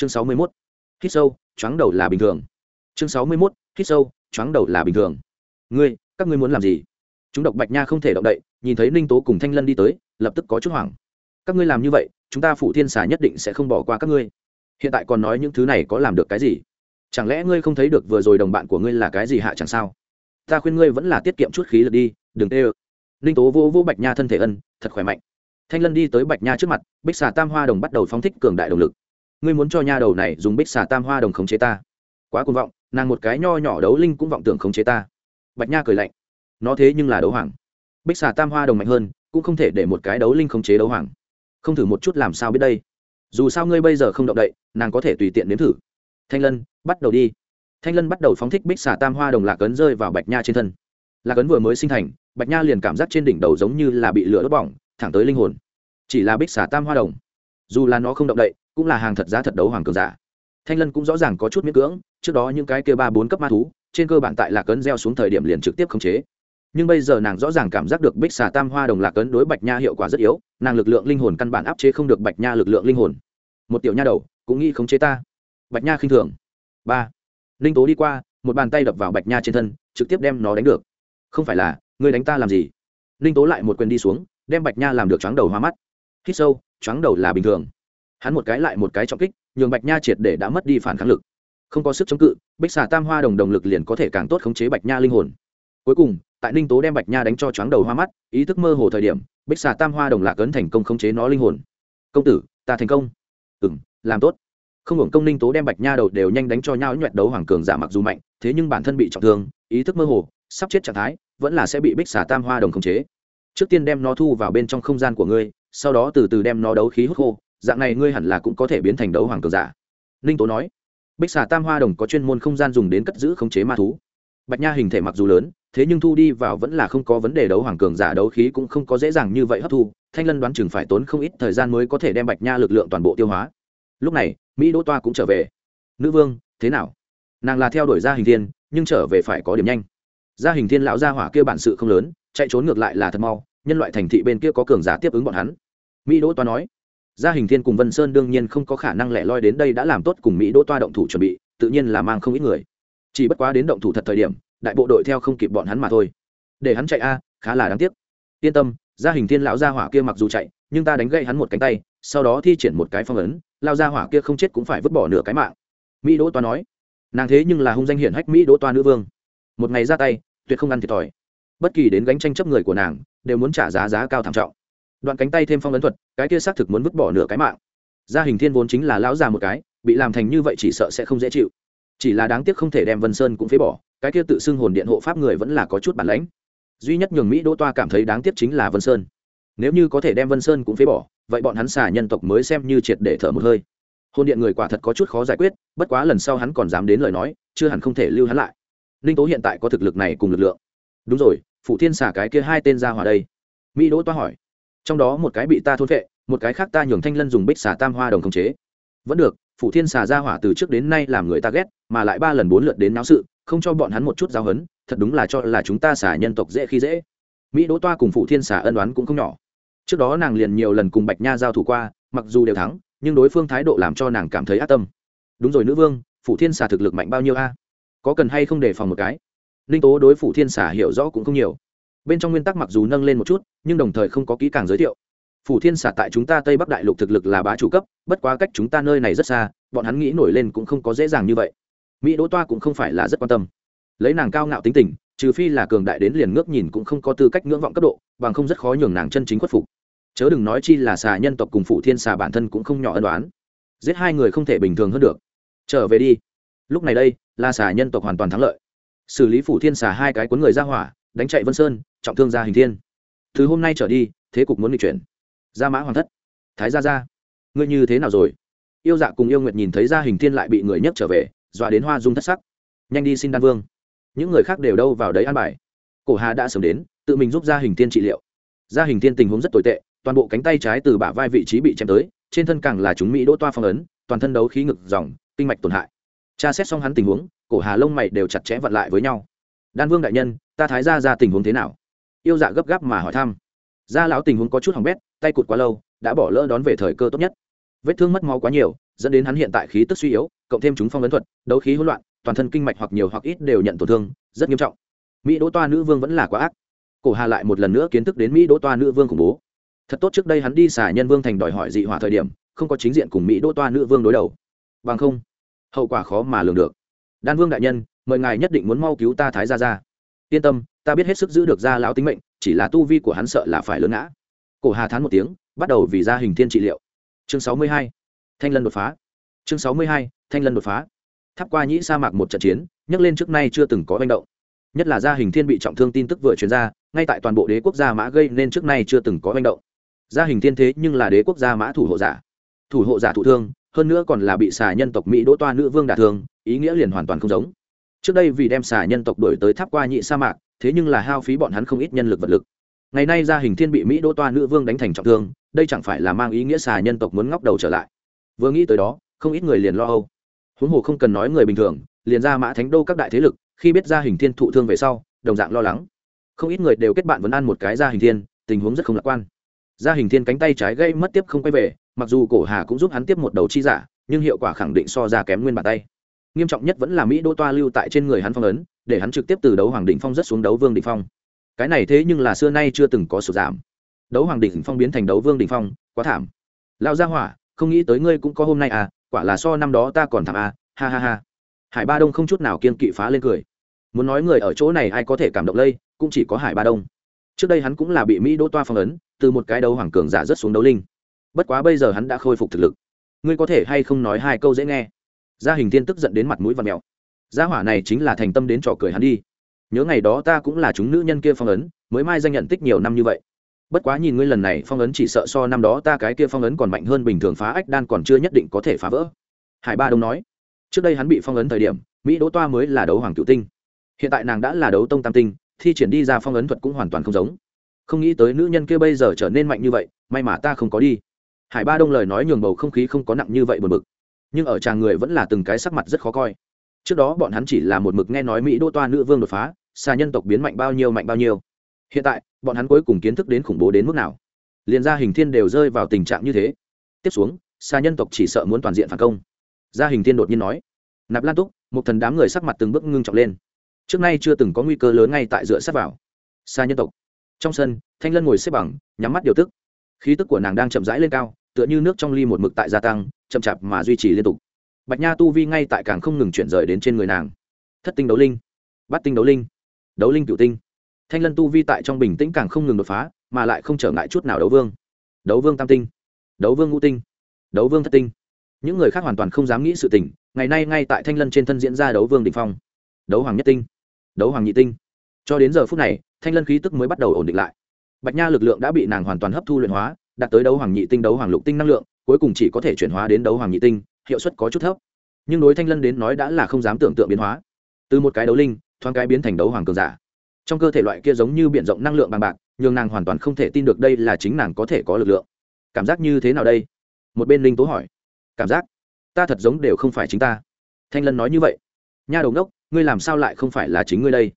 chương sáu mươi mốt, hít sâu, choáng đầu là bình thường. Chương sáu mươi mốt, hít sâu, choáng đầu là bình thường. Ngươi, các ngươi muốn làm gì? Chúng độc bạch nha không thể động đậy, nhìn thấy ninh tố cùng thanh lân đi tới, lập tức có chút hoảng. Các ngươi làm như vậy, chúng ta phủ thiên xà nhất định sẽ không bỏ qua các ngươi. Hiện tại còn nói những thứ này có làm được cái gì? Chẳng lẽ ngươi không thấy được vừa rồi đồng bạn của ngươi là cái gì hạ chẳng sao? Ta khuyên ngươi vẫn là tiết kiệm chút khí lực đi, đừng tê ơ. Ninh tố vô vô bạch nha thân thể ân, thật khỏe mạnh. Thanh lân đi tới bạch nha trước mặt, bích xà tam hoa đồng bắt đầu phóng thích cường đại động lực ngươi muốn cho nha đầu này dùng bích xà tam hoa đồng khống chế ta. Quá cuồng vọng, nàng một cái nho nhỏ đấu linh cũng vọng tưởng khống chế ta. Bạch nha cười lạnh. Nó thế nhưng là đấu hoàng. Bích xà tam hoa đồng mạnh hơn, cũng không thể để một cái đấu linh khống chế đấu hoàng. Không thử một chút làm sao biết đây? Dù sao ngươi bây giờ không động đậy, nàng có thể tùy tiện nếm thử. Thanh lân, bắt đầu đi. Thanh lân bắt đầu phóng thích bích xà tam hoa đồng lạc ấn rơi vào bạch nha trên thân. Lạc ấn vừa mới sinh thành, bạch nha liền cảm giác trên đỉnh đầu giống như là bị lửa đốt bỏng, thẳng tới linh hồn. Chỉ là bích xà tam hoa đồng. Dù là nó không động đậy cũng là hàng thật giá thật đấu hoàng cường giả. Thanh lân cũng rõ ràng có chút miễn cưỡng, trước đó những cái kia ba bốn cấp ma thú, trên cơ bản tại lạc ấn gieo xuống thời điểm liền trực tiếp khống chế. Nhưng bây giờ nàng rõ ràng cảm giác được bích xà tam hoa đồng lạc ấn đối bạch nha hiệu quả rất yếu, nàng lực lượng linh hồn căn bản áp chế không được bạch nha lực lượng linh hồn. Một tiểu nha đầu, cũng nghĩ khống chế ta. Bạch nha khinh thường. Ba. Ninh tố đi qua, một bàn tay đập vào bạch nha trên thân, trực tiếp đem nó đánh được. Không phải là, ngươi đánh ta làm gì? Ninh tố lại một quyền đi xuống, đem bạch nha làm được chóng đầu hoa mắt. Hít sâu chóng đầu là bình thường hắn một cái lại một cái trọng kích, nhường bạch nha triệt để đã mất đi phản kháng lực. Không có sức chống cự, bích xà tam hoa đồng đồng lực liền có thể càng tốt khống chế bạch nha linh hồn. Cuối cùng, tại ninh tố đem bạch nha đánh cho chóng đầu hoa mắt, ý thức mơ hồ thời điểm, bích xà tam hoa đồng lạc ấn thành công khống chế nó linh hồn. Công tử, ta thành công. Ừ m làm tốt. Không hưởng công ninh tố đem bạch nha đầu đều nhanh đánh cho nhau nhuẹn đấu hoàng cường giả mặc dù mạnh, thế nhưng bản thân bị trọng thương, ý thức mơ hồ, sắp chết trạng thái, vẫn là sẽ bị bích xà tam hoa đồng khống chế. Trước tiên đem nó thu vào bên trong không gian của ngươi, sau đó từ từ đem nó đấu khí hút khô dạng này ngươi hẳn là cũng có thể biến thành đấu hoàng cường giả. Ninh tố nói, bích xà tam hoa đồng có chuyên môn không gian dùng đến cất giữ khống chế ma thú. Bạch nha hình thể mặc dù lớn, thế nhưng thu đi vào vẫn là không có vấn đề đấu hoàng cường giả đấu khí cũng không có dễ dàng như vậy hấp thu, thanh lân đoán chừng phải tốn không ít thời gian mới có thể đem bạch nha lực lượng toàn bộ tiêu hóa. Lúc này, mỹ đỗ toa cũng trở về. Nữ vương, thế nào? Nàng là theo đuổi gia hình thiên, nhưng trở về phải có điểm nhanh. Gia hình thiên lão gia hỏa kia bản sự không lớn, chạy trốn ngược lại là thật mau, nhân loại thành thị bên kia có cường giả tiếp ứng bọn hắn. Mỹ đỗ toa nói gia hình thiên cùng vân sơn đương nhiên không có khả năng lẻ loi đến đây đã làm tốt cùng mỹ đỗ toa động thủ chuẩn bị, tự nhiên là mang không ít người. Chỉ bất quá đến động thủ thật thời điểm, đại bộ đội theo không kịp bọn hắn mà thôi. Để hắn chạy a, khá là đáng tiếc. Yên tâm, gia hình thiên lão gia hỏa kia mặc dù chạy, nhưng ta đánh gậy hắn một cánh tay, sau đó thi triển một cái phong ấn lao gia hỏa kia không chết cũng phải vứt bỏ nửa cái mạng. Mỹ đỗ toa nói, nàng thế nhưng là hung danh hiển hách mỹ đỗ toa nữ vương. Một ngày ra tay, tuyệt không ăn thiệt thòi. Bất kỳ đến gánh tranh chấp người của nàng, đều muốn trả giá giá cao thảm trọng đoạn cánh tay thêm phong ấn thuật, cái kia xác thực muốn vứt bỏ nửa cái mạng. Gia hình thiên vốn chính là lão già một cái, bị làm thành như vậy chỉ sợ sẽ không dễ chịu. Chỉ là đáng tiếc không thể đem vân sơn cũng phế bỏ, cái kia tự xưng hồn điện hộ pháp người vẫn là có chút bản lãnh. Duy nhất nhường mỹ đỗ toa cảm thấy đáng tiếc chính là vân sơn. Nếu như có thể đem vân sơn cũng phế bỏ, vậy bọn hắn xả nhân tộc mới xem như triệt để thở một hơi. Hồn điện người quả thật có chút khó giải quyết, bất quá lần sau hắn còn dám đến lời nói, chưa hẳn không thể lưu hắn lại. Ninh tố hiện tại có thực lực này cùng lực lượng. Đúng rồi phụ thiên xả cái kia hai tên ra hỏa đây. Mỹ đỗ toa hỏi trong đó một cái bị ta thôn vệ một cái khác ta nhường thanh lân dùng bích xà tam hoa đồng khống chế. Vẫn được, phủ thiên xà ra hỏa từ trước đến nay làm người ta ghét, mà lại ba lần bốn lượt đến náo sự, không cho bọn hắn một chút giáo hấn thật đúng là cho là chúng ta xả nhân tộc dễ khi dễ. Mỹ đỗ toa cùng phủ thiên xà ân đoán cũng không nhỏ. Trước đó nàng liền nhiều lần cùng bạch nha giao thủ qua, mặc dù đều thắng, nhưng đối phương thái độ làm cho nàng cảm thấy ác tâm. Đúng rồi nữ vương, phủ thiên xà thực lực mạnh bao nhiêu a? Có cần hay không đề phòng một cái? Ninh tố đối phủ thiên xà hiểu rõ cũng không nhiều bên trong nguyên tắc mặc dù nâng lên một chút, nhưng đồng thời không có kỹ càng giới thiệu. Phủ thiên xà tại chúng ta tây bắc đại lục thực lực là bá chủ cấp, bất quá cách chúng ta nơi này rất xa, bọn hắn nghĩ nổi lên cũng không có dễ dàng như vậy. Mỹ đỗ toa cũng không phải là rất quan tâm. Lấy nàng cao ngạo tính tình, trừ phi là cường đại đến liền ngước nhìn cũng không có tư cách ngưỡng vọng cấp độ, bằng không rất khó nhường nàng chân chính khuất phục. Chớ đừng nói chi là xà nhân tộc cùng phủ thiên xà bản thân cũng không nhỏ ân đoán giết hai người không thể bình thường hơn được. Trở về đi. Lúc này đây, là xà nhân tộc hoàn toàn thắng lợi. Xử lý phủ thiên xà hai cái cuốn người ra hỏa đánh chạy vân sơn, trọng thương gia hình thiên. Từ hôm nay trở đi, thế cục muốn bị chuyển. Gia mã hoàng thất. Thái gia gia. Ngươi như thế nào rồi? Yêu dạ cùng yêu nguyệt nhìn thấy gia hình thiên lại bị người nhấc trở về, dọa đến hoa dung thất sắc. Nhanh đi xin đan vương. Những người khác đều đâu vào đấy an bài. Cổ hà đã sớm đến, tự mình giúp gia hình thiên trị liệu. Gia hình thiên tình huống rất tồi tệ, toàn bộ cánh tay trái từ bả vai vị trí bị chém tới, trên thân càng là chúng mỹ đỗ toa phong ấn, toàn thân đấu khí ngực dòng, kinh mạch tổn hại. Tra xét xong hắn tình huống, cổ hà lông mày đều chặt chẽ vặn lại với nhau đan vương đại nhân, ta thái ra ra tình huống thế nào? Yêu dạ gấp gáp mà hỏi thăm. Gia lão tình huống có chút hỏng bét, tay cụt quá lâu, đã bỏ lỡ đón về thời cơ tốt nhất. Vết thương mất máu quá nhiều, dẫn đến hắn hiện tại khí tức suy yếu, cộng thêm chúng phong ấn thuật, đấu khí hỗn loạn, toàn thân kinh mạch hoặc nhiều hoặc ít đều nhận tổn thương, rất nghiêm trọng. Mỹ đỗ toa nữ vương vẫn là quá ác. Cổ hà lại một lần nữa kiến thức đến mỹ đỗ toa nữ vương khủng bố. Thật tốt trước đây hắn đi xả nhân vương thành đòi hỏi dị hỏa thời điểm, không có chính diện cùng mỹ đỗ toa nữ vương đối đầu. Bằng không, hậu quả khó mà lường được. Đan vương đại nhân mời ngài nhất định muốn mau cứu ta thái ra ra yên tâm, ta biết hết sức giữ được gia lão tính mệnh, chỉ là tu vi của hắn sợ là phải lớn ngã. Cổ hà thán một tiếng, bắt đầu vì gia hình thiên trị liệu. Chương sáu mươi hai, thanh lân đột phá. Chương sáu mươi hai, thanh lân đột phá. Tháp qua nhĩ sa mạc một trận chiến nhắc lên trước nay chưa từng có manh động. Nhất là gia hình thiên bị trọng thương tin tức vừa truyền ra, ngay tại toàn bộ đế quốc gia mã gây nên trước nay chưa từng có manh động. Gia hình thiên thế nhưng là đế quốc gia mã thủ hộ giả. Thủ hộ giả thụ thương, hơn nữa còn là bị xà nhân tộc mỹ đỗ toa nữ vương đả thương, ý nghĩa liền hoàn toàn không giống trước đây vì đem xà nhân tộc đổi tới tháp qua nhị sa mạc, thế nhưng là hao phí bọn hắn không ít nhân lực vật lực. Ngày nay gia hình thiên bị mỹ đỗ toa nữ vương đánh thành trọng thương, đây chẳng phải là mang ý nghĩa xà nhân tộc muốn ngóc đầu trở lại. Vừa nghĩ tới đó, không ít người liền lo âu. Huống hồ không cần nói người bình thường, liền ra mã thánh đô các đại thế lực, khi biết gia hình thiên thụ thương về sau, đồng dạng lo lắng. Không ít người đều kết bạn vấn ăn một cái gia hình thiên, tình huống rất không lạc quan. Gia hình thiên cánh tay trái gây mất tiếp không quay về, mặc dù cổ hà cũng giúp hắn tiếp một đầu chi giả, nhưng hiệu quả khẳng định so ra kém nguyên bàn tay nghiêm trọng nhất vẫn là mỹ đô toa lưu tại trên người hắn phong ấn, để hắn trực tiếp từ đấu hoàng định phong rất xuống đấu vương định phong. Cái này thế nhưng là xưa nay chưa từng có sụt giảm. Đấu hoàng định phong biến thành đấu vương định phong, quá thảm. Lao ra hỏa, không nghĩ tới ngươi cũng có hôm nay à quả là so năm đó ta còn thảm à ha ha ha. Hải ba đông không chút nào kiên kỵ phá lên cười. Muốn nói người ở chỗ này ai có thể cảm động lây, cũng chỉ có hải ba đông. Trước đây hắn cũng là bị mỹ đỗ toa phong ấn, từ một cái đấu hoàng cường giả rất xuống đấu linh. Bất quá bây giờ hắn đã khôi phục thực lực. Ngươi có thể hay không nói hai câu dễ nghe? Gia hình thiên tức giận đến mặt mũi và mèo, gia hỏa này chính là thành tâm đến trò cười hắn đi. Nhớ ngày đó ta cũng là chúng nữ nhân kia phong ấn mới mai danh nhận tích nhiều năm như vậy. Bất quá nhìn ngươi lần này phong ấn chỉ sợ so năm đó ta cái kia phong ấn còn mạnh hơn bình thường phá ách đan còn chưa nhất định có thể phá vỡ. Hải ba đông nói trước đây hắn bị phong ấn thời điểm mỹ đỗ toa mới là đấu hoàng cựu tinh. Hiện tại nàng đã là đấu tông tam tinh thi triển đi ra phong ấn thuật cũng hoàn toàn không giống. Không nghĩ tới nữ nhân kia bây giờ trở nên mạnh như vậy may mà ta không có đi. Hải ba đông lời nói nhường bầu không khí không có nặng như vậy buồn bực nhưng ở tràng người vẫn là từng cái sắc mặt rất khó coi. Trước đó bọn hắn chỉ là một mực nghe nói mỹ đô toa nữ vương đột phá xa nhân tộc biến mạnh bao nhiêu mạnh bao nhiêu. Hiện tại, bọn hắn cuối cùng kiến thức đến khủng bố đến mức nào? Liền gia hình thiên đều rơi vào tình trạng như thế. Tiếp xuống xa nhân tộc chỉ sợ muốn toàn diện phản công. Gia hình thiên đột nhiên nói, nạp lan túc, một thần đám người sắc mặt từng bước ngưng trọng lên. Trước nay chưa từng có nguy cơ lớn ngay tại dựa sát vào. Xa nhân tộc. Trong sân, thanh lân ngồi xếp bằng, nhắm mắt điều tức. Khí tức của nàng đang chậm rãi lên cao, tựa như nước trong ly một mực tại gia tăng chậm chạp mà duy trì liên tục. Bạch nha tu vi ngay tại càng không ngừng chuyển rời đến trên người nàng. Thất tinh đấu linh bắt tinh đấu linh đấu linh cựu tinh. Thanh lân tu vi tại trong bình tĩnh càng không ngừng đột phá, mà lại không trở ngại chút nào đấu vương. Đấu vương tam tinh, đấu vương ngũ tinh, đấu vương thất tinh. Những người khác hoàn toàn không dám nghĩ sự tình, ngày nay ngay tại thanh lân trên thân diễn ra đấu vương đình phong. Đấu hoàng nhất tinh, đấu hoàng nhị tinh. Cho đến giờ phút này, thanh lân khí tức mới bắt đầu ổn định lại. Bạch nha lực lượng đã bị nàng hoàn toàn hấp thu luyện hóa, đạt tới đấu hoàng nhị tinh, đấu hoàng lục tinh năng lượng cuối cùng chỉ có thể chuyển hóa đến đấu hoàng nhị tinh, hiệu suất có chút thấp. Nhưng đối thanh lân đến nói đã là không dám tưởng tượng biến hóa. Từ một cái đấu linh, thoáng cái biến thành đấu hoàng cường giả. Trong cơ thể loại kia giống như b i ể n rộng năng lượng bằng bạc, nhường nàng hoàn toàn không thể tin được đây là chính nàng có thể có lực lượng. Cảm giác như thế nào đây? Một bên linh tố hỏi. Cảm giác? Ta thật giống đều không phải chính ta. Thanh lân nói như vậy. Nha đầu đốc ngươi làm sao lại không phải là chính ngươi đây?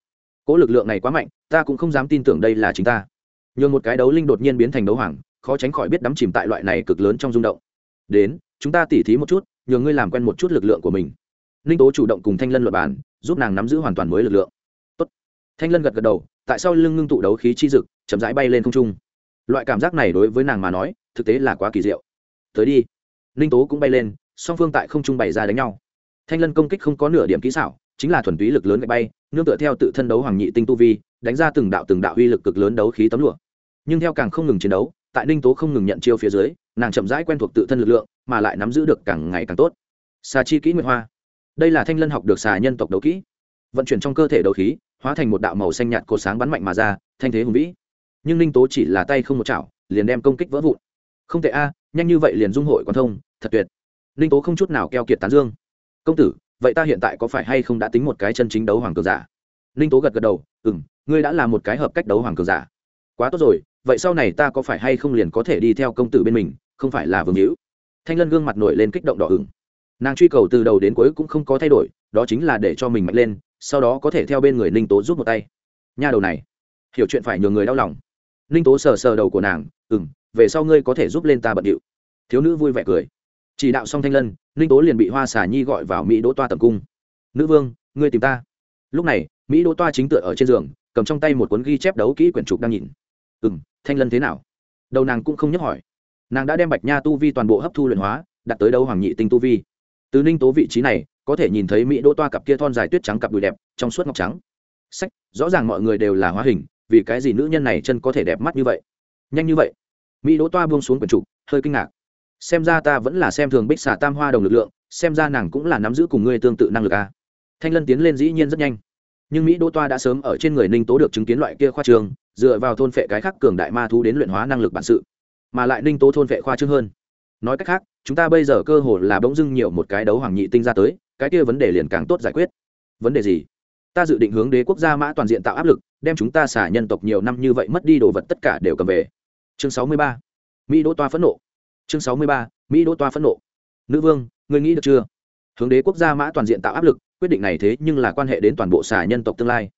Cỗ lực lượng này quá mạnh, ta cũng không dám tin tưởng đây là chính ta. Nhường một cái đấu linh đột nhiên biến thành đấu hoàng khó tránh khỏi biết đắm chìm tại loại này cực lớn trong rung động. Đến, chúng ta tỉ thí một chút, nhường ngươi làm quen một chút lực lượng của mình. Ninh tố chủ động cùng thanh lân luật bàn, giúp nàng nắm giữ hoàn toàn mới lực lượng. Tốt. thanh lân gật gật đầu, tại sao lưng ngưng tụ đấu khí chi dực, chậm rãi bay lên không trung? Loại cảm giác này đối với nàng mà nói, thực tế là quá kỳ diệu. Tới đi. Ninh tố cũng bay lên, song phương tại không trung bày ra đánh nhau. Thanh lân công kích không có nửa điểm kỹ xảo, chính là thuần túy lực lớn gạch bay, nương tựa theo tự thân đấu hoàng nhị tinh tu vi, đánh ra từng đạo từng đạo uy lực cực lớn đấu khí tấm lụa. Nhưng theo càng không ngừng chiến đấu tại ninh tố không ngừng nhận chiêu phía dưới, nàng chậm rãi quen thuộc tự thân lực lượng, mà lại nắm giữ được càng ngày càng tốt. Xà chi kỹ nguyệt hoa. Đây là thanh lân học được xà nhân tộc đấu kỹ. Vận chuyển trong cơ thể đấu khí, hóa thành một đạo màu xanh nhạt cột sáng bắn mạnh mà ra, thanh thế hùng vĩ. Nhưng ninh tố chỉ là tay không một chảo, liền đem công kích vỡ vụn. Không tệ a, nhanh như vậy liền dung hội quan thông, thật tuyệt. Ninh tố không chút nào keo kiệt tán dương. Công tử, vậy ta hiện tại có phải hay không đã tính một cái chân chính đấu hoàng cường giả? Ninh tố gật gật đầu ừ m ngươi đã là một cái hợp cách đấu hoàng cường giả. Quá tốt rồi vậy sau này ta có phải hay không liền có thể đi theo công tử bên mình, không phải là vương hữu? Thanh lân gương mặt nổi lên kích động đỏ ửng. Nàng truy cầu từ đầu đến cuối cũng không có thay đổi, đó chính là để cho mình mạnh lên, sau đó có thể theo bên người ninh tố giúp một tay. Nha đầu này, hiểu chuyện phải nhường người đau lòng. Ninh tố sờ sờ đầu của nàng ừ m về sau ngươi có thể giúp lên ta bận điệu. Thiếu nữ vui vẻ cười. Chỉ đạo xong thanh lân, ninh tố liền bị hoa xà nhi gọi vào mỹ đỗ toa tầm cung. Nữ vương, ngươi tìm ta. Lúc này, mỹ đỗ toa chính tựa ở trên giường, cầm trong tay một cuốn ghi chép đấu kỹ quyển trục đang nhìn ừ m thanh lân thế nào? Đầu nàng cũng không nhắc hỏi. Nàng đã đem bạch nha tu vi toàn bộ hấp thu luyện hóa đặt tới đâu hoàng nhị tinh tu vi? Từ ninh tố vị trí này, có thể nhìn thấy mỹ đỗ toa cặp kia thon dài tuyết trắng cặp đùi đẹp, trong suốt ngọc trắng. Sách, rõ ràng mọi người đều là hóa hình, vì cái gì nữ nhân này chân có thể đẹp mắt như vậy? Nhanh như vậy. Mỹ đỗ toa buông xuống quyển trục, hơi kinh ngạc. Xem ra ta vẫn là xem thường bích xà tam hoa đồng lực lượng, xem ra nàng cũng là nắm giữ cùng ngươi tương tự năng lực a thanh lân tiến lên dĩ nhiên rất nhanh. Nhưng mỹ đỗ toa đã sớm ở trên người ninh tố được chứng kiến loại kia khoa trường dựa vào thôn phệ cái khác cường đại ma thú đến luyện hóa năng lực bản sự, mà lại ninh tố thôn phệ khoa trương hơn. Nói cách khác, chúng ta bây giờ cơ hồ là bỗng dưng nhiều một cái đấu hoàng nhị tinh ra tới, cái kia vấn đề liền càng tốt giải quyết. Vấn đề gì? Ta dự định hướng đế quốc gia mã toàn diện tạo áp lực, đem chúng ta xả nhân tộc nhiều năm như vậy mất đi đồ vật tất cả đều cầm về. Chương sáu mươi ba. Mỹ đỗ toa phẫn nộ. Chương sáu mươi ba. Mỹ đỗ toa phẫn nộ. Nữ vương người nghĩ được chưa? Hướng đế quốc gia mã toàn diện tạo áp lực, quyết định này thế nhưng là quan hệ đến toàn bộ xả nhân tộc tương lai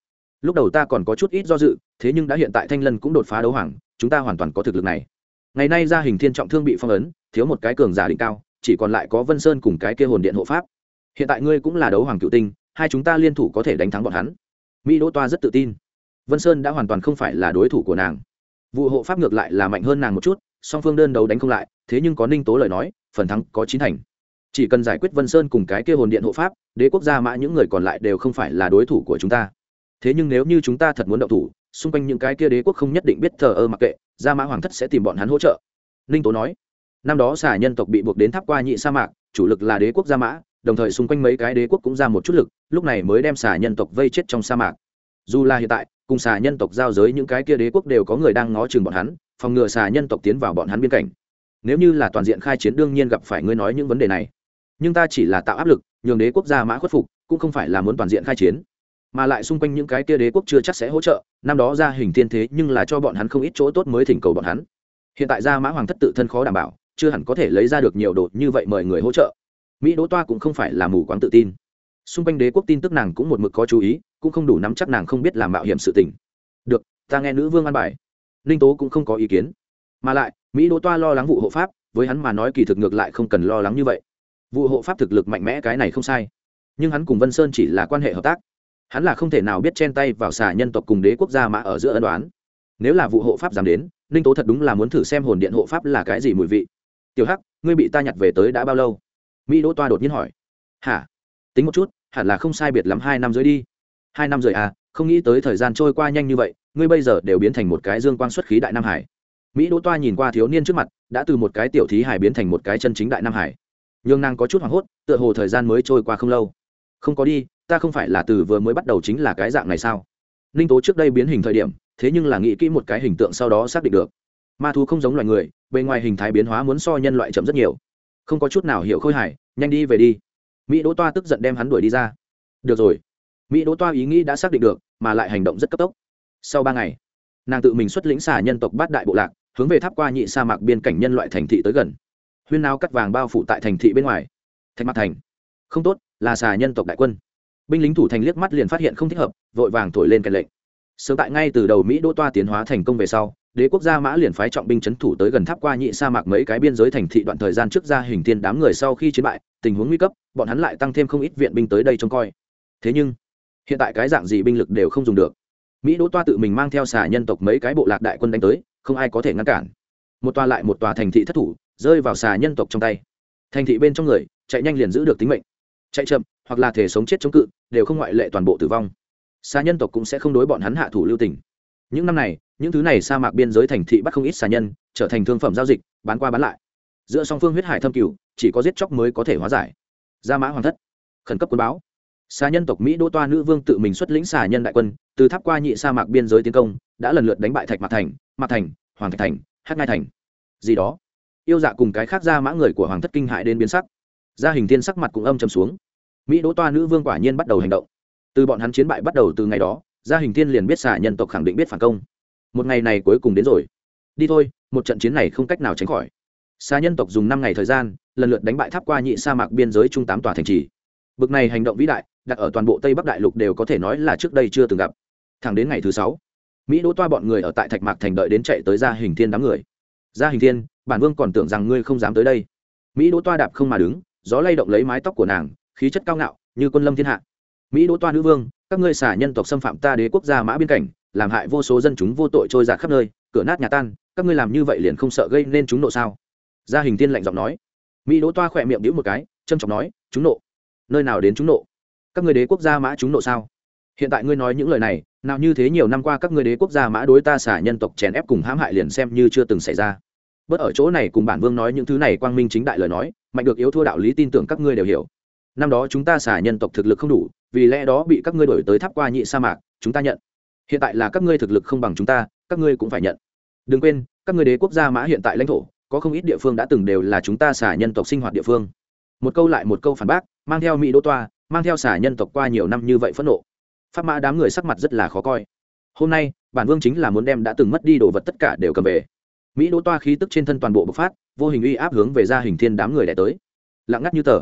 lúc đầu ta còn có chút ít do dự, thế nhưng đã hiện tại thanh lân cũng đột phá đấu hoàng, chúng ta hoàn toàn có thực lực này. Ngày nay gia hình thiên trọng thương bị phong ấn, thiếu một cái cường giả đỉnh cao, chỉ còn lại có vân sơn cùng cái kia hồn điện hộ pháp. Hiện tại ngươi cũng là đấu hoàng cựu tinh, hai chúng ta liên thủ có thể đánh thắng bọn hắn. Mỹ đỗ toa rất tự tin. Vân sơn đã hoàn toàn không phải là đối thủ của nàng. Vụ hộ pháp ngược lại là mạnh hơn nàng một chút, song phương đơn đấu đánh không lại, thế nhưng có ninh tố lời nói, phần thắng có chín thành. Chỉ cần giải quyết vân sơn cùng cái kia hồn điện hộ pháp, đế quốc gia mã những người còn lại đều không phải là đối thủ của chúng ta thế nhưng nếu như chúng ta thật muốn động thủ, xung quanh những cái kia đế quốc không nhất định biết thờ ơ mặc kệ, gia mã hoàng thất sẽ tìm bọn hắn hỗ trợ. Ninh tố nói. Năm đó xà nhân tộc bị buộc đến tháp qua nhị sa mạc, chủ lực là đế quốc gia mã, đồng thời xung quanh mấy cái đế quốc cũng ra một chút lực, lúc này mới đem xà nhân tộc vây chết trong sa mạc. Dù là hiện tại, cùng xà nhân tộc giao giới những cái kia đế quốc đều có người đang ngó chừng bọn hắn, phòng ngừa xà nhân tộc tiến vào bọn hắn biên cảnh. Nếu như là toàn diện khai chiến đương nhiên gặp phải ngươi nói những vấn đề này. Nhưng ta chỉ là tạo áp lực, nhường đế quốc gia mã khuất phục, cũng không phải là muốn toàn diện khai chiến mà lại xung quanh những cái kia đế quốc chưa chắc sẽ hỗ trợ, năm đó ra hình thiên thế nhưng là cho bọn hắn không ít chỗ tốt mới thỉnh cầu bọn hắn. Hiện tại gia mã hoàng thất tự thân khó đảm bảo, chưa hẳn có thể lấy ra được nhiều đồ như vậy mời người hỗ trợ. Mỹ đỗ toa cũng không phải là mù quáng tự tin. Xung quanh đế quốc tin tức nàng cũng một mực có chú ý, cũng không đủ nắm chắc nàng không biết làm mạo hiểm sự tình. Được, ta nghe nữ vương an bài. Ninh tố cũng không có ý kiến. Mà lại, mỹ đỗ toa lo lắng vụ hộ pháp, với hắn mà nói kỳ thực ngược lại không cần lo lắng như vậy. Vụ hộ pháp thực lực mạnh mẽ cái này không sai. Nhưng hắn cùng vân sơn chỉ là quan hệ hợp tác hắn là không thể nào biết chen tay vào xà nhân tộc cùng đế quốc gia mã ở giữa ân đoán nếu là vụ hộ pháp dám đến, ninh tố thật đúng là muốn thử xem hồn điện hộ pháp là cái gì mùi vị. Tiểu hắc, ngươi bị ta nhặt về tới đã bao lâu? Mỹ đỗ toa đột nhiên hỏi. Hả? Tính một chút, hẳn là không sai biệt lắm hai năm rưỡi đi. Hai năm rưỡi à? Không nghĩ tới thời gian trôi qua nhanh như vậy, ngươi bây giờ đều biến thành một cái dương quang xuất khí đại nam hải. Mỹ đỗ toa nhìn qua thiếu niên trước mặt, đã từ một cái tiểu thí hải biến thành một cái chân chính đại nam hải. Nhường nàng có chút hoảng hốt, tựa hồ thời gian mới trôi qua không lâu. Không có đi ta không phải là từ vừa mới bắt đầu chính là cái dạng này sao? Ninh tố trước đây biến hình thời điểm, thế nhưng là nghĩ kỹ một cái hình tượng sau đó xác định được. Ma thú không giống loài người, bề ngoài hình thái biến hóa muốn so nhân loại chậm rất nhiều. Không có chút nào hiểu khôi hài, nhanh đi về đi. Mỹ đỗ toa tức giận đem hắn đuổi đi ra. Được rồi. Mỹ đỗ toa ý nghĩ đã xác định được, mà lại hành động rất cấp tốc. Sau ba ngày, nàng tự mình xuất lĩnh xà nhân tộc bát đại bộ lạc, hướng về tháp qua nhị sa mạc biên cảnh nhân loại thành thị tới gần. Huyên nao cắt vàng bao phủ tại thành thị bên ngoài. Thạch mặt thành. Không tốt, là xà nhân tộc đại quân binh lính thủ thành liếc mắt liền phát hiện không thích hợp, vội vàng thổi lên kèn lệnh. Sớm tại ngay từ đầu mỹ đỗ toa tiến hóa thành công về sau, đế quốc gia mã liền phái trọng binh c h ấ n thủ tới gần tháp qua nhị sa mạc mấy cái biên giới thành thị đoạn thời gian trước ra hình thiên đám người sau khi chiến bại, tình huống nguy cấp, bọn hắn lại tăng thêm không ít viện binh tới đây trông coi. Thế nhưng, hiện tại cái dạng gì binh lực đều không dùng được. Mỹ đỗ toa tự mình mang theo xà nhân tộc mấy cái bộ lạc đại quân đánh tới, không ai có thể ngăn cản. Một tòa lại một tòa thành thị thất thủ, rơi vào xà nhân tộc trong tay. Thành thị bên trong người, chạy nhanh liền giữ được tính mệnh chạy chậm, hoặc là thể sống chết chống cự, đều không ngoại lệ toàn bộ tử vong. Xa nhân tộc cũng sẽ không đối bọn hắn hạ thủ lưu tình. Những năm này, những thứ này sa mạc biên giới thành thị bắt không ít xà nhân, trở thành thương phẩm giao dịch, bán qua bán lại. Giữa song phương huyết hải thâm cửu, chỉ có giết chóc mới có thể hóa giải. Gia mã hoàng thất, khẩn cấp quân báo. Xà nhân tộc mỹ đỗ toa nữ vương tự mình xuất lĩnh xà nhân đại quân, từ tháp qua nhị sa mạc biên giới tiến công, đã lần lượt đánh bại thạch mạc thành mạc thành, hoàng thạch thành hát ngai thành. Gì đó. Yêu dạ cùng cái khác ra mã người của hoàng thất kinh hại đến biến sắc gia hình thiên sắc mặt cũng âm trầm xuống. Mỹ đỗ toa nữ vương quả nhiên bắt đầu hành động. Từ bọn hắn chiến bại bắt đầu từ ngày đó, gia hình thiên liền biết xả nhân tộc khẳng định biết phản công. Một ngày này cuối cùng đến rồi. Đi thôi, một trận chiến này không cách nào tránh khỏi. Xa nhân tộc dùng năm ngày thời gian, lần lượt đánh bại tháp qua nhị sa mạc biên giới trung tám tòa thành trì. Bực này hành động vĩ đại, đặt ở toàn bộ tây bắc đại lục đều có thể nói là trước đây chưa từng gặp. Thẳng đến ngày thứ sáu, mỹ đỗ toa bọn người ở tại thạch mạc thành đợi đến chạy tới gia hình thiên đám người. Gia hình thiên, bản vương còn tưởng rằng ngươi không dám tới đây. Mỹ đỗ toa đạp không mà đứng gió lay động lấy mái tóc của nàng, khí chất cao ngạo, như quân lâm thiên hạ. Mỹ đỗ toa nữ vương, các ngươi xả nhân tộc xâm phạm ta đế quốc gia mã biên cảnh, làm hại vô số dân chúng vô tội trôi giạt khắp nơi, cửa nát nhà tan, các ngươi làm như vậy liền không sợ gây nên chúng nộ sao? Gia hình tiên lạnh giọng nói. Mỹ đỗ toa khỏe miệng đĩu một cái trâm trọng nói, chúng nộ? Nơi nào đến chúng nộ? Các ngươi đế quốc gia mã chúng nộ sao? Hiện tại ngươi nói những lời này, nào như thế nhiều năm qua các ngươi đế quốc gia mã đối ta xả nhân tộc chèn ép cùng hãm hại liền xem như chưa từng xảy ra bớt ở chỗ này cùng bản vương nói những thứ này, quang minh chính đại lời nói, mạnh được yếu thua đạo lý tin tưởng các ngươi đều hiểu. Năm đó chúng ta xả nhân tộc thực lực không đủ, vì lẽ đó bị các ngươi đổi tới tháp qua nhị sa mạc, chúng ta nhận. Hiện tại là các ngươi thực lực không bằng chúng ta, các ngươi cũng phải nhận. Đừng quên, các ngươi đế quốc gia mã hiện tại lãnh thổ, có không ít địa phương đã từng đều là chúng ta xả nhân tộc sinh hoạt địa phương. Một câu lại một câu phản bác, mang theo mỹ đô toa, mang theo xả nhân tộc qua nhiều năm như vậy phẫn nộ. Pháp mã đám người sắc mặt rất là khó coi. Hôm nay, bản vương chính là muốn đem đã từng mất đi đồ vật tất cả đều cầm về mỹ đỗ toa khí tức trên thân toàn bộ bộc phát, vô hình uy áp hướng về ra hình thiên đám người đẻ tới. Lặng ngắt như tờ.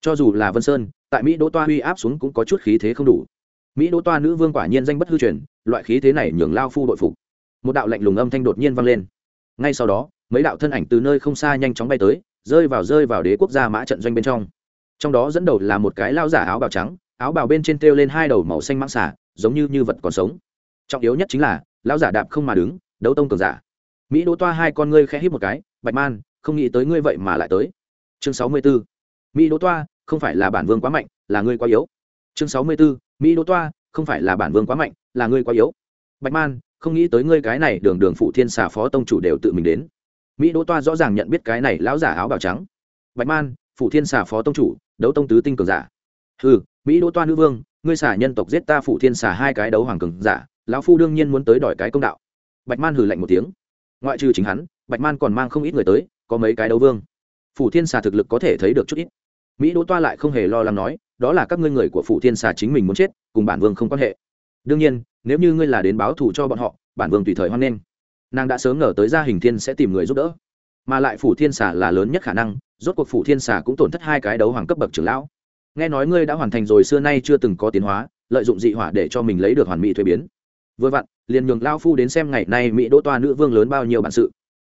Cho dù là vân sơn, tại mỹ đỗ toa uy áp xuống cũng có chút khí thế không đủ. Mỹ đỗ toa nữ vương quả nhiên danh bất hư truyền, loại khí thế này nhường lao phu đội phục. Một đạo lạnh lùng âm thanh đột nhiên vang lên. Ngay sau đó, mấy đạo thân ảnh từ nơi không xa nhanh chóng bay tới, rơi vào rơi vào đế quốc gia mã trận doanh bên trong. Trong đó dẫn đầu là một cái lao giả áo bào trắng, áo bào bên trên treo lên hai đầu màu xanh mãng xả giống như như vật còn sống. Trọng yếu nhất chính là, lao giả đạp không mà đứng, đấu tông cường giả mỹ đỗ toa hai con ngươi khẽ hít một cái, bạch man, không nghĩ tới ngươi vậy mà lại tới. Chương sáu mươi 64. mỹ đỗ toa, không phải là bản vương quá mạnh, là ngươi quá yếu. Chương sáu mươi 64. mỹ đỗ toa, không phải là bản vương quá mạnh, là ngươi quá yếu. Bạch man, không nghĩ tới ngươi cái này đường đường phụ thiên xà phó tông chủ đều tự mình đến. Mỹ đỗ toa rõ ràng nhận biết cái này lão giả áo bào trắng. Bạch man, phụ thiên xà phó tông chủ, đấu tông tứ tinh cường giả. Ừ mỹ đỗ toa nữ vương, ngươi xả nhân tộc giết ta phụ thiên xà hai cái đấu hoàng cường giả, lão phu đương nhiên muốn tới đòi cái công đạo. Bạch man hừ lạnh một tiếng ngoại trừ chính hắn, bạch man còn mang không ít người tới, có mấy cái đấu vương. Phủ thiên xà thực lực có thể thấy được chút ít. Mỹ đỗ toa lại không hề lo lắng nói, đó là các ngươi người của phủ thiên xà chính mình muốn chết, cùng bản vương không quan hệ. Đương nhiên, nếu như ngươi là đến báo thù cho bọn họ, bản vương tùy thời hoan nghênh. Nàng đã sớm ngờ tới gia hình thiên sẽ tìm người giúp đỡ. Mà lại phủ thiên xà là lớn nhất khả năng, rốt cuộc phủ thiên xà cũng tổn thất hai cái đấu hoàng cấp bậc trưởng lão. Nghe nói ngươi đã hoàn thành rồi xưa nay chưa từng có tiến hóa, lợi dụng dị hỏa để cho mình lấy được hoàn mỹ thuế biến vừa vặn, liền nhường lao phu đến xem ngày nay mỹ đỗ toa nữ vương lớn bao nhiêu bản sự.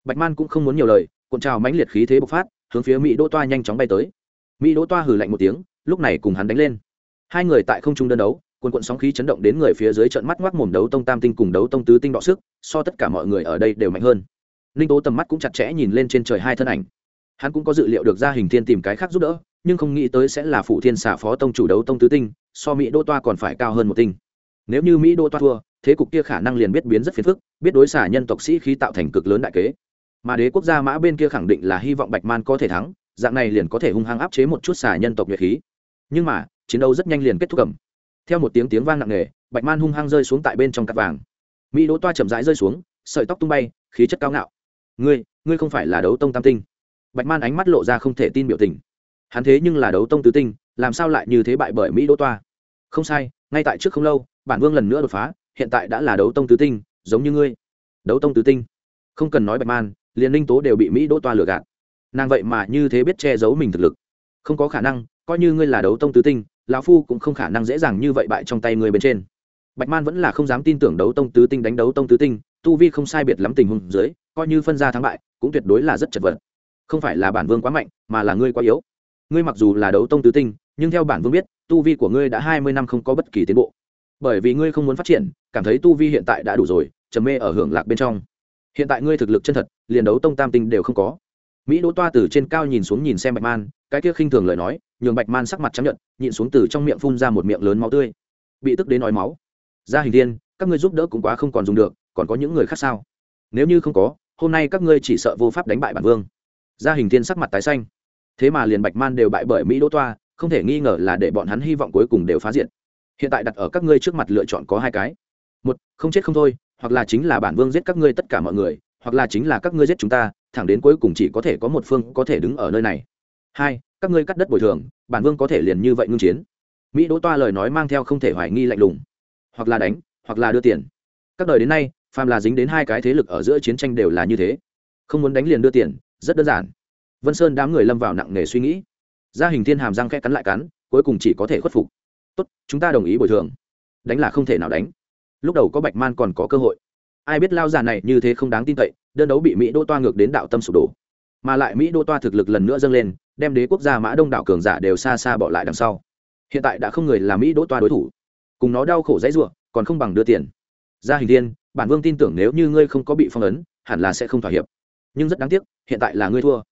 Bạch man cũng không muốn nhiều lời, cuộn trào mãnh liệt khí thế bộc phát, hướng phía mỹ đỗ toa nhanh chóng bay tới. Mỹ đỗ toa hừ lạnh một tiếng, lúc này cùng hắn đánh lên. Hai người tại không trung đơn đấu quần quận sóng khí chấn động đến người phía dưới trận mắt ngoác mồm đấu tông tam tinh cùng đấu tông tứ tinh đọ sức, so tất cả mọi người ở đây đều mạnh hơn. Ninh tố tầm mắt cũng chặt chẽ nhìn lên trên trời hai thân ảnh. Hắn cũng có dự liệu được ra hình thiên tìm cái khác giúp đỡ, nhưng không nghĩ tới sẽ là phụ thiên xả phó tông chủ đấu tông tứ tinh, so mỹ đô toa còn phải cao hơn một tinh. Nếu như mỹ đô toa thua thế cục kia khả năng liền biết biến rất phiền phức, biết đối xả nhân tộc sĩ khí tạo thành cực lớn đại kế. Mà đế quốc gia mã bên kia khẳng định là hy vọng bạch man có thể thắng, dạng này liền có thể hung hăng áp chế một chút xả nhân tộc nhuệ khí. Nhưng mà, chiến đấu rất nhanh liền kết thúc cầm. Theo một tiếng tiếng vang nặng nề, bạch man hung hăng rơi xuống tại bên trong cắt vàng. Mỹ đỗ toa chậm rãi rơi xuống, sợi tóc tung bay, khí chất cao ngạo. Ngươi ngươi không phải là đấu tông tam tinh. Bạch man ánh mắt lộ ra không thể tin biểu tình. Hắn thế nhưng là đấu tông tứ tinh, làm sao lại như thế bại bởi mỹ đỗ toa? Không sai, ngay tại trước không lâu, bản vương lần nữa đột phá hiện tại đã là đấu tông tứ tinh, giống như ngươi. Đấu tông tứ tinh? Không cần nói bạch man, liền ninh tố đều bị mỹ đỗ toa lừa gạt. Nàng vậy mà như thế biết che giấu mình thực lực. Không có khả năng, coi như ngươi là đấu tông tứ tinh, lão phu cũng không khả năng dễ dàng như vậy bại trong tay ngươi bên trên. Bạch man vẫn là không dám tin tưởng đấu tông tứ tinh đánh đấu tông tứ tinh, tu vi không sai biệt lắm tình huống dưới, coi như phân ra thắng bại, cũng tuyệt đối là rất chật vật. Không phải là bản vương quá mạnh, mà là ngươi quá yếu. Ngươi mặc dù là đấu tông tứ tinh, nhưng theo bản vương biết, tu vi của ngươi đã hai mươi năm không có bất kỳ tiến bộ bởi vì ngươi không muốn phát triển, cảm thấy tu vi hiện tại đã đủ rồi, trầm mê ở hưởng lạc bên trong. Hiện tại ngươi thực lực chân thật, liền đấu tông tam tinh đều không có. Mỹ đỗ toa từ trên cao nhìn xuống nhìn xem bạch man, cái kia khinh thường lời nói, nhường bạch man sắc mặt chấp nhận nhịn xuống từ trong miệng phun ra một miệng lớn máu tươi. Bị tức đến nói máu. Ra hình thiên, các ngươi giúp đỡ cũng quá không còn dùng được, còn có những người khác sao? Nếu như không có, hôm nay các ngươi chỉ sợ vô pháp đánh bại bản vương. Gia hình thiên sắc mặt tái xanh. Thế mà liền bạch man đều bại bởi mỹ đỗ toa, không thể nghi ngờ là để bọn hắn hy vọng cuối cùng đều phá diện hiện tại đặt ở các ngươi trước mặt lựa chọn có hai cái. Một, không chết không thôi, hoặc là chính là bản vương giết các ngươi tất cả mọi người, hoặc là chính là các ngươi giết chúng ta, thẳng đến cuối cùng chỉ có thể có một phương có thể đứng ở nơi này. Hai, các ngươi cắt đất bồi thường, bản vương có thể liền như vậy ngưng chiến. Mỹ đỗ toa lời nói mang theo không thể hoài nghi lạnh lùng. Hoặc là đánh, hoặc là đưa tiền. Các đời đến nay, phàm là dính đến hai cái thế lực ở giữa chiến tranh đều là như thế. Không muốn đánh liền đưa tiền, rất đơn giản. Vân sơn đám người lâm vào nặng nề suy nghĩ. Gia hình thiên hàm răng khẽ cắn lại cắn, cuối cùng chỉ có thể khuất phục tốt, chúng ta đồng ý bồi thường. Đánh là không thể nào đánh. Lúc đầu có bạch man còn có cơ hội. Ai biết lao già này như thế không đáng tin cậy, đơn đấu bị mỹ đô toa ngược đến đạo tâm sụp đổ. Mà lại mỹ đô toa thực lực lần nữa dâng lên, đem đế quốc gia mã đông đảo cường giả đều xa xa bỏ lại đằng sau. Hiện tại đã không người là mỹ đỗ toa đối thủ. Cùng nó đau khổ dãy ruộng còn không bằng đưa tiền. Gia hình thiên, bản vương tin tưởng nếu như ngươi không có bị phong ấn, hẳn là sẽ không thỏa hiệp. Nhưng rất đáng tiếc, hiện tại là ngươi thua.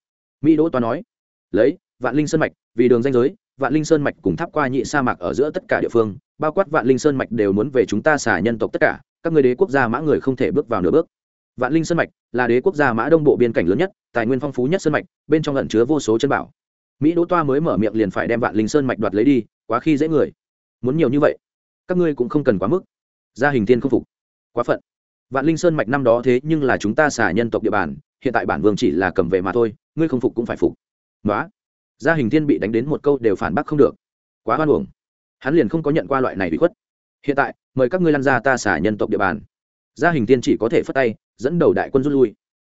Mỹ đỗ toa nói, lấy, vạn linh sân mạch, vì đường danh giới vạn linh sơn mạch cùng tháp qua nhị sa mạc ở giữa tất cả địa phương, bao quát vạn linh sơn mạch đều muốn về chúng ta xả nhân tộc tất cả, các người đế quốc gia mã người không thể bước vào nửa bước. Vạn linh sơn mạch là đế quốc gia mã đông bộ biên cảnh lớn nhất, tài nguyên phong phú nhất sơn mạch, bên trong lẩn chứa vô số chân bảo. Mỹ đỗ toa mới mở miệng liền phải đem vạn linh sơn mạch đoạt lấy đi, quá khi dễ người. Muốn nhiều như vậy, các ngươi cũng không cần quá mức. Gia hình thiên không phục. Quá phận. Vạn linh sơn mạch năm đó thế nhưng là chúng ta xả nhân tộc địa bàn, hiện tại bản vương chỉ là cầm về mà thôi, ngươi không phục cũng phải phục. Nói gia hình thiên bị đánh đến một câu đều phản bác không được. Quá hoan hưởng hắn liền không có nhận qua loại này bị khuất. Hiện tại, mời các ngươi lăn ra ta xả nhân tộc địa bàn. Gia hình thiên chỉ có thể phất tay, dẫn đầu đại quân rút lui.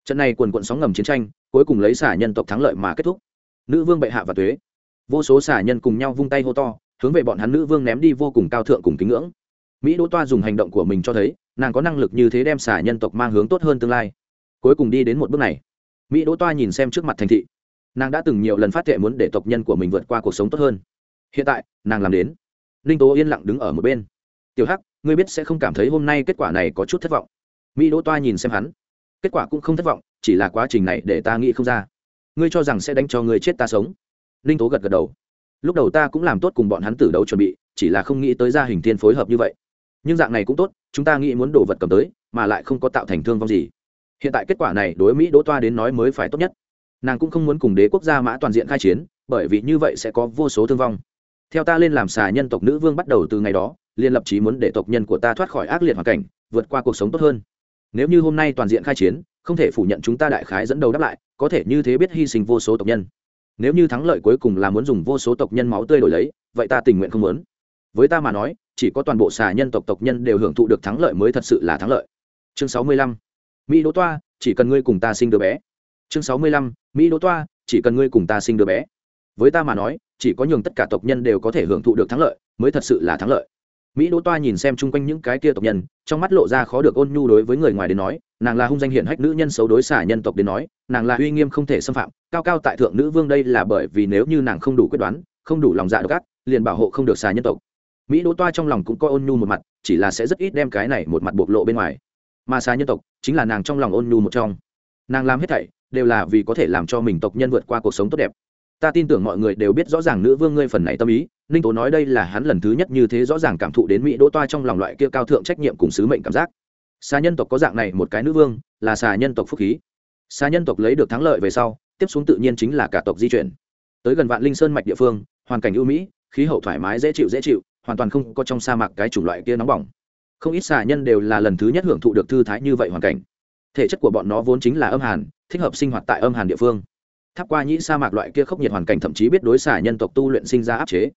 Trận này quần quận sóng ngầm chiến tranh, cuối cùng lấy xả nhân tộc thắng lợi mà kết thúc. Nữ vương bệ hạ và tuế. Vô số xả nhân cùng nhau vung tay hô to, hướng về bọn hắn nữ vương ném đi vô cùng cao thượng cùng kính ngưỡng. Mỹ đỗ toa dùng hành động của mình cho thấy, nàng có năng lực như thế đem xả nhân tộc mang hướng tốt hơn tương lai. Cuối cùng đi đến một bước này. Mỹ đỗ toa nhìn xem trước mặt thành thị nàng đã từng nhiều lần phát thệ muốn để tộc nhân của mình vượt qua cuộc sống tốt hơn. Hiện tại, nàng làm đến. Ninh tố yên lặng đứng ở một bên. Tiểu hắc, ngươi biết sẽ không cảm thấy hôm nay kết quả này có chút thất vọng. Mỹ đỗ toa nhìn xem hắn. Kết quả cũng không thất vọng, chỉ là quá trình này để ta nghĩ không ra. Ngươi cho rằng sẽ đánh cho người chết ta sống? Ninh tố gật gật đầu. Lúc đầu ta cũng làm tốt cùng bọn hắn tử đấu chuẩn bị, chỉ là không nghĩ tới gia hình thiên phối hợp như vậy. Nhưng dạng này cũng tốt, chúng ta nghĩ muốn đồ vật cầm tới, mà lại không có tạo thành thương vong gì. Hiện tại kết quả này đối mỹ đỗ toa đến nói mới phải tốt nhất nàng cũng không muốn cùng đế quốc gia mã toàn diện khai chiến, bởi vì như vậy sẽ có vô số thương vong. Theo ta lên làm xà nhân tộc nữ vương bắt đầu từ ngày đó liên lập chí muốn để tộc nhân của ta thoát khỏi ác liệt hoàn cảnh, vượt qua cuộc sống tốt hơn. Nếu như hôm nay toàn diện khai chiến, không thể phủ nhận chúng ta đại khái dẫn đầu đáp lại, có thể như thế biết hy sinh vô số tộc nhân. Nếu như thắng lợi cuối cùng là muốn dùng vô số tộc nhân máu tươi đổi lấy, vậy ta tình nguyện không muốn. Với ta mà nói, chỉ có toàn bộ xà nhân tộc tộc nhân đều hưởng thụ được thắng lợi mới thật sự là thắng lợi. Chương sáu mươi lăm. Mỹ đỗ toa, chỉ cần ngươi cùng ta sinh đứa bé chương sáu mươi lăm, mỹ đỗ toa, chỉ cần ngươi cùng ta sinh đứa bé. Với ta mà nói, chỉ có nhường tất cả tộc nhân đều có thể hưởng thụ được thắng lợi, mới thật sự là thắng lợi. Mỹ đỗ toa nhìn xem chung quanh những cái kia tộc nhân, trong mắt lộ ra khó được ôn nhu đối với người ngoài đến nói, nàng là hung danh hiển hách nữ nhân xấu đối xả nhân tộc đến nói, nàng là uy nghiêm không thể xâm phạm, cao cao tại thượng nữ vương đây là bởi vì nếu như nàng không đủ quyết đoán, không đủ lòng dạ độc ác, liền bảo hộ không được xả nhân tộc. Mỹ đỗ toa trong lòng cũng coi ôn nhu một mặt, chỉ là sẽ rất ít đem cái này một mặt bộc lộ bên ngoài. Mà xả nhân tộc chính là nàng trong lòng ôn nhu một trong. Nàng làm hết thảy đều là vì có thể làm cho mình tộc nhân vượt qua cuộc sống tốt đẹp. Ta tin tưởng mọi người đều biết rõ ràng nữ vương ngươi phần này tâm ý, ninh tố nói đây là hắn lần thứ nhất như thế rõ ràng cảm thụ đến mỹ đỗ toa trong lòng loại kia cao thượng trách nhiệm cùng sứ mệnh cảm giác. Xà nhân tộc có dạng này một cái nữ vương, là xà nhân tộc phúc khí. Xà nhân tộc lấy được thắng lợi về sau, tiếp xuống tự nhiên chính là cả tộc di chuyển. Tới gần vạn linh sơn mạch địa phương, hoàn cảnh ưu mỹ, khí hậu thoải mái dễ chịu dễ chịu, hoàn toàn không có trong sa mạc cái chủng loại kia nóng bỏng. Không ít xà nhân đều là lần thứ nhất hưởng thụ được thư thái như vậy hoàn cảnh. Thể chất của bọn nó vốn chính là âm hàn thích hợp sinh hoạt tại âm hàn địa phương. Tháp qua nhĩ sa mạc loại kia khốc nhiệt hoàn cảnh thậm chí biết đối xả nhân tộc tu luyện sinh ra áp chế.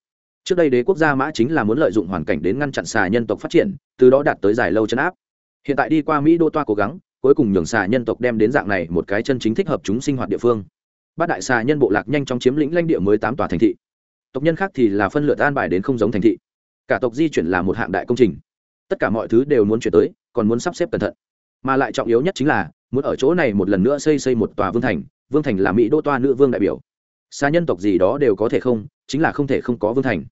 Trước đây đế quốc gia mã chính là muốn lợi dụng hoàn cảnh đến ngăn chặn xà nhân tộc phát triển, từ đó đạt tới dài lâu chấn áp. Hiện tại đi qua mỹ đô toa cố gắng, cuối cùng nhường xà nhân tộc đem đến dạng này một cái chân chính thích hợp chúng sinh hoạt địa phương. Bát đại xà nhân bộ lạc nhanh chóng chiếm lĩnh lãnh địa mới tám tòa thành thị. Tộc nhân khác thì là phân lượt an bài đến không giống thành thị. Cả tộc di chuyển là một hạng đại công trình. Tất cả mọi thứ đều muốn chuyển tới, còn muốn sắp xếp cẩn thận. Mà lại trọng yếu nhất chính là muốn ở chỗ này một lần nữa xây xây một tòa vương thành vương thành là mỹ đô toa nữ vương đại biểu. Xa nhân tộc gì đó đều có thể không, chính là không thể không có vương thành.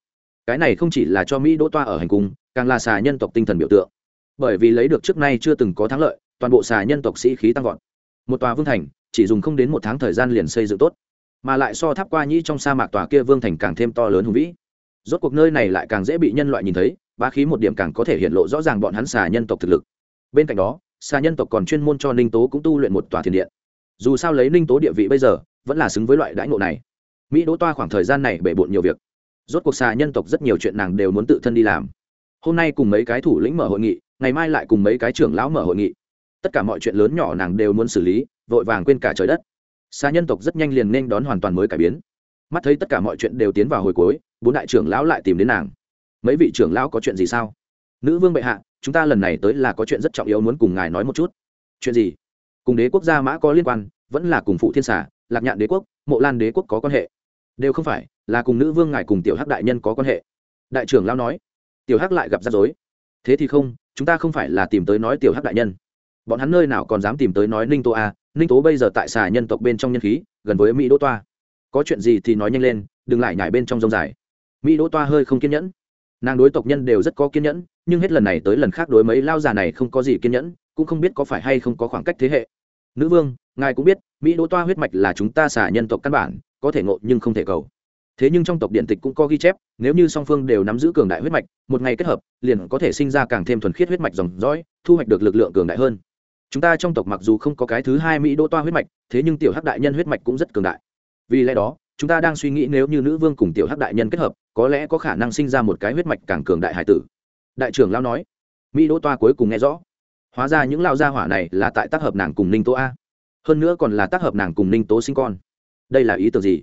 Cái này không chỉ là cho mỹ đô toa ở hành cung, càng là xà nhân tộc tinh thần biểu tượng. Bởi vì lấy được trước nay chưa từng có thắng lợi, toàn bộ xà nhân tộc sĩ khí tăng vọt. Một tòa vương thành, chỉ dùng không đến một tháng thời gian liền xây dựng tốt. Mà lại so tháp qua nhĩ trong sa mạc tòa kia vương thành càng thêm to lớn hùng vĩ. Rốt cuộc nơi này lại càng dễ bị nhân loại nhìn thấy ba khí một điểm càng có thể hiện lộ rõ ràng bọn hắn xà nhân tộc thực lực. Bên cạnh đó xà nhân tộc còn chuyên môn cho ninh tố cũng tu luyện một tòa thiền điện. Dù sao lấy ninh tố địa vị bây giờ, vẫn là xứng với loại đãi ngộ này. Mỹ đỗ toa khoảng thời gian này bể bộn nhiều việc. Rốt cuộc xà nhân tộc rất nhiều chuyện nàng đều muốn tự thân đi làm. Hôm nay cùng mấy cái thủ lĩnh mở hội nghị, ngày mai lại cùng mấy cái trưởng lão mở hội nghị. Tất cả mọi chuyện lớn nhỏ nàng đều muốn xử lý, vội vàng quên cả trời đất. Xà nhân tộc rất nhanh liền nên đón hoàn toàn mới cải biến. Mắt thấy tất cả mọi chuyện đều tiến vào hồi cuối, bốn đại trưởng lão lại tìm đến nàng. Mấy vị trưởng lão có chuyện gì sao? Nữ vương bệ hạ chúng ta lần này tới là có chuyện rất trọng yếu muốn cùng ngài nói một chút. Chuyện gì? Cùng đế quốc gia mã có liên quan, vẫn là cùng phụ thiên xả lạc nhạn đế quốc, mộ lan đế quốc có quan hệ? Đều không phải, là cùng nữ vương ngài cùng tiểu hắc đại nhân có quan hệ. Đại trưởng lao nói. Tiểu hắc lại gặp rắc rối. Thế thì không, chúng ta không phải là tìm tới nói tiểu hắc đại nhân. Bọn hắn nơi nào còn dám tìm tới nói ninh tô a? Ninh tố bây giờ tại xà nhân tộc bên trong nhân khí, gần với mỹ đỗ toa. Có chuyện gì thì nói nhanh lên, đừng lại nhảy bên trong rông dài. Mỹ đỗ toa hơi không kiên nhẫn. Nàng đối tộc nhân đều rất có kiên nhẫn nhưng hết lần này tới lần khác đối mấy lao già này không có gì kiên nhẫn, cũng không biết có phải hay không có khoảng cách thế hệ. Nữ vương, ngài cũng biết, mỹ đỗ toa huyết mạch là chúng ta xả nhân tộc căn bản, có thể ngộ nhưng không thể cầu. Thế nhưng trong tộc điện tịch cũng có ghi chép, nếu như song phương đều nắm giữ cường đại huyết mạch, một ngày kết hợp, liền có thể sinh ra càng thêm thuần khiết huyết mạch dòng dõi, thu hoạch được lực lượng cường đại hơn. Chúng ta trong tộc mặc dù không có cái thứ hai mỹ đỗ toa huyết mạch, thế nhưng tiểu hắc đại nhân huyết mạch cũng rất cường đại. Vì lẽ đó, chúng ta đang suy nghĩ nếu như nữ vương cùng tiểu hắc đại nhân kết hợp, có lẽ có khả năng sinh ra một cái huyết mạch càng cường đại hải tử đại trưởng lao nói, mỹ đỗ toa cuối cùng nghe rõ. Hóa ra những lao gia hỏa này là tại tác hợp nàng cùng ninh tố a. Hơn nữa còn là tác hợp nàng cùng ninh tố sinh con. Đây là ý tưởng gì?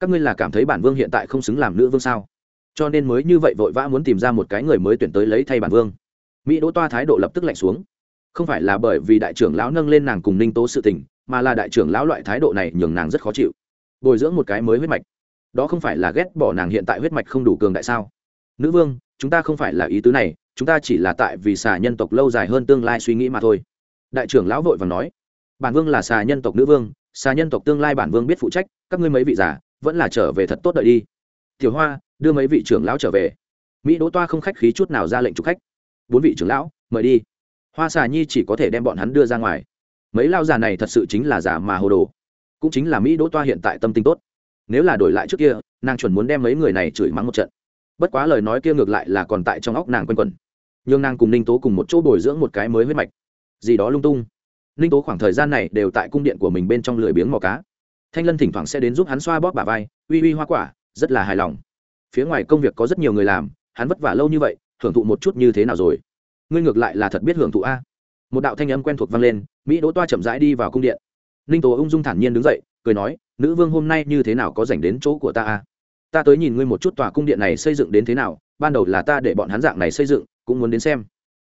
Các ngươi là cảm thấy bản vương hiện tại không xứng làm nữ vương sao? Cho nên mới như vậy vội vã muốn tìm ra một cái người mới tuyển tới lấy thay bản vương. Mỹ đỗ toa thái độ lập tức lạnh xuống. Không phải là bởi vì đại trưởng lão nâng lên nàng cùng ninh tố sự tình, mà là đại trưởng lão loại thái độ này nhường nàng rất khó chịu. Bồi dưỡng một cái mới huyết mạch. Đó không phải là ghét bỏ nàng hiện tại huyết mạch không đủ cường đại sao? Nữ vương chúng ta không phải là ý tứ này, chúng ta chỉ là tại vì xà nhân tộc lâu dài hơn tương lai suy nghĩ mà thôi. Đại trưởng lão vội và nói. Bản vương là xà nhân tộc nữ vương, xà nhân tộc tương lai bản vương biết phụ trách, các ngươi mấy vị già, vẫn là trở về thật tốt đợi đi. Tiểu hoa, đưa mấy vị trưởng lão trở về. Mỹ đỗ toa không khách khí chút nào ra lệnh chụp khách. Bốn vị trưởng lão, mời đi. Hoa xà nhi chỉ có thể đem bọn hắn đưa ra ngoài. Mấy lao già này thật sự chính là giả mà hồ đồ. Cũng chính là mỹ đỗ toa hiện tại tâm tình tốt. Nếu là đổi lại trước kia, nàng chuẩn muốn đem mấy người này chửi mắng một trận bất quá lời nói kia ngược lại là còn tại trong óc nàng quanh quẩn. Nhưng nàng cùng ninh tố cùng một chỗ bồi dưỡng một cái mới huyết mạch. Gì đó lung tung. Ninh tố khoảng thời gian này đều tại cung điện của mình bên trong lười biếng mò cá. Thanh lân thỉnh thoảng sẽ đến giúp hắn xoa bóp bà vai, uy uy hoa quả, rất là hài lòng. Phía ngoài công việc có rất nhiều người làm, hắn vất vả lâu như vậy hưởng thụ một chút như thế nào rồi? Ngươi ngược lại là thật biết hưởng thụ a. Một đạo thanh âm quen thuộc vang lên, mỹ đỗ toa chậm rãi đi vào cung điện. Ninh tố ung dung thản nhiên đứng dậy, cười nói, nữ vương hôm nay như thế nào có dành đến chỗ của ta a? Ta tới nhìn ngươi một chút tòa cung điện này xây dựng đến thế nào, ban đầu là ta để bọn hắn dạng này xây dựng, cũng muốn đến xem.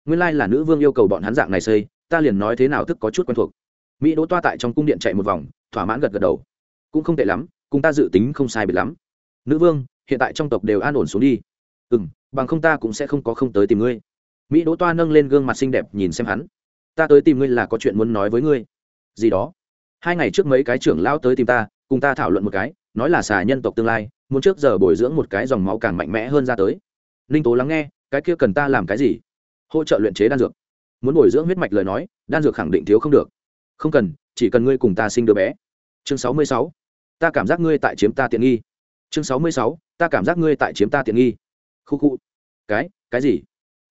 Nguyên lai là nữ vương yêu cầu bọn hắn dạng này xây, ta liền nói thế nào thức có chút quen thuộc. Mỹ đỗ toa tại trong cung điện chạy một vòng, thỏa mãn gật gật đầu. Cũng không tệ lắm, cùng ta dự tính không sai biệt lắm. Nữ vương, hiện tại trong tộc đều an ổn xuống đi. Ừ m bằng không ta cũng sẽ không có không tới tìm ngươi. Mỹ đỗ toa nâng lên gương mặt xinh đẹp nhìn xem hắn. Ta tới tìm ngươi là có chuyện muốn nói với ngươi. Gì đó? Hai ngày trước mấy cái trưởng lao tới tìm ta, cùng ta thảo luận một cái, nói là xà nhân tộc tương lai muốn trước giờ bồi dưỡng một cái dòng máu càng mạnh mẽ hơn ra tới. Ninh tố lắng nghe, cái kia cần ta làm cái gì? Hỗ trợ luyện chế đan dược. Muốn bồi dưỡng huyết mạch lời nói, đan dược khẳng định thiếu không được. Không cần, chỉ cần ngươi cùng ta sinh đứa bé. Chương sáu mươi sáu. Ta cảm giác ngươi tại chiếm ta tiện nghi. Chương sáu mươi sáu. Ta cảm giác ngươi tại chiếm ta tiện nghi. Khu khu. Cái cái gì?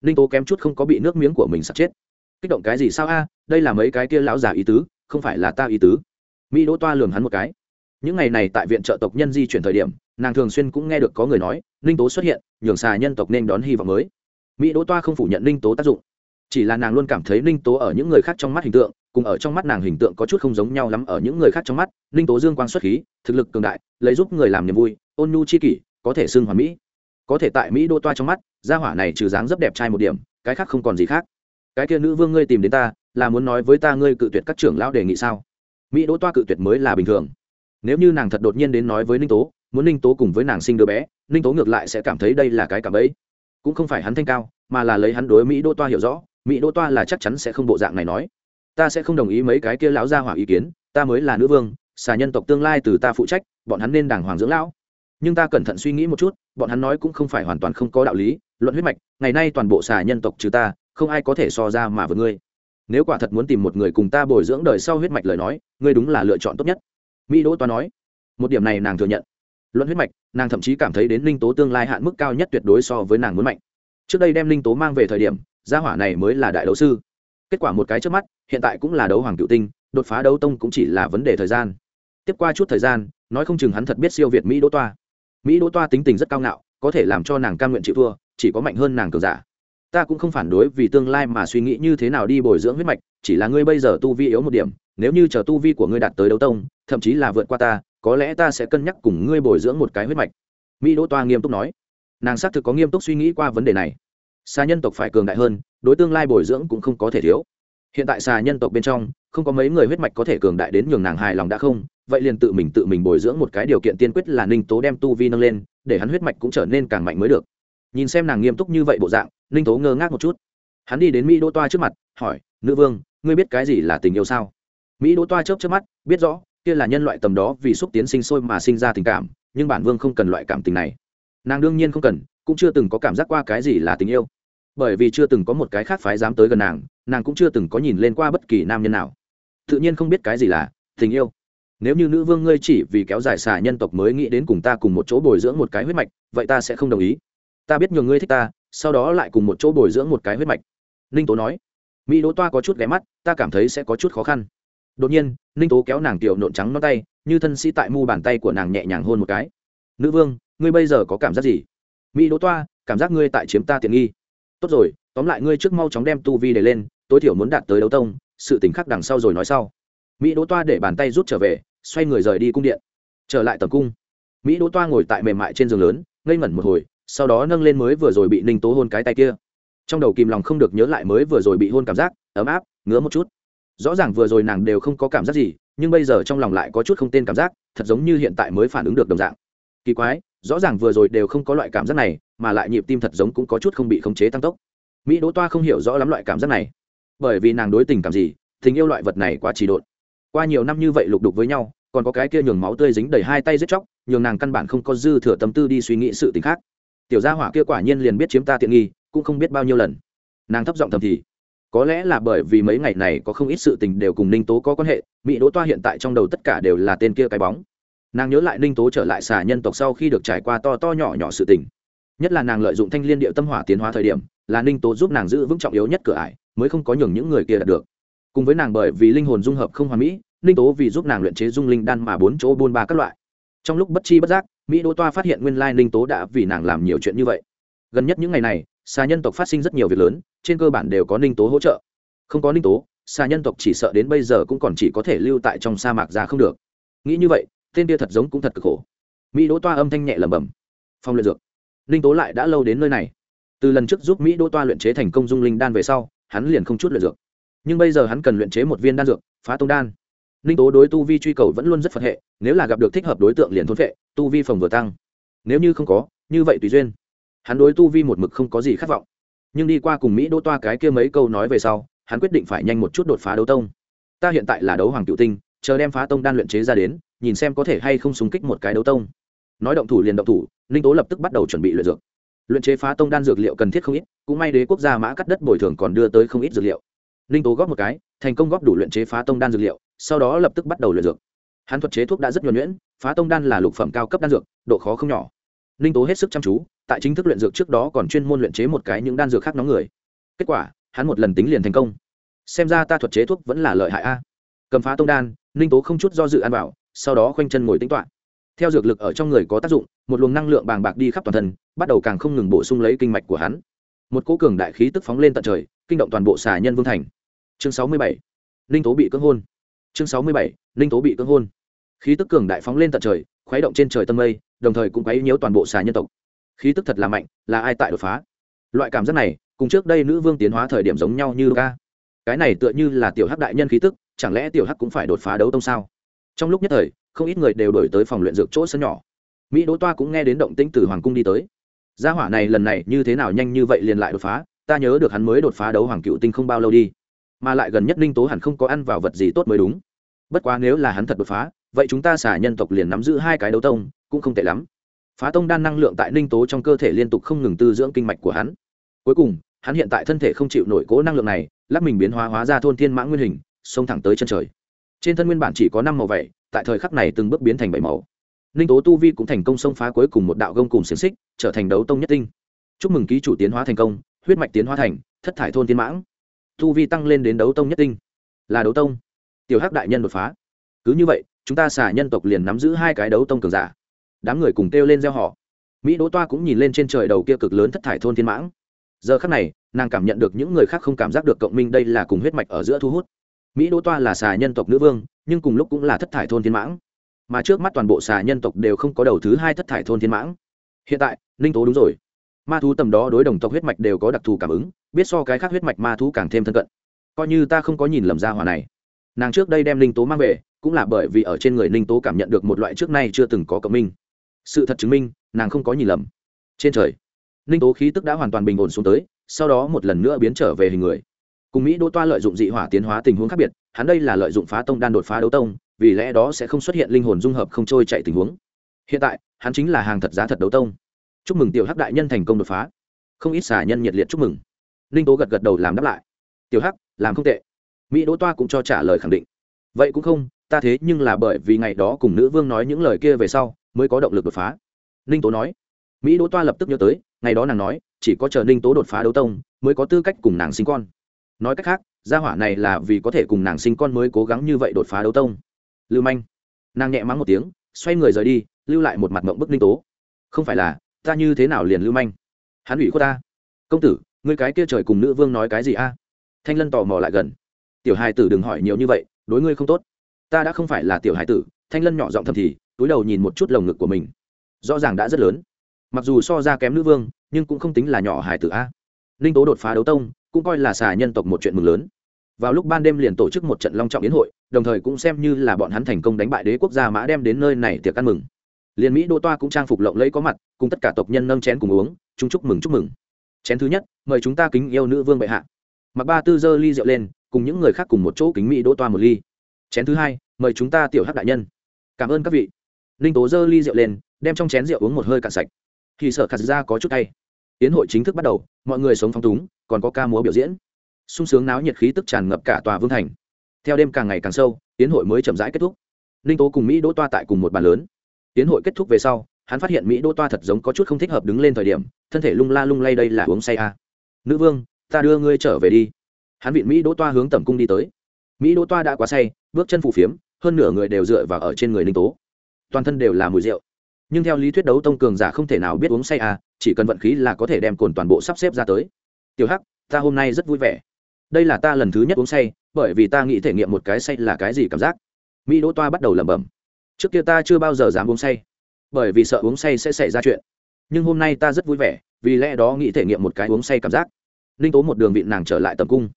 Ninh tố kém chút không có bị nước miếng của mình sặc chết. Kích động cái gì sao a? Đây là mấy cái kia lão già ý tứ, không phải là ta ý tứ. Mỹ đỗ toa lường hắn một cái những ngày này tại viện trợ tộc nhân di chuyển thời điểm, nàng thường xuyên cũng nghe được có người nói, ninh tố xuất hiện, nhường xà nhân tộc nên đón hy vọng mới. Mỹ đỗ toa không phủ nhận ninh tố tác dụng. Chỉ là nàng luôn cảm thấy ninh tố ở những người khác trong mắt hình tượng, cùng ở trong mắt nàng hình tượng có chút không giống nhau lắm. Ở những người khác trong mắt, ninh tố dương quang xuất khí, thực lực cường đại, lấy giúp người làm niềm vui, ôn nhu chi kỷ, có thể xưng hoàn mỹ. Có thể tại mỹ đô toa trong mắt, gia hỏa này trừ dáng rất đẹp trai một điểm, cái khác không còn gì khác. Cái kia nữ vương ngươi tìm đến ta, là muốn nói với ta ngươi cự tuyệt các trưởng lão đề nghị sao? Mỹ đỗ toa cự tuyệt mới là bình thường nếu như nàng thật đột nhiên đến nói với ninh tố, muốn ninh tố cùng với nàng sinh đứa bé, ninh tố ngược lại sẽ cảm thấy đây là cái cảm ấy. Cũng không phải hắn thanh cao, mà là lấy hắn đối mỹ đỗ toa hiểu rõ, mỹ đỗ toa là chắc chắn sẽ không bộ dạng này nói. Ta sẽ không đồng ý mấy cái kia lão gia hỏa ý kiến, ta mới là nữ vương, xà nhân tộc tương lai từ ta phụ trách, bọn hắn nên đàng hoàng dưỡng lão. Nhưng ta cẩn thận suy nghĩ một chút, bọn hắn nói cũng không phải hoàn toàn không có đạo lý, luận huyết mạch, ngày nay toàn bộ xà nhân tộc trừ ta, không ai có thể so ra mà với ngươi. Nếu quả thật muốn tìm một người cùng ta bồi dưỡng đời sau huyết mạch lời nói, ngươi đúng là lựa chọn tốt nhất mỹ đỗ toa nói, một điểm này nàng thừa nhận. Luận huyết mạch, nàng thậm chí cảm thấy đến linh tố tương lai hạn mức cao nhất tuyệt đối so với nàng muốn mạnh. Trước đây đem linh tố mang về thời điểm, gia hỏa này mới là đại đấu sư. Kết quả một cái trước mắt, hiện tại cũng là đấu hoàng cựu tinh, đột phá đấu tông cũng chỉ là vấn đề thời gian. Tiếp qua chút thời gian, nói không chừng hắn thật biết siêu việt mỹ đỗ toa. Mỹ đỗ toa tính tình rất cao ngạo, có thể làm cho nàng cam nguyện chịu thua, chỉ có mạnh hơn nàng cường giả. Ta cũng không phản đối vì tương lai mà suy nghĩ như thế nào đi bồi dưỡng huyết mạch, chỉ là ngươi bây giờ tu vi yếu một điểm nếu như chờ tu vi của ngươi đạt tới đấu tông, thậm chí là vượt qua ta, có lẽ ta sẽ cân nhắc cùng ngươi bồi dưỡng một cái huyết mạch. Mỹ đỗ toa nghiêm túc nói. Nàng xác thực có nghiêm túc suy nghĩ qua vấn đề này. Xà nhân tộc phải cường đại hơn, đối tương lai bồi dưỡng cũng không có thể thiếu. Hiện tại xà nhân tộc bên trong, không có mấy người huyết mạch có thể cường đại đến nhường nàng hài lòng đã không, vậy liền tự mình tự mình bồi dưỡng một cái điều kiện tiên quyết là ninh tố đem tu vi nâng lên, để hắn huyết mạch cũng trở nên càng mạnh mới được. Nhìn xem nàng nghiêm túc như vậy bộ dạng, ninh tố ngơ ngác một chút. Hắn đi đến mỹ đỗ toa trước mặt, hỏi, nữ vương, ngươi biết cái gì là tình yêu sao? Mỹ đỗ toa chớp chớp mắt, biết rõ, kia là nhân loại tầm đó vì xúc tiến sinh sôi mà sinh ra tình cảm, nhưng bản vương không cần loại cảm tình này. Nàng đương nhiên không cần, cũng chưa từng có cảm giác qua cái gì là tình yêu. Bởi vì chưa từng có một cái khác phái dám tới gần nàng nàng cũng chưa từng có nhìn lên qua bất kỳ nam nhân nào. Tự nhiên không biết cái gì là tình yêu. Nếu như nữ vương ngươi chỉ vì kéo dài xà nhân tộc mới nghĩ đến cùng ta cùng một chỗ bồi dưỡng một cái huyết mạch, vậy ta sẽ không đồng ý. Ta biết nhường ngươi thích ta, sau đó lại cùng một chỗ bồi dưỡng một cái huyết mạch. Ninh tố nói. Mỹ đỗ toa có chút ghé mắt, ta cảm thấy sẽ có chút khó khăn đột nhiên, ninh tố kéo nàng tiểu nộn trắng nó tay, như thân sĩ tại mu bàn tay của nàng nhẹ nhàng hôn một cái. Nữ vương, ngươi bây giờ có cảm giác gì? Mỹ đỗ toa, cảm giác ngươi tại chiếm ta tiện nghi. Tốt rồi, tóm lại ngươi trước mau chóng đem tu vi để lên, tối thiểu muốn đạt tới đấu tông, sự tỉnh khắc đằng sau rồi nói sau. Mỹ đỗ toa để bàn tay rút trở về, xoay người rời đi cung điện. Trở lại tầm cung, mỹ đỗ toa ngồi tại mềm mại trên giường lớn, ngây ngẩn một hồi, sau đó nâng lên mới vừa rồi bị ninh tố hôn cái tay kia. Trong đầu kìm lòng không được nhớ lại mới vừa rồi bị hôn cảm giác, ấm áp, ngứa một chút rõ ràng vừa rồi nàng đều không có cảm giác gì, nhưng bây giờ trong lòng lại có chút không tên cảm giác, thật giống như hiện tại mới phản ứng được đồng dạng. Kỳ quái, rõ ràng vừa rồi đều không có loại cảm giác này, mà lại nhịp tim thật giống cũng có chút không bị khống chế tăng tốc. Mỹ đỗ toa không hiểu rõ lắm loại cảm giác này. Bởi vì nàng đối tình cảm gì, tình yêu loại vật này quá trì độn. Qua nhiều năm như vậy lục đục với nhau, còn có cái kia nhường máu tươi dính đầy hai tay giết chóc, nhường nàng căn bản không có dư thừa tâm tư đi suy nghĩ sự t ì n h khác. Tiểu gia hỏa kia quả nhiên liền biết chiếm ta tiện nghi, cũng không biết bao nhiêu lần. Nàng thấp giọng thầm thì có lẽ là bởi vì mấy ngày này có không ít sự tình đều cùng ninh tố có quan hệ, mỹ đỗ toa hiện tại trong đầu tất cả đều là tên kia cái bóng. Nàng nhớ lại ninh tố trở lại xà nhân tộc sau khi được trải qua to to nhỏ nhỏ sự tình. Nhất là nàng lợi dụng thanh liên điệu tâm hỏa tiến hóa thời điểm, là ninh tố giúp nàng giữ vững trọng yếu nhất cửa ải, mới không có nhường những người kia đạt được. Cùng với nàng bởi vì linh hồn dung hợp không hoàn mỹ, ninh tố vì giúp nàng luyện chế dung linh đan mà bốn chỗ buôn ba các loại. Trong lúc bất chi bất giác, mỹ đỗ toa phát hiện nguyên lai ninh tố đã vì nàng làm nhiều chuyện như vậy. Gần nhất những ngày này xà nhân tộc phát sinh rất nhiều việc lớn, trên cơ bản đều có ninh tố hỗ trợ. Không có ninh tố, xà nhân tộc chỉ sợ đến bây giờ cũng còn chỉ có thể lưu tại trong sa mạc ra không được. Nghĩ như vậy, tên kia thật giống cũng thật cực khổ. Mỹ đỗ toa âm thanh nhẹ lẩm bẩm. Phong luyện dược. Ninh tố lại đã lâu đến nơi này. Từ lần trước giúp mỹ đỗ toa luyện chế thành công dung linh đan về sau, hắn liền không chút luyện dược. Nhưng bây giờ hắn cần luyện chế một viên đan dược, phá tông đan. Ninh tố đối tu vi truy cầu vẫn luôn rất phật hệ, nếu là gặp được thích hợp đối tượng liền thốn vệ tu vi phòng vừa tăng. Nếu như không có, như vậy tùy duyên hắn đối tu vi một mực không có gì khát vọng. Nhưng đi qua cùng mỹ đỗ toa cái kia mấy câu nói về sau, hắn quyết định phải nhanh một chút đột phá đấu tông. Ta hiện tại là đấu hoàng cựu tinh, chờ đem phá tông đan luyện chế ra đến, nhìn xem có thể hay không súng kích một cái đấu tông. Nói động thủ liền động thủ, ninh tố lập tức bắt đầu chuẩn bị luyện dược. Luyện chế phá tông đan dược liệu cần thiết không ít, cũng may đế quốc gia mã cắt đất bồi thường còn đưa tới không ít dược liệu. Ninh tố góp một cái, thành công góp đủ luyện chế phá tông đan dược liệu, sau đó lập tức bắt đầu luyện dược. Hắn thuật chế thuốc đã rất nhuẩn nhuyễn, phá tông đan là lục phẩm cao cấp đan dược, độ khó không nhỏ ninh tố hết sức chăm chú, tại chính thức luyện dược trước đó còn chuyên môn luyện chế một cái những đan dược khác nóng người. Kết quả, hắn một lần tính liền thành công. Xem ra ta thuật chế thuốc vẫn là lợi hại a. Cầm phá tông đan ninh tố không chút do dự ăn bảo sau đó khoanh chân ngồi tính toạ theo dược lực ở trong người có tác dụng, một luồng năng lượng bàng bạc đi khắp toàn thân, bắt đầu càng không ngừng bổ sung lấy kinh mạch của hắn. Một cỗ cường đại khí tức phóng lên tận trời, kinh động toàn bộ xà nhân vương thành. Chương sáu mươi bảy ninh tố bị cưỡng hôn. Chương sáu mươi bảy ninh tố bị cưỡng hôn. Khí tức cường đại phóng lên tận trời, khuấy động trên trời tâm mây đồng thời cũng quấy nhiễu toàn bộ xà nhân tộc. Khí tức thật là mạnh, là ai tại đột phá? Loại cảm giác này, cùng trước đây nữ vương tiến hóa thời điểm giống nhau như ca cái này tựa như là tiểu hắc đại nhân khí tức, chẳng lẽ tiểu hắc cũng phải đột phá đấu tông sao? Trong lúc nhất thời, không ít người đều đổi tới phòng luyện dược chỗ sân nhỏ. Mỹ đỗ toa cũng nghe đến động tĩnh từ hoàng cung đi tới. Gia hỏa này lần này như thế nào nhanh như vậy liền lại đột phá, ta nhớ được hắn mới đột phá đấu hoàng cựu tinh không bao lâu đi. Mà lại gần nhất ninh tố hẳn không có ăn vào vật gì tốt mới đúng. Bất quá nếu là hắn thật đột phá, vậy chúng ta xả nhân tộc liền nắm giữ hai cái đấu tông cũng không tệ lắm. Phá tông đan năng lượng tại ninh tố trong cơ thể liên tục không ngừng tư dưỡng kinh mạch của hắn. Cuối cùng, hắn hiện tại thân thể không chịu nổi cố năng lượng này, lắc mình biến hóa hóa ra thôn thiên mã nguyên hình, xông thẳng tới chân trời. Trên thân nguyên bản chỉ có năm màu vẩy tại thời khắc này từng bước biến thành bảy màu. Ninh tố tu vi cũng thành công xông phá cuối cùng một đạo gông cùng xiềng xích, trở thành đấu tông nhất tinh. Chúc mừng ký chủ tiến hóa thành công, huyết mạch tiến hóa thành, thất thải thôn thiên mãng. Tu vi tăng lên đến đấu tông nhất tinh. Là đấu tông. Tiểu hắc đại nhân đột phá. Cứ như vậy, chúng ta xả nhân tộc liền nắm giữ hai cái đấu tông cường giả đám người cùng kêu lên gieo họ mỹ đỗ toa cũng nhìn lên trên trời đầu kia cực lớn thất thải thôn thiên mãng. Giờ khắc này, nàng cảm nhận được những người khác không cảm giác được cộng minh đây là cùng huyết mạch ở giữa thu hút. Mỹ đỗ toa là xà nhân tộc nữ vương, nhưng cùng lúc cũng là thất thải thôn thiên mãng. Mà trước mắt toàn bộ xà nhân tộc đều không có đầu thứ hai thất thải thôn thiên mãng. Hiện tại, ninh tố đúng rồi. Ma thú tầm đó đối đồng tộc huyết mạch đều có đặc thù cảm ứng, biết so cái khác huyết mạch ma thú càng thêm thân cận. Coi như ta không có nhìn lầm ra hỏa này. Nàng trước đây đem ninh tố mang về, cũng là bởi vì ở trên người ninh tố cảm nhận được một loại trước nay chưa từng có cộng minh sự thật chứng minh, nàng không có nhìn lầm. Trên trời, ninh tố khí tức đã hoàn toàn bình ổn xuống tới, sau đó một lần nữa biến trở về hình người. Cùng mỹ đỗ toa lợi dụng dị hỏa tiến hóa tình huống khác biệt, hắn đây là lợi dụng phá tông đan đột phá đấu tông, vì lẽ đó sẽ không xuất hiện linh hồn dung hợp không trôi chạy tình huống. Hiện tại, hắn chính là hàng thật giá thật đấu tông. Chúc mừng tiểu hắc đại nhân thành công đột phá. Không ít xà nhân nhiệt liệt chúc mừng. Ninh tố gật gật đầu làm đáp lại. Tiểu hắc, làm không tệ. Mỹ đỗ toa cũng cho trả lời khẳng định. Vậy cũng không, ta thế nhưng là bởi vì ngày đó cùng nữ vương nói những lời kia về sau mới có động lực đột phá. Ninh tố nói. Mỹ đỗ toa lập tức nhớ tới, ngày đó nàng nói, chỉ có chờ ninh tố đột phá đấu tông, mới có tư cách cùng nàng sinh con. Nói cách khác, gia hỏa này là vì có thể cùng nàng sinh con mới cố gắng như vậy đột phá đấu tông. Lưu manh. Nàng nhẹ mắng một tiếng, xoay người rời đi, lưu lại một mặt mộng bức ninh tố. Không phải là, ta như thế nào liền lưu manh? Hắn ủy khuất ta. Công tử, ngươi cái kia trời cùng nữ vương nói cái gì a? Thanh lân tò mò lại gần. Tiểu hài tử đừng hỏi nhiều như vậy, đối ngươi không tốt. Ta đã không phải là tiểu hài tử thanh lân nhỏ giọng thầm thì, túi đầu nhìn một chút lồng ngực của mình. Rõ ràng đã rất lớn. Mặc dù so ra kém nữ vương, nhưng cũng không tính là nhỏ hài tử a. Ninh tố đột phá đấu tông, cũng coi là xà nhân tộc một chuyện mừng lớn. Vào lúc ban đêm liền tổ chức một trận long trọng yến hội, đồng thời cũng xem như là bọn hắn thành công đánh bại đế quốc gia mã đem đến nơi này tiệc ăn mừng. Liên mỹ đô toa cũng trang phục lộng lẫy có mặt, cùng tất cả tộc nhân nâng chén cùng uống chúng chúc mừng chúc mừng. Chén thứ nhất, mời chúng ta kính yêu nữ vương bệ hạ. Mặc ba tư dơ ly rượu lên, cùng những người khác cùng một chỗ kính mỹ đô toa một ly. Chén thứ hai, mời chúng ta tiểu hắc đại nhân cảm ơn các vị. Ninh tố dơ ly rượu lên, đem trong chén rượu uống một hơi cạn sạch. Thì sợ khát ra có chút tay tiến hội chính thức bắt đầu, mọi người sống phong túng, còn có ca múa biểu diễn. Sung sướng náo nhiệt khí tức tràn ngập cả tòa vương thành. Theo đêm càng ngày càng sâu, tiến hội mới chậm rãi kết thúc. Ninh tố cùng mỹ đỗ toa tại cùng một bàn lớn. Tiến hội kết thúc về sau, hắn phát hiện mỹ đỗ toa thật giống có chút không thích hợp đứng lên thời điểm, thân thể lung la lung lay đây là uống say à. nữ vương, ta đưa ngươi trở về đi. Hắn vịn mỹ đỗ toa hướng tẩm cung đi tới. Mỹ đỗ toa đã quá say, bước chân phù phiếm hơn nửa người đều dựa vào ở trên người ninh tố. Toàn thân đều là mùi rượu. Nhưng theo lý thuyết đấu tông cường giả không thể nào biết uống say à chỉ cần vận khí là có thể đem cồn toàn bộ sắp xếp ra tới. Tiểu hắc, ta hôm nay rất vui vẻ. Đây là ta lần thứ nhất uống say, bởi vì ta nghĩ thể nghiệm một cái say là cái gì cảm giác. Mỹ đỗ toa bắt đầu lẩm bẩm. Trước kia ta chưa bao giờ dám uống say, bởi vì sợ uống say sẽ xảy ra chuyện. Nhưng hôm nay ta rất vui vẻ, vì lẽ đó nghĩ thể nghiệm một cái uống say cảm giác. Ninh tố một đường vịn nàng trở lại tầm cung.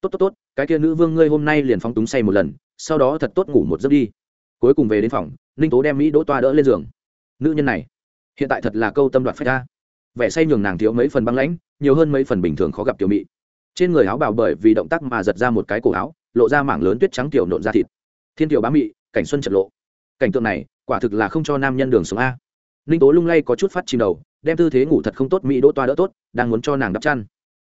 Tốt tốt tốt, cái kia nữ vương ngươi hôm nay liền phóng túng say một lần sau đó thật tốt ngủ một giấc đi. Cuối cùng về đến phòng, ninh tố đem mỹ đỗ toa đỡ lên giường. Nữ nhân này, hiện tại thật là câu tâm đoạt phách ta. Vẻ say nhường nàng thiếu mấy phần băng lãnh, nhiều hơn mấy phần bình thường khó gặp tiểu mị. Trên người áo bào bởi vì động tác mà giật ra một cái cổ áo, lộ ra mảng lớn tuyết trắng tiểu nộn ra thịt. Thiên tiểu bá mị, cảnh xuân chật lộ. Cảnh tượng này, quả thực là không cho nam nhân đường sống a. Ninh tố lung lay có chút phát chìm đầu, đem tư thế ngủ thật không tốt mỹ đỗ toa đỡ tốt, đang muốn cho nàng đắp chăn.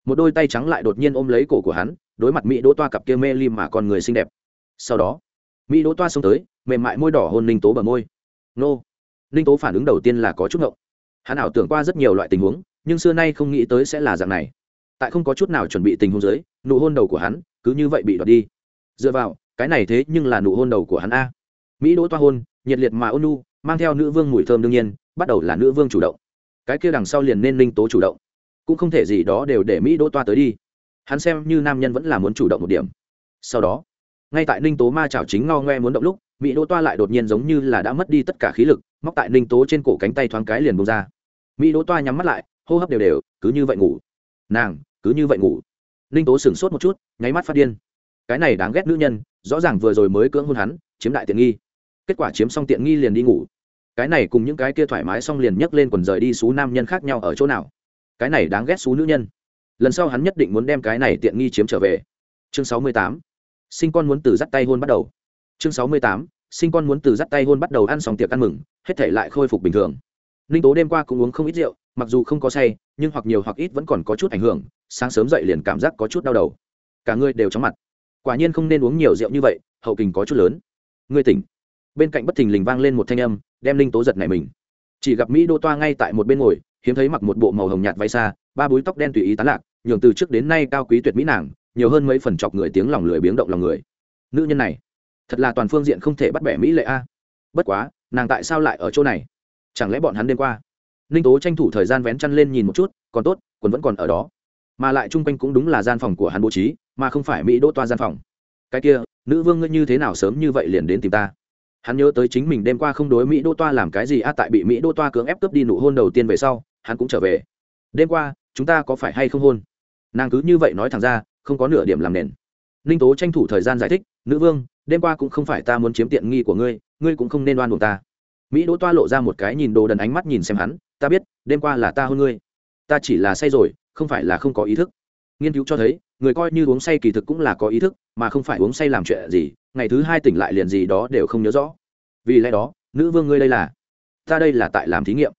Một đôi tay trắng lại đột nhiên ôm lấy cổ của hắn, đối mặt mỹ đỗ toa cặp kia mê lim mà còn người xinh đẹp sau đó, mỹ đỗ toa xông tới, mềm mại môi đỏ hôn ninh tố bờ môi. Nô. Ninh tố phản ứng đầu tiên là có chút ngộng. Hắn ảo tưởng qua rất nhiều loại tình huống, nhưng xưa nay không nghĩ tới sẽ là dạng này. Tại không có chút nào chuẩn bị tình huống dưới, nụ hôn đầu của hắn cứ như vậy bị đoạt đi. Dựa vào, cái này thế nhưng là nụ hôn đầu của hắn a. Mỹ đỗ toa hôn, nhiệt liệt mà ôn nu mang theo nữ vương mùi thơm đương nhiên, bắt đầu là nữ vương chủ động. Cái kia đằng sau liền nên ninh tố chủ động. Cũng không thể gì đó đều để mỹ đỗ toa tới đi. Hắn xem như nam nhân vẫn là muốn chủ động một điểm. Sau đó ngay tại ninh tố ma chảo chính ngao ngoe muốn động lúc, mỹ đỗ toa lại đột nhiên giống như là đã mất đi tất cả khí lực, móc tại ninh tố trên cổ cánh tay thoáng cái liền bông ra. Mỹ đỗ toa nhắm mắt lại, hô hấp đều đều, cứ như vậy ngủ. Nàng, cứ như vậy ngủ. Ninh tố sửng sốt một chút, nháy mắt phát điên. Cái này đáng ghét nữ nhân, rõ ràng vừa rồi mới cưỡng hôn hắn, chiếm đại tiện nghi. Kết quả chiếm xong tiện nghi liền đi ngủ. Cái này cùng những cái kia thoải mái xong liền nhấc lên quần rời đi xú nam nhân khác nhau ở chỗ nào. Cái này đáng ghét xú nữ nhân. Lần sau hắn nhất định muốn đem cái này tiện nghi chiếm trở về. Chương sáu mươi tám sinh con muốn từ dắt tay hôn bắt đầu. Chương sáu mươi tám, sinh con muốn từ dắt tay hôn bắt đầu ăn xong tiệc ăn mừng, hết thể lại khôi phục bình thường. Ninh tố đêm qua cũng uống không ít rượu, mặc dù không có say, nhưng hoặc nhiều hoặc ít vẫn còn có chút ảnh hưởng, sáng sớm dậy liền cảm giác có chút đau đầu. Cả người đều chóng mặt. Quả nhiên không nên uống nhiều rượu như vậy, hậu kình có chút lớn. Ngươi tỉnh. Bên cạnh bất thình lình vang lên một thanh âm, đem linh tố giật này mình. Chỉ gặp mỹ đô toa ngay tại một bên ngồi, hiếm thấy mặc một bộ màu hồng nhạt váy xa, ba búi tóc đen tùy ý tán lạc, nhường từ trước đến nay cao quý tuyệt mỹ nàng nhiều hơn mấy phần chọc người tiếng lòng lười biếng động lòng người. Nữ nhân này, thật là toàn phương diện không thể bắt bẻ mỹ lệ a. Bất quá, nàng tại sao lại ở chỗ này? Chẳng lẽ bọn hắn đêm qua? Ninh tố tranh thủ thời gian vén chăn lên nhìn một chút, còn tốt, quần vẫn còn ở đó. Mà lại chung quanh cũng đúng là gian phòng của hắn bố trí, mà không phải mỹ đỗ toa gian phòng. Cái kia, nữ vương ngươi như thế nào sớm như vậy liền đến tìm ta? Hắn nhớ tới chính mình đêm qua không đối mỹ đô toa làm cái gì a tại bị mỹ đô toa cưỡng ép cướp đi nụ hôn đầu tiên về sau, hắn cũng trở về. Đêm qua, chúng ta có phải hay không hôn? Nàng cứ như vậy nói thẳng ra không có nửa điểm làm nền. Ninh tố tranh thủ thời gian giải thích, nữ vương, đêm qua cũng không phải ta muốn chiếm tiện nghi của ngươi ngươi cũng không nên oan buộc ta. Mỹ đỗ toa lộ ra một cái nhìn đồ đần ánh mắt nhìn xem hắn, ta biết, đêm qua là ta hơn ngươi. Ta chỉ là say rồi, không phải là không có ý thức. Nghiên cứu cho thấy, người coi như uống say kỳ thực cũng là có ý thức, mà không phải uống say làm chuyện gì, ngày thứ hai tỉnh lại liền gì đó đều không nhớ rõ. Vì lẽ đó, nữ vương ngươi đây là? Ta đây là tại làm thí nghiệm.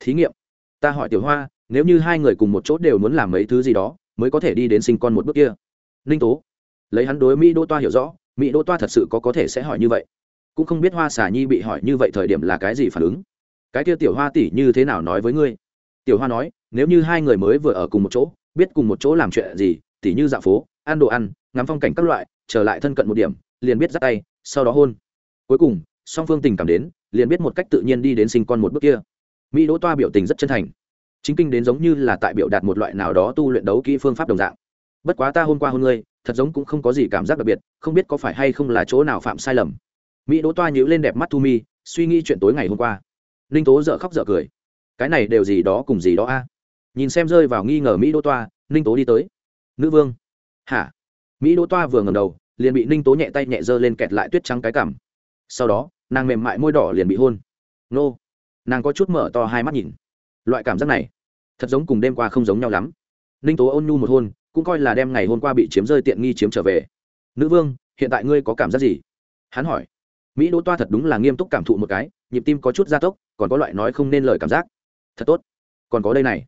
Thí nghiệm? Ta hỏi tiểu hoa, nếu như hai người cùng một chỗ đều muốn làm mấy thứ gì đó mới có thể đi đến sinh con một bước kia. Ninh tố, lấy hắn đối mỹ đô toa hiểu rõ, mỹ đô toa thật sự có có thể sẽ hỏi như vậy. Cũng không biết hoa xà nhi bị hỏi như vậy thời điểm là cái gì phản ứng. Cái kia tiểu hoa tỷ như thế nào nói với ngươi? Tiểu hoa nói, nếu như hai người mới vừa ở cùng một chỗ, biết cùng một chỗ làm chuyện gì, tỉ như dạo phố, ăn đồ ăn, ngắm phong cảnh các loại, trở lại thân cận một điểm, liền biết dắt tay, sau đó hôn. Cuối cùng, song phương tình cảm đến, liền biết một cách tự nhiên đi đến sinh con một bước kia. Mỹ đỗ toa biểu tình rất chân thành chính kinh đến giống như là tại biểu đạt một loại nào đó tu luyện đấu kỹ phương pháp đồng dạng. Bất quá ta hôm qua hôn ngươi, thật giống cũng không có gì cảm giác đặc biệt, không biết có phải hay không là chỗ nào phạm sai lầm. Mỹ đỗ toa nhíu lên đẹp mắt thu mi, suy nghĩ chuyện tối ngày hôm qua. Ninh tố dợ khóc dợ cười. Cái này đều gì đó cùng gì đó a? Nhìn xem rơi vào nghi ngờ mỹ đỗ toa, ninh tố đi tới. Nữ vương. Hả? Mỹ đỗ toa vừa ngầm đầu, liền bị ninh tố nhẹ tay nhẹ giơ lên kẹt lại tuyết trắng cái cảm sau đó, nàng mềm mại môi đỏ liền bị hôn. Nô. Nàng có chút mở to hai mắt nhìn. Loại cảm giác này thật giống cùng đêm qua không giống nhau lắm. Ninh tố ôn nhu một hôn, cũng coi là đem ngày hôm qua bị chiếm rơi tiện nghi chiếm trở về. Nữ vương, hiện tại ngươi có cảm giác gì? Hắn hỏi. Mỹ đỗ toa thật đúng là nghiêm túc cảm thụ một cái, nhịp tim có chút gia tốc, còn có loại nói không nên lời cảm giác. Thật tốt. Còn có đây này.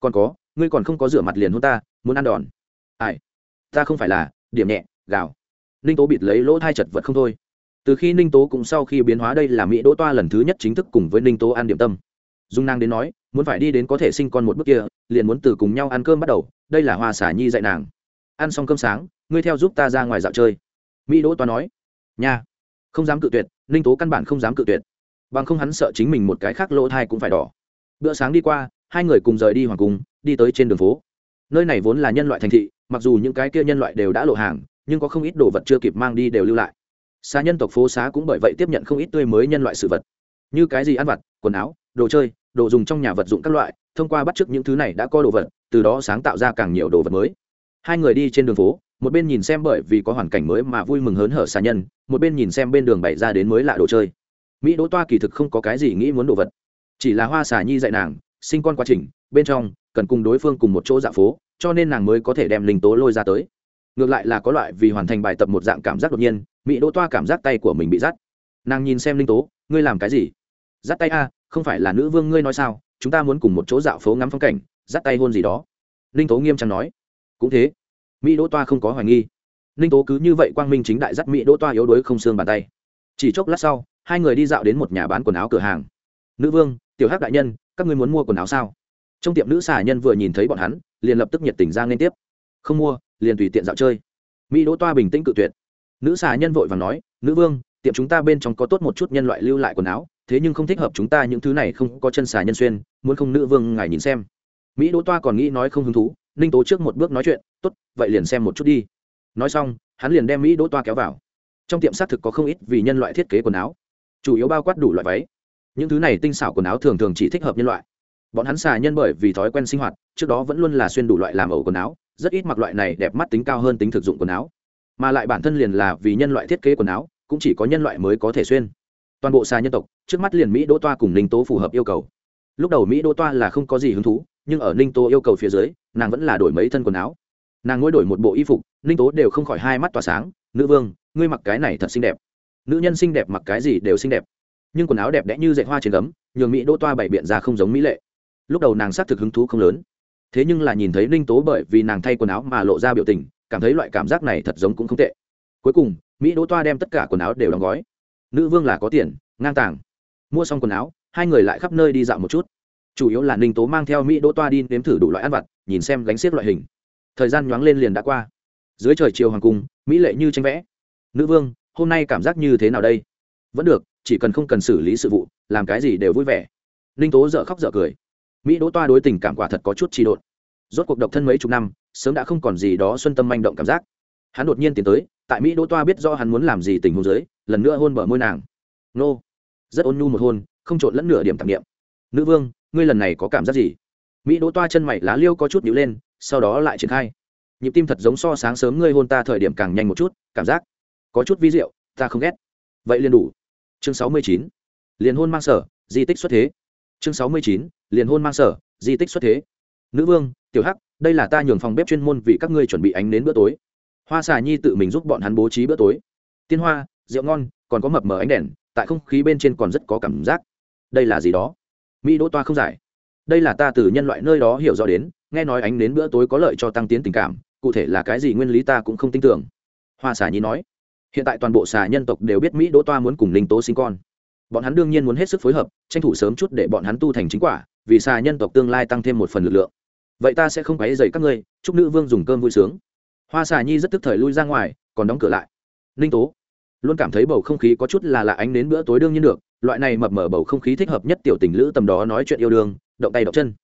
Còn có, ngươi còn không có rửa mặt liền hôn ta, muốn ăn đòn. Ai? Ta không phải là, điểm nhẹ, gào. Ninh tố bịt lấy lỗ thai chật vật không thôi. Từ khi ninh tố cũng sau khi biến hóa đây là mỹ đỗ toa lần thứ nhất chính thức cùng với ninh tố ăn điểm tâm. Dung năng đến nói muốn phải đi đến có thể sinh con một bước kia, liền muốn từ cùng nhau ăn cơm bắt đầu, đây là hoa xả nhi dạy nàng. Ăn xong cơm sáng, ngươi theo giúp ta ra ngoài dạo chơi. Mỹ đỗ toa nói. Nha, không dám cự tuyệt, ninh tố căn bản không dám cự tuyệt. Bằng không hắn sợ chính mình một cái khác lỗ thai cũng phải đỏ. Bữa sáng đi qua, hai người cùng rời đi hoàng cung, đi tới trên đường phố. Nơi này vốn là nhân loại thành thị, mặc dù những cái kia nhân loại đều đã lộ hàng, nhưng có không ít đồ vật chưa kịp mang đi đều lưu lại. Xa nhân tộc phố xá cũng bởi vậy tiếp nhận không ít tươi mới nhân loại sự vật. Như cái gì ăn vặt, quần áo đồ chơi, đồ dùng trong nhà vật dụng các loại, thông qua bắt chước những thứ này đã có đồ vật, từ đó sáng tạo ra càng nhiều đồ vật mới. Hai người đi trên đường phố, một bên nhìn xem bởi vì có hoàn cảnh mới mà vui mừng hớn hở xa nhân, một bên nhìn xem bên đường bày ra đến mới lạ đồ chơi. Mỹ đỗ toa kỳ thực không có cái gì nghĩ muốn đồ vật, chỉ là hoa xà nhi dạy nàng, sinh con quá trình, bên trong, cần cùng đối phương cùng một chỗ dạ phố, cho nên nàng mới có thể đem linh tố lôi ra tới. Ngược lại là có loại vì hoàn thành bài tập một dạng cảm giác đột nhiên, mỹ đỗ toa cảm giác tay của mình bị rắt nàng nhìn xem linh tố, ngươi làm cái gì? Rắt tay a không phải là nữ vương ngươi nói sao, chúng ta muốn cùng một chỗ dạo phố ngắm phong cảnh, dắt tay hôn gì đó. Linh tố nghiêm trang nói. Cũng thế. Mỹ đỗ toa không có hoài nghi. Ninh tố cứ như vậy quang minh chính đại dắt mỹ đỗ toa yếu đuối không xương bàn tay. Chỉ chốc lát sau, hai người đi dạo đến một nhà bán quần áo cửa hàng. Nữ vương, tiểu hắc đại nhân, các ngươi muốn mua quần áo sao? Trong tiệm nữ xà nhân vừa nhìn thấy bọn hắn, liền lập tức nhiệt tình ra liên tiếp. Không mua, liền tùy tiện dạo chơi. Mỹ đỗ toa bình tĩnh cự tuyệt. Nữ xà nhân vội và nói, nữ vương, tiệm chúng ta bên trong có tốt một chút nhân loại lưu lại quần áo thế nhưng không thích hợp chúng ta những thứ này không có chân xà nhân xuyên, muốn không nữ vương ngài nhìn xem. Mỹ đỗ toa còn nghĩ nói không hứng thú, ninh tố trước một bước nói chuyện, tốt, vậy liền xem một chút đi. Nói xong, hắn liền đem mỹ đỗ toa kéo vào. Trong tiệm xác thực có không ít vì nhân loại thiết kế quần áo, chủ yếu bao quát đủ loại váy. Những thứ này tinh xảo quần áo thường thường chỉ thích hợp nhân loại. Bọn hắn xà nhân bởi vì thói quen sinh hoạt, trước đó vẫn luôn là xuyên đủ loại làm ẩu quần áo, rất ít mặc loại này đẹp mắt tính cao hơn tính thực dụng quần áo. Mà lại bản thân liền là vì nhân loại thiết kế quần áo, cũng chỉ có nhân loại mới có thể xuyên toàn bộ xà nhân tộc, trước mắt liền mỹ đỗ toa cùng ninh tố phù hợp yêu cầu. Lúc đầu mỹ đỗ toa là không có gì hứng thú, nhưng ở ninh tố yêu cầu phía dưới, nàng vẫn là đổi mấy thân quần áo. Nàng ngồi đổi một bộ y phục, ninh tố đều không khỏi hai mắt tỏa sáng, nữ vương, ngươi mặc cái này thật xinh đẹp. Nữ nhân xinh đẹp mặc cái gì đều xinh đẹp. Nhưng quần áo đẹp đẽ như dạy hoa trên gấm, nhường mỹ đỗ toa bày biện ra không giống mỹ lệ. Lúc đầu nàng xác thực hứng thú không lớn. Thế nhưng là nhìn thấy ninh tố bởi vì nàng thay quần áo mà lộ ra biểu tình, cảm thấy loại cảm giác này thật giống cũng không tệ. Cuối cùng, mỹ đỗ toa đem tất cả quần áo đều đóng gói nữ vương là có tiền, ngang tàng. Mua xong quần áo, hai người lại khắp nơi đi dạo một chút. Chủ yếu là ninh tố mang theo mỹ đỗ toa đi nếm thử đủ loại ăn vặt, nhìn xem gánh xiếc loại hình. Thời gian nhoáng lên liền đã qua. Dưới trời chiều hoàng cung, mỹ lệ như tranh vẽ. Nữ vương, hôm nay cảm giác như thế nào đây? Vẫn được, chỉ cần không cần xử lý sự vụ, làm cái gì đều vui vẻ. Ninh tố dợ khóc dợ cười. Mỹ đỗ toa đối tình cảm quả thật có chút trì độn. Rốt cuộc độc thân mấy chục năm, sớm đã không còn gì đó xuân tâm manh động cảm giác hắn đột nhiên tiến tới, tại mỹ đỗ toa biết do hắn muốn làm gì tình huống dưới, lần nữa hôn bờ môi nàng. Nô. Rất ôn nhu một hôn, không trộn lẫn nửa điểm tạp nghiệm nữ vương, ngươi lần này có cảm giác gì? Mỹ đỗ toa chân mày lá liêu có chút nhíu lên, sau đó lại triển khai. Nhịp tim thật giống so sáng sớm ngươi hôn ta thời điểm càng nhanh một chút, cảm giác có chút vi diệu, ta không ghét. Vậy liền đủ. Chương sáu mươi chín. Liền hôn mang sở, di tích xuất thế. Chương sáu mươi chín. Liền hôn mang sở, di tích xuất thế. Nữ vương, tiểu hắc, đây là ta nhường phòng bếp chuyên môn vì các ngươi chuẩn bị ánh đến bữa tối hoa xà nhi tự mình giúp bọn hắn bố trí bữa tối. Tiên hoa, rượu ngon, còn có mập mờ ánh đèn, tại không khí bên trên còn rất có cảm giác. Đây là gì đó? Mỹ đỗ toa không giải. Đây là ta từ nhân loại nơi đó hiểu rõ đến, nghe nói ánh đến bữa tối có lợi cho tăng tiến tình cảm, cụ thể là cái gì nguyên lý ta cũng không tin tưởng. Hoa xà nhi nói. Hiện tại toàn bộ xà nhân tộc đều biết mỹ đỗ toa muốn cùng linh tố sinh con. Bọn hắn đương nhiên muốn hết sức phối hợp, tranh thủ sớm chút để bọn hắn tu thành chính quả, vì xà nhân tộc tương lai tăng thêm một phần lực lượng. Vậy ta sẽ không quấy dậy các ngươi, chúc nữ vương dùng cơm vui sướng hoa xà nhi rất tức thời lui ra ngoài, còn đóng cửa lại. Ninh tố, luôn cảm thấy bầu không khí có chút là lạ ánh đến bữa tối đương nhiên được, loại này mập mở bầu không khí thích hợp nhất tiểu tình lữ tầm đó nói chuyện yêu đương, động tay động chân.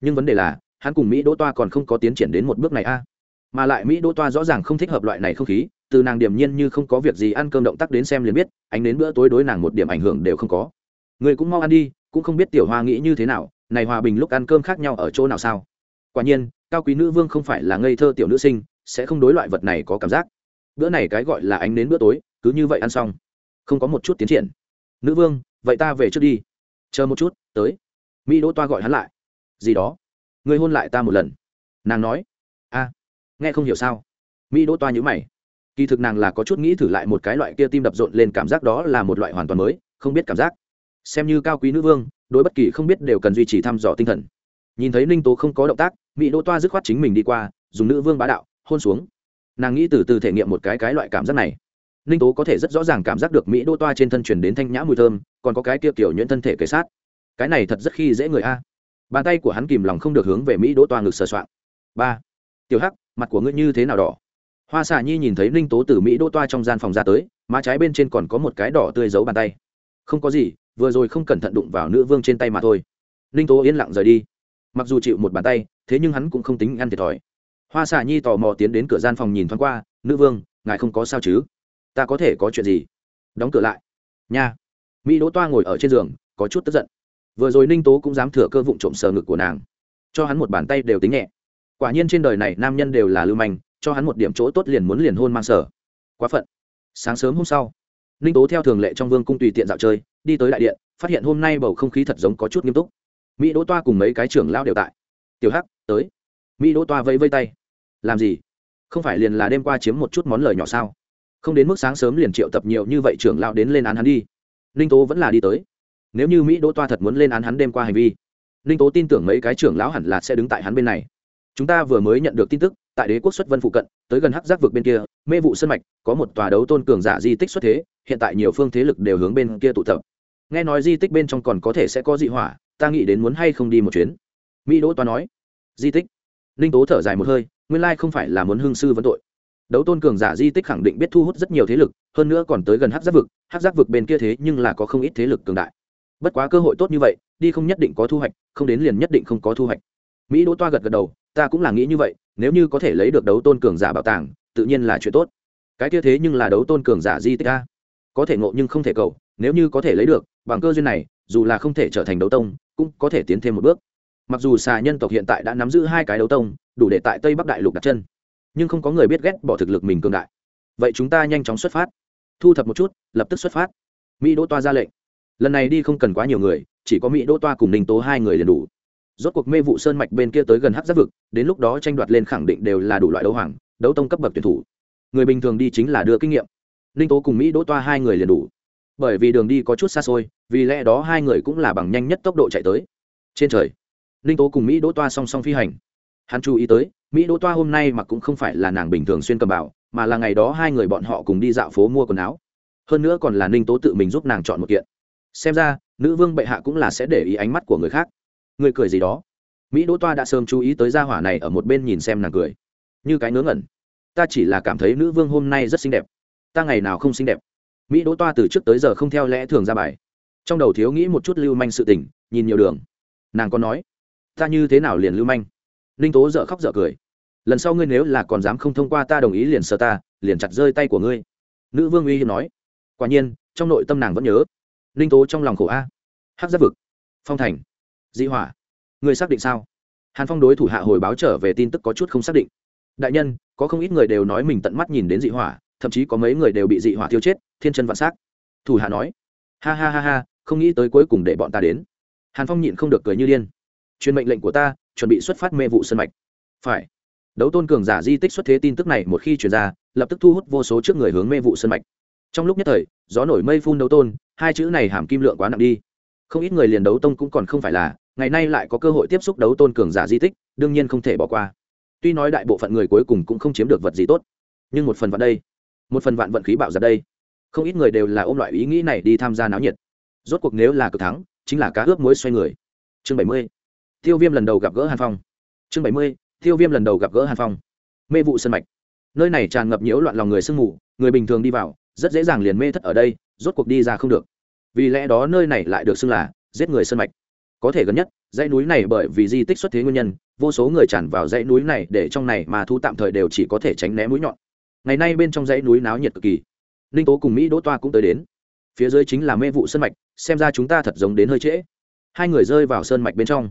Nhưng vấn đề là, hắn cùng mỹ đỗ toa còn không có tiến triển đến một bước này a. Mà lại mỹ đỗ toa rõ ràng không thích hợp loại này không khí, từ nàng điểm nhiên như không có việc gì ăn cơm động tác đến xem liền biết, ánh đến bữa tối đối nàng một điểm ảnh hưởng đều không có. Người cũng mau ăn đi, cũng không biết tiểu hoa nghĩ như thế nào, này hòa bình lúc ăn cơm khác nhau ở chỗ nào sao? Quả nhiên, cao quý nữ vương không phải là ngây thơ tiểu nữ sinh sẽ không đối loại vật này có cảm giác. Bữa này cái gọi là ánh đến bữa tối, cứ như vậy ăn xong. Không có một chút tiến triển. Nữ vương, vậy ta về trước đi. Chờ một chút, tới. Mỹ đỗ toa gọi hắn lại. Gì đó? Ngươi hôn lại ta một lần. Nàng nói. A nghe không hiểu sao. Mỹ đỗ toa nhữ mày. Kỳ thực nàng là có chút nghĩ thử lại một cái loại kia tim đập rộn lên cảm giác đó là một loại hoàn toàn mới, không biết cảm giác. Xem như cao quý nữ vương, đối bất kỳ không biết đều cần duy trì thăm dò tinh thần. Nhìn thấy ninh tố không có động tác, mỹ đỗ toa dứt khoát chính mình đi qua, dùng nữ vương bá đạo hôn xuống. Nàng nghĩ từ từ thể nghiệm một cái cái loại cảm giác này. Ninh tố có thể rất rõ ràng cảm giác được mỹ đỗ toa trên thân chuyển đến thanh nhã mùi thơm, còn có cái kia kiểu nhuyễn thân thể kế sát. Cái này thật rất khi dễ người a. Bàn tay của hắn kìm lòng không được hướng về mỹ đỗ toa ngực sờ soạn ba. Tiểu hắc, mặt của ngươi như thế nào đỏ? Hoa xà nhi nhìn thấy ninh tố từ mỹ đỗ toa trong gian phòng ra tới, má trái bên trên còn có một cái đỏ tươi giấu bàn tay. Không có gì, vừa rồi không cẩn thận đụng vào nữ vương trên tay mà thôi. Ninh tố yên lặng rời đi. Mặc dù chịu một bàn tay, thế nhưng hắn cũng không tính ăn thiệt thòi hoa xà nhi tò mò tiến đến cửa gian phòng nhìn thoáng qua, nữ vương, ngài không có sao chứ? Ta có thể có chuyện gì? Đóng cửa lại. Nha. Mỹ đỗ toa ngồi ở trên giường, có chút tức giận. Vừa rồi ninh tố cũng dám thừa cơ vụng trộm sờ ngực của nàng. Cho hắn một bàn tay đều tính nhẹ. Quả nhiên trên đời này nam nhân đều là lưu manh, cho hắn một điểm chỗ tốt liền muốn liền hôn mang sở quá phận. Sáng sớm hôm sau, ninh tố theo thường lệ trong vương cung tùy tiện dạo chơi, đi tới đại điện, phát hiện hôm nay bầu không khí thật giống có chút nghiêm túc. Mỹ đỗ toa cùng mấy cái trưởng lao đều tại. Tiểu hắc, tới mỹ đỗ toa vẫy vây tay. Làm gì? Không phải liền là đêm qua chiếm một chút món lời nhỏ sao? Không đến mức sáng sớm liền triệu tập nhiều như vậy trưởng lao đến lên án hắn đi. Ninh tố vẫn là đi tới. Nếu như mỹ đỗ toa thật muốn lên án hắn đêm qua hành vi, ninh tố tin tưởng mấy cái trưởng lão hẳn là sẽ đứng tại hắn bên này. Chúng ta vừa mới nhận được tin tức, tại đế quốc xuất vân phụ cận, tới gần hắc giác vực bên kia, mê vụ sân mạch, có một tòa đấu tôn cường giả di tích xuất thế, hiện tại nhiều phương thế lực đều hướng bên kia tụ tập. Nghe nói di tích bên trong còn có thể sẽ có dị hỏa, ta nghĩ đến muốn hay không đi một chuyến. Mỹ đỗ toa nói. Di tích? Ninh tố thở dài một hơi, nguyên lai không phải là muốn hương sư vấn tội. Đấu tôn cường giả di tích khẳng định biết thu hút rất nhiều thế lực, hơn nữa còn tới gần hát giác vực hát giác vực bên kia thế nhưng là có không ít thế lực cường đại. Bất quá cơ hội tốt như vậy, đi không nhất định có thu hoạch, không đến liền nhất định không có thu hoạch. Mỹ đỗ toa gật gật đầu, ta cũng là nghĩ như vậy, nếu như có thể lấy được đấu tôn cường giả bảo tàng, tự nhiên là chuyện tốt. Cái kia thế nhưng là đấu tôn cường giả di tích a. Có thể ngộ nhưng không thể cầu, nếu như có thể lấy được, bằng cơ duyên này, dù là không thể trở thành đấu tông, cũng có thể tiến thêm một bước mặc dù xà nhân tộc hiện tại đã nắm giữ hai cái đấu tông, đủ để tại tây bắc đại lục đặt chân, nhưng không có người biết ghét bỏ thực lực mình cường đại. Vậy chúng ta nhanh chóng xuất phát. Thu thập một chút, lập tức xuất phát. Mỹ đỗ toa ra lệnh. Lần này đi không cần quá nhiều người, chỉ có mỹ đỗ toa cùng ninh tố hai người liền đủ. Rốt cuộc mê vụ sơn mạch bên kia tới gần hát giáp vực, đến lúc đó tranh đoạt lên khẳng định đều là đủ loại đấu hoàng, đấu tông cấp bậc tuyển thủ. Người bình thường đi chính là đưa kinh nghiệm. Ninh tố cùng mỹ đỗ toa hai người liền đủ. Bởi vì đường đi có chút xa xôi, vì lẽ đó hai người cũng là bằng nhanh nhất tốc độ chạy tới. Trên trời ninh tố cùng mỹ đỗ toa song song phi hành. Hắn chú ý tới, mỹ đỗ toa hôm nay mặc cũng không phải là nàng bình thường xuyên cầm bảo mà là ngày đó hai người bọn họ cùng đi dạo phố mua quần áo. Hơn nữa còn là ninh tố tự mình giúp nàng chọn một kiện. Xem ra, nữ vương bệ hạ cũng là sẽ để ý ánh mắt của người khác. Người cười gì đó. Mỹ đỗ toa đã sớm chú ý tới gia hỏa này ở một bên nhìn xem nàng cười. Như cái ngớ ngẩn. Ta chỉ là cảm thấy nữ vương hôm nay rất xinh đẹp. Ta ngày nào không xinh đẹp. Mỹ đỗ toa từ trước tới giờ không theo lẽ thường ra bài. Trong đầu thiếu nghĩ một chút lưu manh sự tình, nhìn nhiều đường. Nàng có nói ta như thế nào liền lưu manh? Ninh tố dợ khóc dợ cười. Lần sau ngươi nếu là còn dám không thông qua ta đồng ý liền sờ ta, liền chặt rơi tay của ngươi. Nữ vương uy hiếm nói. Quả nhiên, trong nội tâm nàng vẫn nhớ. Ninh tố trong lòng khổ a. Hắc giáp vực. Phong thành. Dị hỏa. Người xác định sao? Hàn phong đối thủ hạ hồi báo trở về tin tức có chút không xác định. Đại nhân, có không ít người đều nói mình tận mắt nhìn đến dị hỏa, thậm chí có mấy người đều bị dị hỏa tiêu chết, thiên chân vạn s á c thủ hạ nói. Ha ha ha ha, không nghĩ tới cuối cùng để bọn ta đến. Hàn phong nhịn không được cười như điên truyền mệnh lệnh của ta, chuẩn bị xuất phát mê vụ sân mạch. Phải. Đấu tôn cường giả di tích xuất thế tin tức này một khi truyền ra, lập tức thu hút vô số trước người hướng mê vụ sân mạch. Trong lúc nhất thời, gió nổi mây phun đấu tôn, hai chữ này hàm kim lượng quá nặng đi. Không ít người liền đấu tông cũng còn không phải là, ngày nay lại có cơ hội tiếp xúc đấu tôn cường giả di tích, đương nhiên không thể bỏ qua. Tuy nói đại bộ phận người cuối cùng cũng không chiếm được vật gì tốt, nhưng một phần vạn đây, một phần vạn vận khí bạo ra đây. Không ít người đều là ôm loại ý nghĩ này đi tham gia náo nhiệt. Rốt cuộc nếu là cực thắng, chính là cá ướp muối xoay người. Chương bảy mươi tiêu viêm lần đầu gặp gỡ hàn phong. Chương bảy mươi, tiêu viêm lần đầu gặp gỡ hàn phong. Mê vụ sân mạch. Nơi này tràn ngập nhiễu loạn lòng người sương mù, người bình thường đi vào, rất dễ dàng liền mê thất ở đây, rốt cuộc đi ra không được. Vì lẽ đó nơi này lại được xưng là giết người sân mạch. Có thể gần nhất, dãy núi này bởi vì di tích xuất thế nguyên nhân, vô số người tràn vào dãy núi này để trong này mà thu tạm thời đều chỉ có thể tránh né mũi nhọn. Ngày nay bên trong dãy núi náo nhiệt cực kỳ. Ninh tố cùng mỹ đỗ toa cũng tới đến. Phía dưới chính là mê vụ sân mạch, xem ra chúng ta thật giống đến hơi trễ. Hai người rơi vào sơn mạch bên trong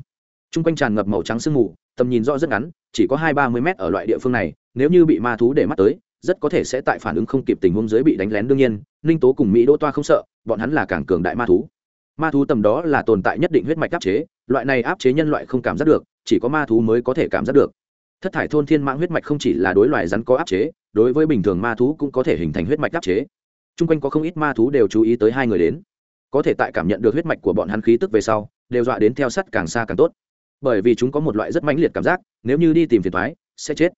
t r u n g quanh tràn ngập màu trắng sương mù, tầm nhìn rõ rất ngắn, chỉ có hai ba mươi mét ở loại địa phương này, nếu như bị ma thú để mắt tới, rất có thể sẽ tại phản ứng không kịp tình huống dưới bị đánh lén đương nhiên, ninh tố cùng mỹ đỗ toa không sợ, bọn hắn là càng cường đại ma thú. Ma thú tầm đó là tồn tại nhất định huyết mạch áp chế, loại này áp chế nhân loại không cảm giác được, chỉ có ma thú mới có thể cảm giác được. Thất thải thôn thiên mãng huyết mạch không chỉ là đối loài rắn có áp chế, đối với bình thường ma thú cũng có thể hình thành huyết mạch áp chế. T r u n g quanh có không ít ma thú đều chú ý tới hai người đến. Có thể tại cảm nhận được huyết mạch của bọn hắn khí tức về sau, đều dọa đến theo sắt càng xa càng tốt bởi vì chúng có một loại rất mãnh liệt cảm giác, nếu như đi tìm phiền thoái sẽ chết.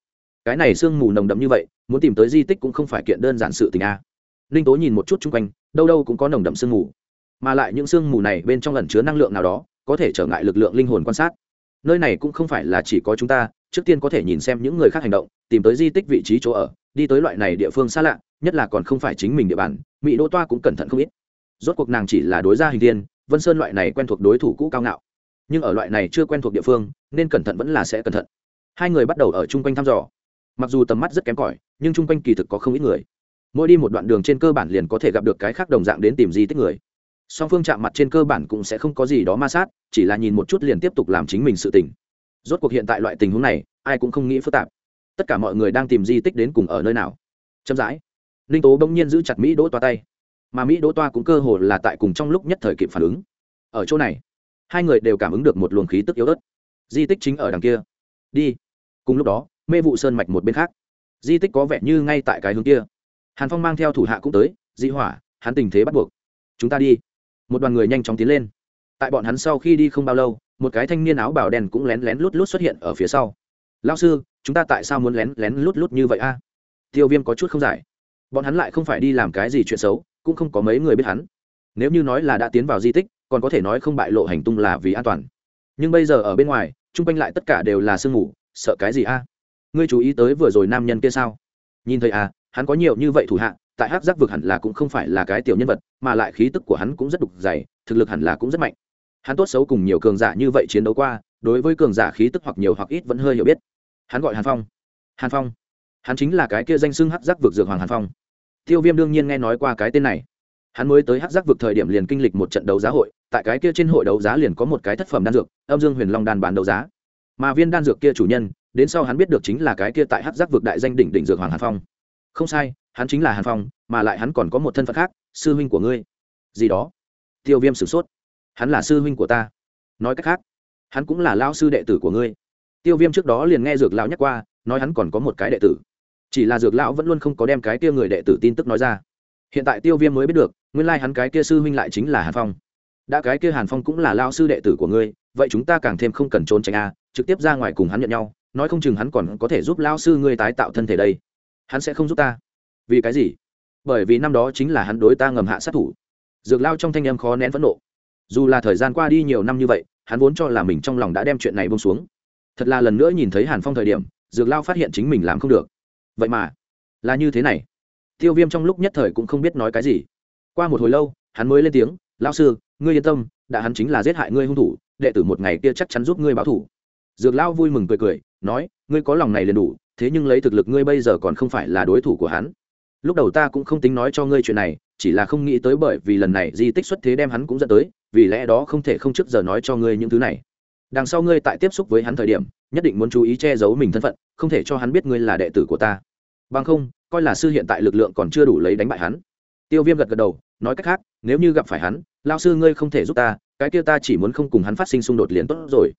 Cái này sương mù nồng đậm như vậy, muốn tìm tới di tích cũng không phải kiện đơn giản sự tình a. Linh tố nhìn một chút chung quanh, đâu đâu cũng có nồng đậm sương mù. Mà lại những sương mù này bên trong ẩn chứa năng lượng nào đó, có thể trở ngại lực lượng linh hồn quan sát. Nơi này cũng không phải là chỉ có chúng ta, trước tiên có thể nhìn xem những người khác hành động, tìm tới di tích vị trí chỗ ở, đi tới loại này địa phương xa lạ, nhất là còn không phải chính mình địa bàn, mỹ đỗ toa cũng cẩn thận không ít. Rốt cuộc nàng chỉ là đối gia hình tiên vân sơn loại này quen thuộc đối thủ cũ cao ngạo nhưng ở loại này chưa quen thuộc địa phương, nên cẩn thận vẫn là sẽ cẩn thận. Hai người bắt đầu ở chung quanh thăm dò. Mặc dù tầm mắt rất kém cỏi, nhưng chung quanh kỳ thực có không ít người. Mỗi đi một đoạn đường trên cơ bản liền có thể gặp được cái khác đồng dạng đến tìm di tích người. Song phương chạm mặt trên cơ bản cũng sẽ không có gì đó ma sát, chỉ là nhìn một chút liền tiếp tục làm chính mình sự tình. Rốt cuộc hiện tại loại tình huống này, ai cũng không nghĩ phức tạp. Tất cả mọi người đang tìm di tích đến cùng ở nơi nào? Chậm rãi. Ninh tố bỗng nhiên giữ chặt mỹ đỗ toa tay. Mà mỹ đỗ toa cũng cơ hồ là tại cùng trong lúc nhất thời kịp phản ứng. Ở chỗ này hai người đều cảm ứng được một luồng khí tức yếu ớt. Di tích chính ở đằng kia. Đi. Cùng lúc đó, mê vụ sơn mạch một bên khác. Di tích có vẻ như ngay tại cái hướng kia. Hàn phong mang theo thủ hạ cũng tới, di hỏa, hắn tình thế bắt buộc. Chúng ta đi. Một đoàn người nhanh chóng tiến lên. Tại bọn hắn sau khi đi không bao lâu, một cái thanh niên áo bảo đen cũng lén lén lút lút xuất hiện ở phía sau. Lao sư, chúng ta tại sao muốn lén lén lút lút như vậy a? Tiêu viêm có chút không giải. Bọn hắn lại không phải đi làm cái gì chuyện xấu, cũng không có mấy người biết hắn. Nếu như nói là đã tiến vào di tích còn có thể nói không bại lộ hành tung là vì an toàn. Nhưng bây giờ ở bên ngoài, chung quanh lại tất cả đều là sương mù, sợ cái gì a? Ngươi chú ý tới vừa rồi nam nhân kia sao? Nhìn thấy à hắn có nhiều như vậy thủ hạ, tại hát giác vực hẳn là cũng không phải là cái tiểu nhân vật, mà lại khí tức của hắn cũng rất đục dày, thực lực hẳn là cũng rất mạnh. Hắn tốt xấu cùng nhiều cường giả như vậy chiến đấu qua, đối với cường giả khí tức hoặc nhiều hoặc ít vẫn hơi hiểu biết. Hắn gọi hàn phong. Hàn phong. Hắn chính là cái kia danh xưng hát giác vực dược hoàng hàn phong. Tiêu viêm đương nhiên nghe nói qua cái tên này. Hắn mới tới hát giác vực thời điểm liền kinh lịch một trận đấu giá hội tại cái kia trên hội đấu giá liền có một cái thất phẩm đan dược, âm dương huyền long đan bán đấu giá. Mà viên đan dược kia chủ nhân, đến sau hắn biết được chính là cái kia tại hát giác vực đại danh đỉnh đỉnh dược hoàng hàn phong. Không sai, hắn chính là hàn phong, mà lại hắn còn có một thân phận khác, sư huynh của ngươi. Gì đó? Tiêu viêm sửng sốt. Hắn là sư huynh của ta. Nói cách khác, hắn cũng là lao sư đệ tử của ngươi. Tiêu viêm trước đó liền nghe dược lão nhắc qua, nói hắn còn có một cái đệ tử. Chỉ là dược lão vẫn luôn không có đem cái kia người đệ tử tin tức nói ra. Hiện tại tiêu viêm mới biết được, nguyên lai、like、hắn cái kia sư huynh lại chính là hàn phong đã cái kia hàn phong cũng là lao sư đệ tử của ngươi, vậy chúng ta càng thêm không cần trốn tránh a, trực tiếp ra ngoài cùng hắn nhận nhau, nói không chừng hắn còn có thể giúp lao sư ngươi tái tạo thân thể đây. Hắn sẽ không giúp ta. Vì cái gì? Bởi vì năm đó chính là hắn đối ta ngầm hạ sát thủ. Dược lao trong thanh em khó nén phẫn nộ. Dù là thời gian qua đi nhiều năm như vậy, hắn vốn cho là mình trong lòng đã đem chuyện này bông xuống. Thật là lần nữa nhìn thấy hàn phong thời điểm, dược lao phát hiện chính mình làm không được. Vậy mà, là như thế này. Tiêu viêm trong lúc nhất thời cũng không biết nói cái gì. Qua một hồi lâu, hắn mới lên tiếng, lão sư ngươi yên tâm, đã hắn chính là giết hại ngươi hung thủ, đệ tử một ngày kia chắc chắn giúp ngươi báo thủ. Dược lão vui mừng cười cười, nói, ngươi có lòng này liền đủ, thế nhưng lấy thực lực ngươi bây giờ còn không phải là đối thủ của hắn. Lúc đầu ta cũng không tính nói cho ngươi chuyện này, chỉ là không nghĩ tới bởi vì lần này di tích xuất thế đem hắn cũng dẫn tới, vì lẽ đó không thể không trước giờ nói cho ngươi những thứ này. Đằng sau ngươi tại tiếp xúc với hắn thời điểm, nhất định muốn chú ý che giấu mình thân phận, không thể cho hắn biết ngươi là đệ tử của ta. Bằng không, coi là sư hiện tại lực lượng còn chưa đủ lấy đánh bại hắn. Tiêu viêm gật gật đầu, nói cách khác, nếu như gặp phải hắn lao sư ngươi không thể giúp ta, cái kia ta chỉ muốn không cùng hắn phát sinh xung đột liền tốt rồi.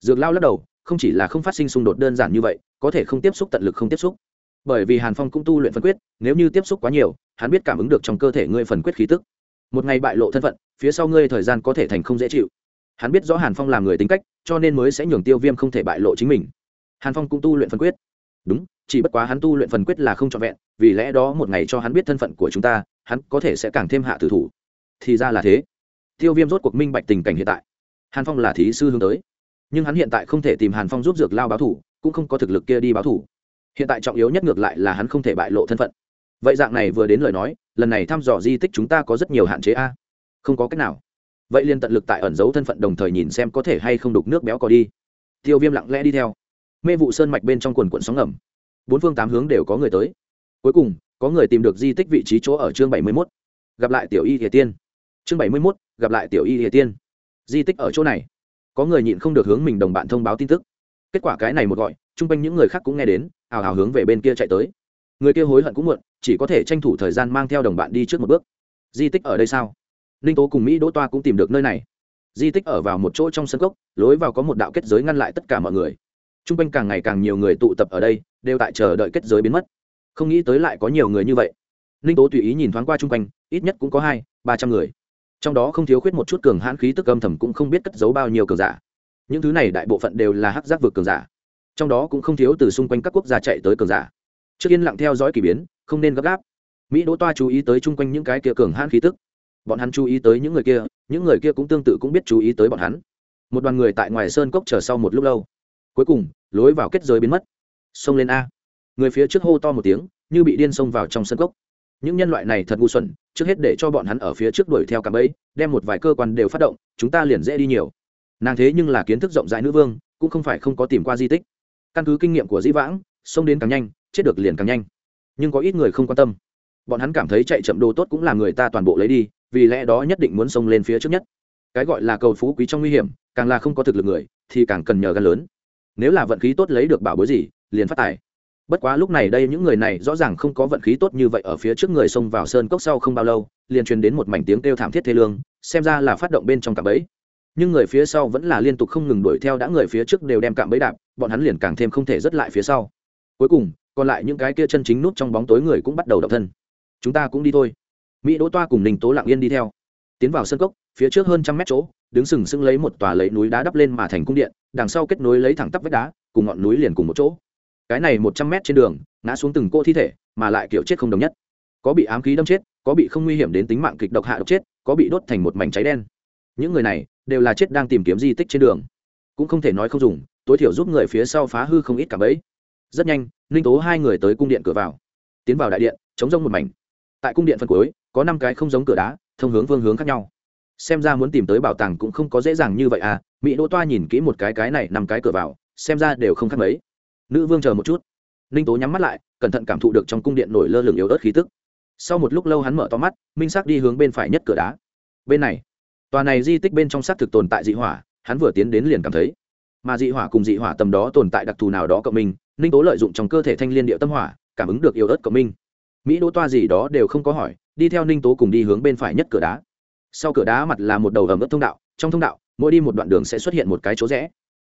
Dược lao lắc đầu, không chỉ là không phát sinh xung đột đơn giản như vậy, có thể không tiếp xúc tận lực không tiếp xúc. Bởi vì hàn phong cũng tu luyện phân quyết, nếu như tiếp xúc quá nhiều, hắn biết cảm ứng được trong cơ thể ngươi phần quyết khí tức. Một ngày bại lộ thân phận, phía sau ngươi thời gian có thể thành không dễ chịu. Hắn biết rõ hàn phong làm người tính cách, cho nên mới sẽ nhường tiêu viêm không thể bại lộ chính mình. Hàn phong cũng tu luyện phân quyết. Đúng, chỉ bất quá hắn tu luyện phần quyết là không trọn vẹn, vì lẽ đó một ngày cho hắn biết thân phận của chúng ta, hắn có thể sẽ càng thêm hạ tử thủ thì ra là thế. Tiêu viêm rốt cuộc minh bạch tình cảnh hiện tại. Hàn phong là thí sư hướng tới. Nhưng hắn hiện tại không thể tìm hàn phong giúp dược lao báo thủ, cũng không có thực lực kia đi báo thủ. Hiện tại trọng yếu nhất ngược lại là hắn không thể bại lộ thân phận. Vậy dạng này vừa đến lời nói, lần này thăm dò di tích chúng ta có rất nhiều hạn chế a. Không có cách nào. Vậy liền tận lực tại ẩn giấu thân phận đồng thời nhìn xem có thể hay không đục nước béo có đi. Tiêu viêm lặng lẽ đi theo. Mê vụ sơn mạch bên trong quần quận sóng ngầm. Bốn phương tám hướng đều có người tới. Cuối cùng, có người tìm được di tích vị trí chỗ ở chương bảy mươi mốt. Gặp lại tiểu y thể tiên chương bảy mươi mốt, gặp lại tiểu y hệ tiên. Di tích ở chỗ này. Có người nhịn không được hướng mình đồng bạn thông báo tin tức. Kết quả cái này một gọi, chung quanh những người khác cũng nghe đến, ào ào hướng về bên kia chạy tới. Người kia hối hận cũng muộn, chỉ có thể tranh thủ thời gian mang theo đồng bạn đi trước một bước. Di tích ở đây sao? Ninh tố cùng mỹ đỗ toa cũng tìm được nơi này. Di tích ở vào một chỗ trong sân cốc, lối vào có một đạo kết giới ngăn lại tất cả mọi người. T r u n g quanh càng ngày càng nhiều người tụ tập ở đây, đều tại chờ đợi kết giới biến mất. Không nghĩ tới lại có nhiều người như vậy. Ninh tố tùy ý nhìn thoáng qua chung quanh, ít nhất cũng có hai, ba trăm người trong đó không thiếu khuyết một chút cường hãn khí tức âm thầm cũng không biết cất giấu bao nhiêu cường giả. Những thứ này đại bộ phận đều là hắc giác vực cường giả. Trong đó cũng không thiếu từ xung quanh các quốc gia chạy tới cường giả. Trước yên lặng theo dõi k ỳ biến, không nên gấp gáp. Mỹ đỗ toa chú ý tới chung quanh những cái kia cường hãn khí tức. Bọn hắn chú ý tới những người kia, những người kia cũng tương tự cũng biết chú ý tới bọn hắn. Một đoàn người tại ngoài sơn cốc chờ sau một lúc lâu. Cuối cùng, lối vào kết giới biến mất. Xông lên a. Người phía trước hô to một tiếng, như bị điên xông vào trong sân cốc những nhân loại này thật ngu xuẩn, trước hết để cho bọn hắn ở phía trước đuổi theo cả bẫy, đem một vài cơ quan đều phát động, chúng ta liền dễ đi nhiều. Nàng thế nhưng là kiến thức rộng rãi nữ vương, cũng không phải không có tìm qua di tích. Căn cứ kinh nghiệm của dĩ vãng, xông đến càng nhanh, chết được liền càng nhanh. Nhưng có ít người không quan tâm. Bọn hắn cảm thấy chạy chậm đồ tốt cũng là người ta toàn bộ lấy đi, vì lẽ đó nhất định muốn xông lên phía trước nhất. Cái gọi là cầu phú quý trong nguy hiểm, càng là không có thực lực người, thì càng cần nhờ gan lớn. Nếu là vận khí tốt lấy được bảo bối gì, liền phát tài bất quá lúc này đây những người này rõ ràng không có vận khí tốt như vậy ở phía trước người xông vào sơn cốc sau không bao lâu, liền truyền đến một mảnh tiếng kêu thảm thiết thê lương, xem ra là phát động bên trong cạm bẫy. Nhưng người phía sau vẫn là liên tục không ngừng đuổi theo đã người phía trước đều đem cạm bẫy đạp, bọn hắn liền càng thêm không thể dứt lại phía sau. Cuối cùng, còn lại những cái kia chân chính nút trong bóng tối người cũng bắt đầu động thân. Chúng ta cũng đi thôi. Mỹ đỗ toa cùng ninh tố lặng yên đi theo. Tiến vào sân cốc, phía trước hơn trăm mét chỗ, đứng sừng sững lấy một tòa lấy núi đá đắp lên mà thành cung điện, đằng sau kết nối lấy thẳng tắp vách đá, cùng ngọn núi liền cùng một chỗ cái này một trăm mét trên đường, ngã xuống từng cô thi thể, mà lại kiểu chết không đồng nhất. Có bị ám khí đâm chết, có bị không nguy hiểm đến tính mạng kịch độc hạ độc chết, có bị đốt thành một mảnh cháy đen. Những người này đều là chết đang tìm kiếm di tích trên đường. Cũng không thể nói không dùng, tối thiểu giúp người phía sau phá hư không ít cả bẫy. Rất nhanh, ninh tố hai người tới cung điện cửa vào. Tiến vào đại điện, chống rông một mảnh. Tại cung điện phân cuối, có năm cái không giống cửa đá, thông hướng phương hướng khác nhau. Xem ra muốn tìm tới bảo tàng cũng không có dễ dàng như vậy à mỹ đỗ toa nhìn kỹ một cái cái này nằm cái cửa vào, xem ra đều không khác mấy nữ vương chờ một chút. Ninh tố nhắm mắt lại, cẩn thận cảm thụ được trong cung điện nổi lơ lửng yếu ớt khí tức. Sau một lúc lâu hắn mở to mắt, minh sắc đi hướng bên phải nhất cửa đá. Bên này, tòa này di tích bên trong xác thực tồn tại dị hỏa, hắn vừa tiến đến liền cảm thấy. Mà dị hỏa cùng dị hỏa tầm đó tồn tại đặc thù nào đó cộng minh, ninh tố lợi dụng trong cơ thể thanh liên địa tâm hỏa, cảm ứng được yếu ớt cộng minh. Mỹ đỗ toa gì đó đều không có hỏi, đi theo ninh tố cùng đi hướng bên phải nhất cửa đá. Sau cửa đá mặt là một đầu ẩm ướt thông đạo, trong thông đạo, mỗi đi một đoạn đường sẽ xuất hiện một cái chỗ rẽ.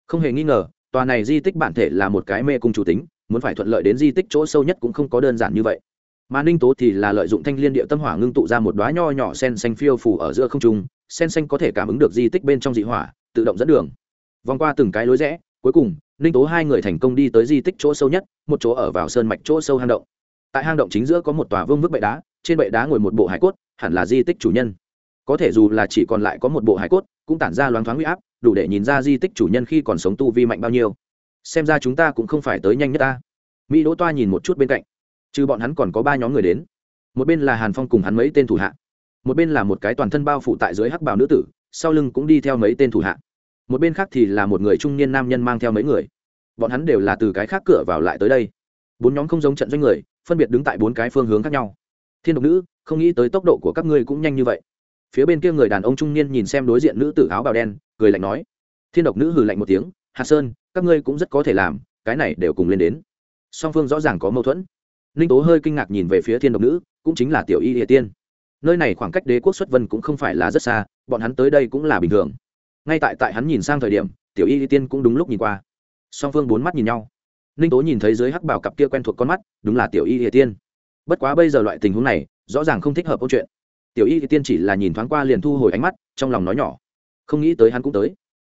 Không hề nghi ngờ tòa này di tích bản thể là một cái mê cung chủ tính, muốn phải thuận lợi đến di tích chỗ sâu nhất cũng không có đơn giản như vậy. Mà ninh tố thì là lợi dụng thanh liên địa tâm hỏa ngưng tụ ra một đoá nho nhỏ sen xanh phiêu phủ ở giữa không trung, sen xanh có thể cảm ứng được di tích bên trong dị hỏa, tự động dẫn đường. Vòng qua từng cái lối rẽ, cuối cùng, ninh tố hai người thành công đi tới di tích chỗ sâu nhất, một chỗ ở vào sơn mạch chỗ sâu hang động. Tại hang động chính giữa có một tòa vương vức bệ đá, trên bệ đá ngồi một bộ hải cốt, hẳn là di tích chủ nhân. Có thể dù là chỉ còn lại có một bộ hải cốt, cũng tản ra loáng thoáng huy áp đủ để nhìn ra di tích chủ nhân khi còn sống tu vi mạnh bao nhiêu. Xem ra chúng ta cũng không phải tới nhanh nhất ta. Mỹ đỗ toa nhìn một chút bên cạnh. Trừ bọn hắn còn có ba nhóm người đến. Một bên là hàn phong cùng hắn mấy tên thủ hạ. Một bên là một cái toàn thân bao phủ tại dưới hắc bào nữ tử, sau lưng cũng đi theo mấy tên thủ hạ. Một bên khác thì là một người trung niên nam nhân mang theo mấy người. Bọn hắn đều là từ cái khác cửa vào lại tới đây. Bốn nhóm không giống trận doanh người, phân biệt đứng tại bốn cái phương hướng khác nhau. Thiên độc nữ, không nghĩ tới tốc độ của các ngươi cũng nhanh như vậy. Phía bên kia người đàn ông trung niên nhìn xem đối diện nữ tử áo bào đen cười lạnh nói, thiên độc nữ hừ lạnh một tiếng, hạ sơn, các ngươi cũng rất có thể làm, cái này đều cùng lên đến. Song phương rõ ràng có mâu thuẫn. Ninh tố hơi kinh ngạc nhìn về phía thiên độc nữ, cũng chính là tiểu y địa tiên. Nơi này khoảng cách đế quốc xuất vân cũng không phải là rất xa, bọn hắn tới đây cũng là bình thường. Ngay tại tại hắn nhìn sang thời điểm, tiểu y địa tiên cũng đúng lúc nhìn qua. Song phương bốn mắt nhìn nhau. Ninh tố nhìn thấy dưới hắc bảo cặp kia quen thuộc con mắt, đúng là tiểu y địa tiên. Bất quá bây giờ loại tình huống này, rõ ràng không thích hợp câu chuyện. Tiểu y địa tiên chỉ là nhìn thoáng qua liền thu hồi ánh mắt, trong lòng nói nhỏ không nghĩ tới hắn cũng tới.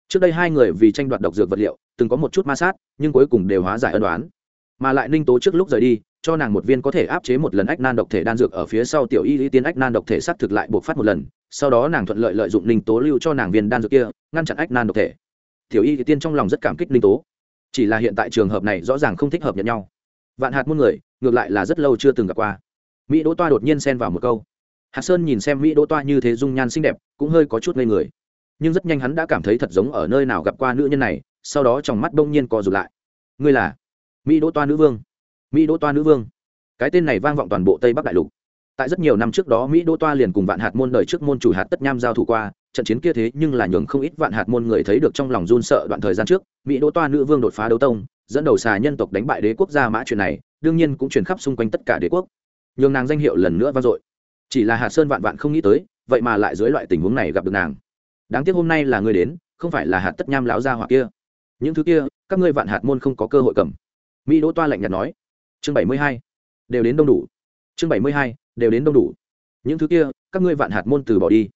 Trước đây hai người vì tranh đoạt độc dược vật liệu, từng có một chút ma sát, nhưng cuối cùng đều hóa giải ân đoán mà lại ninh tố trước lúc rời đi, cho nàng một viên có thể áp chế một lần ách nan độc thể đan dược ở phía sau tiểu y lý tiên ách nan độc thể s á t thực lại buộc phát một lần, sau đó nàng thuận lợi lợi dụng ninh tố lưu cho nàng viên đan dược kia, ngăn chặn ách nan độc thể. Tiểu y lý tiên trong lòng rất cảm kích ninh tố. Chỉ là hiện tại trường hợp này rõ ràng không thích hợp nhận nhau. Vạn hạt muôn người, ngược lại là rất lâu chưa từng gặp qua. Mỹ đỗ toa đột nhiên xen vào một câu. Hạt sơn nhìn xem mỹ đỗ toa như thế dung nhan xinh đẹp, cũng hơi có chút ngây người nhưng rất nhanh hắn đã cảm thấy thật giống ở nơi nào gặp qua nữ nhân này, sau đó trong mắt đông nhiên co rụt lại. Ngươi là mỹ đỗ toa nữ vương. Mỹ đỗ toa nữ vương. Cái tên này vang vọng toàn bộ tây bắc đại lục. Tại rất nhiều năm trước đó, mỹ đỗ toa liền cùng vạn hạt môn đời trước môn chủ hạt tất nham giao thủ qua, trận chiến kia thế nhưng là nhường không ít vạn hạt môn người thấy được trong lòng run sợ đoạn thời gian trước, mỹ đỗ toa nữ vương đột phá đấu tông, dẫn đầu xà nhân tộc đánh bại đế quốc gia mã chuyện này, đương nhiên cũng truyền khắp xung quanh tất cả đế quốc. Nhường nàng danh hiệu lần nữa vang dội. Chỉ là hạt sơn vạn vạn không nghĩ tới, vậy mà lại dưới loại tình huống này gặp được nàng đáng tiếc hôm nay là người đến, không phải là hạt tất nham lão gia hỏa kia. Những thứ kia, các ngươi vạn hạt môn không có cơ hội cầm. Mỹ đỗ toa lạnh nhạt nói. Chương bảy mươi hai. Đều đến đông đủ. Chương bảy mươi hai, đều đến đông đủ. Những thứ kia, các ngươi vạn hạt môn từ bỏ đi.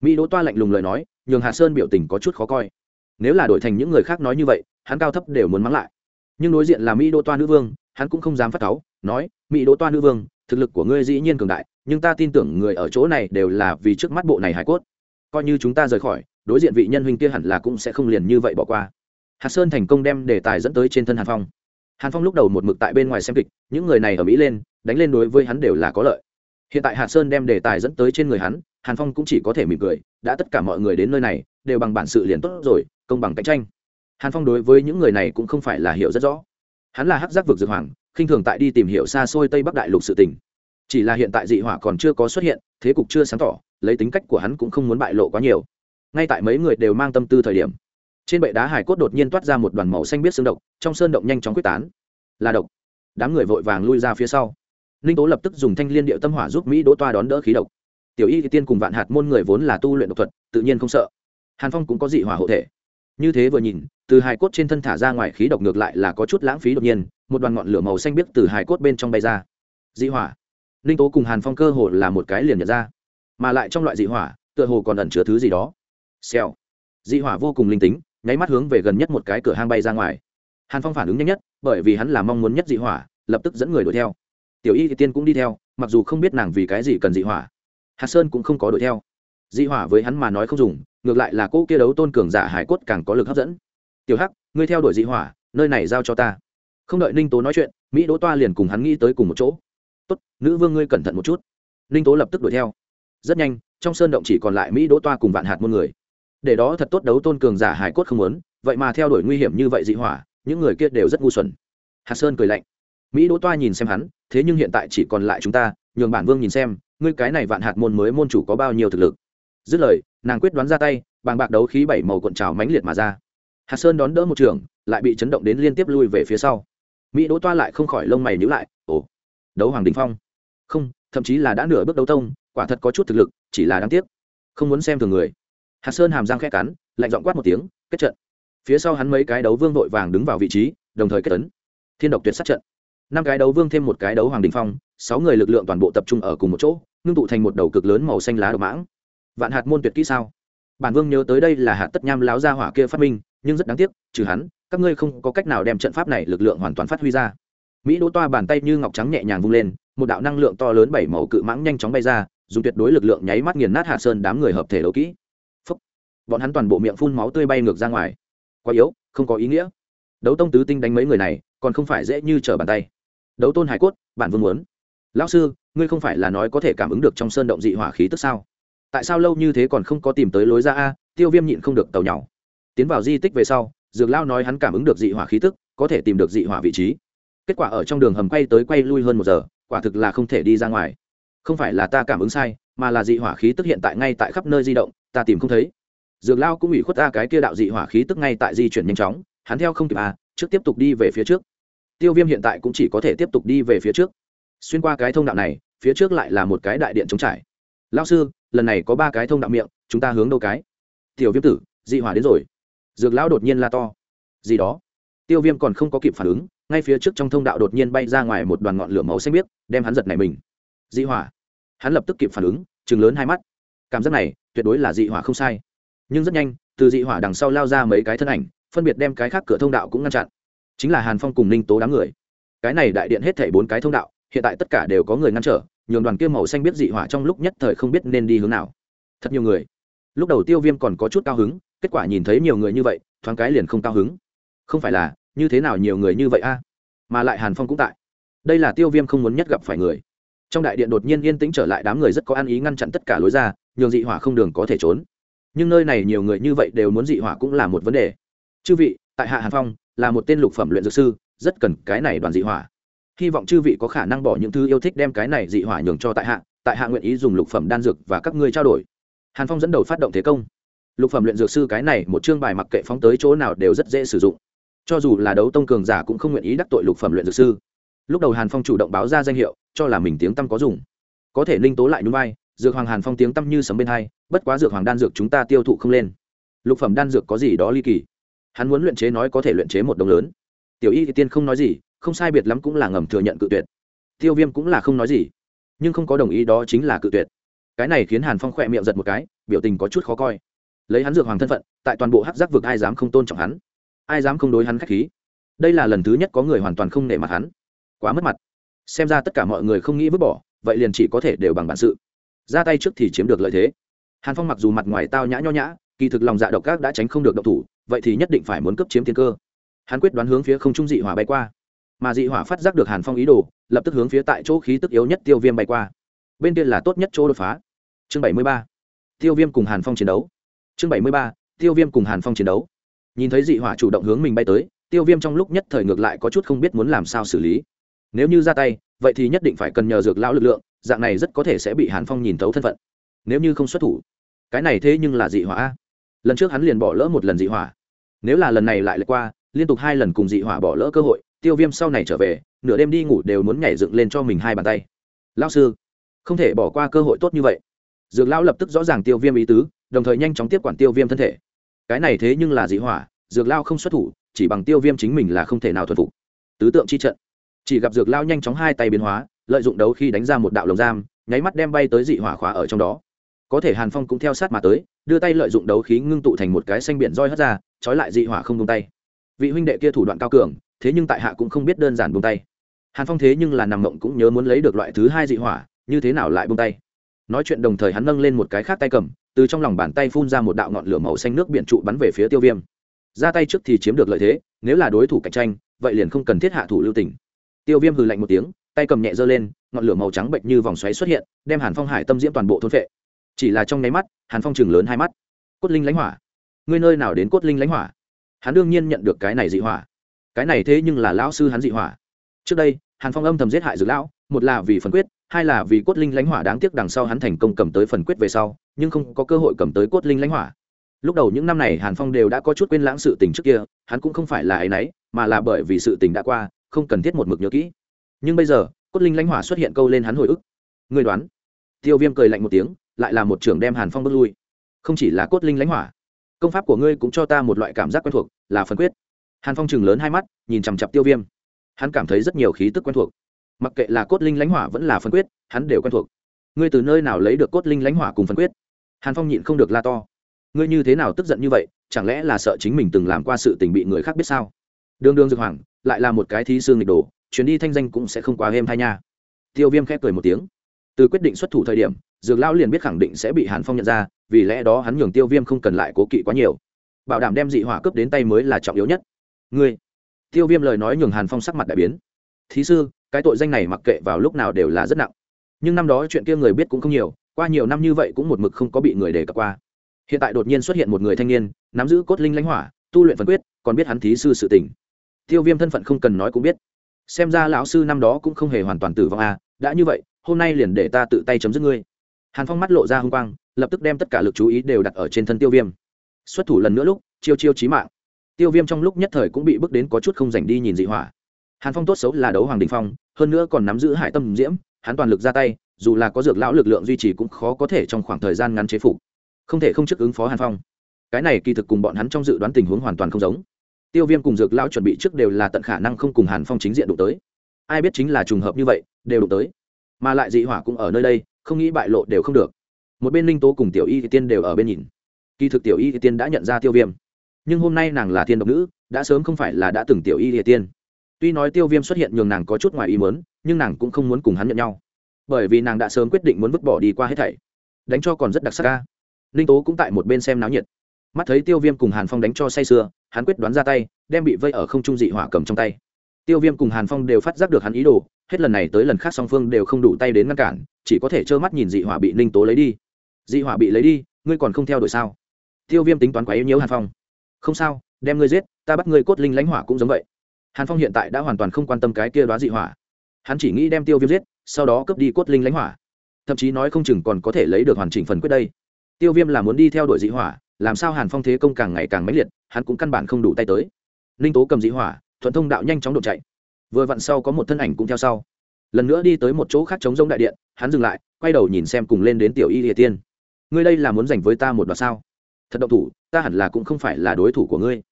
Mỹ đỗ toa lạnh lùng lời nói, nhường hạ sơn biểu tình có chút khó coi. Nếu là đổi thành những người khác nói như vậy, hắn cao thấp đều muốn mắng lại. Nhưng đối diện là mỹ đỗ toa nữ vương, hắn cũng không dám phát cáu, nói, mỹ đỗ toa nữ vương, thực lực của ngươi dĩ nhiên cường đại, nhưng ta tin tưởng người ở chỗ này đều là vì trước mắt bộ này hải cốt coi như chúng ta rời khỏi, đối diện vị nhân huynh kia hẳn là cũng sẽ không liền như vậy bỏ qua. Hạt sơn thành công đem đề tài dẫn tới trên thân hàn phong. Hàn phong lúc đầu một mực tại bên ngoài xem kịch, những người này ở mỹ lên, đánh lên đối với hắn đều là có lợi. Hiện tại hạt sơn đem đề tài dẫn tới trên người hắn, hàn phong cũng chỉ có thể mỉm cười, đã tất cả mọi người đến nơi này, đều bằng bản sự liền tốt rồi, công bằng cạnh tranh. Hàn phong đối với những người này cũng không phải là hiểu rất rõ. Hắn là hắc giác vực dược hoàng, khinh thường tại đi tìm hiểu xa xôi tây bắc đại lục sự tình. Chỉ là hiện tại dị hỏa còn chưa có xuất hiện, thế cục chưa sáng tỏ lấy tính cách của hắn cũng không muốn bại lộ quá nhiều. Ngay tại mấy người đều mang tâm tư thời điểm, trên bệ đá hải cốt đột nhiên toát ra một đoàn màu xanh biết xương độc, trong sơn động nhanh chóng quyết tán. Là độc. Đám người vội vàng lui ra phía sau. Ninh tố lập tức dùng thanh liên điệu tâm hỏa giúp mỹ đỗ toa đón đỡ khí độc. Tiểu y tiên cùng vạn hạt môn người vốn là tu luyện độc thuật, tự nhiên không sợ. Hàn phong cũng có dị hỏa hộ thể. Như thế vừa nhìn, từ hài cốt trên thân thả ra ngoài khí độc ngược lại là có chút lãng phí đột nhiên, một đoàn ngọn lửa màu xanh biếc từ hài cốt bên trong bay ra. Dị hỏa. Ninh tố cùng hàn phong cơ hồ là một cái liền nhận ra mà lại trong loại dị hỏa, tựa hồ còn ẩn chứa thứ gì đó. Xèo. Dị hỏa vô cùng linh tính, nháy mắt hướng về gần nhất một cái cửa hang bay ra ngoài. Hàn phong phản ứng nhanh nhất, bởi vì hắn là mong muốn nhất dị hỏa, lập tức dẫn người đuổi theo. Tiểu y thì tiên cũng đi theo, mặc dù không biết nàng vì cái gì cần dị hỏa. Hạt sơn cũng không có đuổi theo. Dị hỏa với hắn mà nói không dùng, ngược lại là cô kia đấu tôn cường giả hải cốt càng có lực hấp dẫn. Tiểu hắc, ngươi theo đuổi dị hỏa, nơi này giao cho ta. Không đợi ninh tố nói chuyện, mỹ đỗ toa liền cùng hắn nghĩ tới cùng một chỗ. Tốt, nữ vương ngươi cẩn thận một chút. Ninh tố lập tức đuổi theo rất nhanh, trong sơn động chỉ còn lại mỹ đỗ toa cùng vạn hạt muôn người. Để đó thật tốt đấu tôn cường giả hải cốt không muốn, vậy mà theo đuổi nguy hiểm như vậy dị hỏa, những người kia đều rất ngu xuẩn. Hạt sơn cười lạnh. Mỹ đỗ toa nhìn xem hắn, thế nhưng hiện tại chỉ còn lại chúng ta, nhường bản vương nhìn xem, ngươi cái này vạn hạt môn mới môn chủ có bao nhiêu thực lực. Dứt lời, nàng quyết đoán ra tay, bàng bạc đấu khí bảy màu cuộn trào mãnh liệt mà ra. Hạt sơn đón đỡ một trường, lại bị chấn động đến liên tiếp lui về phía sau. Mỹ đỗ toa lại không khỏi lông mày nhữ lại, ồ, đấu hoàng đình phong. Không thậm chí là đã nửa bước đấu tông, quả thật có chút thực lực, chỉ là đáng tiếc. Không muốn xem thường người. Hạt sơn hàm răng khẽ cắn, lạnh giọng quát một tiếng, kết trận. Phía sau hắn mấy cái đấu vương vội vàng đứng vào vị trí, đồng thời kết tấn thiên độc tuyệt sát trận. Năm cái đấu vương thêm một cái đấu hoàng đình phong, sáu người lực lượng toàn bộ tập trung ở cùng một chỗ, ngưng tụ thành một đầu cực lớn màu xanh lá độc mãng. Vạn hạt môn tuyệt kỹ sao? Bản vương nhớ tới đây là hạt tất nham láo ra hỏa kia phát minh, nhưng rất đáng tiếc, trừ hắn, các ngươi không có cách nào đem trận pháp này lực lượng hoàn toàn phát huy ra. Mỹ đỗ toa bàn tay như ngọc trắng nhẹ nhàng vung lên một đạo năng lượng to lớn bảy màu cự mãng nhanh chóng bay ra, dùng tuyệt đối lực lượng nháy mắt nghiền nát hạ sơn đám người hợp thể đấu kỹ. Phúc. bọn hắn toàn bộ miệng phun máu tươi bay ngược ra ngoài. Quá yếu, không có ý nghĩa. Đấu tông tứ tinh đánh mấy người này, còn không phải dễ như trở bàn tay. Đấu tôn hải cốt bản vương muốn. Lão sư, ngươi không phải là nói có thể cảm ứng được trong sơn động dị hỏa khí tức sao? Tại sao lâu như thế còn không có tìm tới lối ra a, tiêu viêm nhịn không được tàu nhỏ. Tiến vào di tích về sau, dược lao nói hắn cảm ứng được dị hỏa khí tức, có thể tìm được dị hỏa vị trí. Kết quả ở trong đường hầm quay tới quay lui hơn một giờ quả thực là không thể đi ra ngoài. Không phải là ta cảm ứng sai, mà là dị hỏa khí tức hiện tại ngay tại khắp nơi di động, ta tìm không thấy. Dược lao cũng ủy khuất ta cái kia đạo dị hỏa khí tức ngay tại di chuyển nhanh chóng, hắn theo không kịp à trước tiếp tục đi về phía trước. Tiêu viêm hiện tại cũng chỉ có thể tiếp tục đi về phía trước. Xuyên qua cái thông đạo này, phía trước lại là một cái đại điện trống trải. Lao sư, lần này có ba cái thông đạo miệng, chúng ta hướng đâu cái? Tiểu viêm tử, dị hỏa đến rồi. Dược lão đột nhiên la to. Gì đó? Tiêu viêm còn không có kịp phản ứng ngay phía trước trong thông đạo đột nhiên bay ra ngoài một đoàn ngọn lửa màu xanh biếc, đem hắn giật này mình. Dị hỏa. Hắn lập tức kịp phản ứng chừng lớn hai mắt. Cảm giác này, tuyệt đối là dị hỏa không sai. Nhưng rất nhanh, từ dị hỏa đằng sau lao ra mấy cái thân ảnh, phân biệt đem cái khác cửa thông đạo cũng ngăn chặn. Chính là hàn phong cùng ninh tố đám người. Cái này đại điện hết thảy bốn cái thông đạo, hiện tại tất cả đều có người ngăn trở, nhường đoàn kia màu xanh biết dị hỏa trong lúc nhất thời không biết nên đi hướng nào. Thật nhiều người. Lúc đầu tiêu viêm còn có chút cao hứng, kết quả nhìn thấy nhiều người như vậy, thoáng cái liền không cao hứng. Không phải là như thế nào nhiều người như vậy a? Mà lại hàn phong cũng tại. Đây là tiêu viêm không muốn nhất gặp phải người. Trong đại điện đột nhiên yên tĩnh trở lại đám người rất có ăn ý ngăn chặn tất cả lối ra, nhường dị hỏa không đường có thể trốn. Nhưng nơi này nhiều người như vậy đều muốn dị hỏa cũng là một vấn đề. Chư vị, tại hạ hàn phong, là một tên lục phẩm luyện dược sư, rất cần cái này đoàn dị hỏa. Hy vọng chư vị có khả năng bỏ những thứ yêu thích đem cái này dị hỏa nhường cho tại hạ tại hạ nguyện ý dùng lục phẩm đan dược và các ngươi trao đổi. Hàn phong dẫn đầu phát động thế công. Lục phẩm luyện dược sư cái này một chương bài mặc kệ phóng tới chỗ nào đều rất dễ sử dụng cho dù là đấu tông cường giả cũng không nguyện ý đắc tội lục phẩm luyện dược sư. Lúc đầu hàn phong chủ động báo ra danh hiệu, cho là mình tiếng tăm có dùng. Có thể ninh tố lại núi vai, dược hoàng hàn phong tiếng tăm như sấm bên hai, bất quá dược hoàng đan dược chúng ta tiêu thụ không lên. Lục phẩm đan dược có gì đó ly kỳ. Hắn muốn luyện chế nói có thể luyện chế một đồng lớn. Tiểu y thì tiên không nói gì, không sai biệt lắm cũng là ngầm thừa nhận cự tuyệt. Tiêu viêm cũng là không nói gì, nhưng không có đồng ý đó chính là cự tuyệt. Cái này khiến hàn phong khỏe miệng giật một cái, biểu tình có chút khó coi. Lấy hắn dược hoàng thân phận, tại toàn bộ hắc giác vực ai dám không tôn trọng hắn? Ai dám không đối hắn k h á c h khí. Đây là lần thứ nhất có người hoàn toàn không nể mặt hắn. Quá mất mặt. Xem ra tất cả mọi người không nghĩ vứt bỏ, vậy liền chỉ có thể đều bằng bản sự. Ra tay trước thì chiếm được lợi thế. Hàn phong mặc dù mặt ngoài tao nhã nho nhã, kỳ thực lòng dạ độc các đã tránh không được độc thủ, vậy thì nhất định phải muốn cấp chiếm thiên cơ. Hắn quyết đoán hướng phía không trung dị hỏa bay qua. Mà dị hỏa phát giác được hàn phong ý đồ, lập tức hướng phía tại chỗ khí tức yếu nhất tiêu viêm bay qua. Bên kia là tốt nhất chỗ đột phá. Chương bảy mươi ba. Tiêu viêm cùng hàn phong chiến đấu. Chương bảy mươi ba. Tiêu viêm cùng hàn phong chiến đấu nhìn thấy dị hỏa chủ động hướng mình bay tới, tiêu viêm trong lúc nhất thời ngược lại có chút không biết muốn làm sao xử lý. Nếu như ra tay, vậy thì nhất định phải cần nhờ dược lão lực lượng, dạng này rất có thể sẽ bị hàn phong nhìn thấu thân phận. Nếu như không xuất thủ, cái này thế nhưng là dị hỏa lần trước hắn liền bỏ lỡ một lần dị hỏa. Nếu là lần này lại lệch qua, liên tục hai lần cùng dị hỏa bỏ lỡ cơ hội, tiêu viêm sau này trở về, nửa đêm đi ngủ đều muốn nhảy dựng lên cho mình hai bàn tay. Lao sư, không thể bỏ qua cơ hội tốt như vậy. Dược lão lập tức rõ ràng tiêu viêm ý tứ, đồng thời nhanh chóng tiếp quản tiêu viêm thân thể cái này thế nhưng là dị hỏa, dược lao không xuất thủ, chỉ bằng tiêu viêm chính mình là không thể nào thuần phục. Tứ tượng chi trận. Chỉ gặp dược lao nhanh chóng hai tay biến hóa, lợi dụng đấu khi đánh ra một đạo lồng giam, nháy mắt đem bay tới dị hỏa khóa ở trong đó. Có thể hàn phong cũng theo sát mà tới, đưa tay lợi dụng đấu khí ngưng tụ thành một cái xanh biển roi hất ra, trói lại dị hỏa không tung tay. Vị huynh đệ kia thủ đoạn cao cường, thế nhưng tại hạ cũng không biết đơn giản buông tay. Hàn phong thế nhưng là nằm mộng cũng nhớ muốn lấy được loại thứ hai dị hỏa, như thế nào lại buông tay? Nói chuyện đồng thời hắn nâng lên một cái khác tay cầm từ trong lòng bàn tay phun ra một đạo ngọn lửa màu xanh nước biển trụ bắn về phía tiêu viêm. Ra tay trước thì chiếm được lợi thế, nếu là đối thủ cạnh tranh, vậy liền không cần thiết hạ thủ lưu tình. Tiêu viêm hừ lạnh một tiếng, tay cầm nhẹ giơ lên, ngọn lửa màu trắng bệnh như vòng xoáy xuất hiện, đem hàn phong hải tâm diễm toàn bộ thôn vệ chỉ là trong nháy mắt, hàn phong chừng lớn hai mắt. Cốt linh lãnh hỏa, ngươi nơi nào đến cốt linh lãnh hỏa? Hắn đương nhiên nhận được cái này dị hỏa. Cái này thế nhưng là lão sư hắn dị hỏa. Trước đây, hàn phong âm thầm giết hại dược lão một là vì phần quyết, hai là vì cốt linh lãnh hỏa đáng tiếc đằng sau hắn thành công cầm tới phần quyết về sau, nhưng không có cơ hội cầm tới cốt linh lãnh hỏa. Lúc đầu những năm này hàn phong đều đã có chút quên lãng sự tình trước kia, hắn cũng không phải là ấ y n ấ y mà là bởi vì sự tình đã qua, không cần thiết một mực nhớ kỹ. Nhưng bây giờ, cốt linh lãnh hỏa xuất hiện câu lên hắn hồi ức. Người đoán. Tiêu viêm cười lạnh một tiếng, lại là một trưởng đem hàn phong bước lui. Không chỉ là cốt linh lãnh hỏa, công pháp của ngươi cũng cho ta một loại cảm giác quen thuộc, là phần quyết. Hàn phong chừng lớn hai mắt, nhìn chằm chặp tiêu viêm. Hắn cảm thấy rất nhiều khí tức quen thuộc mặc kệ là cốt linh lãnh hỏa vẫn là phân quyết, hắn đều quen thuộc. Ngươi từ nơi nào lấy được cốt linh lãnh hỏa cùng phân quyết? Hàn phong nhịn không được la to. Ngươi như thế nào tức giận như vậy, chẳng lẽ là sợ chính mình từng làm qua sự tình bị người khác biết sao? Đương đương dược hoàng, lại là một cái thí xương nghịch đồ, chuyến đi thanh danh cũng sẽ không quá êm thai nha. Tiêu viêm khép cười một tiếng. Từ quyết định xuất thủ thời điểm, dược lão liền biết khẳng định sẽ bị hàn phong nhận ra, vì lẽ đó hắn nhường tiêu viêm không cần lại cố kỵ quá nhiều. Bảo đảm đem dị hỏa cướp đến tay mới là trọng yếu nhất. Ngươi. Tiêu viêm lời nói nhường hàn phong sắc mặt đại biến. Thí sư cái tội danh này mặc kệ vào lúc nào đều là rất nặng. Nhưng năm đó chuyện kia người biết cũng không nhiều, qua nhiều năm như vậy cũng một mực không có bị người đề cập qua. Hiện tại đột nhiên xuất hiện một người thanh niên, nắm giữ cốt linh lãnh hỏa, tu luyện phân quyết, còn biết hắn thí sư sự tình. Tiêu viêm thân phận không cần nói cũng biết. Xem ra lão sư năm đó cũng không hề hoàn toàn tử vong à đã như vậy, hôm nay liền để ta tự tay chấm dứt ngươi. Hàn phong mắt lộ ra h u n g quang, lập tức đem tất cả lực chú ý đều đặt ở trên thân tiêu viêm. Xuất thủ lần nữa lúc, chiêu chiêu trí mạng. Tiêu viêm trong lúc nhất thời cũng bị bước đến có chút không dành đi nhìn dị hỏa hàn phong tốt xấu là đấu hoàng đình phong, hơn nữa còn nắm giữ hải tâm diễm, hắn toàn lực ra tay, dù là có dược lão lực lượng duy trì cũng khó có thể trong khoảng thời gian ngắn chế phục. Không thể không chức ứng phó hàn phong. Cái này kỳ thực cùng bọn hắn trong dự đoán tình huống hoàn toàn không giống. Tiêu viêm cùng dược lão chuẩn bị trước đều là tận khả năng không cùng hàn phong chính diện đụng tới. Ai biết chính là trùng hợp như vậy, đều đụng tới. Mà lại dị hỏa cũng ở nơi đây, không nghĩ bại lộ đều không được. Một bên linh tố cùng tiểu y tiên đều ở bên nhìn. Kỳ thực tiểu y tiên đã nhận ra tiêu viêm. Nhưng hôm nay nàng là thiên độc nữ, đã sớm không phải là đã từng tiểu y tiên tuy nói tiêu viêm xuất hiện nhường nàng có chút ngoài ý mớn nhưng nàng cũng không muốn cùng hắn nhận nhau. Bởi vì nàng đã sớm quyết định muốn vứt bỏ đi qua hết thảy. Đánh cho còn rất đặc sắc ca. Ninh tố cũng tại một bên xem náo nhiệt. Mắt thấy tiêu viêm cùng hàn phong đánh cho say sưa, hắn quyết đoán ra tay, đem bị vây ở không trung dị hỏa cầm trong tay. Tiêu viêm cùng hàn phong đều phát giác được hắn ý đồ, hết lần này tới lần khác song phương đều không đủ tay đến ngăn cản, chỉ có thể trơ mắt nhìn dị hỏa bị ninh tố lấy đi. Dị hỏa bị lấy đi, ngươi còn không theo đuổi sao? Tiêu viêm tính toán quá yếu nhớ hàn phong. Không sao, đem ngươi giết, ta bắt ngươi cốt linh lãnh hỏa cũng giống vậy hàn phong hiện tại đã hoàn toàn không quan tâm cái kia đoá dị hỏa. Hắn chỉ nghĩ đem tiêu viêm giết, sau đó cướp đi cốt linh lãnh hỏa. Thậm chí nói không chừng còn có thể lấy được hoàn chỉnh phần quyết đây. Tiêu viêm là muốn đi theo đuổi dị hỏa, làm sao hàn phong thế công càng ngày càng mãnh liệt, hắn cũng căn bản không đủ tay tới. Ninh tố cầm dị hỏa, thuận thông đạo nhanh chóng đột chạy. Vừa vặn sau có một thân ảnh cũng theo sau. Lần nữa đi tới một chỗ khác chống giống đại điện, hắn dừng lại, quay đầu nhìn xem cùng lên đến tiểu y địa tiên. Ngươi đây là muốn giành với ta một đoạn sao? Thật động thủ, ta hẳn là cũng không phải là đối thủ của ngươi.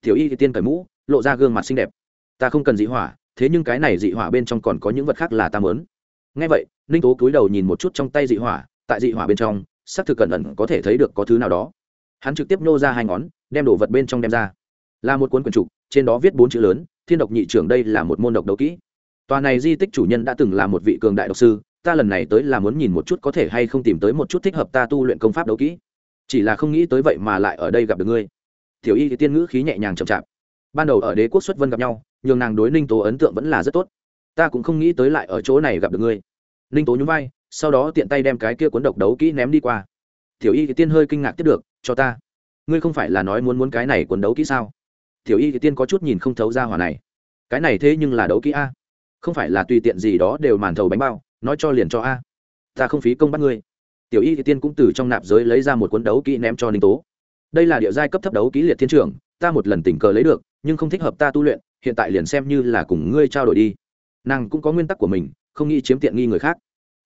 Tiểu y địa tiên cởi mũ, lộ ra gương mặt xinh đẹp ta không cần dị hỏa, thế nhưng cái này dị hỏa bên trong còn có những vật khác là ta mớn ngay vậy, ninh tố cúi đầu nhìn một chút trong tay dị hỏa, tại dị hỏa bên trong, xác thực cẩn ẩn có thể thấy được có thứ nào đó. Hắn trực tiếp nhô ra hai ngón, đem đồ vật bên trong đem ra. Là một cuốn quyển trục, trên đó viết bốn chữ lớn, thiên độc nhị trưởng đây là một môn độc đấu kỹ. Tòa này di tích chủ nhân đã từng là một vị cường đại độc sư, ta lần này tới là muốn nhìn một chút có thể hay không tìm tới một chút thích hợp ta tu luyện công pháp đấu kỹ. Chỉ là không nghĩ tới vậy mà lại ở đây gặp được ngươi. Tiểu y thì tiên ngữ khí nhẹ nhàng chậm chạp. Ban đầu ở đế quốc xuất vân gặp nhau nhường nàng đối ninh tố ấn tượng vẫn là rất tốt. Ta cũng không nghĩ tới lại ở chỗ này gặp được ngươi. Ninh tố nhún vai, sau đó tiện tay đem cái kia cuốn độc đấu kỹ ném đi qua. Tiểu y thì tiên hơi kinh ngạc tiếp được, cho ta. Ngươi không phải là nói muốn muốn cái này cuốn đấu kỹ sao? Tiểu y thì tiên có chút nhìn không thấu ra hỏa này. Cái này thế nhưng là đấu kỹ a. Không phải là tùy tiện gì đó đều màn thầu bánh bao, nói cho liền cho a. Ta không phí công bắt ngươi. Tiểu y thì tiên cũng từ trong nạp giới lấy ra một cuốn đấu kỹ ném cho ninh tố. Đây là địa giai cấp thấp đấu kỹ liệt thiên trưởng, ta một lần tình cờ lấy được, nhưng không thích hợp ta tu luyện hiện tại liền xem như là cùng ngươi trao đổi đi. Nàng cũng có nguyên tắc của mình, không nghĩ chiếm tiện nghi người khác.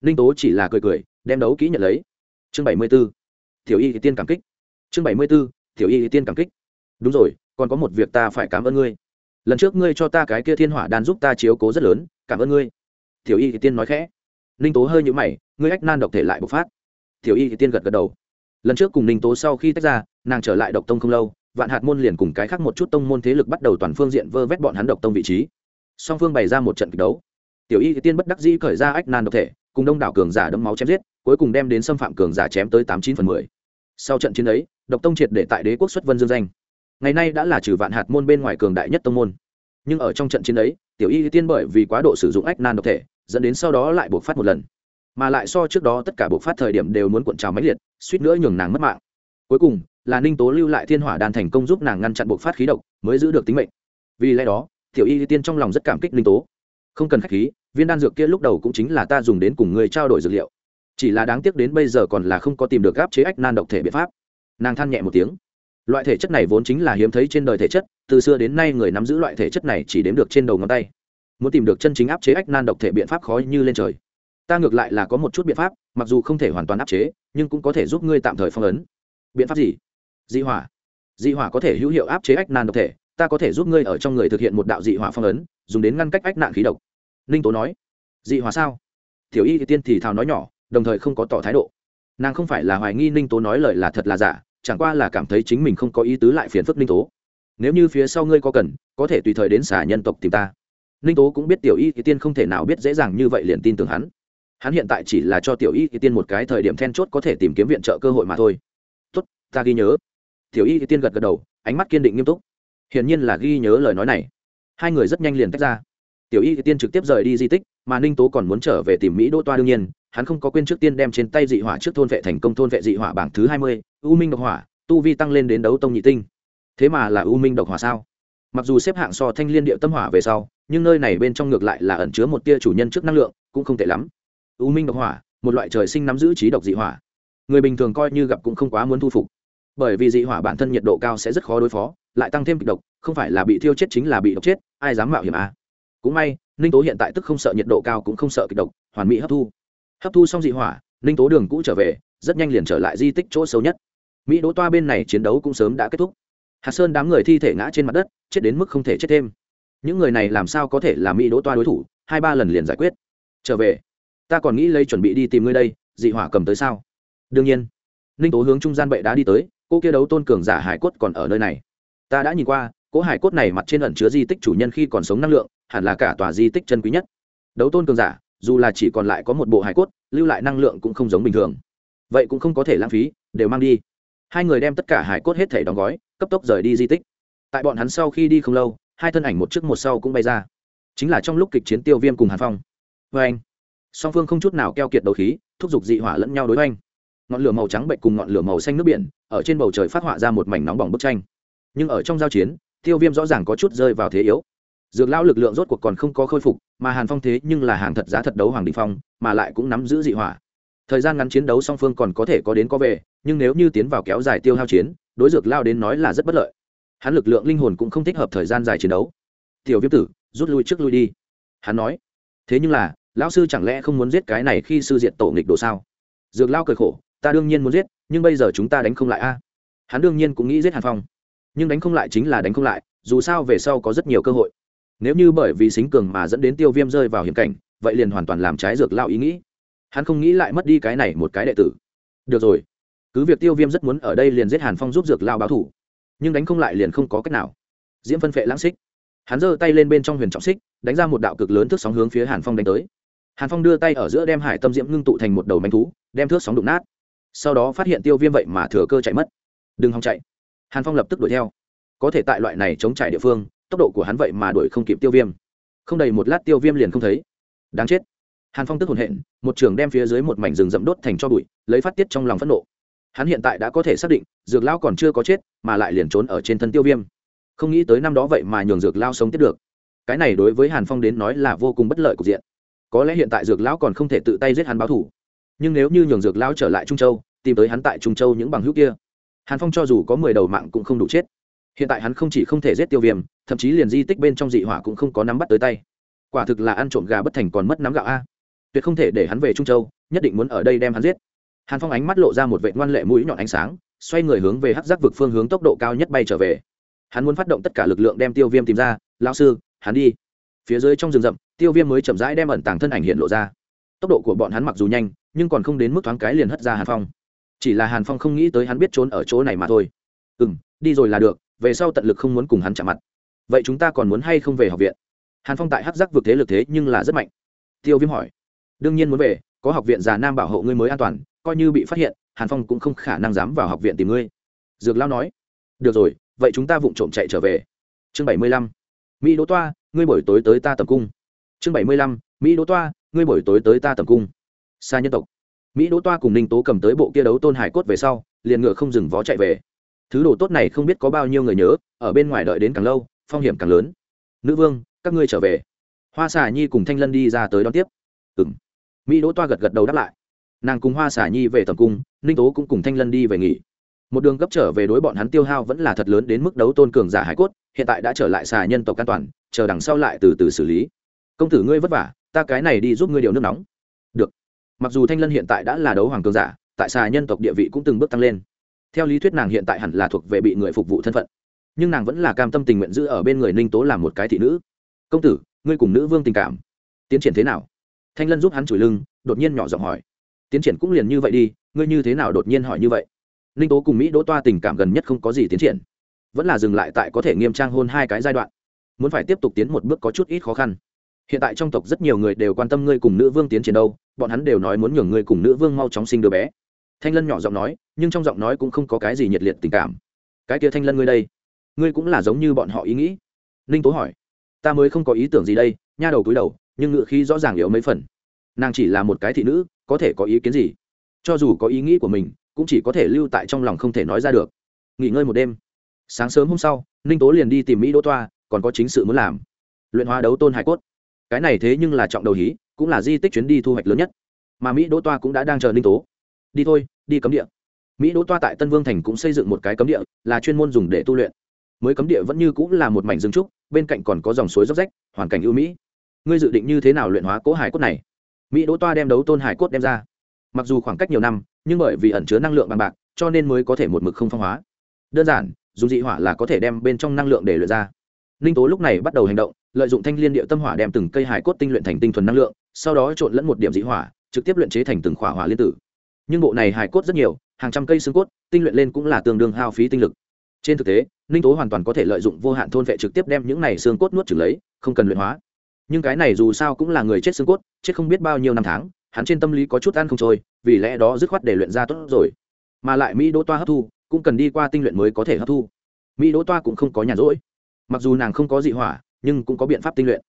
Ninh tố chỉ là cười cười, đem đấu kỹ nhận lấy. Chương bảy mươi b ố tiểu y tiên cảm kích. Chương bảy mươi b ố tiểu y tiên cảm kích. Đúng rồi, còn có một việc ta phải cảm ơn ngươi. Lần trước ngươi cho ta cái kia thiên hỏa đan giúp ta chiếu cố rất lớn, cảm ơn ngươi. Tiểu y tiên nói khẽ. Ninh tố hơi nhũ mày, ngươi ách nan độc thể lại bộc phát. Tiểu y tiên gật gật đầu. Lần trước cùng ninh tố sau khi tách ra, nàng trở lại độc tông không lâu vạn hạt môn liền cùng cái khác một chút tông môn thế lực bắt đầu toàn phương diện vơ vét bọn hắn độc tông vị trí. Song phương bày ra một trận kịch đấu. Tiểu y tiên bất đắc dĩ khởi ra ách nan độc thể, cùng đông đảo cường giả đấm máu chém giết, cuối cùng đem đến xâm phạm cường giả chém tới tám chín phần mười. Sau trận chiến ấy, độc tông triệt để tại đế quốc xuất vân dương danh. Ngày nay đã là trừ vạn hạt môn bên ngoài cường đại nhất tông môn. Nhưng ở trong trận chiến ấy, tiểu y tiên bởi vì quá độ sử dụng ách nan độc thể, dẫn đến sau đó lại buộc phát một lần. Mà lại so trước đó tất cả buộc phát thời điểm đều muốn cuộn trào máy liệt, suýt nữa nhường nàng mất mạng. Cuối cùng là ninh tố lưu lại thiên hỏa đan thành công giúp nàng ngăn chặn bộc phát khí độc, mới giữ được tính mệnh. Vì lẽ đó, tiểu y tiên trong lòng rất cảm kích ninh tố. Không cần k h á c h khí, viên đan dược kia lúc đầu cũng chính là ta dùng đến cùng người trao đổi dược liệu. Chỉ là đáng tiếc đến bây giờ còn là không có tìm được gáp chế ách nan độc thể biện pháp. Nàng than nhẹ một tiếng. Loại thể chất này vốn chính là hiếm thấy trên đời thể chất, từ xưa đến nay người nắm giữ loại thể chất này chỉ đếm được trên đầu ngón tay. Muốn tìm được chân chính áp chế ách nan độc thể biện pháp khó như lên trời. Ta ngược lại là có một chút biện pháp, mặc dù không thể hoàn toàn áp chế, nhưng cũng có thể giúp ngươi tạm thời phong ấn. Biện pháp gì? Dị hỏa. Dị hỏa có thể hữu hiệu áp chế ách nan độc thể, ta có thể giúp ngươi ở trong người thực hiện một đạo dị hỏa phong ấn, dùng đến ngăn cách ách nạn khí độc. Ninh tố nói, dị hỏa sao? Tiểu y thì tiên thì thào nói nhỏ, đồng thời không có tỏ thái độ. Nàng không phải là hoài nghi ninh tố nói lời là thật là giả, chẳng qua là cảm thấy chính mình không có ý tứ lại phiền phức ninh tố. Nếu như phía sau ngươi có cần, có thể tùy thời đến xả nhân tộc tìm ta. Ninh tố cũng biết tiểu y thì tiên không thể nào biết dễ dàng như vậy liền tin tưởng hắn. Hắn hiện tại chỉ là cho tiểu y thì tiên một cái thời điểm then chốt có thể tìm kiếm viện trợ cơ hội mà thôi. Tốt, ta ghi nhớ tiểu y thì tiên gật gật đầu, ánh mắt kiên định nghiêm túc. Hiển nhiên là ghi nhớ lời nói này. Hai người rất nhanh liền tách ra. Tiểu y thì tiên trực tiếp rời đi di tích, mà ninh tố còn muốn trở về tìm mỹ đỗ toa đương nhiên, hắn không có quên trước tiên đem trên tay dị hỏa trước thôn vệ thành công thôn vệ dị hỏa bảng thứ hai mươi, u minh độc hỏa, tu vi tăng lên đến đấu tông nhị tinh. Thế mà là u minh độc hỏa sao? Mặc dù xếp hạng so thanh liên điệu tâm hỏa về sau, nhưng nơi này bên trong ngược lại là ẩn chứa một tia chủ nhân trước năng lượng, cũng không tệ lắm. U minh độc hỏa, một loại trời sinh nắm giữ trí độc dị hỏa. Người bình thường coi như gặp cũng không quá muốn thu phục bởi vì dị hỏa bản thân nhiệt độ cao sẽ rất khó đối phó, lại tăng thêm kịch độc, không phải là bị thiêu chết chính là bị độc chết, ai dám mạo hiểm à. cũng may, ninh tố hiện tại tức không sợ nhiệt độ cao cũng không sợ kịch độc, hoàn mỹ hấp thu. Hấp thu xong dị hỏa, ninh tố đường cũ trở về, rất nhanh liền trở lại di tích chỗ xấu nhất. Mỹ đỗ toa bên này chiến đấu cũng sớm đã kết thúc. Hạt sơn đám người thi thể ngã trên mặt đất, chết đến mức không thể chết thêm. Những người này làm sao có thể là mỹ đỗ toa đối thủ? Hai ba lần liền giải quyết. Trở về. Ta còn nghĩ lấy chuẩn bị đi tìm ngươi đây, dị hỏa cầm tới sao? Đương nhiên. Ninh tố hướng trung gian bệ đá đi tới cô kia đấu tôn cường giả hải cốt còn ở nơi này. Ta đã nhìn qua, cỗ hải cốt này mặt trên ẩn chứa di tích chủ nhân khi còn sống năng lượng, hẳn là cả tòa di tích chân quý nhất. Đấu tôn cường giả, dù là chỉ còn lại có một bộ hải cốt, lưu lại năng lượng cũng không giống bình thường. Vậy cũng không có thể lãng phí, đều mang đi. Hai người đem tất cả hải cốt hết thể đóng gói, cấp tốc rời đi di tích. Tại bọn hắn sau khi đi không lâu, hai thân ảnh một trước một sau cũng bay ra. Chính là trong lúc kịch chiến tiêu viêm cùng hàn phong. Vê anh, song phương không chút nào keo kiệt đầu khí, thúc giục dị hỏa lẫn nhau đối với anh ngọn lửa màu trắng bệnh cùng ngọn lửa màu xanh nước biển ở trên bầu trời phát họa ra một mảnh nóng bỏng bức tranh. Nhưng ở trong giao chiến, tiêu viêm rõ ràng có chút rơi vào thế yếu. Dược lão lực lượng rốt cuộc còn không có khôi phục, mà hàn phong thế nhưng là hàng thật giá thật đấu hoàng đình phong, mà lại cũng nắm giữ dị hỏa. Thời gian ngắn chiến đấu song phương còn có thể có đến có về, nhưng nếu như tiến vào kéo dài tiêu hao chiến, đối dược lao đến nói là rất bất lợi. Hắn lực lượng linh hồn cũng không thích hợp thời gian dài chiến đấu. Tiểu viêm tử, rút lui trước lui đi. Hắn nói. Thế nhưng là, lão sư chẳng lẽ không muốn giết cái này khi sư diện tổ nghịch đồ sao? Dược lao cười khổ. Ta đương nhiên muốn giết nhưng bây giờ chúng ta đánh không lại a. Hắn đương nhiên cũng nghĩ giết hàn phong. Nhưng đánh không lại chính là đánh không lại, dù sao về sau có rất nhiều cơ hội. Nếu như bởi vì xính cường mà dẫn đến tiêu viêm rơi vào hiểm cảnh, vậy liền hoàn toàn làm trái dược lao ý nghĩ. Hắn không nghĩ lại mất đi cái này một cái đệ tử. Được rồi. Cứ việc tiêu viêm rất muốn ở đây liền giết hàn phong giúp dược lao báo thủ nhưng đánh không lại liền không có cách nào. Diễm phân phệ lãng xích. Hắn giơ tay lên bên trong huyền trọng xích, đánh ra một đạo cực lớn thước sóng hướng phía hàn phong đánh tới. Hàn phong đưa tay ở giữa đem hải tâm diễm ngưng tụ thành một đầu manh thú, đem thước sóng đụng nát sau đó phát hiện tiêu viêm vậy mà thừa cơ chạy mất. Đừng hòng chạy. Hàn phong lập tức đuổi theo. Có thể tại loại này chống chạy địa phương, tốc độ của hắn vậy mà đuổi không kịp tiêu viêm. Không đầy một lát tiêu viêm liền không thấy. Đáng chết. Hàn phong tức hồn hện, một trường đem phía dưới một mảnh rừng rậm đốt thành cho bụi, lấy phát tiết trong lòng phẫn nộ. Hắn hiện tại đã có thể xác định, dược lao còn chưa có chết, mà lại liền trốn ở trên thân tiêu viêm. Không nghĩ tới năm đó vậy mà nhường dược lao sống tiếp được. Cái này đối với hàn phong đến nói là vô cùng bất lợi cục diện. Có lẽ hiện tại dược lão còn không thể tự tay giết hắn báo thủ nhưng nếu như nhường dược lão trở lại trung châu, tìm tới hắn tại trung châu những bằng hữu kia, hàn phong cho dù có mười đầu mạng cũng không đủ chết. Hiện tại hắn không chỉ không thể giết tiêu viêm, thậm chí liền di tích bên trong dị hỏa cũng không có nắm bắt tới tay. Quả thực là ăn trộm gà bất thành còn mất nắm gạo a. Tuyệt không thể để hắn về trung châu, nhất định muốn ở đây đem hắn giết. Hàn phong ánh mắt lộ ra một vệ ngoan lệ mũi nhọn ánh sáng, xoay người hướng về hắc giác vực phương hướng tốc độ cao nhất bay trở về. Hắn muốn phát động tất cả lực lượng đem tiêu viêm tìm ra lao sư, hắn đi. Phía dưới trong rừng rậm, tiêu viêm mới chậm rãi đem ẩn tàng thân ảnh hiện lộ ra. Tốc độ của bọn hắn mặc dù nhanh nhưng còn không đến mức thoáng cái liền hất ra hàn phong. Chỉ là hàn phong không nghĩ tới hắn biết trốn ở chỗ này mà thôi. Ừ m đi rồi là được, về sau tận lực không muốn cùng hắn chạm mặt. Vậy chúng ta còn muốn hay không về học viện? Hàn phong tại hát giác vượt thế lực thế nhưng là rất mạnh. Tiêu viêm hỏi. Đương nhiên muốn về, có học viện già nam bảo hộ ngươi mới an toàn, coi như bị phát hiện, hàn phong cũng không khả năng dám vào học viện tìm ngươi. Dược lao nói. Được rồi, vậy chúng ta vụng trộm chạy trở về. Chương bảy mươi lăm. Mỹ đỗ toa, ngươi buổi tối tới ta tầm cung. Chương bảy mươi lăm. Mỹ đỗ toa, ngươi buổi tối tới ta tầm cung xa nhân tộc. Mỹ đỗ toa cùng ninh tố cầm tới bộ kia đấu tôn hải cốt về sau, liền ngựa không dừng vó chạy về. Thứ đồ tốt này không biết có bao nhiêu người nhớ, ở bên ngoài đợi đến càng lâu, phong hiểm càng lớn. Nữ vương, các ngươi trở về. Hoa xà nhi cùng thanh lân đi ra tới đón tiếp. Ừ m mỹ đỗ toa gật gật đầu đáp lại. Nàng cùng hoa xà nhi về tầm cung, ninh tố cũng cùng thanh lân đi về nghỉ. Một đường gấp trở về đối bọn hắn tiêu hao vẫn là thật lớn đến mức đấu tôn cường giả hải cốt, hiện tại đã trở lại xà nhân tộc an toàn, chờ đằng sau lại từ từ xử lý. Công tử ngươi vất vả, ta cái này đi giúp ngươi điều nước nóng. Được mặc dù thanh lân hiện tại đã là đấu hoàng cường giả, tại xà nhân tộc địa vị cũng từng bước tăng lên. Theo lý thuyết nàng hiện tại hẳn là thuộc về bị người phục vụ thân phận. Nhưng nàng vẫn là cam tâm tình nguyện giữ ở bên người ninh tố làm một cái thị nữ. Công tử, ngươi cùng nữ vương tình cảm, tiến triển thế nào? Thanh lân giúp hắn chửi lưng, đột nhiên nhỏ giọng hỏi. Tiến triển cũng liền như vậy đi, ngươi như thế nào đột nhiên hỏi như vậy? Ninh tố cùng mỹ đỗ toa tình cảm gần nhất không có gì tiến triển, vẫn là dừng lại tại có thể nghiêm trang hôn hai cái giai đoạn, muốn phải tiếp tục tiến một bước có chút ít khó khăn hiện tại trong tộc rất nhiều người đều quan tâm ngươi cùng nữ vương tiến triển đâu, bọn hắn đều nói muốn nhường ngươi cùng nữ vương mau chóng sinh đứa bé. Thanh lân nhỏ giọng nói, nhưng trong giọng nói cũng không có cái gì nhiệt liệt tình cảm. Cái kia thanh lân ngươi đây, ngươi cũng là giống như bọn họ ý nghĩ. Ninh tố hỏi, ta mới không có ý tưởng gì đây, nha đầu cúi đầu, nhưng ngựa khí rõ ràng yếu mấy phần. Nàng chỉ là một cái thị nữ, có thể có ý kiến gì? Cho dù có ý nghĩ của mình, cũng chỉ có thể lưu tại trong lòng không thể nói ra được. Nghỉ ngơi một đêm. Sáng sớm hôm sau, ninh tố liền đi tìm mỹ đỗ toa, còn có chính sự muốn làm. Luyện hóa đấu tôn hải cốt cái này thế nhưng là trọng đầu hí, cũng là di tích chuyến đi thu hoạch lớn nhất. Mà mỹ đỗ toa cũng đã đang chờ ninh tố. Đi thôi, đi cấm địa. Mỹ đỗ toa tại tân vương thành cũng xây dựng một cái cấm địa, là chuyên môn dùng để tu luyện. Mới cấm địa vẫn như cũng là một mảnh rừng trúc, bên cạnh còn có dòng suối dốc rách, hoàn cảnh ưu mỹ. Ngươi dự định như thế nào luyện hóa cố hải cốt này? Mỹ đỗ toa đem đấu tôn hải cốt đem ra. Mặc dù khoảng cách nhiều năm, nhưng bởi vì ẩn chứa năng lượng bằng bạc, cho nên mới có thể một mực không phong hóa. Đơn giản, dùng dị hỏa là có thể đem bên trong năng lượng để luyện ra. Ninh tố lúc này bắt đầu hành động lợi dụng thanh liên địa tâm hỏa đem từng cây hải cốt tinh luyện thành tinh thuần năng lượng, sau đó trộn lẫn một điểm dị hỏa, trực tiếp luyện chế thành từng khỏa hỏa liên tử. Nhưng bộ này hải cốt rất nhiều, hàng trăm cây xương cốt, tinh luyện lên cũng là tương đương hao phí tinh lực. Trên thực tế, ninh tố hoàn toàn có thể lợi dụng vô hạn thôn vệ trực tiếp đem những này xương cốt nuốt trừng lấy, không cần luyện hóa. Nhưng cái này dù sao cũng là người chết xương cốt, chết không biết bao nhiêu năm tháng, hắn trên tâm lý có chút ăn không trôi, vì lẽ đó dứt khoát để luyện ra tốt rồi. Mà lại mỹ đỗ toa hấp thu, cũng cần đi qua tinh luyện mới có thể hấp thu. Mỹ đỗ toa cũng không có nhàn rỗi. Mặc dù nàng không có dị hỏa nhưng cũng có biện pháp tinh luyện.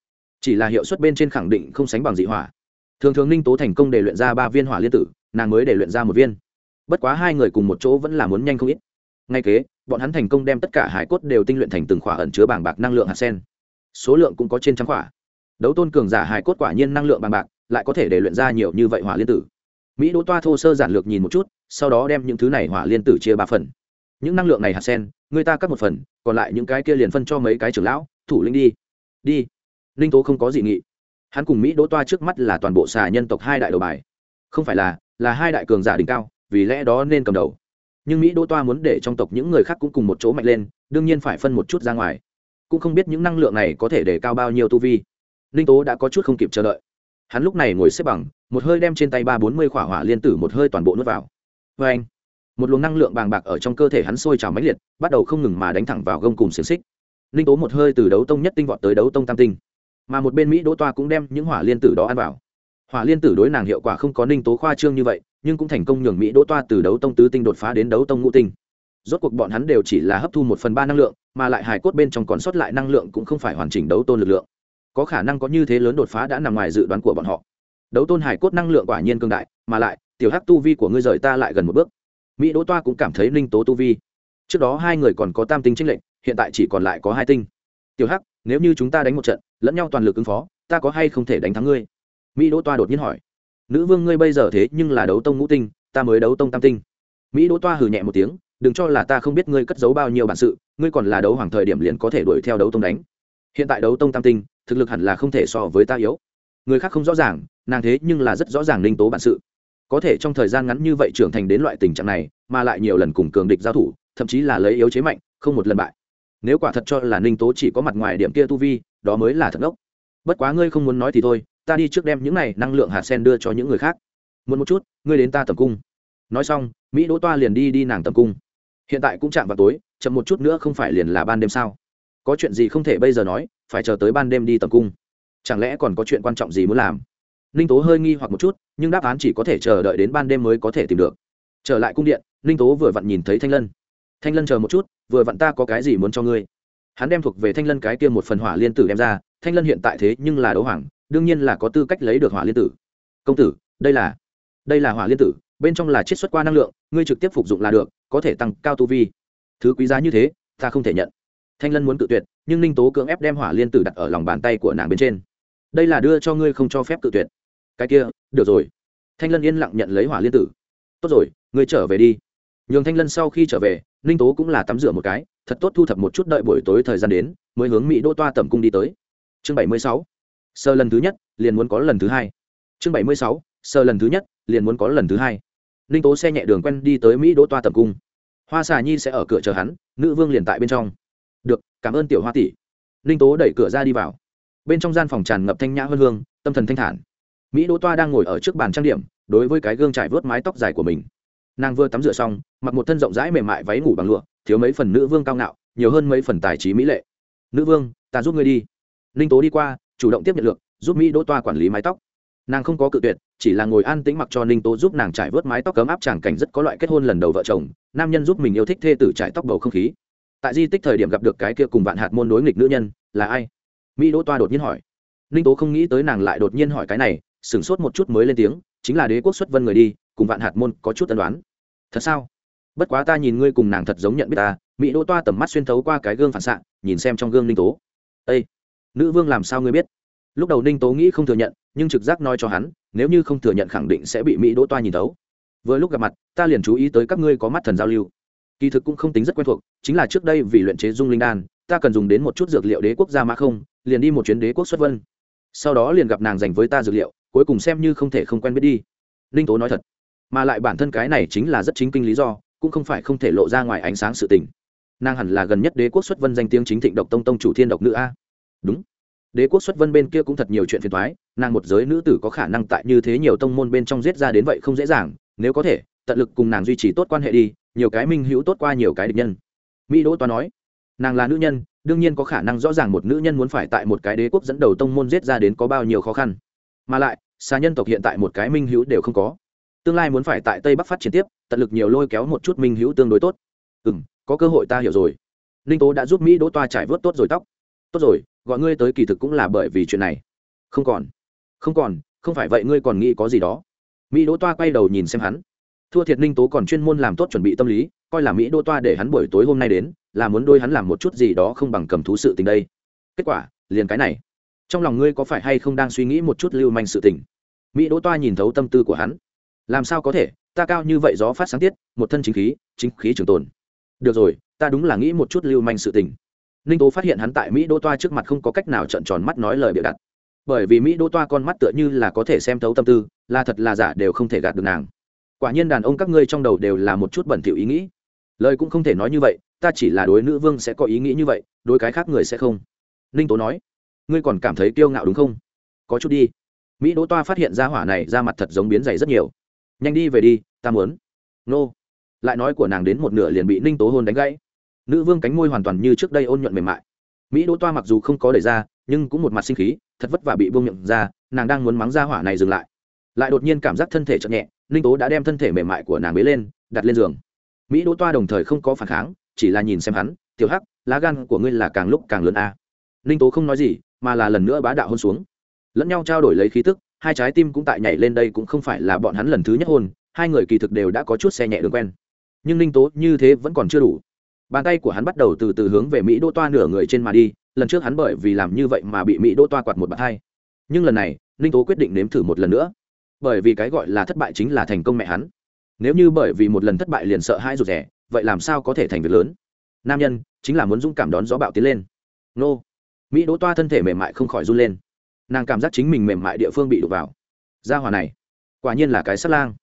Chỉ là hiệu suất bên trên khẳng định không sánh bằng dị hỏa. Thường thường ninh tố thành công để luyện ra ba viên hỏa liên tử, nàng mới để luyện ra một viên. Bất quá hai người cùng một chỗ vẫn là muốn nhanh không ít. Ngay kế, bọn hắn thành công đem tất cả hải cốt đều tinh luyện thành từng khỏa ẩn chứa bảng bạc năng lượng hạt sen. Số lượng cũng có trên trăm khỏa. Đấu tôn cường giả hải cốt quả nhiên năng lượng bàng bạc, lại có thể để luyện ra nhiều như vậy hỏa liên tử. Mỹ đỗ toa thô sơ giản lược nhìn một chút, sau đó đem những thứ này hỏa liên tử chia ba phần. Những năng lượng này hạt sen, người ta cắt một phần, còn lại những cái kia liền phân cho mấy cái trưởng lão thủ lĩnh đi. Đi. Ninh tố không có gì nghị. Hắn cùng mỹ đỗ toa trước mắt là toàn bộ xà nhân tộc hai đại đầu bài. Không phải là là hai đại cường giả đỉnh cao, vì lẽ đó nên cầm đầu. Nhưng mỹ đỗ toa muốn để trong tộc những người khác cũng cùng một chỗ mạnh lên, đương nhiên phải phân một chút ra ngoài. Cũng không biết những năng lượng này có thể để cao bao nhiêu tu vi. Ninh tố đã có chút không kịp chờ đợi. Hắn lúc này ngồi xếp bằng, một hơi đem trên tay ba bốn mươi khỏa hỏa liên tử một hơi toàn bộ nuốt vào. Vê anh, một luồng năng lượng bàng bạc ở trong cơ thể hắn sôi trào mãnh liệt, bắt đầu không ngừng mà đánh thẳng vào gông cùng xiềng xích ninh tố một hơi từ đấu tông nhất tinh vọt tới đấu tông tam tinh. Mà một bên mỹ đỗ toa cũng đem những hỏa liên tử đó ăn vào. Hỏa liên tử đối nàng hiệu quả không có ninh tố khoa trương như vậy, nhưng cũng thành công nhường mỹ đỗ toa từ đấu tông tứ tinh đột phá đến đấu tông ngũ tinh. Rốt cuộc bọn hắn đều chỉ là hấp thu một phần ba năng lượng, mà lại hài cốt bên trong còn sót lại năng lượng cũng không phải hoàn chỉnh đấu tôn lực lượng. Có khả năng có như thế lớn đột phá đã nằm ngoài dự đoán của bọn họ. Đấu tôn hải cốt năng lượng quả nhiên cương đại, mà lại, tiểu hắc tu vi của ngươi rời ta lại gần một bước. Mỹ đỗ toa cũng cảm thấy ninh tố tu vi. Trước đó hai người còn có tam tinh trinh lệnh hiện tại chỉ còn lại có hai tinh. Tiểu hắc, nếu như chúng ta đánh một trận, lẫn nhau toàn lực ứng phó, ta có hay không thể đánh thắng ngươi? Mỹ đỗ toa đột nhiên hỏi. Nữ vương ngươi bây giờ thế nhưng là đấu tông ngũ tinh, ta mới đấu tông tam tinh. Mỹ đỗ toa hừ nhẹ một tiếng, đừng cho là ta không biết ngươi cất giấu bao nhiêu bản sự, ngươi còn là đấu hoàng thời điểm liền có thể đuổi theo đấu tông đánh. Hiện tại đấu tông tam tinh, thực lực hẳn là không thể so với ta yếu. Người khác không rõ ràng, nàng thế nhưng là rất rõ ràng ninh tố bản sự. Có thể trong thời gian ngắn như vậy trưởng thành đến loại tình trạng này, mà lại nhiều lần cùng cường địch giao thủ, thậm chí là lấy yếu chế mạnh, không một lần bại nếu quả thật cho là ninh tố chỉ có mặt ngoài điểm kia tu vi, đó mới là thật ngốc. Bất quá ngươi không muốn nói thì thôi, ta đi trước đem những này năng lượng hạt sen đưa cho những người khác. Muốn một chút, ngươi đến ta tầm cung. Nói xong, mỹ đỗ toa liền đi đi nàng tầm cung. Hiện tại cũng chạm vào tối, chậm một chút nữa không phải liền là ban đêm sao? Có chuyện gì không thể bây giờ nói, phải chờ tới ban đêm đi tầm cung. Chẳng lẽ còn có chuyện quan trọng gì muốn làm? Ninh tố hơi nghi hoặc một chút, nhưng đáp án chỉ có thể chờ đợi đến ban đêm mới có thể tìm được. Trở lại cung điện, ninh tố vừa vặn nhìn thấy thanh lân. Thanh lân chờ một chút vừa vặn ta có cái gì muốn cho ngươi. Hắn đem thuộc về thanh lân cái kia một phần hỏa liên tử đem ra, thanh lân hiện tại thế nhưng là đấu hoàng, đương nhiên là có tư cách lấy được hỏa liên tử. Công tử, đây là đây là hỏa liên tử, bên trong là chiết xuất qua năng lượng, ngươi trực tiếp phục dụng là được, có thể tăng cao tu vi. Thứ quý giá như thế, ta không thể nhận. Thanh lân muốn tự tuyệt, nhưng ninh tố cưỡng ép đem hỏa liên tử đặt ở lòng bàn tay của nàng bên trên. Đây là đưa cho ngươi không cho phép tự tuyệt. Cái kia, được rồi. Thanh lân yên lặng nhận lấy hỏa liên tử. Tốt rồi, ngươi trở về đi nhường thanh lân sau khi trở về, ninh tố cũng là tắm rửa một cái, thật tốt thu thập một chút đợi buổi tối thời gian đến, mới hướng mỹ đô toa tẩm cung đi tới. Chương bảy mươi sáu sơ lần thứ nhất, liền muốn có lần thứ hai. Chương bảy mươi sáu sơ lần thứ nhất, liền muốn có lần thứ hai. Ninh tố xe nhẹ đường quen đi tới mỹ đỗ toa tẩm cung. Hoa xà nhi sẽ ở cửa chờ hắn, nữ vương liền tại bên trong. Được, cảm ơn tiểu hoa tỷ. Ninh tố đẩy cửa ra đi vào. Bên trong gian phòng tràn ngập thanh nhã hơn hương, tâm thần thanh thản. Mỹ đỗ toa đang ngồi ở trước bàn trang điểm, đối với cái gương trải vớt mái tóc dài của mình nàng vừa tắm rửa xong, mặc một thân rộng rãi mềm mại váy ngủ bằng lụa, thiếu mấy phần nữ vương cao ngạo, nhiều hơn mấy phần tài trí mỹ lệ. Nữ vương, ta giúp ngươi đi. Ninh tố đi qua, chủ động tiếp nhận lược, giúp mỹ đỗ toa quản lý mái tóc. Nàng không có cự tuyệt, chỉ là ngồi an tĩnh mặc cho ninh tố giúp nàng trải vớt mái tóc cấm áp tràng cảnh rất có loại kết hôn lần đầu vợ chồng, nam nhân giúp mình yêu thích thê tử trải tóc bầu không khí. Tại di tích thời điểm gặp được cái kia cùng vạn hạt môn đối nghịch nữ nhân, là ai? Mỹ đỗ toa đột nhiên hỏi. Ninh tố không nghĩ tới nàng lại đột nhiên hỏi cái này, sửng sốt một chút mới lên tiếng, chính là đế quốc xuất vân người đi cùng vạn hạt môn có chút tân đoán. Thật sao? Bất quá ta nhìn ngươi cùng nàng thật giống nhận biết ta, mỹ đỗ toa tầm mắt xuyên thấu qua cái gương phản xạ, nhìn xem trong gương ninh tố. Â nữ vương làm sao ngươi biết? Lúc đầu ninh tố nghĩ không thừa nhận, nhưng trực giác nói cho hắn, nếu như không thừa nhận khẳng định sẽ bị mỹ đỗ toa nhìn thấu. Vừa lúc gặp mặt, ta liền chú ý tới các ngươi có mắt thần giao lưu. Kỳ thực cũng không tính rất quen thuộc, chính là trước đây vì luyện chế dung linh đan, ta cần dùng đến một chút dược liệu đế quốc gia mã không, liền đi một chuyến đế quốc xuất vân. Sau đó liền gặp nàng dành với ta dược liệu, cuối cùng xem như không thể không quen biết đi. Ninh tố nói thật mà lại bản thân cái này chính là rất chính kinh lý do, cũng không phải không thể lộ ra ngoài ánh sáng sự tình. Nàng hẳn là gần nhất đế quốc xuất vân danh tiếng chính thịnh độc tông tông chủ thiên độc nữ a. Đúng. Đế quốc xuất vân bên kia cũng thật nhiều chuyện phiền thoái nàng một giới nữ tử có khả năng tại như thế nhiều tông môn bên trong giết ra đến vậy không dễ dàng, nếu có thể, tận lực cùng nàng duy trì tốt quan hệ đi, nhiều cái minh hữu tốt qua nhiều cái địch nhân. Mỹ đỗ toa nói, nàng là nữ nhân, đương nhiên có khả năng rõ ràng một nữ nhân muốn phải tại một cái đế quốc dẫn đầu tông môn giết ra đến có bao nhiêu khó khăn. Mà lại xa nhân tộc hiện tại một cái minh hữu đều không có tương lai muốn phải tại tây bắc phát triển tiếp, tận lực nhiều lôi kéo một chút minh hữu tương đối tốt. Ừ m có cơ hội ta hiểu rồi. Ninh tố đã giúp mỹ đỗ toa trải vớt tốt rồi tóc. Tốt rồi, gọi ngươi tới kỳ thực cũng là bởi vì chuyện này. Không còn. Không còn, không phải vậy ngươi còn nghĩ có gì đó. Mỹ đỗ toa quay đầu nhìn xem hắn. Thua thiệt ninh tố còn chuyên môn làm tốt chuẩn bị tâm lý, coi là mỹ đỗ toa để hắn buổi tối hôm nay đến, là muốn đôi hắn làm một chút gì đó không bằng cầm thú sự tình đây. Kết quả, liền cái này. Trong lòng ngươi có phải hay không đang suy nghĩ một chút lưu manh sự tình? Mỹ đỗ toa nhìn thấu tâm tư của hắn làm sao có thể, ta cao như vậy gió phát sáng tiết, một thân chính khí chính khí trường tồn. Được rồi, ta đúng là nghĩ một chút lưu manh sự tình. Ninh tố phát hiện hắn tại mỹ đô toa trước mặt không có cách nào trợn tròn mắt nói lời bịa đặt. Bởi vì mỹ đô toa con mắt tựa như là có thể xem thấu tâm tư, là thật là giả đều không thể gạt được nàng. Quả nhiên đàn ông các ngươi trong đầu đều là một chút bẩn thỉu ý nghĩ. Lời cũng không thể nói như vậy, ta chỉ là đối nữ vương sẽ có ý nghĩ như vậy, đối cái khác người sẽ không. Ninh tố nói, ngươi còn cảm thấy kiêu ngạo đúng không? Có chút đi. Mỹ đỗ toa phát hiện ra hỏa này ra mặt thật giống biến dày rất nhiều nhanh đi về đi, ta muốn. Nô. Lại nói của nàng đến một nửa liền bị ninh tố hôn đánh gãy. Nữ vương cánh môi hoàn toàn như trước đây ôn nhuận mềm mại. Mỹ đỗ toa mặc dù không có đẩy ra, nhưng cũng một mặt sinh khí, thật vất vả bị buông miệng ra, nàng đang muốn mắng ra hỏa này dừng lại. Lại đột nhiên cảm giác thân thể chậm nhẹ, ninh tố đã đem thân thể mềm mại của nàng bế lên, đặt lên giường. Mỹ đỗ toa đồng thời không có phản kháng, chỉ là nhìn xem hắn, tiểu hắc, lá gan của ngươi là càng lúc càng lớn a. À. ninh tố không nói gì, mà là lần nữa bá đạo hôn xuống. Lẫn nhau trao đổi lấy khí tức hai trái tim cũng tại nhảy lên đây cũng không phải là bọn hắn lần thứ nhất hôn, hai người kỳ thực đều đã có chút xe nhẹ đường quen. Nhưng ninh tố như thế vẫn còn chưa đủ. Bàn tay của hắn bắt đầu từ từ hướng về mỹ đỗ toa nửa người trên mà đi, lần trước hắn bởi vì làm như vậy mà bị mỹ đỗ toa quạt một bàn hai. Nhưng lần này, ninh tố quyết định nếm thử một lần nữa. Bởi vì cái gọi là thất bại chính là thành công mẹ hắn. Nếu như bởi vì một lần thất bại liền sợ hai rụt rẻ vậy làm sao có thể thành việc lớn? Nam nhân, chính là muốn dũng cảm đón gió bạo tiến lên. Nô. Mỹ đỗ toa thân thể mềm mại không khỏi run lên nàng cảm giác chính mình mềm mại địa phương bị đụng vào. Gia hòa này, quả nhiên là cái sắt lang.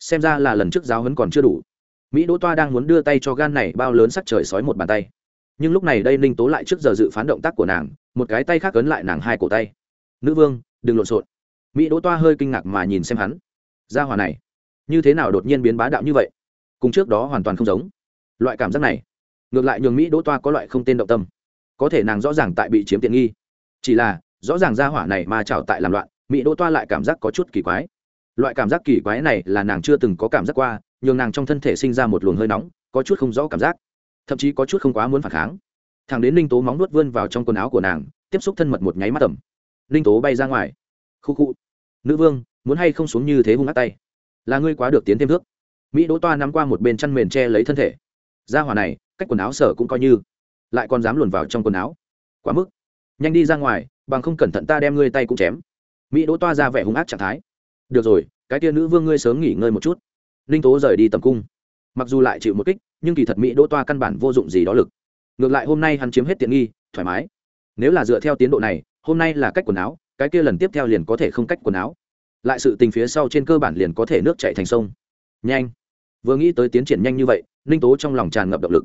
Xem ra là lần trước giáo hấn còn chưa đủ. Mỹ đỗ toa đang muốn đưa tay cho gan này bao lớn sắc trời sói một bàn tay. Nhưng lúc này đây ninh tố lại trước giờ dự phán động tác của nàng, một cái tay khác ấn lại nàng hai cổ tay. Nữ vương, đừng lộn xộn. Mỹ đỗ toa hơi kinh ngạc mà nhìn xem hắn. Gia hòa này, như thế nào đột nhiên biến bá đạo như vậy? Cùng trước đó hoàn toàn không giống. Loại cảm giác này, ngược lại nhường mỹ đỗ toa có loại không tên động tâm. Có thể nàng rõ ràng tại bị chiếm tiện nghi. Chỉ là rõ ràng ra hỏa này mà trào tại làm loạn, mỹ đỗ toa lại cảm giác có chút kỳ quái. Loại cảm giác kỳ quái này là nàng chưa từng có cảm giác qua, nhường nàng trong thân thể sinh ra một luồng hơi nóng, có chút không rõ cảm giác. Thậm chí có chút không quá muốn phản kháng. Thằng đến ninh tố móng nuốt vươn vào trong quần áo của nàng, tiếp xúc thân mật một nháy mắt tầm ninh tố bay ra ngoài. Khu khu. Nữ vương, muốn hay không xuống như thế hung ác tay? Là ngươi quá được tiến thêm thước. Mỹ đỗ toa nắm qua một bên chăn mền che lấy thân thể. Ra hỏa này, cách quần áo sở cũng coi như. Lại còn dám luồn vào trong quần áo. Quá mức. Nhanh đi ra ngoài bằng không cẩn thận ta đem ngươi tay cũng chém. Mỹ đỗ toa ra vẻ hung ác trạng thái. Được rồi, cái tia nữ vương ngươi sớm nghỉ ngơi một chút. Ninh tố rời đi tầm cung. Mặc dù lại chịu một kích, nhưng kỳ thật mỹ đỗ toa căn bản vô dụng gì đó lực. Ngược lại hôm nay hắn chiếm hết tiện nghi, thoải mái. Nếu là dựa theo tiến độ này, hôm nay là cách quần áo, cái kia lần tiếp theo liền có thể không cách quần áo. Lại sự tình phía sau trên cơ bản liền có thể nước chạy thành sông. Nhanh. Vừa nghĩ tới tiến triển nhanh như vậy, ninh tố trong lòng tràn ngập động lực.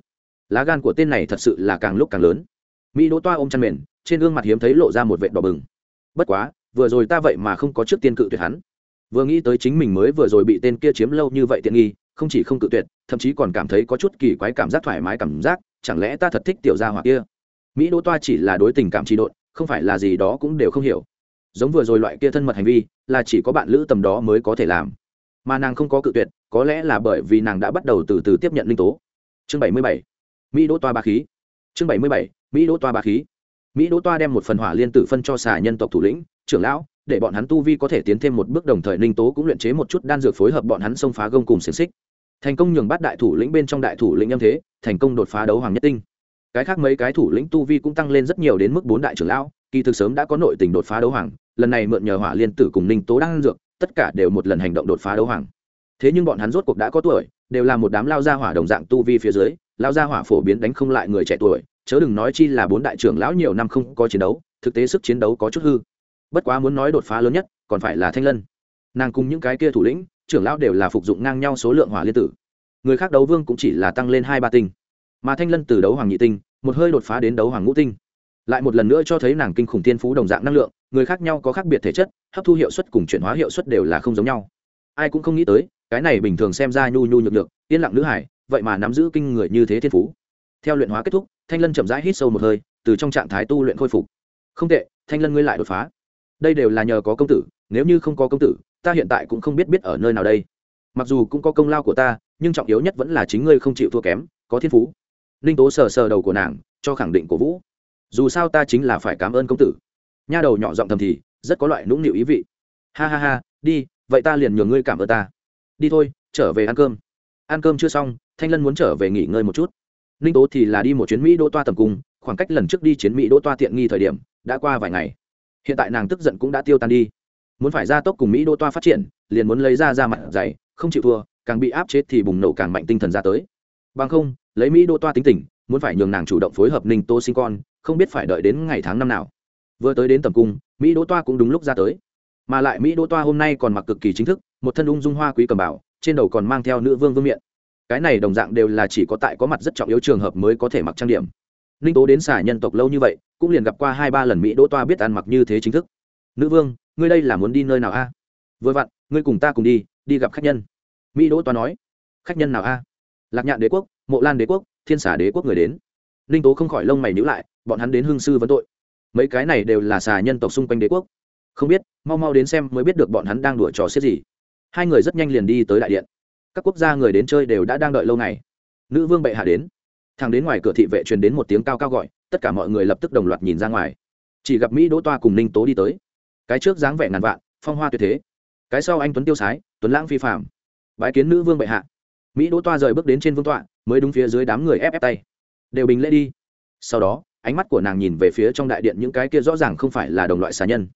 Lá gan của tên này thật sự là càng lúc càng lớn mỹ đỗ toa ôm chăn mền, trên gương mặt hiếm thấy lộ ra một vệt đỏ bừng. Bất quá, vừa rồi ta vậy mà không có trước tiên cự tuyệt hắn. Vừa nghĩ tới chính mình mới vừa rồi bị tên kia chiếm lâu như vậy tiện nghi, không chỉ không cự tuyệt, thậm chí còn cảm thấy có chút kỳ quái cảm giác thoải mái cảm giác, chẳng lẽ ta thật thích tiểu gia hoặc kia? Mỹ đỗ toa chỉ là đối tình cảm trị độn, không phải là gì đó cũng đều không hiểu. Giống vừa rồi loại kia thân mật hành vi, là chỉ có bạn lữ tầm đó mới có thể làm. Mà nàng không có cự tuyệt, có lẽ là bởi vì nàng đã bắt đầu từ từ tiếp nhận linh tố. Chương bảy mươi bảy, mỹ đỗ toa ba khí. Chương bảy mươi bảy mỹ đỗ toa bà khí. Mỹ đỗ toa đem một phần hỏa liên tử phân cho xà nhân tộc thủ lĩnh, trưởng lão, để bọn hắn tu vi có thể tiến thêm một bước đồng thời ninh tố cũng luyện chế một chút đan dược phối hợp bọn hắn xông phá gông cùng xiềng xích. Thành công nhường bắt đại thủ lĩnh bên trong đại thủ lĩnh âm thế, thành công đột phá đấu hoàng nhất tinh. Cái khác mấy cái thủ lĩnh tu vi cũng tăng lên rất nhiều đến mức bốn đại trưởng lão, kỳ thực sớm đã có nội tình đột phá đấu hoàng, lần này mượn nhờ hỏa liên tử cùng ninh tố đan dược, tất cả đều một lần hành động đột phá đấu hoàng. Thế nhưng bọn hắn rốt cuộc đã có tuổi, đều là một đám lao gia hỏa đồng dạng tu vi phía dưới, lao gia hỏa phổ biến đánh không lại người trẻ tuổi chớ đừng nói chi là bốn đại trưởng lão nhiều năm không có chiến đấu, thực tế sức chiến đấu có chút hư. Bất quá muốn nói đột phá lớn nhất, còn phải là thanh lân. Nàng cùng những cái kia thủ lĩnh, trưởng lão đều là phục dụng ngang nhau số lượng hỏa liên tử. Người khác đấu vương cũng chỉ là tăng lên hai ba tinh. Mà thanh lân từ đấu hoàng nhị tinh, một hơi đột phá đến đấu hoàng ngũ tinh. Lại một lần nữa cho thấy nàng kinh khủng tiên phú đồng dạng năng lượng, người khác nhau có khác biệt thể chất, hấp thu hiệu suất cùng chuyển hóa hiệu suất đều là không giống nhau. Ai cũng không nghĩ tới, cái này bình thường xem ra nhu nhu nhược được yên lặng nữ hải, vậy mà nắm giữ kinh người như thế thiên phú theo luyện hóa kết thúc, thanh lân chậm rãi hít sâu một hơi, từ trong trạng thái tu luyện khôi phục. Không tệ, thanh lân ngươi lại đột phá. Đây đều là nhờ có công tử, nếu như không có công tử, ta hiện tại cũng không biết biết ở nơi nào đây. Mặc dù cũng có công lao của ta, nhưng trọng yếu nhất vẫn là chính ngươi không chịu thua kém, có thiên phú. Ninh tố sờ sờ đầu của nàng, cho khẳng định của vũ. Dù sao ta chính là phải cảm ơn công tử. Nha đầu nhỏ giọng thầm thì, rất có loại nũng nịu ý vị. Ha ha ha, đi, vậy ta liền nhường ngươi cảm ơn ta. Đi thôi, trở về ăn cơm. Ăn cơm chưa xong, thanh lân muốn trở về nghỉ ngơi một chút ninh tố thì là đi một chuyến mỹ đỗ toa tầm cung, khoảng cách lần trước đi chiến mỹ đỗ toa tiện nghi thời điểm, đã qua vài ngày. Hiện tại nàng tức giận cũng đã tiêu tan đi. Muốn phải ra tốc cùng mỹ đỗ toa phát triển, liền muốn lấy ra ra mặt dày, không chịu thua, càng bị áp chế thì bùng nổ càng mạnh tinh thần ra tới. Bằng không, lấy mỹ đỗ toa tính tình, muốn phải nhường nàng chủ động phối hợp ninh tô sinh con, không biết phải đợi đến ngày tháng năm nào. Vừa tới đến tầm cung, mỹ đỗ toa cũng đúng lúc ra tới. Mà lại mỹ đỗ toa hôm nay còn mặc cực kỳ chính thức, một thân ung dung hoa quý cầm bảo, trên đầu còn mang theo nữ vương vương miện cái này đồng dạng đều là chỉ có tại có mặt rất trọng yếu trường hợp mới có thể mặc trang điểm. Ninh tố đến xả nhân tộc lâu như vậy, cũng liền gặp qua hai ba lần mỹ đỗ toa biết ăn mặc như thế chính thức. Nữ vương, ngươi đây là muốn đi nơi nào a? Vừa vặn, ngươi cùng ta cùng đi đi gặp khách nhân. Mỹ đỗ toa nói. Khách nhân nào a? Lạc nhạn đế quốc, mộ lan đế quốc, thiên xả đế quốc người đến. Ninh tố không khỏi lông mày nhữ lại, bọn hắn đến hương sư vấn tội. Mấy cái này đều là xà nhân tộc xung quanh đế quốc. Không biết, mau mau đến xem mới biết được bọn hắn đang đùa trò xiết gì. Hai người rất nhanh liền đi tới đại điện các quốc gia người đến chơi đều đã đang đợi lâu ngày. Nữ vương bệ hạ đến. Thằng đến ngoài cửa thị vệ truyền đến một tiếng cao cao gọi, tất cả mọi người lập tức đồng loạt nhìn ra ngoài. Chỉ gặp mỹ đỗ toa cùng ninh tố đi tới. Cái trước dáng vẻ ngàn vạn, phong hoa tuyệt thế. Cái sau anh tuấn tiêu sái, tuấn lãng phi phạm bái kiến nữ vương bệ hạ. Mỹ đỗ toa rời bước đến trên vương tọa, mới đúng phía dưới đám người ép ép tay. Đều bình lễ đi. Sau đó, ánh mắt của nàng nhìn về phía trong đại điện những cái kia rõ ràng không phải là đồng loại xà nhân.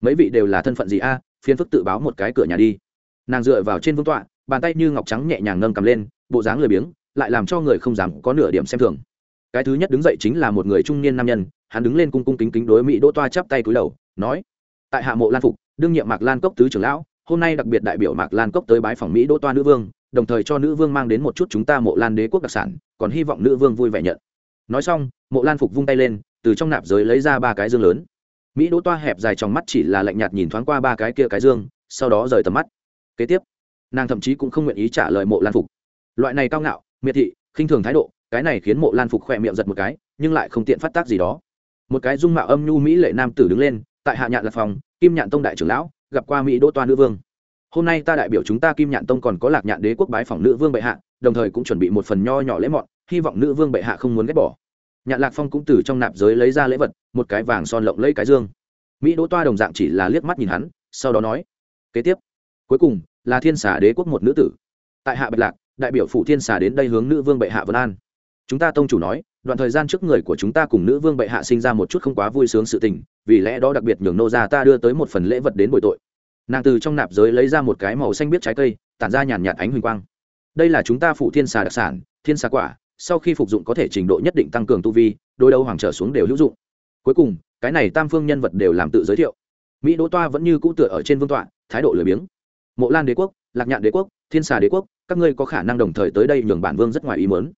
Mấy vị đều là thân phận gì a? Phiên phức tự báo một cái cửa nhà đi. Nàng dựa vào trên vương tọa bàn tay như ngọc trắng nhẹ nhàng nâng cầm lên, bộ dáng lười biếng, lại làm cho người không dám có nửa điểm xem thường. Cái thứ nhất đứng dậy chính là một người trung niên nam nhân, hắn đứng lên cung cung kính kính đối mỹ đỗ toa chắp tay cúi đầu, nói, tại hạ mộ lan phục, đương nhiệm mạc lan cốc tứ trưởng lão, hôm nay đặc biệt đại biểu mạc lan cốc tới bái phòng mỹ đỗ toa nữ vương, đồng thời cho nữ vương mang đến một chút chúng ta mộ lan đế quốc đặc sản, còn hy vọng nữ vương vui vẻ nhận. Nói xong, mộ lan phục vung tay lên, từ trong nạp giới lấy ra ba cái dương lớn. Mỹ đỗ toa hẹp dài trong mắt chỉ là lạnh nhạt nhìn thoáng qua ba cái kia cái dương, sau đó rời tầm mắt. Kế tiếp nàng thậm chí cũng không nguyện ý trả lời mộ lan phục. Loại này cao ngạo, miệt thị, khinh thường thái độ, cái này khiến mộ lan phục khỏe miệng giật một cái, nhưng lại không tiện phát tác gì đó. Một cái dung mạo âm nhu mỹ lệ nam tử đứng lên, tại hạ nhạn lạc phòng, kim nhạn tông đại trưởng lão, gặp qua mỹ đỗ toa nữ vương. Hôm nay ta đại biểu chúng ta kim nhạn tông còn có lạc nhạn đế quốc bái phòng nữ vương bệ hạ, đồng thời cũng chuẩn bị một phần nho nhỏ lễ mọn, hy vọng nữ vương bệ hạ không muốn ghét bỏ. Nhạn lạc phong cũng từ trong nạp giới lấy ra lễ vật, một cái vàng son lộng lấy cái dương. Mỹ đỗ toa đồng dạng chỉ là liếc mắt nhìn hắn, sau đó nói, kế tiếp, cuối cùng là thiên xà đế quốc một nữ tử. Tại hạ bạch lạc, đại biểu phủ thiên xà đến đây hướng nữ vương bệ hạ vân an. Chúng ta tông chủ nói, đoạn thời gian trước người của chúng ta cùng nữ vương bệ hạ sinh ra một chút không quá vui sướng sự tình, vì lẽ đó đặc biệt nhường nô gia ta đưa tới một phần lễ vật đến bồi tội. Nàng từ trong nạp giới lấy ra một cái màu xanh biết trái cây, tản ra nhàn nhạt ánh huỳnh quang. Đây là chúng ta phụ thiên xà đặc sản, thiên xà quả, sau khi phục dụng có thể trình độ nhất định tăng cường tu vi đôi đầu hoàng trở xuống đều hữu dụng. Cuối cùng, cái này tam phương nhân vật đều làm tự giới thiệu. Mỹ đỗ toa vẫn như cũ tựa ở trên vương tọa, thái độ lười biếng mộ lan đế quốc, lạc nhạn đế quốc, thiên xà đế quốc, các ngươi có khả năng đồng thời tới đây nhường bản vương rất ngoài ý mớn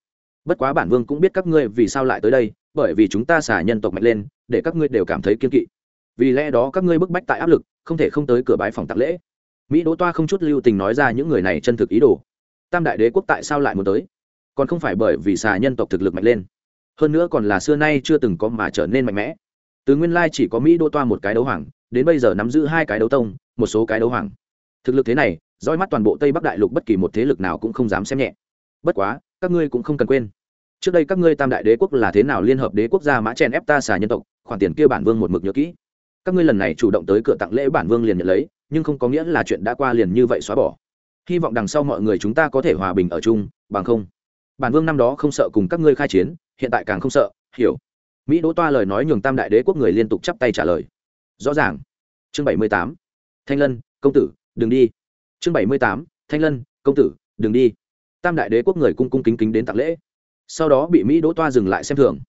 bất quá bản vương cũng biết các ngươi vì sao lại tới đây, bởi vì chúng ta xả nhân tộc mạnh lên, để các ngươi đều cảm thấy kiên kỵ. Vì lẽ đó các ngươi bức bách tại áp lực, không thể không tới cửa bái phòng tặng lễ. Mỹ đỗ toa không chút lưu tình nói ra những người này chân thực ý đồ. Tam đại đế quốc tại sao lại muốn tới? Còn không phải bởi vì xà nhân tộc thực lực mạnh lên. Hơn nữa còn là xưa nay chưa từng có mà trở nên mạnh mẽ. Từ nguyên lai chỉ có mỹ đỗ toa một cái đấu hoàng, đến bây giờ nắm giữ hai cái đấu tông, một số cái đấu hoàng thực lực thế này roi mắt toàn bộ tây bắc đại lục bất kỳ một thế lực nào cũng không dám xem nhẹ. Bất quá, các ngươi cũng không cần quên. Trước đây các ngươi tam đại đế quốc là thế nào liên hợp đế quốc gia mã chèn ép ta xà nhân tộc, khoản tiền kia bản vương một mực nhớ kỹ. Các ngươi lần này chủ động tới cửa tặng lễ bản vương liền nhận lấy, nhưng không có nghĩa là chuyện đã qua liền như vậy xóa bỏ. Hy vọng đằng sau mọi người chúng ta có thể hòa bình ở chung, bằng không. Bản vương năm đó không sợ cùng các ngươi khai chiến, hiện tại càng không sợ, hiểu. Mỹ đỗ toa lời nói nhường tam đại đế quốc người liên tục chắp tay trả lời. Rõ ràng. Chương bảy mươi tám. Thanh lân, công tử đừng đi. Chương bảy mươi tám, thanh lân, công tử, đừng đi. Tam đại đế quốc người cung cung kính kính đến tặng lễ. Sau đó bị mỹ đỗ toa dừng lại xem thường.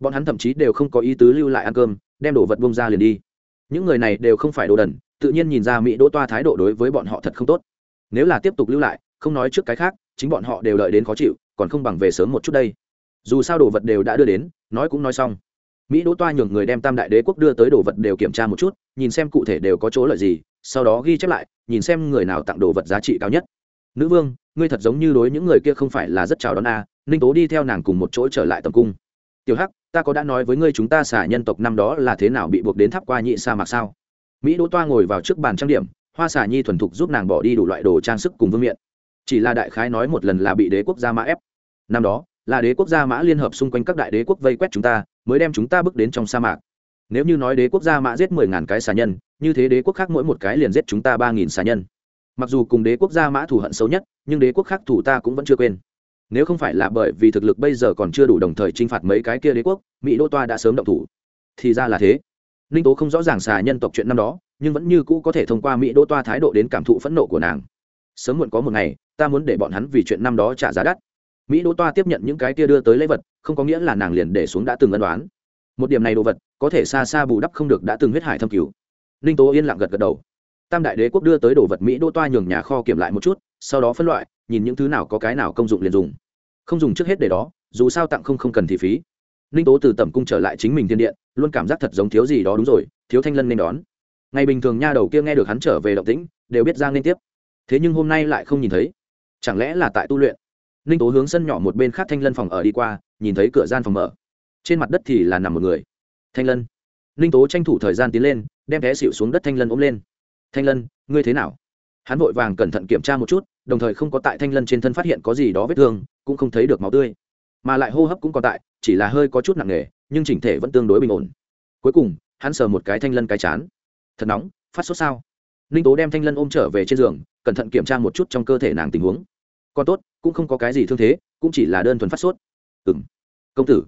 Bọn hắn thậm chí đều không có ý tứ lưu lại ăn cơm, đem đồ vật bông ra liền đi. Những người này đều không phải đồ đần, tự nhiên nhìn ra mỹ đỗ toa thái độ đối với bọn họ thật không tốt. Nếu là tiếp tục lưu lại, không nói trước cái khác, chính bọn họ đều đợi đến khó chịu, còn không bằng về sớm một chút đây. Dù sao đồ vật đều đã đưa đến, nói cũng nói xong. Mỹ đỗ toa nhường người đem tam đại đế quốc đưa tới đồ vật đều kiểm tra một chút, nhìn xem cụ thể đều có chỗ lợi gì sau đó ghi chép lại, nhìn xem người nào tặng đồ vật giá trị cao nhất. Nữ vương, ngươi thật giống như đối những người kia không phải là rất chào đón a à. ninh tố đi theo nàng cùng một chỗ trở lại tầm cung. Tiểu hắc, ta có đã nói với ngươi chúng ta xả nhân tộc năm đó là thế nào bị buộc đến tháp qua nhị sa mạc sao? Mỹ đỗ toa ngồi vào trước bàn trang điểm, hoa xả nhi thuần thục giúp nàng bỏ đi đủ loại đồ trang sức cùng vương miện. Chỉ là đại khái nói một lần là bị đế quốc gia mã ép. Năm đó, là đế quốc gia mã liên hợp xung quanh các đại đế quốc vây quét chúng ta, mới đem chúng ta bước đến trong sa mạc nếu như nói đế quốc gia mã giết mười ngàn cái xà nhân, như thế đế quốc khác mỗi một cái liền giết chúng ta ba nghìn xà nhân. Mặc dù cùng đế quốc gia mã thù hận xấu nhất, nhưng đế quốc khác thủ ta cũng vẫn chưa quên. Nếu không phải là bởi vì thực lực bây giờ còn chưa đủ đồng thời t r i n h phạt mấy cái kia đế quốc, mỹ đô toa đã sớm động thủ. Thì ra là thế. Ninh tố không rõ ràng xà nhân tộc chuyện năm đó, nhưng vẫn như cũ có thể thông qua mỹ đô toa thái độ đến cảm thụ phẫn nộ của nàng. Sớm muộn có một ngày, ta muốn để bọn hắn vì chuyện năm đó trả giá đắt. Mỹ đô toa tiếp nhận những cái kia đưa tới lễ vật, không có nghĩa là nàng liền để xuống đã từng ân đoán một điểm này đồ vật có thể xa xa bù đắp không được đã từng huyết hải thâm cứu ninh tố yên lặng gật gật đầu. Tam đại đế quốc đưa tới đồ vật mỹ đô toa nhường nhà kho kiểm lại một chút, sau đó phân loại, nhìn những thứ nào có cái nào công dụng liền dùng. Không dùng trước hết để đó, dù sao tặng không không cần thì phí. Ninh tố từ tẩm cung trở lại chính mình thiên điện, luôn cảm giác thật giống thiếu gì đó đúng rồi, thiếu thanh lân nên đón. Ngày bình thường nha đầu kia nghe được hắn trở về động tĩnh, đều biết giang liên tiếp. Thế nhưng hôm nay lại không nhìn thấy. Chẳng lẽ là tại tu luyện? Ninh tố hướng sân nhỏ một bên khác thanh lân phòng ở đi qua, nhìn thấy cửa gian phòng mở trên mặt đất thì là nằm một người. Thanh lân. Ninh tố tranh thủ thời gian tiến lên, đem té xịu xuống đất thanh lân ôm lên. Thanh lân, ngươi thế nào? Hắn vội vàng cẩn thận kiểm tra một chút, đồng thời không có tại thanh lân trên thân phát hiện có gì đó vết thương, cũng không thấy được máu tươi. Mà lại hô hấp cũng còn tại, chỉ là hơi có chút nặng nề, nhưng chỉnh thể vẫn tương đối bình ổn. Cuối cùng, hắn sờ một cái thanh lân cái chán. Thật nóng, phát sốt sao? Ninh tố đem thanh lân ôm trở về trên giường, cẩn thận kiểm tra một chút trong cơ thể nàng tình huống. Còn tốt, cũng không có cái gì thương thế, cũng chỉ là đơn thuần phát sốt. Ừ m công tử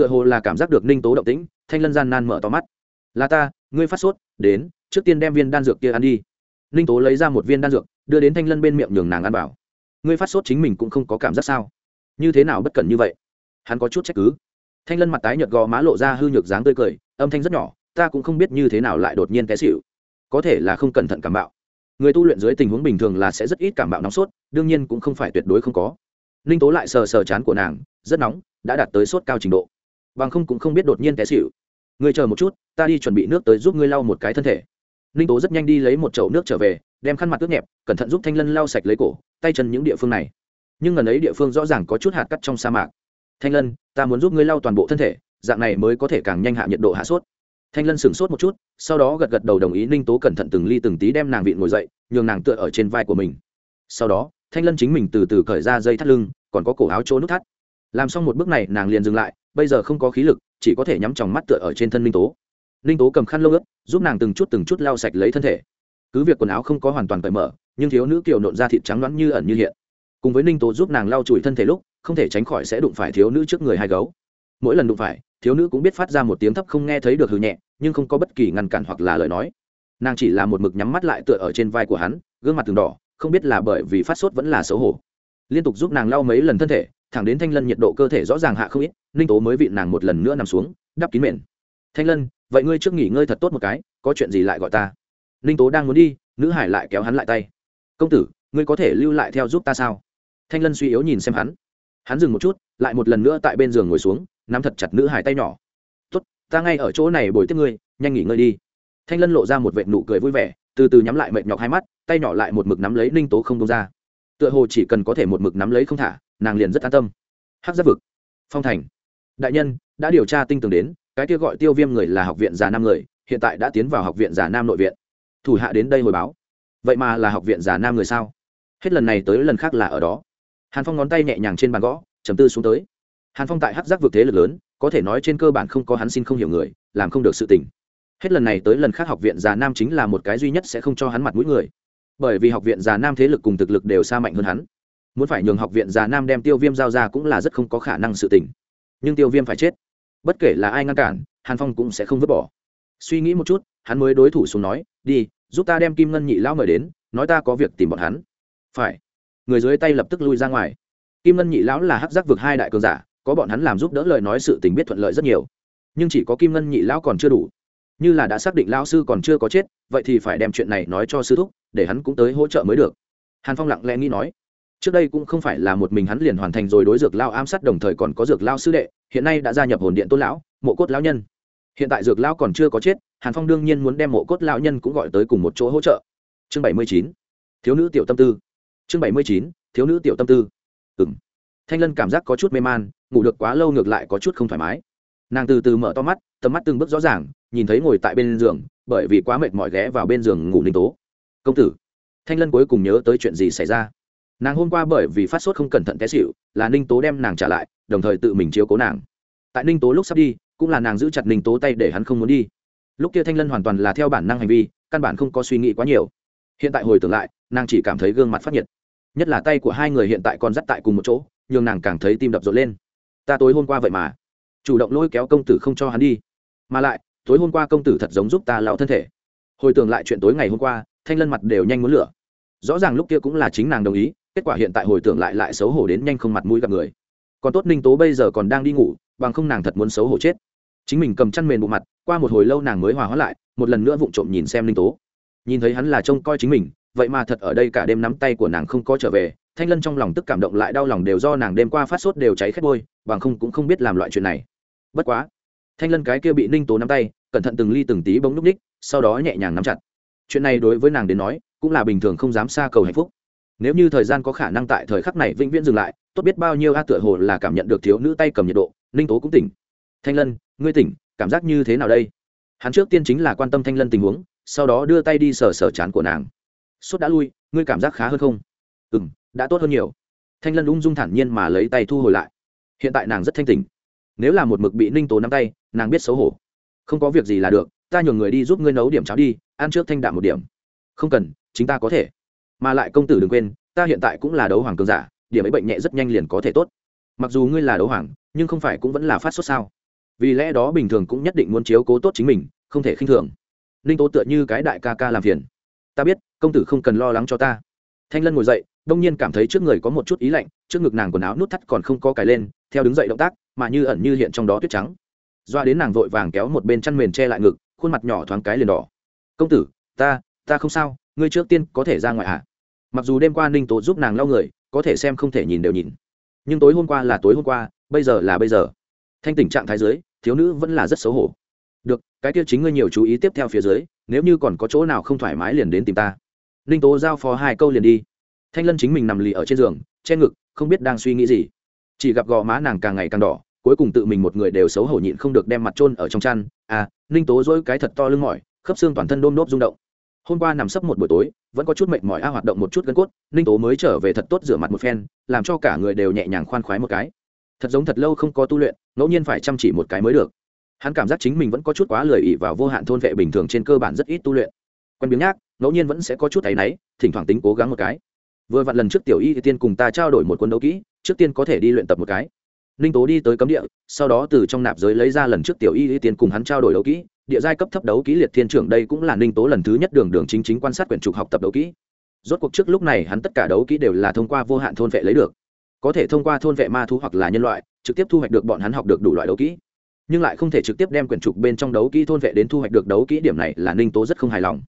tựa hồ là cảm giác được ninh tố động tĩnh, thanh lân gian nan mở to mắt. Là ta, ngươi phát sốt, đến, trước tiên đem viên đan dược kia ăn đi. Ninh tố lấy ra một viên đan dược, đưa đến thanh lân bên miệng nhường nàng ăn bảo ngươi phát sốt chính mình cũng không có cảm giác sao? Như thế nào bất cẩn như vậy? Hắn có chút trách cứ. Thanh lân mặt tái nhợt gò má lộ ra hư nhược dáng tươi cười, âm thanh rất nhỏ, ta cũng không biết như thế nào lại đột nhiên té xịu có thể là không cẩn thận cảm bạo. Người tu luyện dưới tình huống bình thường là sẽ rất ít cảm bạo nóng sốt, đương nhiên cũng không phải tuyệt đối không có. Ninh tố lại sờ sờ chán của nàng, rất nóng, đã đạt tới sốt cao trình độ bằng không cũng không biết đột nhiên té xịu ngươi chờ một chút, ta đi chuẩn bị nước tới giúp ngươi lau một cái thân thể. Ninh tố rất nhanh đi lấy một chậu nước trở về, đem khăn mặt ướt nhẹp, cẩn thận giúp thanh lân lau sạch lấy cổ, tay chân những địa phương này. Nhưng gần ấy địa phương rõ ràng có chút hạt cắt trong sa mạc. Thanh lân, ta muốn giúp ngươi lau toàn bộ thân thể, dạng này mới có thể càng nhanh hạ nhiệt độ hạ sốt. Thanh lân sửng sốt một chút, sau đó gật gật đầu đồng ý ninh tố cẩn thận từng ly từng tí đem nàng vịn ngồi dậy, nhường nàng tựa ở trên vai của mình. Sau đó, thanh lân chính mình từ từ cởi ra dây thắt lưng, còn có cổ áo chỗ nút thắt làm xong một bước này, nàng liền dừng lại, bây giờ không có khí lực, chỉ có thể nhắm tròng mắt tựa ở trên thân ninh tố. Ninh tố cầm khăn lâu ướt, giúp nàng từng chút từng chút lau sạch lấy thân thể. Cứ việc quần áo không có hoàn toàn cởi mở, nhưng thiếu nữ kiều nộn ra thịt trắng loãng như ẩn như hiện. Cùng với ninh tố giúp nàng lau chùi thân thể lúc, không thể tránh khỏi sẽ đụng phải thiếu nữ trước người hai gấu. Mỗi lần đụng phải, thiếu nữ cũng biết phát ra một tiếng thấp không nghe thấy được hư nhẹ, nhưng không có bất kỳ ngăn cản hoặc là lời nói. Nàng chỉ là một mực nhắm mắt lại tựa ở trên vai của hắn, gương mặt từng đỏ, không biết là bởi vì phát sốt vẫn là xấu hổ. Liên tục giúp nàng lau mấy lần thân thể thẳng đến thanh lân nhiệt độ cơ thể rõ ràng hạ không ít, ninh tố mới vịn nàng một lần nữa nằm xuống, đắp kín mền. Thanh lân, vậy ngươi trước nghỉ ngơi thật tốt một cái, có chuyện gì lại gọi ta? Ninh tố đang muốn đi, nữ hải lại kéo hắn lại tay. Công tử, ngươi có thể lưu lại theo giúp ta sao? Thanh lân suy yếu nhìn xem hắn. Hắn dừng một chút, lại một lần nữa tại bên giường ngồi xuống, nắm thật chặt nữ hải tay nhỏ. Tốt, ta ngay ở chỗ này bồi tiếp ngươi, nhanh nghỉ ngơi đi. Thanh lân lộ ra một vệ nụ cười vui vẻ, từ từ nhắm lại mệt nhọc hai mắt, tay nhỏ lại một mực nắm lấy ninh tố không đông ra. Tựa hồ chỉ cần có thể một mực nắm lấy không thả nàng liền rất an tâm. Hắc giáp vực, phong thành. Đại nhân, đã điều tra tinh tường đến, cái kia gọi tiêu viêm người là học viện già nam người, hiện tại đã tiến vào học viện già nam nội viện. Thủ hạ đến đây hồi báo. Vậy mà là học viện già nam người sao? Hết lần này tới lần khác là ở đó. Hàn phong ngón tay nhẹ nhàng trên bàn gõ chầm tư xuống tới. Hàn phong tại hắc giác vực thế lực lớn, có thể nói trên cơ bản không có hắn xin không hiểu người, làm không được sự tình. Hết lần này tới lần khác học viện già nam chính là một cái duy nhất sẽ không cho hắn mặt mũi người. Bởi vì học viện già nam thế lực cùng thực lực đều xa mạnh hơn hắn muốn phải nhường học viện già nam đem tiêu viêm giao ra cũng là rất không có khả năng sự tình. Nhưng tiêu viêm phải chết. Bất kể là ai ngăn cản, hàn phong cũng sẽ không vứt bỏ. Suy nghĩ một chút, hắn mới đối thủ xuống nói, đi, giúp ta đem kim ngân nhị lão mời đến, nói ta có việc tìm bọn hắn. Phải. Người dưới tay lập tức lui ra ngoài. Kim ngân nhị lão là hắc giác vực hai đại cường giả, có bọn hắn làm giúp đỡ lời nói sự tình biết thuận lợi rất nhiều. Nhưng chỉ có kim ngân nhị lão còn chưa đủ. Như là đã xác định lão sư còn chưa có chết, vậy thì phải đem chuyện này nói cho sư thúc, để hắn cũng tới hỗ trợ mới được. Hàn phong lặng lẽ nghĩ nói trước đây cũng không phải là một mình hắn liền hoàn thành rồi đối dược lao ám sát đồng thời còn có dược lao sư đệ, hiện nay đã gia nhập hồn điện tôn lão, mộ cốt lão nhân. Hiện tại dược lao còn chưa có chết, hàn phong đương nhiên muốn đem mộ cốt lão nhân cũng gọi tới cùng một chỗ hỗ trợ. Chương bảy mươi chín, thiếu nữ tiểu tâm tư. Chương bảy mươi chín, thiếu nữ tiểu tâm tư. Ừng thanh lân cảm giác có chút mê man, ngủ được quá lâu ngược lại có chút không thoải mái. Nàng từ từ mở to mắt, tầm mắt từng bước rõ ràng, nhìn thấy ngồi tại bên giường, bởi vì quá mệt mỏi ghé vào bên giường ngủ ninh tố. Công tử. Thanh lân cuối cùng nhớ tới chuyện gì xảy ra nàng hôm qua bởi vì phát sốt không cẩn thận té xịu là ninh tố đem nàng trả lại, đồng thời tự mình chiếu cố nàng. Tại ninh tố lúc sắp đi, cũng là nàng giữ chặt ninh tố tay để hắn không muốn đi. Lúc kia thanh lân hoàn toàn là theo bản năng hành vi, căn bản không có suy nghĩ quá nhiều. Hiện tại hồi tưởng lại, nàng chỉ cảm thấy gương mặt phát nhiệt. Nhất là tay của hai người hiện tại còn dắt tại cùng một chỗ nhưng nàng càng thấy tim đập rộn lên. Ta tối hôm qua vậy mà. Chủ động lôi kéo công tử không cho hắn đi. Mà lại, tối hôm qua công tử thật giống giúp ta lao thân thể. Hồi tưởng lại chuyện tối ngày hôm qua, thanh lân mặt đều nhanh muốn lửa. Rõ ràng lúc kia cũng là chính nàng đồng ý kết quả hiện tại hồi tưởng lại lại xấu hổ đến nhanh không mặt mũi gặp người. Còn tốt ninh tố bây giờ còn đang đi ngủ, bằng không nàng thật muốn xấu hổ chết. Chính mình cầm chăn mền bộ mặt, qua một hồi lâu nàng mới hòa hóa lại, một lần nữa vụng trộm nhìn xem ninh tố. Nhìn thấy hắn là trông coi chính mình, vậy mà thật ở đây cả đêm nắm tay của nàng không có trở về, thanh lân trong lòng tức cảm động lại đau lòng đều do nàng đêm qua phát sốt đều cháy khét bôi, bằng không cũng không biết làm loại chuyện này. Bất quá, thanh lân cái kia bị ninh tố nắm tay, cẩn thận từng ly từng tí bóng núp ních, sau đó nhẹ nhàng nắm chặt. Chuyện này đối với nàng đến nói, cũng là bình thường không dám xa cầu hạnh phúc nếu như thời gian có khả năng tại thời khắc này vĩnh viễn dừng lại, tốt biết bao nhiêu a tựa hồ là cảm nhận được thiếu nữ tay cầm nhiệt độ, ninh tố cũng tỉnh. Thanh lân, ngươi tỉnh, cảm giác như thế nào đây? Hắn trước tiên chính là quan tâm thanh lân tình huống, sau đó đưa tay đi sờ sờ chán của nàng. Sốt đã lui, ngươi cảm giác khá hơn không? Ừ m đã tốt hơn nhiều. Thanh lân ung dung thản nhiên mà lấy tay thu hồi lại. Hiện tại nàng rất thanh tỉnh. Nếu là một mực bị ninh tố nắm tay, nàng biết xấu hổ. Không có việc gì là được, ta nhường người đi giúp ngươi nấu điểm cháo đi, ăn trước thanh đạm một điểm. Không cần, chính ta có thể mà lại công tử đừng quên, ta hiện tại cũng là đấu hoàng cường giả, điểm ấy bệnh nhẹ rất nhanh liền có thể tốt. Mặc dù ngươi là đấu hoàng, nhưng không phải cũng vẫn là phát sốt sao? Vì lẽ đó bình thường cũng nhất định muốn chiếu cố tốt chính mình, không thể khinh thường. Ninh tố tựa như cái đại ca ca làm phiền. Ta biết, công tử không cần lo lắng cho ta. Thanh lân ngồi dậy, đông nhiên cảm thấy trước người có một chút ý lạnh, trước ngực nàng quần áo nút thắt còn không có cài lên, theo đứng dậy động tác, mà như ẩn như hiện trong đó tuyết trắng. Doa đến nàng vội vàng kéo một bên chăn mền che lại ngực, khuôn mặt nhỏ thoáng cái liền đỏ. Công tử, ta ta không sao, ngươi trước tiên có thể ra ngoài ạ à? Mặc dù đêm qua ninh tố giúp nàng lau người có thể xem không thể nhìn đều nhìn. Nhưng tối hôm qua là tối hôm qua bây giờ là bây giờ. Thanh tình trạng thái dưới, thiếu nữ vẫn là rất xấu hổ. Được cái kia chính ngươi nhiều chú ý tiếp theo phía dưới nếu như còn có chỗ nào không thoải mái liền đến tìm ta. Ninh tố giao phó hai câu liền đi. Thanh lân chính mình nằm lì ở trên giường che ngực không biết đang suy nghĩ gì. Chỉ gặp gò má nàng càng ngày càng đỏ cuối cùng tự mình một người đều xấu hổ nhịn không được đem mặt trôn ở trong chăn. À ninh tố dỗi cái thật to lưng mỏi khớp xương toàn thân đôm nốt rung động hôm qua nằm sấp một buổi tối, vẫn có chút mệt mỏi a, hoạt động một chút gân cốt, ninh tố mới trở về thật tốt rửa mặt một phen, làm cho cả người đều nhẹ nhàng khoan khoái một cái. Thật giống thật lâu không có tu luyện, ngẫu nhiên phải chăm chỉ một cái mới được. Hắn cảm giác chính mình vẫn có chút quá lười ỉ vào vô hạn thôn vệ bình thường trên cơ bản rất ít tu luyện. Quen biếng nhác, ngẫu nhiên vẫn sẽ có chút áy náy, thỉnh thoảng tính cố gắng một cái. Vừa vặn lần trước tiểu y thì tiên cùng ta trao đổi một quân đấu kỹ, trước tiên có thể đi luyện tập một cái ninh tố đi tới cấm địa, sau đó từ trong nạp giới lấy ra lần trước tiểu y y tiên cùng hắn trao đổi đấu kỹ, địa giai cấp thấp đấu kỹ liệt thiên trưởng đây cũng là ninh tố lần thứ nhất đường đường chính chính quan sát quyển trục học tập đấu kỹ. Rốt cuộc trước lúc này hắn tất cả đấu kỹ đều là thông qua vô hạn thôn vệ lấy được. Có thể thông qua thôn vệ ma thu hoặc là nhân loại, trực tiếp thu hoạch được bọn hắn học được đủ loại đấu kỹ. Nhưng lại không thể trực tiếp đem quyển trục bên trong đấu kỹ thôn vệ đến thu hoạch được đấu kỹ, điểm này là ninh tố rất không hài lòng.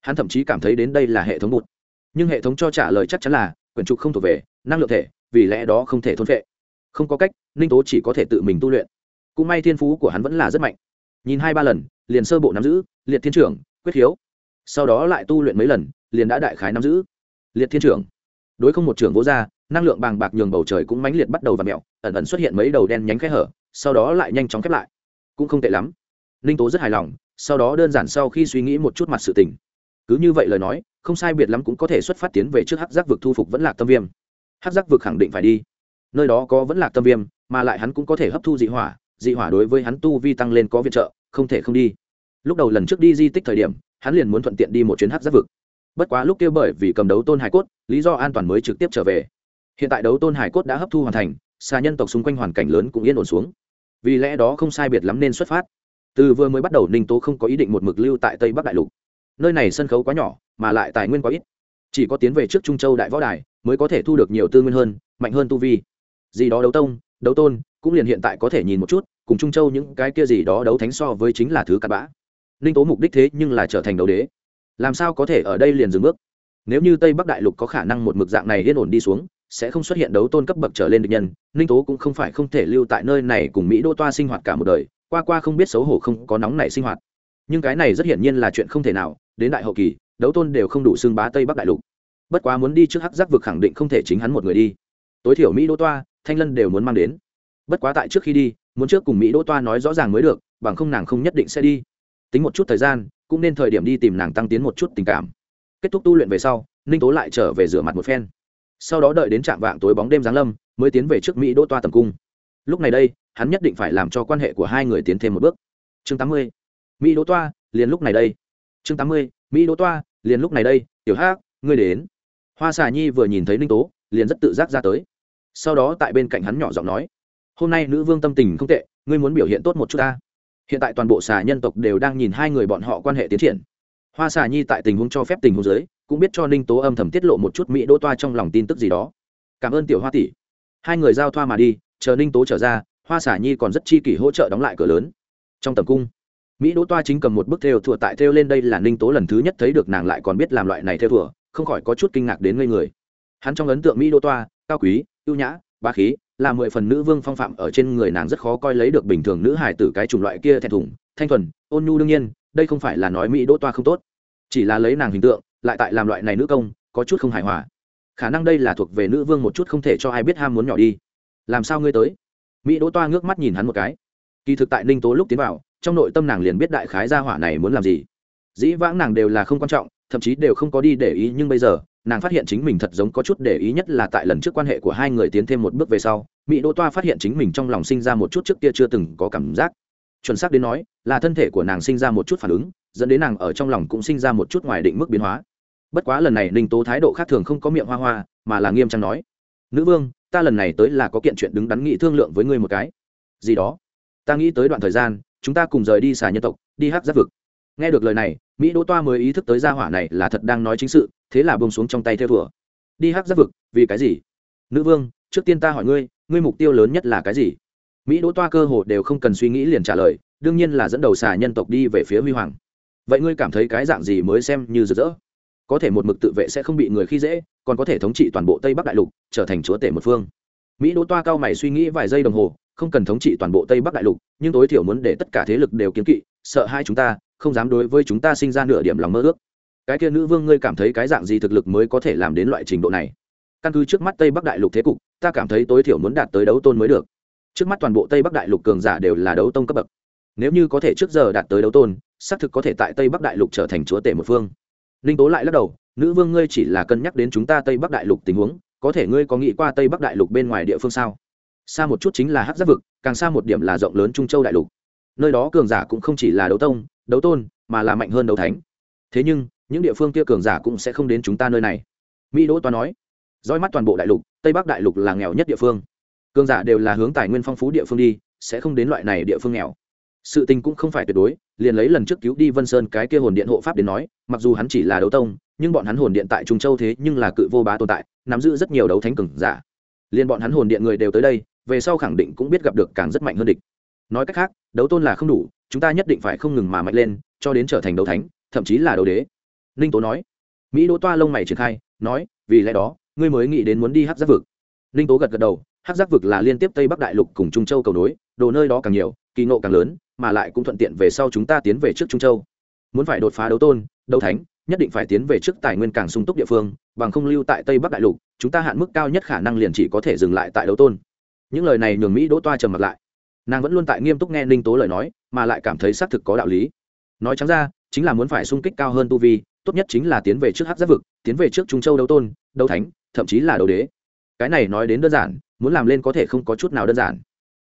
Hắn thậm chí cảm thấy đến đây là hệ thống bụt. Nhưng hệ thống cho trả lời chắc chắn là, quyển trục không thuộc về, năng lượng thể, vì lẽ đó không thể thôn vệ không có cách, ninh tố chỉ có thể tự mình tu luyện. Cũng may thiên phú của hắn vẫn là rất mạnh. Nhìn hai ba lần, liền sơ bộ nắm giữ, liệt thiên trưởng, quyết khiếu sau đó lại tu luyện mấy lần, liền đã đại khái nắm giữ. Liệt thiên trưởng. Đối không một trưởng vỗ ra năng lượng bàng bạc nhường bầu trời cũng mãnh liệt bắt đầu và mẹo ẩn ẩn xuất hiện mấy đầu đen nhánh khẽ hở, sau đó lại nhanh chóng khép lại. Cũng không tệ lắm. Ninh tố rất hài lòng, sau đó đơn giản sau khi suy nghĩ một chút mặt sự tình. Cứ như vậy lời nói, không sai biệt lắm cũng có thể xuất phát tiến về trước hắc giác vực thu phục vẫn lạc tâm viêm. Hắc giác vực khẳng định phải đi nơi đó có vẫn lạc tâm viêm, mà lại hắn cũng có thể hấp thu dị hỏa dị hỏa đối với hắn tu vi tăng lên có viện trợ, không thể không đi. Lúc đầu lần trước đi di tích thời điểm, hắn liền muốn thuận tiện đi một chuyến hát giáp vực. Bất quá lúc kia bởi vì cầm đấu tôn hải cốt, lý do an toàn mới trực tiếp trở về. Hiện tại đấu tôn hải cốt đã hấp thu hoàn thành xa nhân tộc xung quanh hoàn cảnh lớn cũng yên ổn xuống. Vì lẽ đó không sai biệt lắm nên xuất phát. Từ vừa mới bắt đầu ninh tố không có ý định một mực lưu tại tây bắc đại lục. Nơi này sân khấu quá nhỏ, mà lại tài nguyên quá ít. Chỉ có tiến về trước trung châu đại võ đài, mới có thể thu được nhiều tư nguyên hơn, mạnh hơn tu vi gì đó đấu tông, đấu tôn, cũng liền hiện tại có thể nhìn một chút, cùng trung châu những cái kia gì đó đấu thánh so với chính là thứ cặn bã. Ninh tố mục đích thế nhưng là trở thành đấu đế. Làm sao có thể ở đây liền dừng bước? Nếu như tây bắc đại lục có khả năng một mực dạng này yên ổn đi xuống, sẽ không xuất hiện đấu tôn cấp bậc trở lên được nhân, ninh tố cũng không phải không thể lưu tại nơi này cùng mỹ đô toa sinh hoạt cả một đời, qua qua không biết xấu hổ không có nóng này sinh hoạt. Nhưng cái này rất hiển nhiên là chuyện không thể nào, đến đại hậu kỳ, đấu tôn đều không đủ xương bá tây bắc đại lục. Bất quá muốn đi trước hắc giác vực khẳng định không thể chính hắn một người đi. Tối thiểu mỹ đô toa thanh lân đều muốn mang đến. Bất quá tại trước khi đi, muốn trước cùng mỹ Đỗ toa nói rõ ràng mới được, bằng không nàng không nhất định sẽ đi. Tính một chút thời gian, cũng nên thời điểm đi tìm nàng tăng tiến một chút tình cảm. Kết thúc tu luyện về sau, ninh tố lại trở về rửa mặt một phen. Sau đó đợi đến trạm vạng tối bóng đêm giáng lâm, mới tiến về trước mỹ đỗ toa tầm cung. Lúc này đây, hắn nhất định phải làm cho quan hệ của hai người tiến thêm một bước. Chương tám mươi, mỹ đỗ toa, liền lúc này đây. Chương tám mươi, mỹ đỗ toa, liền lúc này đây. Tiểu hát ngươi đến. Hoa xà nhi vừa nhìn thấy ninh tố, liền rất tự giác ra tới sau đó tại bên cạnh hắn nhỏ giọng nói, hôm nay nữ vương tâm tình không tệ, ngươi muốn biểu hiện tốt một chút ta. Hiện tại toàn bộ xà nhân tộc đều đang nhìn hai người bọn họ quan hệ tiến triển. Hoa xà nhi tại tình huống cho phép tình huống giới cũng biết cho ninh tố âm thầm tiết lộ một chút mỹ đỗ toa trong lòng tin tức gì đó. Cảm ơn tiểu hoa tỷ. Hai người giao thoa mà đi, chờ ninh tố trở ra, hoa xà nhi còn rất chi kỷ hỗ trợ đóng lại cửa lớn. Trong tầm cung, mỹ đỗ toa chính cầm một bức thêu thùa tại thêu lên đây là ninh tố lần thứ nhất thấy được nàng lại còn biết làm loại này thêu thùa, không khỏi có chút kinh ngạc đến ngây người. Hắn trong ấn tượng mỹ đỗ toa, cao quý ưu nhã ba khí, là mười phần nữ vương phong phạm ở trên người nàng rất khó coi lấy được bình thường nữ hải tử cái chủng loại kia thẹn thùng, thanh thuần, ôn nhu đương nhiên, đây không phải là nói mỹ đỗ toa không tốt. Chỉ là lấy nàng hình tượng, lại tại làm loại này nữ công, có chút không hài hòa. Khả năng đây là thuộc về nữ vương một chút không thể cho ai biết ham muốn nhỏ đi. Làm sao ngươi tới? Mỹ đỗ toa ngước mắt nhìn hắn một cái. Kỳ thực tại ninh tố lúc tiến vào, trong nội tâm nàng liền biết đại khái gia hỏa này muốn làm gì. Dĩ vãng nàng đều là không quan trọng, thậm chí đều không có đi để ý, nhưng bây giờ nàng phát hiện chính mình thật giống có chút để ý nhất là tại lần trước quan hệ của hai người tiến thêm một bước về sau, mỹ đỗ toa phát hiện chính mình trong lòng sinh ra một chút trước kia chưa từng có cảm giác. Chuẩn xác đến nói, là thân thể của nàng sinh ra một chút phản ứng, dẫn đến nàng ở trong lòng cũng sinh ra một chút ngoài định mức biến hóa. Bất quá lần này ninh tố thái độ khác thường không có miệng hoa hoa, mà là nghiêm trang nói, nữ vương, ta lần này tới là có kiện chuyện đứng đắn nghị thương lượng với ngươi một cái. Gì đó? Ta nghĩ tới đoạn thời gian, chúng ta cùng rời đi xà nhân tộc, đi hát giáp vực nghe được lời này, mỹ đỗ toa mới ý thức tới gia hỏa này là thật đang nói chính sự, thế là bông xuống trong tay theo thùa. Đi hắc giáp vực, vì cái gì? Nữ vương, trước tiên ta hỏi ngươi ngươi mục tiêu lớn nhất là cái gì? Mỹ đỗ toa cơ hồ đều không cần suy nghĩ liền trả lời, đương nhiên là dẫn đầu xà nhân tộc đi về phía huy hoàng. Vậy ngươi cảm thấy cái dạng gì mới xem như rực rỡ? Có thể một mực tự vệ sẽ không bị người khi dễ, còn có thể thống trị toàn bộ tây bắc đại lục, trở thành chúa tể một phương. Mỹ đỗ toa cao mày suy nghĩ vài giây đồng hồ, không cần thống trị toàn bộ tây bắc đại lục, nhưng tối thiểu muốn để tất cả thế lực đều kiến kỵ, sợ hai chúng ta không dám đối với chúng ta sinh ra nửa điểm lòng mơ ước. Cái kia nữ vương ngươi cảm thấy cái dạng gì thực lực mới có thể làm đến loại trình độ này? Căn cứ trước mắt tây bắc đại lục thế cục, ta cảm thấy tối thiểu muốn đạt tới đấu tôn mới được. Trước mắt toàn bộ tây bắc đại lục cường giả đều là đấu tông cấp bậc. Nếu như có thể trước giờ đạt tới đấu tôn, xác thực có thể tại tây bắc đại lục trở thành chúa tể một phương. Ninh tố lại lắc đầu, nữ vương ngươi chỉ là cân nhắc đến chúng ta tây bắc đại lục tình huống, có thể ngươi có nghĩ qua tây bắc đại lục bên ngoài địa phương sao? Xa một chút chính là hát giáp vực, càng xa một điểm là rộng lớn trung châu đại lục. Nơi đó cường giả cũng không chỉ là đấu tông đấu tôn, mà là mạnh hơn đấu thánh. Thế nhưng, những địa phương kia cường giả cũng sẽ không đến chúng ta nơi này. Mỹ đỗ toa nói, roi mắt toàn bộ đại lục, tây bắc đại lục là nghèo nhất địa phương. Cường giả đều là hướng tài nguyên phong phú địa phương đi, sẽ không đến loại này địa phương nghèo. Sự tình cũng không phải tuyệt đối, liền lấy lần trước cứu đi vân sơn cái kia hồn điện hộ pháp đến nói, mặc dù hắn chỉ là đấu tông, nhưng bọn hắn hồn điện tại trung châu thế nhưng là cự vô bá tồn tại, nắm giữ rất nhiều đấu thánh cường giả. Liền bọn hắn hồn điện người đều tới đây, về sau khẳng định cũng biết gặp được càng rất mạnh hơn địch. Nói cách khác, đấu tôn là không đủ chúng ta nhất định phải không ngừng mà mạnh lên, cho đến trở thành đấu thánh, thậm chí là đấu đế. Ninh tố nói. Mỹ đỗ toa lông mày triển khai, nói, vì lẽ đó, ngươi mới nghĩ đến muốn đi hát giáp vực. Ninh tố gật gật đầu hát giáp vực là liên tiếp tây bắc đại lục cùng trung châu cầu nối, đồ nơi đó càng nhiều, kỳ ngộ càng lớn, mà lại cũng thuận tiện về sau chúng ta tiến về trước trung châu. Muốn phải đột phá đấu tôn, đấu thánh, nhất định phải tiến về trước tài nguyên càng sung túc địa phương, bằng không lưu tại tây bắc đại lục, chúng ta hạn mức cao nhất khả năng liền chỉ có thể dừng lại tại đấu tôn. Những lời này nhường mỹ đỗ toa trầm mặt lại nàng vẫn luôn tại nghiêm túc nghe ninh tố lời nói, mà lại cảm thấy xác thực có đạo lý. Nói trắng ra, chính là muốn phải sung kích cao hơn tu vi, tốt nhất chính là tiến về trước hát giáp vực, tiến về trước trung châu đấu tôn, đấu thánh, thậm chí là đấu đế. Cái này nói đến đơn giản, muốn làm lên có thể không có chút nào đơn giản.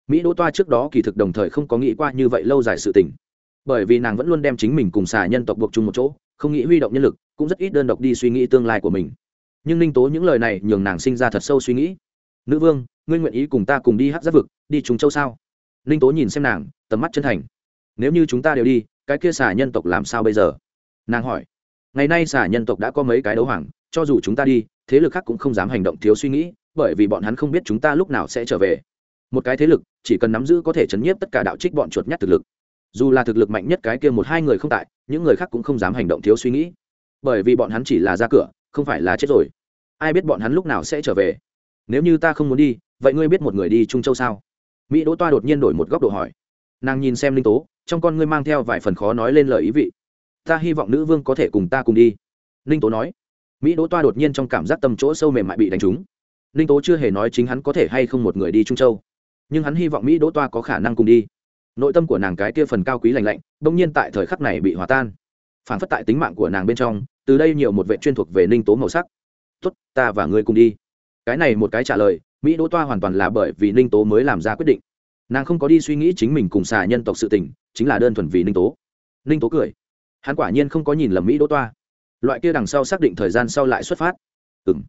Mỹ đỗ toa trước đó kỳ thực đồng thời không có nghĩ qua như vậy lâu dài sự tình. Bởi vì nàng vẫn luôn đem chính mình cùng xà nhân tộc buộc chung một chỗ, không nghĩ huy động nhân lực, cũng rất ít đơn độc đi suy nghĩ tương lai của mình. Nhưng ninh tố những lời này nhường nàng sinh ra thật sâu suy nghĩ. Nữ vương, ngươi nguyện ý cùng ta cùng đi hát giáp vực, đi trùng châu sao? Ninh tố nhìn xem nàng, tầm mắt chân thành. Nếu như chúng ta đều đi, cái kia xà nhân tộc làm sao bây giờ? Nàng hỏi. Ngày nay xà nhân tộc đã có mấy cái đấu hoàng, cho dù chúng ta đi, thế lực khác cũng không dám hành động thiếu suy nghĩ, bởi vì bọn hắn không biết chúng ta lúc nào sẽ trở về. Một cái thế lực, chỉ cần nắm giữ có thể chấn nhiếp tất cả đạo trích bọn chuột nhát thực lực. Dù là thực lực mạnh nhất cái kia một hai người không tại, những người khác cũng không dám hành động thiếu suy nghĩ. Bởi vì bọn hắn chỉ là ra cửa, không phải là chết rồi. Ai biết bọn hắn lúc nào sẽ trở về? Nếu như ta không muốn đi, vậy ngươi biết một người đi trung châu sao? Mỹ đỗ toa đột nhiên đổi một góc độ hỏi. Nàng nhìn xem linh tố, trong con ngươi mang theo vài phần khó nói lên lời ý vị. Ta hy vọng nữ vương có thể cùng ta cùng đi. Linh tố nói. Mỹ đỗ toa đột nhiên trong cảm giác tâm chỗ sâu mềm mại bị đánh trúng. Linh tố chưa hề nói chính hắn có thể hay không một người đi trung châu. Nhưng hắn hy vọng mỹ đỗ toa có khả năng cùng đi. Nội tâm của nàng cái kia phần cao quý lành lạnh, bỗng nhiên tại thời khắc này bị hòa tan. Phản phất tại tính mạng của nàng bên trong, từ đây nhiều một vệ chuyên thuộc về ninh tố màu sắc. Tốt, ta và ngươi cùng đi cái này một cái trả lời, mỹ đỗ toa hoàn toàn là bởi vì ninh tố mới làm ra quyết định. Nàng không có đi suy nghĩ chính mình cùng xà nhân tộc sự tình, chính là đơn thuần vì ninh tố. Ninh tố cười. Hắn quả nhiên không có nhìn lầm mỹ đỗ toa. Loại kia đằng sau xác định thời gian sau lại xuất phát. Ừ m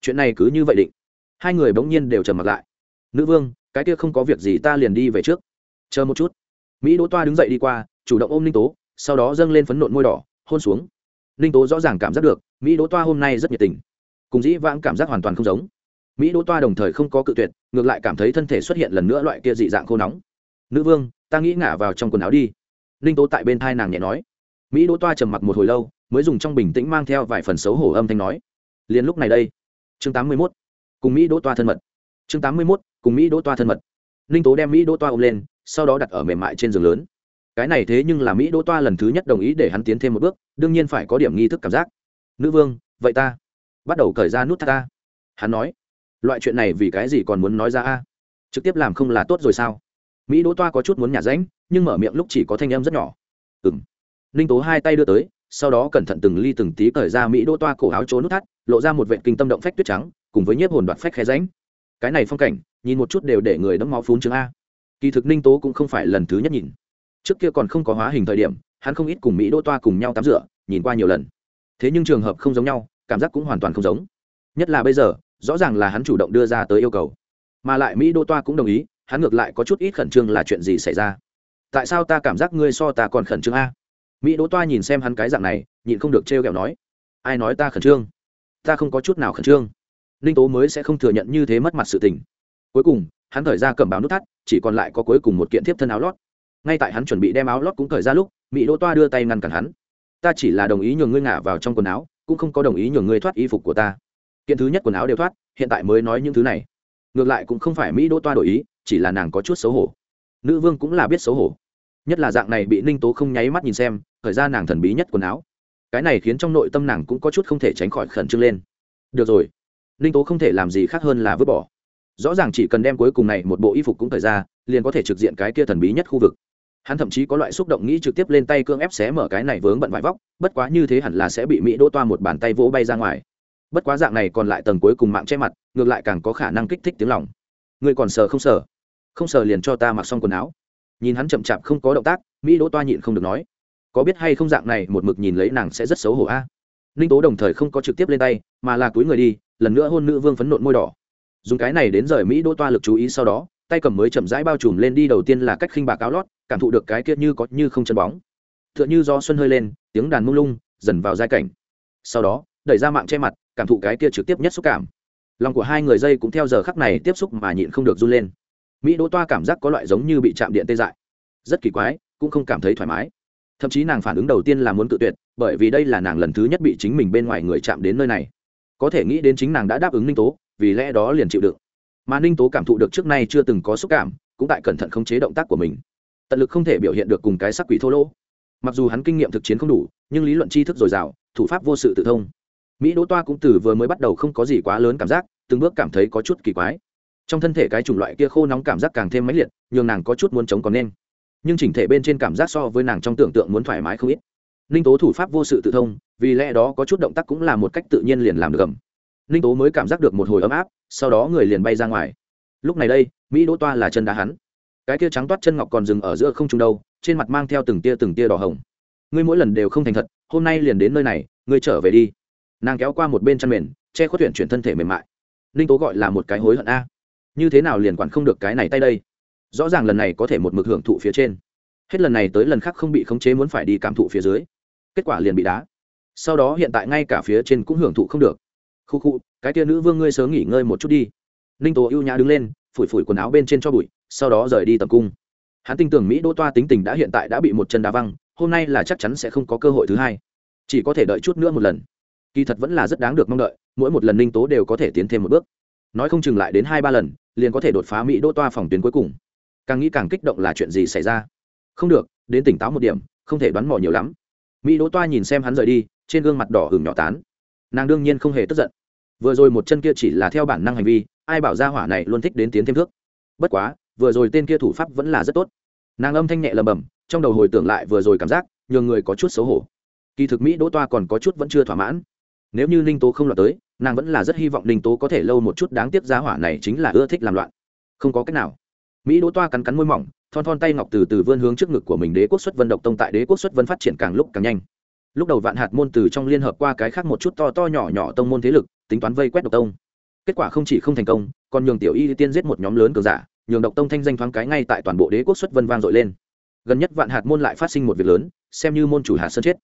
chuyện này cứ như vậy định. Hai người bỗng nhiên đều trầm mặt lại. Nữ vương, cái kia không có việc gì ta liền đi về trước. Chờ một chút. Mỹ đỗ toa đứng dậy đi qua, chủ động ôm ninh tố, sau đó dâng lên phấn nộn môi đỏ, hôn xuống. Ninh tố rõ ràng cảm giác được, mỹ đỗ toa hôm nay rất nhiệt tình. Cùng dĩ vãng cảm giác hoàn toàn không giống mỹ đỗ toa đồng thời không có cự tuyệt, ngược lại cảm thấy thân thể xuất hiện lần nữa loại kia dị dạng khô nóng. Nữ vương, ta nghĩ ngả vào trong quần áo đi. Ninh tố tại bên thai nàng nhẹ nói. Mỹ đỗ toa trầm mặc một hồi lâu, mới dùng trong bình tĩnh mang theo vài phần xấu hổ âm thanh nói. Liền lúc này đây. Chương tám mươi mốt. Cùng mỹ đỗ toa thân mật. Chương tám mươi mốt. Cùng mỹ đỗ toa thân mật. Ninh tố đem mỹ đỗ toa ôm lên, sau đó đặt ở mềm mại trên giường lớn. Cái này thế nhưng là mỹ đỗ toa lần thứ nhất đồng ý để hắn tiến thêm một bước, đương nhiên phải có điểm nghi thức cảm giác. Nữ vương, vậy ta bắt đầu cởi ra nút thắt ta. Hắn nói loại chuyện này vì cái gì còn muốn nói ra a? Trực tiếp làm không là tốt rồi sao? Mỹ đỗ toa có chút muốn nhả ránh, nhưng mở miệng lúc chỉ có thanh âm rất nhỏ. Ừ m ninh tố hai tay đưa tới, sau đó cẩn thận từng ly từng tí cởi ra mỹ đỗ toa cổ áo trốn nút thắt, lộ ra một vệ kinh tâm động phách tuyết trắng, cùng với nhiếp hồn đoạt phách khe ránh. Cái này phong cảnh, nhìn một chút đều để người đẫm máu phún chứng a. Kỳ thực ninh tố cũng không phải lần thứ nhất nhìn. Trước kia còn không có hóa hình thời điểm, hắn không ít cùng mỹ đỗ toa cùng nhau tắm rửa, nhìn qua nhiều lần. Thế nhưng trường hợp không giống nhau, cảm giác cũng hoàn toàn không giống. Nhất là bây giờ rõ ràng là hắn chủ động đưa ra tới yêu cầu. Mà lại mỹ đỗ toa cũng đồng ý, hắn ngược lại có chút ít khẩn trương là chuyện gì xảy ra. Tại sao ta cảm giác ngươi so ta còn khẩn trương a? Mỹ đỗ toa nhìn xem hắn cái dạng này, nhịn không được trêu ghẹo nói. Ai nói ta khẩn trương? Ta không có chút nào khẩn trương. Ninh tố mới sẽ không thừa nhận như thế mất mặt sự tình. Cuối cùng, hắn thời ra cầm báo nút thắt, chỉ còn lại có cuối cùng một kiện thiếp thân áo lót. Ngay tại hắn chuẩn bị đem áo lót cũng thời ra lúc, mỹ đỗ toa đưa tay ngăn cản hắn. Ta chỉ là đồng ý nhường ngươi ngả vào trong quần áo, cũng không có đồng ý nhường ngươi thoát y phục của ta kiện thứ nhất quần áo đều thoát, hiện tại mới nói những thứ này. Ngược lại cũng không phải mỹ đỗ toa đổi ý, chỉ là nàng có chút xấu hổ. Nữ vương cũng là biết xấu hổ. Nhất là dạng này bị ninh tố không nháy mắt nhìn xem, thời ra nàng thần bí nhất quần áo. Cái này khiến trong nội tâm nàng cũng có chút không thể tránh khỏi khẩn trương lên. Được rồi. Ninh tố không thể làm gì khác hơn là vứt bỏ. Rõ ràng chỉ cần đem cuối cùng này một bộ y phục cũng thời ra, liền có thể trực diện cái kia thần bí nhất khu vực. Hắn thậm chí có loại xúc động nghĩ trực tiếp lên tay cương ép xé mở cái này vướng bận vải vóc, bất quá như thế hẳn là sẽ bị mỹ đỗ toa một bàn tay vỗ bay ra ngoài bất quá dạng này còn lại tầng cuối cùng mạng che mặt, ngược lại càng có khả năng kích thích tiếng lòng. Người còn sờ không sờ? Không sờ liền cho ta mặc xong quần áo. Nhìn hắn chậm chạp không có động tác, mỹ đỗ toa nhịn không được nói. Có biết hay không dạng này, một mực nhìn lấy nàng sẽ rất xấu hổ a? Ninh tố đồng thời không có trực tiếp lên tay, mà là túi người đi, lần nữa hôn nữ vương phấn nộn môi đỏ. Dùng cái này đến rời mỹ đỗ toa lực chú ý sau đó, tay cầm mới chậm rãi bao trùm lên đi đầu tiên là cách khinh bạc áo lót, cảm thụ được cái kia như có như không chân bóng. T h ư ợ n h ư do xuân hơi lên, tiếng đàn mông lung, dần vào giai cảnh. Sau đó, đẩy ra mạng che mặt cảm thụ cái kia trực tiếp nhất xúc cảm. Lòng của hai người dây cũng theo giờ khắc này tiếp xúc mà nhịn không được run lên. Mỹ đỗ toa cảm giác có loại giống như bị chạm điện tê dại. Rất kỳ quái, cũng không cảm thấy thoải mái. Thậm chí nàng phản ứng đầu tiên là muốn tự tuyệt, bởi vì đây là nàng lần thứ nhất bị chính mình bên ngoài người chạm đến nơi này. Có thể nghĩ đến chính nàng đã đáp ứng ninh tố, vì lẽ đó liền chịu đựng. Mà ninh tố cảm thụ được trước nay chưa từng có xúc cảm, cũng tại cẩn thận khống chế động tác của mình. Tận lực không thể biểu hiện được cùng cái sắc quỷ thô lỗ. Mặc dù hắn kinh nghiệm thực chiến không đủ, nhưng lý luận tri thức dồi dào, thủ pháp vô sự tự thông mỹ đỗ toa cũng từ vừa mới bắt đầu không có gì quá lớn cảm giác, từng bước cảm thấy có chút kỳ quái. Trong thân thể cái chủng loại kia khô nóng cảm giác càng thêm mãnh liệt, nhường nàng có chút muốn chống còn nên. Nhưng chỉnh thể bên trên cảm giác so với nàng trong tưởng tượng muốn thoải mái không ít. Ninh tố thủ pháp vô sự tự thông, vì lẽ đó có chút động tác cũng là một cách tự nhiên liền làm được gầm. Ninh tố mới cảm giác được một hồi ấm áp, sau đó người liền bay ra ngoài. Lúc này đây, mỹ đỗ toa là chân đá hắn. Cái tia trắng toát chân ngọc còn dừng ở giữa không trung đâu, trên mặt mang theo từng tia từng tia đỏ hồng. Ngươi mỗi lần đều không thành thật, hôm nay liền đến nơi này, ngươi trở về đi nàng kéo qua một bên chăn mền, che khuất tuyển chuyển thân thể mềm mại. Ninh tố gọi là một cái hối hận a. Như thế nào liền quản không được cái này tay đây? Rõ ràng lần này có thể một mực hưởng thụ phía trên. Hết lần này tới lần khác không bị khống chế muốn phải đi cảm thụ phía dưới. Kết quả liền bị đá. Sau đó hiện tại ngay cả phía trên cũng hưởng thụ không được. Khu khu, cái tia nữ vương ngươi sớm nghỉ ngơi một chút đi. Ninh tố ưu nhã đứng lên, phủi phủi quần áo bên trên cho bụi, sau đó rời đi tập cung. Hắn tin tưởng mỹ đỗ toa tính tình đã hiện tại đã bị một chân đá văng, hôm nay là chắc chắn sẽ không có cơ hội thứ hai. Chỉ có thể đợi chút nữa một lần kỳ thật vẫn là rất đáng được mong đợi, mỗi một lần ninh tố đều có thể tiến thêm một bước. Nói không chừng lại đến hai ba lần, liền có thể đột phá mỹ đỗ toa phòng tuyến cuối cùng. Càng nghĩ càng kích động là chuyện gì xảy ra? Không được, đến tỉnh táo một điểm, không thể đoán mò nhiều lắm. Mỹ đỗ toa nhìn xem hắn rời đi, trên gương mặt đỏ hừng nhỏ tán. Nàng đương nhiên không hề tức giận. Vừa rồi một chân kia chỉ là theo bản năng hành vi, ai bảo ra hỏa này luôn thích đến tiến thêm thước. Bất quá, vừa rồi tên kia thủ pháp vẫn là rất tốt. Nàng âm thanh nhẹ lầm bầm, trong đầu hồi tưởng lại vừa rồi cảm giác, nhường người có chút xấu hổ. Kỳ thực mỹ đỗ toa còn có chút vẫn chưa thỏa mãn nếu như ninh tố không lọt tới, nàng vẫn là rất hy vọng ninh tố có thể lâu một chút đáng tiếc giá hỏa này chính là ưa thích làm loạn. Không có cách nào. Mỹ đỗ toa cắn cắn môi mỏng, thon thon tay ngọc từ từ vươn hướng trước ngực của mình đế quốc xuất vân độc tông tại đế quốc xuất vân phát triển càng lúc càng nhanh. Lúc đầu vạn hạt môn từ trong liên hợp qua cái khác một chút to to nhỏ nhỏ tông môn thế lực, tính toán vây quét độc tông. Kết quả không chỉ không thành công, còn nhường tiểu y tiên giết một nhóm lớn cường giả, nhường độc tông thanh danh thoáng cái ngay tại toàn bộ đế quốc xuất vân vang dội lên. Gần nhất vạn hạt môn lại phát sinh một việc lớn, xem như môn chủ hạt sơn chết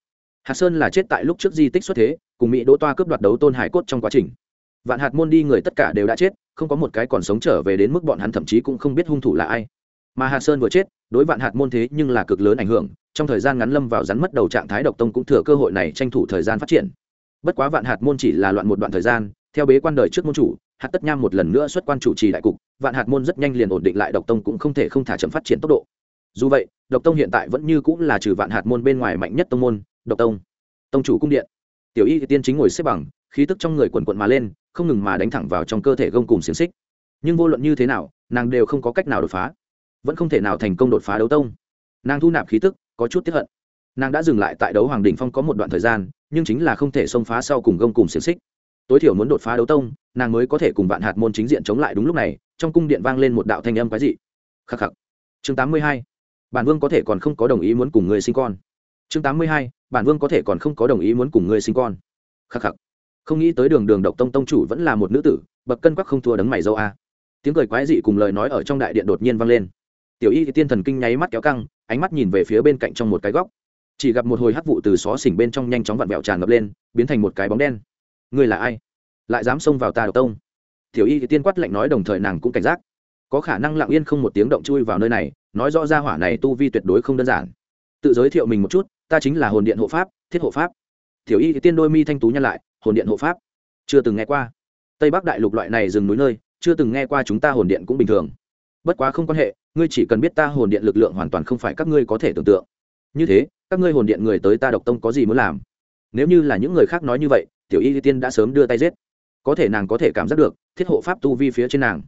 hạt sơn là chết tại lúc trước di tích xuất thế, cùng mỹ đỗ toa cướp đoạt đấu tôn hải cốt trong quá trình. Vạn hạt môn đi người tất cả đều đã chết, không có một cái còn sống trở về đến mức bọn hắn thậm chí cũng không biết hung thủ là ai. Mà hạt sơn vừa chết, đối vạn hạt môn thế nhưng là cực lớn ảnh hưởng, trong thời gian ngắn lâm vào rắn mất đầu trạng thái độc tông cũng thừa cơ hội này tranh thủ thời gian phát triển. Bất quá vạn hạt môn chỉ là loạn một đoạn thời gian, theo bế quan đời trước môn chủ, hạt tất nham một lần nữa xuất quan chủ trì đại cục, vạn hạt môn rất nhanh liền ổn định lại độc tông cũng không thể không thả chậm phát triển tốc độ. Dù vậy, độc tông hiện tại vẫn như cũng là trừ vạn hạt môn bên ngoài mạnh nhất tông môn độc tông. Tông chủ cung điện. Tiểu y tiên chính ngồi xếp bằng, khí tức trong người quần quận mà lên, không ngừng mà đánh thẳng vào trong cơ thể gông cùng xiềng xích. Nhưng vô luận như thế nào, nàng đều không có cách nào đột phá. Vẫn không thể nào thành công đột phá đấu tông. Nàng thu nạp khí tức, có chút tiếp hận. Nàng đã dừng lại tại đấu hoàng đình phong có một đoạn thời gian, nhưng chính là không thể xông phá sau cùng gông cùng xiềng xích. Tối thiểu muốn đột phá đấu tông, nàng mới có thể cùng vạn hạt môn chính diện chống lại đúng lúc này, trong cung điện vang lên một đạo thanh âm quái dị. Khắc khắc. Chương tám mươi hai. Bản vương có thể còn không có đồng ý muốn cùng người sinh con chương tám mươi hai, bản vương có thể còn không có đồng ý muốn cùng ngươi sinh con. Khắc khắc. Không nghĩ tới đường đường độc tông tông chủ vẫn là một nữ tử, bậc cân quắc không thua đấng mày dâu a. Tiếng cười quái dị cùng lời nói ở trong đại điện đột nhiên vang lên. Tiểu y thì tiên thần kinh nháy mắt kéo căng, ánh mắt nhìn về phía bên cạnh trong một cái góc. Chỉ gặp một hồi hắc vụ từ xó xỉnh bên trong nhanh chóng vặn vẹo tràn ngập lên, biến thành một cái bóng đen. Ngươi là ai? Lại dám xông vào ta độc tông? Tiểu y thì tiên quát lạnh nói đồng thời nàng cũng cảnh giác. Có khả năng lặng yên không một tiếng động chui vào nơi này, nói rõ ra hỏa này tu vi tuyệt đối không đơn giản tự giới thiệu mình một chút, ta chính là hồn điện hộ pháp, thiết hộ pháp. Tiểu y tiên đôi mi thanh tú nhăn lại, hồn điện hộ pháp. Chưa từng nghe qua. Tây bắc đại lục loại này rừng núi nơi, chưa từng nghe qua chúng ta hồn điện cũng bình thường. Bất quá không quan hệ, ngươi chỉ cần biết ta hồn điện lực lượng hoàn toàn không phải các ngươi có thể tưởng tượng. Như thế, các ngươi hồn điện người tới ta độc tông có gì muốn làm? Nếu như là những người khác nói như vậy, tiểu y tiên đã sớm đưa tay giết. Có thể nàng có thể cảm giác được, thiết hộ pháp tu vi phía trên nàng.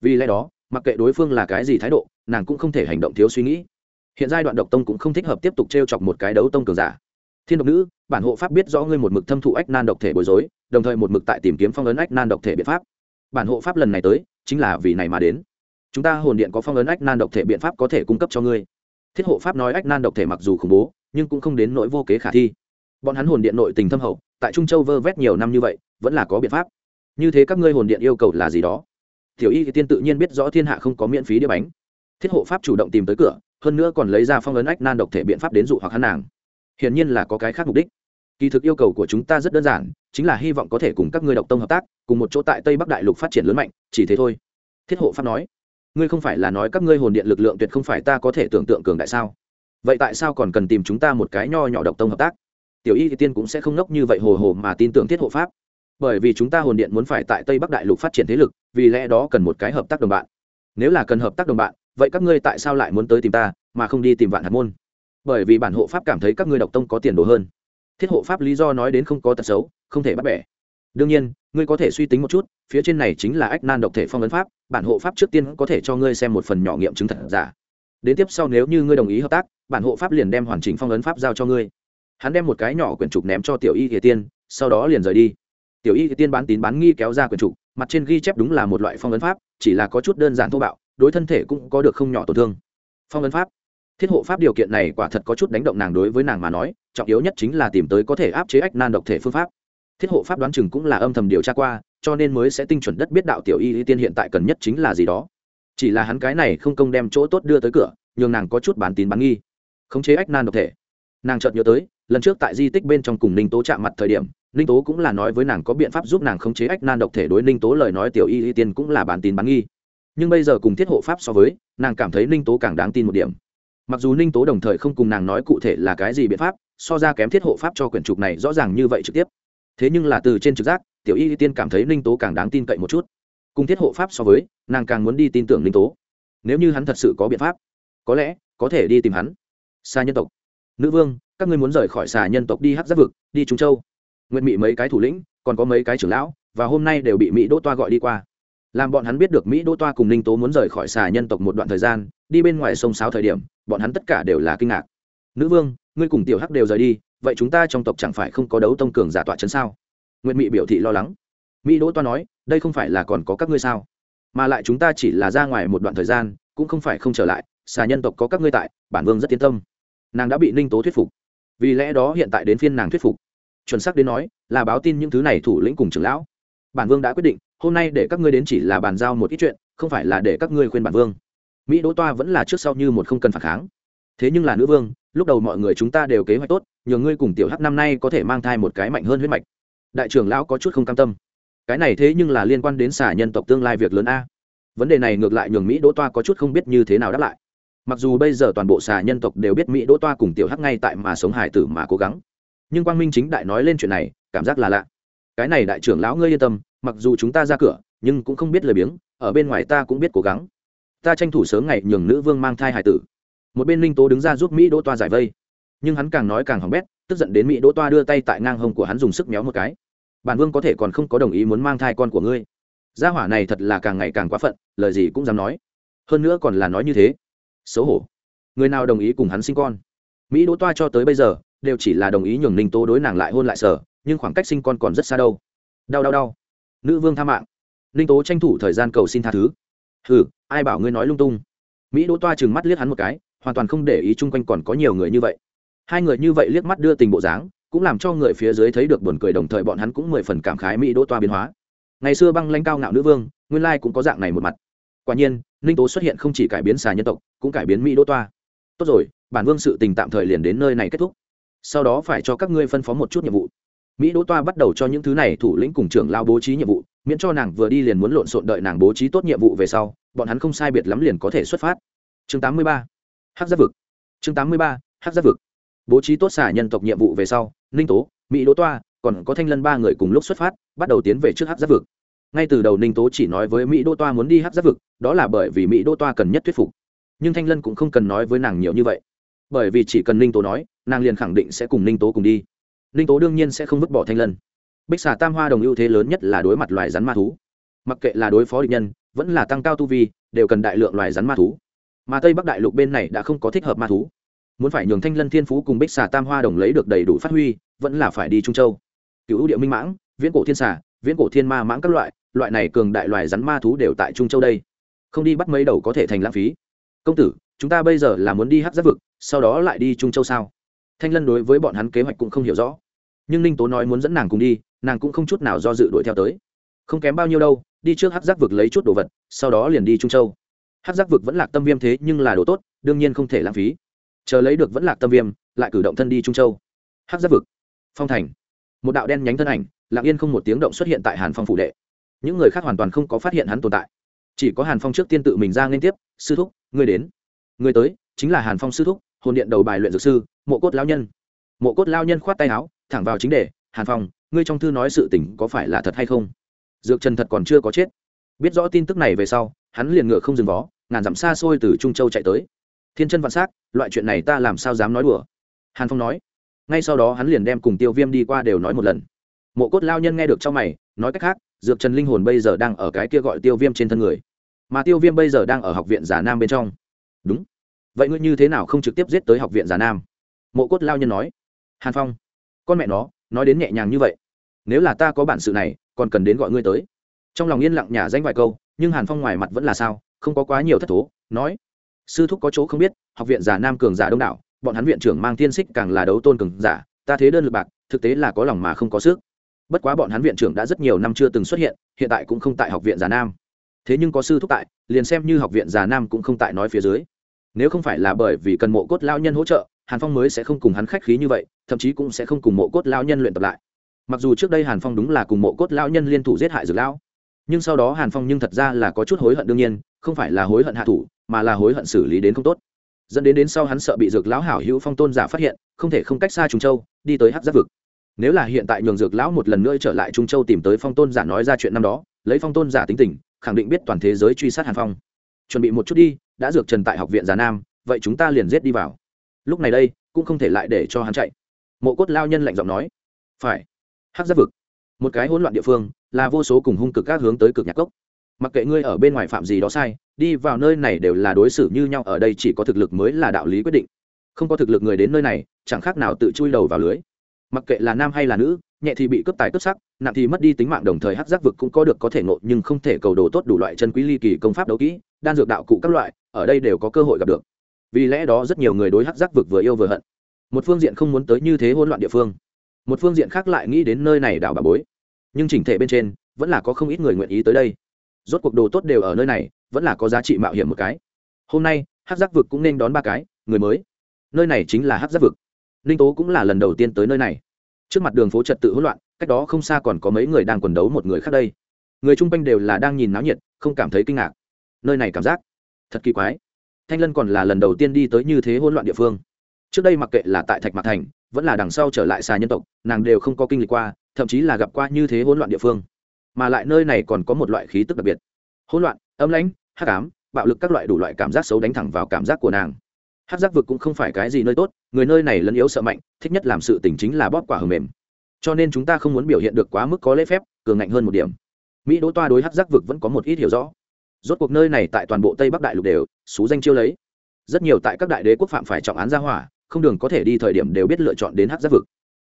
Vì lẽ đó, mặc kệ đối phương là cái gì thái độ, nàng cũng không thể hành động thiếu suy nghĩ hiện giai đoạn độc tông cũng không thích hợp tiếp tục t r e o chọc một cái đấu tông cường giả. Thiên độc nữ, bản hộ pháp biết rõ ngươi một mực thâm thụ ách nan độc thể bối rối, đồng thời một mực tại tìm kiếm phong ấn ách nan độc thể biện pháp. Bản hộ pháp lần này tới, chính là vì này mà đến. Chúng ta hồn điện có phong ấn ách nan độc thể biện pháp có thể cung cấp cho ngươi. Thiết hộ pháp nói ách nan độc thể mặc dù khủng bố, nhưng cũng không đến nỗi vô kế khả thi. Bọn hắn hồn điện nội tình thâm hậu, tại trung châu vơ vét nhiều năm như vậy, vẫn là có biện pháp. Như thế các ngươi hồn điện yêu cầu là gì đó? Tiểu y thì tiên tự nhiên biết rõ thiên hạ không có miễn phí đĩa bánh. Thiết hộ pháp chủ động tìm tới cửa hơn nữa còn lấy ra phong ấn ách nan độc thể biện pháp đến dụ hoặc hắn nàng. Hiển nhiên là có cái khác mục đích. Kỳ thực yêu cầu của chúng ta rất đơn giản, chính là hy vọng có thể cùng các ngươi độc tông hợp tác, cùng một chỗ tại tây bắc đại lục phát triển lớn mạnh, chỉ thế thôi. Thiết hộ pháp nói, ngươi không phải là nói các ngươi hồn điện lực lượng tuyệt không phải ta có thể tưởng tượng cường đại sao? Vậy tại sao còn cần tìm chúng ta một cái nho nhỏ độc tông hợp tác? Tiểu y thì tiên cũng sẽ không ngốc như vậy hồ hồ mà tin tưởng thiết hộ pháp. Bởi vì chúng ta hồn điện muốn phải tại tây bắc đại lục phát triển thế lực, vì lẽ đó cần một cái hợp tác đồng bạn nếu là cần hợp tác đồng bạn, vậy các ngươi tại sao lại muốn tới tìm ta, mà không đi tìm vạn hạt môn? Bởi vì bản hộ pháp cảm thấy các ngươi độc tông có tiền đồ hơn. Thiết hộ pháp lý do nói đến không có tật xấu, không thể bắt bẻ. Đương nhiên, ngươi có thể suy tính một chút, phía trên này chính là ách nan độc thể phong ấn pháp, bản hộ pháp trước tiên có thể cho ngươi xem một phần nhỏ nghiệm chứng thật giả. Đến tiếp sau nếu như ngươi đồng ý hợp tác, bản hộ pháp liền đem hoàn chỉnh phong ấn pháp giao cho ngươi. Hắn đem một cái nhỏ quyển trục ném cho tiểu y kỳ tiên, sau đó liền rời đi. Tiểu y kỳ tiên bán tín bán nghi kéo ra quyển trục mặt trên ghi chép đúng là một loại phong ấn pháp, chỉ là có chút đơn giản thô bạo, đối thân thể cũng có được không nhỏ tổn thương. Phong ấn pháp. Thiết hộ pháp điều kiện này quả thật có chút đánh động nàng đối với nàng mà nói, trọng yếu nhất chính là tìm tới có thể áp chế ách nan độc thể phương pháp. Thiết hộ pháp đoán chừng cũng là âm thầm điều tra qua, cho nên mới sẽ tinh chuẩn đất biết đạo tiểu y y tiên hiện tại cần nhất chính là gì đó. Chỉ là hắn cái này không công đem chỗ tốt đưa tới cửa, nhường nàng có chút bán tín bán nghi. Khống chế ách nan độc thể. Nàng chợt nhớ tới lần trước tại di tích bên trong cùng ninh tố chạm mặt thời điểm, ninh tố cũng là nói với nàng có biện pháp giúp nàng khống chế ách nan độc thể đối ninh tố lời nói tiểu y y tiên cũng là bản tin bán nghi. Nhưng bây giờ cùng thiết hộ pháp so với, nàng cảm thấy ninh tố càng đáng tin một điểm. Mặc dù ninh tố đồng thời không cùng nàng nói cụ thể là cái gì biện pháp, so ra kém thiết hộ pháp cho quyển trục này rõ ràng như vậy trực tiếp. Thế nhưng là từ trên trực giác, tiểu y tiên cảm thấy ninh tố càng đáng tin cậy một chút. Cùng thiết hộ pháp so với, nàng càng muốn đi tin tưởng linh tố. Nếu như hắn thật sự có biện pháp, có lẽ có thể đi tìm hắn. Xa nhân tộc. Nữ vương các ngươi muốn rời khỏi xà nhân tộc đi hát giáp vực, đi trung châu. Nguyện mỹ mấy cái thủ lĩnh, còn có mấy cái trưởng lão, và hôm nay đều bị mỹ đỗ toa gọi đi qua. Làm bọn hắn biết được mỹ đỗ toa cùng ninh tố muốn rời khỏi xà nhân tộc một đoạn thời gian, đi bên ngoài sông sáo thời điểm, bọn hắn tất cả đều là kinh ngạc. Nữ vương, ngươi cùng tiểu hắc đều rời đi, vậy chúng ta trong tộc chẳng phải không có đấu tông cường giả tọa chấn sao? Nguyện mỹ biểu thị lo lắng. Mỹ đỗ toa nói, đây không phải là còn có các ngươi sao? Mà lại chúng ta chỉ là ra ngoài một đoạn thời gian, cũng không phải không trở lại, xà nhân tộc có các ngươi tại, bản vương rất yên tâm. Nàng đã bị ninh tố thuyết phục vì lẽ đó hiện tại đến phiên nàng thuyết phục. Chuẩn xác đến nói, là báo tin những thứ này thủ lĩnh cùng trưởng lão. Bản vương đã quyết định, hôm nay để các ngươi đến chỉ là bàn giao một ít chuyện, không phải là để các ngươi khuyên bản vương. Mỹ đỗ toa vẫn là trước sau như một không cần phản kháng. Thế nhưng là nữ vương, lúc đầu mọi người chúng ta đều kế hoạch tốt, nhờ ngươi cùng tiểu hắc năm nay có thể mang thai một cái mạnh hơn huyết mạch. Đại trưởng lão có chút không cam tâm. Cái này thế nhưng là liên quan đến xả nhân tộc tương lai việc lớn a. Vấn đề này ngược lại nhường mỹ đỗ toa có chút không biết như thế nào đáp lại mặc dù bây giờ toàn bộ xà nhân tộc đều biết mỹ đỗ toa cùng tiểu hắc ngay tại mà sống hải tử mà cố gắng. Nhưng quang minh chính đại nói lên chuyện này, cảm giác là lạ. Cái này đại trưởng lão ngươi yên tâm, mặc dù chúng ta ra cửa, nhưng cũng không biết lời biếng, ở bên ngoài ta cũng biết cố gắng. Ta tranh thủ sớm ngày nhường nữ vương mang thai hải tử. Một bên linh tố đứng ra giúp mỹ đỗ toa giải vây. Nhưng hắn càng nói càng hỏng bét, tức giận đến mỹ đỗ toa đưa tay tại ngang hông của hắn dùng sức méo một cái. Bản vương có thể còn không có đồng ý muốn mang thai con của ngươi. Gia hỏa này thật là càng ngày càng quá phận, lời gì cũng dám nói. Hơn nữa còn là nói như thế xấu hổ. Người nào đồng ý cùng hắn sinh con? Mỹ đỗ toa cho tới bây giờ, đều chỉ là đồng ý nhường ninh tố đối nàng lại hôn lại sở, nhưng khoảng cách sinh con còn rất xa đâu. Đau đau đau. Nữ vương tha mạng. Ninh tố tranh thủ thời gian cầu xin tha thứ. Hừ, ai bảo ngươi nói lung tung? Mỹ đỗ toa chừng mắt liếc hắn một cái, hoàn toàn không để ý chung quanh còn có nhiều người như vậy. Hai người như vậy liếc mắt đưa tình bộ dáng, cũng làm cho người phía dưới thấy được buồn cười đồng thời bọn hắn cũng mười phần cảm khái mỹ đỗ toa biến hóa. Ngày xưa băng lãnh cao ngạo nữ vương, nguyên lai cũng có dạng này một mặt. Quả nhiên, ninh tố xuất hiện không chỉ cải biến xà nhân tộc cũng cải biến mỹ đô toa. Tốt rồi, bản vương sự tình tạm thời liền đến nơi này kết thúc. Sau đó phải cho các ngươi phân phó một chút nhiệm vụ. Mỹ đỗ toa bắt đầu cho những thứ này thủ lĩnh cùng trưởng lao bố trí nhiệm vụ, miễn cho nàng vừa đi liền muốn lộn xộn đợi nàng bố trí tốt nhiệm vụ về sau, bọn hắn không sai biệt lắm liền có thể xuất phát. Chương 83. hắc giáp vực. Chương 83. hắc giáp vực. Bố trí tốt xả nhân tộc nhiệm vụ về sau, ninh tố, mỹ đỗ toa, còn có thanh lân ba người cùng lúc xuất phát, bắt đầu tiến về trước hắc giáp vực. Ngay từ đầu ninh tố chỉ nói với mỹ đỗ toa muốn đi hắc giáp vực, đó là bởi vì mỹ đỗ toa cần nhất thuyết phục nhưng thanh lân cũng không cần nói với nàng nhiều như vậy bởi vì chỉ cần ninh tố nói nàng liền khẳng định sẽ cùng ninh tố cùng đi ninh tố đương nhiên sẽ không vứt bỏ thanh lân bích xà tam hoa đồng ưu thế lớn nhất là đối mặt loài rắn ma thú mặc kệ là đối phó địch nhân vẫn là tăng cao tu vi đều cần đại lượng loài rắn ma thú mà tây bắc đại lục bên này đã không có thích hợp ma thú muốn phải nhường thanh lân thiên phú cùng bích xà tam hoa đồng lấy được đầy đủ phát huy vẫn là phải đi trung châu cựu ưu địa minh mãng viễn cổ thiên xà viễn cổ thiên ma mãng các loại loại này cường đại loài rắn ma thú đều tại trung châu đây không đi bắt mấy đầu có thể thành lãng phí công tử, chúng ta bây giờ là muốn đi hát giáp vực, sau đó lại đi trung châu sao? Thanh lân đối với bọn hắn kế hoạch cũng không hiểu rõ. Nhưng ninh tố nói muốn dẫn nàng cùng đi, nàng cũng không chút nào do dự đuổi theo tới. Không kém bao nhiêu đâu, đi trước hát giác vực lấy chút đồ vật, sau đó liền đi trung châu. Hát giác vực vẫn lạc tâm viêm thế nhưng là đồ tốt, đương nhiên không thể lãng phí. Chờ lấy được vẫn lạc tâm viêm, lại cử động thân đi trung châu. Hát giác vực. Phong thành. Một đạo đen nhánh thân ảnh, lặng yên không một tiếng động xuất hiện tại hàn phong phủ đệ. Những người khác hoàn toàn không có phát hiện hắn tồn tại chỉ có hàn phong trước tiên tự mình ra liên tiếp, sư thúc, ngươi đến. Ngươi tới, chính là hàn phong sư thúc, hồn điện đầu bài luyện dược sư, mộ cốt lao nhân. Mộ cốt lao nhân khoát tay áo, thẳng vào chính đề, hàn phong, ngươi trong thư nói sự tình có phải là thật hay không? Dược trần thật còn chưa có chết. Biết rõ tin tức này về sau, hắn liền ngựa không dừng vó, ngàn dặm xa xôi từ trung châu chạy tới. Thiên chân vạn s á c loại chuyện này ta làm sao dám nói đùa? Hàn phong nói. Ngay sau đó hắn liền đem cùng tiêu viêm đi qua đều nói một lần. Mộ cốt lao nhân nghe được trong mày, nói cách khác dược trần linh hồn bây giờ đang ở cái kia gọi tiêu viêm trên thân người. Mà tiêu viêm bây giờ đang ở học viện giả nam bên trong. Đúng. Vậy ngươi như thế nào không trực tiếp giết tới học viện giả nam? Mộ cốt lao nhân nói. Hàn phong. Con mẹ nó, nói đến nhẹ nhàng như vậy. Nếu là ta có bản sự này, còn cần đến gọi ngươi tới. Trong lòng yên lặng nhả danh vài câu, nhưng hàn phong ngoài mặt vẫn là sao, không có quá nhiều thất thố, nói. Sư thúc có chỗ không biết, học viện giả nam cường giả đông đảo, bọn hắn viện trưởng mang thiên xích càng là đấu tôn cường giả, ta thế đơn lực bạc, thực tế là có lòng mà không có sức bất quá bọn hắn viện trưởng đã rất nhiều năm chưa từng xuất hiện hiện tại cũng không tại học viện giả nam. Thế nhưng có sư thúc tại, liền xem như học viện giả nam cũng không tại nói phía dưới. Nếu không phải là bởi vì cần mộ cốt lao nhân hỗ trợ, hàn phong mới sẽ không cùng hắn khách khí như vậy, thậm chí cũng sẽ không cùng mộ cốt lao nhân luyện tập lại. Mặc dù trước đây hàn phong đúng là cùng mộ cốt lao nhân liên thủ giết hại dược lão, nhưng sau đó hàn phong nhưng thật ra là có chút hối hận đương nhiên, không phải là hối hận hạ thủ, mà là hối hận xử lý đến không tốt. Dẫn đến đến sau hắn sợ bị dược lão hảo hữu phong tôn giả phát hiện, không thể không cách xa Trùng châu, đi tới hát giáp vực nếu là hiện tại nhường dược lão một lần nữa trở lại trung châu tìm tới phong tôn giả nói ra chuyện năm đó, lấy phong tôn giả tính tình, khẳng định biết toàn thế giới truy sát hàn phong. Chuẩn bị một chút đi, đã dược trần tại học viện già nam, vậy chúng ta liền giết đi vào. Lúc này đây, cũng không thể lại để cho hắn chạy. Mộ cốt lao nhân lạnh giọng nói. Phải. Hắc giáp vực. Một cái hỗn loạn địa phương, là vô số cùng hung cực các hướng tới cực nhạc cốc. Mặc kệ ngươi ở bên ngoài phạm gì đó sai, đi vào nơi này đều là đối xử như nhau, ở đây chỉ có thực lực mới là đạo lý quyết định. Không có thực lực người đến nơi này, chẳng khác nào tự chui đầu vào lưới mặc kệ là nam hay là nữ, nhẹ thì bị cướp tài cướp sắc, nặng thì mất đi tính mạng đồng thời hát giác vực cũng có được có thể nộ nhưng không thể cầu đồ tốt đủ loại chân quý ly kỳ công pháp đấu kỹ, đan dược đạo cụ các loại, ở đây đều có cơ hội gặp được. Vì lẽ đó rất nhiều người đối hát giác vực vừa yêu vừa hận. Một phương diện không muốn tới như thế hỗn loạn địa phương. Một phương diện khác lại nghĩ đến nơi này đảo bà bối. Nhưng chỉnh thể bên trên, vẫn là có không ít người nguyện ý tới đây. Rốt cuộc đồ tốt đều ở nơi này, vẫn là có giá trị mạo hiểm một cái. Hôm nay hát giác vực cũng nên đón ba cái, người mới. Nơi này chính là hát giác vực ninh tố cũng là lần đầu tiên tới nơi này. Trước mặt đường phố trật tự hỗn loạn, cách đó không xa còn có mấy người đang quần đấu một người khác đây. Người chung quanh đều là đang nhìn náo nhiệt, không cảm thấy kinh ngạc. Nơi này cảm giác thật kỳ quái. Thanh lân còn là lần đầu tiên đi tới như thế hỗn loạn địa phương. Trước đây mặc kệ là tại thạch mạc thành, vẫn là đằng sau trở lại xà nhân tộc, nàng đều không có kinh lịch qua, thậm chí là gặp qua như thế hỗn loạn địa phương. Mà lại nơi này còn có một loại khí tức đặc biệt. Hỗn loạn, âm lãnh, hắc ám, bạo lực các loại đủ loại cảm giác xấu đánh thẳng vào cảm giác của nàng hắc giác vực cũng không phải cái gì nơi tốt, người nơi này lẫn yếu sợ mạnh, thích nhất làm sự tình chính là bóp quả hờ mềm. Cho nên chúng ta không muốn biểu hiện được quá mức có lễ phép, cường ngạnh hơn một điểm. Mỹ đỗ toa đối hắc giác vực vẫn có một ít hiểu rõ. Rốt cuộc nơi này tại toàn bộ tây bắc đại lục đều, xú danh chiêu lấy. Rất nhiều tại các đại đế quốc phạm phải trọng án ra hỏa, không đường có thể đi thời điểm đều biết lựa chọn đến hắc giác vực.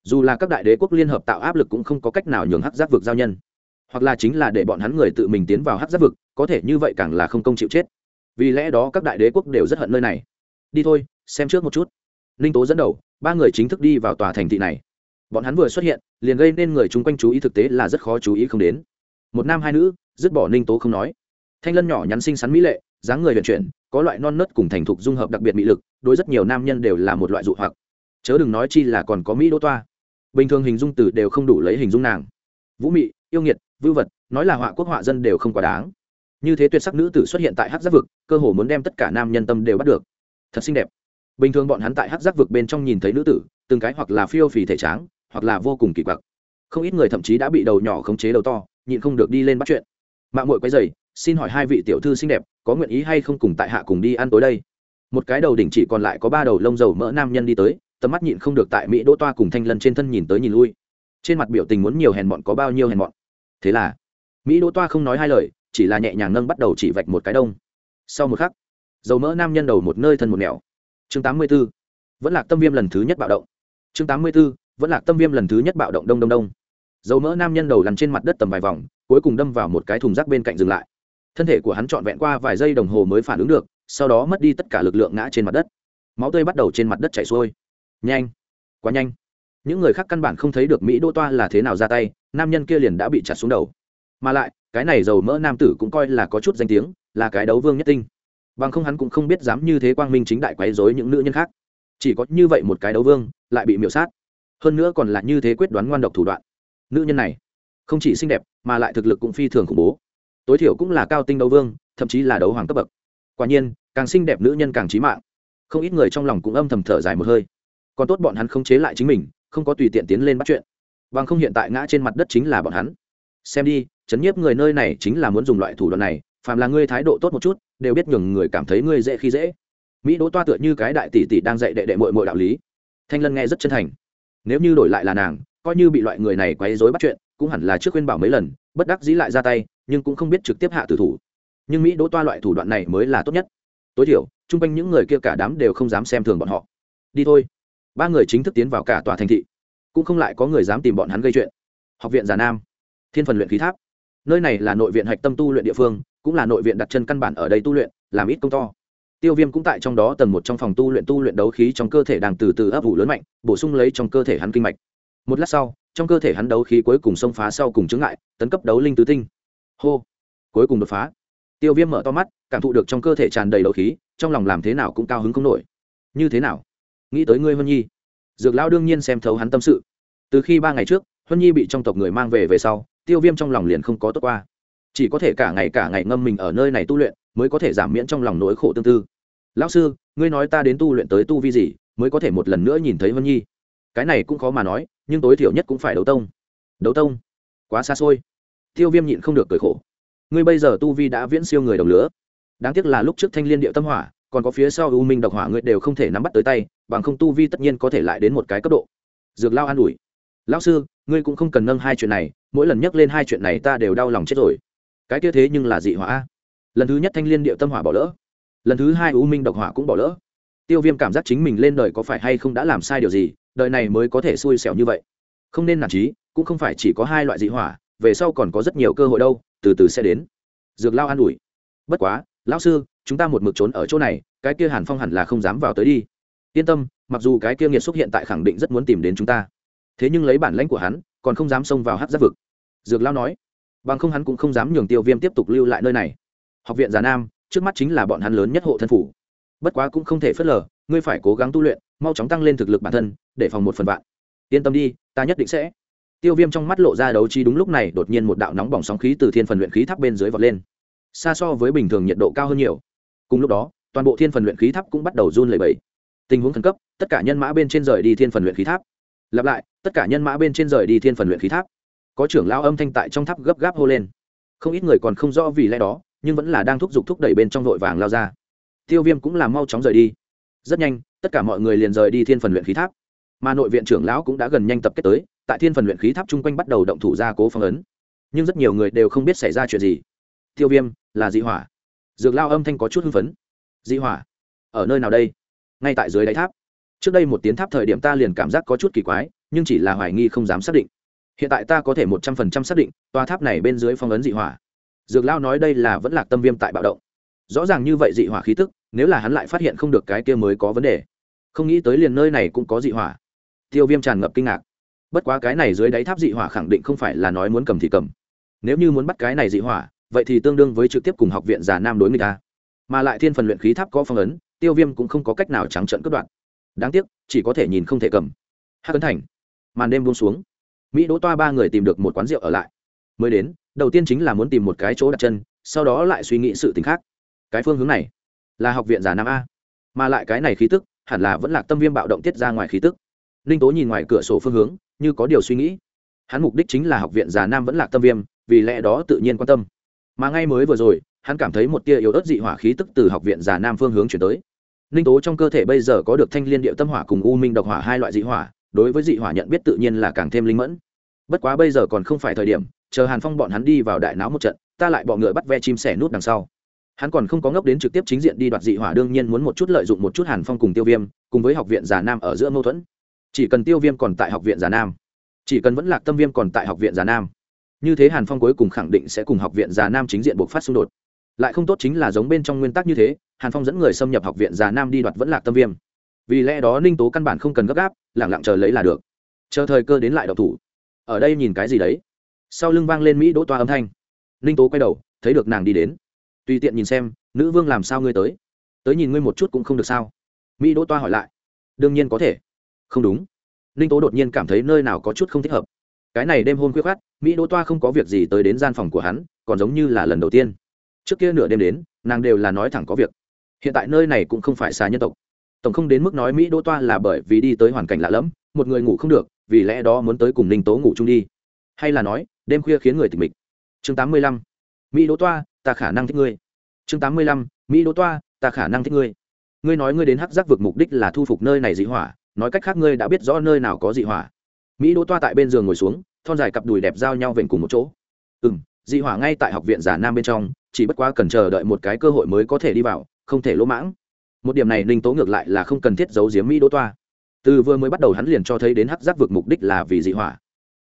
Dù là các đại đế quốc liên hợp tạo áp lực cũng không có cách nào nhường hắc giác vực giao nhân. Hoặc là chính là để bọn hắn người tự mình tiến vào hắc giác vực, có thể như vậy càng là không công chịu chết. Vì lẽ đó các đại đế quốc đều rất hận nơi này đi thôi, xem trước một chút. Ninh tố dẫn đầu, ba người chính thức đi vào tòa thành thị này. Bọn hắn vừa xuất hiện, liền gây nên người chung quanh chú ý thực tế là rất khó chú ý không đến. Một nam hai nữ, dứt bỏ ninh tố không nói. Thanh lân nhỏ nhắn xinh xắn mỹ lệ, dáng người vận chuyển, có loại non nớt cùng thành thục dung hợp đặc biệt mỹ lực, đối rất nhiều nam nhân đều là một loại dụ hoặc. Chớ đừng nói chi là còn có mỹ đỗ toa. Bình thường hình dung từ đều không đủ lấy hình dung nàng. Vũ mị, yêu nghiệt, vưu vật, nói là họa quốc họa dân đều không quá đáng. Như thế tuyệt sắc nữ tử xuất hiện tại hát giác vực, cơ hồ muốn đem tất cả nam nhân tâm đều bắt được thật xinh đẹp. Bình thường bọn hắn tại hát giác vực bên trong nhìn thấy nữ tử, từng cái hoặc là phiêu phì thể tráng, hoặc là vô cùng kỳ quặc. Không ít người thậm chí đã bị đầu nhỏ khống chế đầu to, nhịn không được đi lên bắt chuyện. Mạng mội quay dày xin hỏi hai vị tiểu thư xinh đẹp, có nguyện ý hay không cùng tại hạ cùng đi ăn tối đây? Một cái đầu đỉnh chỉ còn lại có ba đầu lông dầu mỡ nam nhân đi tới, tầm mắt nhịn không được tại mỹ đỗ toa cùng thanh lân trên thân nhìn tới nhìn lui. Trên mặt biểu tình muốn nhiều hèn bọn có bao nhiêu hèn bọn. thế là, mỹ đỗ toa không nói hai lời, chỉ là nhẹ nhàng nâng bắt đầu chỉ vạch một cái đông. Sau một khắc dầu mỡ nam nhân đầu một nơi thân một nẻo. Chương tám mươi b ố vẫn là tâm viêm lần thứ nhất bạo động. Chương tám mươi b ố vẫn là tâm viêm lần thứ nhất bạo động đông đông đông. Dầu mỡ nam nhân đầu lăn trên mặt đất tầm vài vòng, cuối cùng đâm vào một cái thùng rác bên cạnh dừng lại. Thân thể của hắn trọn vẹn qua vài giây đồng hồ mới phản ứng được, sau đó mất đi tất cả lực lượng ngã trên mặt đất. Máu tươi bắt đầu trên mặt đất chảy xuôi. Nhanh! Quá nhanh! Những người khác căn bản không thấy được mỹ đô toa là thế nào ra tay, nam nhân kia liền đã bị chặt xuống đầu. Mà lại, cái này dầu mỡ nam tử cũng coi là có chút danh tiếng, là cái đấu vương nhất tinh bằng không hắn cũng không biết dám như thế quang minh chính đại quấy dối những nữ nhân khác. Chỉ có như vậy một cái đấu vương, lại bị miễu sát. Hơn nữa còn là như thế quyết đoán ngoan độc thủ đoạn. Nữ nhân này, không chỉ xinh đẹp, mà lại thực lực cũng phi thường khủng bố. Tối thiểu cũng là cao tinh đấu vương, thậm chí là đấu hoàng cấp bậc. Quả nhiên, càng xinh đẹp nữ nhân càng trí mạng. Không ít người trong lòng cũng âm thầm thở dài một hơi. Còn tốt bọn hắn không chế lại chính mình, không có tùy tiện tiến lên bắt chuyện. Bằng không hiện tại ngã trên mặt đất chính là bọn hắn. Xem đi, chấn nhiếp người nơi này chính là muốn dùng loại thủ đoạn này phàm là ngươi thái độ tốt một chút, đều biết nhường người cảm thấy ngươi dễ khi dễ. Mỹ đỗ toa tựa như cái đại tỷ tỷ đang dạy đệ đệ mội mội đạo lý. Thanh lân nghe rất chân thành. Nếu như đổi lại là nàng, coi như bị loại người này quấy dối bắt chuyện, cũng hẳn là trước khuyên bảo mấy lần, bất đắc dĩ lại ra tay, nhưng cũng không biết trực tiếp hạ tử thủ. Nhưng mỹ đỗ toa loại thủ đoạn này mới là tốt nhất. Tối thiểu, chung quanh những người kia cả đám đều không dám xem thường bọn họ. Đi thôi. Ba người chính thức tiến vào cả tòa thành thị. Cũng không lại có người dám tìm bọn hắn gây chuyện. Học viện già nam. Thiên phần luyện khí tháp nơi này là nội viện hạch tâm tu luyện địa phương, cũng là nội viện đặt chân căn bản ở đây tu luyện, làm ít công to. Tiêu viêm cũng tại trong đó tầng một trong phòng tu luyện tu luyện đấu khí trong cơ thể đang từ từ ấp ủ lớn mạnh, bổ sung lấy trong cơ thể hắn kinh mạch. Một lát sau, trong cơ thể hắn đấu khí cuối cùng xông phá sau cùng chứng lại tấn cấp đấu linh tứ tinh. Hô! Cuối cùng đột phá. Tiêu viêm mở to mắt, cảm thụ được trong cơ thể tràn đầy đấu khí, trong lòng làm thế nào cũng cao hứng không nổi. Như thế nào? Nghĩ tới ngươi hân nhi. Dược lão đương nhiên xem thấu hắn tâm sự. Từ khi ba ngày trước, huân nhi bị trong tộc người mang về về sau tiêu viêm trong lòng liền không có tốt qua. Chỉ có thể cả ngày cả ngày ngâm mình ở nơi này tu luyện, mới có thể giảm miễn trong lòng nỗi khổ tương tư. Lão sư, ngươi nói ta đến tu luyện tới tu vi gì, mới có thể một lần nữa nhìn thấy Vân nhi? Cái này cũng khó mà nói, nhưng tối thiểu nhất cũng phải đấu tông. Đấu tông? Quá xa xôi. Tiêu viêm nhịn không được cười khổ. Ngươi bây giờ tu vi đã viễn siêu người đồng lứa. Đáng tiếc là lúc trước thanh liên điệu tâm hỏa, còn có phía sau u minh độc hỏa ngươi đều không thể nắm bắt tới tay, bằng không tu vi tất nhiên có thể lại đến một cái cấp độ. Dược lao an ủi. Lão sư ngươi cũng không cần nâng hai chuyện này, mỗi lần nhắc lên hai chuyện này ta đều đau lòng chết rồi. Cái kia thế nhưng là dị hỏa lần thứ nhất thanh liên điệu tâm hỏa bỏ lỡ. Lần thứ hai u minh độc hỏa cũng bỏ lỡ. Tiêu viêm cảm giác chính mình lên đời có phải hay không đã làm sai điều gì, đời này mới có thể xui xẻo như vậy. Không nên nản trí, cũng không phải chỉ có hai loại dị hỏa, về sau còn có rất nhiều cơ hội đâu, từ từ sẽ đến. Dược lao an ủi. Bất quá, lão sư, chúng ta một mực trốn ở chỗ này, cái kia hàn phong hẳn là không dám vào tới đi. Yên tâm, mặc dù cái kia nghiệt xúc hiện tại khẳng định rất muốn tìm đến chúng ta thế nhưng lấy bản lãnh của hắn, còn không dám xông vào hát giáp vực. Dược lao nói, bằng không hắn cũng không dám nhường tiêu viêm tiếp tục lưu lại nơi này. Học viện già nam, trước mắt chính là bọn hắn lớn nhất hộ thân phủ. Bất quá cũng không thể phớt lờ, ngươi phải cố gắng tu luyện, mau chóng tăng lên thực lực bản thân, để phòng một phần vạn. Yên tâm đi, ta nhất định sẽ. Tiêu viêm trong mắt lộ ra đấu chi đúng lúc này đột nhiên một đạo nóng bỏng sóng khí từ thiên phần luyện khí tháp bên dưới vọt lên. Xa so với bình thường nhiệt độ cao hơn nhiều. Cùng lúc đó, toàn bộ thiên phần luyện khí tháp cũng bắt đầu run lẩy bẩy. Tình huống khẩn cấp, tất cả nhân mã bên trên rời đi thiên phần luyện khí tháp lặp lại, tất cả nhân mã bên trên rời đi thiên phần luyện khí tháp. Có trưởng lao âm thanh tại trong tháp gấp gáp hô lên. Không ít người còn không rõ vì lẽ đó, nhưng vẫn là đang thúc giục thúc đẩy bên trong vội vàng lao ra. Tiêu viêm cũng là mau chóng rời đi. Rất nhanh, tất cả mọi người liền rời đi thiên phần luyện khí tháp. Mà nội viện trưởng lão cũng đã gần nhanh tập kết tới, tại thiên phần luyện khí tháp chung quanh bắt đầu động thủ gia cố phong ấn. Nhưng rất nhiều người đều không biết xảy ra chuyện gì. Tiêu viêm, là dị hỏa. Dược lao âm thanh có chút hưng phấn. Dị hỏa? Ở nơi nào đây? Ngay tại dưới đáy tháp trước đây một tiến tháp thời điểm ta liền cảm giác có chút kỳ quái, nhưng chỉ là hoài nghi không dám xác định. Hiện tại ta có thể một trăm phần trăm xác định, tòa tháp này bên dưới phong ấn dị hỏa. Dược lao nói đây là vẫn lạc tâm viêm tại bạo động. Rõ ràng như vậy dị hỏa khí tức, nếu là hắn lại phát hiện không được cái kia mới có vấn đề. Không nghĩ tới liền nơi này cũng có dị hỏa. Tiêu viêm tràn ngập kinh ngạc. Bất quá cái này dưới đáy tháp dị hỏa khẳng định không phải là nói muốn cầm thì cầm. Nếu như muốn bắt cái này dị hỏa, vậy thì tương đương với trực tiếp cùng học viện già nam đối người ta mà lại thiên phần luyện khí tháp có phong ấn, tiêu viêm cũng không có cách nào trắng trận cất đoạn đáng tiếc, chỉ có thể nhìn không thể cầm. Hắc ấn thành. Màn đêm buông xuống. Mỹ đỗ toa ba người tìm được một quán rượu ở lại. Mới đến, đầu tiên chính là muốn tìm một cái chỗ đặt chân, sau đó lại suy nghĩ sự t ì n h khác. Cái phương hướng này là học viện già nam a. Mà lại cái này khí tức, hẳn là vẫn là tâm viêm bạo động tiết ra ngoài khí tức. Ninh tố nhìn ngoài cửa sổ phương hướng, như có điều suy nghĩ. Hắn mục đích chính là học viện già nam vẫn là tâm viêm, vì lẽ đó tự nhiên quan tâm. Mà ngay mới vừa rồi, hắn cảm thấy một tia yếu ớt dị hỏa khí tức từ học viện già nam phương hướng chuyển tới ninh tố trong cơ thể bây giờ có được thanh liên điệu tâm hỏa cùng u minh độc hỏa hai loại dị hỏa, đối với dị hỏa nhận biết tự nhiên là càng thêm linh mẫn. Bất quá bây giờ còn không phải thời điểm, chờ hàn phong bọn hắn đi vào đại náo một trận, ta lại bọ ngựa bắt ve chim sẻ nút đằng sau. Hắn còn không có ngốc đến trực tiếp chính diện đi đoạt dị hỏa, đương nhiên muốn một chút lợi dụng một chút hàn phong cùng tiêu viêm, cùng với học viện già nam ở giữa mâu thuẫn. Chỉ cần tiêu viêm còn tại học viện già nam, chỉ cần vẫn lạc tâm viêm còn tại học viện già nam, như thế hàn phong cuối cùng khẳng định sẽ cùng học viện già nam chính diện buộc phát xung đột. Lại không tốt chính là giống bên trong nguyên tắc như thế hàn phong dẫn người xâm nhập học viện già nam đi đoạt vẫn lạc tâm viêm. Vì lẽ đó ninh tố căn bản không cần gấp gáp, lẳng lặng chờ lấy là được. Chờ thời cơ đến lại độc thủ. Ở đây nhìn cái gì đấy? Sau lưng vang lên mỹ đỗ toa âm thanh. Ninh tố quay đầu, thấy được nàng đi đến. Tùy tiện nhìn xem, nữ vương làm sao ngươi tới? Tới nhìn ngươi một chút cũng không được sao? Mỹ đỗ toa hỏi lại. Đương nhiên có thể. Không đúng. Ninh tố đột nhiên cảm thấy nơi nào có chút không thích hợp. Cái này đêm hôn khuyết khát mỹ đỗ toa không có việc gì tới đến gian phòng của hắn, còn giống như là lần đầu tiên. Trước kia nửa đêm đến, nàng đều là nói thẳng có việc hiện tại nơi này cũng không phải xa nhân tộc. Tổng không đến mức nói mỹ đỗ toa là bởi vì đi tới hoàn cảnh lạ lẫm, một người ngủ không được, vì lẽ đó muốn tới cùng ninh tố ngủ chung đi. Hay là nói, đêm khuya khiến người tịch mịch. Chương tám mươi lăm. Mỹ đỗ toa, ta khả năng thích ngươi. Chương tám mươi lăm. Mỹ đỗ toa, ta khả năng thích ngươi. Ngươi nói ngươi đến hắc giác vực mục đích là thu phục nơi này dị hỏa, nói cách khác ngươi đã biết rõ nơi nào có dị hỏa. Mỹ đỗ toa tại bên giường ngồi xuống, thon dài cặp đùi đẹp giao nhau vệnh cùng một chỗ. Ừ m dị hỏa ngay tại học viện giả nam bên trong, chỉ bất quá cần chờ đợi một cái cơ hội mới có thể đi vào không thể lỗ mãng. Một điểm này ninh tố ngược lại là không cần thiết giấu giếm mỹ đỗ toa. Từ vừa mới bắt đầu hắn liền cho thấy đến hắc giác vực mục đích là vì dị hỏa.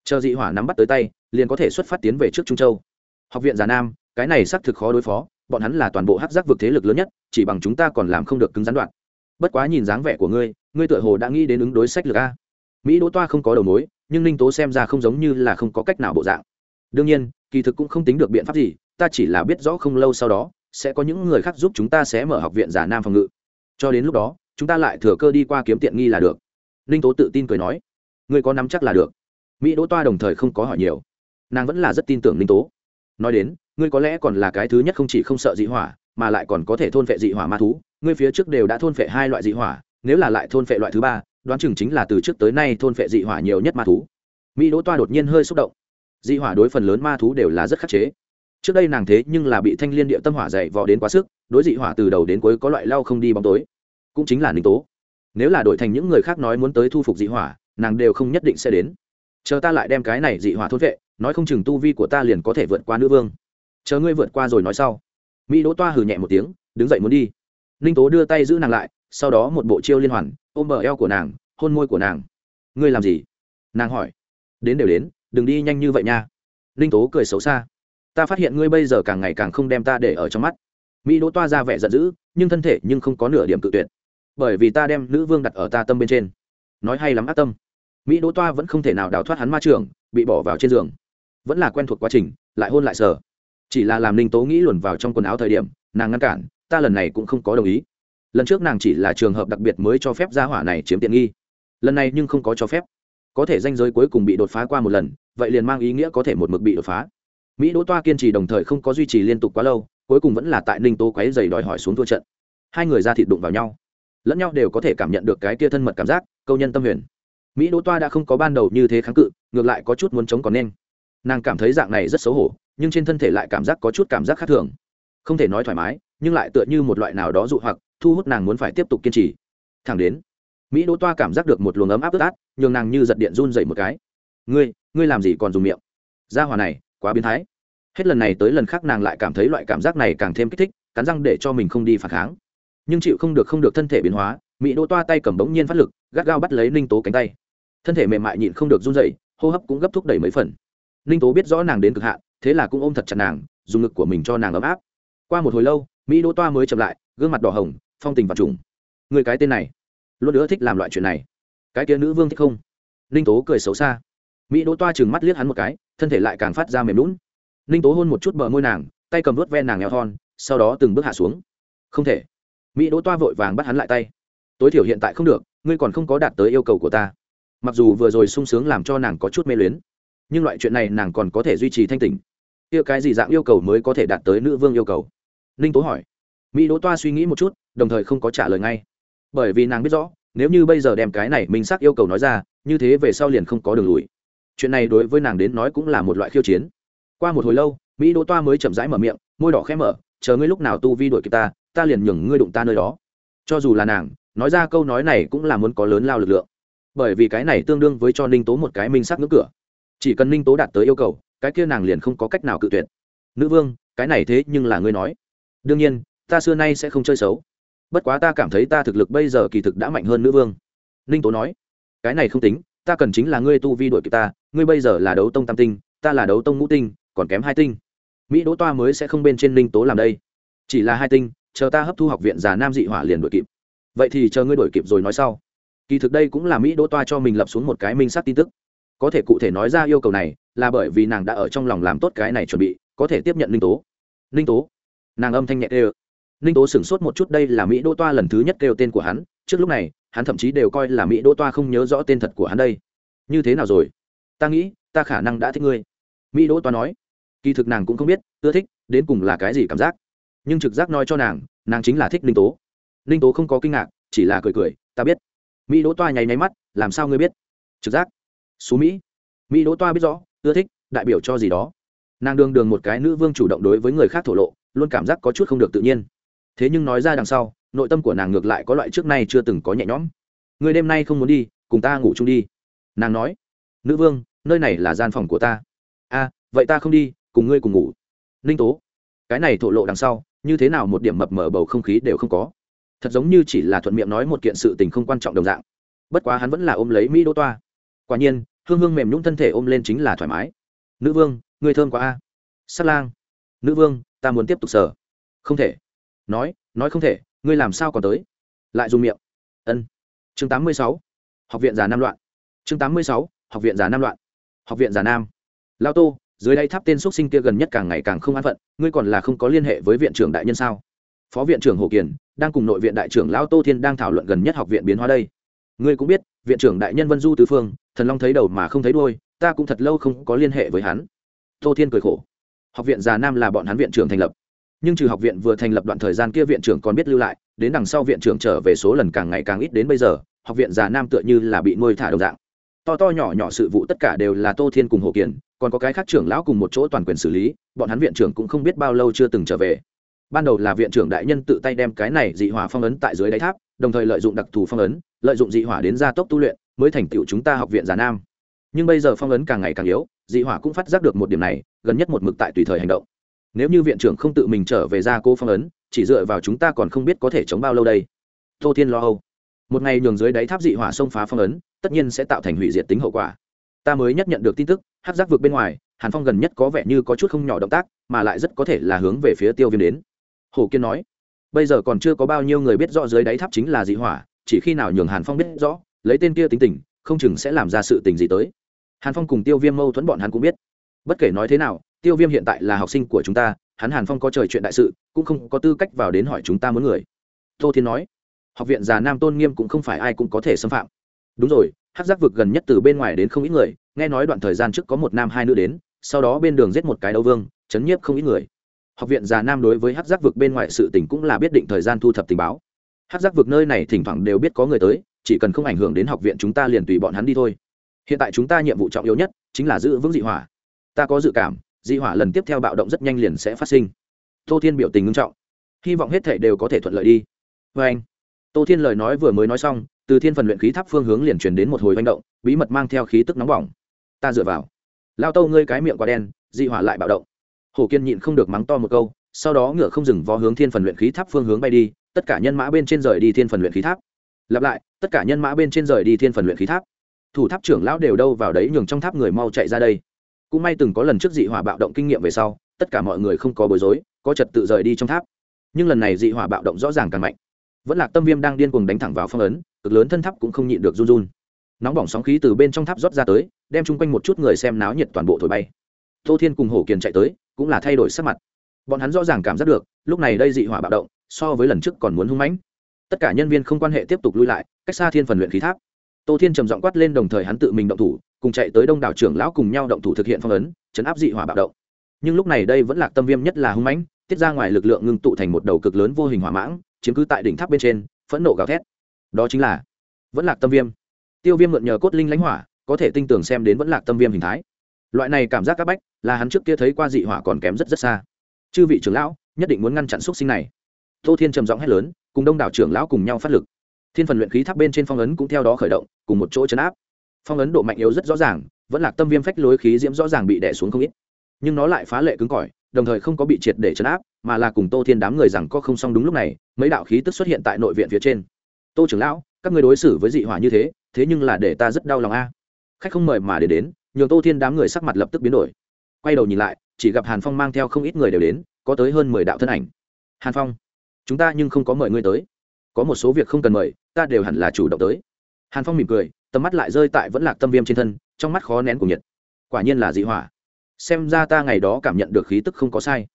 Chờ dị hỏa nắm bắt tới tay, liền có thể xuất phát tiến về trước trung châu. Học viện già nam, cái này xác thực khó đối phó, bọn hắn là toàn bộ hắc giác vực thế lực lớn nhất, chỉ bằng chúng ta còn làm không được cứng gián đoạn. Bất quá nhìn dáng vẻ của ngươi ngươi tựa hồ đã nghĩ đến ứng đối sách lược a. Mỹ đỗ toa không có đầu mối, nhưng ninh tố xem ra không giống như là không có cách nào bộ dạng. Đương nhiên, kỳ thực cũng không tính được biện pháp gì, ta chỉ là biết rõ không lâu sau đó sẽ có những người khác giúp chúng ta sẽ mở học viện giả nam phòng ngự. Cho đến lúc đó, chúng ta lại thừa cơ đi qua kiếm tiện nghi là được. Ninh tố tự tin cười nói. Ngươi có nắm chắc là được. Mỹ đỗ toa đồng thời không có hỏi nhiều. Nàng vẫn là rất tin tưởng ninh tố. Nói đến, ngươi có lẽ còn là cái thứ nhất không chỉ không sợ dị hỏa, mà lại còn có thể thôn phệ dị hỏa ma thú. Ngươi phía trước đều đã thôn phệ hai loại dị hỏa, nếu là lại thôn phệ loại thứ ba, đoán chừng chính là từ trước tới nay thôn phệ dị hỏa nhiều nhất ma thú. Mỹ đỗ toa đột nhiên hơi xúc động. Dị hỏa đối phần lớn ma thú đều là rất khắc chế trước đây nàng thế nhưng là bị thanh liên địa tâm hỏa dày vò đến quá sức, đối dị hỏa từ đầu đến cuối có loại lau không đi bóng tối. Cũng chính là ninh tố. Nếu là đổi thành những người khác nói muốn tới thu phục dị hỏa, nàng đều không nhất định sẽ đến. Chờ ta lại đem cái này dị hỏa thốt vệ, nói không chừng tu vi của ta liền có thể vượt qua nữ vương. Chờ ngươi vượt qua rồi nói sau. Mỹ đỗ toa hừ nhẹ một tiếng, đứng dậy muốn đi. Ninh tố đưa tay giữ nàng lại, sau đó một bộ chiêu liên hoàn, ôm bờ eo của nàng, hôn môi của nàng. Ngươi làm gì? Nàng hỏi. Đến đều đến, đừng đi nhanh như vậy nha. Ninh tố cười xấu xa ta phát hiện ngươi bây giờ càng ngày càng không đem ta để ở trong mắt. Mỹ đỗ toa ra vẻ giận dữ, nhưng thân thể nhưng không có nửa điểm tự tuyệt. Bởi vì ta đem nữ vương đặt ở ta tâm bên trên. Nói hay lắm ác tâm. Mỹ đỗ toa vẫn không thể nào đào thoát hắn ma trường, bị bỏ vào trên giường. Vẫn là quen thuộc quá trình, lại hôn lại sờ. Chỉ là làm ninh tố nghĩ luồn vào trong quần áo thời điểm, nàng ngăn cản, ta lần này cũng không có đồng ý. Lần trước nàng chỉ là trường hợp đặc biệt mới cho phép gia hỏa này chiếm tiện nghi. Lần này nhưng không có cho phép. Có thể danh giới cuối cùng bị đột phá qua một lần, vậy liền mang ý nghĩa có thể một mực bị đột phá mỹ đỗ toa kiên trì đồng thời không có duy trì liên tục quá lâu, cuối cùng vẫn là tại ninh tố quáy dày đòi hỏi xuống thua trận. Hai người ra thịt đụng vào nhau. Lẫn nhau đều có thể cảm nhận được cái kia thân mật cảm giác, câu nhân tâm huyền. Mỹ đỗ toa đã không có ban đầu như thế kháng cự, ngược lại có chút muốn chống còn nên. Nàng cảm thấy dạng này rất xấu hổ, nhưng trên thân thể lại cảm giác có chút cảm giác khác thường. Không thể nói thoải mái, nhưng lại tựa như một loại nào đó dụ hoặc, thu hút nàng muốn phải tiếp tục kiên trì. Thẳng đến, mỹ đỗ toa cảm giác được một luồng ấm áp ướt át, nhường nàng như giật điện run dậy một cái. Ngươi ngươi làm gì còn dùng miệng? Ra hòa này quá biến thái. Hết lần này tới lần khác nàng lại cảm thấy loại cảm giác này càng thêm kích thích, cắn răng để cho mình không đi phản kháng. Nhưng chịu không được không được thân thể biến hóa, mỹ đỗ toa tay cầm bỗng nhiên phát lực, gắt gao bắt lấy ninh tố cánh tay. Thân thể mềm mại nhịn không được run dậy hô hấp cũng gấp thúc đẩy mấy phần. Ninh tố biết rõ nàng đến cực hạn, thế là cũng ôm thật chặt nàng, dùng ngực của mình cho nàng ấm áp. Qua một hồi lâu, mỹ đỗ toa mới chậm lại, gương mặt đỏ hồng, phong tình và trùng. Người cái tên này, luôn nữa thích làm loại chuyện này. Cái kia nữ vương thích không? Ninh tố cười xấu xa mỹ đỗ toa chừng mắt liếc hắn một cái, thân thể lại càng phát ra mềm lún ninh tố hôn một chút bờ môi nàng, tay cầm vớt ven nàng eo thon, sau đó từng bước hạ xuống. Không thể. Mỹ đỗ toa vội vàng bắt hắn lại tay. Tối thiểu hiện tại không được, ngươi còn không có đạt tới yêu cầu của ta. Mặc dù vừa rồi sung sướng làm cho nàng có chút mê luyến, nhưng loại chuyện này nàng còn có thể duy trì thanh tình yêu cái gì dạng yêu cầu mới có thể đạt tới nữ vương yêu cầu? Ninh tố hỏi. Mỹ đỗ toa suy nghĩ một chút, đồng thời không có trả lời ngay. Bởi vì nàng biết rõ, nếu như bây giờ đem cái này mình xác yêu cầu nói ra, như thế về sau liền không có đường lùi chuyện này đối với nàng đến nói cũng là một loại khiêu chiến. Qua một hồi lâu, mỹ đỗ toa mới chậm rãi mở miệng, môi đỏ khẽ mở, chờ ngươi lúc nào tu vi đuổi kịp ta ta liền nhường ngươi đụng ta nơi đó. Cho dù là nàng, nói ra câu nói này cũng là muốn có lớn lao lực lượng. Bởi vì cái này tương đương với cho ninh tố một cái minh sắc ngưỡng cửa. Chỉ cần ninh tố đạt tới yêu cầu, cái kia nàng liền không có cách nào cự tuyệt. Nữ vương, cái này thế nhưng là ngươi nói. Đương nhiên, ta xưa nay sẽ không chơi xấu. Bất quá ta cảm thấy ta thực lực bây giờ kỳ thực đã mạnh hơn nữ vương. Ninh tố nói. Cái này không tính ta cần chính là ngươi tu vi đội kịp ta, ngươi bây giờ là đấu tông tam tinh, ta là đấu tông ngũ tinh, còn kém hai tinh. Mỹ đỗ toa mới sẽ không bên trên ninh tố làm đây. Chỉ là hai tinh, chờ ta hấp thu học viện già nam dị hỏa liền đội kịp. Vậy thì chờ ngươi đổi kịp rồi nói sau. Kỳ thực đây cũng là mỹ đỗ toa cho mình lập xuống một cái minh sắc tin tức. Có thể cụ thể nói ra yêu cầu này, là bởi vì nàng đã ở trong lòng làm tốt cái này chuẩn bị, có thể tiếp nhận ninh tố. Ninh tố. Nàng âm thanh nhẹ kêu. Ninh tố sửng sốt một chút, đây là mỹ đỗ toa lần thứ nhất kêu tên của hắn, trước lúc này hắn thậm chí đều coi là mỹ đỗ toa không nhớ rõ tên thật của hắn đây. Như thế nào rồi? Ta nghĩ, ta khả năng đã thích ngươi. Mỹ đỗ toa nói. Kỳ thực nàng cũng không biết, ưa thích, đến cùng là cái gì cảm giác. Nhưng trực giác nói cho nàng nàng chính là thích ninh tố. Ninh tố không có kinh ngạc, chỉ là cười cười, ta biết. Mỹ đỗ toa nháy nháy mắt, làm sao ngươi biết? Trực giác. Xú mỹ. Mỹ đỗ toa biết rõ, ưa thích, đại biểu cho gì đó. Nàng đương đường một cái nữ vương chủ động đối với người khác thổ lộ, luôn cảm giác có chút không được tự nhiên. Thế nhưng nói ra đằng sau nội tâm của nàng ngược lại có loại trước nay chưa từng có nhẹ nhõm. Người đêm nay không muốn đi, cùng ta ngủ chung đi. Nàng nói, nữ vương, nơi này là gian phòng của ta. A, vậy ta không đi, cùng ngươi cùng ngủ. Ninh tố, cái này thổ lộ đằng sau, như thế nào một điểm mập mở bầu không khí đều không có. Thật giống như chỉ là thuận miệng nói một kiện sự tình không quan trọng đồng dạng. Bất quá hắn vẫn là ôm lấy mỹ đỗ toa. Quả nhiên, hương hương mềm nhũng thân thể ôm lên chính là thoải mái. Nữ vương người thơm quá a. À. sắt lang. Nữ vương, ta muốn tiếp tục sở không thể. Nói nói không thể ngươi làm sao còn tới? Lại dùng miệng. Ân. Chương tám mươi sáu. Học viện già nam loạn. Chương tám mươi sáu. Học viện già nam loạn. Học viện già nam. Lao tô, dưới đây tháp tên x sinh kia gần nhất càng ngày càng không an phận, ngươi còn là không có liên hệ với viện trưởng đại nhân sao? Phó viện trưởng hồ kiền, đang cùng nội viện đại trưởng lao tô thiên đang thảo luận gần nhất học viện biến hóa đây. Ngươi cũng biết, viện trưởng đại nhân vân du tứ phương, thần long thấy đầu mà không thấy đôi ta cũng thật lâu không có liên hệ với hắn. Tô thiên cười khổ. Học viện già nam là bọn hắn viện trưởng thành lập nhưng trừ học viện vừa thành lập đoạn thời gian kia viện trưởng còn biết lưu lại, đến đằng sau viện trưởng trở về số lần càng ngày càng ít đến bây giờ, học viện già nam tựa như là bị nuôi thả đồng dạng. To to nhỏ nhỏ sự vụ tất cả đều là tô thiên cùng hồ kiển còn có cái khác trưởng lão cùng một chỗ toàn quyền xử lý, bọn hắn viện trưởng cũng không biết bao lâu chưa từng trở về. Ban đầu là viện trưởng đại nhân tự tay đem cái này dị hỏa phong ấn tại dưới đáy tháp, đồng thời lợi dụng đặc thù phong ấn, lợi dụng dị hỏa đến gia tốc tu luyện, mới thành tựu chúng ta học viện già nam. Nhưng bây giờ phong ấn càng ngày càng yếu, dị hỏa cũng phát giác được một điểm này, gần nhất một mực tại tùy thời hành động nếu như viện trưởng không tự mình trở về ra cô phong ấn, chỉ dựa vào chúng ta còn không biết có thể chống bao lâu đây. Tô thiên lo âu. Một ngày nhường dưới đáy tháp dị hỏa xông phá phong ấn, tất nhiên sẽ tạo thành hủy diệt tính hậu quả. Ta mới nhất nhận được tin tức hát giác vượt bên ngoài, hàn phong gần nhất có vẻ như có chút không nhỏ động tác, mà lại rất có thể là hướng về phía tiêu viêm đến. Hồ kiên nói, bây giờ còn chưa có bao nhiêu người biết rõ dưới đáy tháp chính là dị hỏa, chỉ khi nào nhường hàn phong biết rõ, lấy tên kia tính tình, không chừng sẽ làm ra sự tình gì tới. Hàn phong cùng tiêu viêm mâu thuẫn bọn hắn cũng biết. Bất kể nói thế nào tiêu viêm hiện tại là học sinh của chúng ta, hắn hàn phong có trời chuyện đại sự, cũng không có tư cách vào đến hỏi chúng ta muốn người. Tô thiên nói, học viện già nam tôn nghiêm cũng không phải ai cũng có thể xâm phạm. Đúng rồi, hát giác vực gần nhất từ bên ngoài đến không ít người, nghe nói đoạn thời gian trước có một nam hai nữ đến, sau đó bên đường giết một cái đấu vương, chấn nhiếp không ít người. Học viện già nam đối với hát giác vực bên ngoài sự tỉnh cũng là biết định thời gian thu thập tình báo. Hát giác vực nơi này thỉnh thoảng đều biết có người tới, chỉ cần không ảnh hưởng đến học viện chúng ta liền tùy bọn hắn đi thôi. Hiện tại chúng ta nhiệm vụ trọng yếu nhất chính là giữ vững dị hỏa. Ta có dự cảm dị hỏa lần tiếp theo bạo động rất nhanh liền sẽ phát sinh. Tô thiên biểu tình ngưng trọng. Hy vọng hết thể đều có thể thuận lợi đi. Vê anh, tô thiên lời nói vừa mới nói xong, từ thiên phần luyện khí tháp phương hướng liền truyền đến một hồi manh động, bí mật mang theo khí tức nóng bỏng. Ta dựa vào. Lao tâu ngươi cái miệng quá đen, dị hỏa lại bạo động. Hồ kiên nhịn không được mắng to một câu, sau đó ngựa không dừng vó hướng thiên phần luyện khí tháp phương hướng bay đi, tất cả nhân mã bên trên rời đi thiên phần luyện khí tháp. Lặp lại, tất cả nhân mã bên trên rời đi thiên phần luyện khí tháp. Thủ tháp trưởng lão đều đâu vào đấy nhường trong tháp người mau chạy ra đây cũng may từng có lần trước dị hỏa bạo động kinh nghiệm về sau, tất cả mọi người không có bối rối, có trật tự rời đi trong tháp. Nhưng lần này dị hỏa bạo động rõ ràng càng mạnh. Vẫn là tâm viêm đang điên cuồng đánh thẳng vào phong ấn, cực lớn thân tháp cũng không nhịn được run run. Nóng bỏng sóng khí từ bên trong tháp rót ra tới, đem chung quanh một chút người xem náo nhiệt toàn bộ thổi bay. Tô thiên cùng hổ kiền chạy tới, cũng là thay đổi sắc mặt. Bọn hắn rõ ràng cảm giác được, lúc này đây dị hỏa bạo động, so với lần trước còn muốn hung mãnh. Tất cả nhân viên không quan hệ tiếp tục lui lại, cách xa thiên phần luyện khí tháp. Tô thiên trầm giọng quát lên đồng thời hắn tự mình động thủ cùng chạy tới đông đảo trưởng lão cùng nhau động thủ thực hiện phong ấn, chấn áp dị hỏa bạo động. Nhưng lúc này đây vẫn là tâm viêm nhất là hung mãnh, tiết ra ngoài lực lượng ngưng tụ thành một đầu cực lớn vô hình hỏa mãng, chiếm cứ tại đỉnh tháp bên trên, phẫn nộ gào thét. Đó chính là vẫn lạc tâm viêm. Tiêu viêm mượn nhờ cốt linh lãnh hỏa, có thể tinh tường xem đến vẫn lạc tâm viêm hình thái. Loại này cảm giác c áp bách, là hắn trước kia thấy qua dị hỏa còn kém rất rất xa. Chư vị trưởng lão, nhất định muốn ngăn chặn xúc sinh này. Tô thiên trầm giọng hét lớn, cùng đông đảo trưởng lão cùng nhau phát lực. Thiên phần luyện khí tháp bên trên phong ấn cũng theo đó khởi động, cùng một chỗ chấn áp phong ấn độ mạnh yếu rất rõ ràng, vẫn là tâm viêm phách lối khí diễm rõ ràng bị đẻ xuống không ít. Nhưng nó lại phá lệ cứng cỏi, đồng thời không có bị triệt để chấn áp, mà là cùng tô thiên đám người rằng có không xong đúng lúc này, mấy đạo khí tức xuất hiện tại nội viện phía trên. Tô trưởng lão, các người đối xử với dị hỏa như thế thế nhưng là để ta rất đau lòng a. Khách không mời mà để đến, nhường tô thiên đám người sắc mặt lập tức biến đổi. Quay đầu nhìn lại, chỉ gặp hàn phong mang theo không ít người đều đến, có tới hơn mười đạo thân ảnh. Hàn phong, chúng ta nhưng không có mời ngươi tới. Có một số việc không cần mời, ta đều hẳn là chủ động tới. Hàn phong mỉm cười tầm mắt lại rơi tại vẫn lạc tâm viêm trên thân, trong mắt khó nén của nhiệt. Quả nhiên là dị hỏa. Xem ra ta ngày đó cảm nhận được khí tức không có sai.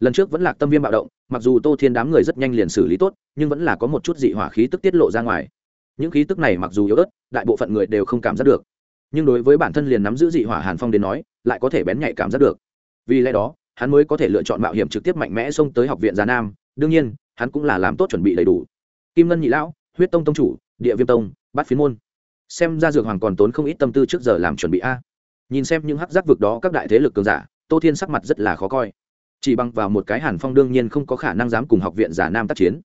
Lần trước vẫn lạc tâm viêm bạo động, mặc dù tô thiên đám người rất nhanh liền xử lý tốt, nhưng vẫn là có một chút dị hỏa khí tức tiết lộ ra ngoài. Những khí tức này mặc dù yếu ớt, đại bộ phận người đều không cảm giác được. Nhưng đối với bản thân liền nắm giữ dị hỏa hàn phong đến nói, lại có thể bén nhạy cảm giác được. Vì lẽ đó, hắn mới có thể lựa chọn mạo hiểm trực tiếp mạnh mẽ xông tới học viện già nam, đương nhiên, hắn cũng là làm tốt chuẩn bị đầy đủ. Kim ngân nhị lão, huyết tông tông chủ, địa viêm tông, bát phiến môn xem ra dược hoàng còn tốn không ít tâm tư trước giờ làm chuẩn bị a. Nhìn xem những hắc giác vực đó các đại thế lực cường giả, tô thiên sắc mặt rất là khó coi. Chỉ bằng vào một cái hàn phong đương nhiên không có khả năng dám cùng học viện giả nam tác chiến.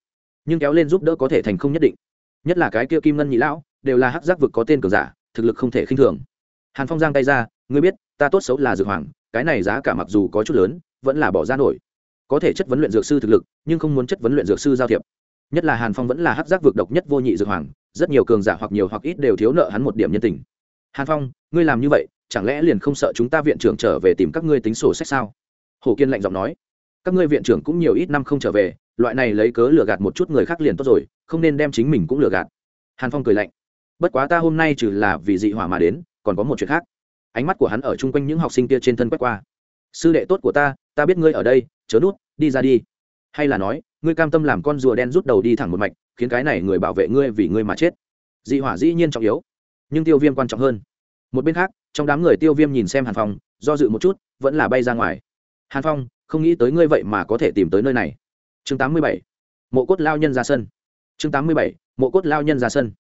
Nhưng kéo lên giúp đỡ có thể thành không nhất định. Nhất là cái kia kim ngân nhị lão, đều là hắc giác vực có tên cường giả, thực lực không thể khinh thường. Hàn phong giang tay ra, ngươi biết, ta tốt xấu là dược hoàng, cái này giá cả mặc dù có chút lớn, vẫn là bỏ ra nổi. Có thể chất vấn luyện dược sư thực lực, nhưng không muốn chất vấn luyện dược sư giao thiệp. Nhất là hàn phong vẫn là hắc giác vực độc nhất vô nhị dược hoàng rất nhiều cường giả hoặc nhiều hoặc ít đều thiếu nợ hắn một điểm nhân tình. Hàn phong, ngươi làm như vậy, chẳng lẽ liền không sợ chúng ta viện trưởng trở về tìm các ngươi tính sổ sách sao? Hồ kiên lạnh giọng nói. Các ngươi viện trưởng cũng nhiều ít năm không trở về, loại này lấy cớ lừa gạt một chút người khác liền tốt rồi, không nên đem chính mình cũng lừa gạt. Hàn phong cười lạnh. Bất quá ta hôm nay trừ là vì dị hỏa mà đến, còn có một chuyện khác. Ánh mắt của hắn ở chung quanh những học sinh kia trên thân quét qua. Sư đệ tốt của ta ta biết ngươi ở đây, chớ nút, đi ra đi hay là nói, ngươi cam tâm làm con rùa đen rút đầu đi thẳng một mạch, khiến cái này người bảo vệ ngươi vì ngươi mà chết. Dị hỏa dĩ nhiên trọng yếu, nhưng tiêu viêm quan trọng hơn. Một bên khác, trong đám người tiêu viêm nhìn xem hàn phong, do dự một chút, vẫn là bay ra ngoài. Hàn phong, không nghĩ tới ngươi vậy mà có thể tìm tới nơi này. Chương tám mươi bảy, mộ cốt lao nhân ra sân. Chương tám mươi bảy, mộ cốt lao nhân ra sân.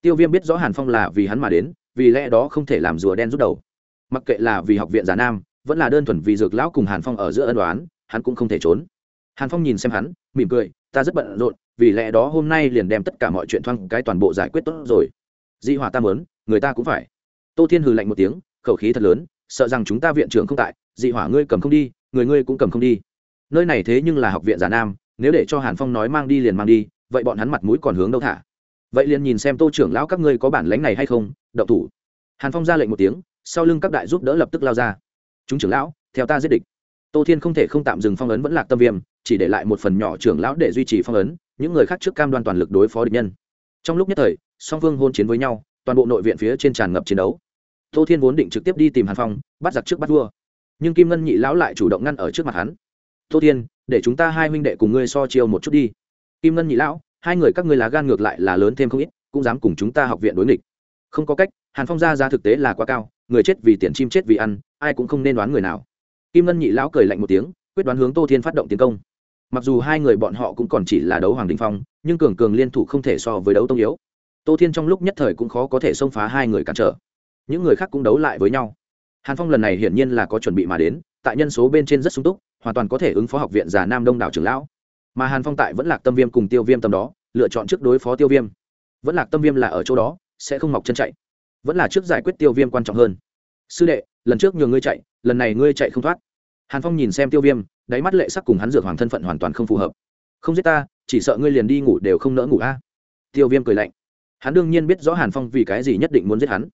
Tiêu viêm biết rõ hàn phong là vì hắn mà đến, vì lẽ đó không thể làm rùa đen rút đầu. Mặc kệ là vì học viện giả nam, vẫn là đơn thuần vì dược lão cùng hàn phong ở giữa ân đoán hắn cũng không thể trốn hàn phong nhìn xem hắn, mỉm cười, ta rất bận rộn, vì lẽ đó hôm nay liền đem tất cả mọi chuyện thoang cái toàn bộ giải quyết tốt rồi. Di Hòa ta mớn người ta cũng phải. Tô thiên hừ lạnh một tiếng, khẩu khí thật lớn, sợ rằng chúng ta viện trưởng không tại dị hỏa ngươi cầm không đi, người ngươi cũng cầm không đi. Nơi này thế nhưng là học viện giả nam, nếu để cho hàn phong nói mang đi liền mang đi, vậy bọn hắn mặt mũi còn hướng đâu thả? Vậy liền nhìn xem tô trưởng lão các ngươi có bản lãnh này hay không đậu thủ. Hàn phong ra lệnh một tiếng, sau lưng các đại giúp đỡ lập tức lao ra. Chúng trưởng lão, theo ta giết địch. Tô thiên không thể không tạm dừng phong ấn vẫn lạc tâm viêm chỉ để lại một phần nhỏ trưởng lão để duy trì phong ấn, những người khác trước cam đoan toàn lực đối phó địch nhân. Trong lúc nhất thời, song phương hôn chiến với nhau, toàn bộ nội viện phía trên tràn ngập chiến đấu. Tô thiên vốn định trực tiếp đi tìm hàn phong, bắt giặc trước bắt vua. Nhưng kim ngân nhị lão lại chủ động ngăn ở trước mặt hắn. Tô thiên, để chúng ta hai huynh đệ cùng ngươi so chiêu một chút đi. Kim ngân nhị lão, hai người các ngươi lá gan ngược lại là lớn thêm không ít, cũng dám cùng chúng ta học viện đối nghịch. Không có cách, hàn phong ra ra thực tế là quá cao, người chết vì tiền chim chết vì ăn, ai cũng không nên đoán người nào. Kim ngân nhị lão cười lạnh một tiếng, quyết đoán hướng tô thiên phát động tiến công mặc dù hai người bọn họ cũng còn chỉ là đấu hoàng đình phong, nhưng cường cường liên thủ không thể so với đấu tông yếu. Tô thiên trong lúc nhất thời cũng khó có thể xông phá hai người cản trở. Những người khác cũng đấu lại với nhau. Hàn phong lần này hiển nhiên là có chuẩn bị mà đến, tại nhân số bên trên rất sung túc, hoàn toàn có thể ứng phó học viện già nam đông đảo trưởng lão. Mà hàn phong tại vẫn lạc tâm viêm cùng tiêu viêm tầm đó, lựa chọn trước đối phó tiêu viêm. Vẫn lạc tâm viêm là ở chỗ đó, sẽ không mọc chân chạy. Vẫn là trước giải quyết tiêu viêm quan trọng hơn. Sư đệ, lần trước nhường ngươi chạy, lần này ngươi chạy không thoát. Hàn phong nhìn xem tiêu viêm đáy mắt lệ sắc cùng hắn dược hoàng thân phận hoàn toàn không phù hợp. Không giết ta, chỉ sợ ngươi liền đi ngủ đều không nỡ ngủ a. Tiêu viêm cười lạnh. Hắn đương nhiên biết rõ hàn phong vì cái gì nhất định muốn giết hắn.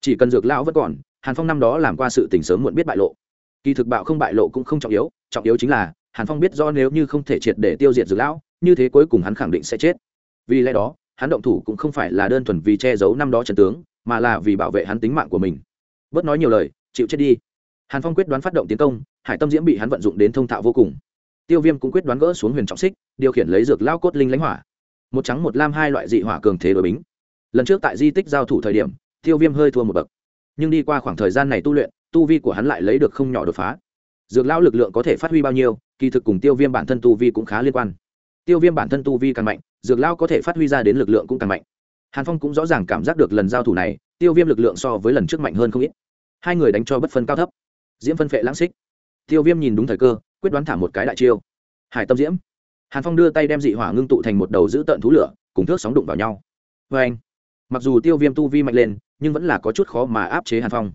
Chỉ cần dược lão vẫn còn, hàn phong năm đó làm qua sự tình sớm muộn biết bại lộ. Kỳ thực bạo không bại lộ cũng không trọng yếu trọng yếu chính là, hàn phong biết do nếu như không thể triệt để tiêu diệt dược lão, như thế cuối cùng hắn khẳng định sẽ chết. Vì lẽ đó, hắn động thủ cũng không phải là đơn thuần vì che giấu năm đó trần tướng, mà là vì bảo vệ hắn tính mạng của mình. Bớt nói nhiều lời, chịu chết đi. Hàn phong quyết đoán phát động tiến công hải tâm diễm bị hắn vận dụng đến thông thạo vô cùng. Tiêu viêm cũng quyết đoán gỡ xuống huyền trọng xích, điều khiển lấy dược lao cốt linh lãnh hỏa. Một trắng, một lam, hai loại dị hỏa cường thế đội bính. Lần trước tại di tích giao thủ thời điểm, tiêu viêm hơi thua một bậc. Nhưng đi qua khoảng thời gian này tu luyện, tu vi của hắn lại lấy được không nhỏ đột phá. Dược lao lực lượng có thể phát huy bao nhiêu, kỳ thực cùng tiêu viêm bản thân tu vi cũng khá liên quan. Tiêu viêm bản thân tu vi càng mạnh, dược lao có thể phát huy ra đến lực lượng cũng càng mạnh. Hàn phong cũng rõ ràng cảm giác được lần giao thủ này, tiêu viêm lực lượng so với lần trước mạnh hơn không ít. Hai người đánh cho bất phân cao thấp. Diễm phân phệ lãng xích tiêu viêm nhìn đúng thời cơ, quyết đoán thả một cái đại chiêu. Hải tâm diễm. Hàn phong đưa tay đem dị hỏa ngưng tụ thành một đầu giữ tợn thú lửa, cùng thước sóng đụng vào nhau. Vê anh, mặc dù tiêu viêm tu vi mạnh lên, nhưng vẫn là có chút khó mà áp chế hàn phong.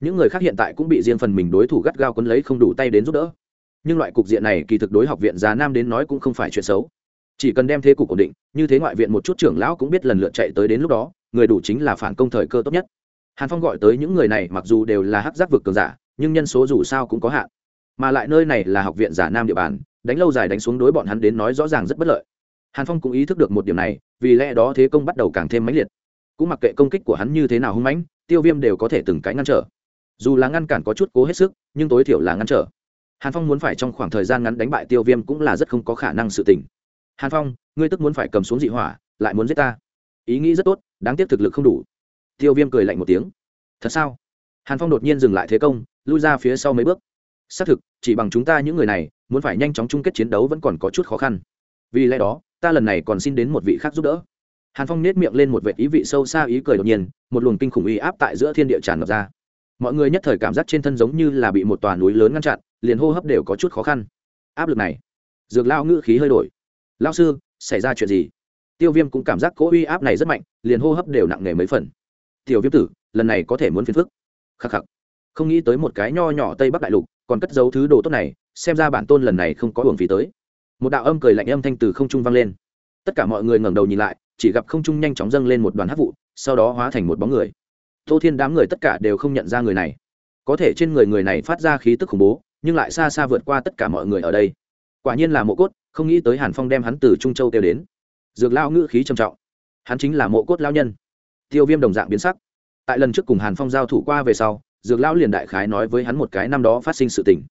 Những người khác hiện tại cũng bị riêng phần mình đối thủ gắt gao quấn lấy không đủ tay đến giúp đỡ. Nhưng loại cục diện này kỳ thực đối học viện già nam đến nói cũng không phải chuyện xấu. Chỉ cần đem thế cục ổn định, như thế ngoại viện một chút trưởng lão cũng biết lần lượt chạy tới đến lúc đó, người đủ chính là phản công thời cơ tốt nhất. Hàn phong gọi tới những người này mặc dù đều là hắc giác vực cường giả, nhưng nhân số dù sao cũng có hạn mà lại nơi này là học viện giả nam địa bàn, đánh lâu dài đánh xuống đối bọn hắn đến nói rõ ràng rất bất lợi. Hàn phong cũng ý thức được một điểm này, vì lẽ đó thế công bắt đầu càng thêm mãnh liệt. Cũng mặc kệ công kích của hắn như thế nào hung mãnh, tiêu viêm đều có thể từng cái ngăn trở. Dù là ngăn cản có chút cố hết sức, nhưng tối thiểu là ngăn trở. Hàn phong muốn phải trong khoảng thời gian ngắn đánh bại tiêu viêm cũng là rất không có khả năng sự tình. Hàn phong, ngươi tức muốn phải cầm xuống dị hỏa, lại muốn giết ta. Ý nghĩ rất tốt, đáng tiếc thực lực không đủ. Tiêu viêm cười lạnh một tiếng. Thật sao? Hàn phong đột nhiên dừng lại thế công, lui ra phía sau mấy bước xác thực, chỉ bằng chúng ta những người này, muốn phải nhanh chóng chung kết chiến đấu vẫn còn có chút khó khăn. Vì lẽ đó, ta lần này còn xin đến một vị khác giúp đỡ. Hàn phong nết miệng lên một vệ ý vị sâu xa ý cười đột nhiên, một luồng kinh khủng uy áp tại giữa thiên địa tràn ngập ra. Mọi người nhất thời cảm giác trên thân giống như là bị một tòa núi lớn ngăn chặn, liền hô hấp đều có chút khó khăn. Áp lực này, dược lao ngữ khí hơi đổi. Lao sư, xảy ra chuyện gì? Tiêu viêm cũng cảm giác cỗ uy áp này rất mạnh, liền hô hấp đều nặng nề mấy phần. Tiểu viêm tử, lần này có thể muốn phiền phức. Khắc khắc không nghĩ tới một cái nho nhỏ tây bắc đại lục, còn cất giấu thứ đồ tốt này, xem ra bản tôn lần này không có hưởng phí tới. Một đạo âm cười lạnh âm thanh từ không trung vang lên. Tất cả mọi người ngẩng đầu nhìn lại, chỉ gặp không trung nhanh chóng dâng lên một đoàn hát vụ, sau đó hóa thành một bóng người. Tô thiên đám người tất cả đều không nhận ra người này. Có thể trên người người này phát ra khí tức khủng bố, nhưng lại xa xa vượt qua tất cả mọi người ở đây. Quả nhiên là mộ cốt, không nghĩ tới hàn phong đem hắn từ trung châu kêu đến. Dược lao ngữ khí trầm trọng. Hắn chính là mộ cốt lao nhân. Tiêu viêm đồng dạng biến sắc. Tại lần trước cùng hàn phong giao thủ qua về sau dược lão liền đại khái nói với hắn một cái năm đó phát sinh sự tình.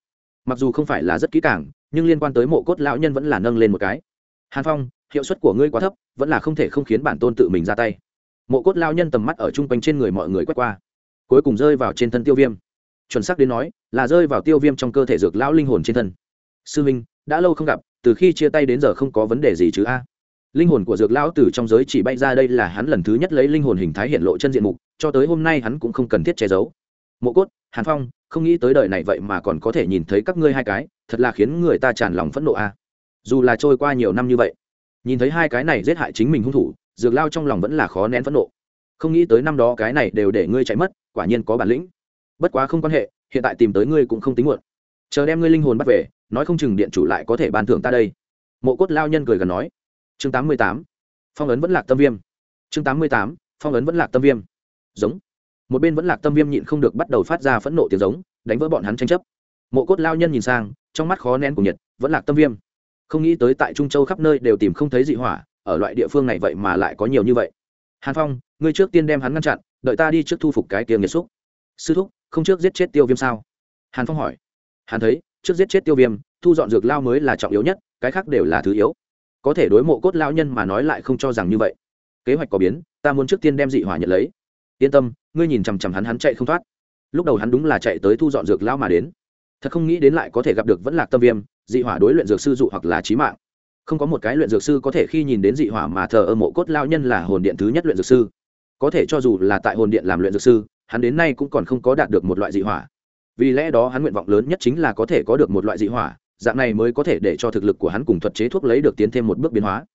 Mặc dù không phải là rất kỹ càng, nhưng liên quan tới mộ cốt lão nhân vẫn là nâng lên một cái. Hàn phong, hiệu suất của ngươi quá thấp, vẫn là không thể không khiến bản tôn tự mình ra tay. Mộ cốt lão nhân tầm mắt ở chung quanh trên người mọi người quét qua. Cuối cùng rơi vào trên thân tiêu viêm. Chuẩn xác đến nói, là rơi vào tiêu viêm trong cơ thể dược lão linh hồn trên thân. Sư minh, đã lâu không gặp, từ khi chia tay đến giờ không có vấn đề gì chứ a? Linh hồn của dược lão từ trong giới chỉ bay ra đây là hắn lần thứ nhất lấy linh hồn hình thái hiện lộ chân diện mục, cho tới hôm nay hắn cũng không cần thiết che giấu mộ cốt, hàn phong, không nghĩ tới đời này vậy mà còn có thể nhìn thấy các ngươi hai cái, thật là khiến người ta tràn lòng phẫn nộ a. Dù là trôi qua nhiều năm như vậy, nhìn thấy hai cái này giết hại chính mình hung thủ, dược lao trong lòng vẫn là khó nén phẫn nộ. Không nghĩ tới năm đó cái này đều để ngươi chạy mất, quả nhiên có bản lĩnh. Bất quá không quan hệ, hiện tại tìm tới ngươi cũng không tính muộn. Chờ đem ngươi linh hồn bắt về, nói không chừng điện chủ lại có thể ban thưởng ta đây. Mộ cốt lao nhân cười gần nói. Chương tám mươi tám, phong ấn vẫn lạc tâm viêm. Chương tám mươi tám, phong ấn vẫn lạc tâm viêm. Giống một bên vẫn lạc tâm viêm nhịn không được bắt đầu phát ra phẫn nộ tiếng giống, đánh vỡ bọn hắn tranh chấp. Mộ cốt lao nhân nhìn sang, trong mắt khó nén của nhiệt, vẫn lạc tâm viêm. Không nghĩ tới tại trung châu khắp nơi đều tìm không thấy dị hỏa, ở loại địa phương này vậy mà lại có nhiều như vậy. Hàn phong, ngươi trước tiên đem hắn ngăn chặn, đợi ta đi trước thu phục cái kia nghiệt xúc. Sư thúc, không trước giết chết tiêu viêm sao? Hàn phong hỏi. Hàn thấy, trước giết chết tiêu viêm, thu dọn dược lao mới là trọng yếu nhất, cái khác đều là thứ yếu. Có thể đối mộ cốt lao nhân mà nói lại không cho rằng như vậy. Kế hoạch có biến, ta muốn trước tiên đem dị hỏa nhận lấy yên tâm, ngươi nhìn chằm chằm hắn hắn chạy không thoát. Lúc đầu hắn đúng là chạy tới thu dọn dược lao mà đến. Thật không nghĩ đến lại có thể gặp được vẫn lạc tâm viêm, dị hỏa đối luyện dược sư dụ hoặc là trí mạng. Không có một cái luyện dược sư có thể khi nhìn đến dị hỏa mà thờ ơ mộ cốt lao nhân là hồn điện thứ nhất luyện dược sư. Có thể cho dù là tại hồn điện làm luyện dược sư, hắn đến nay cũng còn không có đạt được một loại dị hỏa. Vì lẽ đó hắn nguyện vọng lớn nhất chính là có thể có được một loại dị hỏa, dạng này mới có thể để cho thực lực của hắn cùng thuật chế thuốc lấy được tiến thêm một bước biến hóa.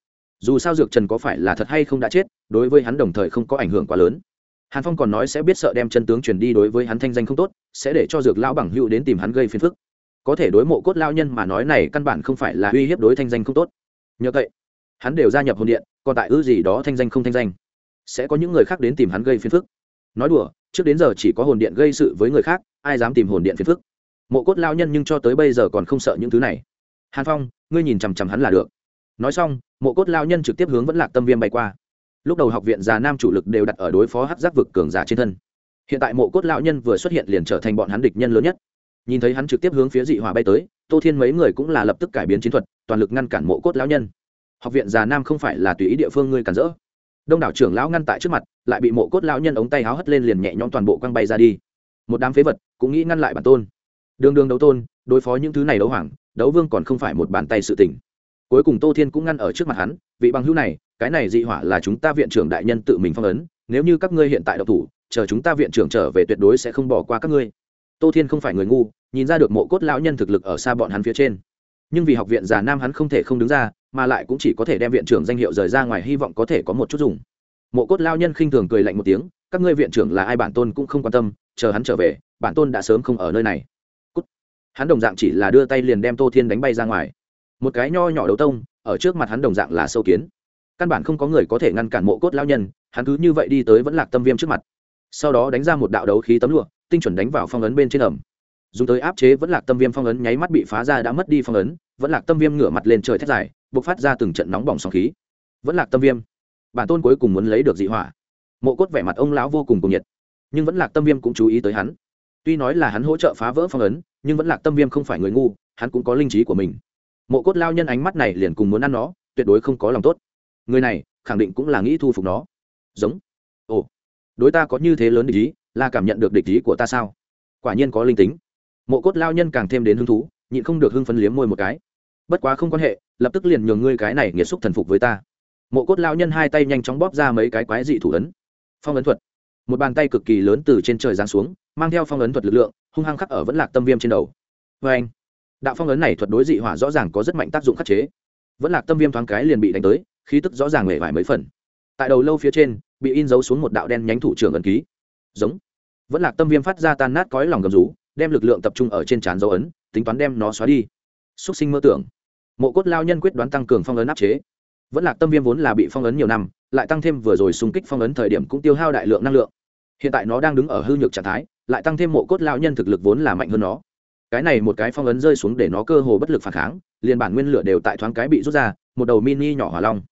Dù sao dược trần có phải là thật hay không đã chết, đối với hắn đồng thời không có ảnh hưởng quá lớn hàn phong còn nói sẽ biết sợ đem chân tướng truyền đi đối với hắn thanh danh không tốt, sẽ để cho dược lão bằng hữu đến tìm hắn gây phiền phức. Có thể đối mộ cốt lao nhân mà nói này căn bản không phải là uy hiếp đối thanh danh không tốt. Nhờ vậy, hắn đều gia nhập hồn điện, còn tại ư gì đó thanh danh không thanh danh. Sẽ có những người khác đến tìm hắn gây phiền phức. Nói đùa, trước đến giờ chỉ có hồn điện gây sự với người khác, ai dám tìm hồn điện phiền phức? Mộ cốt lao nhân nhưng cho tới bây giờ còn không sợ những thứ này. Hàn phong, ngươi nhìn chằm chằm hắn là được. Nói xong, mộ cốt lao nhân trực tiếp hướng vẫn lạc tâm viêm bay qua lúc đầu học viện già nam chủ lực đều đặt ở đối phó hát giác vực cường giả trên thân. Hiện tại mộ cốt lão nhân vừa xuất hiện liền trở thành bọn hắn địch nhân lớn nhất. Nhìn thấy hắn trực tiếp hướng phía dị hỏa bay tới, tô thiên mấy người cũng là lập tức cải biến chiến thuật, toàn lực ngăn cản mộ cốt lão nhân. Học viện già nam không phải là tùy ý địa phương ngươi cản rỡ. Đông đảo trưởng lão ngăn tại trước mặt, lại bị mộ cốt lão nhân ống tay háo hất lên liền nhẹ nhõm toàn bộ quăng bay ra đi. Một đám phế vật cũng nghĩ ngăn lại bản tôn. Đường đường đấu tôn, đối phó những thứ này đấu hoàng, đấu vương còn không phải một bàn tay sự tỉnh cuối cùng tô thiên cũng ngăn ở trước mặt hắn, vị bằng hữu này cái này dị hỏa là chúng ta viện trưởng đại nhân tự mình phong ấn, nếu như các ngươi hiện tại độc thủ, chờ chúng ta viện trưởng trở về tuyệt đối sẽ không bỏ qua các ngươi. Tô thiên không phải người ngu, nhìn ra được mộ cốt lão nhân thực lực ở xa bọn hắn phía trên. Nhưng vì học viện già nam hắn không thể không đứng ra, mà lại cũng chỉ có thể đem viện trưởng danh hiệu rời ra ngoài, hy vọng có thể có một chút dùng. Mộ cốt lao nhân khinh thường cười lạnh một tiếng, các ngươi viện trưởng là ai bản tôn cũng không quan tâm, chờ hắn trở về, bản tôn đã sớm không ở nơi này. Cút. hắn đồng dạng chỉ là đưa tay liền đem tô thiên đánh bay ra ngoài. Một cái nho nhỏ đấu tông, ở trước mặt hắn đồng dạng là sâu kiến căn bản không có người có thể ngăn cản mộ cốt lao nhân, hắn cứ như vậy đi tới vẫn lạc tâm viêm trước mặt. Sau đó đánh ra một đạo đấu khí tấm lụa, tinh chuẩn đánh vào phong ấn bên trên ẩm. Dùng tới áp chế vẫn lạc tâm viêm phong ấn nháy mắt bị phá ra đã mất đi phong ấn, vẫn lạc tâm viêm ngửa mặt lên trời thét dài b ộ c phát ra từng trận nóng bỏng sóng khí. Vẫn lạc tâm viêm. Bản tôn cuối cùng muốn lấy được dị hỏa. Mộ cốt vẻ mặt ông lão vô cùng cùng nhiệt. Nhưng vẫn lạc tâm viêm cũng chú ý tới hắn. Tuy nói là hắn hỗ trợ phá vỡ phong ấn, nhưng vẫn lạc tâm viêm không phải người ngu, hắn cũng có linh trí của mình. Mộ cốt lao nhân ánh mắt này liền cùng muốn ăn nó, tuyệt đối không có lòng tốt người này khẳng định cũng là nghĩ thu phục nó. Giống. Ồ. Đối ta có như thế lớn địch ý, là cảm nhận được địch ý của ta sao? Quả nhiên có linh tính. Mộ cốt lao nhân càng thêm đến hứng thú, nhịn không được hưng phấn liếm môi một cái. Bất quá không quan hệ, lập tức liền nhường ngươi cái này nghiệt xúc thần phục với ta. Mộ cốt lao nhân hai tay nhanh chóng bóp ra mấy cái quái dị thủ ấn. Phong ấn thuật. Một bàn tay cực kỳ lớn từ trên trời giáng xuống, mang theo phong ấn thuật lực lượng, hung hăng khắc ở vẫn lạc tâm viêm trên đầu. Vê anh, đạo phong ấn này thuật đối dị hỏa rõ ràng có rất mạnh tác dụng khắc chế. Vẫn lạc tâm viêm thoáng cái liền bị đánh tới khí tức rõ ràng hề vải mấy phần. Tại đầu lâu phía trên, bị in dấu xuống một đạo đen nhánh thủ trưởng ẩn ký. Giống. Vẫn lạc tâm viêm phát ra tan nát cõi lòng gầm rú, đem lực lượng tập trung ở trên trán dấu ấn, tính toán đem nó xóa đi. Xúc sinh mơ tưởng. Mộ cốt lao nhân quyết đoán tăng cường phong ấn áp chế. Vẫn lạc tâm viêm vốn là bị phong ấn nhiều năm, lại tăng thêm vừa rồi xung kích phong ấn thời điểm cũng tiêu hao đại lượng năng lượng. Hiện tại nó đang đứng ở hư nhược trạng thái, lại tăng thêm mộ cốt lao nhân thực lực vốn là mạnh hơn nó. Cái này một cái phong ấn rơi xuống để nó cơ hồ bất lực phản kháng, liền bản nguyên lửa đều tại thoáng cái bị rút ra, một đầu mini nhỏ hỏa long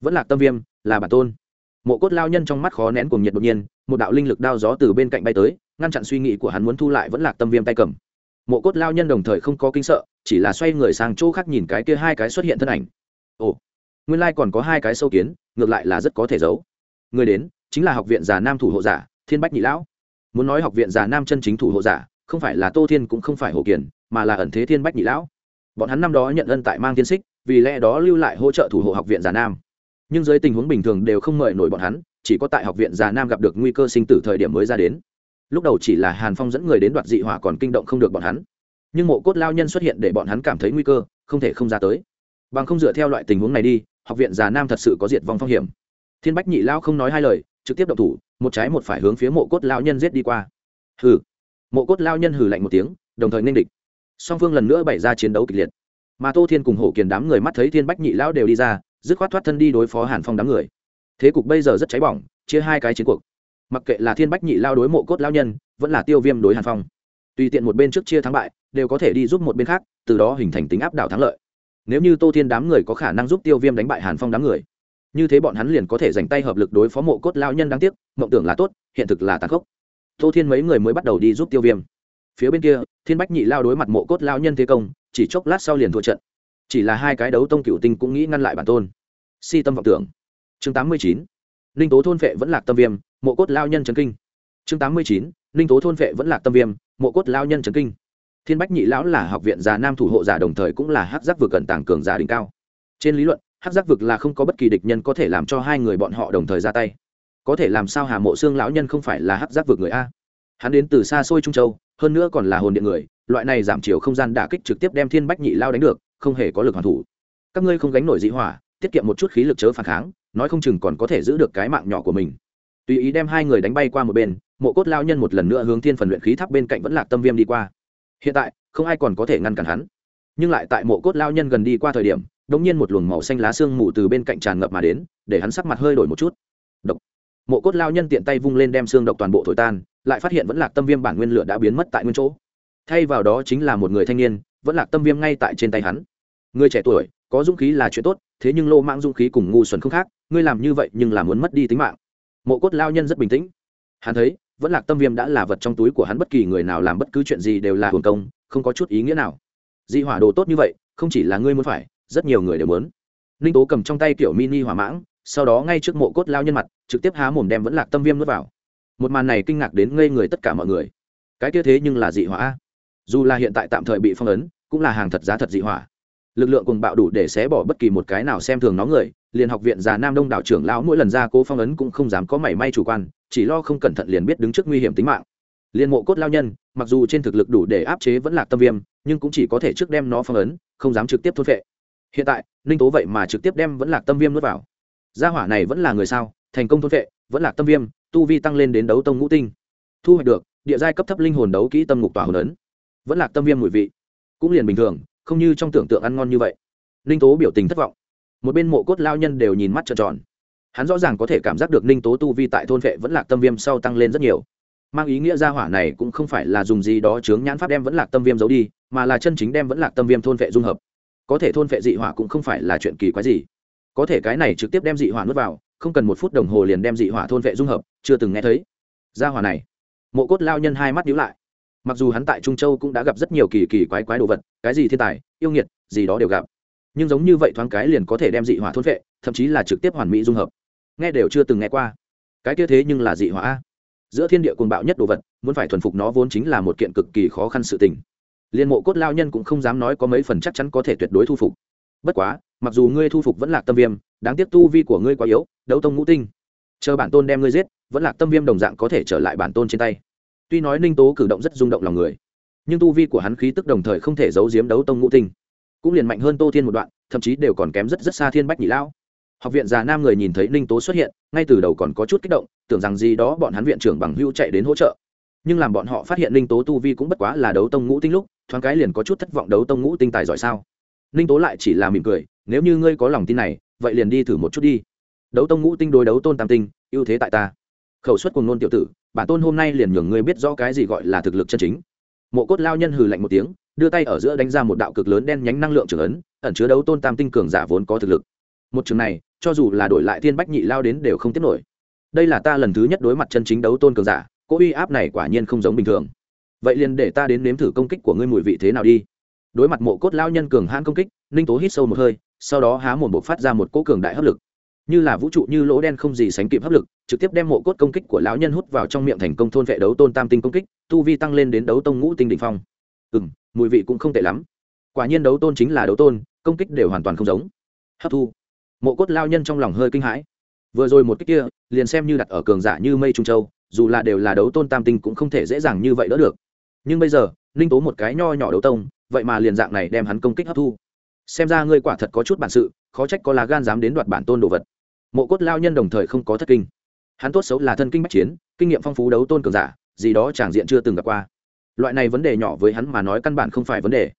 vẫn là tâm viêm, là bản tôn. Mộ cốt lao nhân trong mắt khó nén cùng nhiệt đột nhiên, một đạo linh lực đao gió từ bên cạnh bay tới, ngăn chặn suy nghĩ của hắn muốn thu lại vẫn là tâm viêm tay cầm. Mộ cốt lao nhân đồng thời không có kinh sợ, chỉ là xoay người sang chỗ khác nhìn cái kia hai cái xuất hiện thân ảnh. Ồ, nguyên lai、like、còn có hai cái sâu kiến, ngược lại là rất có thể giấu. Người đến, chính là học viện già nam thủ hộ giả, thiên bách nhị lão. Muốn nói học viện già nam chân chính thủ hộ giả, không phải là tô thiên cũng không phải hồ kiển mà là ẩn thế thiên bách nhị lão. Bọn hắn năm đó nhận ân tại mang thiên xích vì lẽ đó lưu lại hỗ trợ thủ hộ học viện già nam nhưng dưới tình huống bình thường đều không mời nổi bọn hắn, chỉ có tại học viện già nam gặp được nguy cơ sinh tử thời điểm mới ra đến. Lúc đầu chỉ là hàn phong dẫn người đến đoạt dị hỏa còn kinh động không được bọn hắn. Nhưng mộ cốt lao nhân xuất hiện để bọn hắn cảm thấy nguy cơ, không thể không ra tới. Bằng không dựa theo loại tình huống này đi, học viện già nam thật sự có diệt vong phong hiểm. Thiên bách nhị lao không nói hai lời, trực tiếp động thủ, một trái một phải hướng phía mộ cốt lao nhân giết đi qua. Hừ. Mộ cốt lao nhân hừ lạnh một tiếng, đồng thời nên địch. Song phương lần nữa bày ra chiến đấu kịch liệt. Mà tô thiên cùng hổ kiền đám người mắt thấy thiên bách nhị lão đều đi ra dứt khoát thoát thân đi đối phó hàn phong đám người. Thế cục bây giờ rất cháy bỏng, chia hai cái chiến cuộc. Mặc kệ là thiên bách nhị lao đối mộ cốt lao nhân, vẫn là tiêu viêm đối hàn phong. Tùy tiện một bên trước chia thắng bại, đều có thể đi giúp một bên khác, từ đó hình thành tính áp đảo thắng lợi. Nếu như tô thiên đám người có khả năng giúp tiêu viêm đánh bại hàn phong đám người, như thế bọn hắn liền có thể dành tay hợp lực đối phó mộ cốt lao nhân đáng tiếc, mộng tưởng là tốt, hiện thực là tàn khốc. Tô thiên mấy người mới bắt đầu đi giúp tiêu viêm. Phía bên kia, thiên bách nhị lao đối mặt mộ cốt lao nhân thế công, chỉ chốc lát sau liền thua trận chỉ là hai cái đấu tông cựu tinh cũng nghĩ ngăn lại bản tôn. Si tâm vọng tưởng. Chương tám mươi chín. Ninh tố thôn vệ vẫn lạc tâm viêm, mộ cốt lao nhân trấn kinh. Chương tám mươi chín. Ninh tố thôn vệ vẫn lạc tâm viêm, mộ cốt lao nhân trấn kinh. Thiên bách nhị lão là học viện già nam thủ hộ giả đồng thời cũng là hát giác vực cần tàng cường giả đỉnh cao. Trên lý luận hát giác vực là không có bất kỳ địch nhân có thể làm cho hai người bọn họ đồng thời ra tay. Có thể làm sao hà mộ xương lão nhân không phải là hát giác vực người a? Hắn đến từ xa xôi trung châu, hơn nữa còn là hồn điện người, loại này giảm chiều không gian đả kích trực tiếp đem thiên bách nhị lao đánh được không hề có lực hoàn thủ. Các ngươi không gánh nổi dị hỏa, tiết kiệm một chút khí lực chớ phản kháng, nói không chừng còn có thể giữ được cái mạng nhỏ của mình. Tùy ý đem hai người đánh bay qua một bên, mộ cốt lao nhân một lần nữa hướng thiên phần luyện khí tháp bên cạnh vẫn lạc tâm viêm đi qua. Hiện tại, không ai còn có thể ngăn cản hắn. Nhưng lại tại mộ cốt lao nhân gần đi qua thời điểm đ ỗ n g nhiên một luồng màu xanh lá xương mù từ bên cạnh tràn ngập mà đến, để hắn sắc mặt hơi đổi một chút. Độc. Mộ cốt lao nhân tiện tay vung lên đem xương độc toàn bộ thổi tan, lại phát hiện vẫn lạc tâm viêm bản nguyên lửa đã biến mất tại nguyên chỗ. Thay vào đó chính là một người thanh niên, vẫn lạc tâm viêm ngay tại trên tay hắn người trẻ tuổi, có dũng khí là chuyện tốt, thế nhưng lô mang dũng khí cùng ngu xuẩn không khác, ngươi làm như vậy nhưng là muốn mất đi tính mạng. Mộ cốt lao nhân rất bình tĩnh. Hắn thấy, vẫn lạc tâm viêm đã là vật trong túi của hắn bất kỳ người nào làm bất cứ chuyện gì đều là hồn công, không có chút ý nghĩa nào. Dị hỏa đồ tốt như vậy, không chỉ là ngươi muốn phải, rất nhiều người đều muốn. Ninh tố cầm trong tay kiểu mini hỏa mãng, sau đó ngay trước mộ cốt lao nhân mặt, trực tiếp há mồm đem vẫn lạc tâm viêm nuốt vào. Một màn này kinh ngạc đến ngây người tất cả mọi người. Cái kia thế nhưng là dị hỏa dù là hiện tại tạm thời bị phong ấn, cũng là hàng thật giá thật dị hỏa lực lượng cùng bạo đủ để xé bỏ bất kỳ một cái nào xem thường nó người, liền học viện già nam đông đảo trưởng lão mỗi lần ra cố phong ấn cũng không dám có mảy may chủ quan, chỉ lo không cẩn thận liền biết đứng trước nguy hiểm tính mạng. Liên mộ cốt lao nhân, mặc dù trên thực lực đủ để áp chế vẫn là tâm viêm, nhưng cũng chỉ có thể trước đem nó phong ấn, không dám trực tiếp thốt vệ hiện tại, ninh tố vậy mà trực tiếp đem vẫn là tâm viêm nuốt vào. Gia hỏa này vẫn là người sao? Thành công thốt vệ vẫn là tâm viêm, tu vi tăng lên đến đấu tông ngũ tinh. Thu hoạch được, địa giai cấp thấp linh hồn đấu kỹ tâm ngục tỏa hồn ấn. Vẫn là tâm viêm mùi vị, cũng liền bình thường không như trong tưởng tượng ăn ngon như vậy. Ninh tố biểu tình thất vọng. Một bên mộ cốt lao nhân đều nhìn mắt trợn tròn. Hắn rõ ràng có thể cảm giác được ninh tố tu vi tại thôn vệ vẫn lạc tâm viêm sau tăng lên rất nhiều. Mang ý nghĩa ra hỏa này cũng không phải là dùng gì đó chướng nhãn pháp đem vẫn lạc tâm viêm giấu đi, mà là chân chính đem vẫn lạc tâm viêm thôn vệ dung hợp. Có thể thôn vệ dị hỏa cũng không phải là chuyện kỳ quái gì. Có thể cái này trực tiếp đem dị hỏa nuốt vào, không cần một phút đồng hồ liền đem dị hỏa thôn vệ dung hợp, chưa từng nghe thấy. Ra hỏa này. Mộ cốt lao nhân hai mắt nhíu lại mặc dù hắn tại trung châu cũng đã gặp rất nhiều kỳ kỳ quái quái đồ vật, cái gì thiên tài, yêu nghiệt, gì đó đều gặp. Nhưng giống như vậy thoáng cái liền có thể đem dị hỏa thôn vệ, thậm chí là trực tiếp hoàn mỹ dung hợp. Nghe đều chưa từng nghe qua. Cái kia thế nhưng là dị hỏa giữa thiên địa cuồng bạo nhất đồ vật, muốn phải thuần phục nó vốn chính là một kiện cực kỳ khó khăn sự tình. Liên mộ cốt lao nhân cũng không dám nói có mấy phần chắc chắn có thể tuyệt đối thu phục. Bất quá, mặc dù ngươi thu phục vẫn là tâm viêm, đáng tiếc tu vi của ngươi quá yếu, đấu tông ngũ tinh. Chờ bản tôn đem ngươi giết, vẫn là tâm viêm đồng dạng có thể trở lại bản tôn trên tay tuy nói ninh tố cử động rất rung động lòng người, nhưng tu vi của hắn khí tức đồng thời không thể giấu giếm đấu tông ngũ tinh. Cũng liền mạnh hơn tô thiên một đoạn, thậm chí đều còn kém rất rất xa thiên bách nhị lão. Học viện già nam người nhìn thấy ninh tố xuất hiện, ngay từ đầu còn có chút kích động, tưởng rằng gì đó bọn hắn viện trưởng bằng hưu chạy đến hỗ trợ. Nhưng làm bọn họ phát hiện ninh tố tu vi cũng bất quá là đấu tông ngũ tinh lúc, thoáng cái liền có chút thất vọng đấu tông ngũ tinh tài giỏi sao? Ninh tố lại chỉ là mỉm cười, nếu như ngươi có lòng tin này, vậy liền đi thử một chút đi. Đấu tông ngũ tinh đối đấu tôn tam tinh, ưu thế tại ta khẩu suất cùng nôn tiểu tử bản tôn hôm nay liền nhường ngươi biết rõ cái gì gọi là thực lực chân chính. Mộ cốt lao nhân hừ lạnh một tiếng, đưa tay ở giữa đánh ra một đạo cực lớn đen nhánh năng lượng trưởng ấn, ẩn chứa đấu tôn tam tinh cường giả vốn có thực lực. Một trường này, cho dù là đổi lại thiên bách nhị lao đến đều không tiếp nổi. Đây là ta lần thứ nhất đối mặt chân chính đấu tôn cường giả, cỗ uy áp này quả nhiên không giống bình thường. Vậy liền để ta đến nếm thử công kích của ngươi mùi vị thế nào đi. Đối mặt mộ cốt lao nhân cường hãn công kích, ninh tố hít sâu một hơi, sau đó há một bộ phát ra một cỗ cường đại hấp lực. Như là vũ trụ như lỗ đen không gì sánh kịp hấp lực trực tiếp đem mộ cốt công kích của lão nhân hút vào trong miệng thành công thôn vệ đấu tôn tam tinh công kích, tu vi tăng lên đến đấu tông ngũ tinh đ ỉ n h phong. Ừ m mùi vị cũng không tệ lắm. Quả nhiên đấu tôn chính là đấu tôn, công kích đều hoàn toàn không giống. Hấp thu. Mộ cốt lao nhân trong lòng hơi kinh hãi. Vừa rồi một cách kia, liền xem như đặt ở cường giả như mây trung châu, dù là đều là đấu tôn tam tinh cũng không thể dễ dàng như vậy đỡ được. Nhưng bây giờ, ninh tố một cái nho nhỏ đấu tông, vậy mà liền dạng này đem hắn công kích hấp thu. Xem ra ngươi quả thật có chút bản sự, khó trách có lá gan dám đến đoạt bản tôn đồ vật. Mộ cốt lao nhân đồng thời không có thất kinh hắn tốt xấu là thân kinh bách chiến, kinh nghiệm phong phú đấu tôn cường giả, gì đó chẳng diện chưa từng gặp qua. Loại này vấn đề nhỏ với hắn mà nói căn bản không phải vấn đề.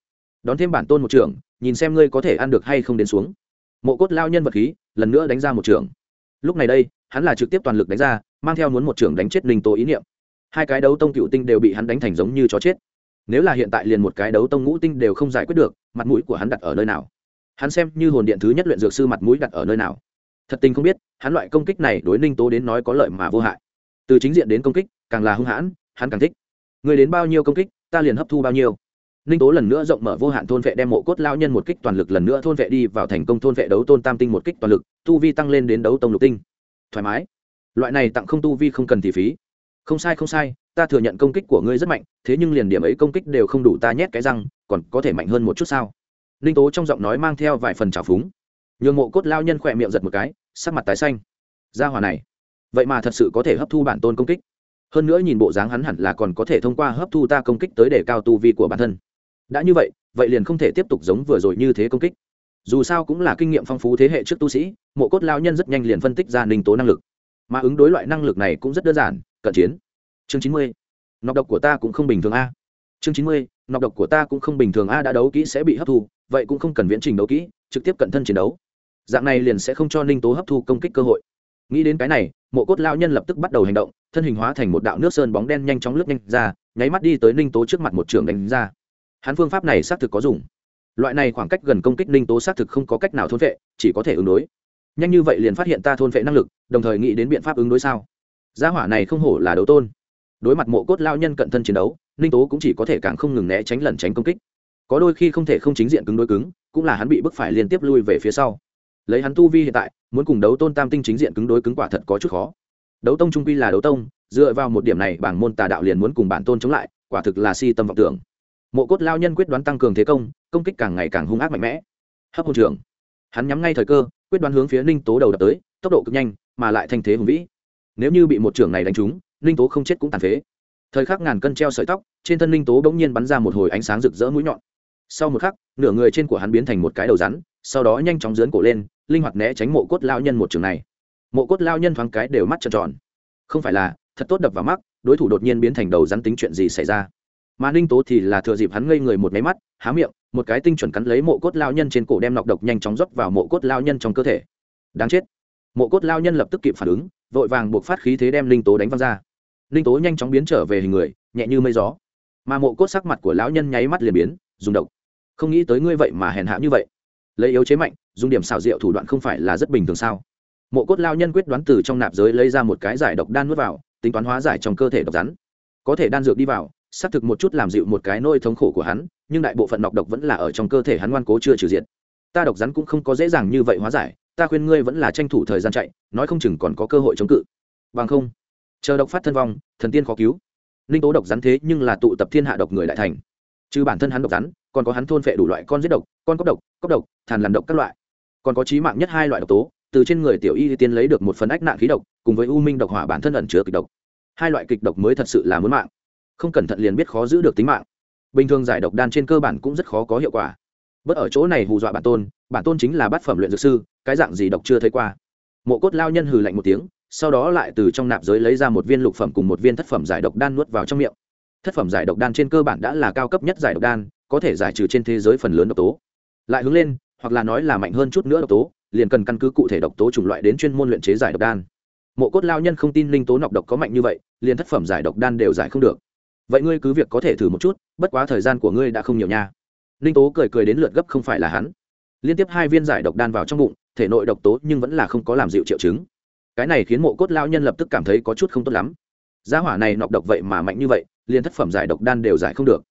Đón thêm bản tôn một trường nhìn xem ngươi có thể ăn được hay không đến xuống. Mộ cốt lao nhân vật khí, lần nữa đánh ra một trường lúc này đây, hắn là trực tiếp toàn lực đánh ra, mang theo muốn một trường đánh chết linh tố ý niệm. Hai cái đấu tông cựu tinh đều bị hắn đánh thành giống như chó chết. Nếu là hiện tại liền một cái đấu tông ngũ tinh đều không giải quyết được, mặt mũi của hắn đặt ở nơi nào? Hắn xem như hồn điện thứ nhất luyện dược sư mặt mũi đặt ở nơi nào? Thật tình không biết hắn loại công kích này đối ninh tố đến nói có lợi mà vô hại. Từ chính diện đến công kích, càng là hung hãn, hắn càng thích. Người đến bao nhiêu công kích, ta liền hấp thu bao nhiêu. Ninh tố lần nữa rộng mở vô hạn thôn vệ đem mộ cốt lao nhân một kích toàn lực lần nữa thôn vệ đi vào thành công thôn vệ đấu tôn tam tinh một kích toàn lực, tu vi tăng lên đến đấu tông lục tinh. Thoải mái. Loại này tặng không tu vi không cần thì phí. Không sai không sai, ta thừa nhận công kích của ngươi rất mạnh, thế nhưng liền điểm ấy công kích đều không đủ ta nhét cái răng, còn có thể mạnh hơn một chút sao? Ninh tố trong giọng nói mang theo vài phần trào phúng. Nhường mộ cốt lao nhân khỏe miệng giật một cái sắc mặt tái xanh. Gia hòa này, vậy mà thật sự có thể hấp thu bản tôn công kích. Hơn nữa nhìn bộ dáng hắn hẳn là còn có thể thông qua hấp thu ta công kích tới để cao tu vi của bản thân. Đã như vậy vậy liền không thể tiếp tục giống vừa rồi như thế công kích. Dù sao cũng là kinh nghiệm phong phú thế hệ trước tu sĩ, mộ cốt lao nhân rất nhanh liền phân tích ra ninh tố năng lực. Mà ứng đối loại năng lực này cũng rất đơn giản, cận chiến. Chương chín mươi, nọc độc của ta cũng không bình thường a. Chương chín mươi, nọc độc của ta cũng không bình thường a, đã đấu kỹ sẽ bị hấp thu, vậy cũng không cần viễn trình đấu kỹ, trực tiếp cận thân chiến đấu dạng này liền sẽ không cho ninh tố hấp thu công kích cơ hội. Nghĩ đến cái này, mộ cốt lao nhân lập tức bắt đầu hành động, thân hình hóa thành một đạo nước sơn bóng đen nhanh chóng lướt nhanh ra, nháy mắt đi tới ninh tố trước mặt một trường đánh ra. Hắn phương pháp này xác thực có dùng. Loại này khoảng cách gần công kích ninh tố xác thực không có cách nào thôn vệ chỉ có thể ứng đối. Nhanh như vậy liền phát hiện ta thôn vệ năng lực, đồng thời nghĩ đến biện pháp ứng đối sao? Gia hỏa này không hổ là đấu tôn. Đối mặt mộ cốt lao nhân cận thân chiến đấu, ninh tố cũng chỉ có thể càng không ngừng né tránh lẩn tránh công kích. Có đôi khi không thể không chính diện cứng đối cứng, cũng là hắn bị bức phải liên tiếp lui về phía sau lấy hắn tu vi hiện tại, muốn cùng đấu tôn tam tinh chính diện cứng đối cứng quả thật có chút khó. Đấu tông trung quy là đấu tông, dựa vào một điểm này, bảng môn tà đạo liền muốn cùng bản tôn chống lại, quả thực là si tâm vọng tưởng. Mộ cốt lao nhân quyết đoán tăng cường thế công công kích càng ngày càng hung ác mạnh mẽ. Hấp hồn trường hắn nhắm ngay thời cơ, quyết đoán hướng phía ninh tố đầu đập tới, tốc độ cực nhanh, mà lại thanh thế hùng vĩ. Nếu như bị một trưởng này đánh trúng, ninh tố không chết cũng tàn phế. Thời khắc ngàn cân treo sợi tóc, trên thân ninh tố bỗng nhiên bắn ra một hồi ánh sáng rực rỡ mũi nhọn. Sau một khắc, nửa người trên của hắn biến thành một cái đầu rắn, sau đó nhanh chóng dướn cổ lên linh hoạt né tránh mộ cốt lao nhân một trường này. Mộ cốt lao nhân thoáng cái đều mắt trợn tròn. Không phải là, thật tốt đập vào mắt, đối thủ đột nhiên biến thành đầu rắn tính chuyện gì xảy ra? Mà ninh tố thì là thừa dịp hắn ngây người một máy mắt, há miệng, một cái tinh chuẩn cắn lấy mộ cốt lao nhân trên cổ đem nọc độc nhanh chóng rót vào mộ cốt lao nhân trong cơ thể. Đáng chết. Mộ cốt lao nhân lập tức kịp phản ứng, vội vàng buộc phát khí thế đem ninh tố đánh văng ra. Ninh tố nhanh chóng biến trở về hình người, nhẹ như mây gió. Mà mộ cốt sắc mặt của lão nhân nháy mắt liền biến, dùng độc. Không nghĩ tới ngươi vậy mà hèn hạ như vậy lấy yếu chế mạnh, dùng điểm xảo diệu thủ đoạn không phải là rất bình thường sao? Mộ cốt lao nhân quyết đoán từ trong nạp giới lấy ra một cái giải độc đan nuốt vào, tính toán hóa giải trong cơ thể độc rắn. Có thể đan dược đi vào, xác thực một chút làm dịu một cái nỗi thống khổ của hắn, nhưng đại bộ phận nọc độc vẫn là ở trong cơ thể hắn ngoan cố chưa trừ diện ta độc rắn cũng không có dễ dàng như vậy hóa giải, ta khuyên ngươi vẫn là tranh thủ thời gian chạy, nói không chừng còn có cơ hội chống cự. Bằng không, chờ độc phát thân vong, thần tiên khó cứu. Ninh tố độc rắn thế nhưng là tụ tập thiên hạ độc người đại thành. Trừ bản thân hắn độc rắn, còn có hắn thôn phệ đủ loại con giết độc, con cốc độc cóc độc, thàn làm độc các loại. Còn có trí mạng nhất hai loại độc tố, từ trên người tiểu y tiên lấy được một phần ách nạn khí độc, cùng với u minh độc hỏa bản thân ẩn chứa kịch độc. Hai loại kịch độc mới thật sự là muốn mạng. Không cẩn thận liền biết khó giữ được tính mạng. Bình thường giải độc đan trên cơ bản cũng rất khó có hiệu quả. Bất ở chỗ này hù dọa bản tôn bản tôn chính là bát phẩm luyện dược sư, cái dạng gì độc chưa thấy qua. Mộ cốt lao nhân hừ lạnh một tiếng, sau đó lại từ trong nạp giới lấy ra một viên lục phẩm cùng một viên thất phẩm giải độc đan nuốt vào trong miệng. Thất phẩm giải độc đan trên cơ bản đã là cao cấp nhất giải độc đan, có thể giải trừ trên thế giới phần lớn độc tố lại hướng lên, hoặc là nói là mạnh hơn chút nữa độc tố, liền cần căn cứ cụ thể độc tố chủng loại đến chuyên môn luyện chế giải độc đan. Mộ cốt lao nhân không tin linh tố nọc độc có mạnh như vậy, liền thất phẩm giải độc đan đều giải không được. Vậy ngươi cứ việc có thể thử một chút, bất quá thời gian của ngươi đã không nhiều nha. Linh tố cười cười đến lượt gấp không phải là hắn. Liên tiếp hai viên giải độc đan vào trong bụng, thể nội độc tố nhưng vẫn là không có làm dịu triệu chứng. Cái này khiến mộ cốt lao nhân lập tức cảm thấy có chút không tốt lắm. Gia hỏa này nọc độc vậy mà mạnh như vậy, liền thất phẩm giải độc đan đều giải không được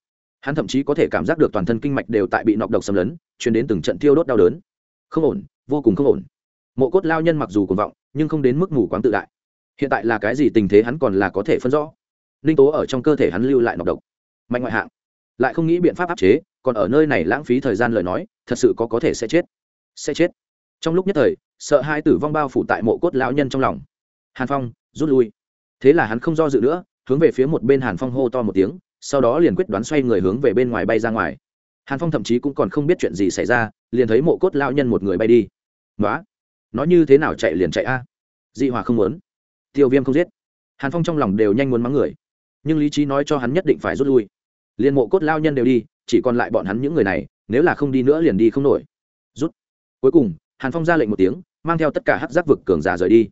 hắn thậm chí có thể cảm giác được toàn thân kinh mạch đều tại bị nọc độc xâm lấn chuyển đến từng trận tiêu đốt đau đớn. Không ổn, vô cùng không ổn. Mộ cốt lao nhân mặc dù cuồng vọng, nhưng không đến mức ngủ quáng tự đại. Hiện tại là cái gì tình thế hắn còn là có thể phân rõ. Ninh tố ở trong cơ thể hắn lưu lại nọc độc. Mạnh ngoại hạng. Lại không nghĩ biện pháp áp chế, còn ở nơi này lãng phí thời gian lời nói, thật sự có có thể sẽ chết. Sẽ chết. Trong lúc nhất thời, sợ hai tử vong bao phủ tại mộ cốt lão nhân trong lòng. Hàn phong, rút lui. Thế là hắn không do dự nữa, hướng về phía một bên hàn phong hô to một tiếng sau đó liền quyết đoán xoay người hướng về bên ngoài bay ra ngoài. Hàn phong thậm chí cũng còn không biết chuyện gì xảy ra, liền thấy mộ cốt lao nhân một người bay đi. Nói nó như thế nào chạy liền chạy a? Dị hòa không muốn. Tiêu viêm không giết. Hàn phong trong lòng đều nhanh muốn mắng người. Nhưng lý trí nói cho hắn nhất định phải rút lui. Liền mộ cốt lao nhân đều đi, chỉ còn lại bọn hắn những người này, nếu là không đi nữa liền đi không nổi. Rút. Cuối cùng, hàn phong ra lệnh một tiếng, mang theo tất cả hát giác vực cường giả rời đi.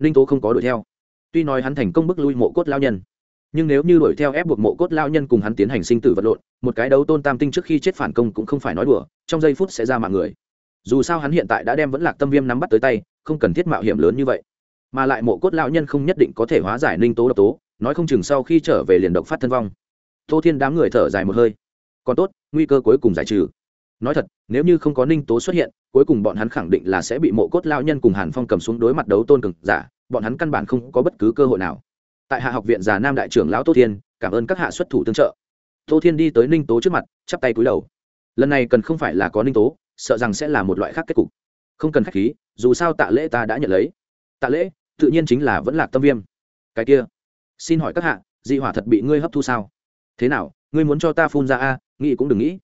Ninh tố không có đuổi theo. Tuy nói hắn thành công bức lui mộ cốt lao nhân nhưng nếu như đuổi theo ép buộc mộ cốt lao nhân cùng hắn tiến hành sinh tử vật lộn, một cái đấu tôn tam tinh trước khi chết phản công cũng không phải nói đùa, trong giây phút sẽ ra mạng người. Dù sao hắn hiện tại đã đem vẫn lạc tâm viêm nắm bắt tới tay, không cần thiết mạo hiểm lớn như vậy. Mà lại mộ cốt lao nhân không nhất định có thể hóa giải ninh tố độc tố, nói không chừng sau khi trở về liền độc phát thân vong. Tô thiên đám người thở dài một hơi. Còn tốt, nguy cơ cuối cùng giải trừ. Nói thật, nếu như không có ninh tố xuất hiện, cuối cùng bọn hắn khẳng định là sẽ bị mộ cốt lao nhân cùng hàn phong cầm xuống đối mặt đấu tôn cực giả, bọn hắn căn bản không có bất cứ cơ hội nào tại hạ học viện già nam đại trưởng lão tô thiên, cảm ơn các hạ xuất thủ tương trợ. Tô thiên đi tới ninh tố trước mặt, chắp tay cúi đầu. Lần này cần không phải là có ninh tố, sợ rằng sẽ là một loại khác kết cục. Không cần k h á c h khí, dù sao tạ lễ ta đã nhận lấy. Tạ lễ, tự nhiên chính là vẫn lạc tâm viêm. Cái kia, xin hỏi các hạ, dị hỏa thật bị ngươi hấp thu sao? Thế nào, ngươi muốn cho ta phun ra a? Nghĩ cũng đừng nghĩ.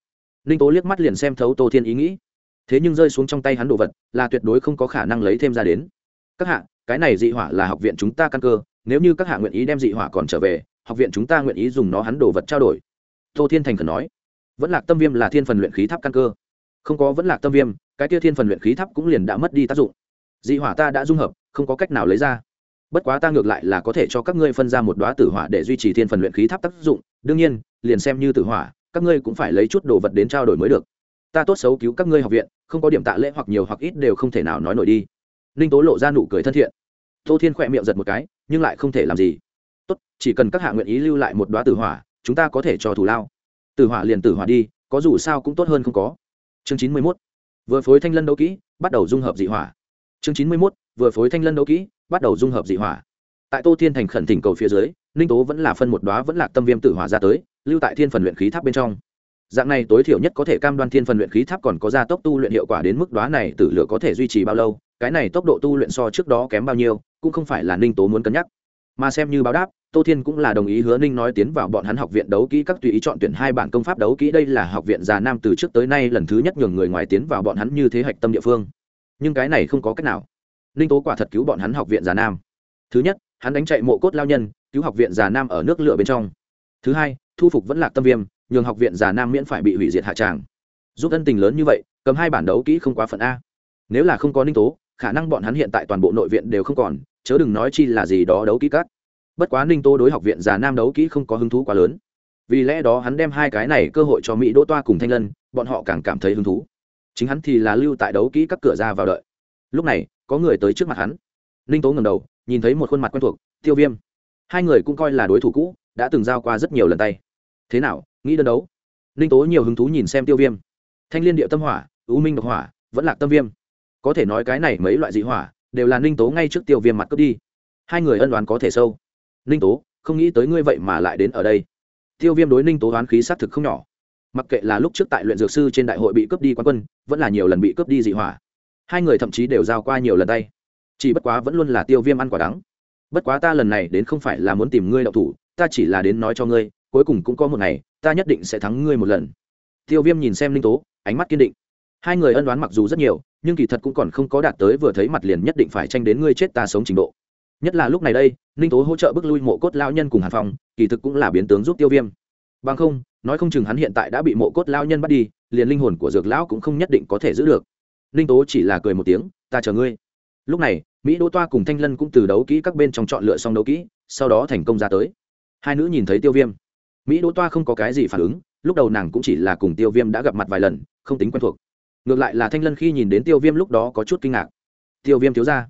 Ninh tố liếc mắt liền xem thấu tô thiên ý nghĩ. Thế nhưng rơi xuống trong tay hắn đồ vật, là tuyệt đối không có khả năng lấy thêm ra đến. Các hạ, cái này dị hỏa là học viện chúng ta căn cơ nếu như các hạ nguyện ý đem dị hỏa còn trở về, học viện chúng ta nguyện ý dùng nó hắn đồ vật trao đổi. Tô thiên thành khẩn nói. Vẫn lạc tâm viêm là thiên phần luyện khí tháp căn cơ. Không có vẫn lạc tâm viêm, cái kia thiên phần luyện khí tháp cũng liền đã mất đi tác dụng. Dị hỏa ta đã dung hợp, không có cách nào lấy ra. Bất quá ta ngược lại là có thể cho các ngươi phân ra một đoá tử hỏa để duy trì thiên phần luyện khí tháp tác dụng. Đương nhiên, liền xem như tử hỏa, các ngươi cũng phải lấy chút đồ vật đến trao đổi mới được. Ta tốt xấu cứu các ngươi học viện, không có điểm tạ lễ hoặc nhiều hoặc ít đều không thể nào nói nổi đi. Ninh tố lộ ra nụ cười thân thiện. Tô thiên khỏe miệng giật một cái nhưng lại không thể làm gì. Tốt, chỉ cần các hạ nguyện ý lưu lại một đoá tử hỏa, chúng ta có thể cho thủ lao. Tử hỏa liền tử hỏa đi, có dù sao cũng tốt hơn không có. Chương chín mươi mốt. Vừa phối thanh lân đấu kỹ, bắt đầu dung hợp dị hỏa. Chương chín mươi mốt, vừa phối thanh lân đấu kỹ, bắt đầu dung hợp dị hỏa. Tại tô thiên thành khẩn thỉnh cầu phía dưới, ninh tố vẫn là phân một đoá vẫn là tâm viêm tử hỏa ra tới, lưu tại thiên phần luyện khí tháp bên trong. Dạng này tối thiểu nhất có thể cam đoan thiên phần luyện khí tháp còn có gia tốc tu luyện hiệu quả đến mức đoá này tử lửa có thể duy trì bao lâu, cái này tốc độ tu luyện so trước đó kém bao nhiêu cũng không phải là ninh tố muốn cân nhắc. Mà xem như báo đáp, tô thiên cũng là đồng ý hứa ninh nói tiến vào bọn hắn học viện đấu kỹ các tùy ý chọn tuyển hai bản công pháp đấu kỹ. Đây là học viện già nam từ trước tới nay lần thứ nhất nhường người ngoài tiến vào bọn hắn như thế hạch tâm địa phương. Nhưng cái này không có cách nào. Ninh tố quả thật cứu bọn hắn học viện già nam. Thứ nhất, hắn đánh chạy mộ cốt lao nhân, cứu học viện già nam ở nước lửa bên trong. Thứ hai, thu phục vẫn lạc tâm viêm, nhường học viện già nam miễn phải bị hủy diệt hạ tràng. Giúp ân tình lớn như vậy, cầm hai bản đấu kỹ không quá phận a. Nếu là không có ninh tố, khả năng bọn hắn hiện tại toàn bộ nội viện đều không còn chớ đừng nói chi là gì đó đấu kỹ cắt bất quá ninh tô đối học viện già nam đấu kỹ không có hứng thú quá lớn. Vì lẽ đó hắn đem hai cái này cơ hội cho mỹ đỗ toa cùng thanh lân, bọn họ càng cảm thấy hứng thú. Chính hắn thì là lưu tại đấu kỹ các cửa ra vào đợi. Lúc này, có người tới trước mặt hắn. Ninh tố ngầm đầu, nhìn thấy một khuôn mặt quen thuộc, tiêu viêm. Hai người cũng coi là đối thủ cũ, đã từng giao qua rất nhiều lần tay. Thế nào, nghĩ đơn đấu? Ninh tố nhiều hứng thú nhìn xem tiêu viêm. Thanh liên điệu tâm hỏa ưu minh độc hỏa, vẫn lạc tâm viêm. Có thể nói cái này mấy loại dị hỏa đều là ninh tố ngay trước tiêu viêm mặt cướp đi. Hai người ân đoán có thể sâu. Ninh tố, không nghĩ tới ngươi vậy mà lại đến ở đây. Tiêu viêm đối ninh tố đoán khí xác thực không nhỏ. Mặc kệ là lúc trước tại luyện dược sư trên đại hội bị cướp đi quán quân, vẫn là nhiều lần bị cướp đi dị hỏa. Hai người thậm chí đều giao qua nhiều lần tay. Chỉ bất quá vẫn luôn là tiêu viêm ăn quả đắng. Bất quá ta lần này đến không phải là muốn tìm ngươi đậu thủ, ta chỉ là đến nói cho ngươi, cuối cùng cũng có một ngày, ta nhất định sẽ thắng ngươi một lần. Tiêu viêm nhìn xem ninh tố, ánh mắt kiên định. Hai người ân đoán mặc dù rất nhiều nhưng kỳ thật cũng còn không có đạt tới vừa thấy mặt liền nhất định phải tranh đến ngươi chết ta sống trình độ. Nhất là lúc này đây, ninh tố hỗ trợ bước lui mộ cốt lao nhân cùng hàn phòng kỳ thực cũng là biến tướng giúp tiêu viêm. Bằng không, nói không chừng hắn hiện tại đã bị mộ cốt lao nhân bắt đi, liền linh hồn của dược lão cũng không nhất định có thể giữ được. Ninh tố chỉ là cười một tiếng, ta chờ ngươi. Lúc này, mỹ đỗ toa cùng thanh lân cũng từ đấu kỹ các bên trong chọn lựa xong đấu kỹ, sau đó thành công ra tới. Hai nữ nhìn thấy tiêu viêm. Mỹ đỗ toa không có cái gì phản ứng, lúc đầu nàng cũng chỉ là cùng tiêu viêm đã gặp mặt vài lần, không tính quen thuộc ngược lại là thanh lân khi nhìn đến tiêu viêm lúc đó có chút kinh ngạc. Tiêu viêm thiếu ra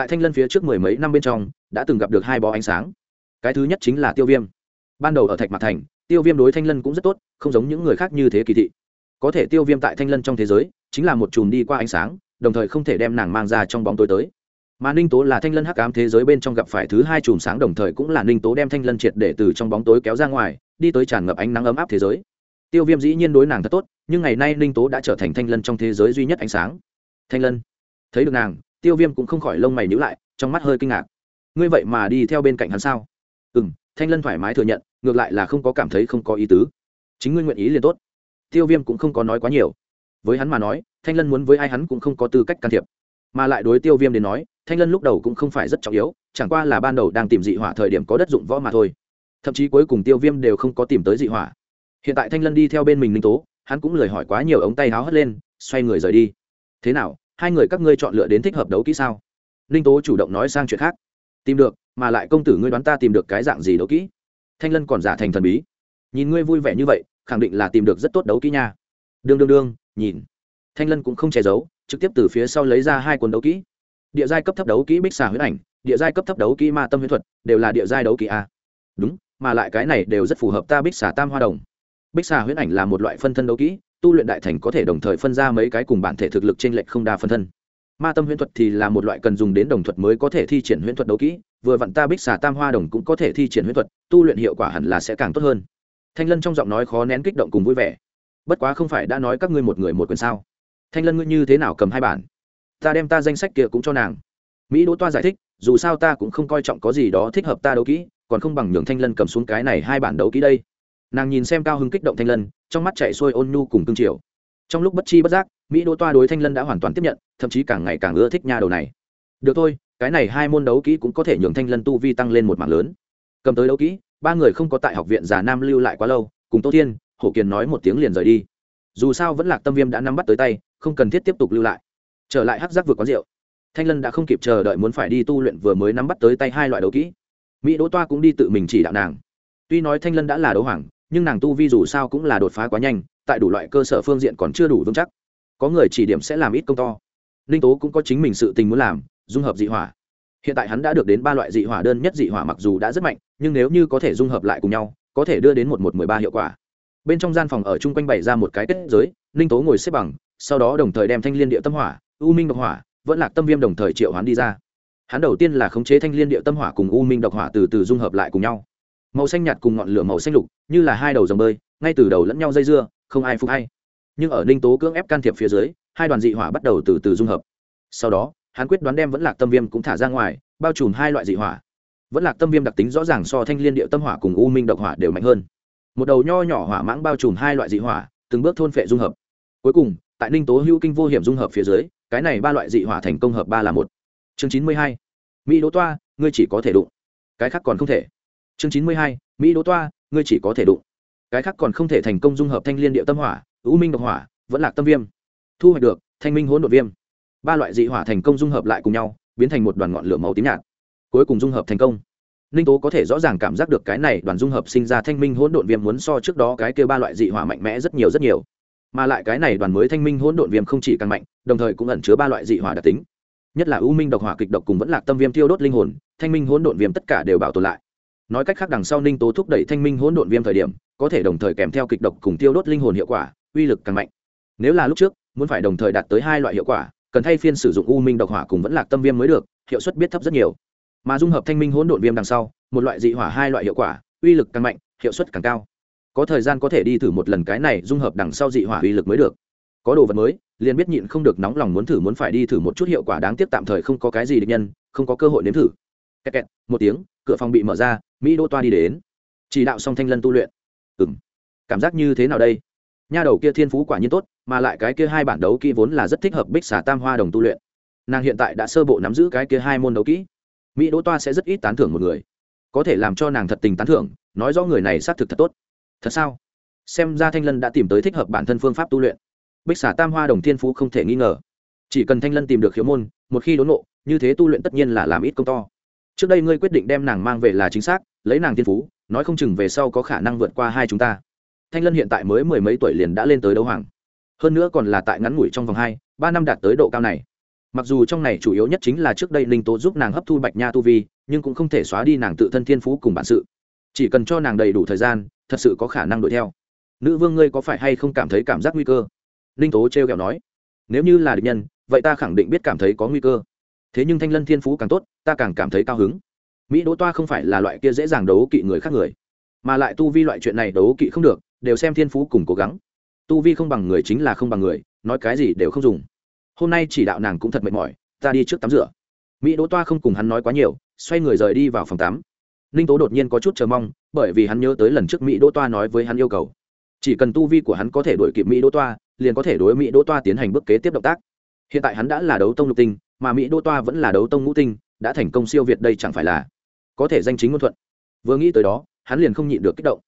tại thanh lân phía trước mười mấy năm bên trong, đã từng gặp được hai bó ánh sáng. Cái thứ nhất chính là tiêu viêm. Ban đầu ở thạch mặt thành, tiêu viêm đối thanh lân cũng rất tốt, không giống những người khác như thế kỳ thị. Có thể tiêu viêm tại thanh lân trong thế giới, chính là một chùm đi qua ánh sáng, đồng thời không thể đem nàng mang ra trong bóng tối tới. Mà ninh tố là thanh lân hắc ám thế giới bên trong gặp phải thứ hai chùm sáng, đồng thời cũng là ninh tố đem thanh lân triệt để từ trong bóng tối kéo ra ngoài, đi tới tràn ngập ánh nắng ấm áp thế giới tiêu viêm dĩ nhiên đối nàng thật tốt, nhưng ngày nay ninh tố đã trở thành thanh lân trong thế giới duy nhất ánh sáng. Thanh lân, thấy được nàng, tiêu viêm cũng không khỏi lông mày nhữ lại, trong mắt hơi kinh ngạc. Ngươi vậy mà đi theo bên cạnh hắn sao? Ừ m thanh lân thoải mái thừa nhận, ngược lại là không có cảm thấy không có ý tứ. Chính ngươi nguyện ý liền tốt. Tiêu viêm cũng không có nói quá nhiều. Với hắn mà nói, thanh lân muốn với ai hắn cũng không có tư cách can thiệp. Mà lại đối tiêu viêm đến nói, thanh lân lúc đầu cũng không phải rất trọng yếu, chẳng qua là ban đầu đang tìm dị hỏa thời điểm có đất dụng võ mà thôi. Thậm chí cuối cùng tiêu viêm đều không có tìm tới dị hỏa hiện tại thanh lân đi theo bên mình ninh tố, hắn cũng lời hỏi quá nhiều ống tay háo hất lên, xoay người rời đi. Thế nào, hai người các ngươi chọn lựa đến thích hợp đấu kỹ sao? Ninh tố chủ động nói sang chuyện khác. Tìm được, mà lại công tử ngươi đoán ta tìm được cái dạng gì đấu kỹ? Thanh lân còn giả thành thần bí. Nhìn ngươi vui vẻ như vậy, khẳng định là tìm được rất tốt đấu kỹ nha. Đương đương đương, nhìn. Thanh lân cũng không che giấu, trực tiếp từ phía sau lấy ra hai cuốn đấu kỹ. Địa giai cấp thấp đấu kỹ bích xà huyết ảnh, địa giai cấp thấp đấu kỹ ma tâm huyết thuật, đều là địa giai đấu kỹ a. Đúng, mà lại cái này đều rất phù hợp ta bích xà tam hoa đồng bích xà huyễn ảnh là một loại phân thân đấu kỹ, tu luyện đại thành có thể đồng thời phân ra mấy cái cùng bản thể thực lực t r ê n lệch không đa phân thân. Ma tâm huyễn thuật thì là một loại cần dùng đến đồng thuật mới có thể thi triển huyễn thuật đấu kỹ, vừa vặn ta bích xà tam hoa đồng cũng có thể thi triển huyễn thuật, tu luyện hiệu quả hẳn là sẽ càng tốt hơn. Thanh lân trong giọng nói khó nén kích động cùng vui vẻ. Bất quá không phải đã nói các ngươi một người một quyền sao? Thanh lân ngươi như thế nào cầm hai bản? Ta đem ta danh sách kia cũng cho nàng. Mỹ đỗ toa giải thích, dù sao ta cũng không coi trọng có gì đó thích hợp ta đấu kỹ, còn không bằng nhường thanh lân cầm xuống cái này hai bản đấu kỹ đây nàng nhìn xem cao hưng kích động thanh lân, trong mắt chạy xuôi ôn nhu cùng cương triều. Trong lúc bất chi bất giác, mỹ đỗ toa đối thanh lân đã hoàn toàn tiếp nhận, thậm chí càng ngày càng ưa thích nha đầu này. Được thôi, cái này hai môn đấu kỹ cũng có thể nhường thanh lân tu vi tăng lên một mảng lớn. Cầm tới đấu kỹ, ba người không có tại học viện già nam lưu lại quá lâu, cùng tô thiên, hổ kiền nói một tiếng liền rời đi. Dù sao vẫn lạc tâm viêm đã nắm bắt tới tay, không cần thiết tiếp tục lưu lại. Trở lại hắc giác vượt quán rượu. Thanh lân đã không kịp chờ đợi muốn phải đi tu luyện vừa mới nắm bắt tới tay hai loại đấu kỹ. Mỹ đỗ toa cũng đi tự mình chỉ đạo nàng. Tuy nói thanh lân đã là đấu hoàng nhưng nàng tu vi dù sao cũng là đột phá quá nhanh, tại đủ loại cơ sở phương diện còn chưa đủ vững chắc. Có người chỉ điểm sẽ làm ít công to. Ninh tố cũng có chính mình sự tình muốn làm, dung hợp dị hỏa. Hiện tại hắn đã được đến ba loại dị hỏa đơn nhất dị hỏa mặc dù đã rất mạnh, nhưng nếu như có thể dung hợp lại cùng nhau, có thể đưa đến một một mười ba hiệu quả. Bên trong gian phòng ở chung quanh bày ra một cái kết giới, ninh tố ngồi xếp bằng, sau đó đồng thời đem thanh liên địa tâm hỏa, u minh độc hỏa, vẫn lạc tâm viêm đồng thời triệu hắn đi ra. Hắn đầu tiên là khống chế thanh liên địa tâm hỏa cùng u minh độc hỏa từ từ dung hợp lại cùng nhau màu xanh nhạt cùng ngọn lửa màu xanh lục, như là hai đầu dòng bơi, ngay từ đầu lẫn nhau dây dưa, không ai phục hay. Nhưng ở ninh tố cưỡng ép can thiệp phía dưới, hai đoàn dị hỏa bắt đầu từ từ dung hợp. Sau đó, hắn quyết đoán đem vẫn lạc tâm viêm cũng thả ra ngoài, bao trùm hai loại dị hỏa. Vẫn lạc tâm viêm đặc tính rõ ràng so thanh liên địa tâm hỏa cùng u minh độc hỏa đều mạnh hơn. Một đầu nho nhỏ hỏa mãng bao trùm hai loại dị hỏa, từng bước thôn phệ dung hợp. Cuối cùng, tại ninh tố hữu kinh vô hiểm dung hợp phía dưới, cái này ba loại dị hỏa thành công hợp ba là một. Chương chín mươi hai. Mỹ đỗ toa, ngươi chỉ có thể đụng. Cái khác còn không thể chương chín mươi hai, mỹ đỗ toa, ngươi chỉ có thể đụng. Cái khác còn không thể thành công dung hợp thanh liên địa tâm hỏa ưu minh độc hỏa, vẫn lạc tâm viêm. Thu hoạch được, thanh minh hỗn độn viêm. Ba loại dị hỏa thành công dung hợp lại cùng nhau, biến thành một đoàn ngọn lửa màu tím nhạt. Cuối cùng dung hợp thành công. Ninh tố có thể rõ ràng cảm giác được cái này đoàn dung hợp sinh ra thanh minh hỗn độn viêm muốn so trước đó cái kêu ba loại dị hỏa mạnh mẽ rất nhiều rất nhiều. Mà lại cái này đoàn mới thanh minh hỗn độn viêm không chỉ càng mạnh, đồng thời cũng ẩn chứa ba loại dị hỏa đặc tính. Nhất là ưu minh độc hỏa kịch độc cùng vẫn lạc tâm viêm tiêu đốt linh hồn, thanh minh hỗn độn viêm tất cả đều bảo tồn lại nói cách khác đằng sau ninh tố thúc đẩy thanh minh hỗn độn viêm thời điểm, có thể đồng thời kèm theo kịch độc cùng tiêu đốt linh hồn hiệu quả, uy lực càng mạnh. Nếu là lúc trước, muốn phải đồng thời đạt tới hai loại hiệu quả, cần thay phiên sử dụng u minh độc hỏa cùng vẫn lạc tâm viêm mới được, hiệu suất biết thấp rất nhiều. Mà dung hợp thanh minh hỗn độn viêm đằng sau, một loại dị hỏa hai loại hiệu quả, uy lực càng mạnh, hiệu suất càng cao. Có thời gian có thể đi thử một lần cái này dung hợp đằng sau dị hỏa uy lực mới được. Có đồ vật mới, liền biết nhịn không được nóng lòng muốn thử muốn phải đi thử một chút hiệu quả đáng tiếc tạm thời không có cái gì định nhân, không có cơ hội nếm thử kẹt kẹt, một tiếng, cửa phòng bị mở ra, mỹ đỗ toa đi đến. Chỉ đạo xong thanh lân tu luyện. Ừ m cảm giác như thế nào đây? Nha đầu kia thiên phú quả nhiên tốt, mà lại cái kia hai bản đấu kỹ vốn là rất thích hợp bích xả tam hoa đồng tu luyện. Nàng hiện tại đã sơ bộ nắm giữ cái kia hai môn đấu kỹ. Mỹ đỗ toa sẽ rất ít tán thưởng một người. Có thể làm cho nàng thật tình tán thưởng, nói rõ người này xác thực thật tốt. Thật sao? Xem ra thanh lân đã tìm tới thích hợp bản thân phương pháp tu luyện. Bích xả tam hoa đồng thiên phú không thể nghi ngờ. Chỉ cần thanh lân tìm được khiếu môn, một khi đốn nộ như thế tu luyện tất nhiên là làm ít công to trước đây ngươi quyết định đem nàng mang về là chính xác, lấy nàng tiên phú, nói không chừng về sau có khả năng vượt qua hai chúng ta. Thanh lân hiện tại mới mười mấy tuổi liền đã lên tới đấu hoàng. Hơn nữa còn là tại ngắn ngủi trong vòng hai, ba năm đạt tới độ cao này. Mặc dù trong này chủ yếu nhất chính là trước đây linh tố giúp nàng hấp thu bạch nha tu vi, nhưng cũng không thể xóa đi nàng tự thân thiên phú cùng bản sự. Chỉ cần cho nàng đầy đủ thời gian, thật sự có khả năng đuổi theo. Nữ vương ngươi có phải hay không cảm thấy cảm giác nguy cơ? Linh tố t r e o kẹo nói. Nếu như là địch nhân, vậy ta khẳng định biết cảm thấy có nguy cơ thế nhưng thanh lân thiên phú càng tốt, ta càng cảm thấy cao hứng. Mỹ đỗ toa không phải là loại kia dễ dàng đấu kỵ người khác người, mà lại tu vi loại chuyện này đấu kỵ không được, đều xem thiên phú cùng cố gắng. Tu vi không bằng người chính là không bằng người, nói cái gì đều không dùng. Hôm nay chỉ đạo nàng cũng thật mệt mỏi, ta đi trước tắm rửa. Mỹ đỗ toa không cùng hắn nói quá nhiều, xoay người rời đi vào phòng tắm. Ninh tố đột nhiên có chút chờ mong, bởi vì hắn nhớ tới lần trước mỹ đỗ toa nói với hắn yêu cầu. Chỉ cần tu vi của hắn có thể đuổi kịp mỹ đỗ toa, liền có thể đối mỹ đỗ toa tiến hành bước kế tiếp động tác. Hiện tại hắn đã là đấu tông lục tinh mà mỹ đỗ toa vẫn là đấu tông ngũ tinh, đã thành công siêu việt đây chẳng phải là có thể danh chính ngôn thuận. Vừa nghĩ tới đó, hắn liền không nhịn được kích động.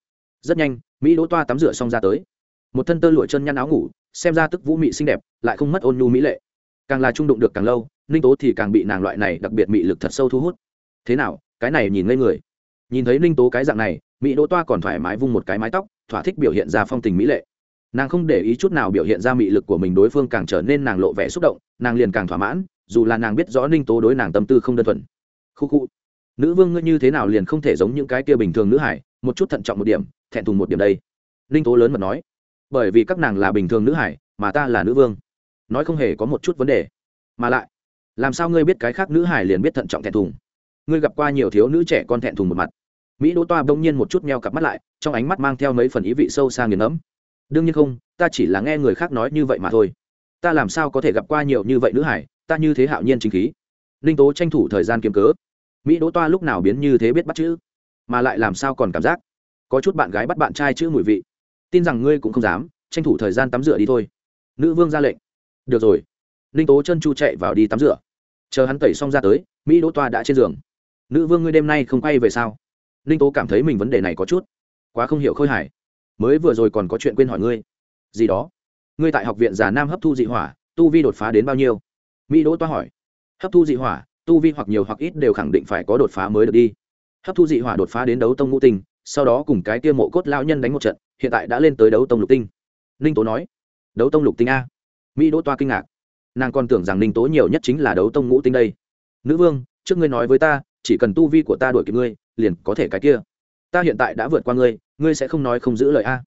Rất nhanh, mỹ đỗ toa tắm rửa xong ra tới. Một thân tơ lụa chân nhăn áo ngủ, xem ra tức vũ mị xinh đẹp, lại không mất ôn nhu mỹ lệ. Càng là trung đụng được càng lâu, ninh tố thì càng bị nàng loại này đặc biệt mị lực thật sâu thu hút. Thế nào, cái này nhìn ngây người. Nhìn thấy ninh tố cái dạng này, mỹ đỗ toa còn thoải mái vung một cái mái tóc, thỏa thích biểu hiện ra phong tình mỹ lệ. Nàng không để ý chút nào biểu hiện ra mị lực của mình, đối phương càng trở nên nàng lộ vẻ xúc động, nàng liền càng thỏa mãn dù là nàng biết rõ ninh tố đối nàng tâm tư không đơn thuần. Khu khu. Nữ vương ngươi như thế nào liền không thể giống những cái kia bình thường nữ hải, một chút thận trọng một điểm, thẹn thùng một điểm đây. Ninh tố lớn mật nói. Bởi vì các nàng là bình thường nữ hải, mà ta là nữ vương. Nói không hề có một chút vấn đề. Mà lại, làm sao ngươi biết cái khác nữ hải liền biết thận trọng thẹn thùng? Ngươi gặp qua nhiều thiếu nữ trẻ con thẹn thùng một mặt. Mỹ đỗ toa bỗng nhiên một chút meo cặp mắt lại, trong ánh mắt mang theo mấy phần ý vị sâu xa nghiền ngẫm. Đương nhiên không, ta chỉ là nghe người khác nói như vậy mà thôi. Ta làm sao có thể gặp qua nhiều như vậy nữ hải ta như thế hạo nhiên chính khí. Ninh tố tranh thủ thời gian kiếm cớ. Mỹ đỗ toa lúc nào biến như thế biết bắt chữ, mà lại làm sao còn cảm giác có chút bạn gái bắt bạn trai chữ mùi vị. Tin rằng ngươi cũng không dám, tranh thủ thời gian tắm rửa đi thôi. Nữ vương ra lệnh. Được rồi. Ninh tố chân chu chạy vào đi tắm rửa. Chờ hắn tẩy xong ra tới, mỹ đỗ toa đã trên giường. Nữ vương ngươi đêm nay không quay về sao? Ninh tố cảm thấy mình vấn đề này có chút quá không hiểu khôi hài. Mới vừa rồi còn có chuyện quên hỏi ngươi. Gì đó? Ngươi tại học viện già nam hấp thu dị hỏa, tu vi đột phá đến bao nhiêu? Mỹ đỗ toa hỏi, hấp thu dị hỏa, tu vi hoặc nhiều hoặc ít đều khẳng định phải có đột phá mới được đi. Hấp thu dị hỏa đột phá đến đấu tông ngũ tinh, sau đó cùng cái kia mộ cốt lao nhân đánh một trận, hiện tại đã lên tới đấu tông lục tinh. Ninh tố nói, đấu tông lục tinh a. Mỹ đỗ toa kinh ngạc, nàng còn tưởng rằng ninh tố nhiều nhất chính là đấu tông ngũ tinh đây. Nữ vương, trước ngươi nói với ta, chỉ cần tu vi của ta đuổi kịp ngươi, liền có thể cái kia. Ta hiện tại đã vượt qua ngươi ngươi sẽ không nói không giữ lời a.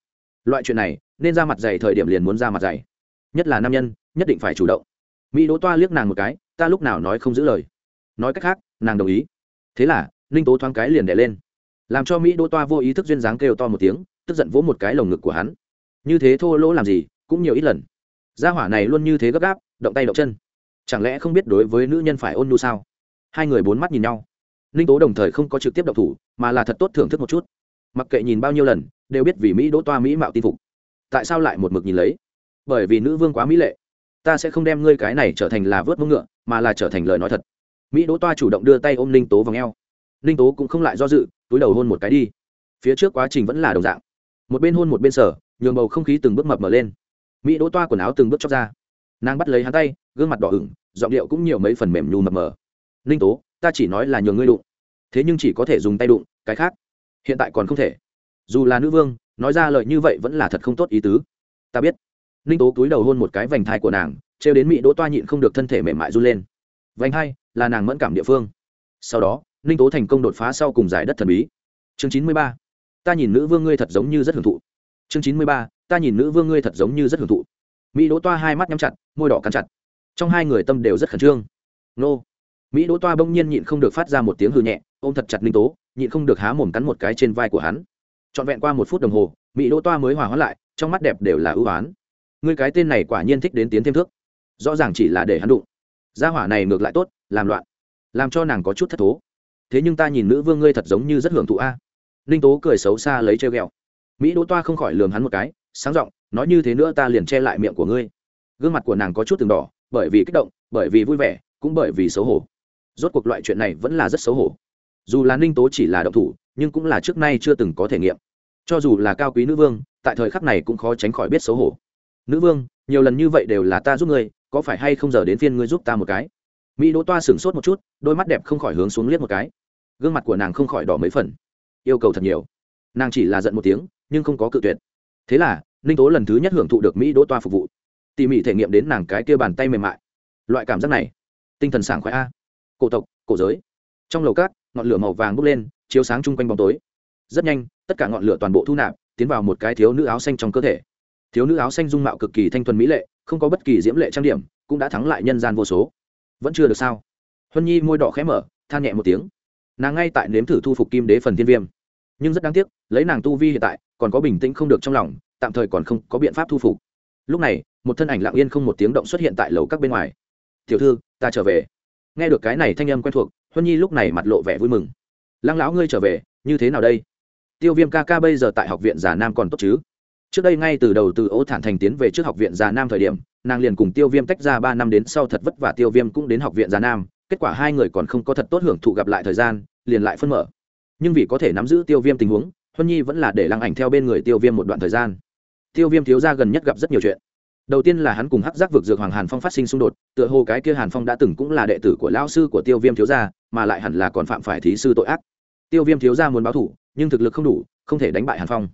Loại chuyện này, nên ra mặt dày thời điểm liền muốn ra mặt dày. Nhất là nam nhân, nhất định phải chủ động mỹ đỗ toa liếc nàng một cái, ta lúc nào nói không giữ lời? Nói cách khác, nàng đồng ý. Thế là, ninh tố thoáng cái liền đẻ lên. Làm cho mỹ đỗ toa vô ý thức duyên dáng kêu to một tiếng, tức giận vỗ một cái lồng ngực của hắn. Như thế thô lỗ làm gì, cũng nhiều ít lần. Gia hỏa này luôn như thế gấp gáp, động tay động chân. Chẳng lẽ không biết đối với nữ nhân phải ôn nhu sao? Hai người bốn mắt nhìn nhau. Ninh tố đồng thời không có trực tiếp động thủ, mà là thật tốt thưởng thức một chút. Mặc kệ nhìn bao nhiêu lần, đều biết vì mỹ đỗ toa mỹ mạo tin phục. Tại sao lại một mực nhìn lấy? Bởi vì nữ vương quá mỹ lệ ta sẽ không đem ngươi cái này trở thành là vớt mông ngựa, mà là trở thành lời nói thật. Mỹ đỗ toa chủ động đưa tay ôm ninh tố vào ngheo ninh tố cũng không lại do dự, túi đầu hôn một cái đi. Phía trước quá trình vẫn là đồng dạng. Một bên hôn một bên sở nhường bầu không khí từng bước mập mở lên. Mỹ đỗ toa quần áo từng bước chóc ra. Nàng bắt lấy hắn tay, gương mặt đỏ ửng, giọng điệu cũng nhiều mấy phần mềm nhu mập mờ. Ninh tố, ta chỉ nói là nhường ngươi đụng. Thế nhưng chỉ có thể dùng tay đụng, cái khác hiện tại còn không thể. Dù là nữ vương, nói ra lời như vậy vẫn là thật không tốt ý tứ. Ta biết ninh tố cúi đầu hôn một cái vành thai của nàng trêu đến mỹ đỗ toa nhịn không được thân thể mềm mại run lên. Vành thai, là nàng mẫn cảm địa phương. Sau đó ninh tố thành công đột phá sau cùng giải đất thần bí. Chương chín mươi ba ta nhìn nữ vương ngươi thật giống như rất hưởng thụ. Chương chín mươi ba ta nhìn nữ vương ngươi thật giống như rất hưởng thụ. Mỹ đỗ toa hai mắt nhắm chặt môi đỏ cắn chặt. Trong hai người tâm đều rất khẩn trương. Nô. Mỹ đỗ toa bỗng nhiên nhịn không được phát ra một tiếng hư nhẹ ôm thật chặt ninh tố nhịn không được há mồm cắn một cái trên vai của hắn. Trọn vẹn qua một phút đồng hồ mỹ đỗ toa mới hòa hóa lại trong mắt đẹp đều là ưu á n ngươi cái tên này quả nhiên thích đến tiến thêm thước. Rõ ràng chỉ là để hắn đụng. Gia hỏa này ngược lại tốt, làm loạn. Làm cho nàng có chút thất thố. Thế nhưng ta nhìn nữ vương ngươi thật giống như rất hưởng thụ a. Ninh tố cười xấu xa lấy treo ghẹo. Mỹ đỗ toa không khỏi lườm hắn một cái, sáng r ộ n g nói như thế nữa ta liền che lại miệng của ngươi. Gương mặt của nàng có chút từng đỏ, bởi vì kích động, bởi vì vui vẻ, cũng bởi vì xấu hổ. Rốt cuộc loại chuyện này vẫn là rất xấu hổ. Dù là ninh tố chỉ là động thủ, nhưng cũng là trước nay chưa từng có thể nghiệm. Cho dù là cao quý nữ vương, tại thời khắc này cũng khó tránh khỏi biết xấu hổ nữ vương, nhiều lần như vậy đều là ta giúp ngươi, có phải hay không giờ đến phiên ngươi giúp ta một cái? Mỹ đỗ toa sửng sốt một chút, đôi mắt đẹp không khỏi hướng xuống liếc một cái. Gương mặt của nàng không khỏi đỏ mấy phần. Yêu cầu thật nhiều. Nàng chỉ là giận một tiếng, nhưng không có cự tuyệt. Thế là, ninh tố lần thứ nhất hưởng thụ được mỹ đỗ toa phục vụ. Tỉ mỉ thể nghiệm đến nàng cái kia bàn tay mềm mại. Loại cảm giác này, tinh thần sảng khoái a. Cổ tộc, cổ giới. Trong lầu cát ngọn lửa màu vàng bốc lên, chiếu sáng chung quanh bóng tối. Rất nhanh, tất cả ngọn lửa toàn bộ thu nạp, tiến vào một cái thiếu nữ áo xanh trong cơ thể thiếu nữ áo xanh dung mạo cực kỳ thanh thuần mỹ lệ, không có bất kỳ diễm lệ trang điểm, cũng đã thắng lại nhân gian vô số. Vẫn chưa được sao? Huân nhi môi đỏ khẽ mở, than nhẹ một tiếng. Nàng ngay tại nếm thử thu phục kim đế phần thiên viêm. Nhưng rất đáng tiếc, lấy nàng tu vi hiện tại, còn có bình tĩnh không được trong lòng, tạm thời còn không có biện pháp thu phục. Lúc này, một thân ảnh lặng yên không một tiếng động xuất hiện tại lầu các bên ngoài. Tiểu thư, ta trở về. Nghe được cái này thanh âm quen thuộc, huân nhi lúc này mặt lộ vẻ vui mừng. Lăng lão ngươi trở về, như thế nào đây? Tiêu viêm ca ca bây giờ tại học viện già nam còn tốt chứ? Trước đây ngay từ đầu từ ô thản thành tiến về trước học viện già nam thời điểm, nàng liền cùng tiêu viêm tách ra ba năm đến sau thật vất vả tiêu viêm cũng đến học viện già nam, kết quả hai người còn không có thật tốt hưởng thụ gặp lại thời gian, liền lại phân mở. Nhưng vì có thể nắm giữ tiêu viêm tình huống, huân nhi vẫn là để lăng ảnh theo bên người tiêu viêm một đoạn thời gian. Tiêu viêm thiếu ra gần nhất gặp rất nhiều chuyện. Đầu tiên là hắn cùng hắc giác vực dược hoàng hàn phong phát sinh xung đột, tựa hồ cái kia hàn phong đã từng cũng là đệ tử của lao sư của tiêu viêm thiếu gia, mà lại hẳn là còn phạm phải thí sư tội ác. Tiêu viêm thiếu gia muốn báo thủ, nhưng thực lực không đủ, không thể đánh bại hàn phong.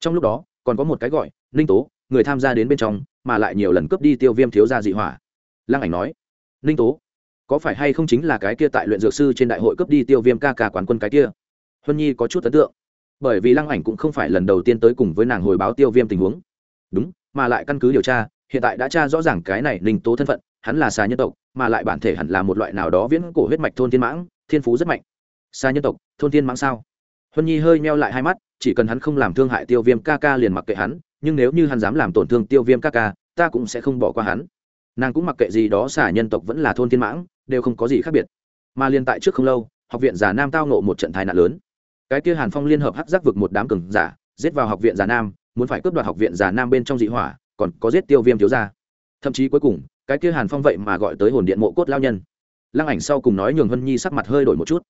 Trong lúc đó còn có một cái gọi, ninh tố, người tham gia đến bên trong, mà lại nhiều lần cướp đi tiêu viêm thiếu gia dị hỏa. Lăng ảnh nói, ninh tố, có phải hay không chính là cái kia tại luyện dược sư trên đại hội cướp đi tiêu viêm ca ca quán quân cái kia? Huân nhi có chút ấn tượng. Bởi vì lăng ảnh cũng không phải lần đầu tiên tới cùng với nàng hồi báo tiêu viêm tình huống. Đúng, mà lại căn cứ điều tra, hiện tại đã tra rõ ràng cái này ninh tố thân phận, hắn là xà nhân tộc, mà lại bản thể hẳn là một loại nào đó viễn cổ huyết mạch thôn thiên mãng, thiên phú rất mạnh. Xà nhân tộc, thôn thiên mãng sao? Huân nhi hơi meo lại hai mắt, chỉ cần hắn không làm thương hại tiêu viêm ca ca liền mặc kệ hắn, nhưng nếu như hắn dám làm tổn thương tiêu viêm ca ca, ta cũng sẽ không bỏ qua hắn. Nàng cũng mặc kệ gì đó xả nhân tộc vẫn là thôn thiên mãng, đều không có gì khác biệt. Mà liên tại trước không lâu, học viện già nam tao nộ một trận tai nạn lớn. Cái kia hàn phong liên hợp hắc giác vực một đám cường giả, giết vào học viện già nam, muốn phải cướp đoạt học viện già nam bên trong dị hỏa, còn có giết tiêu viêm thiếu gia. Thậm chí cuối cùng, cái kia hàn phong vậy mà gọi tới hồn điện mộ cốt lao nhân. Lăng ảnh sau cùng nói nhường hân nhi sắc mặt hơi đổi một chút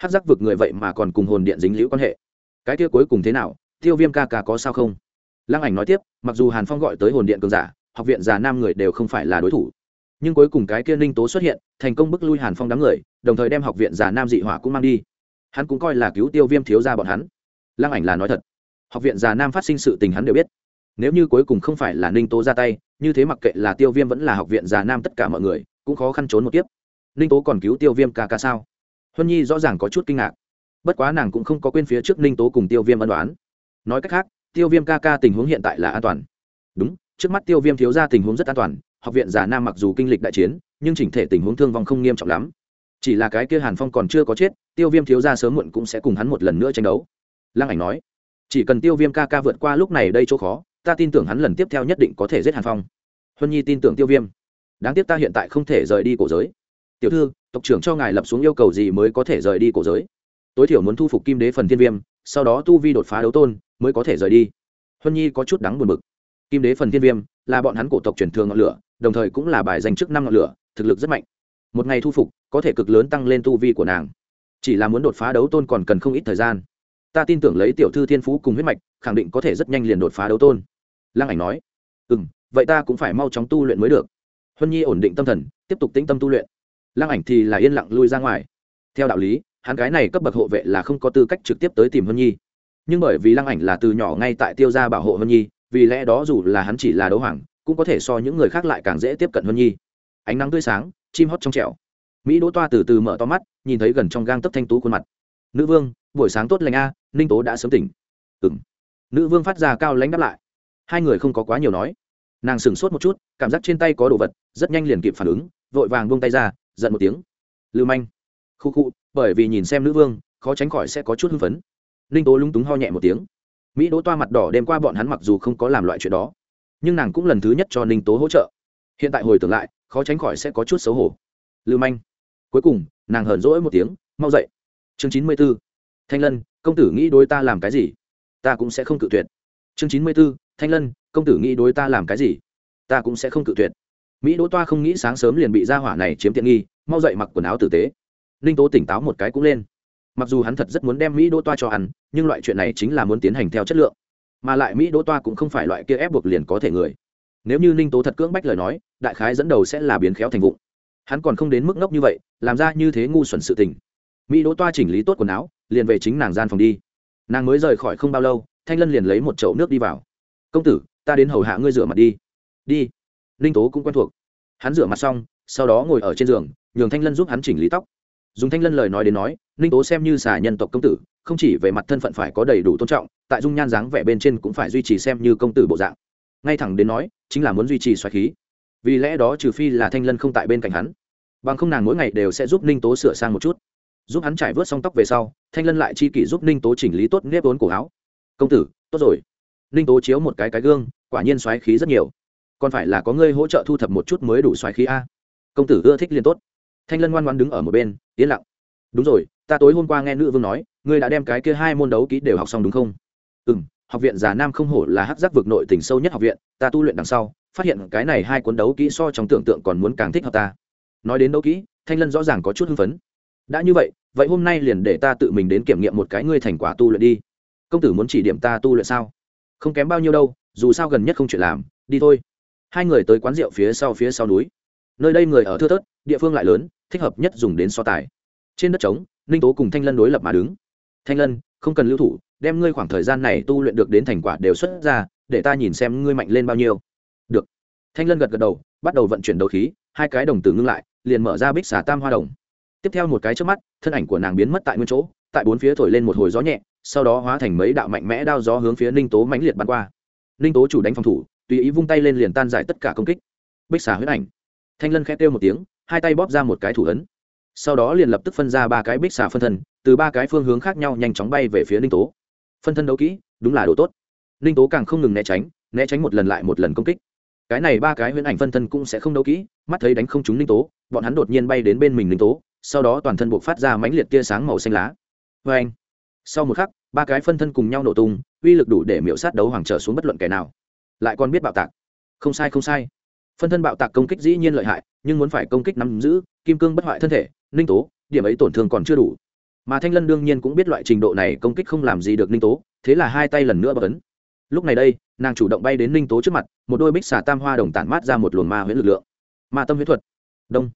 hát giác vực người vậy mà còn cùng hồn điện dính liễu quan hệ. Cái kia cuối cùng thế nào? Tiêu viêm ca ca có sao không? Lăng ảnh nói tiếp, mặc dù hàn phong gọi tới hồn điện cường giả, học viện già nam người đều không phải là đối thủ. Nhưng cuối cùng cái kia ninh tố xuất hiện, thành công bức lui hàn phong đám người, đồng thời đem học viện già nam dị hỏa cũng mang đi. Hắn cũng coi là cứu tiêu viêm thiếu ra bọn hắn. Lăng ảnh là nói thật. Học viện già nam phát sinh sự tình hắn đều biết. Nếu như cuối cùng không phải là ninh tố ra tay, như thế mặc kệ là tiêu viêm vẫn là học viện già nam tất cả mọi người, cũng khó khăn trốn một tiếp ninh tố còn cứu tiêu viêm ca ca sao? Huân nhi rõ ràng có chút kinh ngạc. Bất quá nàng cũng không có quên phía trước ninh tố cùng tiêu viêm ân đoán nói cách khác, tiêu viêm ca ca tình huống hiện tại là an toàn. Đúng, trước mắt tiêu viêm thiếu ra tình huống rất an toàn, học viện giả nam mặc dù kinh lịch đại chiến, nhưng chỉnh thể tình huống thương vong không nghiêm trọng lắm. Chỉ là cái kia hàn phong còn chưa có chết, tiêu viêm thiếu ra sớm muộn cũng sẽ cùng hắn một lần nữa tranh đấu. Lăng ảnh nói, chỉ cần tiêu viêm ca ca vượt qua lúc này đây chỗ khó, ta tin tưởng hắn lần tiếp theo nhất định có thể giết hàn phong. Huân nhi tin tưởng tiêu viêm. Đáng tiếc ta hiện tại không thể rời đi cổ giới. Tiểu thư tộc trưởng cho ngài lập xuống yêu cầu gì mới có thể rời đi cổ giới? Tối thiểu muốn thu phục kim đế phần thiên viêm, sau đó tu vi đột phá đấu tôn, mới có thể rời đi. Huân nhi có chút đắng buồn bực. Kim đế phần thiên viêm là bọn hắn cổ tộc truyền thường ngọn lửa, đồng thời cũng là bài danh trước năm ngọn lửa, thực lực rất mạnh. Một ngày thu phục, có thể cực lớn tăng lên tu vi của nàng. Chỉ là muốn đột phá đấu tôn còn cần không ít thời gian. Ta tin tưởng lấy tiểu thư thiên phú cùng huyết mạch, khẳng định có thể rất nhanh liền đột phá đấu tôn. Lăng ảnh nói. Ừ m vậy ta cũng phải mau chóng tu luyện mới được. Huân nhi ổn định tâm thần, tiếp tục tĩnh tâm tu luyện lăng ảnh thì là yên lặng lui ra ngoài. Theo đạo lý, hắn gái này cấp bậc hộ vệ là không có tư cách trực tiếp tới tìm huân nhi. Nhưng bởi vì lăng ảnh là từ nhỏ ngay tại tiêu gia bảo hộ huân nhi, vì lẽ đó dù là hắn chỉ là đấu hoàng, cũng có thể so những người khác lại càng dễ tiếp cận huân nhi. Ánh nắng tươi sáng, chim hót trong trẻo. Mỹ đỗ toa từ từ mở to mắt, nhìn thấy gần trong gang tấp thanh tú khuôn mặt. Nữ vương, buổi sáng tốt lành a, ninh tố đã sớm tỉnh. Ừng nữ vương phát ra cao lãnh đáp lại. Hai người không có quá nhiều nói. Nàng sửng sốt một chút, cảm giác trên tay có đồ vật, rất nhanh liền kịp phản ứng, vội vàng buông tay ra giận một tiếng. Lưu manh. Khu khu, bởi vì nhìn xem nữ vương, khó tránh khỏi sẽ có chút hưng phấn. Ninh tố lung túng ho nhẹ một tiếng. Mỹ đỗ toa mặt đỏ đêm qua bọn hắn mặc dù không có làm loại chuyện đó, nhưng nàng cũng lần thứ nhất cho ninh tố hỗ trợ. Hiện tại hồi tưởng lại, khó tránh khỏi sẽ có chút xấu hổ. Lưu manh. Cuối cùng, nàng hờn rỗi một tiếng, mau dậy. Chương chín mươi b ố thanh lân, công tử nghĩ đối ta làm cái gì? Ta cũng sẽ không cự tuyệt. Chương chín mươi b ố thanh lân, công tử nghĩ đối ta làm cái gì? Ta cũng sẽ không cự tuyệt mỹ đỗ toa không nghĩ sáng sớm liền bị gia hỏa này chiếm tiện nghi, mau dậy mặc quần áo tử tế. Ninh tố tỉnh táo một cái cũng lên. Mặc dù hắn thật rất muốn đem mỹ đỗ toa cho ăn, nhưng loại chuyện này chính là muốn tiến hành theo chất lượng. Mà lại mỹ đỗ toa cũng không phải loại kia ép buộc liền có thể người. Nếu như ninh tố thật cưỡng bách lời nói, đại khái dẫn đầu sẽ là biến khéo thành vụng. Hắn còn không đến mức ngốc như vậy, làm ra như thế ngu xuẩn sự tình. Mỹ đỗ toa chỉnh lý tốt quần áo, liền về chính nàng gian phòng đi. Nàng mới rời khỏi không bao lâu, thanh lân liền lấy một chậu nước đi vào. Công tử, ta đến hầu hạ ngươi rửa mặt đi. Đi ninh tố cũng quen thuộc. Hắn rửa mặt xong, sau đó ngồi ở trên giường, nhường thanh lân giúp hắn chỉnh lý tóc. Dùng thanh lân lời nói đến nói ninh tố xem như xà nhân tộc công tử, không chỉ về mặt thân phận phải có đầy đủ tôn trọng, tại dung nhan dáng vẻ bên trên cũng phải duy trì xem như công tử bộ dạng. Ngay thẳng đến nói, chính là muốn duy trì xoáy khí. Vì lẽ đó trừ phi là thanh lân không tại bên cạnh hắn. Bằng không nàng mỗi ngày đều sẽ giúp ninh tố sửa sang một chút. Giúp hắn trải vớt xong tóc về sau, thanh lân lại chi kỷ giúp ninh tố chỉnh lý tốt nếp vốn cổ áo. Công tử, tốt rồi. Ninh tố chiếu một cái cái gương, quả nhiên xoáy khí rất nhiều còn phải là có ngươi hỗ trợ thu thập một chút mới đủ xoáy khí a. Công tử ưa thích liền tốt. Thanh lân ngoan ngoan đứng ở một bên, yên lặng. Đúng rồi, ta tối hôm qua nghe nữ vương nói, ngươi đã đem cái kia hai môn đấu kỹ đều học xong đúng không? Ừ m học viện già nam không hổ là hát giác vực nội tỉnh sâu nhất học viện, ta tu luyện đằng sau, phát hiện cái này hai cuốn đấu kỹ so trong tưởng tượng còn muốn càng thích hợp ta. Nói đến đấu kỹ, thanh lân rõ ràng có chút hưng phấn. Đã như vậy vậy hôm nay liền để ta tự mình đến kiểm nghiệm một cái ngươi thành quả tu luyện đi. Công tử muốn chỉ điểm ta tu luyện sao? Không kém bao nhiêu đâu, dù sao gần nhất không chuyện làm, đi thôi hai người tới quán rượu phía sau phía sau núi. Nơi đây người ở thưa thớt, địa phương lại lớn, thích hợp nhất dùng đến so tài. Trên đất trống, ninh tố cùng thanh lân đối lập mà đứng. Thanh lân, không cần lưu thủ, đem ngươi khoảng thời gian này tu luyện được đến thành quả đều xuất ra, để ta nhìn xem ngươi mạnh lên bao nhiêu. Được. Thanh lân gật gật đầu, bắt đầu vận chuyển đầu khí, hai cái đồng tử ngưng lại, liền mở ra bích xà tam hoa đồng. Tiếp theo một cái trước mắt, thân ảnh của nàng biến mất tại nguyên chỗ, tại bốn phía thổi lên một hồi gió nhẹ, sau đó hóa thành mấy đạo mạnh mẽ đao gió hướng phía ninh tố mãnh liệt bắn qua. Ninh tố chủ đánh phòng thủ tùy ý vung tay lên liền tan giải tất cả công kích. Bích xà huyết ảnh. Thanh lân khẽ kêu một tiếng, hai tay bóp ra một cái thủ ấn. Sau đó liền lập tức phân ra ba cái bích xà phân thân, từ ba cái phương hướng khác nhau nhanh chóng bay về phía ninh tố. Phân thân đấu kỹ, đúng là đồ tốt. Ninh tố càng không ngừng né tránh né tránh một lần lại một lần công kích. Cái này ba cái huyễn ảnh phân thân cũng sẽ không đấu kỹ, mắt thấy đánh không trúng ninh tố, bọn hắn đột nhiên bay đến bên mình ninh tố, sau đó toàn thân buộc phát ra mãnh liệt tia sáng màu xanh lá. Vê anh sau một khắc, ba cái phân thân cùng nhau nổ tung, uy lực đủ để miễu sát đấu hoàng trở xuống bất luận kẻ nào lại còn biết bạo tạc. Không sai không sai. Phân thân bạo tạc công kích dĩ nhiên lợi hại, nhưng muốn phải công kích nắm giữ, kim cương bất hoại thân thể, ninh tố, điểm ấy tổn thương còn chưa đủ. Mà thanh lân đương nhiên cũng biết loại trình độ này công kích không làm gì được ninh tố, thế là hai tay lần nữa bật ấn. Lúc này đây, nàng chủ động bay đến ninh tố trước mặt, một đôi bích xà tam hoa đồng tản mát ra một luồng ma huyễn lực lượng. Ma tâm huyễn thuật. Đông.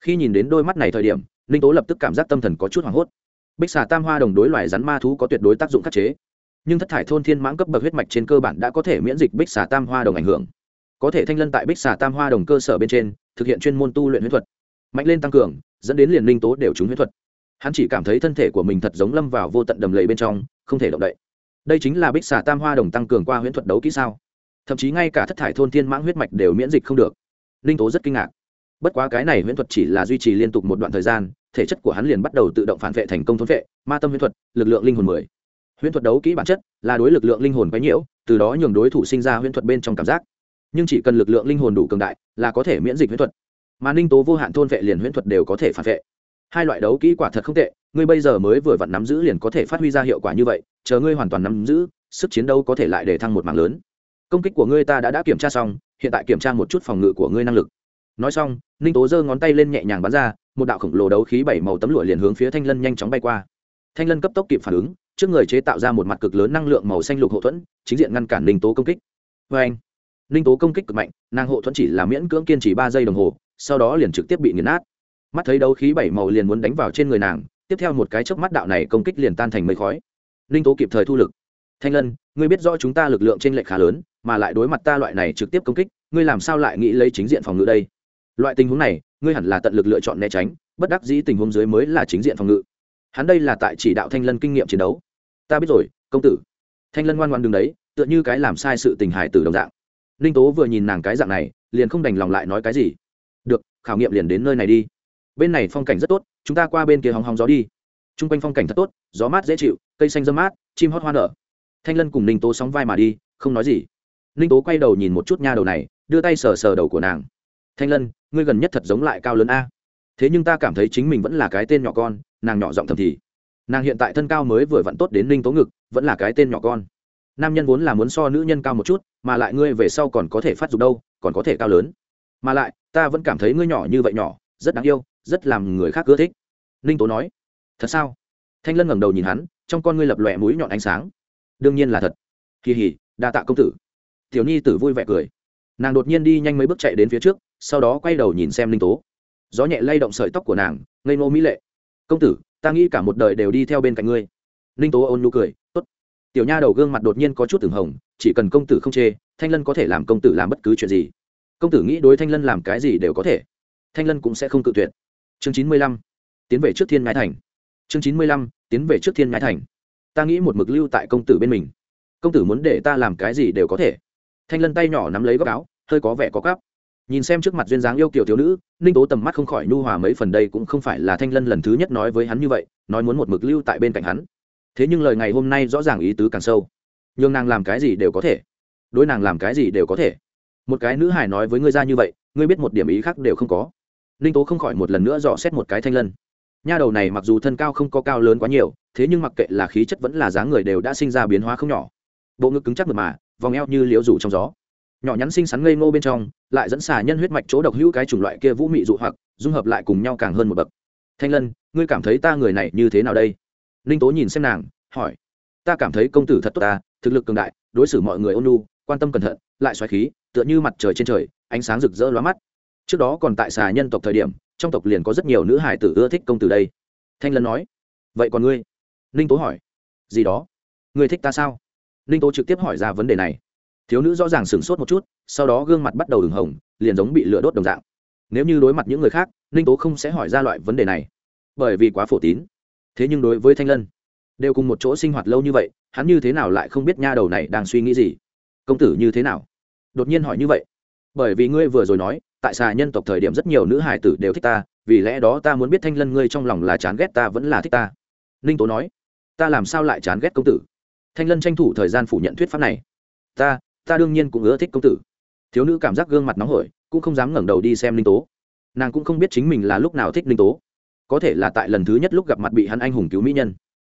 Khi nhìn đến đôi mắt này thời điểm, ninh tố lập tức cảm giác tâm thần có chút hoảng hốt. Bích xà tam hoa đồng đối loài rắn ma thú có tuyệt đối tác dụng khắc chế nhưng thất thải thôn thiên mãng cấp bậc huyết mạch trên cơ bản đã có thể miễn dịch bích xà tam hoa đồng ảnh hưởng. Có thể thanh lân tại bích xà tam hoa đồng cơ sở bên trên, thực hiện chuyên môn tu luyện huyết thuật. Mạnh lên tăng cường, dẫn đến liền linh tố đều trúng huyết thuật. Hắn chỉ cảm thấy thân thể của mình thật giống lâm vào vô tận đầm lầy bên trong, không thể động đậy. Đây chính là bích xà tam hoa đồng tăng cường qua huyễn thuật đấu kỹ sao? Thậm chí ngay cả thất thải thôn thiên mãng huyết mạch đều miễn dịch không được. Linh tố rất kinh ngạc. Bất quá cái này huyễn thuật chỉ là duy trì liên tục một đoạn thời gian, thể chất của hắn liền bắt đầu tự động phản vệ thành công thôn vệ, ma tâm huyễn thuật, lực lượng linh hồn mười huyễn thuật đấu kỹ bản chất là đối lực lượng linh hồn quấy nhiễu, từ đó nhường đối thủ sinh ra huyễn thuật bên trong cảm giác. Nhưng chỉ cần lực lượng linh hồn đủ cường đại là có thể miễn dịch huyễn thuật. Mà ninh tố vô hạn thôn vệ liền huyễn thuật đều có thể phản vệ. Hai loại đấu kỹ quả thật không tệ, ngươi bây giờ mới vừa vặn nắm giữ liền có thể phát huy ra hiệu quả như vậy, chờ ngươi hoàn toàn nắm giữ, sức chiến đấu có thể lại để thăng một mạng lớn. Công kích của ngươi ta đã đã kiểm tra xong, hiện tại kiểm tra một chút phòng ngự của ngươi năng lực. Nói xong, ninh tố giơ ngón tay lên nhẹ nhàng bắn ra, một đạo khổng lồ đấu khí bảy màu tấm lụa liền hướng phía thanh lân nhanh chóng bay qua. Thanh lân cấp tốc kịp phản ứng trước người chế tạo ra một mặt cực lớn năng lượng màu xanh lục hậu thuẫn, chính diện ngăn cản ninh tố công kích. Vê anh, ninh tố công kích cực mạnh, nàng hộ thuẫn chỉ là miễn cưỡng kiên trì ba giây đồng hồ, sau đó liền trực tiếp bị nghiền nát. Mắt thấy đấu khí bảy màu liền muốn đánh vào trên người nàng, tiếp theo một cái chớp mắt đạo này công kích liền tan thành mây khói. Ninh tố kịp thời thu lực. Thanh lân, ngươi biết rõ chúng ta lực lượng trên lệch khá lớn, mà lại đối mặt ta loại này trực tiếp công kích, ngươi làm sao lại nghĩ lấy chính diện phòng ngự đây? Loại tình huống này, ngươi hẳn là tận lực lựa chọn né tránh, bất đắc dĩ tình huống dưới mới là chính diện phòng ngự. Hắn đây là tại chỉ đạo thanh lân kinh nghiệm chiến đấu ta biết rồi, công tử. Thanh lân ngoan ngoan đứng đấy, tựa như cái làm sai sự tình hài từ đồng dạng. Ninh tố vừa nhìn nàng cái dạng này, liền không đành lòng lại nói cái gì. Được, khảo nghiệm liền đến nơi này đi. Bên này phong cảnh rất tốt, chúng ta qua bên kia hóng hóng gió đi. T r u n g quanh phong cảnh thật tốt, gió mát dễ chịu, cây xanh dơ mát, chim hót hoa nở. Thanh lân cùng ninh tố sóng vai mà đi, không nói gì. Ninh tố quay đầu nhìn một chút nha đầu này, đưa tay sờ sờ đầu của nàng. Thanh lân, ngươi gần nhất thật giống lại cao lớn a. Thế nhưng ta cảm thấy chính mình vẫn là cái tên nhỏ con, nàng nhỏ giọng thầm thì nàng hiện tại thân cao mới vừa vặn tốt đến ninh tố ngực, vẫn là cái tên nhỏ con. Nam nhân vốn là muốn so nữ nhân cao một chút, mà lại ngươi về sau còn có thể phát dục đâu, còn có thể cao lớn. Mà lại, ta vẫn cảm thấy ngươi nhỏ như vậy nhỏ, rất đáng yêu, rất làm người khác ưa thích. Ninh tố nói, thật sao? Thanh lân ngẩng đầu nhìn hắn, trong con ngươi lập lòe mũi nhọn ánh sáng. Đương nhiên là thật. Kỳ hỉ, đa tạ công tử. Tiểu nhi tử vui vẻ cười. Nàng đột nhiên đi nhanh mấy bước chạy đến phía trước, sau đó quay đầu nhìn xem ninh tố. Gió nhẹ lay động sợi tóc của nàng, ngây ngô mỹ lệ. Công tử ta nghĩ cả một đời đều đi theo bên cạnh ngươi. Ninh tố ôn nhu cười, tốt. Tiểu nha đầu gương mặt đột nhiên có chút từng hồng, chỉ cần công tử không chê, thanh lân có thể làm công tử làm bất cứ chuyện gì. Công tử nghĩ đối thanh lân làm cái gì đều có thể. Thanh lân cũng sẽ không cự tuyệt. Chương chín mươi lăm, tiến về trước thiên ngãi thành. Chương chín mươi lăm, tiến về trước thiên ngãi thành. Ta nghĩ một mực lưu tại công tử bên mình. Công tử muốn để ta làm cái gì đều có thể. Thanh lân tay nhỏ nắm lấy góc áo, hơi có vẻ có cắp nhìn xem trước mặt duyên dáng yêu kiểu thiếu nữ, ninh tố tầm mắt không khỏi nhu hòa mấy phần đây cũng không phải là thanh lân lần thứ nhất nói với hắn như vậy, nói muốn một mực lưu tại bên cạnh hắn. Thế nhưng lời ngày hôm nay rõ ràng ý tứ càng sâu. N h ư n g nàng làm cái gì đều có thể. Đối nàng làm cái gì đều có thể. Một cái nữ hải nói với ngươi ra như vậy, ngươi biết một điểm ý khác đều không có. Ninh tố không khỏi một lần nữa dò xét một cái thanh lân. Nha đầu này mặc dù thân cao không có cao lớn quá nhiều, thế nhưng mặc kệ là khí chất vẫn là dáng người đều đã sinh ra biến hóa không nhỏ. Bộ ngực cứng chắc mật mà, vòng eo như liễu rủ trong gió nhỏ nhắn xinh xắn ngây ngô bên trong, lại dẫn xà nhân huyết mạch chỗ độc hữu cái chủng loại kia vũ mị dụ hoặc, dung hợp lại cùng nhau càng hơn một bậc. Thanh lân, ngươi cảm thấy ta người này như thế nào đây? Ninh tố nhìn xem nàng, hỏi. Ta cảm thấy công tử thật tốt ta, thực lực cường đại, đối xử mọi người ôn nhu, quan tâm cẩn thận, lại xoáy khí, tựa như mặt trời trên trời, ánh sáng rực rỡ lóa mắt. Trước đó còn tại xà nhân tộc thời điểm, trong tộc liền có rất nhiều nữ hải tử ưa thích công tử đây. Thanh lân nói. Vậy còn ngươi? Ninh tố hỏi. Gì đó? Ngươi thích ta sao? Ninh tố trực tiếp hỏi ra vấn đề này thiếu nữ rõ ràng sửng sốt một chút, sau đó gương mặt bắt đầu ửng hồng, liền giống bị lửa đốt đồng dạng. Nếu như đối mặt những người khác, ninh tố không sẽ hỏi ra loại vấn đề này. Bởi vì quá phổ tín. Thế nhưng đối với thanh lân, đều cùng một chỗ sinh hoạt lâu như vậy, hắn như thế nào lại không biết nha đầu này đang suy nghĩ gì? Công tử như thế nào? Đột nhiên hỏi như vậy. Bởi vì ngươi vừa rồi nói, tại xà nhân tộc thời điểm rất nhiều nữ hải tử đều thích ta, vì lẽ đó ta muốn biết thanh lân ngươi trong lòng là chán ghét ta vẫn là thích ta. Ninh tố nói, ta làm sao lại chán ghét công tử? Thanh lân tranh thủ thời gian phủ nhận thuyết pháp này. Ta ta đương nhiên cũng ưa thích công tử. Thiếu nữ cảm giác gương mặt nóng hổi, cũng không dám ngẩng đầu đi xem ninh tố. Nàng cũng không biết chính mình là lúc nào thích ninh tố. Có thể là tại lần thứ nhất lúc gặp mặt bị hắn anh hùng cứu mỹ nhân.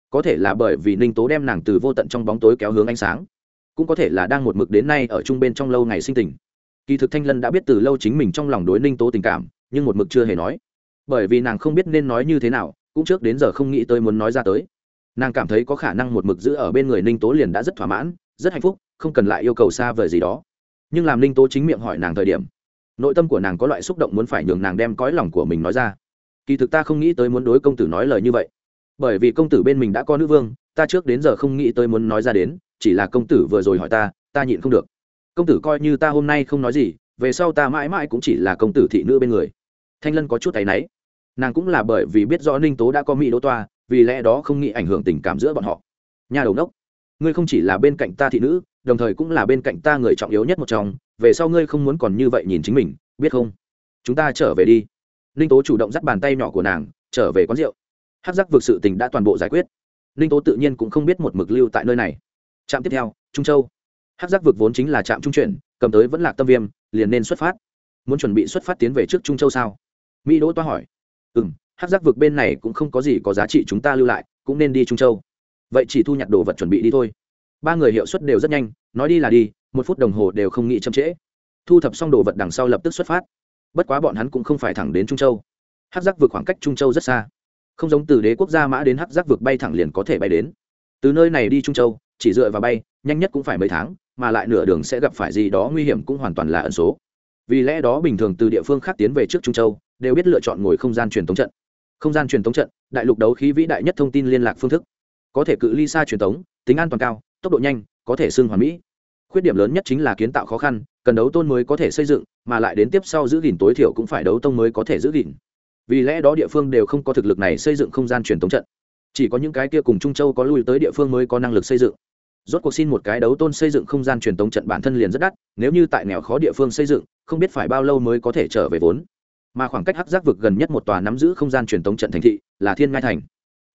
Có thể là bởi vì ninh tố đem nàng từ vô tận trong bóng tối kéo hướng ánh sáng. Cũng có thể là đang một mực đến nay ở chung bên trong lâu ngày sinh tình. Kỳ thực thanh lân đã biết từ lâu chính mình trong lòng đối ninh tố tình cảm, nhưng một mực chưa hề nói. Bởi vì nàng không biết nên nói như thế nào, cũng trước đến giờ không nghĩ tới muốn nói ra tới. Nàng cảm thấy có khả năng một mực giữ ở bên người ninh tố liền đã rất thỏa mãn, rất hạnh phúc không cần lại yêu cầu xa vời gì đó. Nhưng làm ninh tố chính miệng hỏi nàng thời điểm nội tâm của nàng có loại xúc động muốn phải nhường nàng đem cõi lòng của mình nói ra. Kỳ thực ta không nghĩ tới muốn đối công tử nói lời như vậy. Bởi vì công tử bên mình đã có nữ vương ta trước đến giờ không nghĩ tới muốn nói ra đến chỉ là công tử vừa rồi hỏi ta ta nhịn không được. Công tử coi như ta hôm nay không nói gì về sau ta mãi mãi cũng chỉ là công tử thị nữ bên người. Thanh lân có chút tay náy. Nàng cũng là bởi vì biết rõ ninh tố đã có mỹ đỗ toa vì lẽ đó không nghĩ ảnh hưởng tình cảm giữa bọn họ. Nhà đầu nốc, ngươi không chỉ là bên cạnh ta thị nữ đồng thời cũng là bên cạnh ta người trọng yếu nhất một trong, về sau ngươi không muốn còn như vậy nhìn chính mình, biết không? Chúng ta trở về đi. Ninh tố chủ động dắt bàn tay nhỏ của nàng, trở về quán rượu. Hát giác vực sự tình đã toàn bộ giải quyết. Ninh tố tự nhiên cũng không biết một mực lưu tại nơi này. Trạm tiếp theo, trung châu. Hát giác vực vốn chính là trạm trung chuyển, cầm tới vẫn là tâm viêm, liền nên xuất phát. Muốn chuẩn bị xuất phát tiến về trước trung châu sao? Mỹ đỗ toa hỏi. Ừ m hát giác vực bên này cũng không có gì có giá trị chúng ta lưu lại, cũng nên đi trung châu. Vậy chỉ thu nhặt đồ vật chuẩn bị đi thôi ba người hiệu suất đều rất nhanh nói đi là đi một phút đồng hồ đều không nghĩ chậm trễ. Thu thập xong đồ vật đằng sau lập tức xuất phát. Bất quá bọn hắn cũng không phải thẳng đến trung châu. Hát giác vực khoảng cách trung châu rất xa. Không giống từ đế quốc gia mã đến hát giác vực bay thẳng liền có thể bay đến. Từ nơi này đi trung châu chỉ dựa vào bay nhanh nhất cũng phải mấy tháng mà lại nửa đường sẽ gặp phải gì đó nguy hiểm cũng hoàn toàn là ẩn số. Vì lẽ đó bình thường từ địa phương khác tiến về trước trung châu đều biết lựa chọn ngồi không gian truyền thống trận. Không gian truyền thống trận đại lục đấu khí vĩ đại nhất thông tin liên lạc phương thức. Có thể cự ly xa truyền thống, tính an toàn cao tốc độ nhanh, có thể xưng hoàn mỹ. Khuyết điểm lớn nhất chính là kiến tạo khó khăn, cần đấu tôn mới có thể xây dựng, mà lại đến tiếp sau giữ gìn tối thiểu cũng phải đấu tông mới có thể giữ gìn. Vì lẽ đó địa phương đều không có thực lực này xây dựng không gian truyền tống trận. Chỉ có những cái kia cùng trung châu có lui tới địa phương mới có năng lực xây dựng. Rốt cuộc xin một cái đấu tôn xây dựng không gian truyền tống trận bản thân liền rất đắt, nếu như tại nghèo khó địa phương xây dựng, không biết phải bao lâu mới có thể trở về vốn. Mà khoảng cách hắc giác vực gần nhất một tòa nắm giữ không gian truyền tống trận thành thị là thiên ngai thành.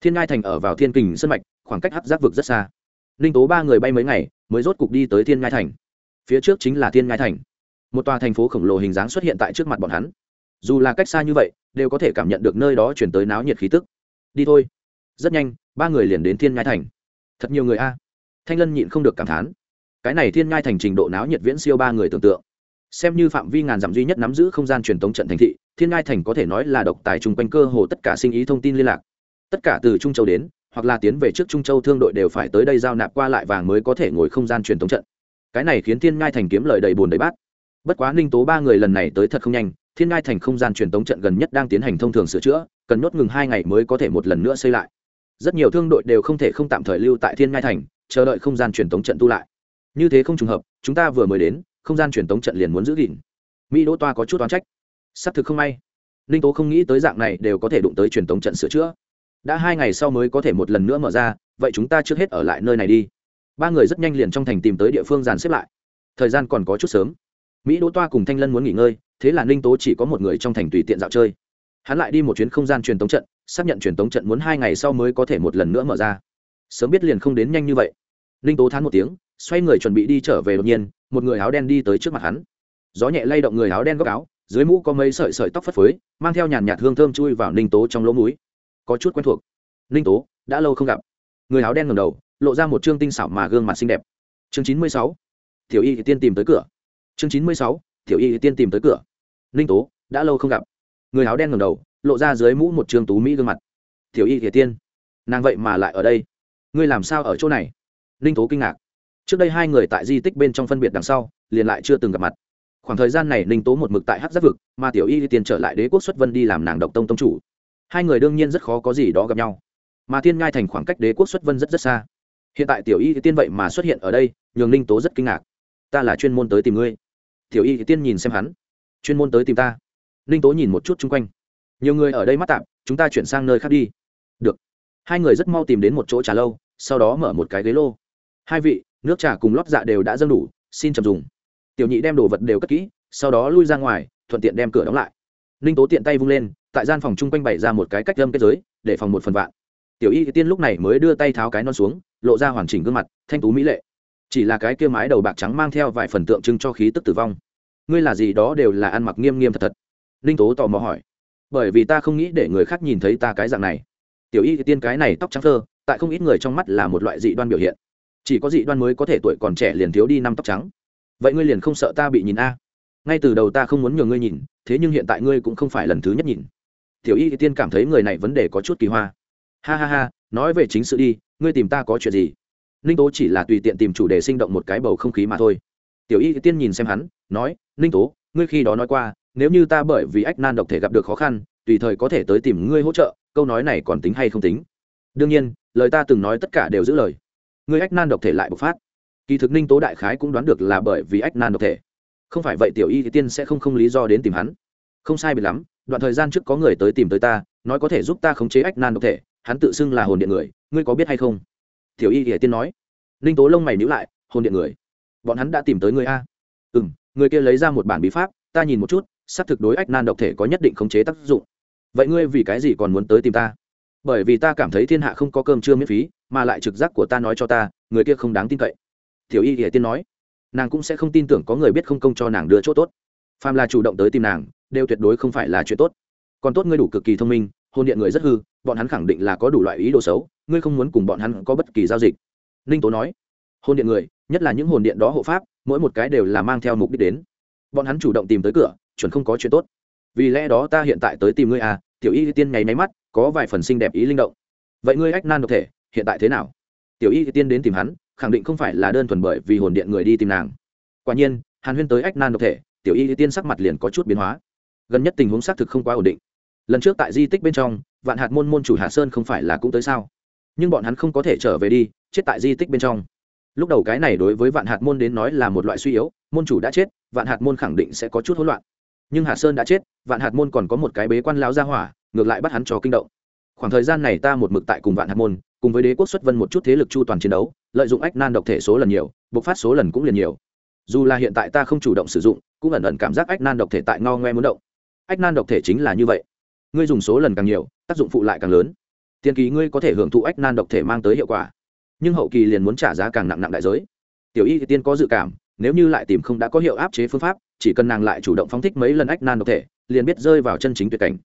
Thiên ngai thành ở vào thiên kình sân mạch, khoảng cách hắc giác vực rất xa ninh tố ba người bay mấy ngày, mới rốt cục đi tới thiên ngai thành. Phía trước chính là thiên ngai thành. Một tòa thành phố khổng lồ hình dáng xuất hiện tại trước mặt bọn hắn. Dù là cách xa như vậy, đều có thể cảm nhận được nơi đó chuyển tới náo nhiệt khí tức. Đi thôi. Rất nhanh, ba người liền đến thiên ngai thành. Thật nhiều người a. Thanh lân nhịn không được cảm thán. Cái này thiên ngai thành trình độ náo nhiệt viễn siêu ba người tưởng tượng. Xem như phạm vi ngàn dặm duy nhất nắm giữ không gian truyền thống trận thành thị, thiên ngai thành có thể nói là độc tài chung quanh cơ hồ tất cả sinh ý thông tin liên lạc. Tất cả từ trung châu đến hoặc là tiến về trước trung châu thương đội đều phải tới đây giao nạp qua lại vàng mới có thể ngồi không gian truyền thống trận. Cái này khiến thiên ngai thành kiếm lời đầy bùn đầy bát. Bất quá ninh tố ba người lần này tới thật không nhanh, thiên ngai thành không gian truyền thống trận gần nhất đang tiến hành thông thường sửa chữa, cần nhốt ngừng hai ngày mới có thể một lần nữa xây lại. Rất nhiều thương đội đều không thể không tạm thời lưu tại thiên ngai thành, chờ đợi không gian truyền thống trận tu lại. Như thế không trùng hợp, chúng ta vừa mới đến, không gian truyền thống trận liền muốn giữ gìn. Mỹ đỗ toa có chút oán trách. Xác thực không may, ninh tố không nghĩ tới dạng này đều có thể đụng tới truyền thống trận sửa chữa đã hai ngày sau mới có thể một lần nữa mở ra, vậy chúng ta trước hết ở lại nơi này đi. Ba người rất nhanh liền trong thành tìm tới địa phương dàn xếp lại. Thời gian còn có chút sớm. Mỹ đỗ toa cùng thanh lân muốn nghỉ ngơi, thế là ninh tố chỉ có một người trong thành tùy tiện dạo chơi. Hắn lại đi một chuyến không gian truyền tống trận, xác nhận truyền tống trận muốn hai ngày sau mới có thể một lần nữa mở ra. Sớm biết liền không đến nhanh như vậy. Ninh tố thán một tiếng, xoay người chuẩn bị đi trở về đột nhiên, một người áo đen đi tới trước mặt hắn. Gió nhẹ lay động người áo đen góc áo, dưới mũ có mấy sợi sợi tóc phất phới, mang theo nhàn nhạt hương thơm chui vào ninh tố trong lỗ mũi có chút quen thuộc. Ninh tố, đã lâu không gặp. Người áo đen ngầm đầu, lộ ra một chương tinh xảo mà gương mặt xinh đẹp. Chương chín mươi sáu, tiểu y tiên tìm tới cửa. Chương chín mươi sáu, tiểu y tiên tìm tới cửa. Ninh tố, đã lâu không gặp. Người áo đen ngầm đầu, lộ ra dưới mũ một chương tú mỹ gương mặt. Tiểu y thiệt tiên, nàng vậy mà lại ở đây? Ngươi làm sao ở chỗ này? Ninh tố kinh ngạc. Trước đây hai người tại di tích bên trong phân biệt đằng sau, liền lại chưa từng gặp mặt. Khoảng thời gian này ninh tố một mực tại hát giáp vực, mà tiểu y tiên trở lại đế quốc xuất vân đi làm nàng độc tông tông chủ hai người đương nhiên rất khó có gì đó gặp nhau. Mà thiên ngai thành khoảng cách đế quốc xuất vân rất rất xa. Hiện tại tiểu y tiên vậy mà xuất hiện ở đây, nhường ninh tố rất kinh ngạc. Ta là chuyên môn tới tìm ngươi. Tiểu y tiên nhìn xem hắn. Chuyên môn tới tìm ta. Ninh tố nhìn một chút chung quanh. Nhiều người ở đây mắc tạm, chúng ta chuyển sang nơi khác đi. Được. Hai người rất mau tìm đến một chỗ trà lâu, sau đó mở một cái ghế lô. Hai vị, nước trà cùng lót dạ đều đã dâng đủ, xin chậm dùng. Tiểu nhị đem đồ vật đều cất kỹ, sau đó lui ra ngoài, thuận tiện đem cửa đóng lại. Ninh tố tiện tay vung lên tại gian phòng chung quanh bày ra một cái cách lâm kết giới, để phòng một phần vạn. Tiểu y tiên lúc này mới đưa tay tháo cái non xuống, lộ ra hoàn chỉnh gương mặt, thanh tú mỹ lệ. Chỉ là cái kia mái đầu bạc trắng mang theo vài phần tượng trưng cho khí tức tử vong. Ngươi là gì đó đều là ăn mặc nghiêm nghiêm thật thật. Ninh tố tò mò hỏi. Bởi vì ta không nghĩ để người khác nhìn thấy ta cái dạng này. Tiểu y tiên cái này tóc trắng thơ, tại không ít người trong mắt là một loại dị đoan biểu hiện. Chỉ có dị đoan mới có thể tuổi còn trẻ liền thiếu đi năm tóc trắng. Vậy ngươi liền không sợ ta bị nhìn a? Ngay từ đầu ta không muốn nhờ ngươi nhìn, thế nhưng hiện tại ngươi cũng không phải lần thứ nhất nhìn tiểu y tiên cảm thấy người này vấn đề có chút kỳ hoa. Ha ha ha, nói về chính sự đi, ngươi tìm ta có chuyện gì? Ninh tố chỉ là tùy tiện tìm chủ đề sinh động một cái bầu không khí mà thôi. Tiểu y tiên nhìn xem hắn, nói, ninh tố, ngươi khi đó nói qua, nếu như ta bởi vì ách nan độc thể gặp được khó khăn, tùy thời có thể tới tìm ngươi hỗ trợ, câu nói này còn tính hay không tính? Đương nhiên, lời ta từng nói tất cả đều giữ lời. Ngươi ách nan độc thể lại bộc phát. Kỳ thực ninh tố đại khái cũng đoán được là bởi vì ách nan độc thể. Không phải vậy tiểu y thì tiên sẽ không không lý do đến tìm hắn. Không sai biệt lắm đoạn thời gian trước có người tới tìm tới ta, nói có thể giúp ta khống chế ách nan độc thể, hắn tự xưng là hồn điện người, ngươi có biết hay không? Tiểu y thì tiên nói. Ninh tố lông mày nhữ lại, hồn điện người. Bọn hắn đã tìm tới ngươi a. Ừ m người kia lấy ra một bản bí pháp, ta nhìn một chút, xác thực đối ách nan độc thể có nhất định khống chế tác dụng. Vậy ngươi vì cái gì còn muốn tới tìm ta? Bởi vì ta cảm thấy thiên hạ không có cơm chưa miễn phí, mà lại trực giác của ta nói cho ta, người kia không đáng tin cậy. Tiểu y hiển tiên nói. Nàng cũng sẽ không tin tưởng có người biết không công cho nàng đưa chỗ tốt. Phàm là chủ động tới tìm nàng đều tuyệt đối không phải là chuyện tốt. Còn tốt ngươi đủ cực kỳ thông minh, hôn điện người rất hư, bọn hắn khẳng định là có đủ loại ý đồ xấu, ngươi không muốn cùng bọn hắn có bất kỳ giao dịch. Ninh tố nói. Hôn điện người, nhất là những hồn điện đó hộ pháp, mỗi một cái đều là mang theo mục đích đến. Bọn hắn chủ động tìm tới cửa, chuẩn không có chuyện tốt. Vì lẽ đó ta hiện tại tới tìm ngươi à tiểu y tiên nháy máy mắt, có vài phần xinh đẹp ý linh động. Vậy ngươi ách nan độc thể, hiện tại thế nào? Tiểu y tiên đến tìm hắn, khẳng định không phải là đơn thuần bởi vì hồn điện người đi tìm nàng. Quả nhiên, hàn huyên tới ách nan độc thể, tiểu y tiên sắc mặt liền có chút biến hóa gần nhất tình huống xác thực không quá ổn định. Lần trước tại di tích bên trong, vạn hạt môn môn chủ hạ sơn không phải là cũng tới sao? Nhưng bọn hắn không có thể trở về đi, chết tại di tích bên trong. Lúc đầu cái này đối với vạn hạt môn đến nói là một loại suy yếu, môn chủ đã chết, vạn hạt môn khẳng định sẽ có chút hỗn loạn. Nhưng hạ sơn đã chết, vạn hạt môn còn có một cái bế quan lao ra hỏa, ngược lại bắt hắn cho kinh động. Khoảng thời gian này ta một mực tại cùng vạn hạt môn, cùng với đế quốc xuất vân một chút thế lực chu toàn chiến đấu, lợi dụng ách nan độc thể số lần nhiều, bộc phát số lần cũng liền nhiều. Dù là hiện tại ta không chủ động sử dụng, cũng ẩn ẩn cảm giác ách nan độc thể tại ngao ngoe muốn động ách nan độc thể chính là như vậy. Ngươi dùng số lần càng nhiều, tác dụng phụ lại càng lớn. Tiền kỳ ngươi có thể hưởng thụ ách nan độc thể mang tới hiệu quả. Nhưng hậu kỳ liền muốn trả giá càng nặng nặng đại giới. Tiểu y thì tiên có dự cảm, nếu như lại tìm không đã có hiệu áp chế phương pháp, chỉ cần nàng lại chủ động phóng thích mấy lần ách nan độc thể, liền biết rơi vào chân chính tuyệt cảnh.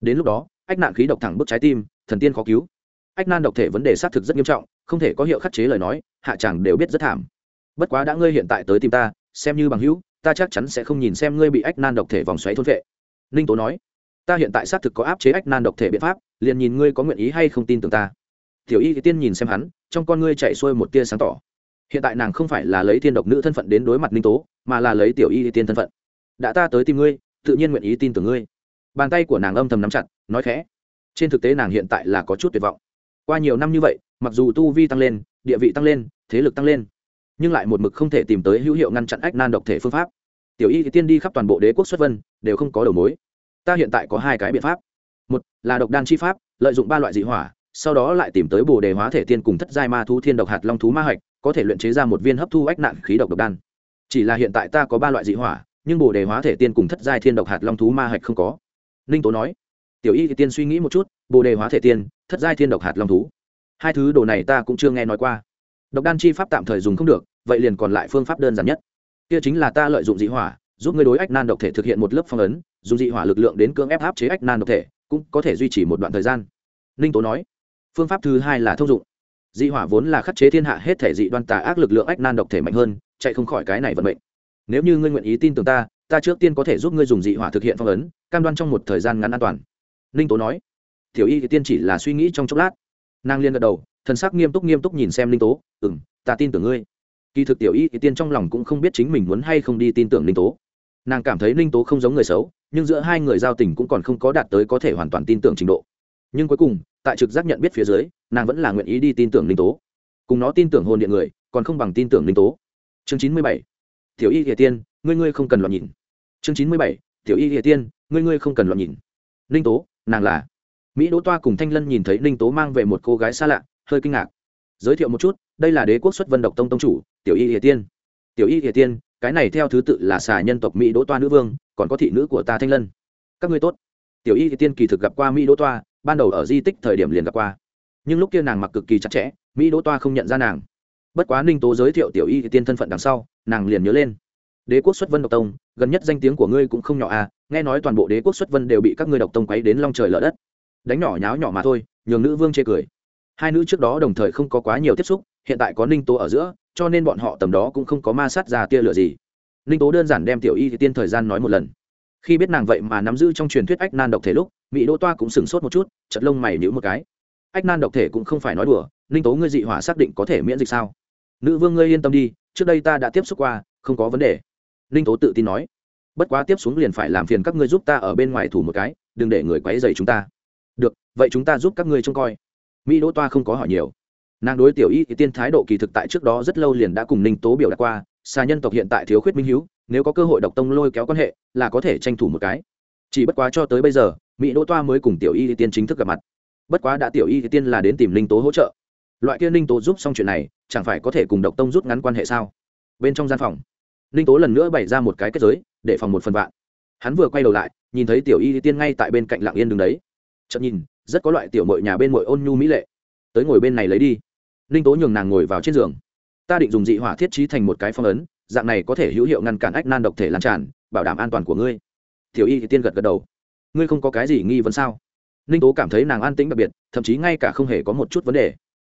Đến lúc đó, ách nạn khí độc thẳng bức trái tim, thần tiên khó cứu. Ách nan độc thể vấn đề xác thực rất nghiêm trọng, không thể có hiệu khắc chế lời nói, hạ chẳng đều biết rất thảm. Bất quá đã ngươi hiện tại tới tìm ta, xem như bằng hữu, ta chắc chắn sẽ không nhìn xem ngươi bị ách nan độc thể vòng xoáy thôn vệ ninh tố nói, ta hiện tại xác thực có áp chế ách nan độc thể biện pháp, liền nhìn ngươi có nguyện ý hay không tin tưởng ta. Tiểu y thì tiên nhìn xem hắn, trong con ngươi chạy xuôi một tia sáng tỏ. Hiện tại nàng không phải là lấy thiên độc nữ thân phận đến đối mặt ninh tố, mà là lấy tiểu y thì tiên thân phận. Đã ta tới tìm ngươi, tự nhiên nguyện ý tin tưởng ngươi. Bàn tay của nàng âm thầm nắm chặt, nói khẽ, trên thực tế nàng hiện tại là có chút tuyệt vọng. Qua nhiều năm như vậy, mặc dù tu vi tăng lên, địa vị tăng lên, thế lực tăng lên, nhưng lại một mực không thể tìm tới hữu hiệu ngăn chặn ách nan độc thể phương pháp tiểu y thì tiên đi khắp toàn bộ đế quốc xuất vân, đều không có đầu mối. Ta hiện tại có hai cái biện pháp. Một là độc đan chi pháp, lợi dụng ba loại dị hỏa, sau đó lại tìm tới bồ đề hóa thể tiên cùng thất giai ma thú thiên độc hạt long thú ma hạch, có thể luyện chế ra một viên hấp thu ách nạn khí độc độc đan. Chỉ là hiện tại ta có ba loại dị hỏa, nhưng bồ đề hóa thể tiên cùng thất giai thiên độc hạt long thú ma hạch không có. Ninh tố nói. Tiểu y thì tiên suy nghĩ một chút, bồ đề hóa thể tiên, thất giai thiên độc hạt long thú. Hai thứ đồ này ta cũng chưa nghe nói qua. Độc đan chi pháp tạm thời dùng không được, vậy liền còn lại phương pháp đơn giản nhất kia chính là ta lợi dụng dị hỏa, giúp ngươi đối ách nan độc thể thực hiện một lớp phong ấn, dùng dị hỏa lực lượng đến cưỡng ép áp chế ách nan độc thể, cũng có thể duy trì một đoạn thời gian. Ninh tố nói. Phương pháp thứ hai là thông dụng. Dị hỏa vốn là khắc chế thiên hạ hết thể dị đoan tà ác lực lượng ách nan độc thể mạnh hơn, chạy không khỏi cái này vận mệnh. Nếu như ngươi nguyện ý tin tưởng ta ta trước tiên có thể giúp ngươi dùng dị hỏa thực hiện phong ấn, cam đoan trong một thời gian ngắn an toàn. Ninh tố nói. Tiểu y thì tiên chỉ là suy nghĩ trong chốc lát. Nàng liên gật đầu, thần sắc nghiêm túc nghiêm túc nhìn xem ninh tố. Ừ m ta tin tưởng ngươi kỳ thực tiểu y thì tiên trong lòng cũng không biết chính mình muốn hay không đi tin tưởng ninh tố. Nàng cảm thấy ninh tố không giống người xấu, nhưng giữa hai người giao tình cũng còn không có đạt tới có thể hoàn toàn tin tưởng trình độ. Nhưng cuối cùng, tại trực giác nhận biết phía dưới, nàng vẫn là nguyện ý đi tin tưởng ninh tố. Cùng nó tin tưởng hồn điện người, còn không bằng tin tưởng ninh tố. Chương chín mươi bảy. Tiểu y địa tiên, ngươi ngươi không cần loạn nhìn. Chương chín mươi bảy. Tiểu y địa tiên, ngươi ngươi không cần loạn nhìn. Ninh tố, nàng là. Mỹ đỗ toa cùng thanh lân nhìn thấy ninh tố mang về một cô gái xa lạ, hơi kinh ngạc giới thiệu một chút, đây là đế quốc xuất vân độc tông tông chủ, tiểu y địa tiên. Tiểu y địa tiên, cái này theo thứ tự là xà nhân tộc mỹ đỗ toa nữ vương, còn có thị nữ của ta thanh lân. Các ngươi tốt. Tiểu y địa tiên kỳ thực gặp qua mỹ đỗ toa, ban đầu ở di tích thời điểm liền gặp qua. Nhưng lúc kia nàng mặc cực kỳ chặt chẽ, mỹ đỗ toa không nhận ra nàng. Bất quá ninh tố giới thiệu tiểu y tiên thân phận đằng sau, nàng liền nhớ lên. Đế quốc xuất vân độc tông, gần nhất danh tiếng của ngươi cũng không nhỏ à nghe nói toàn bộ đế quốc xuất vân đều bị các ngươi độc tông quấy đến long trời lở đất. Đánh nhỏ nháo nhỏ mà thôi, nhường nữ vương chê cười hai nữ trước đó đồng thời không có quá nhiều tiếp xúc, hiện tại có ninh tố ở giữa, cho nên bọn họ tầm đó cũng không có ma sát ra tia lửa gì. Ninh tố đơn giản đem tiểu y tiên thời gian nói một lần. Khi biết nàng vậy mà nắm giữ trong truyền thuyết ách nan độc thể lúc mỹ đỗ toa cũng sửng sốt một chút chật lông mày nhữ một cái. Ách nan độc thể cũng không phải nói đùa, ninh tố ngươi dị hỏa xác định có thể miễn dịch sao? Nữ vương ngươi yên tâm đi, trước đây ta đã tiếp xúc qua, không có vấn đề. Ninh tố tự tin nói. Bất quá tiếp xuống liền phải làm phiền các ngươi giúp ta ở bên ngoài thủ một cái, đừng để người quấy dày chúng ta. Được, vậy chúng ta giúp các ngươi trông coi mỹ đỗ toa không có hỏi nhiều. Nàng đối tiểu y thì tiên thái độ kỳ thực tại trước đó rất lâu liền đã cùng ninh tố biểu đạt qua xa nhân tộc hiện tại thiếu khuyết minh h nếu có cơ hội độc tông lôi kéo quan hệ, là có thể tranh thủ một cái. Chỉ bất quá cho tới bây giờ, mỹ đỗ toa mới cùng tiểu y tiên chính thức gặp mặt. Bất quá đã tiểu y tiên là đến tìm linh tố hỗ trợ. Loại kia linh tố giúp xong chuyện này, chẳng phải có thể cùng độc tông rút ngắn quan hệ sao? Bên trong gian phòng linh tố lần nữa bày ra một cái kết giới, để phòng một phần vạn. Hắn vừa quay đầu lại, nhìn thấy tiểu y tiên ngay tại bên cạnh lạng yên đứng đấy. Chậm nhìn rất có loại tiểu mội nhà bên mội ôn nhu mỹ lệ. Tới ngồi bên này lấy đi. Linh tố nhường nàng ngồi vào trên giường. Ta định dùng dị hỏa thiết trí thành một cái phong ấn, dạng này có thể hữu hiệu ngăn cản ách nan độc thể lan tràn, bảo đảm an toàn của ngươi. Tiểu y tiên gật gật đầu. Ngươi không có cái gì nghi vấn sao? Ninh tố cảm thấy nàng an tĩnh đặc biệt, thậm chí ngay cả không hề có một chút vấn đề.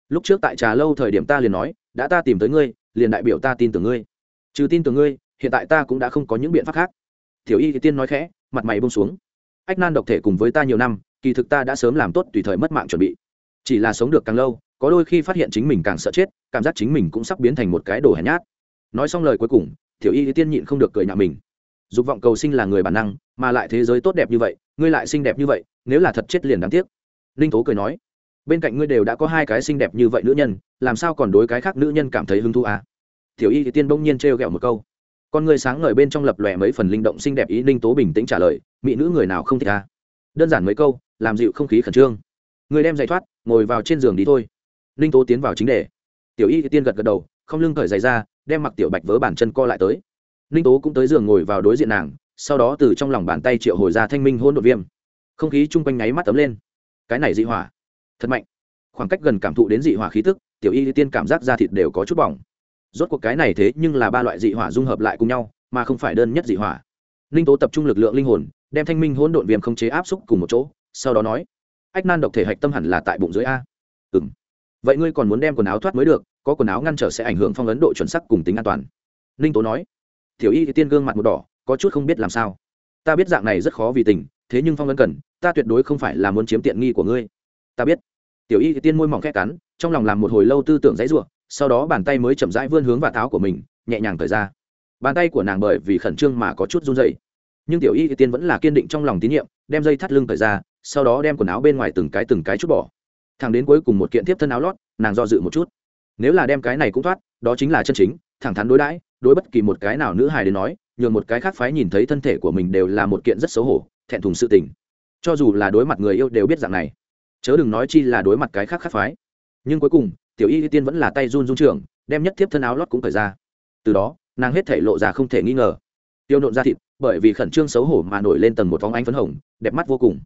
Lúc trước tại trà lâu thời điểm ta liền nói, đã ta tìm tới ngươi, liền đại biểu ta tin tưởng ngươi. Trừ tin tưởng ngươi, hiện tại ta cũng đã không có những biện pháp khác. Tiểu y tiên nói khẽ, mặt mày bông xuống. Ách nan độc thể cùng với ta nhiều năm kỳ thực ta đã sớm làm tốt tùy thời mất mạng chuẩn bị. Chỉ là sống được càng lâu, có đôi khi phát hiện chính mình càng sợ chết, cảm giác chính mình cũng sắp biến thành một cái đồ hèn nhát. Nói xong lời cuối cùng, tiểu y tiên nhịn không được cười nhạo mình. Dục vọng cầu sinh là người bản năng, mà lại thế giới tốt đẹp như vậy, ngươi lại xinh đẹp như vậy, nếu là thật chết liền đáng tiếc. Ninh tố cười nói, bên cạnh ngươi đều đã có hai cái xinh đẹp như vậy nữ nhân, làm sao còn đối cái khác nữ nhân cảm thấy hứng thú à? tiểu y tiên bỗng nhiên trêu ghẹo một câu. Con người sáng ngời bên trong lập lòe mấy phần linh động xinh đẹp ý ninh tố bình tĩnh trả lời, mỹ nữ người nào không thích à? đơn giản mấy câu làm dịu không khí khẩn trương. Người đem giày thoát, ngồi vào trên giường đi thôi. Ninh tố tiến vào chính đề. Tiểu y tiên gật gật đầu, không lưng cởi giày ra, đem mặc tiểu bạch vớ bàn chân co lại tới. Ninh tố cũng tới giường ngồi vào đối diện nàng, sau đó từ trong lòng bàn tay triệu hồi ra thanh minh hôn đột viêm. Không khí chung quanh nháy mắt tấm lên. Cái này dị hỏa, thật mạnh. Khoảng cách gần cảm thụ đến dị hỏa khí tức, tiểu y tiên cảm giác da thịt đều có chút bỏng. Rốt cuộc cái này thế nhưng là ba loại dị hỏa dung hợp lại cùng nhau, mà không phải đơn nhất dị hỏa. Ninh tố tập trung lực lượng linh hồn, đem thanh minh hỗn độn viêm không chế áp xúc cùng một chỗ sau đó nói, ách, nan độc thể hạch tâm hẳn là tại bụng dưới a. Ừ m vậy ngươi còn muốn đem quần áo thoát mới được, có quần áo ngăn trở sẽ ảnh hưởng phong ấn độ chuẩn sắc cùng tính an toàn. Ninh tố nói, tiểu y tiên gương mặt một đỏ, có chút không biết làm sao. Ta biết dạng này rất khó vì tình, thế nhưng phong ấn cần, ta tuyệt đối không phải là muốn chiếm tiện nghi của ngươi. Ta biết. Tiểu y tiên môi mỏng khét cắn, trong lòng làm một hồi lâu tư tưởng dãy ruộng sau đó bàn tay mới chậm rãi vươn hướng và tháo của mình, nhẹ nhàng thời ra. Bàn tay của nàng bởi vì khẩn trương mà có chút run dày nhưng tiểu y tiên vẫn là kiên định trong lòng tín nhiệm, đem dây thắt lưng thời ra sau đó đem quần áo bên ngoài từng cái từng cái chút bỏ. Thằng đến cuối cùng một kiện tiếp thân áo lót, nàng do dự một chút. Nếu là đem cái này cũng thoát, đó chính là chân chính, thẳng thắn đối đãi, đối bất kỳ một cái nào nữ hài đến nói, nhường một cái khác phái nhìn thấy thân thể của mình đều là một kiện rất xấu hổ, thẹn thùng sự tình. Cho dù là đối mặt người yêu đều biết dạng này. Chớ đừng nói chi là đối mặt cái khác khác phái. Nhưng cuối cùng, tiểu y tiên vẫn là tay run run trường đem nhất thiếp thân áo lót cũng thời ra. Từ đó, nàng hết thể lộ ra không thể nghi ngờ. Tiêu nộn ra thịt, bởi vì khẩn trương xấu hổ mà nổi lên tầng một vóng ánh phấn hồng, đẹp mắt vô cùng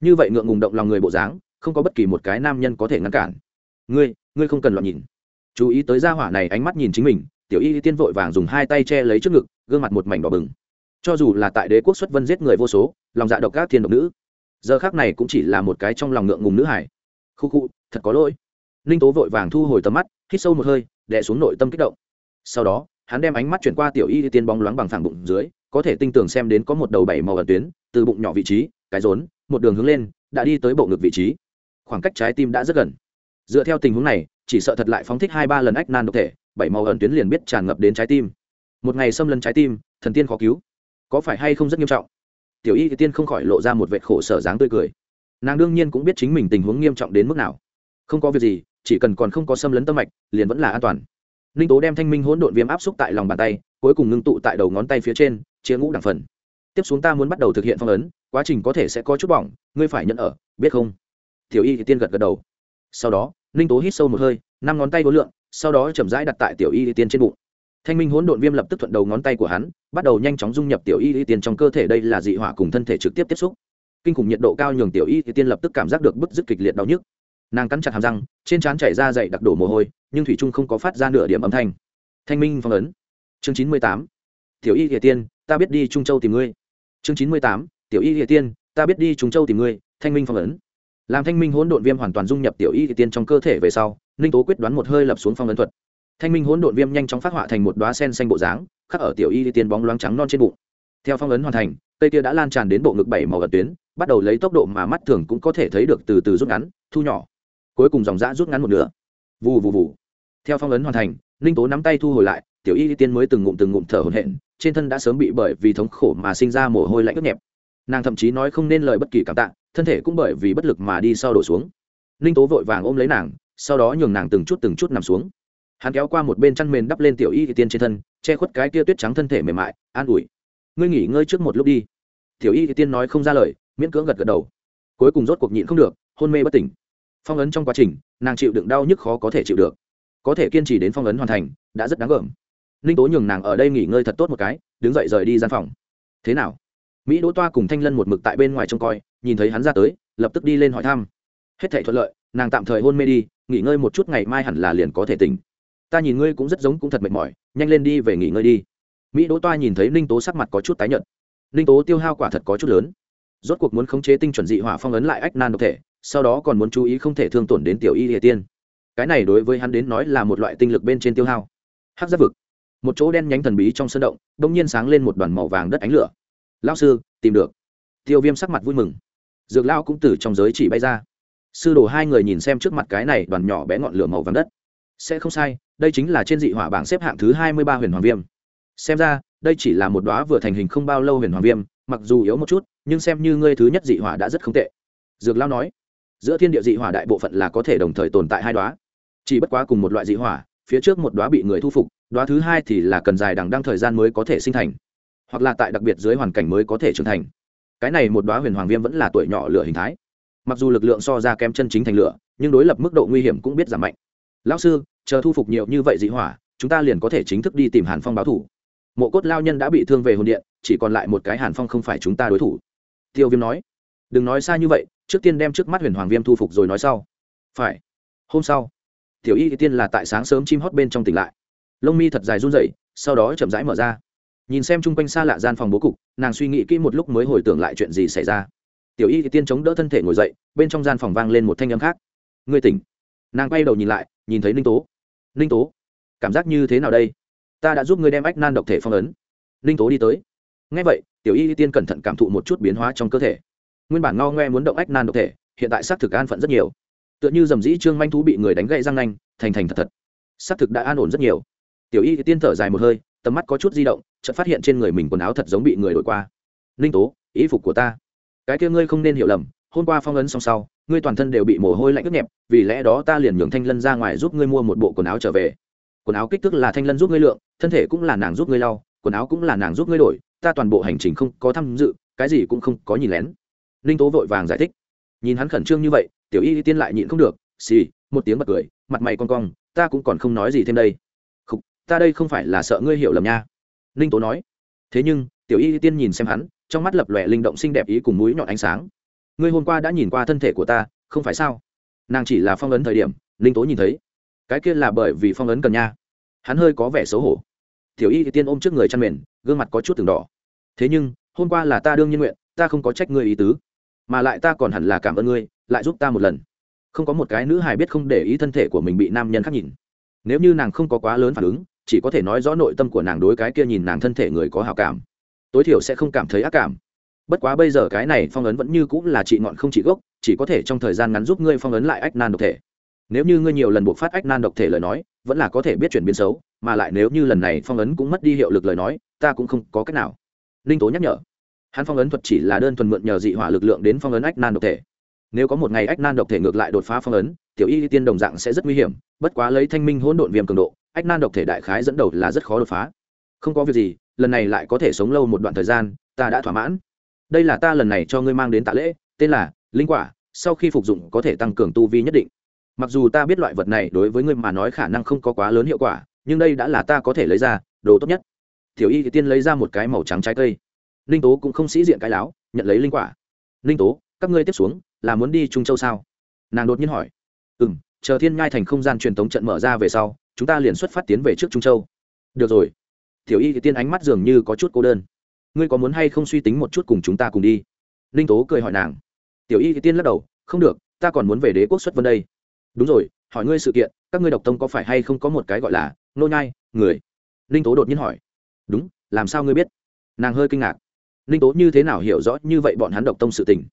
như vậy ngượng ngùng động lòng người bộ dáng, không có bất kỳ một cái nam nhân có thể ngăn cản. Ngươi ngươi không cần loạn nhìn. Chú ý tới gia hỏa này ánh mắt nhìn chính mình, tiểu y tiên vội vàng dùng hai tay che lấy trước ngực, gương mặt một mảnh đỏ bừng. Cho dù là tại đế quốc xuất vân giết người vô số, lòng dạ độc các thiên độc nữ, giờ khác này cũng chỉ là một cái trong lòng ngượng ngùng nữ hải khu khu, thật có lỗi. Ninh tố vội vàng thu hồi tầm mắt, hít sâu một hơi, đè xuống nội tâm kích động. Sau đó, hắn đem ánh mắt chuyển qua tiểu y tiên bóng loáng bằng phẳng bụng dưới có thể tinh tường xem đến có một đầu bảy màu ẩn tuyến, từ bụng nhỏ vị trí, cái rốn, một đường hướng lên, đã đi tới bộ ngực vị trí. Khoảng cách trái tim đã rất gần. Dựa theo tình huống này, chỉ sợ thật lại phóng thích hai ba lần ách nan độc thể, bảy màu ẩn tuyến liền biết tràn ngập đến trái tim. Một ngày xâm lấn trái tim, thần tiên khó cứu. Có phải hay không rất nghiêm trọng? Tiểu y tiên không khỏi lộ ra một vệ khổ sở dáng tươi cười. Nàng đương nhiên cũng biết chính mình tình huống nghiêm trọng đến mức nào. Không có việc gì, chỉ cần còn không có xâm lấn tâm mạch, liền vẫn là an toàn. Ninh tố đem thanh minh hỗn độn viêm áp xúc tại lòng bàn tay, cuối cùng ngưng tụ tại đầu ngón tay phía trên chia ngũ đẳng phần. Tiếp xuống ta muốn bắt đầu thực hiện phong ấn, quá trình có thể sẽ có chút bỏng, ngươi phải nhận ở, biết không? Tiểu y thì tiên gật gật đầu. Sau đó, ninh tố hít sâu một hơi, năm ngón tay vô lượng, sau đó chậm rãi đặt tại tiểu y thì tiên trên bụng. Thanh minh hỗn độn viêm lập tức thuận đầu ngón tay của hắn, bắt đầu nhanh chóng dung nhập tiểu y thì tiên trong cơ thể đây là dị hỏa cùng thân thể trực tiếp tiếp xúc. Kinh khủng nhiệt độ cao nhường tiểu y thì tiên lập tức cảm giác được bức dứt kịch liệt đau nhức. Nàng cắn chặt hàm răng, trên trán chảy ra dậy đặc đổ mồ hôi, nhưng thủy trung không có phát ra nửa điểm âm thanh. Thanh minh phong ấn. Chương chín mươi tám. Tiểu y thì tiên ta biết đi trung châu tìm ngươi. Chương chín mươi tám, tiểu y địa tiên, ta biết đi trung châu tìm ngươi, thanh minh phong ấn. Làm thanh minh hỗn độn viêm hoàn toàn dung nhập tiểu y địa tiên trong cơ thể về sau, ninh tố quyết đoán một hơi lập xuống phong ấn thuật. Thanh minh hỗn độn viêm nhanh chóng phát họa thành một đoá sen xanh bộ dáng, khắc ở tiểu y địa tiên bóng loáng trắng non trên bụng. Theo phong ấn hoàn thành, cây kia đã lan tràn đến bộ ngực bảy màu ẩn tuyến, bắt đầu lấy tốc độ mà mắt thường cũng có thể thấy được từ từ rút ngắn, thu nhỏ. Cuối cùng dòng dã rút ngắn một nửa. Vù vù vù. Theo phong ấn hoàn thành, ninh tố nắm tay thu hồi lại, tiểu y tiên mới từng ngụm từng ngụm thở hổn hển trên thân đã sớm bị bởi vì thống khổ mà sinh ra mồ hôi lạnh ướt nhẹp. Nàng thậm chí nói không nên lời bất kỳ cảm tạ, thân thể cũng bởi vì bất lực mà đi sau đổ xuống. Ninh tố vội vàng ôm lấy nàng, sau đó nhường nàng từng chút từng chút nằm xuống. Hắn kéo qua một bên chăn mền đắp lên tiểu y tiên trên thân, che khuất cái kia tuyết trắng thân thể mềm mại, an ủi. Ngươi nghỉ ngơi trước một lúc đi. Tiểu y tiên nói không ra lời, miễn cưỡng gật gật đầu. Cuối cùng rốt cuộc nhịn không được, hôn mê bất tỉnh. Phong ấn trong quá trình, nàng chịu đựng đau nhức khó có thể chịu được. Có thể kiên trì đến phong ấn hoàn thành, đã rất đáng gờm ninh tố nhường nàng ở đây nghỉ ngơi thật tốt một cái, đứng dậy rời đi gian phòng. Thế nào? Mỹ đỗ toa cùng thanh lân một mực tại bên ngoài trông coi, nhìn thấy hắn ra tới, lập tức đi lên hỏi thăm. Hết thể thuận lợi, nàng tạm thời hôn mê đi, nghỉ ngơi một chút ngày mai hẳn là liền có thể tỉnh. Ta nhìn ngươi cũng rất giống cũng thật mệt mỏi, nhanh lên đi về nghỉ ngơi đi. Mỹ đỗ toa nhìn thấy ninh tố sắc mặt có chút tái nhợt. Ninh tố tiêu hao quả thật có chút lớn. Rốt cuộc muốn khống chế tinh chuẩn dị hỏa phong ấn lại ách nan độc thể, sau đó còn muốn chú ý không thể thương tổn đến tiểu y địa tiên. Cái này đối với hắn đến nói là một loại tinh lực bên trên tiêu hao. Hắc giáp vực một chỗ đen nhánh thần bí trong sân động đ ỗ n g nhiên sáng lên một đoàn màu vàng đất ánh lửa. Lao sư, tìm được. Tiêu viêm sắc mặt vui mừng. Dược lao cũng từ trong giới chỉ bay ra. Sư đồ hai người nhìn xem trước mặt cái này đoàn nhỏ bé ngọn lửa màu vàng đất. Sẽ không sai, đây chính là trên dị hỏa bảng xếp hạng thứ hai mươi ba huyền hoàng viêm. Xem ra, đây chỉ là một đoá vừa thành hình không bao lâu huyền hoàng viêm, mặc dù yếu một chút, nhưng xem như ngươi thứ nhất dị hỏa đã rất không tệ. Dược lao nói. Giữa thiên địa dị hỏa đại bộ phận là có thể đồng thời tồn tại hai đoá chỉ bất quá cùng một loại dị hỏa phía trước một đóa bị người thu phục, đóa thứ hai thì là cần dài đằng đăng thời gian mới có thể sinh thành, hoặc là tại đặc biệt dưới hoàn cảnh mới có thể trưởng thành. Cái này một đóa huyền hoàng viêm vẫn là tuổi nhỏ lửa hình thái. Mặc dù lực lượng so ra kém chân chính thành lửa, nhưng đối lập mức độ nguy hiểm cũng biết giảm mạnh. Lão sư, chờ thu phục nhiều như vậy dị hỏa, chúng ta liền có thể chính thức đi tìm hàn phong báo thủ. Mộ cốt lao nhân đã bị thương về hồn điện, chỉ còn lại một cái hàn phong không phải chúng ta đối thủ. Tiêu viêm nói, đừng nói xa như vậy, trước tiên đem trước mắt huyền hoàng viêm thu phục rồi nói sau. Phải, hôm sau tiểu y tiên là tại sáng sớm chim hót bên trong tỉnh lại. Lông mi thật dài run rẩy, sau đó chậm rãi mở ra. Nhìn xem chung quanh xa lạ gian phòng bố cục, nàng suy nghĩ kỹ một lúc mới hồi tưởng lại chuyện gì xảy ra. Tiểu y tiên chống đỡ thân thể ngồi dậy, bên trong gian phòng vang lên một thanh âm khác. Người tỉnh. Nàng quay đầu nhìn lại, nhìn thấy ninh tố. Ninh tố, cảm giác như thế nào đây? Ta đã giúp ngươi đem ách nan độc thể phong ấn. Ninh tố đi tới. Ngay vậy, tiểu y tiên cẩn thận cảm thụ một chút biến hóa trong cơ thể. Nguyên bản ngao ngoe muốn động ách nan độc thể, hiện tại xác thực an phận rất nhiều tựa như dầm dĩ trương manh thú bị người đánh gậy răng nanh, thành thành thật thật. Xác thực đã an ổn rất nhiều. Tiểu y tiên thở dài một hơi, tầm mắt có chút di động, chợt phát hiện trên người mình quần áo thật giống bị người đổi qua. Ninh tố ý phục của ta. Cái kia ngươi không nên hiểu lầm, hôm qua phong ấn xong sau, ngươi toàn thân đều bị mồ hôi lạnh ướt nhẹp, vì lẽ đó ta liền nhường thanh lân ra ngoài giúp ngươi mua một bộ quần áo trở về. Quần áo kích thước là thanh lân giúp ngươi lượng, thân thể cũng là nàng giúp ngươi lau, quần áo cũng là nàng giúp ngươi đổi, ta toàn bộ hành trình không có tham dự, cái gì cũng không có nhìn lén. Ninh tố vội vàng giải thích. Nhìn hắn khẩn trương như vậy tiểu y tiên lại nhịn không được xì một tiếng bật cười mặt mày con cong ta cũng còn không nói gì thêm đây. Không, ta đây không phải là sợ ngươi hiểu lầm nha. Ninh tố nói. Thế nhưng tiểu y tiên nhìn xem hắn trong mắt lập lòe linh động xinh đẹp ý cùng mũi nhọn ánh sáng. Ngươi hôm qua đã nhìn qua thân thể của ta không phải sao? Nàng chỉ là phong ấn thời điểm ninh tố nhìn thấy. Cái kia là bởi vì phong ấn cần nha. Hắn hơi có vẻ xấu hổ. Tiểu y tiên ôm trước người chăn mền gương mặt có chút từng đỏ. Thế nhưng hôm qua là ta đương nhiên nguyện ta không có trách ngươi ý tứ. Mà lại ta còn hẳn là cảm ơn ngươi lại giúp ta một lần. Không có một cái nữ hài biết không để ý thân thể của mình bị nam nhân khác nhìn. Nếu như nàng không có quá lớn phản ứng, chỉ có thể nói rõ nội tâm của nàng đối cái kia nhìn nàng thân thể người có hào cảm. Tối thiểu sẽ không cảm thấy ác cảm. Bất quá bây giờ cái này phong ấn vẫn như cũng là trị ngọn không trị gốc, chỉ có thể trong thời gian ngắn giúp ngươi phong ấn lại ách nan độc thể. Nếu như ngươi nhiều lần buộc phát ách nan độc thể lời nói, vẫn là có thể biết chuyển biến xấu, mà lại nếu như lần này phong ấn cũng mất đi hiệu lực lời nói, ta cũng không có cách nào. Ninh tố nhắc nhở. Hắn phong ấn thuật chỉ là đơn thuần mượn nhờ dị hỏa lực lượng đến phong ấn ách nan độc thể nếu có một ngày ách nan độc thể ngược lại đột phá phong ấn, tiểu y tiên đồng dạng sẽ rất nguy hiểm, bất quá lấy thanh minh hỗn độn viêm cường độ, ách nan độc thể đại khái dẫn đầu là rất khó đột phá. Không có việc gì, lần này lại có thể sống lâu một đoạn thời gian, ta đã thỏa mãn. Đây là ta lần này cho ngươi mang đến tạ lễ, tên là linh quả, sau khi phục dụng có thể tăng cường tu vi nhất định. Mặc dù ta biết loại vật này đối với ngươi mà nói khả năng không có quá lớn hiệu quả, nhưng đây đã là ta có thể lấy ra, đồ tốt nhất. Tiểu y thì tiên lấy ra một cái màu trắng trái cây. Ninh tố cũng không sĩ diện cái láo, nhận lấy linh quả. Ninh tố, các ngươi tiếp xuống là muốn đi trung châu sao nàng đột nhiên hỏi ừ m chờ thiên ngai thành không gian truyền thống trận mở ra về sau chúng ta liền xuất phát tiến về trước trung châu được rồi tiểu y thì tiên ánh mắt dường như có chút cô đơn ngươi có muốn hay không suy tính một chút cùng chúng ta cùng đi ninh tố cười hỏi nàng tiểu y thì tiên lắc đầu không được ta còn muốn về đế quốc xuất vân đây đúng rồi hỏi ngươi sự kiện các ngươi độc tông có phải hay không có một cái gọi là nô nhai người ninh tố đột nhiên hỏi đúng làm sao ngươi biết nàng hơi kinh ngạc ninh tố như thế nào hiểu rõ như vậy bọn hắn độc tông sự tình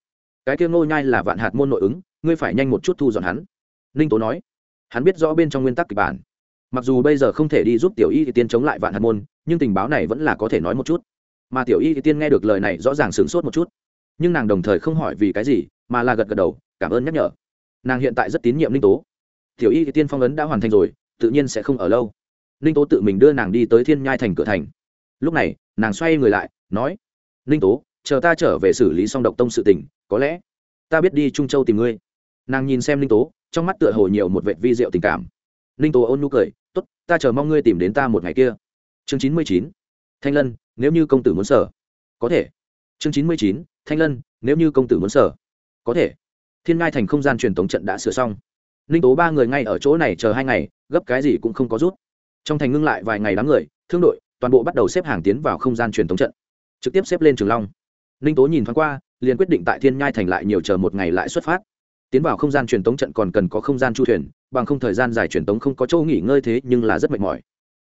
cái kia nô nhai là vạn hạt môn nội ứng, ngươi phải nhanh một chút thu dọn hắn. Ninh tố nói. Hắn biết rõ bên trong nguyên tắc kịch bản. Mặc dù bây giờ không thể đi giúp tiểu y thì tiên chống lại vạn hạt môn, nhưng tình báo này vẫn là có thể nói một chút. Mà tiểu y thì tiên nghe được lời này rõ ràng sửng sốt một chút. Nhưng nàng đồng thời không hỏi vì cái gì, mà là gật gật đầu, cảm ơn nhắc nhở. Nàng hiện tại rất tín nhiệm ninh tố. Tiểu y thì tiên phong ấn đã hoàn thành rồi, tự nhiên sẽ không ở lâu. Ninh tố tự mình đưa nàng đi tới thiên nhai thành cửa thành. Lúc này, nàng xoay người lại, nói, ninh tố, chờ ta trở về xử lý xong độc tông sự tình có lẽ ta biết đi trung châu tìm ngươi nàng nhìn xem Linh tố trong mắt tựa hồ nhiều một vệ vi diệu tình cảm Linh tố ôn nhu cười t ố t ta chờ mong ngươi tìm đến ta một ngày kia chương chín mươi chín thanh lân nếu như công tử muốn sở có thể chương chín mươi chín thanh lân nếu như công tử muốn sở có thể thiên ngai thành không gian truyền thống trận đã sửa xong ninh tố ba người ngay ở chỗ này chờ hai ngày gấp cái gì cũng không có rút trong thành ngưng lại vài ngày đám người thương đội toàn bộ bắt đầu xếp hàng tiến vào không gian truyền thống trận trực tiếp xếp lên trường long ninh tố nhìn thoáng qua liền quyết định tại thiên nhai thành lại nhiều chờ một ngày lại xuất phát. Tiến vào không gian truyền tống trận còn cần có không gian chu thuyền, bằng không thời gian dài truyền tống không có chỗ nghỉ ngơi thế nhưng là rất mệt mỏi.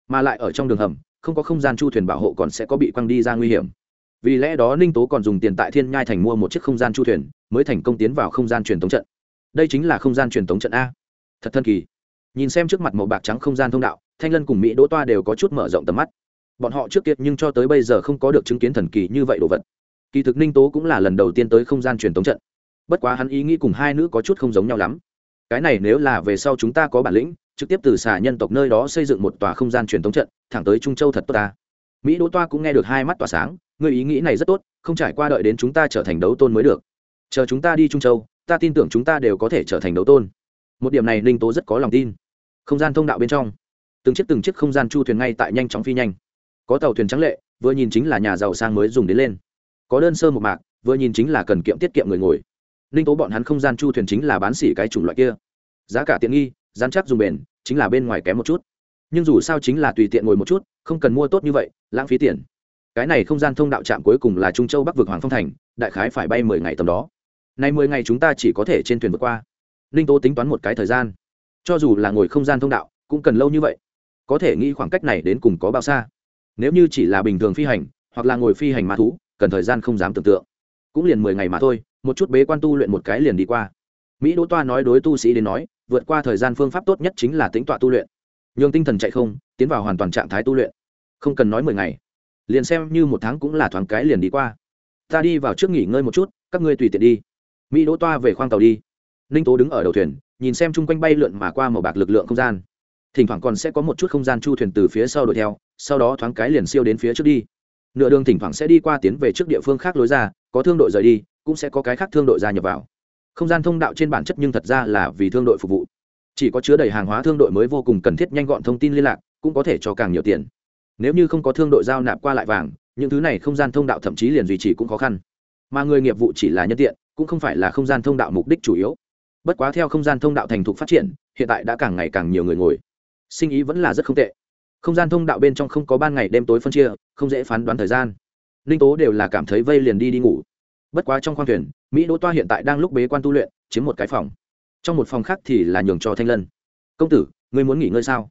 Mà lại ở trong đường hầm, không có không gian chu thuyền bảo hộ còn sẽ có bị quăng đi ra nguy hiểm. Vì lẽ đó ninh tố còn dùng tiền tại thiên nhai thành mua một chiếc không gian chu thuyền, mới thành công tiến vào không gian truyền tống trận. Đây chính là không gian truyền tống trận a. Thật thân kỳ. Nhìn xem trước mặt màu bạc trắng không gian thông đạo, thanh lân cùng mỹ đỗ toa đều có chút mở rộng tầm mắt. Bọn họ trước kiệt nhưng cho tới bây giờ không có được chứng kiến thần kỳ như vậy đồ vật kỳ thực ninh tố cũng là lần đầu tiên tới không gian truyền tống trận. Bất quá hắn ý nghĩ cùng hai nữ có chút không giống nhau lắm. Cái này nếu là về sau chúng ta có bản lĩnh, trực tiếp từ xà nhân tộc nơi đó xây dựng một tòa không gian truyền thống trận, thẳng tới trung châu thật tốt ta. Mỹ đỗ toa cũng nghe được hai mắt tỏa sáng, người ý nghĩ này rất tốt, không trải qua đợi đến chúng ta trở thành đấu tôn mới được. Chờ chúng ta đi trung châu, ta tin tưởng chúng ta đều có thể trở thành đấu tôn. Một điểm này ninh tố rất có lòng tin. Không gian thông đạo bên trong, từng chiếc từng chiếc không gian chu thuyền ngay tại nhanh chóng phi nhanh. Có tàu thuyền trắng lệ, vừa nhìn chính là nhà giàu sang mới dùng đến lên có đơn sơ một mạc, vừa nhìn chính là cần kiệm tiết kiệm người ngồi. Ninh tố bọn hắn không gian chu thuyền chính là bán xỉ cái chủng loại kia. Giá cả tiện nghi, dán chắc dùng bền, chính là bên ngoài kém một chút. Nhưng dù sao chính là tùy tiện ngồi một chút, không cần mua tốt như vậy, lãng phí tiền. Cái này không gian thông đạo trạm cuối cùng là trung châu bắc vực hoàng phong thành, đại khái phải bay mười ngày tầm đó. Nay mười ngày chúng ta chỉ có thể trên thuyền vượt qua. Ninh tố tính toán một cái thời gian. Cho dù là ngồi không gian thông đạo, cũng cần lâu như vậy. Có thể nghĩ khoảng cách này đến cùng có bao xa. Nếu như chỉ là bình thường phi hành, hoặc là ngồi phi hành ma thú cần thời gian không dám tưởng tượng. Cũng liền mười ngày mà thôi, một chút bế quan tu luyện một cái liền đi qua. Mỹ đỗ toa nói đối tu sĩ đến nói, vượt qua thời gian phương pháp tốt nhất chính là tính tọa tu luyện. Nhường tinh thần chạy không, tiến vào hoàn toàn trạng thái tu luyện. Không cần nói mười ngày. Liền xem như một tháng cũng là thoáng cái liền đi qua. Ta đi vào trước nghỉ ngơi một chút, các ngươi tùy tiện đi. Mỹ đỗ toa về khoang tàu đi. Ninh tố đứng ở đầu thuyền, nhìn xem chung quanh bay lượn mà qua màu bạc lực lượng không gian. Thỉnh thoảng còn sẽ có một chút không gian chu thuyền từ phía sau đuổi theo, sau đó thoáng cái liền siêu đến phía trước đi nửa đường thỉnh thoảng sẽ đi qua tiến về trước địa phương khác lối ra, có thương đội rời đi, cũng sẽ có cái khác thương đội gia nhập vào. Không gian thông đạo trên bản chất nhưng thật ra là vì thương đội phục vụ. Chỉ có chứa đầy hàng hóa thương đội mới vô cùng cần thiết nhanh gọn thông tin liên lạc, cũng có thể cho càng nhiều tiền. Nếu như không có thương đội giao nạp qua lại vàng, những thứ này không gian thông đạo thậm chí liền duy trì cũng khó khăn. Mà người nghiệp vụ chỉ là nhân tiện, cũng không phải là không gian thông đạo mục đích chủ yếu. Bất quá theo không gian thông đạo thành thục phát triển, hiện tại đã càng ngày càng nhiều người ngồi. Sinh ý vẫn là rất không tệ không gian thông đạo bên trong không có ban ngày đêm tối phân chia, không dễ phán đoán thời gian. Ninh tố đều là cảm thấy vây liền đi đi ngủ. Bất quá trong khoang thuyền, mỹ đỗ toa hiện tại đang lúc bế quan tu luyện, chiếm một cái phòng. Trong một phòng khác thì là nhường cho thanh lân. Công tử, ngươi muốn nghỉ ngơi sao?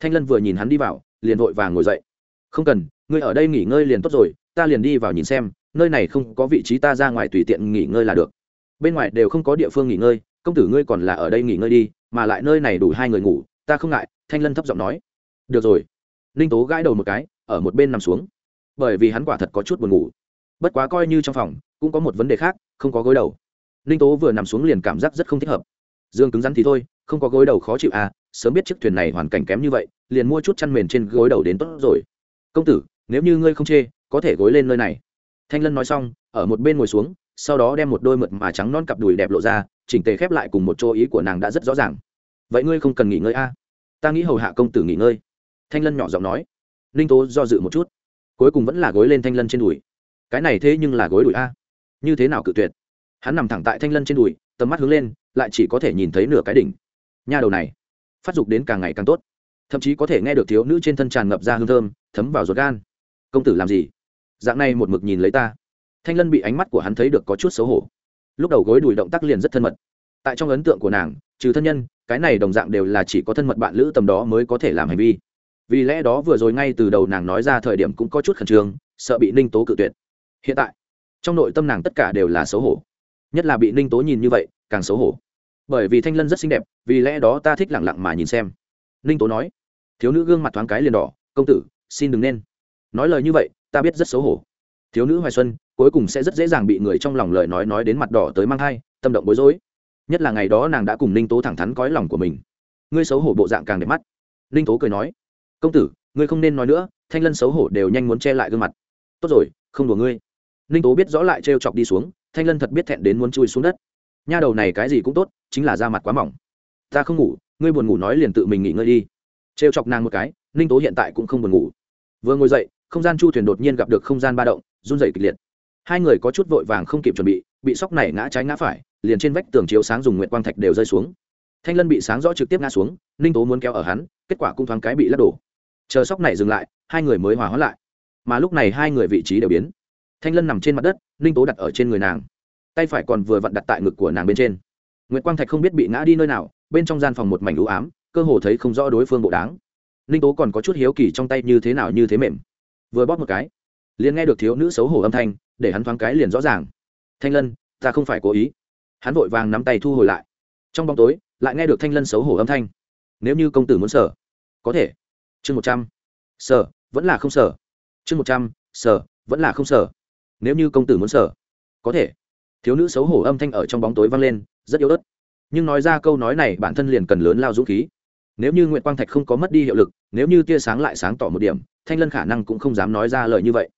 Thanh lân vừa nhìn hắn đi vào, liền vội vàng ngồi dậy. Không cần, ngươi ở đây nghỉ ngơi liền tốt rồi, ta liền đi vào nhìn xem, nơi này không có vị trí ta ra ngoài tùy tiện nghỉ ngơi là được. Bên ngoài đều không có địa phương nghỉ ngơi, công tử ngươi còn là ở đây nghỉ ngơi đi, mà lại nơi này đủ hai người ngủ, ta không ngại, thanh lân thấp giọng nói. Được rồi ninh tố gãi đầu một cái, ở một bên nằm xuống. Bởi vì hắn quả thật có chút buồn ngủ. Bất quá coi như trong phòng, cũng có một vấn đề khác, không có gối đầu. Ninh tố vừa nằm xuống liền cảm giác rất không thích hợp. Dương cứng rắn thì thôi, không có gối đầu khó chịu à sớm biết chiếc thuyền này hoàn cảnh kém như vậy, liền mua chút chăn mền trên gối đầu đến tốt rồi. Công tử, nếu như ngươi không chê, có thể gối lên nơi này. Thanh lân nói xong, ở một bên ngồi xuống, sau đó đem một đôi mượt mà trắng non cặp đùi đẹp lộ ra, chỉnh tề khép lại cùng một chỗ ý của nàng đã rất rõ ràng. Vậy ngươi không cần nghỉ ngơi a à? ta nghĩ hầu hạ công tử nghỉ ngơi thanh lân nhỏ giọng nói. Ninh tố do dự một chút, cuối cùng vẫn là gối lên thanh lân trên đùi. Cái này thế nhưng là gối đùi a. Như thế nào cự tuyệt? Hắn nằm thẳng tại thanh lân trên đùi, tầm mắt hướng lên, lại chỉ có thể nhìn thấy nửa cái đỉnh. Nha đầu này, phát dục đến càng ngày càng tốt. Thậm chí có thể nghe được thiếu nữ trên thân tràn ngập ra hương thơm, thấm vào ruột gan. Công tử làm gì? Dạng này một mực nhìn lấy ta. Thanh lân bị ánh mắt của hắn thấy được có chút xấu hổ. Lúc đầu gối đùi động tác liền rất thân mật. Tại trong ấn tượng của nàng, trừ thân nhân, cái này đồng dạng đều là chỉ có thân mật bạn lữ tầm đó mới có thể làm hành vi vì lẽ đó vừa rồi ngay từ đầu nàng nói ra thời điểm cũng có chút khẩn trương, sợ bị ninh tố cự tuyệt. Hiện tại, trong nội tâm nàng tất cả đều là xấu hổ. Nhất là bị ninh tố nhìn như vậy, càng xấu hổ. Bởi vì thanh lân rất xinh đẹp, vì lẽ đó ta thích lẳng lặng mà nhìn xem. Ninh tố nói, thiếu nữ gương mặt thoáng cái liền đỏ, công tử, xin đừng nên. Nói lời như vậy, ta biết rất xấu hổ. Thiếu nữ hoài xuân, cuối cùng sẽ rất dễ dàng bị người trong lòng lời nói nói đến mặt đỏ tới mang thai, tâm động bối rối. Nhất là ngày đó nàng đã cùng ninh tố thẳng thắn cõi lòng của mình. Ngươi xấu hổ bộ dạng càng đẹp mắt. Ninh tố cười nói công tử, ngươi không nên nói nữa, thanh lân xấu hổ đều nhanh muốn che lại gương mặt. Tốt rồi, không đùa ngươi. Ninh tố biết rõ lại trêu chọc đi xuống, thanh lân thật biết thẹn đến muốn chui xuống đất. Nha đầu này cái gì cũng tốt, chính là da mặt quá mỏng. Ta không ngủ, ngươi buồn ngủ nói liền tự mình nghỉ ngơi đi. Trêu chọc nàng một cái, ninh tố hiện tại cũng không buồn ngủ. Vừa ngồi dậy, không gian chu thuyền đột nhiên gặp được không gian ba động, run dày kịch liệt. Hai người có chút vội vàng không kịp chuẩn bị bị sóc này ngã trái ngã phải, liền trên vách tường chiếu sáng dùng nguyện quang thạch đều rơi xuống. Thanh lân bị sáng rõ trực tiếp ngã xuống, ninh tố muốn kéo ở hắn, kết quả cũng thoáng cái bị lắc đổ chờ sóc này dừng lại, hai người mới hòa hóa lại. Mà lúc này hai người vị trí đều biến. Thanh lân nằm trên mặt đất, ninh tố đặt ở trên người nàng. Tay phải còn vừa vặn đặt tại ngực của nàng bên trên. Nguyễn quang thạch không biết bị ngã đi nơi nào, bên trong gian phòng một mảnh ưu ám, cơ hồ thấy không rõ đối phương bộ đáng ninh tố còn có chút hiếu kỳ trong tay như thế nào như thế mềm. Vừa bóp một cái, liền nghe được thiếu nữ xấu hổ âm thanh, để hắn thoáng cái liền rõ ràng. Thanh lân, ta không phải cố ý. Hắn vội vàng nắm tay thu hồi lại. Trong bóng tối, lại nghe được thanh lân xấu hổ âm thanh. Nếu như công tử muốn sở, có thể chương một trăm. Sở, vẫn là không sở. Chương một trăm, sở, vẫn là không sở. Nếu như công tử muốn sở, có thể. Thiếu nữ xấu hổ âm thanh ở trong bóng tối vang lên, rất yếu ớt. Nhưng nói ra câu nói này, bản thân liền cần lớn lao dũng khí. Nếu như nguyễn quang thạch không có mất đi hiệu lực, nếu như tia sáng lại sáng tỏ một điểm, thanh lân khả năng cũng không dám nói ra lời như vậy.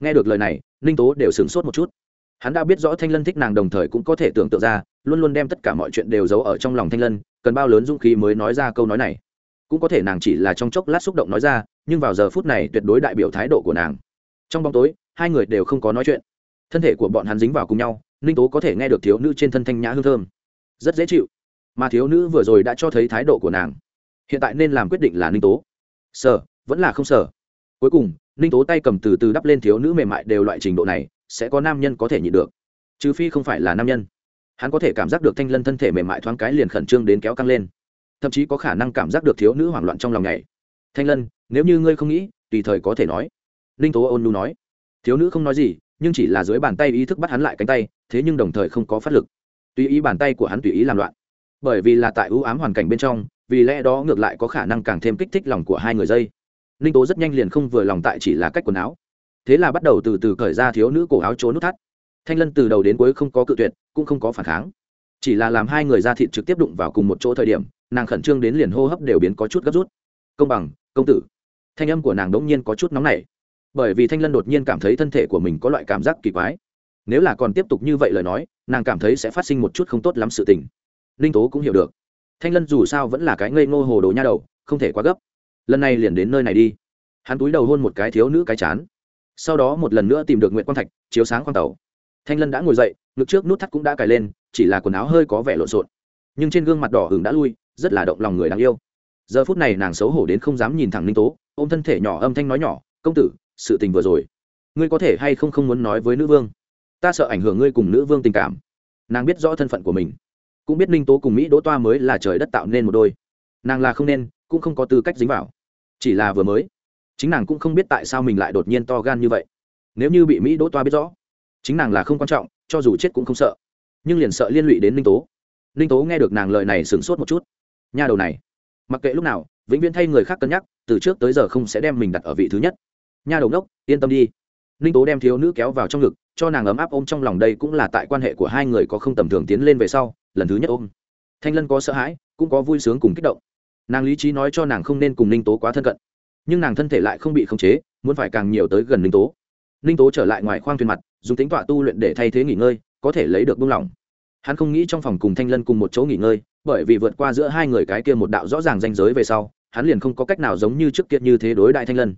Nghe được lời này, ninh tố đều sửng sốt một chút. Hắn đã biết rõ thanh lân thích nàng đồng thời cũng có thể tưởng tượng ra, luôn luôn đem tất cả mọi chuyện đều giấu ở trong lòng thanh lân, cần bao lớn dũng khí mới nói ra câu nói này cũng có thể nàng chỉ là trong chốc lát xúc động nói ra, nhưng vào giờ phút này tuyệt đối đại biểu thái độ của nàng. Trong bóng tối, hai người đều không có nói chuyện. Thân thể của bọn hắn dính vào cùng nhau, ninh tố có thể nghe được thiếu nữ trên thân thanh nhã hương thơm. Rất dễ chịu. Mà thiếu nữ vừa rồi đã cho thấy thái độ của nàng. Hiện tại nên làm quyết định là ninh tố. Sở vẫn là không sở cuối cùng, ninh tố tay cầm từ từ đắp lên thiếu nữ mềm mại đều loại trình độ này, sẽ có nam nhân có thể nhịn được. Trừ phi không phải là nam nhân. Hắn có thể cảm giác được thanh lân thân thể mềm mại thoáng cái liền khẩn trương đến kéo căng lên thậm chí có khả năng cảm giác được thiếu nữ hoảng loạn trong lòng này thanh lân, nếu như ngươi không nghĩ, tùy thời có thể nói. Ninh tố ôn nu nói. Thiếu nữ không nói gì, nhưng chỉ là dưới bàn tay ý thức bắt hắn lại cánh tay, thế nhưng đồng thời không có phát lực. Tùy ý bàn tay của hắn tùy ý làm loạn. Bởi vì là tại ưu ám hoàn cảnh bên trong, vì lẽ đó ngược lại có khả năng càng thêm kích thích lòng của hai người dây. Ninh tố rất nhanh liền không vừa lòng tại chỉ là cách quần áo. Thế là bắt đầu từ từ cởi ra thiếu nữ cổ áo trốn nút thắt. Thanh lân từ đầu đến cuối không có cự tuyệt, cũng không có phản kháng. Chỉ là làm hai người ra thịt trực tiếp đụng vào cùng một chỗ thời điểm nàng khẩn trương đến liền hô hấp đều biến có chút gấp rút. Công bằng, công tử. Thanh âm của nàng đống nhiên có chút nóng nảy, bởi vì thanh lân đột nhiên cảm thấy thân thể của mình có loại cảm giác kỳ quái. Nếu là còn tiếp tục như vậy lời nói, nàng cảm thấy sẽ phát sinh một chút không tốt lắm sự tình. Ninh tố cũng hiểu được. Thanh lân dù sao vẫn là cái ngây ngô hồ đồ nha đầu, không thể quá gấp. Lần này liền đến nơi này đi. Hắn túi đầu hôn một cái thiếu nữ cái chán. Sau đó một lần nữa tìm được nguyễn quang thạch, chiếu sáng khoang tàu. Thanh lân đã ngồi dậy, ngực trước nút thắt cũng đã cài lên, chỉ là quần áo hơi có vẻ lộn xộn. Nhưng trên gương mặt đỏ hừng đã lui rất là động lòng người đáng yêu. Giờ phút này nàng xấu hổ đến không dám nhìn thẳng ninh tố, ôm thân thể nhỏ âm thanh nói nhỏ, công tử, sự tình vừa rồi, ngươi có thể hay không không muốn nói với nữ vương? Ta sợ ảnh hưởng ngươi cùng nữ vương tình cảm. Nàng biết rõ thân phận của mình, cũng biết ninh tố cùng mỹ đỗ toa mới là trời đất tạo nên một đôi. Nàng là không nên, cũng không có tư cách dính vào. Chỉ là vừa mới, chính nàng cũng không biết tại sao mình lại đột nhiên to gan như vậy. Nếu như bị mỹ đỗ toa biết rõ, chính nàng là không quan trọng, cho dù chết cũng không sợ. Nhưng liền sợ liên lụy đến ninh tố. Ninh tố nghe được nàng lời này sửng sốt một chút nha đầu này. Mặc kệ lúc nào, vĩnh viễn thay người khác cân nhắc, từ trước tới giờ không sẽ đem mình đặt ở vị thứ nhất. Nha đầu ngốc, yên tâm đi. Ninh tố đem thiếu nữ kéo vào trong ngực, cho nàng ấm áp ôm trong lòng đây cũng là tại quan hệ của hai người có không tầm thường tiến lên về sau, lần thứ nhất ôm. Thanh lân có sợ hãi, cũng có vui sướng cùng kích động. Nàng lý trí nói cho nàng không nên cùng ninh tố quá thân cận. Nhưng nàng thân thể lại không bị khống chế, muốn phải càng nhiều tới gần ninh tố. Ninh tố trở lại ngoài khoang thuyền mặt, dùng tính tọa tu luyện để thay thế nghỉ ngơi, có thể lấy được buông lỏng. Hắn không nghĩ trong phòng cùng thanh lân cùng một chỗ nghỉ ngơi bởi vì vượt qua giữa hai người cái kia một đạo rõ ràng ranh giới về sau, hắn liền không có cách nào giống như trước kia như thế đối đại thanh lân.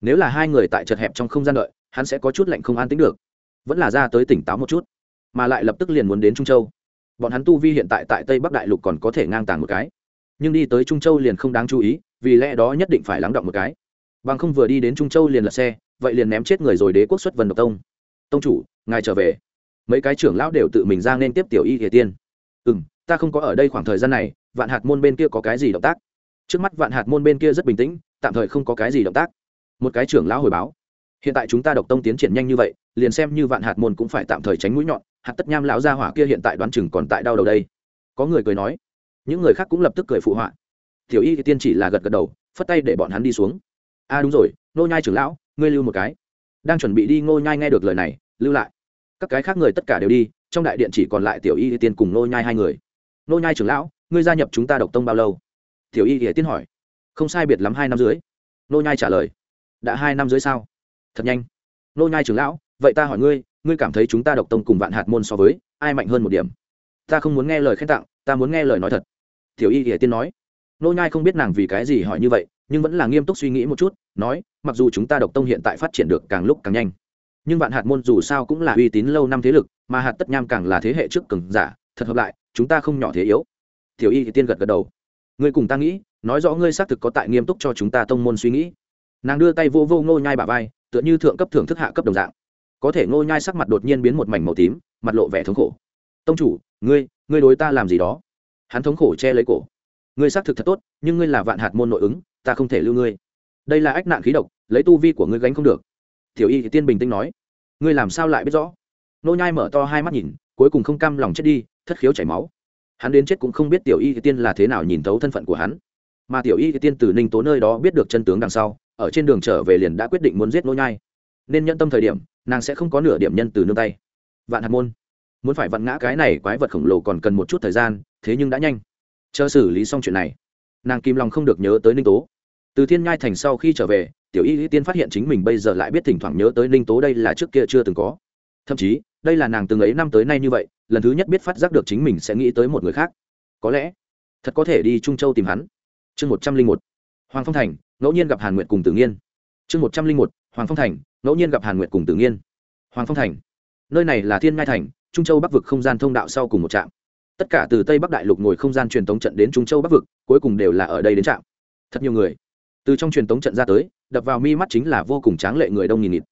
Nếu là hai người tại chật hẹp trong không gian đợi, hắn sẽ có chút lạnh không an tính được. Vẫn là ra tới tỉnh táo một chút, mà lại lập tức liền muốn đến trung châu. Bọn hắn tu vi hiện tại tại tây bắc đại lục còn có thể ngang tàng một cái. Nhưng đi tới trung châu liền không đáng chú ý, vì lẽ đó nhất định phải lắng động một cái. Bằng không vừa đi đến trung châu liền lật xe, vậy liền ném chết người rồi đế quốc xuất vần độc tông. Tông chủ, ngài trở về. Mấy cái trưởng lão đều tự mình ra nên tiếp tiểu y thể tiên. Ừ m ta không có ở đây khoảng thời gian này, vạn hạt môn bên kia có cái gì động tác? Trước mắt vạn hạt môn bên kia rất bình tĩnh, tạm thời không có cái gì động tác. Một cái trưởng lão hồi báo. Hiện tại chúng ta độc tông tiến triển nhanh như vậy, liền xem như vạn hạt môn cũng phải tạm thời tránh mũi nhọn, hạt tất nham lão gia hỏa kia hiện tại đoán chừng còn tại đau đầu đây. Có người cười nói. Những người khác cũng lập tức cười phụ họa. Tiểu y thì tiên chỉ là gật gật đầu, phất tay để bọn hắn đi xuống. A à đúng rồi nô nhai trưởng lão, ngươi lưu một cái. Đang chuẩn bị đi, ngô nhai nghe được lời này, lưu lại. Các cái khác người tất cả đều đi, trong đại điện chỉ còn lại tiểu y thì tiên cùng nô nhai hai người nô nhai trưởng lão, ngươi gia nhập chúng ta độc tông bao lâu? Tiểu y thì tiên hỏi. Không sai biệt lắm hai năm dưới nô nhai trả lời. Đã hai năm dưới sao? Thật nhanh. Nô nhai trưởng lão, vậy ta hỏi ngươi ngươi cảm thấy chúng ta độc tông cùng vạn hạt môn so với ai mạnh hơn một điểm? Ta không muốn nghe lời khen tặng, ta muốn nghe lời nói thật. Tiểu y hiển tiên nói. Nô nhai không biết nàng vì cái gì hỏi như vậy, nhưng vẫn là nghiêm túc suy nghĩ một chút, nói, mặc dù chúng ta độc tông hiện tại phát triển được càng lúc càng nhanh, nhưng vạn hạt môn dù sao cũng là uy tín lâu năm thế lực, mà hạt tất nham càng là thế hệ trước cường giả, thật hợp lại chúng ta không nhỏ thế yếu. Tiểu y tiên gật gật đầu. Ngươi cùng ta nghĩ, nói rõ ngươi xác thực có tại nghiêm túc cho chúng ta tông môn suy nghĩ. Nàng đưa tay vô vô ngô nhai bả vai, tựa như thượng cấp thưởng thức hạ cấp đồng dạng. Có thể ngô nhai sắc mặt đột nhiên biến một mảnh màu tím, mặt lộ vẻ thống khổ. Tông chủ, ngươi ngươi đối ta làm gì đó? Hắn thống khổ che lấy cổ. Ngươi xác thực thật tốt, nhưng ngươi là vạn hạt môn nội ứng, ta không thể lưu ngươi. Đây là ách nạn khí độc, lấy tu vi của ngươi gánh không được. Tiểu y thì tiên bình tĩnh nói. Ngươi làm sao lại biết rõ? Nô nhai mở to hai mắt nhìn, cuối cùng không cam lòng chết đi thất khiếu chảy máu. Hắn đến chết cũng không biết tiểu y tiên là thế nào nhìn thấu thân phận của hắn. Mà tiểu y tiên từ ninh tố nơi đó biết được chân tướng đằng sau, ở trên đường trở về liền đã quyết định muốn giết nô nhai. Nên nhận tâm thời điểm, nàng sẽ không có nửa điểm nhân từ nương tay. Vạn hạt môn, muốn phải vặn ngã cái này quái vật khổng lồ còn cần một chút thời gian, thế nhưng đã nhanh. Chờ xử lý xong chuyện này, nàng kim lòng không được nhớ tới ninh tố. Từ thiên nhai thành sau khi trở về, tiểu y tiên phát hiện chính mình bây giờ lại biết thỉnh thoảng nhớ tới ninh tố đây là trước kia chưa từng có. Thậm chí, đây là nàng từng ấy năm tới nay như vậy lần thứ nhất biết phát giác được chính mình sẽ nghĩ tới một người khác. Có lẽ, thật có thể đi trung châu tìm hắn. Chương một trăm linh một, hoàng phong thành, ngẫu nhiên gặp hàn nguyệt cùng tử nghiên. Chương một trăm linh một, hoàng phong thành, ngẫu nhiên gặp hàn nguyệt cùng tử nghiên. Hoàng phong thành, nơi này là thiên ngai thành, trung châu bắc vực không gian thông đạo sau cùng một trạm. Tất cả từ tây bắc đại lục ngồi không gian truyền tống trận đến trung châu bắc vực, cuối cùng đều là ở đây đến trạm. Thật nhiều người. Từ trong truyền tống trận ra tới, đập vào mi mắt chính là vô cùng tráng lệ người đông nghìn nghịt.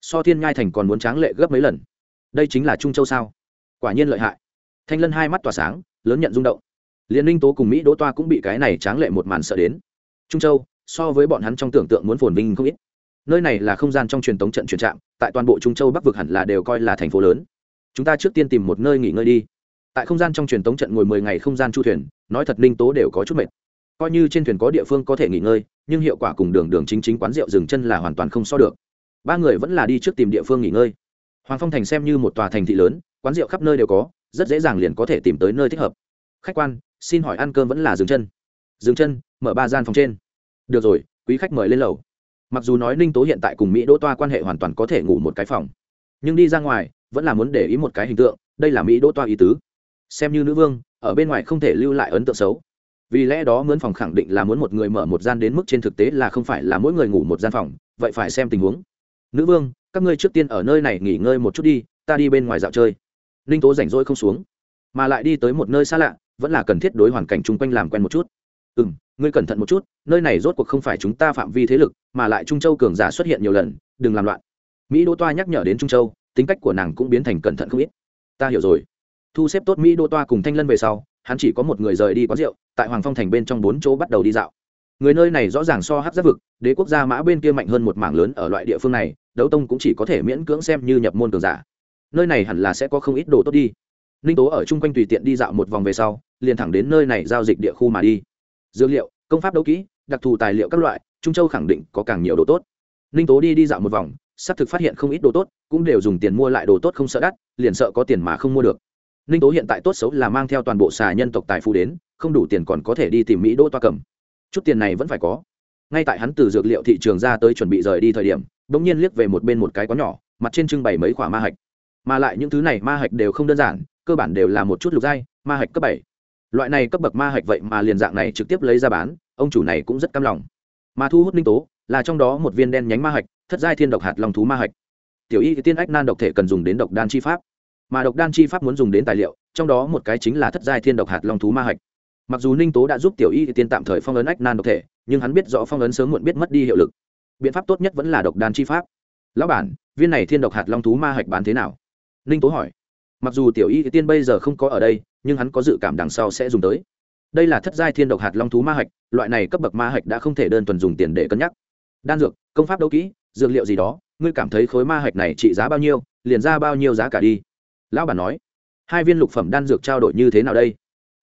So thiên nhai thành còn muốn tráng lệ gấp mấy lần. Đây chính là trung châu sao? Quả nhiên lợi hại. Thanh lân hai mắt tỏa sáng, lớn nhận rung động. Liên Minh tố cùng mỹ đỗ toa cũng bị cái này tráng lệ một màn sợ đến. Trung châu, so với bọn hắn trong tưởng tượng muốn phồn vinh không ít. Nơi này là không gian trong truyền tống trận truyền trạm, tại toàn bộ trung châu bắc vực hẳn là đều coi là thành phố lớn. Chúng ta trước tiên tìm một nơi nghỉ ngơi đi. Tại không gian trong truyền tống trận ngồi mười ngày không gian chu thuyền, nói thật ninh tố đều có chút mệt. Coi như trên thuyền có địa phương có thể nghỉ ngơi, nhưng hiệu quả cùng đường đường chính chính quán rượu dừng chân là hoàn toàn không so được. Ba người vẫn là đi trước tìm địa phương nghỉ ngơi. Hoàng phong thành xem như một tòa thành thị lớn quán rượu khắp nơi đều có, rất dễ dàng liền có thể tìm tới nơi thích hợp. Khách quan, xin hỏi ăn cơm vẫn là dừng chân. Dừng chân, mở ba gian phòng trên. Được rồi, quý khách mời lên lầu. Mặc dù nói ninh tố hiện tại cùng mỹ đỗ toa quan hệ hoàn toàn có thể ngủ một cái phòng, nhưng đi ra ngoài, vẫn là muốn để ý một cái hình tượng, đây là mỹ đỗ toa ý tứ. Xem như nữ vương, ở bên ngoài không thể lưu lại ấn tượng xấu. Vì lẽ đó mướn phòng khẳng định là muốn một người mở một gian đến mức trên thực tế là không phải là mỗi người ngủ một gian phòng, vậy phải xem tình huống. Nữ vương, các ngươi trước tiên ở nơi này nghỉ ngơi một chút đi, ta đi bên ngoài dạo chơi ninh tố rảnh rỗi không xuống, mà lại đi tới một nơi xa lạ, vẫn là cần thiết đối hoàn cảnh chung quanh làm quen một chút. Ừ m ngươi cẩn thận một chút, nơi này rốt cuộc không phải chúng ta phạm vi thế lực, mà lại trung châu cường giả xuất hiện nhiều lần, đừng làm loạn. Mỹ đỗ toa nhắc nhở đến trung châu, tính cách của nàng cũng biến thành cẩn thận không ít. Ta hiểu rồi. Thu xếp tốt mỹ đỗ toa cùng thanh lân về sau, hắn chỉ có một người rời đi quán rượu, tại hoàng phong thành bên trong bốn chỗ bắt đầu đi dạo. Người nơi này rõ ràng so hát giáp vực, đế quốc gia mã bên kia mạnh hơn một mảng lớn ở loại địa phương này, đấu tông cũng chỉ có thể miễn cưỡng xem như nhập môn cường giả nơi này hẳn là sẽ có không ít đồ tốt đi. Ninh tố ở chung quanh tùy tiện đi dạo một vòng về sau, liền thẳng đến nơi này giao dịch địa khu mà đi. Dược liệu, công pháp đấu kỹ, đặc thù tài liệu các loại, trung châu khẳng định có càng nhiều đồ tốt. Ninh tố đi đi dạo một vòng, xác thực phát hiện không ít đồ tốt, cũng đều dùng tiền mua lại đồ tốt không sợ đắt, liền sợ có tiền mà không mua được. Ninh tố hiện tại tốt xấu là mang theo toàn bộ xà nhân tộc tài phú đến, không đủ tiền còn có thể đi tìm mỹ đỗ toa cầm. Chút tiền này vẫn phải có. Ngay tại hắn từ dược liệu thị trường ra tới chuẩn bị rời đi thời điểm đ ỗ n g nhiên liếc về một bên một cái có nhỏ, mặt trên trưng bày mấy khoả ma hạch mà lại những thứ này ma hạch đều không đơn giản, cơ bản đều là một chút lục giai, ma hạch cấp bảy. Loại này cấp bậc ma hạch vậy mà liền dạng này trực tiếp lấy ra bán, ông chủ này cũng rất căm lòng. Mà thu hút ninh tố là trong đó một viên đen nhánh ma hạch, thất giai thiên độc hạt long thú ma hạch. Tiểu y tiên ách nan độc thể cần dùng đến độc đan chi pháp. Mà độc đan chi pháp muốn dùng đến tài liệu, trong đó một cái chính là thất giai thiên độc hạt long thú ma hạch. Mặc dù ninh tố đã giúp tiểu y tiên tạm thời phong ấn ách nan độc thể, nhưng hắn biết rõ phong ấn sớm muộn biết mất đi hiệu lực. Biện pháp tốt nhất vẫn là độc đan chi pháp. Lão bản, viên này thiên độc hạt long thú ma hạch bán thế nào? Ninh tố hỏi. Mặc dù tiểu y tiên bây giờ không có ở đây, nhưng hắn có dự cảm đằng sau sẽ dùng tới. Đây là thất giai thiên độc hạt long thú ma hạch, loại này cấp bậc ma hạch đã không thể đơn thuần dùng tiền để cân nhắc. Đan dược, công pháp đấu kỹ, dược liệu gì đó, ngươi cảm thấy khối ma hạch này trị giá bao nhiêu, liền ra bao nhiêu giá cả đi. Lão bản nói. Hai viên lục phẩm đan dược trao đổi như thế nào đây?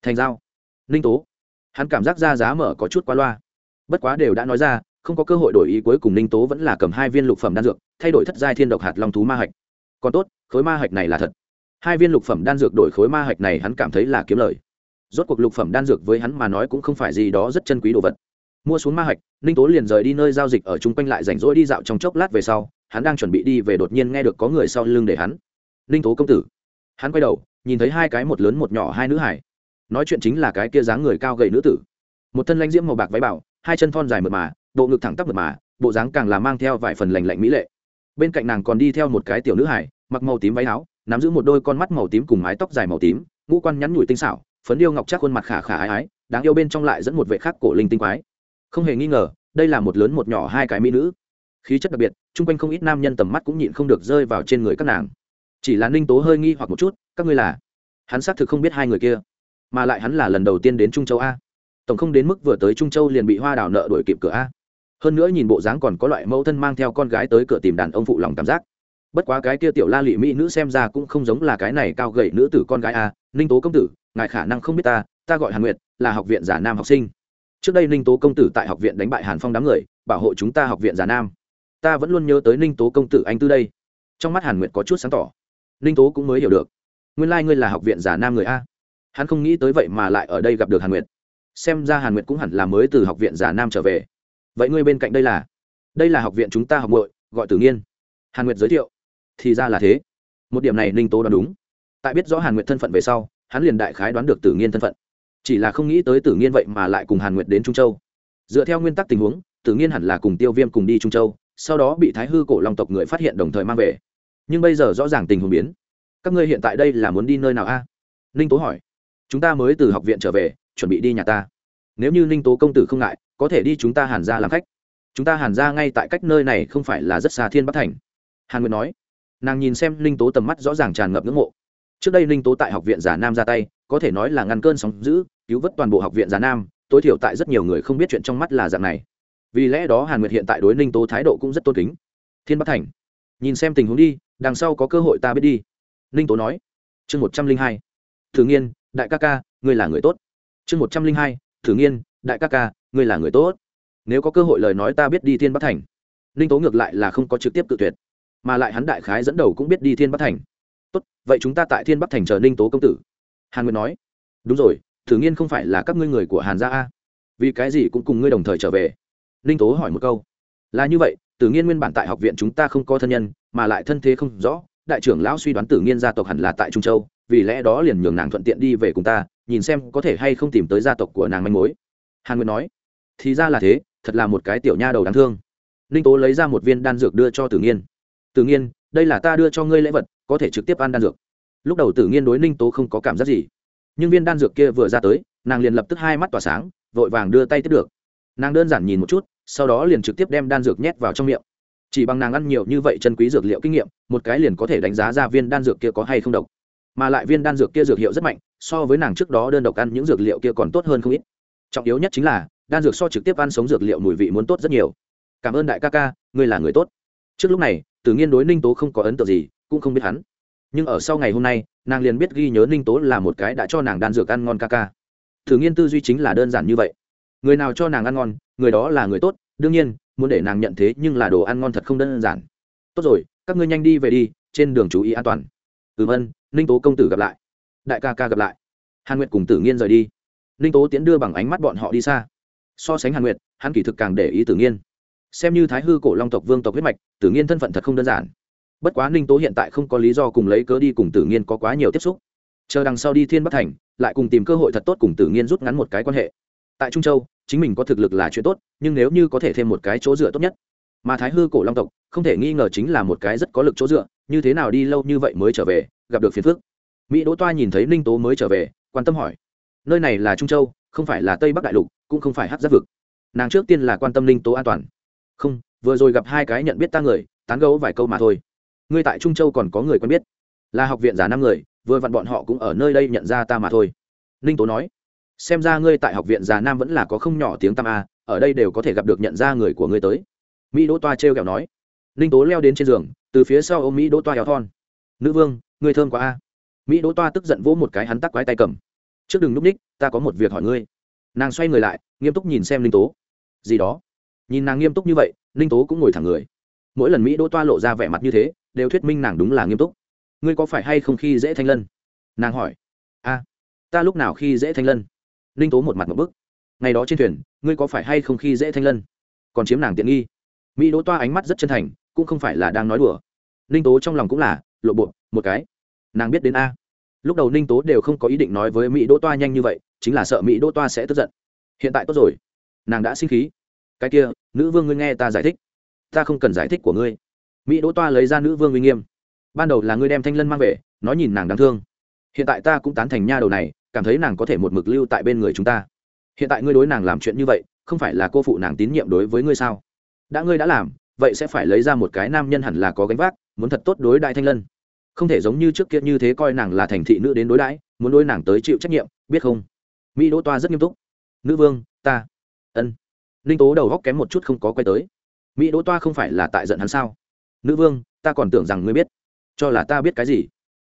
Thành giao. Ninh tố. Hắn cảm giác ra giá mở có chút quá loa. Bất quá đều đã nói ra, không có cơ hội đổi ý cuối cùng ninh tố vẫn là cầm hai viên lục phẩm đan dược, thay đổi thất giai thiên độc hạt long thú ma hạch còn tốt, khối ma hạch này là thật. Hai viên lục phẩm đan dược đổi khối ma hạch này hắn cảm thấy là kiếm lời. Rốt cuộc lục phẩm đan dược với hắn mà nói cũng không phải gì đó rất chân quý đồ vật. Mua xuống ma hạch, ninh tố liền rời đi nơi giao dịch ở chung quanh lại rảnh rỗi đi dạo trong chốc lát về sau, hắn đang chuẩn bị đi về đột nhiên nghe được có người sau lưng để hắn. Ninh tố công tử. Hắn quay đầu, nhìn thấy hai cái một lớn một nhỏ hai nữ hải nói chuyện chính là cái kia dáng người cao gầy nữ tử. Một thân lãnh diễm màu bạc váy bảo, hai chân thon dài mượt mà, bộ ngực thẳng tắp mượt mà, bộ dáng càng là mang theo vài phần lành lạnh mỹ lệ bên cạnh nàng còn đi theo một cái tiểu nữ hải mặc màu tím váy áo, nắm giữ một đôi con mắt màu tím cùng mái tóc dài màu tím, ngũ quan nhắn nhủi tinh xảo, phấn điêu ngọc chắc khuôn mặt khả khả ái ái, đáng yêu bên trong lại dẫn một vệ khác cổ linh tinh quái. Không hề nghi ngờ, đây là một lớn một nhỏ hai cái mỹ nữ. Khí chất đặc biệt, chung quanh không ít nam nhân tầm mắt cũng nhịn không được rơi vào trên người các nàng. Chỉ là ninh tố hơi nghi hoặc một chút, các ngươi là? Hắn xác thực không biết hai người kia, mà lại hắn là lần đầu tiên đến trung châu a. Tổng không đến mức vừa tới trung châu liền bị hoa đào nợ đuổi kịp cửa a hơn nữa nhìn bộ dáng còn có loại mẫu thân mang theo con gái tới cửa tìm đàn ông phụ lòng cảm giác. Bất quá cái kia tiểu la lụy mỹ nữ xem ra cũng không giống là cái này cao gậy nữ tử con gái a ninh tố công tử, ngài khả năng không biết ta ta gọi hàn nguyệt, là học viện giả nam học sinh. Trước đây ninh tố công tử tại học viện đánh bại hàn phong đám người, bảo hộ chúng ta học viện giả nam. Ta vẫn luôn nhớ tới ninh tố công tử anh tư đây. Trong mắt hàn nguyệt có chút sáng tỏ. Ninh tố cũng mới hiểu được. Nguyên lai、like、ngươi là học viện giả nam người a. Hắn không nghĩ tới vậy mà lại ở đây gặp được hàn nguyệt. Xem ra hàn nguyệt cũng hẳn là mới từ học viện giả nam trở về vậy ngươi bên cạnh đây là? Đây là học viện chúng ta học bội gọi tử nghiên. Hàn nguyệt giới thiệu. Thì ra là thế. Một điểm này ninh tố đoán đúng. Tại biết rõ hàn nguyệt thân phận về sau, hắn liền đại khái đoán được tử nghiên thân phận. Chỉ là không nghĩ tới tử nghiên vậy mà lại cùng hàn nguyệt đến trung châu. Dựa theo nguyên tắc tình huống, tử nghiên hẳn là cùng tiêu viêm cùng đi trung châu, sau đó bị thái hư cổ long tộc người phát hiện đồng thời mang về. Nhưng bây giờ rõ ràng tình huống biến. Các ngươi hiện tại đây là muốn đi nơi nào a? Ninh tố hỏi. Chúng ta mới từ học viện trở về, chuẩn bị đi nhà ta. Nếu như ninh tố công tử không ngại có thể đi chúng ta hàn ra làm khách. Chúng ta hàn ra ngay tại cách nơi này không phải là rất xa thiên bắc thành. Hàn nguyệt nói. Nàng nhìn xem ninh tố tầm mắt rõ ràng tràn ngập ngưỡng mộ. Trước đây ninh tố tại học viện giả nam ra tay, có thể nói là ngăn cơn sóng giữ cứu vớt toàn bộ học viện giả nam, tối thiểu tại rất nhiều người không biết chuyện trong mắt là dạng này. Vì lẽ đó hàn nguyệt hiện tại đối ninh tố thái độ cũng rất tôn kính. Thiên bắc thành, nhìn xem tình huống đi, đằng sau có cơ hội ta biết đi. Ninh tố nói. Chương một trăm linh hai. Thử nghiên, đại ca ca, ngươi là người tốt. Chương một trăm linh hai. Thử nghiên, đại ca ca ngươi là người tốt. Nếu có cơ hội lời nói ta biết đi thiên bắc thành. Ninh tố ngược lại là không có trực tiếp tự tuyệt, mà lại hắn đại khái dẫn đầu cũng biết đi thiên bắc thành. Tốt, vậy chúng ta tại thiên bắc thành chờ ninh tố công tử. Hàn nguyệt nói. Đúng rồi, thử nghiên không phải là các ngươi người của hàn gia a. Vì cái gì cũng cùng ngươi đồng thời trở về? Ninh tố hỏi một câu. Là như vậy tử nghiên nguyên bản tại học viện chúng ta không có thân nhân, mà lại thân thế không rõ, đại trưởng lão suy đoán tử nghiên gia tộc hẳn là tại trung châu, vì lẽ đó liền nhường nàng thuận tiện đi về cùng ta, nhìn xem có thể hay không tìm tới gia tộc của nàng manh mối. Hàn nguyệt nói thì ra là thế, thật là một cái tiểu nha đầu đáng thương. Ninh tố lấy ra một viên đan dược đưa cho tử nghiên. Tử nghiên, đây là ta đưa cho ngươi lễ vật, có thể trực tiếp ăn đan dược. Lúc đầu tử nghiên đối ninh tố không có cảm giác gì, nhưng viên đan dược kia vừa ra tới, nàng liền lập tức hai mắt tỏa sáng, vội vàng đưa tay tiếp được. Nàng đơn giản nhìn một chút, sau đó liền trực tiếp đem đan dược nhét vào trong miệng. Chỉ bằng nàng ăn nhiều như vậy chân quý dược liệu kinh nghiệm, một cái liền có thể đánh giá ra viên đan dược kia có hay không độc. Mà lại viên đan dược kia dược hiệu rất mạnh, so với nàng trước đó đơn độc ăn những dược liệu kia còn tốt hơn không ít. Trọng yếu nhất chính là đan dược so trực tiếp ăn sống dược liệu mùi vị muốn tốt rất nhiều. Cảm ơn đại ca ca, ngươi là người tốt. Trước lúc này, tử nghiên đối ninh tố không có ấn tượng gì, cũng không biết hắn. Nhưng ở sau ngày hôm nay, nàng liền biết ghi nhớ ninh tố là một cái đã cho nàng đan dược ăn ngon ca ca. Tử nghiên tư duy chính là đơn giản như vậy. Người nào cho nàng ăn ngon, người đó là người tốt, đương nhiên, muốn để nàng nhận thế nhưng là đồ ăn ngon thật không đơn giản. Tốt rồi, các ngươi nhanh đi về đi, trên đường chú ý an toàn. Ừ vân ninh tố công tử gặp lại. Đại ca ca gặp lại. Hàn nguyệt cùng tử nghiên rời đi. Ninh tố tiễn đưa bằng ánh mắt bọn họ đi xa so sánh hàn nguyệt, hắn kỳ thực càng để ý tử nghiên. Xem như thái hư cổ long tộc vương tộc huyết mạch, tử nghiên thân phận thật không đơn giản. Bất quá ninh tố hiện tại không có lý do cùng lấy cớ đi cùng tử nghiên có quá nhiều tiếp xúc. Chờ đằng sau đi thiên bắc thành, lại cùng tìm cơ hội thật tốt cùng tử nghiên rút ngắn một cái quan hệ. Tại trung châu, chính mình có thực lực là chuyện tốt, nhưng nếu như có thể thêm một cái chỗ dựa tốt nhất. Mà thái hư cổ long tộc, không thể nghi ngờ chính là một cái rất có lực chỗ dựa, như thế nào đi lâu như vậy mới trở về, gặp được phiền phước. mỹ đỗ toa nhìn thấy ninh tố mới trở về, quan tâm hỏi, nơi này là trung châu không phải là tây bắc đại lục, cũng không phải hát giáp vực. Nàng trước tiên là quan tâm linh tố an toàn. Không, vừa rồi gặp hai cái nhận biết ta người, tán gấu vài câu mà thôi. Ngươi tại trung châu còn có người quen biết. Là học viện giả năm người, vừa vặn bọn họ cũng ở nơi đây nhận ra ta mà thôi. Ninh tố nói, xem ra ngươi tại học viện già nam vẫn là có không nhỏ tiếng tam a, ở đây đều có thể gặp được nhận ra người của ngươi tới. Mỹ đỗ toa t r e o kẹo nói. Ninh tố leo đến trên giường, từ phía sau ô mỹ đỗ toa kéo thon. Nữ vương, ngươi thơm quá a. Mỹ đỗ toa tức giận vỗ một cái hắn tắc quái tay cầm trước đừng núp ních, ta có một việc hỏi ngươi. Nàng xoay người lại, nghiêm túc nhìn xem Linh tố. Gì đó? Nhìn nàng nghiêm túc như vậy Linh tố cũng ngồi thẳng người. Mỗi lần mỹ đỗ toa lộ ra vẻ mặt như thế, đều thuyết minh nàng đúng là nghiêm túc. Ngươi có phải hay không khi dễ thanh lân? Nàng hỏi. A, ta lúc nào khi dễ thanh lân? Linh tố một mặt một bức. Ngày đó trên thuyền, ngươi có phải hay không khi dễ thanh lân? Còn chiếm nàng tiện nghi. Mỹ đỗ toa ánh mắt rất chân thành, cũng không phải là đang nói đùa. Linh tố trong lòng cũng là, lộ bộ, một cái. Nàng biết đến a lúc đầu ninh tố đều không có ý định nói với mỹ đỗ toa nhanh như vậy, chính là sợ mỹ đỗ toa sẽ tức giận. Hiện tại tốt rồi. Nàng đã sinh khí. Cái kia, nữ vương ngươi nghe ta giải thích. Ta không cần giải thích của ngươi. Mỹ đỗ toa lấy ra nữ vương uy nghiêm. Ban đầu là ngươi đem thanh lân mang về, nói nhìn nàng đáng thương. Hiện tại ta cũng tán thành nha đầu này, cảm thấy nàng có thể một mực lưu tại bên người chúng ta. Hiện tại ngươi đối nàng làm chuyện như vậy, không phải là cô phụ nàng tín nhiệm đối với ngươi sao? Đã ngươi đã làm, vậy sẽ phải lấy ra một cái nam nhân hẳn là có gánh vác, muốn thật tốt đối đại thanh lân không thể giống như trước kia như thế coi nàng là thành thị nữ đến đối đãi, muốn đối nàng tới chịu trách nhiệm, biết không? Mỹ đỗ toa rất nghiêm túc. Nữ vương, ta. Ân. Ninh tố đầu góc kém một chút không có quay tới. Mỹ đỗ toa không phải là tại giận hắn sao? Nữ vương, ta còn tưởng rằng ngươi biết. Cho là ta biết cái gì?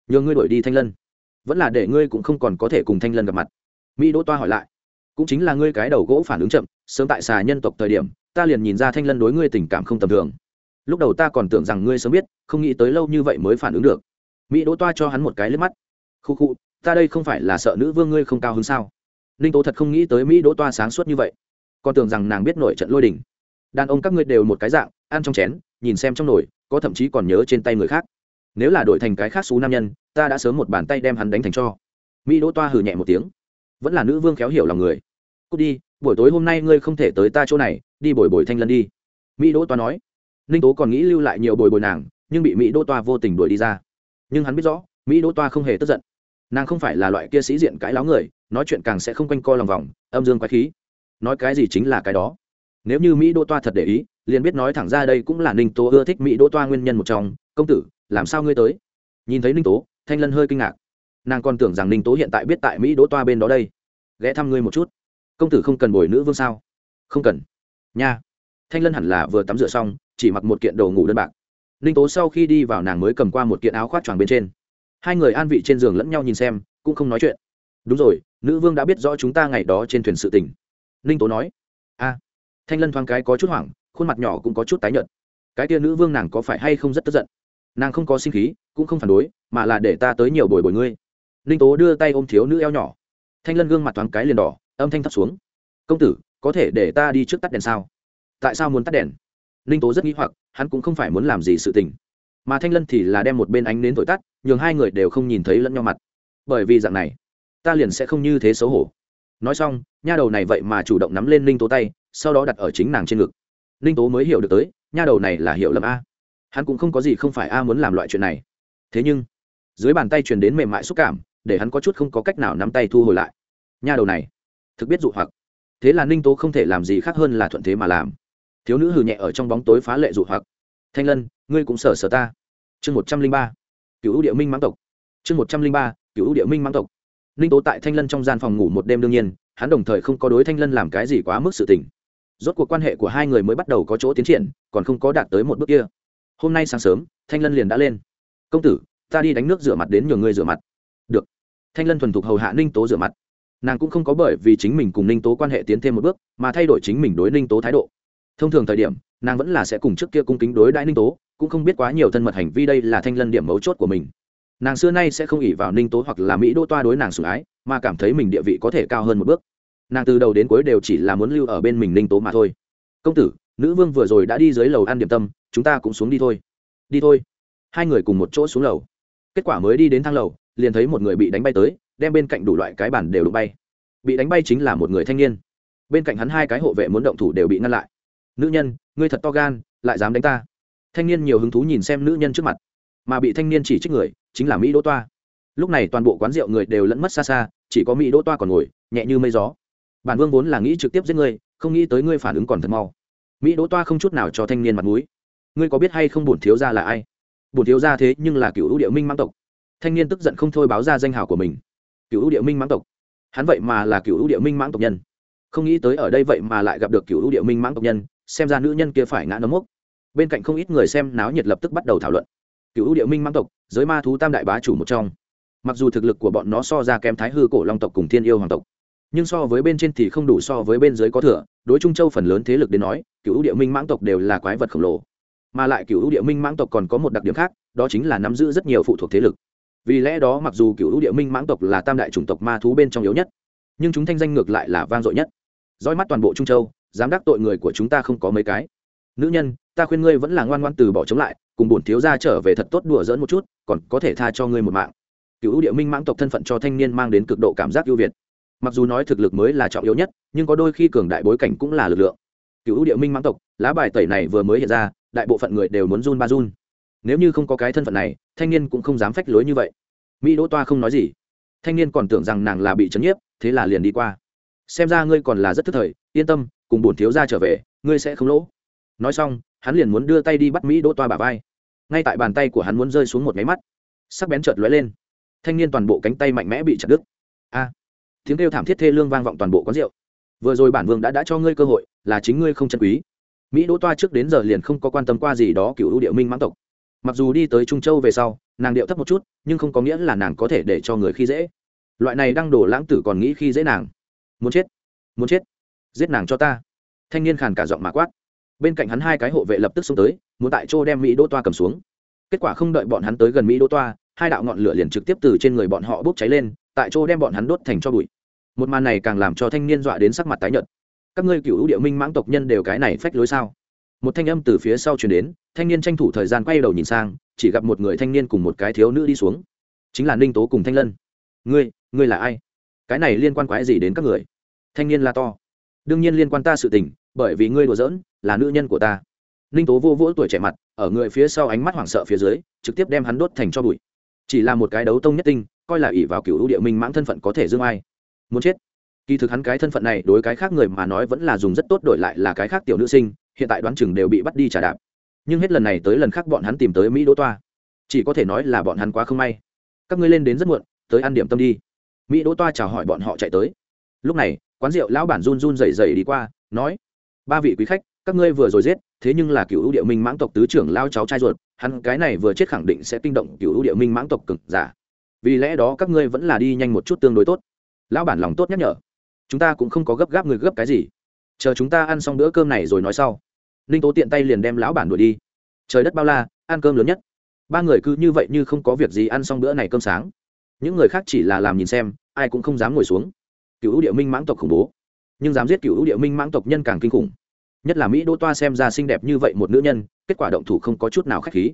Nhờ ngươi đổi đi thanh lân. Vẫn là để ngươi cũng không còn có thể cùng thanh lân gặp mặt. Mỹ đỗ toa hỏi lại. Cũng chính là ngươi cái đầu gỗ phản ứng chậm, sớm tại xà nhân tộc thời điểm, ta liền nhìn ra thanh lân đối ngươi tình cảm không tầm thường. Lúc đầu ta còn tưởng rằng ngươi sớm biết, không nghĩ tới lâu như vậy mới phản ứng được mỹ đỗ toa cho hắn một cái lướt mắt. Khu khu, ta đây không phải là sợ nữ vương ngươi không cao hứng sao? Ninh tố thật không nghĩ tới mỹ đỗ toa sáng suốt như vậy. Còn tưởng rằng nàng biết nổi trận lôi đình. Đàn ông các ngươi đều một cái dạng, ăn trong chén, nhìn xem trong nồi, có thậm chí còn nhớ trên tay người khác. Nếu là đổi thành cái khác xú nam nhân, ta đã sớm một bàn tay đem hắn đánh thành cho. Mỹ đỗ toa hừ nhẹ một tiếng. Vẫn là nữ vương khéo hiểu lòng người. Cút đi, buổi tối hôm nay ngươi không thể tới ta chỗ này, đi bồi bồi thanh lân đi. Mỹ đỗ toa nói. Ninh tố còn nghĩ lưu lại nhiều bồi bồi nàng, nhưng bị mỹ đỗ toa vô tình đuổi đi ra nhưng hắn biết rõ, mỹ đỗ toa không hề tức giận. Nàng không phải là loại kia sĩ diện cãi láo người, nói chuyện càng sẽ không quanh co lòng vòng, âm dương quái khí. Nói cái gì chính là cái đó. Nếu như mỹ đỗ toa thật để ý, liền biết nói thẳng ra đây cũng là ninh tố ưa thích mỹ đỗ toa nguyên nhân một trong. Công tử, làm sao ngươi tới? Nhìn thấy ninh tố, thanh lân hơi kinh ngạc. Nàng còn tưởng rằng ninh tố hiện tại biết tại mỹ đỗ toa bên đó đây. Ghé thăm ngươi một chút. Công tử không cần bồi nữ vương sao? Không cần. Nha. Thanh lân hẳn là vừa tắm rửa xong, chỉ mặc một kiện đồ ngủ đơn bạc ninh tố sau khi đi vào nàng mới cầm qua một kiện áo khoác choàng bên trên. Hai người an vị trên giường lẫn nhau nhìn xem, cũng không nói chuyện. Đúng rồi, nữ vương đã biết rõ chúng ta ngày đó trên thuyền sự tình. Ninh tố nói. A thanh lân thoáng cái có chút hoảng, khuôn mặt nhỏ cũng có chút tái nhợt. Cái tia nữ vương nàng có phải hay không rất tức giận? Nàng không có sinh khí, cũng không phản đối, mà là để ta tới nhiều bồi bồi ngươi. Ninh tố đưa tay ôm thiếu nữ eo nhỏ. Thanh lân gương mặt thoáng cái liền đỏ, âm thanh thấp xuống. Công tử, có thể để ta đi trước tắt đèn sao? Tại sao muốn tắt đèn? Ninh tố rất nghĩ hoặc hắn cũng không phải muốn làm gì sự tình. Mà thanh lân thì là đem một bên ánh đến thổi tắt, nhường hai người đều không nhìn thấy lẫn nhau mặt. Bởi vì dạng này, ta liền sẽ không như thế xấu hổ. Nói xong, nha đầu này vậy mà chủ động nắm lên ninh tố tay, sau đó đặt ở chính nàng trên ngực. Ninh tố mới hiểu được tới, nha đầu này là hiểu lầm a. Hắn cũng không có gì không phải a muốn làm loại chuyện này. Thế nhưng, dưới bàn tay truyền đến mềm mại xúc cảm, để hắn có chút không có cách nào nắm tay thu hồi lại. Nha đầu này, thực biết dụ hoặc. Thế là ninh tố không thể làm gì khác hơn là thuận thế mà làm thiếu nữ hừ nhẹ ở trong bóng tối phá lệ dụ hoặc. Thanh lân, ngươi cũng sở sở ta. Chương một trăm linh ba cựu địa minh mãng tộc. Chương một trăm linh ba cựu địa minh mãng tộc. Ninh tố tại thanh lân trong gian phòng ngủ một đêm đương nhiên, hắn đồng thời không có đối thanh lân làm cái gì quá mức sự tình. Rốt cuộc quan hệ của hai người mới bắt đầu có chỗ tiến triển, còn không có đạt tới một bước kia. Hôm nay sáng sớm, thanh lân liền đã lên. Công tử, ta đi đánh nước rửa mặt đến nhường ngươi rửa mặt. Được. Thanh lân thuần thục hầu hạ ninh tố rửa mặt. Nàng cũng không có bởi vì chính mình cùng ninh tố quan hệ tiến thêm một bước, mà thay đổi chính mình đối ninh tố thái độ thông thường thời điểm, nàng vẫn là sẽ cùng trước kia cung kính đối đãi ninh tố, cũng không biết quá nhiều thân mật hành vi đây là thanh lân điểm mấu chốt của mình. Nàng xưa nay sẽ không ỉ vào ninh tố hoặc là mỹ đô toa đối nàng sủng ái, mà cảm thấy mình địa vị có thể cao hơn một bước. Nàng từ đầu đến cuối đều chỉ là muốn lưu ở bên mình ninh tố mà thôi. Công tử, nữ vương vừa rồi đã đi dưới lầu ăn điểm tâm, chúng ta cũng xuống đi thôi. Đi thôi. Hai người cùng một chỗ xuống lầu. Kết quả mới đi đến thang lầu, liền thấy một người bị đánh bay tới, đem bên cạnh đủ loại cái bản đều đụng bay. Bị đánh bay chính là một người thanh niên. Bên cạnh hắn hai cái hộ vệ muốn động thủ đều bị ngăn lại nữ nhân, ngươi thật to gan, lại dám đánh ta. Thanh niên nhiều hứng thú nhìn xem nữ nhân trước mặt, mà bị thanh niên chỉ trích người chính là mỹ đỗ toa. Lúc này toàn bộ quán rượu người đều lẫn mất xa xa, chỉ có mỹ đỗ toa còn ngồi, nhẹ như mây gió. Bản vương vốn là nghĩ trực tiếp giết ngươi, không nghĩ tới ngươi phản ứng còn thật mau. Mỹ đỗ toa không chút nào cho thanh niên mặt mũi. Ngươi có biết hay không bổn thiếu gia là ai? Bổn thiếu gia thế, nhưng là cựu địa minh mãng tộc. Thanh niên tức giận không thôi báo ra danh hào của mình. Cựu địa minh mãng tộc? Hắn vậy mà là cựu địa minh mãng tộc nhân. Không nghĩ tới ở đây vậy mà lại gặp được cựu địa minh mãng tộc nhân xem ra nữ nhân kia phải ngã nấm mốc. Bên cạnh không ít người xem náo nhiệt lập tức bắt đầu thảo luận. Cựu địa minh mãng tộc, giới ma thú tam đại bá chủ một trong. Mặc dù thực lực của bọn nó so ra kém thái hư cổ long tộc cùng thiên yêu hoàng tộc, nhưng so với bên trên thì không đủ so với bên dưới có thừa. Đối trung châu phần lớn thế lực đến nói, cựu địa minh mãng tộc đều là quái vật khổng lồ. Mà lại cựu địa minh mãng tộc còn có một đặc điểm khác, đó chính là nắm giữ rất nhiều phụ thuộc thế lực. Vì lẽ đó mặc dù cựu địa minh mãng tộc là tam đại chủng tộc ma thú bên trong yếu nhất, nhưng chúng thanh danh ngược lại là vang dội nhất. Dõi mắt toàn bộ trung châu dám đắc tội người của chúng ta không có mấy cái. Nữ nhân, ta khuyên ngươi vẫn là ngoan ngoan từ bỏ chống lại, cùng bổn thiếu gia trở về thật tốt đùa dỡn một chút, còn có thể tha cho ngươi một mạng. Cựu địa minh mãng tộc thân phận cho thanh niên mang đến cực độ cảm giác ưu việt. Mặc dù nói thực lực mới là trọng yếu nhất, nhưng có đôi khi cường đại bối cảnh cũng là lực lượng. Cựu địa minh mãng tộc, lá bài tẩy này vừa mới hiện ra, đại bộ phận người đều muốn run ba run. Nếu như không có cái thân phận này, thanh niên cũng không dám phách lối như vậy. Mỹ đỗ toa không nói gì. Thanh niên còn tưởng rằng nàng là bị chấn nhiếp, thế là liền đi qua. Xem ra ngươi còn là rất thức thời, yên tâm cùng bổn thiếu gia trở về, ngươi sẽ không lỗ. Nói xong, hắn liền muốn đưa tay đi bắt mỹ đỗ toa bà vai. Ngay tại bàn tay của hắn muốn rơi xuống một máy mắt, sắc bén chợt lóe lên. Thanh niên toàn bộ cánh tay mạnh mẽ bị chặt đứt. A! Tiếng kêu thảm thiết thê lương vang vọng toàn bộ quán rượu. Vừa rồi bản vương đã đã cho ngươi cơ hội, là chính ngươi không chân quý. Mỹ đỗ toa trước đến giờ liền không có quan tâm qua gì đó cựu ưu địa minh mãng tộc. Mặc dù đi tới trung châu về sau, nàng điệu thấp một chút, nhưng không có nghĩa là nàng có thể để cho người khi dễ. Loại này đang đổ lãng tử còn nghĩ khi dễ nàng. Muốn chết. Muốn chết giết nàng cho ta. Thanh niên khàn cả giọng mà quát. Bên cạnh hắn hai cái hộ vệ lập tức xông tới, muốn tại chỗ đem mỹ đỗ toa cầm xuống. Kết quả không đợi bọn hắn tới gần mỹ đỗ toa, hai đạo ngọn lửa liền trực tiếp từ trên người bọn họ bốc cháy lên, tại chỗ đem bọn hắn đốt thành cho bụi. Một màn này càng làm cho thanh niên dọa đến sắc mặt tái nhợt. Các ngươi cựu địa minh mãng tộc nhân đều cái này phách lối sao? Một thanh âm từ phía sau chuyển đến, thanh niên tranh thủ thời gian quay đầu nhìn sang, chỉ gặp một người thanh niên cùng một cái thiếu nữ đi xuống. Chính là ninh tố cùng thanh lân. Ngươi ngươi là ai? Cái này liên quan quái gì đến các người? Thanh niên la to đương nhiên liên quan ta sự tình, bởi vì ngươi đùa giỡn, là nữ nhân của ta. Ninh tố vô vỗ tuổi trẻ mặt, ở người phía sau ánh mắt hoảng sợ phía dưới, trực tiếp đem hắn đốt thành cho bụi. Chỉ là một cái đấu tông nhất tinh, coi là ỷ vào cựu ưu địa minh mãng thân phận có thể dương ai. Muốn chết. Kỳ thực hắn cái thân phận này đối cái khác người mà nói vẫn là dùng rất tốt đổi lại là cái khác tiểu nữ sinh, hiện tại đoán chừng đều bị bắt đi trả đạp. Nhưng hết lần này tới lần khác bọn hắn tìm tới mỹ đỗ toa. Chỉ có thể nói là bọn hắn quá không may. Các ngươi lên đến rất muộn, tới ăn điểm tâm đi. Mỹ đỗ toa chào hỏi bọn họ chạy tới. Lúc này quán rượu lão bản run run rẩy rẩy đi qua, nói, ba vị quý khách, các ngươi vừa rồi giết, thế nhưng là cựu ưu địa minh mãng tộc tứ trưởng lao cháu trai ruột, hắn cái này vừa chết khẳng định sẽ kinh động cựu ưu địa minh mãng tộc cực giả. Vì lẽ đó các ngươi vẫn là đi nhanh một chút tương đối tốt. Lão bản lòng tốt nhắc nhở, chúng ta cũng không có gấp gáp người gấp cái gì. Chờ chúng ta ăn xong bữa cơm này rồi nói sau. Ninh tố tiện tay liền đem lão bản đuổi đi. Trời đất bao la, ăn cơm lớn nhất. Ba người cứ như vậy như không có việc gì ăn xong bữa này cơm sáng. Những người khác chỉ là làm nhìn xem, ai cũng không dám ngồi xuống cựu ưu địa minh mãng tộc khủng bố. Nhưng dám giết cựu ưu địa minh mãng tộc nhân càng kinh khủng. Nhất là mỹ đỗ toa xem ra xinh đẹp như vậy một nữ nhân, kết quả động thủ không có chút nào k h á c h khí.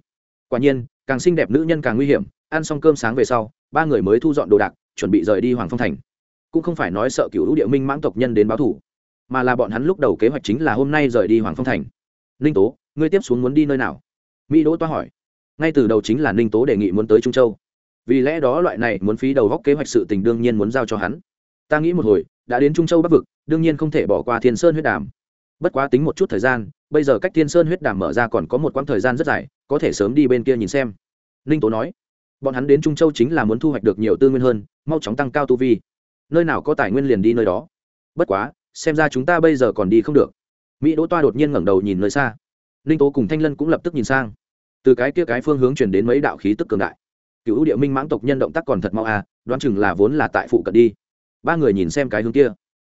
Quả nhiên, càng xinh đẹp nữ nhân càng nguy hiểm, ăn xong cơm sáng về sau, ba người mới thu dọn đồ đạc, chuẩn bị rời đi hoàng phong thành. Cũng không phải nói sợ cựu ưu địa minh mãng tộc nhân đến báo thủ mà là bọn hắn lúc đầu kế hoạch chính là hôm nay rời đi hoàng phong thành. Ninh tố, ngươi tiếp xuống muốn đi nơi nào? Mỹ đỗ toa hỏi. Ngay từ đầu chính là ninh tố đề nghị muốn tới trung châu. Vì lẽ đó loại này muốn phí đầu góc kế hoạch sự tình đương nhiên muốn giao cho hắn ta nghĩ một hồi, đã đến trung châu bắc vực, đương nhiên không thể bỏ qua thiên sơn huyết đàm. Bất quá tính một chút thời gian, bây giờ cách thiên sơn huyết đàm mở ra còn có một quãng thời gian rất dài, có thể sớm đi bên kia nhìn xem. Ninh tố nói. Bọn hắn đến trung châu chính là muốn thu hoạch được nhiều tư nguyên hơn, mau chóng tăng cao tu vi. Nơi nào có tài nguyên liền đi nơi đó. Bất quá, xem ra chúng ta bây giờ còn đi không được. Mỹ đỗ toa đột nhiên ngẩng đầu nhìn nơi xa. Ninh tố cùng thanh lân cũng lập tức nhìn sang. Từ cái kia cái phương hướng chuyển đến mấy đạo khí tức cường đại. Cựu địa minh mãng tộc nhân động tác còn thật mau à đoán chừng là vốn là tại phụ cận đi ba người nhìn xem cái hướng kia.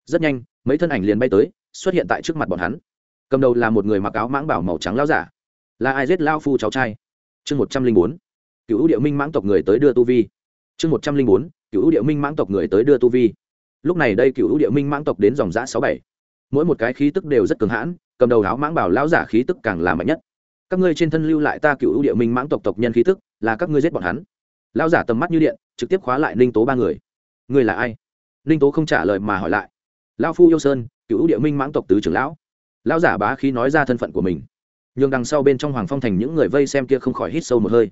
Rất nhanh, mấy thân ảnh liền bay tới, xuất hiện tại trước mặt bọn hắn. Cầm đầu là một người mặc áo mãng bảo màu trắng lao giả. Là ai giết lao phu cháu trai? Chương một trăm linh bốn, cựu địa minh mãng tộc người tới đưa tu vi. Chương một trăm linh bốn, cựu địa minh mãng tộc người tới đưa tu vi. Lúc này đây cựu địa minh mãng tộc đến dòng giã sáu bảy. Mỗi một cái khí tức đều rất cường hãn, cầm đầu áo mãng bảo lao giả khí tức càng là mạnh nhất. Các ngươi trên thân lưu lại ta cựu địa minh mãng tộc tộc nhân khí tức, là các ngươi giết bọn hắn. Lao giả tầm mắt như điện, trực tiếp khóa lại ninh tố ba người. Ngươi là ai? Ninh tố không trả lời mà hỏi lại. Lao phu yêu sơn, cựu địa minh mãng tộc tứ trưởng lão. Lao giả bá khí nói ra thân phận của mình. Nhưng đằng sau bên trong hoàng phong thành những người vây xem kia không khỏi hít sâu một hơi.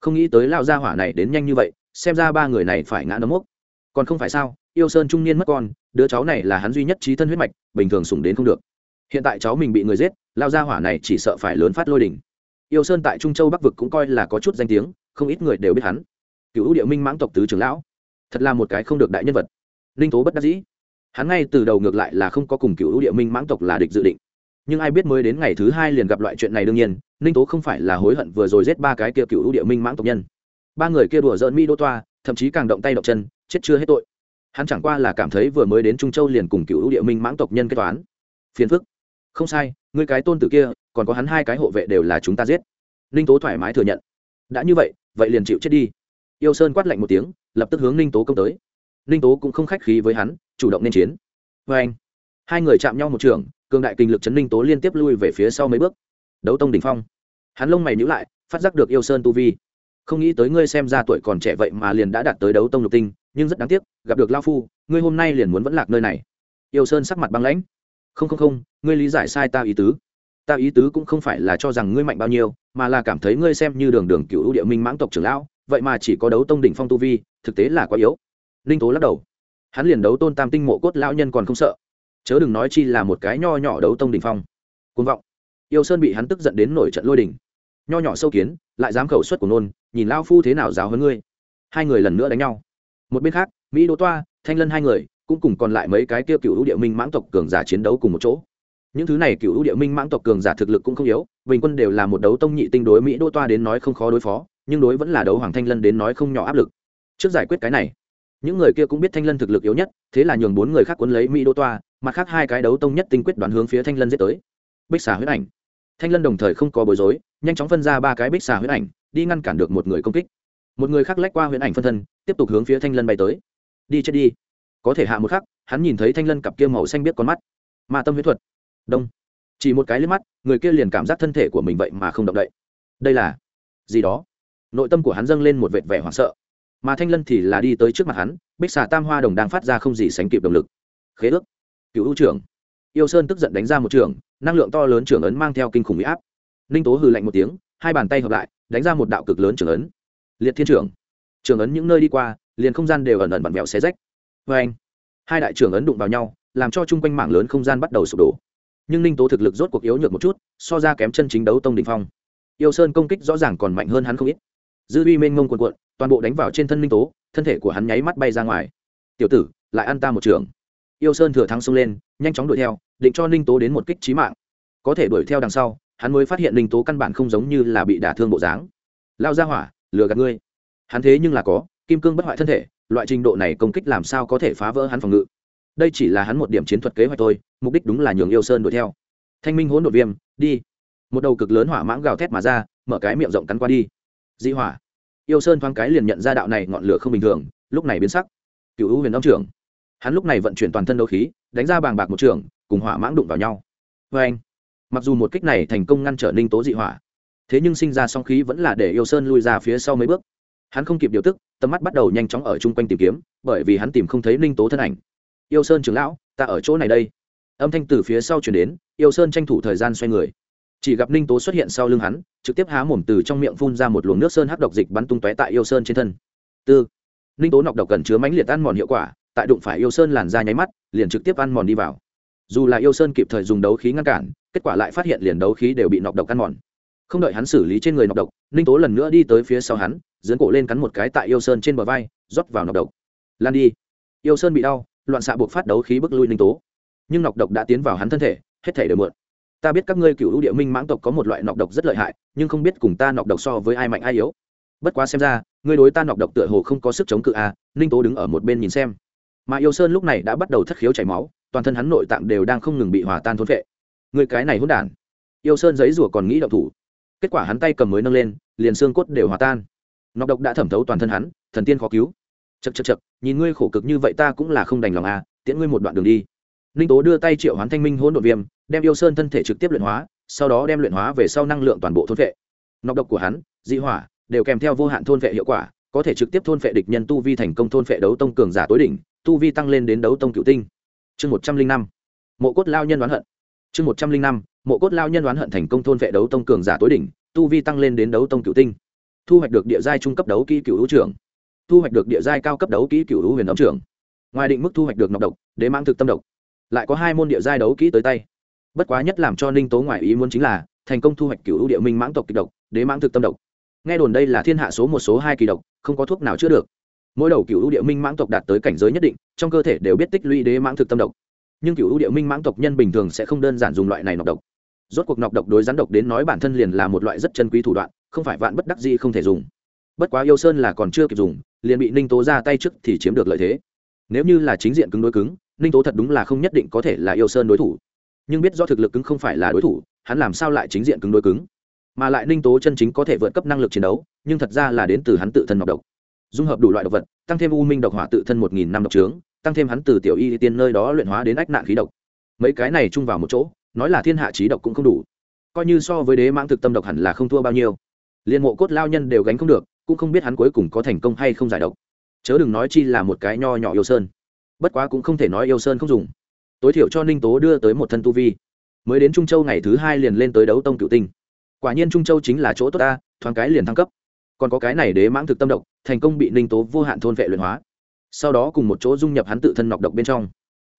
Không nghĩ tới lao gia hỏa này đến nhanh như vậy, xem ra ba người này phải ngã nấm mốc. Còn không phải sao, yêu sơn trung niên mất con, đứa cháu này là hắn duy nhất trí thân huyết mạch, bình thường sủng đến không được. Hiện tại cháu mình bị người giết lao gia hỏa này chỉ sợ phải lớn phát lôi đỉnh. Yêu sơn tại trung châu bắc vực cũng coi là có chút danh tiếng, không ít người đều biết hắn. Cựu địa minh mãng tộc tứ trưởng lão. Thật là một cái không được đại nhân vật ninh tố bất đắc dĩ. Hắn ngay từ đầu ngược lại là không có cùng cựu địa minh mãng tộc là địch dự định. Nhưng ai biết mới đến ngày thứ hai liền gặp loại chuyện này đương nhiên ninh tố không phải là hối hận vừa rồi giết ba cái kia cựu địa minh mãng tộc nhân. Ba người kia đùa dỡn mi đô toa, thậm chí càng động tay động chân, chết chưa hết tội. Hắn chẳng qua là cảm thấy vừa mới đến trung châu liền cùng cựu địa minh mãng tộc nhân kết toán. Phiền phức. Không sai người cái tôn tử kia, còn có hắn hai cái hộ vệ đều là chúng ta giết. Ninh tố thoải mái thừa nhận. Đã như vậy vậy liền chịu chết đi. Yêu sơn quát lạnh một tiếng, lập tức hướng ninh tố công tới ninh tố cũng không khách khí với hắn, chủ động nên chiến. Vê anh, hai người chạm nhau một trường, cường đại kinh lực chấn ninh tố liên tiếp lui về phía sau mấy bước. Đấu tông đ ỉ n h phong. Hắn lông mày nhữ lại, phát giác được yêu sơn tu vi. Không nghĩ tới ngươi xem ra tuổi còn trẻ vậy mà liền đã đạt tới đấu tông lục tinh, nhưng rất đáng tiếc, gặp được lao phu, ngươi hôm nay liền muốn vẫn lạc nơi này. Yêu sơn sắc mặt băng lãnh. Không không không, ngươi lý giải sai ta ý tứ. Ta ý tứ cũng không phải là cho rằng ngươi mạnh bao nhiêu, mà là cảm thấy ngươi xem như đường đường cựu địa minh mãng tộc trưởng lão, vậy mà chỉ có đấu tông đỉnh phong tu vi, thực tế là quá yếu ninh tố lắc đầu. Hắn liền đấu tôn tam tinh mộ cốt lão nhân còn không sợ. Chớ đừng nói chi là một cái nho nhỏ đấu tông đỉnh phong. Côn vọng. Yêu sơn bị hắn tức giận đến nổi trận lôi đình, nho nhỏ sâu kiến lại dám khẩu suất của nôn nhìn lao phu thế nào giáo hơn ngươi. Hai người lần nữa đánh nhau. Một bên khác mỹ đỗ toa thanh lân hai người cũng cùng còn lại mấy cái kia cựu địa minh mãng tộc cường giả chiến đấu cùng một chỗ. Những thứ này cựu địa minh mãng tộc cường giả thực lực cũng không yếu bình quân đều là một đấu tông nhị tinh đối mỹ đỗ toa đến nói không khó đối phó nhưng đối vẫn là đấu hoàng thanh lân đến nói không nhỏ áp lực. Trước giải quyết cái này những người kia cũng biết thanh lân thực lực yếu nhất, thế là nhường bốn người khác quấn lấy mỹ đô toa, mặt khác hai cái đấu tông nhất tinh quyết đoán hướng phía thanh lân giết tới. Bích xà huyết ảnh. Thanh lân đồng thời không có bối rối, nhanh chóng phân ra ba cái bích xà huyết ảnh, đi ngăn cản được một người công kích. Một người khác lách qua huyễn ảnh phân thân, tiếp tục hướng phía thanh lân bay tới. Đi chết đi. Có thể hạ một khắc, hắn nhìn thấy thanh lân cặp kia màu xanh biết con mắt. Ma tâm huyết thuật. Đông. Chỉ một cái liếc mắt, người kia liền cảm giác thân thể của mình vậy mà không động đậy. Đây là gì đó? Nội tâm của hắn dâng lên một vệt vẻ hoảng sợ mà thanh lân thì là đi tới trước mặt hắn, bích xà tam hoa đồng đang phát ra không gì sánh kịp động lực. Khế ước. Cựu ưu trưởng. Yêu sơn tức giận đánh ra một trường năng lượng to lớn trưởng ấn mang theo kinh khủng huy áp. Ninh tố hừ lạnh một tiếng, hai bàn tay hợp lại, đánh ra một đạo cực lớn trưởng ấn. Liệt thiên trưởng. Trưởng ấn những nơi đi qua, liền không gian đều ẩn ẩn vặn vẹo xé rách. Vê anh, hai đại trưởng ấn đụng vào nhau, làm cho chung quanh mảng lớn không gian bắt đầu sụp đổ. Nhưng ninh tố thực lực rốt cuộc yếu nhược một chút, so ra kém chân chính đấu tông đình phong. Yêu sơn công kích rõ ràng còn mạnh hơn hắn không ít. Dư uy mênh ngông quần quận toàn bộ đánh vào trên thân minh tố, thân thể của hắn nháy mắt bay ra ngoài. Tiểu tử, lại ăn ta một trường. Yêu sơn thừa thắng xông lên, nhanh chóng đuổi theo, định cho ninh tố đến một kích trí mạng. Có thể đuổi theo đằng sau, hắn mới phát hiện ninh tố căn bản không giống như là bị đả thương bộ dáng. Lao ra hỏa, lừa gạt ngươi. Hắn thế nhưng là có, kim cương bất hoại thân thể, loại trình độ này công kích làm sao có thể phá vỡ hắn phòng ngự? Đây chỉ là hắn một điểm chiến thuật kế hoạch thôi, mục đích đúng là nhường yêu sơn đuổi theo. Thanh minh hỗn đột viêm, đi. Một đầu cực lớn hỏa mãng gào thét mà ra, mở cái miệng rộng cắn qua đi. Dị hỏa yêu sơn thoáng cái liền nhận ra đạo này ngọn lửa không bình thường, lúc này biến sắc. Cựu hữu huyền âm trưởng. Hắn lúc này vận chuyển toàn thân đấu khí, đánh ra bàng bạc một trường, cùng hỏa mãng đụng vào nhau. Vê anh, mặc dù một kích này thành công ngăn trở ninh tố dị hỏa, thế nhưng sinh ra song khí vẫn là để yêu sơn lui ra phía sau mấy bước. Hắn không kịp điều tức, tầm mắt bắt đầu nhanh chóng ở chung quanh tìm kiếm, bởi vì hắn tìm không thấy ninh tố thân ảnh. Yêu sơn trưởng lão, ta ở chỗ này đây. Âm thanh từ phía sau chuyển đến, yêu sơn tranh thủ thời gian xoay người chỉ gặp ninh tố xuất hiện sau lưng hắn, trực tiếp há mồm từ trong miệng phun ra một luồng nước sơn hắc độc dịch bắn tung tóe tại yêu sơn trên thân. Tư. Ninh tố nọc độc cần chứa mãnh liệt ăn mòn hiệu quả, tại đụng phải yêu sơn làn ra nháy mắt, liền trực tiếp ăn mòn đi vào. Dù là yêu sơn kịp thời dùng đấu khí ngăn cản, kết quả lại phát hiện liền đấu khí đều bị nọc độc ăn mòn. Không đợi hắn xử lý trên người nọc độc, ninh tố lần nữa đi tới phía sau hắn dưỡng cổ lên cắn một cái tại yêu sơn trên bờ vai, rót vào nọc độc. Lan đi. Yêu sơn bị đau, loạn xạ buộc phát đấu khí bức lui ninh tố. Nhưng nọc độc đã tiến vào hắn thân thể, hết thể đều mượn ta biết các ngươi cựu ưu địa minh mãng tộc có một loại nọc độc rất lợi hại nhưng không biết cùng ta nọc độc so với ai mạnh ai yếu. Bất quá xem ra ngươi đối ta nọc độc tựa hồ không có sức chống cự a à, ninh tố đứng ở một bên nhìn xem. Mà yêu sơn lúc này đã bắt đầu thất khiếu chảy máu toàn thân hắn nội tạng đều đang không ngừng bị hòa tan thôn vệ người cái này hỗn đản. Yêu sơn giấy rủa còn nghĩ động thủ. Kết quả hắn tay cầm mới nâng lên liền xương cốt đều hòa tan. Nọc độc đã thẩm thấu toàn thân hắn thần tiên khó cứu. Chật chật chật nhìn ngươi khổ cực như vậy ta cũng là không đành lòng à tiễn ngươi một đoạn đường đi. Ninh tố đưa tay triệu hoán thanh minh hỗn độn viêm đem yêu sơn thân thể trực tiếp luyện hóa, sau đó đem luyện hóa về sau năng lượng toàn bộ thôn vệ. Nọc độc của hắn, dị hỏa, đều kèm theo vô hạn thôn vệ hiệu quả, có thể trực tiếp thôn vệ địch nhân tu vi thành công thôn vệ đấu tông cường giả tối đỉnh, tu vi tăng lên đến đấu tông cựu tinh. Chương một trăm linh năm, mộ cốt lao nhân đoán hận. Chương một trăm linh năm, mộ cốt lao nhân đoán hận thành công thôn vệ đấu tông cường giả tối đỉnh, tu vi tăng lên đến đấu tông cựu tinh. Thu hoạch được địa giai trung cấp đấu kỹ cựu hữu trưởng. Thu hoạch được địa giai cao cấp đấu kỹ cựu hữu huyền ấm trưởng. Ngoài định mức thu hoạch được nọc độc, đế mang thực tâm độc. Lại có hai môn địa giai đấu kỹ tới tay bất quá nhất làm cho ninh tố ngoại ý muốn chính là, thành công thu hoạch cựu ưu địa minh mãng tộc kịch độc, đế mãng thực tâm độc. Nghe đồn đây là thiên hạ số một số hai kỳ độc, không có thuốc nào chữa được. Mỗi đầu cựu ưu địa minh mãng tộc đạt tới cảnh giới nhất định, trong cơ thể đều biết tích lũy đế mãng thực tâm độc. Nhưng cựu ưu địa minh mãng tộc nhân bình thường sẽ không đơn giản dùng loại này nọc độc. Rốt cuộc nọc độc đối rắn độc đến nói bản thân liền là một loại rất chân quý thủ đoạn, không phải vạn bất đắc gì không thể dùng. Bất quá yêu sơn là còn chưa kịp dùng, liền bị ninh tố ra tay trước thì chiếm được lợi thế. Nếu như là chính diện cứng đối cứng, ninh tố thật đúng là không nhất định có thể là yêu sơn đối thủ nhưng biết do thực lực cứng không phải là đối thủ, hắn làm sao lại chính diện cứng đối cứng? Mà lại ninh tố chân chính có thể vượt cấp năng lực chiến đấu, nhưng thật ra là đến từ hắn tự thân nọc độc. Dung hợp đủ loại độc vật, tăng thêm u minh độc hỏa tự thân một nghìn năm độc trướng, tăng thêm hắn từ tiểu y tiên nơi đó luyện hóa đến ách nạn khí độc. Mấy cái này chung vào một chỗ, nói là thiên hạ trí độc cũng không đủ. Coi như so với đế mãng thực tâm độc hẳn là không thua bao nhiêu. Liên mộ cốt lao nhân đều gánh không được, cũng không biết hắn cuối cùng có thành công hay không giải độc. Chớ đừng nói chi là một cái nho nhỏ yêu sơn. Bất quá cũng không thể nói yêu sơn không dùng tối thiểu cho ninh tố đưa tới một thân tu vi. Mới đến trung châu ngày thứ hai liền lên tới đấu tông cựu tinh. Quả nhiên trung châu chính là chỗ tốt ta, thoáng cái liền thăng cấp. Còn có cái này đế mãng thực tâm độc, thành công bị ninh tố vô hạn thôn vệ luyện hóa. Sau đó cùng một chỗ dung nhập hắn tự thân nọc độc bên trong.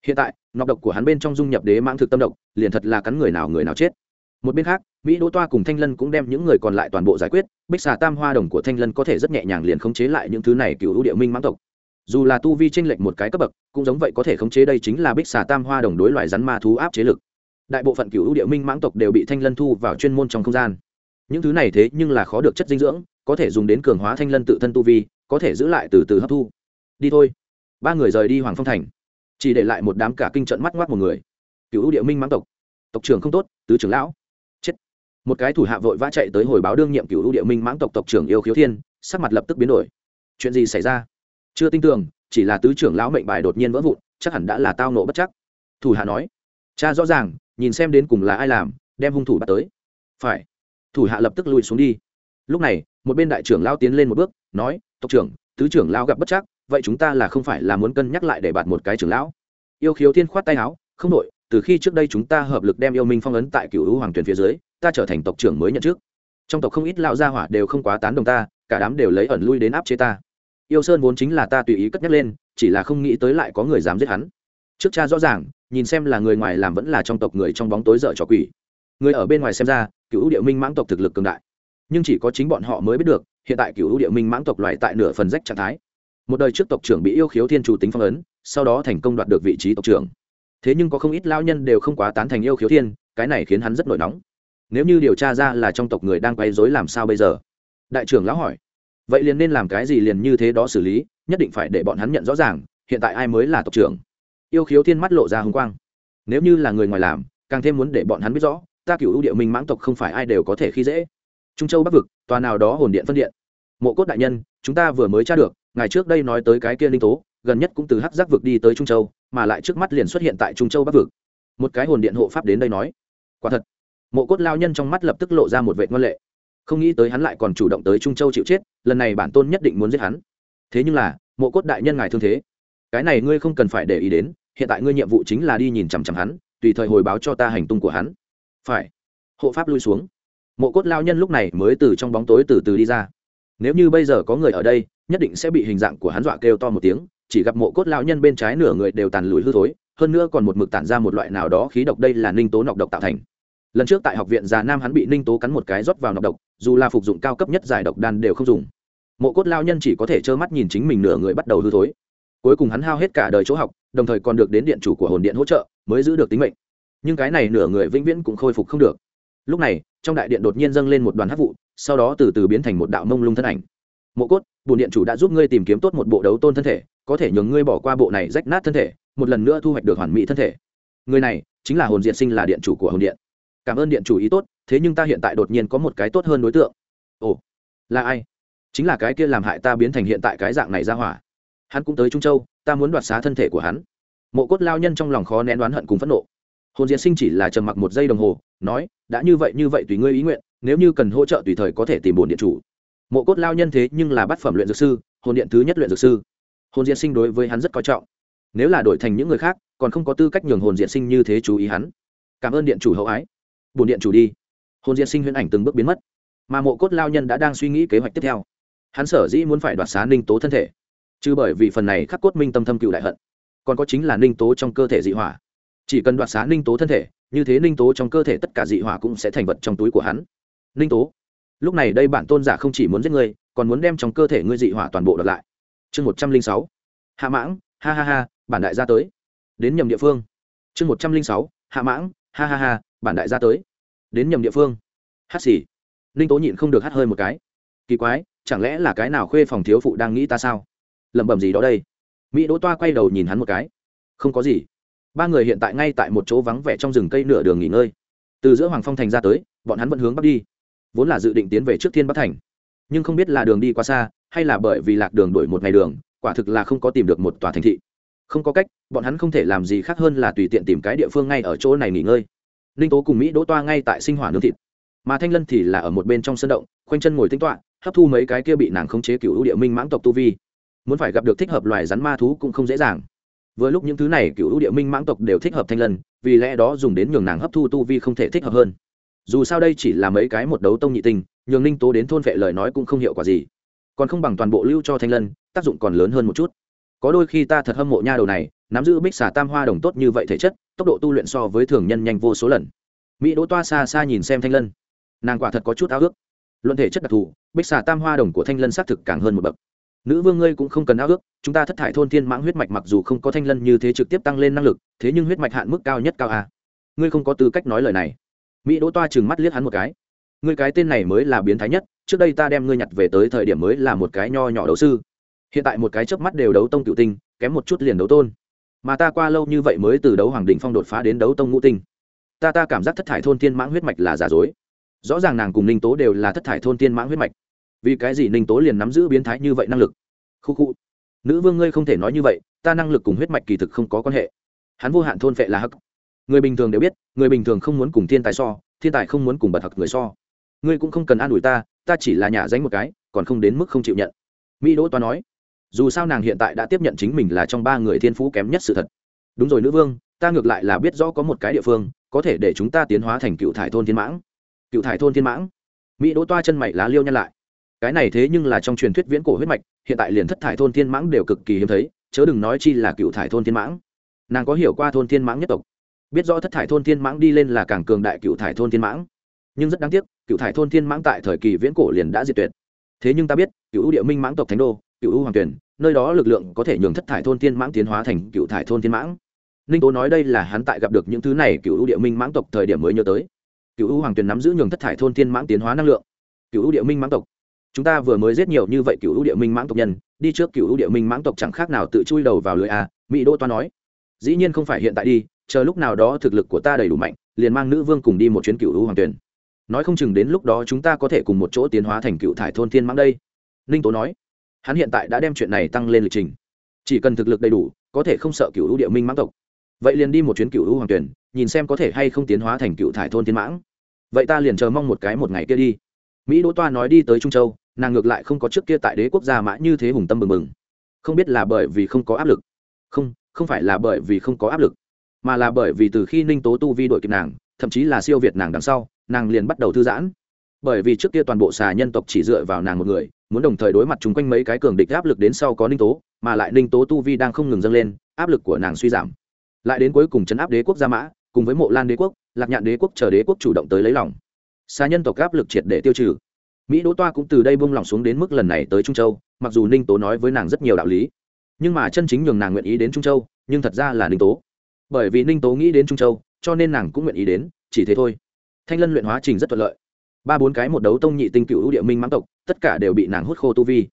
Hiện tại, nọc độc của hắn bên trong dung nhập đế mãng thực tâm độc, liền thật là cắn người nào người nào chết. Một bên khác, mỹ đỗ toa cùng thanh lân cũng đem những người còn lại toàn bộ giải quyết, bích xà tam hoa đồng của thanh lân có thể rất nhẹ nhàng liền khống chế lại những thứ này cựu ưu địa minh mãng tộc dù là tu vi tranh lệch một cái cấp bậc, cũng giống vậy có thể khống chế đây chính là bích xà tam hoa đồng đối loại rắn ma thú áp chế lực. Đại bộ phận cựu ưu địa minh mãng tộc đều bị thanh lân thu vào chuyên môn trong không gian. Những thứ này thế nhưng là khó được chất dinh dưỡng, có thể dùng đến cường hóa thanh lân tự thân tu vi, có thể giữ lại từ từ hấp thu. Đi thôi. Ba người rời đi hoàng phong thành. Chỉ để lại một đám cả kinh trận mắt ngoác một người. Cựu ưu địa minh mãng tộc. Tộc trưởng không tốt, tứ trưởng lão. Chết. Một cái thủ hạ vội vã chạy tới hồi báo đương nhiệm cựu ưu địa minh mãng tộc tộc trưởng yêu khiếu thiên, sắc mặt lập tức biến đổi. Chuyện gì xảy ra? Chưa tin tưởng, chỉ là tứ trưởng lão mệnh bài đột nhiên vỡ vụn, chắc hẳn đã là tao nộ bất chắc. Thủ hạ nói, cha rõ ràng, nhìn xem đến cùng là ai làm, đem hung thủ bắt tới. Phải. Thủ hạ lập tức lùi xuống đi. Lúc này, một bên đại trưởng lao tiến lên một bước, nói, tộc trưởng, tứ trưởng lao gặp bất chắc, vậy chúng ta là không phải là muốn cân nhắc lại để bạt một cái trưởng lão? Yêu khiếu thiên khoát tay áo, không đội từ khi trước đây chúng ta hợp lực đem yêu minh phong ấn tại cựu hữu hoàng tuyển phía dưới, ta trở thành tộc trưởng mới nhận trước trong tộc không ít lão gia hỏa đều không quá tán đồng ta, cả đám đều lấy ẩn lui đến áp chế ta yêu sơn vốn chính là ta tùy ý cất nhắc lên, chỉ là không nghĩ tới lại có người dám giết hắn. Trước cha rõ ràng, nhìn xem là người ngoài làm vẫn là trong tộc người trong bóng tối dở trò quỷ. Người ở bên ngoài xem ra cựu địa minh mãng tộc thực lực cường đại. Nhưng chỉ có chính bọn họ mới biết được, hiện tại cựu địa minh mãng tộc loại tại nửa phần rách trạng thái. Một đời trước tộc trưởng bị yêu khiếu thiên chủ tính phong ấn, sau đó thành công đoạt được vị trí tộc trưởng. Thế nhưng có không ít lao nhân đều không quá tán thành yêu khiếu thiên, cái này khiến hắn rất nổi nóng. Nếu như điều tra ra là trong tộc người đang quay dối làm sao bây giờ? Đại trưởng lão hỏi vậy liền nên làm cái gì liền như thế đó xử lý, nhất định phải để bọn hắn nhận rõ ràng, hiện tại ai mới là tộc trưởng. Yêu khiếu thiên mắt lộ ra h ư n g quang. Nếu như là người ngoài làm, càng thêm muốn để bọn hắn biết rõ, ta cựu ưu địa minh mãng tộc không phải ai đều có thể khi dễ. Trung châu bắc vực, tòa nào đó hồn điện phân điện. Mộ cốt đại nhân, chúng ta vừa mới tra được, ngày trước đây nói tới cái kia linh tố, gần nhất cũng từ hắc giác vực đi tới trung châu, mà lại trước mắt liền xuất hiện tại trung châu bắc vực. Một cái hồn điện hộ pháp đến đây nói. Quả thật, mộ cốt lao nhân trong mắt lập tức lộ ra một vệ ngân lệ không nghĩ tới hắn lại còn chủ động tới trung châu chịu chết, lần này bản tôn nhất định muốn giết hắn. Thế nhưng là, mộ cốt đại nhân ngài thương thế. Cái này ngươi không cần phải để ý đến, hiện tại ngươi nhiệm vụ chính là đi nhìn chằm chằm hắn, tùy thời hồi báo cho ta hành tung của hắn. Phải. Hộ pháp lui xuống. Mộ cốt lao nhân lúc này mới từ trong bóng tối từ từ đi ra. Nếu như bây giờ có người ở đây, nhất định sẽ bị hình dạng của hắn dọa kêu to một tiếng, chỉ gặp mộ cốt lao nhân bên trái nửa người đều tàn lùi hư thối, hơn nữa còn một mực tản ra một loại nào đó khí độc đây là ninh tố nọc độc tạo thành lần trước tại học viện già nam hắn bị ninh tố cắn một cái rót vào nọc độc, dù là phục dụng cao cấp nhất giải độc đan đều không dùng. Mộ cốt lao nhân chỉ có thể trơ mắt nhìn chính mình nửa người bắt đầu hư thối. Cuối cùng hắn hao hết cả đời chỗ học, đồng thời còn được đến điện chủ của hồn điện hỗ trợ, mới giữ được tính mệnh. Nhưng cái này nửa người vĩnh viễn cũng khôi phục không được. Lúc này, trong đại điện đột nhiên dâng lên một đoàn hát vụ, sau đó từ từ biến thành một đạo mông lung thân ảnh. Mộ cốt bùn điện chủ đã giúp ngươi tìm kiếm tốt một bộ đấu tôn thân thể, có thể nhường ngươi bỏ qua bộ này rách nát thân thể, một lần nữa thu hoạch được hoàn mỹ thân thể. Người này chính là hồn diện sinh là điện chủ của hồn điện cảm ơn điện chủ ý tốt, thế nhưng ta hiện tại đột nhiên có một cái tốt hơn đối tượng. Ồ, là ai? Chính là cái kia làm hại ta biến thành hiện tại cái dạng này ra hỏa. Hắn cũng tới trung châu, ta muốn đoạt xá thân thể của hắn. Mộ cốt lao nhân trong lòng khó nén đoán hận cùng phẫn nộ. Hồn diễn sinh chỉ là trầm mặc một giây đồng hồ, nói, đã như vậy như vậy tùy ngươi ý nguyện, nếu như cần hỗ trợ tùy thời có thể tìm bồn điện chủ. Mộ cốt lao nhân thế nhưng là bát phẩm luyện dược sư, hồn điện thứ nhất luyện dược sư. Hồn diễn sinh đối với hắn rất coi trọng. Nếu là đổi thành những người khác, còn không có tư cách nhường hồn diễn sinh như thế chú ý hắn. Cảm ơn điện chủ hậu ái bổn điện chủ đi. Hồn diện sinh huyễn ảnh từng bước biến mất. Mà mộ cốt lao nhân đã đang suy nghĩ kế hoạch tiếp theo. Hắn sở dĩ muốn phải đoạt xá ninh tố thân thể, chứ bởi vì phần này khắc cốt minh tâm thâm cựu đại hận, còn có chính là ninh tố trong cơ thể dị hỏa. Chỉ cần đoạt xá ninh tố thân thể, như thế ninh tố trong cơ thể tất cả dị hỏa cũng sẽ thành vật trong túi của hắn. Ninh tố, lúc này đây bản tôn giả không chỉ muốn giết ngươi, còn muốn đem trong cơ thể ngươi dị hỏa toàn bộ đoạt lại. Chương một trăm linh sáu. Hạ mãng, ha ha ha, bản đại gia tới. Đến nhầm địa phương. Chương một trăm linh sáu. Hạ mãng, ha ha ha bản đại gia tới. Đến nhầm địa phương. Hát xì. Ninh tố nhịn không được hát hơi một cái. Kỳ quái, chẳng lẽ là cái nào khuê phòng thiếu phụ đang nghĩ ta sao? Lẩm bẩm gì đó đây? Mỹ đỗ toa quay đầu nhìn hắn một cái. Không có gì. Ba người hiện tại ngay tại một chỗ vắng vẻ trong rừng cây nửa đường nghỉ ngơi. Từ giữa hoàng phong thành ra tới, bọn hắn vẫn hướng bắc đi. Vốn là dự định tiến về trước thiên bắc thành. Nhưng không biết là đường đi quá xa, hay là bởi vì lạc đường đổi một ngày đường, quả thực là không có tìm được một tòa thành thị. Không có cách, bọn hắn không thể làm gì khác hơn là tùy tiện tìm cái địa phương ngay ở chỗ này nghỉ ngơi ninh tố cùng mỹ đỗ toa ngay tại sinh hỏa nương thịt. Mà thanh lân thì là ở một bên trong sân động khoanh chân ngồi tính toạ hấp thu mấy cái kia bị nàng khống chế cựu ưu địa minh mãng tộc tu vi. Muốn phải gặp được thích hợp loài rắn ma thú cũng không dễ dàng. Vừa lúc những thứ này cựu ưu địa minh mãng tộc đều thích hợp thanh lân vì lẽ đó dùng đến nhường nàng hấp thu tu vi không thể thích hợp hơn. Dù sao đây chỉ là mấy cái một đấu tông nhị tình, nhường ninh tố đến thôn vệ lời nói cũng không hiệu quả gì. Còn không bằng toàn bộ lưu cho thanh lân tác dụng còn lớn hơn một chút. Có đôi khi ta thật hâm mộ nha đầu này nắm giữ bích xà tam hoa đồng tốt như vậy thể chất tốc độ tu luyện so với thường nhân nhanh vô số lần. Mỹ đỗ toa xa xa nhìn xem thanh lân. Nàng quả thật có chút ao ước. Luận thể chất đặc thù, bích xà tam hoa đồng của thanh lân xác thực càng hơn một bậc. Nữ vương ngươi cũng không cần ao ước, chúng ta thất thải thôn thiên mãng huyết mạch mặc dù không có thanh lân như thế trực tiếp tăng lên năng lực, thế nhưng huyết mạch hạn mức cao nhất cao a. Ngươi không có tư cách nói lời này. Mỹ đỗ toa chừng mắt liếc hắn một cái. Ngươi cái tên này mới là biến thái nhất, trước đây ta đem ngươi nhặt về tới thời điểm mới là một cái nho nhỏ đấu sư. Hiện tại một cái chớp mắt đều đấu tông cựu tinh, kém một chút liền đấu tôn mà ta qua lâu như vậy mới từ đấu hoàng đỉnh phong đột phá đến đấu tông ngũ tinh. Ta ta cảm giác thất thải thôn tiên mãng huyết mạch là giả dối. Rõ ràng nàng cùng ninh tố đều là thất thải thôn tiên mãng huyết mạch. Vì cái gì ninh tố liền nắm giữ biến thái như vậy năng lực? Khu khu. Nữ vương ngươi không thể nói như vậy, ta năng lực cùng huyết mạch kỳ thực không có quan hệ. Hắn vô hạn thôn vệ là hắc. Người bình thường đều biết, người bình thường không muốn cùng thiên tài so, thiên tài không muốn cùng bật hặc người so. Ngươi cũng không cần an ủi ta ta chỉ là nhà danh một cái, còn không đến mức không chịu nhận. Mỹ đỗ toa nói dù sao nàng hiện tại đã tiếp nhận chính mình là trong ba người thiên phú kém nhất sự thật. Đúng rồi nữ vương, ta ngược lại là biết rõ có một cái địa phương, có thể để chúng ta tiến hóa thành cựu thải thôn thiên mãng. Cựu thải thôn thiên mãng? Mỹ đỗ toa chân mày lá liêu nhăn lại. Cái này thế nhưng là trong truyền thuyết viễn cổ huyết mạch, hiện tại liền thất thải thôn thiên mãng đều cực kỳ hiếm thấy, chớ đừng nói chi là cựu thải thôn thiên mãng. Nàng có hiểu qua thôn thiên mãng nhất tộc? Biết rõ thất thải thôn thiên mãng đi lên là càng cường đại cựu thải thôn thiên mãng. Nhưng rất đáng tiếc, cựu thải thôn thiên mãng tại thời kỳ viễn cổ liền đã diệt tuyệt. Thế nhưng ta biết, cựu ưu địa minh mãng tộc thánh đô cựu U hoàng tuyển nơi đó lực lượng có thể nhường thất thải thôn thiên mãng tiến hóa thành cựu thải thôn thiên mãng. Ninh tố nói đây là hắn tại gặp được những thứ này cựu U địa minh mãng tộc thời điểm mới nhớ tới. Cựu U hoàng tuyển nắm giữ nhường thất thải thôn thiên mãng tiến hóa năng lượng. Cựu U địa minh mãng tộc. Chúng ta vừa mới giết nhiều như vậy cựu U địa minh mãng tộc nhân, đi trước cựu U địa minh mãng tộc chẳng khác nào tự chui đầu vào lưới a mỹ đô toa nói. Dĩ nhiên không phải hiện tại đi, chờ lúc nào đó thực lực của ta đầy đủ mạnh, liền mang nữ vương cùng đi một chuyến cựu U hoàng tuyển nói không chừng đến lúc đó chúng ta có thể cùng một chỗ tiến hóa thành cựu thải thôn thiên mãng đây. Ninh tố nói hắn hiện tại đã đem chuyện này tăng lên lịch trình. Chỉ cần thực lực đầy đủ, có thể không sợ cựu ưu địa minh mãng tộc. Vậy liền đi một chuyến cựu ưu hoàng tuyển, nhìn xem có thể hay không tiến hóa thành cựu thải thôn thiên mãng. Vậy ta liền chờ mong một cái một ngày kia đi. Mỹ đỗ toa nói đi tới trung châu, nàng ngược lại không có trước kia tại đế quốc gia mã như thế hùng tâm mừng mừng không biết là bởi vì không có áp lực. Không không phải là bởi vì không có áp lực, mà là bởi vì từ khi ninh tố tu vi đội kịp nàng, thậm chí là siêu việt nàng đằng sau, nàng liền bắt đầu thư giãn. Bởi vì trước kia toàn bộ xà nhân tộc chỉ dựa vào nàng một người muốn đồng thời đối mặt chung quanh mấy cái cường địch áp lực đến sau có ninh tố, mà lại ninh tố tu vi đang không ngừng dâng lên, áp lực của nàng suy giảm. Lại đến cuối cùng chấn áp đế quốc gia mã, cùng với mộ lan đế quốc, lạc nhạn đế quốc chờ đế quốc chủ động tới lấy lòng. Xa nhân tộc áp lực triệt để tiêu trừ. Mỹ đỗ toa cũng từ đây buông lỏng xuống đến mức lần này tới trung châu, mặc dù ninh tố nói với nàng rất nhiều đạo lý, nhưng mà chân chính nhường nàng nguyện ý đến trung châu, nhưng thật ra là ninh tố. Bởi vì ninh tố nghĩ đến trung châu, cho nên nàng cũng nguyện ý đến, chỉ thế thôi. Thanh lân luyện hóa trình rất thuận lợi ba bốn cái một đấu tông nhị tinh cựu ưu địa minh mãng tộc, tất cả đều bị nàng hút khô tu vi.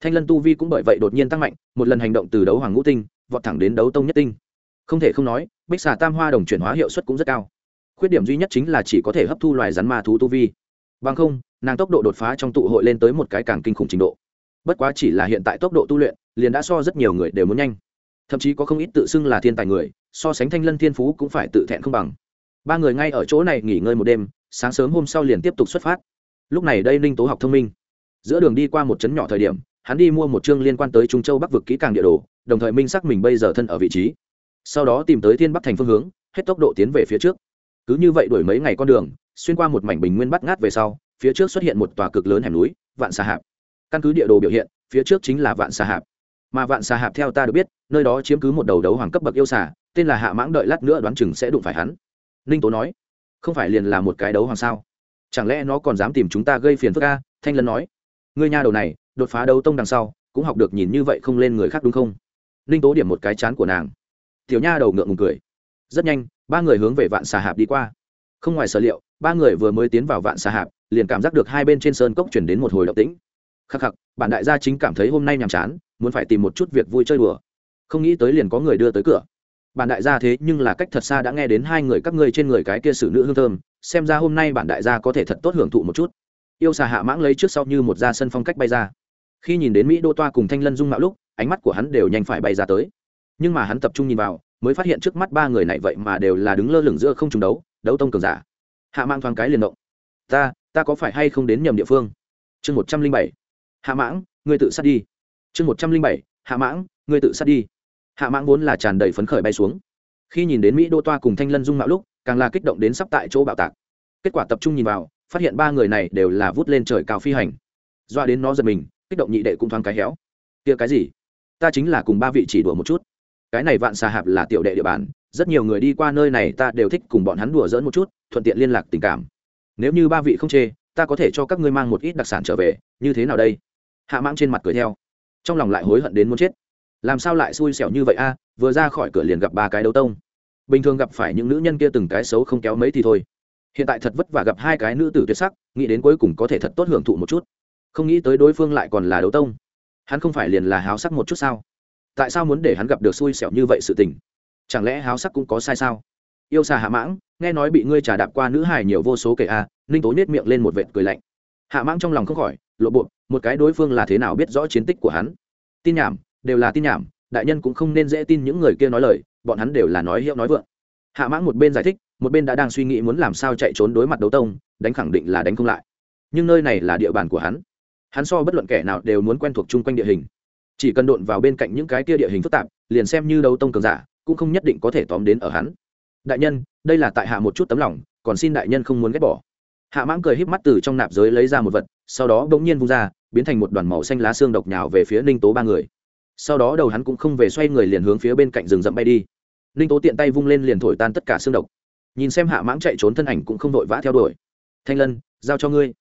Thanh lân tu vi cũng bởi vậy đột nhiên tăng mạnh, một lần hành động từ đấu hoàng ngũ tinh, vọt thẳng đến đấu tông nhất tinh. Không thể không nói, bích xà tam hoa đồng chuyển hóa hiệu suất cũng rất cao. Khuyết điểm duy nhất chính là chỉ có thể hấp thu loài rắn ma thú tu vi. Bằng không, nàng tốc độ đột phá trong tụ hội lên tới một cái càng kinh khủng trình độ. Bất quá chỉ là hiện tại tốc độ tu luyện, liền đã so rất nhiều người đều muốn nhanh. Thậm chí có không ít tự xưng là thiên tài người, so sánh thanh lân thiên phú cũng phải tự thẹn không bằng. Ba người ngay ở chỗ này nghỉ ngơi một đêm sáng sớm hôm sau liền tiếp tục xuất phát. Lúc này đây ninh tố học thông minh. Giữa đường đi qua một trấn nhỏ thời điểm, hắn đi mua một chương liên quan tới trung châu bắc vực kỹ càng địa đồ, đồng thời minh xác mình bây giờ thân ở vị trí. Sau đó tìm tới thiên bắc thành phương hướng, hết tốc độ tiến về phía trước. Cứ như vậy đuổi mấy ngày con đường, xuyên qua một mảnh bình nguyên bắt ngát về sau, phía trước xuất hiện một tòa cực lớn hẻm núi, vạn xà hạp. Căn cứ địa đồ biểu hiện, phía trước chính là vạn xà hạp. Mà vạn xà hạp theo ta được biết, nơi đó chiếm cứ một đầu đấu hoàng cấp bậc yêu xà, tên là hạ mãng đợi lát nữa đoán chừng sẽ đụng phải hắn. Ninh tố nói không phải liền là một cái đấu hoàng sao? Chẳng lẽ nó còn dám tìm chúng ta gây phiền phức ca thanh lân nói. Ngươi nha đầu này, đột phá đấu tông đằng sau, cũng học được nhìn như vậy không lên người khác đúng không? Ninh tố điểm một cái chán của nàng. Tiểu nha đầu ngượng ngùng cười. Rất nhanh, ba người hướng về vạn xà hạp đi qua. Không ngoài sở liệu, ba người vừa mới tiến vào vạn xà hạp, liền cảm giác được hai bên trên sơn cốc chuyển đến một hồi động tĩnh. Khắc khắc, bản đại gia chính cảm thấy hôm nay nhàm chán, muốn phải tìm một chút việc vui chơi đùa. Không nghĩ tới liền có người đưa tới cửa bản đại gia thế nhưng là cách thật xa đã nghe đến hai người các ngươi trên người cái kia xử nữ hương thơm, xem ra hôm nay bản đại gia có thể thật tốt hưởng thụ một chút. Yêu xà hạ mãng lấy trước sau như một da sân phong cách bay ra. Khi nhìn đến mỹ đô toa cùng thanh lân dung mạo lúc, ánh mắt của hắn đều nhanh phải bay ra tới. Nhưng mà hắn tập trung nhìn vào, mới phát hiện trước mắt ba người này vậy mà đều là đứng lơ lửng giữa không trùng đấu đấu tông cường giả. Hạ mãng thoáng cái liền động. Ta ta có phải hay không đến nhầm địa phương? Chương một trăm linh bảy. Hạ mãng, ngươi tự sát đi. Chương một trăm linh bảy. Hạ mãng, ngươi tự sát đi hạ mãng vốn là tràn đầy phấn khởi bay xuống. Khi nhìn đến mỹ đô toa cùng thanh lân dung mạo lúc, càng là kích động đến sắp tại chỗ bạo tạc. Kết quả tập trung nhìn vào, phát hiện ba người này đều là vút lên trời cao phi hành. Doa đến nó giật mình, kích động nhị đệ cũng thoáng cái héo. Kia cái gì? Ta chính là cùng ba vị chỉ đùa một chút. Cái này vạn xà hạp là tiểu đệ địa bàn, rất nhiều người đi qua nơi này ta đều thích cùng bọn hắn đùa dỡn một chút, thuận tiện liên lạc tình cảm. Nếu như ba vị không chê, ta có thể cho các ngươi mang một ít đặc sản trở về, như thế nào đây? Hạ mãng trên mặt cười theo, trong lòng lại hối hận đến muốn chết làm sao lại xui xẻo như vậy a? Vừa ra khỏi cửa liền gặp ba cái đấu tông. Bình thường gặp phải những nữ nhân kia từng cái xấu không kéo mấy thì thôi. Hiện tại thật vất vả gặp hai cái nữ tử tuyệt sắc, nghĩ đến cuối cùng có thể thật tốt hưởng thụ một chút. Không nghĩ tới đối phương lại còn là đấu tông. Hắn không phải liền là háo sắc một chút sao? Tại sao muốn để hắn gặp được xui xẻo như vậy sự tình? Chẳng lẽ háo sắc cũng có sai sao? Yêu xà hạ mãng, nghe nói bị ngươi trà đạp qua nữ hài nhiều vô số kể a, ninh tố nết miệng lên một vệt cười lạnh. Hạ mãng trong lòng không khỏi, lộ bộ, một cái đối phương là thế nào biết rõ chiến tích của hắn? Tin nhảm đều là tin nhảm, đại nhân cũng không nên dễ tin những người kia nói lời, bọn hắn đều là nói hiệu nói vượng. Hạ mãng một bên giải thích, một bên đã đang suy nghĩ muốn làm sao chạy trốn đối mặt đấu tông, đánh khẳng định là đánh không lại. Nhưng nơi này là địa bàn của hắn. Hắn so bất luận kẻ nào đều muốn quen thuộc chung quanh địa hình. Chỉ cần độn vào bên cạnh những cái kia địa hình phức tạp, liền xem như đấu tông cường giả, cũng không nhất định có thể tóm đến ở hắn. Đại nhân, đây là tại hạ một chút tấm lòng, còn xin đại nhân không muốn ghét bỏ. Hạ mãng cười híp mắt từ trong nạp giới lấy ra một vật, sau đó bỗng nhiên vung ra, biến thành một đoàn màu xanh lá xương độc nhào về phía ninh tố ba người sau đó đầu hắn cũng không về xoay người liền hướng phía bên cạnh rừng rậm bay đi. Ninh tố tiện tay vung lên liền thổi tan tất cả xương độc. Nhìn xem hạ mãng chạy trốn thân ảnh cũng không vội vã theo đuổi. Thanh lân, giao cho ngươi.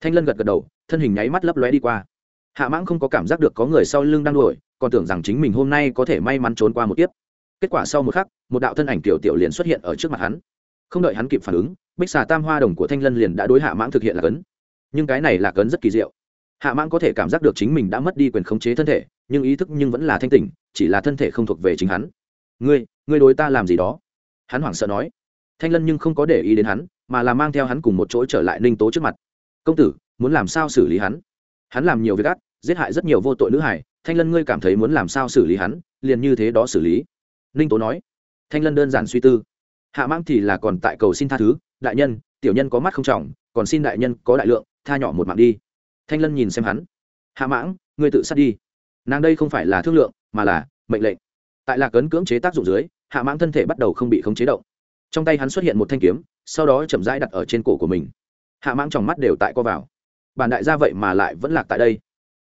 Thanh lân gật gật đầu, thân hình nháy mắt lấp lóe đi qua. Hạ mãng không có cảm giác được có người sau lưng đang đuổi, còn tưởng rằng chính mình hôm nay có thể may mắn trốn qua một tiếp kết quả sau một khắc, một đạo thân ảnh tiểu tiểu liền xuất hiện ở trước mặt hắn. Không đợi hắn kịp phản ứng, bích xà tam hoa đồng của thanh lân liền đã đối hạ mãng thực hiện là cấn. Nhưng cái này là cấn rất kỳ diệu. Hạ mãng có thể cảm giác được chính mình đã mất đi quyền khống chế thân thể nhưng ý thức nhưng vẫn là thanh tỉnh, chỉ là thân thể không thuộc về chính hắn. Ngươi ngươi đối ta làm gì đó? Hắn hoảng sợ nói. Thanh lân nhưng không có để ý đến hắn, mà là mang theo hắn cùng một chỗ trở lại ninh tố trước mặt. Công tử, muốn làm sao xử lý hắn? Hắn làm nhiều việc ác, giết hại rất nhiều vô tội nữ hải thanh lân ngươi cảm thấy muốn làm sao xử lý hắn, liền như thế đó xử lý. Ninh tố nói. Thanh lân đơn giản suy tư. Hạ mãng thì là còn tại cầu xin tha thứ, đại nhân, tiểu nhân có mắt không trọng, còn xin đại nhân có đại lượng, tha nhỏ một mạng đi. Thanh lân nhìn xem hắn. Hạ mãng, ngươi tự sát đi nàng đây không phải là thương lượng, mà là mệnh lệnh. Tại lạc ấn cưỡng chế tác dụng dưới, hạ mãng thân thể bắt đầu không bị khống chế động. Trong tay hắn xuất hiện một thanh kiếm, sau đó chậm rãi đặt ở trên cổ của mình. Hạ mãng trong mắt đều tại co vào. Bản đại gia vậy mà lại vẫn lạc tại đây.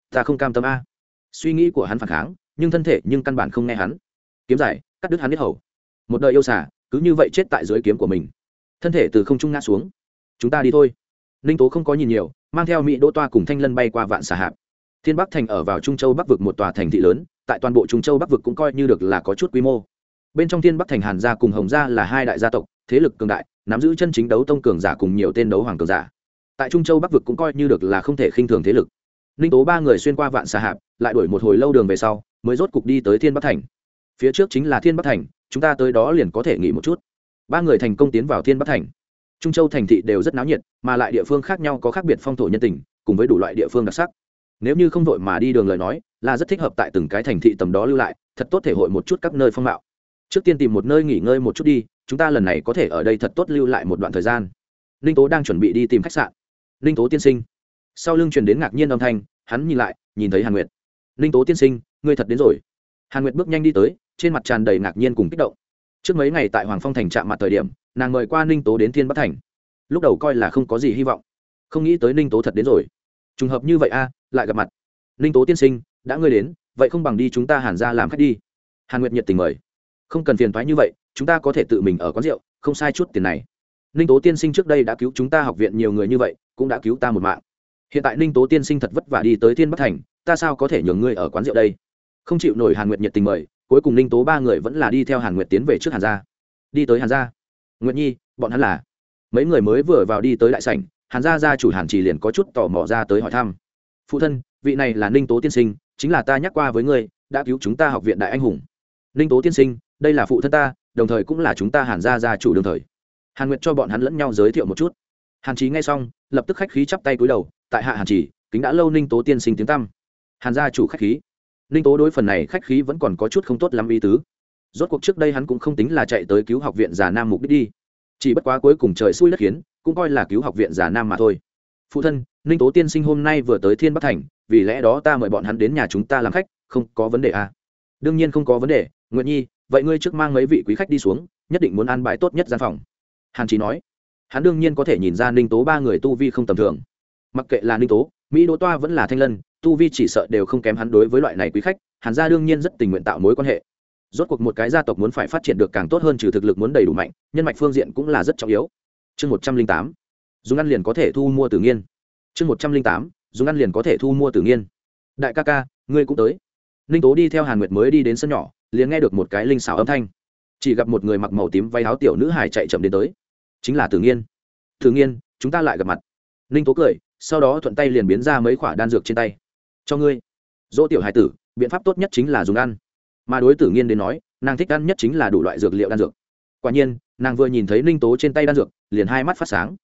Ta không cam tâm a. Suy nghĩ của hắn phản kháng, nhưng thân thể nhưng căn bản không nghe hắn. Kiếm dài cắt đứt hắn biết hầu. Một đời yêu xả cứ như vậy chết tại dưới kiếm của mình. Thân thể từ không trung ngã xuống. Chúng ta đi thôi. Ninh tố không có nhìn nhiều, mang theo mỹ đỗ toa cùng thanh lân bay qua vạn xà hạp thiên bắc thành ở vào trung châu bắc vực một tòa thành thị lớn, tại toàn bộ trung châu bắc vực cũng coi như được là có chút quy mô. Bên trong thiên bắc thành hàn gia cùng hồng gia là hai đại gia tộc, thế lực cường đại, nắm giữ chân chính đấu tông cường giả cùng nhiều tên đấu hoàng cường giả. Tại trung châu bắc vực cũng coi như được là không thể khinh thường thế lực. Ninh tố ba người xuyên qua vạn xà hạp, lại đuổi một hồi lâu đường về sau, mới rốt cục đi tới thiên bắc thành. Phía trước chính là thiên bắc thành, chúng ta tới đó liền có thể nghỉ một chút. Ba người thành công tiến vào thiên bắc thành. Trung châu thành thị đều rất náo nhiệt, mà lại địa phương khác nhau có khác biệt phong thổ nhân tình, cùng với đủ loại địa phương đặc sắc nếu như không vội mà đi đường lời nói là rất thích hợp tại từng cái thành thị tầm đó lưu lại, thật tốt thể hội một chút các nơi phong mạo. Trước tiên tìm một nơi nghỉ ngơi một chút đi, chúng ta lần này có thể ở đây thật tốt lưu lại một đoạn thời gian. Ninh tố đang chuẩn bị đi tìm khách sạn. Ninh tố tiên sinh. Sau lưng truyền đến ngạc nhiên âm thanh, hắn nhìn lại, nhìn thấy hàn nguyệt. Ninh tố tiên sinh, ngươi thật đến rồi. Hàn nguyệt bước nhanh đi tới, trên mặt tràn đầy ngạc nhiên cùng kích động. Trước mấy ngày tại hoàng phong thành chạm mặt thời điểm, nàng mời qua ninh tố đến thiên bắc thành. Lúc đầu coi là không có gì hy vọng. Không nghĩ tới ninh tố thật đến rồi trùng hợp như vậy a, lại gặp mặt. Ninh tố tiên sinh, đã ngươi đến, vậy không bằng đi chúng ta hàn ra làm khách đi. Hàn nguyệt nhiệt tình mời. Không cần phiền thoái như vậy, chúng ta có thể tự mình ở quán rượu, không sai chút tiền này. Ninh tố tiên sinh trước đây đã cứu chúng ta học viện nhiều người như vậy, cũng đã cứu ta một mạng. Hiện tại ninh tố tiên sinh thật vất vả đi tới thiên bắc thành, ta sao có thể nhường ngươi ở quán rượu đây? Không chịu nổi hàn nguyệt nhiệt tình mời, cuối cùng ninh tố ba người vẫn là đi theo hàn nguyệt tiến về trước hàn gia. Đi tới hàn gia. Nguyệt nhi, bọn hắn là. Mấy người mới vừa vào đi tới đại sảnh hàn gia gia chủ hàn chỉ liền có chút tò mò ra tới hỏi thăm. Phụ thân, vị này là ninh tố tiên sinh, chính là ta nhắc qua với ngươi, đã cứu chúng ta học viện đại anh hùng. Ninh tố tiên sinh, đây là phụ thân ta, đồng thời cũng là chúng ta hàn gia gia chủ đương thời. Hàn nguyệt cho bọn hắn lẫn nhau giới thiệu một chút. Hàn trí nghe xong, lập tức khách khí chắp tay cúi đầu, tại hạ hàn chỉ kính đã lâu ninh tố tiên sinh tiếng tăm. Hàn gia chủ khách khí. Ninh tố đối phần này khách khí vẫn còn có chút không tốt lắm ý tứ. Rốt cuộc trước đây hắn cũng không tính là chạy tới cứu học viện già nam mục đích đi. Chỉ bất quá cuối cùng trời xui đất khiến cũng coi là cứu học viện giả nam mà thôi. Phụ thân, ninh tố tiên sinh hôm nay vừa tới thiên bắc thành, vì lẽ đó ta mời bọn hắn đến nhà chúng ta làm khách, không có vấn đề à. đương nhiên không có vấn đề nguyện nhi, vậy ngươi trước mang mấy vị quý khách đi xuống, nhất định muốn ăn bài tốt nhất gian phòng. Hàn trí nói. Hắn đương nhiên có thể nhìn ra ninh tố ba người tu vi không tầm thường. Mặc kệ là ninh tố, mỹ đỗ toa vẫn là thanh lân, tu vi chỉ sợ đều không kém hắn đối với loại này quý khách, hàn gia đương nhiên rất tình nguyện tạo mối quan hệ. Rốt cuộc một cái gia tộc muốn phải phát triển được càng tốt hơn trừ thực lực muốn đầy đủ mạnh, nhân mạch phương diện cũng là rất trọng yếu chương một trăm linh tám dùng ăn liền có thể thu mua tử nghiên. Chương một trăm linh tám dùng ăn liền có thể thu mua tử nghiên. Đại ca ca, ngươi cũng tới. Ninh tố đi theo hàn nguyệt mới đi đến sân nhỏ, liền nghe được một cái linh xảo âm thanh. Chỉ gặp một người mặc màu tím váy áo tiểu nữ hải chạy chậm đến tới. Chính là tử nghiên. Tử nghiên, chúng ta lại gặp mặt. Ninh tố cười, sau đó thuận tay liền biến ra mấy khoả đan dược trên tay. Cho ngươi. Dỗ tiểu hải tử, biện pháp tốt nhất chính là dùng ăn. Mà đối tử nghiên đến nói, nàng thích ăn nhất chính là đủ loại dược liệu đan dược. Quả nhiên nàng vừa nhìn thấy ninh tố trên tay đan dược, liền hai mắt phát sáng.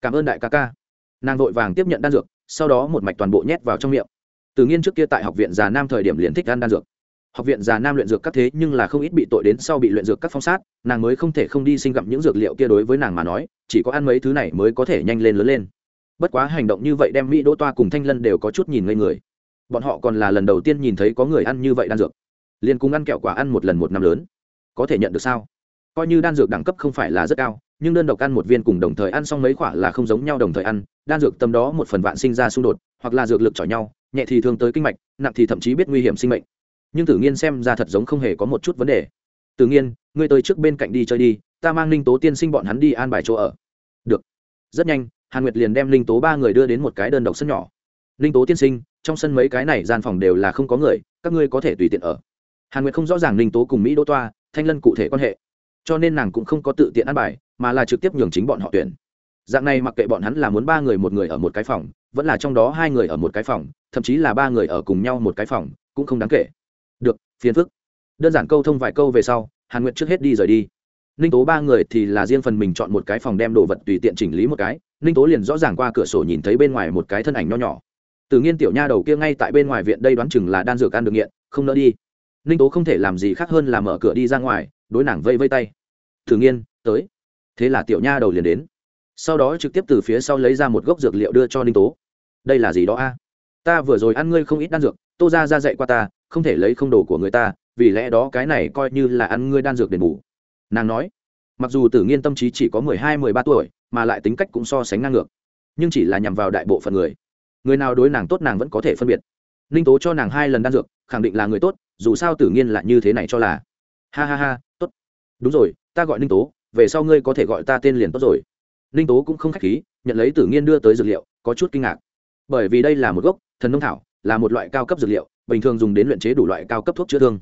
Cảm ơn đại ca ca. Nàng vội vàng tiếp nhận đan dược, sau đó một mạch toàn bộ nhét vào trong miệng. Từ nghiên trước kia tại học viện già nam thời điểm liền thích ăn đan dược. Học viện già nam luyện dược các thế nhưng là không ít bị tội đến sau bị luyện dược các phong sát, nàng mới không thể không đi sinh gặm những dược liệu kia đối với nàng mà nói, chỉ có ăn mấy thứ này mới có thể nhanh lên lớn lên. Bất quá hành động như vậy đem mỹ đỗ toa cùng thanh lân đều có chút nhìn ngây người. Bọn họ còn là lần đầu tiên nhìn thấy có người ăn như vậy đan dược. Liền cùng ăn kẹo quả ăn một lần một năm lớn. Có thể nhận được sao? Coi như đan dược đẳng cấp không phải là rất cao, nhưng đơn độc ăn một viên cùng đồng thời ăn xong mấy quả là không giống nhau đồng thời ăn, đan dược tâm đó một phần vạn sinh ra xung đột, hoặc là dược lực chọi nhau, nhẹ thì thương tới kinh mạch, nặng thì thậm chí biết nguy hiểm sinh mệnh. Nhưng tự nhiên xem ra thật giống không hề có một chút vấn đề. Tự nhiên ngươi tới trước bên cạnh đi chơi đi, ta mang ninh tố tiên sinh bọn hắn đi an bài chỗ ở. Được. Rất nhanh, hàn nguyệt liền đem ninh tố ba người đưa đến một cái đơn độc sân nhỏ. Ninh tố tiên sinh, trong sân mấy cái này gian phòng đều là không có người, các ngươi có thể tùy tiện ở. Hàn nguyệt không rõ ràng ninh tố cùng mỹ đỗ toa, thanh lân cụ thể quan hệ cho nên nàng cũng không có tự tiện ăn bài, mà là trực tiếp nhường chính bọn họ tuyển. Dạng này mặc kệ bọn hắn là muốn ba người một người ở một cái phòng, vẫn là trong đó hai người ở một cái phòng, thậm chí là ba người ở cùng nhau một cái phòng, cũng không đáng kể. Được, phiền phức. Đơn giản câu thông vài câu về sau, hàn nguyệt trước hết đi rời đi. Ninh tố ba người thì là riêng phần mình chọn một cái phòng đem đồ vật tùy tiện chỉnh lý một cái. Ninh tố liền rõ ràng qua cửa sổ nhìn thấy bên ngoài một cái thân ảnh nho nhỏ. Tự nhiên tiểu nha đầu kia ngay tại bên ngoài viện đây đoán chừng là đan dược ăn được nghiện, không nỡ đi. Ninh tố không thể làm gì khác hơn là mở cửa đi ra ngoài, đối nàng vây vây tay thử nghiên, tới. Thế là tiểu nha đầu liền đến. Sau đó trực tiếp từ phía sau lấy ra một gốc dược liệu đưa cho ninh tố. Đây là gì đó a? Ta vừa rồi ăn ngươi không ít đan dược, tô ra ra dạy qua ta, không thể lấy không đồ của người ta, vì lẽ đó cái này coi như là ăn ngươi đan dược đền bù. Nàng nói, mặc dù tử nghiên tâm trí chỉ có mười hai, mười ba tuổi, mà lại tính cách cũng so sánh ngang ngược, nhưng chỉ là nhằm vào đại bộ phận người. Người nào đối nàng tốt nàng vẫn có thể phân biệt. Ninh tố cho nàng hai lần đan dược, khẳng định là người tốt, dù sao tử nghiên lại như thế này cho là. Ha ha ha, tốt. Đúng rồi ta gọi ninh tố, về sau ngươi có thể gọi ta tên liền tốt rồi. Ninh tố cũng không k h á c h khí, nhận lấy tử nghiên đưa tới dược liệu, có chút kinh ngạc. Bởi vì đây là một gốc, thần nông thảo, là một loại cao cấp dược liệu, bình thường dùng đến luyện chế đủ loại cao cấp thuốc chữa thương.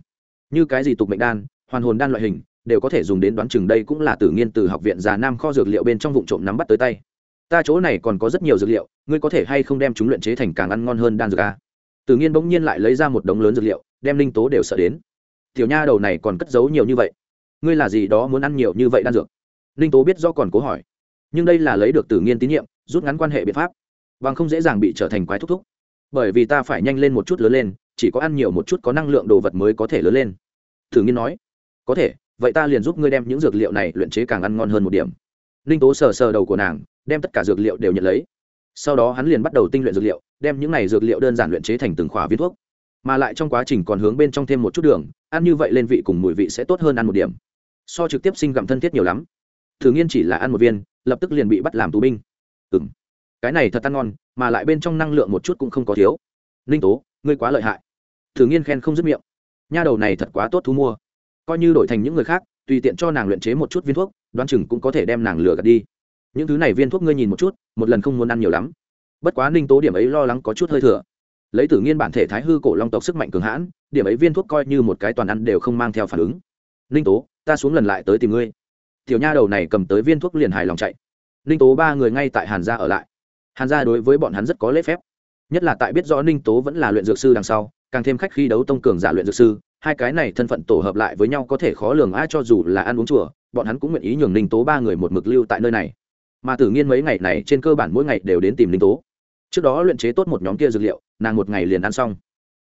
Như cái gì tục mệnh đan, hoàn hồn đan loại hình, đều có thể dùng đến đoán chừng đây cũng là tử nghiên từ học viện già nam kho dược liệu bên trong vụ trộm nắm bắt tới tay. Ta chỗ này còn có rất nhiều dược liệu, ngươi có thể hay không đem chúng luyện chế thành càng ăn ngon hơn đan dược a? Tử nghiên bỗng nhiên lại lấy ra một đống lớn dược liệu, đem linh tố đều sợ đến. Tiểu nha đầu này còn cất giấu nhiều như vậy ngươi là gì đó muốn ăn nhiều như vậy đan dược? Linh tố biết do còn cố hỏi. Nhưng đây là lấy được tử nghiên tín nhiệm, rút ngắn quan hệ biện pháp, bằng không dễ dàng bị trở thành quái thúc thúc. Bởi vì ta phải nhanh lên một chút lớn lên, chỉ có ăn nhiều một chút có năng lượng đồ vật mới có thể lớn lên. Thử nghiên nói. Có thể, vậy ta liền giúp ngươi đem những dược liệu này luyện chế càng ăn ngon hơn một điểm. Ninh tố sờ sờ đầu của nàng, đem tất cả dược liệu đều nhận lấy. Sau đó hắn liền bắt đầu tinh luyện dược liệu, đem những này dược liệu đơn giản luyện chế thành từng khỏa viên thuốc mà lại trong quá trình còn hướng bên trong thêm một chút đường, ăn như vậy lên vị cùng mùi vị sẽ tốt hơn ăn một điểm. So trực tiếp sinh gặm thân thiết nhiều lắm. Thử nghiên chỉ là ăn một viên, lập tức liền bị bắt làm tù binh. Ừ m cái này thật ăn ngon, mà lại bên trong năng lượng một chút cũng không có thiếu. Ninh tố, ngươi quá lợi hại. Thử nghiên khen không dứt miệng. Nha đầu này thật quá tốt thu mua. Coi như đổi thành những người khác, tùy tiện cho nàng luyện chế một chút viên thuốc, đoán chừng cũng có thể đem nàng lừa gạt đi. Những thứ này viên thuốc ngươi nhìn một chút, một lần không muốn ăn nhiều lắm. Bất quá ninh tố điểm ấy lo lắng có chút hơi thừa lấy tử nghiên bản thể thái hư cổ long tộc sức mạnh cường hãn, điểm ấy viên thuốc coi như một cái toàn ăn đều không mang theo phản ứng. Ninh tố, ta xuống lần lại tới tìm ngươi. Tiểu nha đầu này cầm tới viên thuốc liền hài lòng chạy. Ninh tố ba người ngay tại hàn gia ở lại. Hàn gia đối với bọn hắn rất có lễ phép. Nhất là tại biết rõ ninh tố vẫn là luyện dược sư đằng sau, càng thêm khách khi đấu tông cường giả luyện dược sư, hai cái này thân phận tổ hợp lại với nhau có thể khó lường ai cho dù là ăn uống chùa, bọn hắn cũng nguyện ý nhường ninh tố ba người một mực lưu tại nơi này. Mà tử nghiên mấy ngày này trên cơ bản mỗi ngày đều đến tìm ninh tố trước đó luyện chế tốt một nhóm kia dược liệu, nàng một ngày liền ăn xong.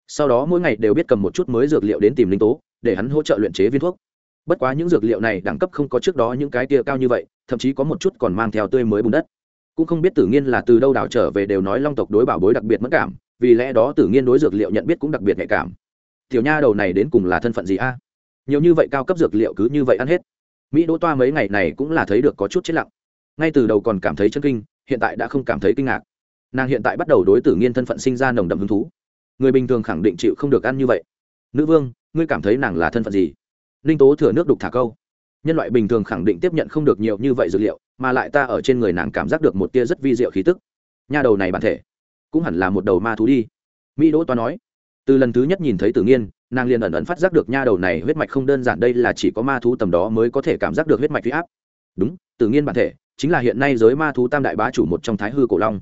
Sau đó mỗi ngày đều biết cầm một chút mới dược liệu đến tìm linh tố, để hắn hỗ trợ luyện chế viên thuốc. Bất quá những dược liệu này đẳng cấp không có trước đó những cái kia cao như vậy, thậm chí có một chút còn mang theo tươi mới bùn đất. Cũng không biết tử nghiên là từ đâu đảo trở về đều nói long tộc đối bảo bối đặc biệt mất cảm, vì lẽ đó tử nghiên đối dược liệu nhận biết cũng đặc biệt nhạy cảm. Tiểu nha đầu này đến cùng là thân phận gì a? Nhiều như vậy cao cấp dược liệu cứ như vậy ăn hết. Mỹ đỗ toa mấy ngày này cũng là thấy được có chút chết lặng. Ngay từ đầu còn cảm thấy chân kinh, hiện tại đã không cảm thấy kinh ngạc nàng hiện tại bắt đầu đối tử nghiên thân phận sinh ra nồng đậm hứng thú. Người bình thường khẳng định chịu không được ăn như vậy. Nữ vương, ngươi cảm thấy nàng là thân phận gì? Ninh tố thừa nước đục thả câu. Nhân loại bình thường khẳng định tiếp nhận không được nhiều như vậy dược liệu, mà lại ta ở trên người nàng cảm giác được một tia rất vi diệu khí tức. Nha đầu này bản thể, cũng hẳn là một đầu ma thú đi. Mỹ đỗ toa nói. Từ lần thứ nhất nhìn thấy tử nghiên, nàng liền ẩn ẩn phát giác được nha đầu này huyết mạch không đơn giản, đây là chỉ có ma thú tầm đó mới có thể cảm giác được huyết mạch huy áp. Đúng, tử nghiên bản thể, chính là hiện nay giới ma thú tam đại bá chủ một trong thái hư cổ long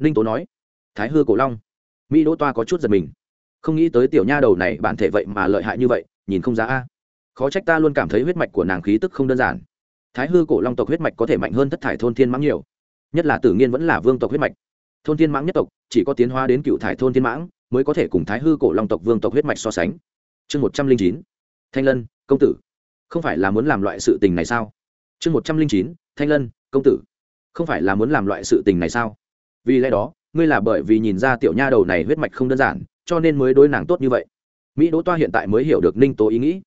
ninh tố nói, thái hư cổ long. Mỹ đỗ toa có chút giật mình. Không nghĩ tới tiểu nha đầu này bản thể vậy mà lợi hại như vậy, nhìn không ra a. Khó trách ta luôn cảm thấy huyết mạch của nàng khí tức không đơn giản. Thái hư cổ long tộc huyết mạch có thể mạnh hơn thất thải thôn thiên mãng nhiều. Nhất là tử nghiên vẫn là vương tộc huyết mạch. Thôn thiên mãng nhất tộc, chỉ có tiến hóa đến cựu thải thôn thiên mãng mới có thể cùng thái hư cổ long tộc vương tộc huyết mạch so sánh. Chương một trăm linh chín, thanh lân, công tử. Không phải là muốn làm loại sự tình này sao? Chương một trăm linh chín, thanh lân, công tử. Không phải là muốn làm loại sự tình này sao? Vì lẽ đó, ngươi là bởi vì nhìn ra tiểu nha đầu này huyết mạch không đơn giản, cho nên mới đối nàng tốt như vậy. Mỹ đỗ toa hiện tại mới hiểu được ninh tố ý nghĩ.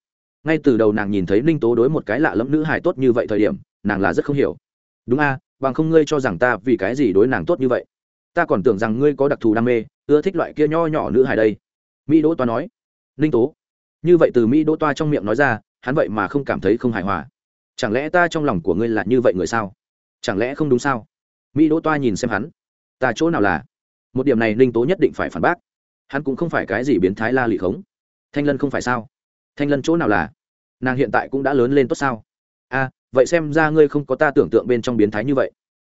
Ngay từ đầu nàng nhìn thấy ninh tố đối một cái lạ lẫm nữ hài tốt như vậy thời điểm, nàng là rất không hiểu. Đúng a, bằng không ngươi cho rằng ta vì cái gì đối nàng tốt như vậy? Ta còn tưởng rằng ngươi có đặc thù đam mê, ưa thích loại kia nho nhỏ nữ hài đây. Mỹ đỗ toa nói. Ninh tố. Như vậy từ mỹ đỗ toa trong miệng nói ra, hắn vậy mà không cảm thấy không hài hòa. Chẳng lẽ ta trong lòng của ngươi là như vậy người sao? Chẳng lẽ không đúng sao? Mỹ đỗ toa nhìn xem hắn ta chỗ nào là? Một điểm này ninh tố nhất định phải phản bác. Hắn cũng không phải cái gì biến thái la lị khống. Thanh lân không phải sao? Thanh lân chỗ nào là? Nàng hiện tại cũng đã lớn lên tốt sao? A vậy xem ra ngươi không có ta tưởng tượng bên trong biến thái như vậy.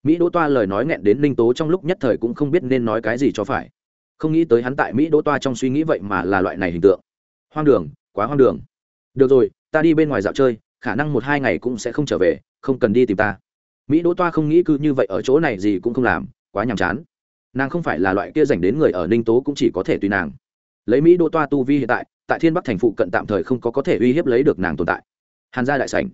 Mỹ đỗ toa lời nói nghẹn đến ninh tố trong lúc nhất thời cũng không biết nên nói cái gì cho phải. Không nghĩ tới hắn tại mỹ đỗ toa trong suy nghĩ vậy mà là loại này hình tượng. Hoang đường, quá hoang đường. Được rồi, ta đi bên ngoài dạo chơi, khả năng một hai ngày cũng sẽ không trở về, không cần đi tìm ta. Mỹ đỗ toa không nghĩ cứ như vậy ở chỗ này gì cũng không làm quá nhàm chán. Nàng không phải là loại kia dành đến người ở ninh tố cũng chỉ có thể tùy nàng. Lấy mỹ đô toa tu vi hiện tại tại thiên bắc thành phụ cận tạm thời không có có thể uy hiếp lấy được nàng tồn tại. Hàn gia đại sảnh.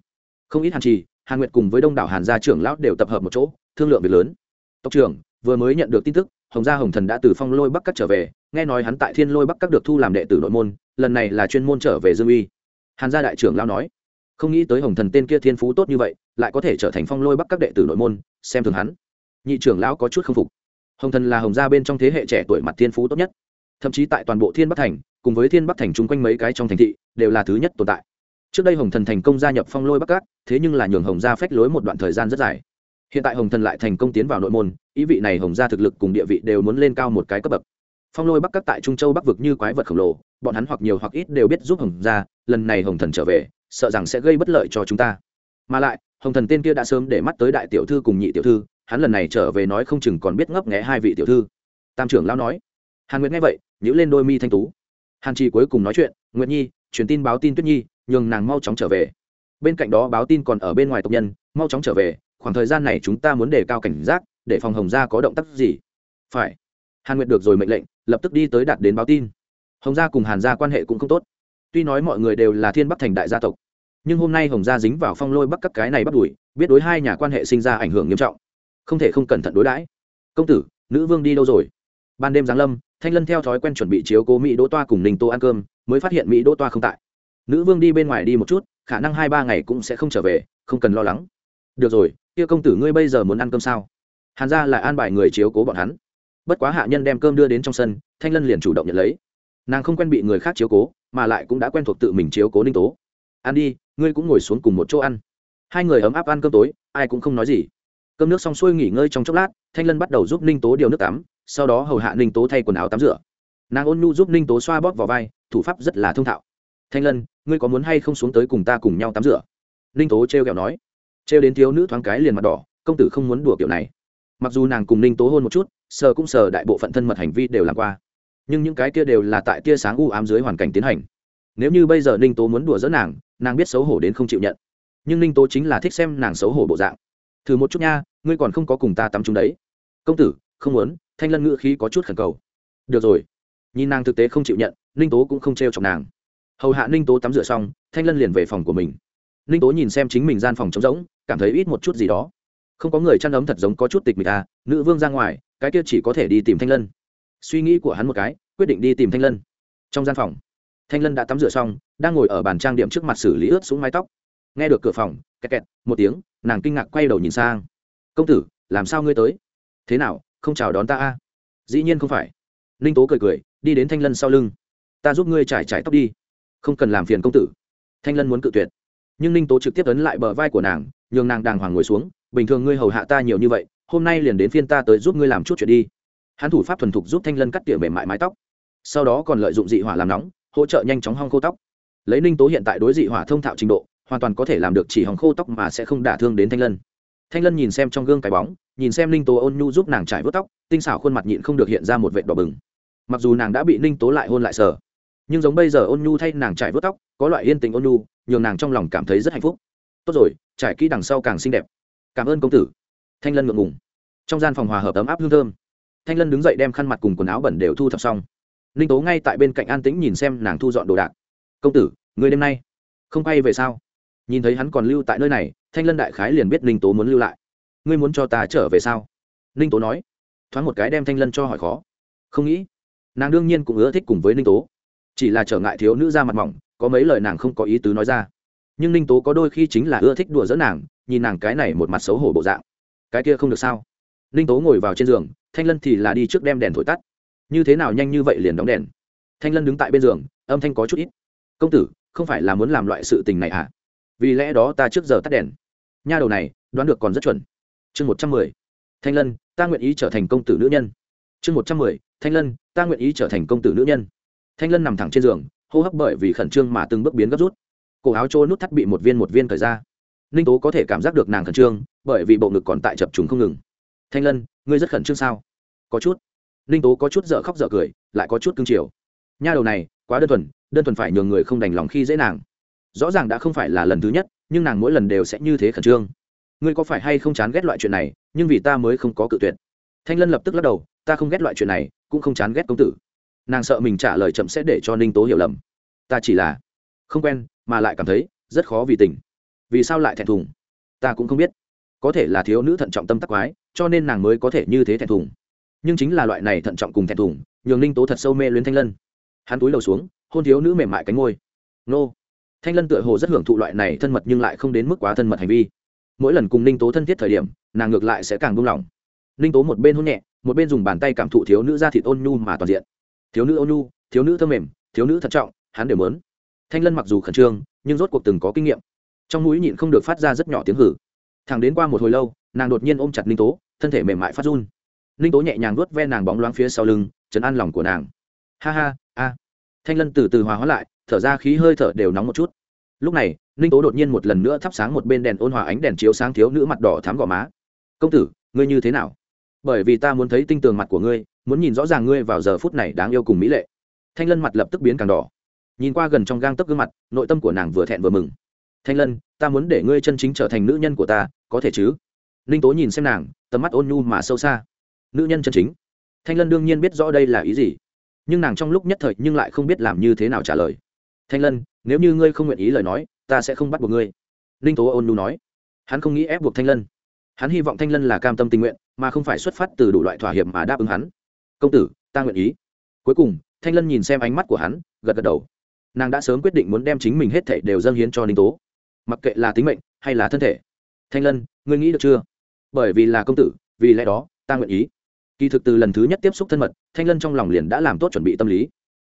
Không ít hàn trì, hàn nguyệt cùng với đông đảo hàn gia trưởng lão đều tập hợp một chỗ, thương lượng việc lớn. Tộc trưởng, vừa mới nhận được tin tức, hồng gia hồng thần đã từ phong lôi bắc cắt trở về, nghe nói hắn tại thiên lôi bắc cắt được thu làm đệ tử nội môn, lần này là chuyên môn trở về dương uy. Hàn gia đại trưởng lão nói, không nghĩ tới hồng thần tên kia thiên phú tốt như vậy, lại có thể trở thành phong lôi bắc các đệ tử nội môn, xem thường hắn nhị trưởng lão có chút k phục. Hồng thần là hồng gia bên trong thế hệ trẻ tuổi mặt thiên phú tốt nhất. Thậm chí tại toàn bộ thiên bắc thành, cùng với thiên bắc thành chung quanh mấy cái trong thành thị, đều là thứ nhất tồn tại. Trước đây hồng thần thành công gia nhập phong lôi bắc cát, thế nhưng là nhường hồng gia phách lối một đoạn thời gian rất dài. Hiện tại hồng thần lại thành công tiến vào nội môn, ý vị này hồng gia thực lực cùng địa vị đều muốn lên cao một cái cấp bậc. Phong lôi bắc Cát tại trung châu bắc vực như quái vật khổng lồ, bọn hắn hoặc nhiều hoặc ít đều biết giúp hồng gia, lần này hồng thần trở về, sợ rằng sẽ gây bất lợi cho chúng ta. Mà lại, hồng thần tên kia đã sớm để mắt tới đại tiểu thư cùng nhị tiểu thư hắn lần này trở về nói không chừng còn biết ngấp nghẽ hai vị tiểu thư. Tam trưởng lão nói. Hàn nguyệt nghe vậy nhữ lên đôi mi thanh tú. Hàn trì cuối cùng nói chuyện, nguyệt nhi, truyền tin báo tin tuyết nhi, nhường nàng mau chóng trở về. Bên cạnh đó báo tin còn ở bên ngoài tộc nhân, mau chóng trở về, khoảng thời gian này chúng ta muốn đề cao cảnh giác, để phòng hồng gia có động tác gì? Phải. Hàn nguyệt được rồi mệnh lệnh, lập tức đi tới đạt đến báo tin. Hồng gia cùng hàn gia quan hệ cũng không tốt. Tuy nói mọi người đều là thiên bắc thành đại gia tộc, nhưng hôm nay hồng gia dính vào phong lôi bắc các cái này bắt đuổi, biết đối hai nhà quan hệ sinh ra ảnh hưởng nghiêm trọng không thể không cẩn thận đối đãi. Công tử, nữ vương đi đâu rồi? Ban đêm giáng lâm, thanh lân theo thói quen chuẩn bị chiếu cố mỹ đỗ toa cùng ninh tô ăn cơm, mới phát hiện mỹ đỗ toa không tại. Nữ vương đi bên ngoài đi một chút, khả năng hai ba ngày cũng sẽ không trở về, không cần lo lắng. Được rồi, kia công tử ngươi bây giờ muốn ăn cơm sao? Hàn ra lại an bài người chiếu cố bọn hắn. Bất quá hạ nhân đem cơm đưa đến trong sân, thanh lân liền chủ động nhận lấy. Nàng không quen bị người khác chiếu cố, mà lại cũng đã quen thuộc tự mình chiếu cố ninh tố. Ăn đi, ngươi cũng ngồi xuống cùng một chỗ ăn. Hai người ấm áp ăn cơm tối, ai cũng không nói gì cơm nước xong xuôi nghỉ ngơi trong chốc lát, thanh lân bắt đầu giúp ninh tố điều nước tắm, sau đó hầu hạ ninh tố thay quần áo tắm rửa. Nàng ôn nhu giúp ninh tố xoa bóp vào vai, thủ pháp rất là thông thạo. Thanh lân, ngươi có muốn hay không xuống tới cùng ta cùng nhau tắm rửa? Ninh tố t r e o kẹo nói. T r e o đến thiếu nữ thoáng cái liền mặt đỏ, công tử không muốn đùa kiểu này. Mặc dù nàng cùng ninh tố hôn một chút, sờ cũng sờ đại bộ phận thân mật hành vi đều làm qua. Nhưng những cái kia đều là tại tia sáng u ám dưới hoàn cảnh tiến hành. Nếu như bây giờ ninh tố muốn đùa dỡ nàng nàng biết xấu hổ đến không chịu nhận. Nhưng ninh tố chính là thích xem nàng xấu hổ bộ dạng. Thử một chút nha ngươi còn không có cùng ta tắm chúng đấy. Công tử, không muốn, thanh lân ngữ khí có chút khẩn cầu. Được rồi. Nhìn nàng thực tế không chịu nhận, ninh tố cũng không t r e o chọc nàng. Hầu hạ ninh tố tắm rửa xong, thanh lân liền về phòng của mình. Ninh tố nhìn xem chính mình gian phòng trống rỗng, cảm thấy ít một chút gì đó. Không có người chăn ấm thật giống có chút tịch mịch à nữ vương ra ngoài, cái kia chỉ có thể đi tìm thanh lân. Suy nghĩ của hắn một cái, quyết định đi tìm thanh lân. Trong gian phòng, thanh lân đã tắm rửa xong, đang ngồi ở bàn trang điểm trước mặt xử lý ướt xuống mái tóc. Nghe được cửa phòng, kẹt kẹt, một tiếng, nàng kinh ngạc quay đầu nhìn sang công tử, làm sao ngươi tới? Thế nào, không chào đón ta a dĩ nhiên không phải. Ninh tố cười cười, đi đến thanh lân sau lưng. Ta giúp ngươi trải trải tóc đi. Không cần làm phiền công tử. Thanh lân muốn cự tuyệt. Nhưng ninh tố trực tiếp ấn lại bờ vai của nàng, nhường nàng đàng hoàng ngồi xuống. Bình thường ngươi hầu hạ ta nhiều như vậy, hôm nay liền đến phiên ta tới giúp ngươi làm chút chuyện đi. Hắn thủ pháp thuần thục giúp thanh lân cắt tỉa mềm mại mái tóc. Sau đó còn lợi dụng dị hỏa làm nóng, hỗ trợ nhanh chóng hong khô tóc. Lấy ninh tố hiện tại đối dị hỏa thông thạo trình độ, hoàn toàn có thể làm được chỉ hòng khô tóc mà sẽ không đả thương đến thanh lân thanh lân nhìn xem trong gương cái bóng, nhìn xem ninh tố ôn nhu giúp nàng trải vớt tóc, tinh xảo khuôn mặt nhịn không được hiện ra một vệt đỏ bừng. Mặc dù nàng đã bị ninh tố lại hôn lại sờ, nhưng giống bây giờ ôn nhu thay nàng trải vớt tóc, có loại yên tình ôn nhu, nhường nàng trong lòng cảm thấy rất hạnh phúc. Tốt rồi, trải kỹ đằng sau càng xinh đẹp. Cảm ơn công tử. Thanh lân ngượng ngùng. Trong gian phòng hòa hợp ấm áp hương thơm, thanh lân đứng dậy đem khăn mặt cùng quần áo bẩn đều thu thập xong. Ninh tố ngay tại bên cạnh an tĩnh nhìn xem nàng thu dọn đồ đạc. Công tử, người đêm nay không quay về sao? Nhìn thấy hắn còn lưu tại nơi này thanh lân đại khái liền biết ninh tố muốn lưu lại. Ngươi muốn cho ta trở về sao? Ninh tố nói. Thoáng một cái đem thanh lân cho hỏi khó. Không nghĩ. Nàng đương nhiên cũng ưa thích cùng với ninh tố. Chỉ là trở ngại thiếu nữ ra mặt mỏng, có mấy lời nàng không có ý tứ nói ra. Nhưng ninh tố có đôi khi chính là ưa thích đùa dẫn nàng, nhìn nàng cái này một mặt xấu hổ bộ dạng. Cái kia không được sao? Ninh tố ngồi vào trên giường, thanh lân thì là đi trước đem đèn thổi tắt. Như thế nào nhanh như vậy liền đóng đèn? Thanh lân đứng tại bên giường, âm thanh có chút ít. Công tử, không phải là muốn làm loại sự tình này à? Vì lẽ đó ta trước giờ tắt đèn nha đầu này, đoán được còn rất chuẩn. Chương một trăm mười. Thanh lân, ta nguyện ý trở thành công tử nữ nhân. Chương một trăm mười. Thanh lân, ta nguyện ý trở thành công tử nữ nhân. Thanh lân nằm thẳng trên giường, hô hấp bởi vì khẩn trương mà từng bước biến gấp rút. Cổ áo trôi nút thắt bị một viên một viên thời ra. Ninh tố có thể cảm giác được nàng khẩn trương, bởi vì bộ ngực còn tại chập trùng không ngừng. Thanh lân, ngươi rất khẩn trương sao? Có chút. Ninh tố có chút dở khóc dở cười, lại có chút cưng chiều. Nha đầu này, quá đơn thuần đơn thuần phải nhường người không đành lòng khi dễ nàng rõ ràng đã không phải là lần thứ nhất, nhưng nàng mỗi lần đều sẽ như thế khẩn trương. Ngươi có phải hay không chán ghét loại chuyện này, nhưng vì ta mới không có cự tuyệt. Thanh lân lập tức lắc đầu, ta không ghét loại chuyện này, cũng không chán ghét công tử. Nàng sợ mình trả lời chậm sẽ để cho ninh tố hiểu lầm. Ta chỉ là không quen, mà lại cảm thấy rất khó vì tình. Vì sao lại thẹn thùng? Ta cũng không biết. Có thể là thiếu nữ thận trọng tâm tắc quái, cho nên nàng mới có thể như thế thẹn thùng. Nhưng chính là loại này thận trọng cùng thẹn thùng, nhường ninh tố thật sâu mê luyến thanh lân. Hắn túi đầu xuống, hôn thiếu nữ mềm mại cánh ngôi nô thanh lân tựa hồ rất hưởng thụ loại này thân mật nhưng lại không đến mức quá thân mật hành vi. Mỗi lần cùng ninh tố thân thiết thời điểm, nàng ngược lại sẽ càng buông lỏng. Ninh tố một bên hôn nhẹ, một bên dùng bàn tay cảm thụ thiếu nữ ra thịt ôn nhu mà toàn diện. Thiếu nữ ôn nhu, thiếu nữ thơ mềm, thiếu nữ thận trọng, hắn đều mớn thanh lân mặc dù khẩn trương, nhưng rốt cuộc từng có kinh nghiệm. Trong mũi nhịn không được phát ra rất nhỏ tiếng hử. Thẳng đến qua một hồi lâu, nàng đột nhiên ôm chặt ninh tố, thân thể mềm mại phát run. Ninh tố nhẹ nhàng vuốt ve nàng bóng loáng phía sau lưng, chấn an lòng của nàng. Ha ha, a. Thanh lân từ từ hòa hóa lại thở ra khí hơi thở đều nóng một chút. Lúc này, ninh tố đột nhiên một lần nữa thắp sáng một bên đèn ôn hòa ánh đèn chiếu sáng thiếu nữ mặt đỏ thám gò má. Công tử, ngươi như thế nào? Bởi vì ta muốn thấy tinh tường mặt của ngươi, muốn nhìn rõ ràng ngươi vào giờ phút này đáng yêu cùng mỹ lệ. Thanh lân mặt lập tức biến càng đỏ. Nhìn qua gần trong gang tấc gương mặt, nội tâm của nàng vừa thẹn vừa mừng. Thanh lân, ta muốn để ngươi chân chính trở thành nữ nhân của ta, có thể chứ? Ninh tố nhìn xem nàng, tầm mắt ôn nhu mà sâu xa. Nữ nhân chân chính? Thanh lân đương nhiên biết rõ đây là ý gì. Nhưng nàng trong lúc nhất thời nhưng lại không biết làm như thế nào trả lời thanh lân, nếu như ngươi không nguyện ý lời nói, ta sẽ không bắt buộc ngươi. Ninh tố ôn nhu nói. Hắn không nghĩ ép buộc thanh lân. Hắn hy vọng thanh lân là cam tâm tình nguyện, mà không phải xuất phát từ đủ loại thỏa hiệp mà đáp ứng hắn. Công tử, ta nguyện ý. Cuối cùng, thanh lân nhìn xem ánh mắt của hắn, gật gật đầu. Nàng đã sớm quyết định muốn đem chính mình hết thể đều dâng hiến cho ninh tố. Mặc kệ là tính mệnh hay là thân thể. Thanh lân, ngươi nghĩ được chưa? Bởi vì là công tử, vì lẽ đó, ta nguyện ý. Kỳ thực từ lần thứ nhất tiếp xúc thân mật, thanh lân trong lòng liền đã làm tốt chuẩn bị tâm lý.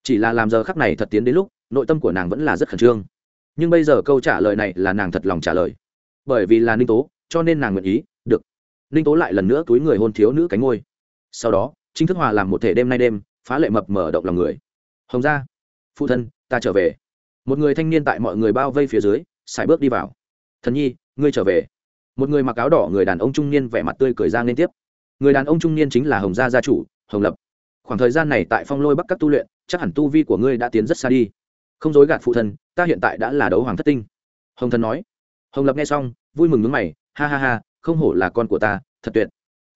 Chỉ là làm giờ khắc này thật tiến đến lúc nội tâm của nàng vẫn là rất khẩn trương. Nhưng bây giờ câu trả lời này là nàng thật lòng trả lời. Bởi vì là ninh tố, cho nên nàng nguyện ý, được. Ninh tố lại lần nữa túi người hôn thiếu nữ cánh ngôi sau đó chính thức hòa làm một thể đêm nay đêm, phá lệ mập mở động lòng người. Hồng ra phụ thân, ta trở về. Một người thanh niên tại mọi người bao vây phía dưới xài bước đi vào. Thần nhi, ngươi trở về. Một người mặc áo đỏ người đàn ông trung niên vẻ mặt tươi cười ra liên tiếp. Người đàn ông trung niên chính là hồng gia gia chủ, hồng lập. Khoảng thời gian này tại phong lôi bắc các tu luyện, chắc hẳn tu vi của ngươi đã tiến rất xa đi không dối gạt phụ thân, ta hiện tại đã là đấu hoàng thất tinh. Hồng thần nói. Hồng lập nghe xong, vui mừng nước mày, ha ha ha, không hổ là con của ta, thật tuyệt.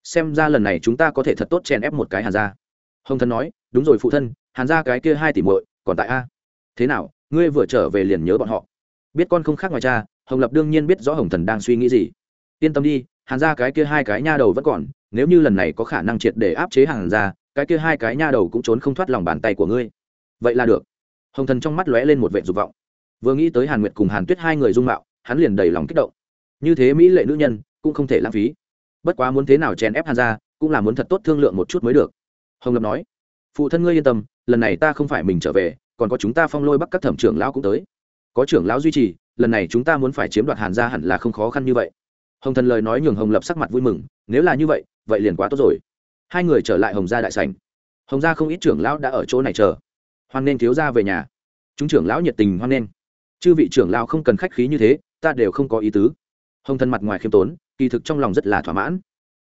Xem ra lần này chúng ta có thể thật tốt chèn ép một cái hàn gia. Hồng thần nói, đúng rồi phụ thân, hàn gia cái kia hai tỷ muội, còn tại a. Thế nào, ngươi vừa trở về liền nhớ bọn họ? Biết con không khác ngoài cha, hồng lập đương nhiên biết rõ hồng thần đang suy nghĩ gì. Yên tâm đi, hàn gia cái kia hai cái nha đầu vẫn còn, nếu như lần này có khả năng triệt để áp chế hàn gia, cái kia hai cái nha đầu cũng trốn không thoát lòng bàn tay của ngươi. Vậy là được hồng thần trong mắt lóe lên một vệ dục vọng. Vừa nghĩ tới hàn nguyệt cùng hàn tuyết hai người dung mạo, hắn liền đầy lòng kích động. Như thế mỹ lệ nữ nhân, cũng không thể lãng phí. Bất quá muốn thế nào chèn ép hàn gia, cũng là muốn thật tốt thương lượng một chút mới được. Hồng lập nói, phụ thân ngươi yên tâm, lần này ta không phải mình trở về, còn có chúng ta phong lôi bắc các thẩm trưởng lão cũng tới. Có trưởng lão duy trì, lần này chúng ta muốn phải chiếm đoạt hàn gia hẳn là không khó khăn như vậy. Hồng thần lời nói nhường hồng lập sắc mặt vui mừng, nếu là như vậy vậy liền quá tốt rồi. Hai người trở lại hồng gia đại sảnh. Hồng gia không ít trưởng lão đã ở chỗ này chờ hoan nên thiếu gia về nhà. Chúng trưởng lão nhiệt tình hoan nên. Chư vị trưởng lão không cần khách khí như thế, ta đều không có ý tứ. Hồng thân mặt ngoài khiêm tốn, kỳ thực trong lòng rất là thỏa mãn.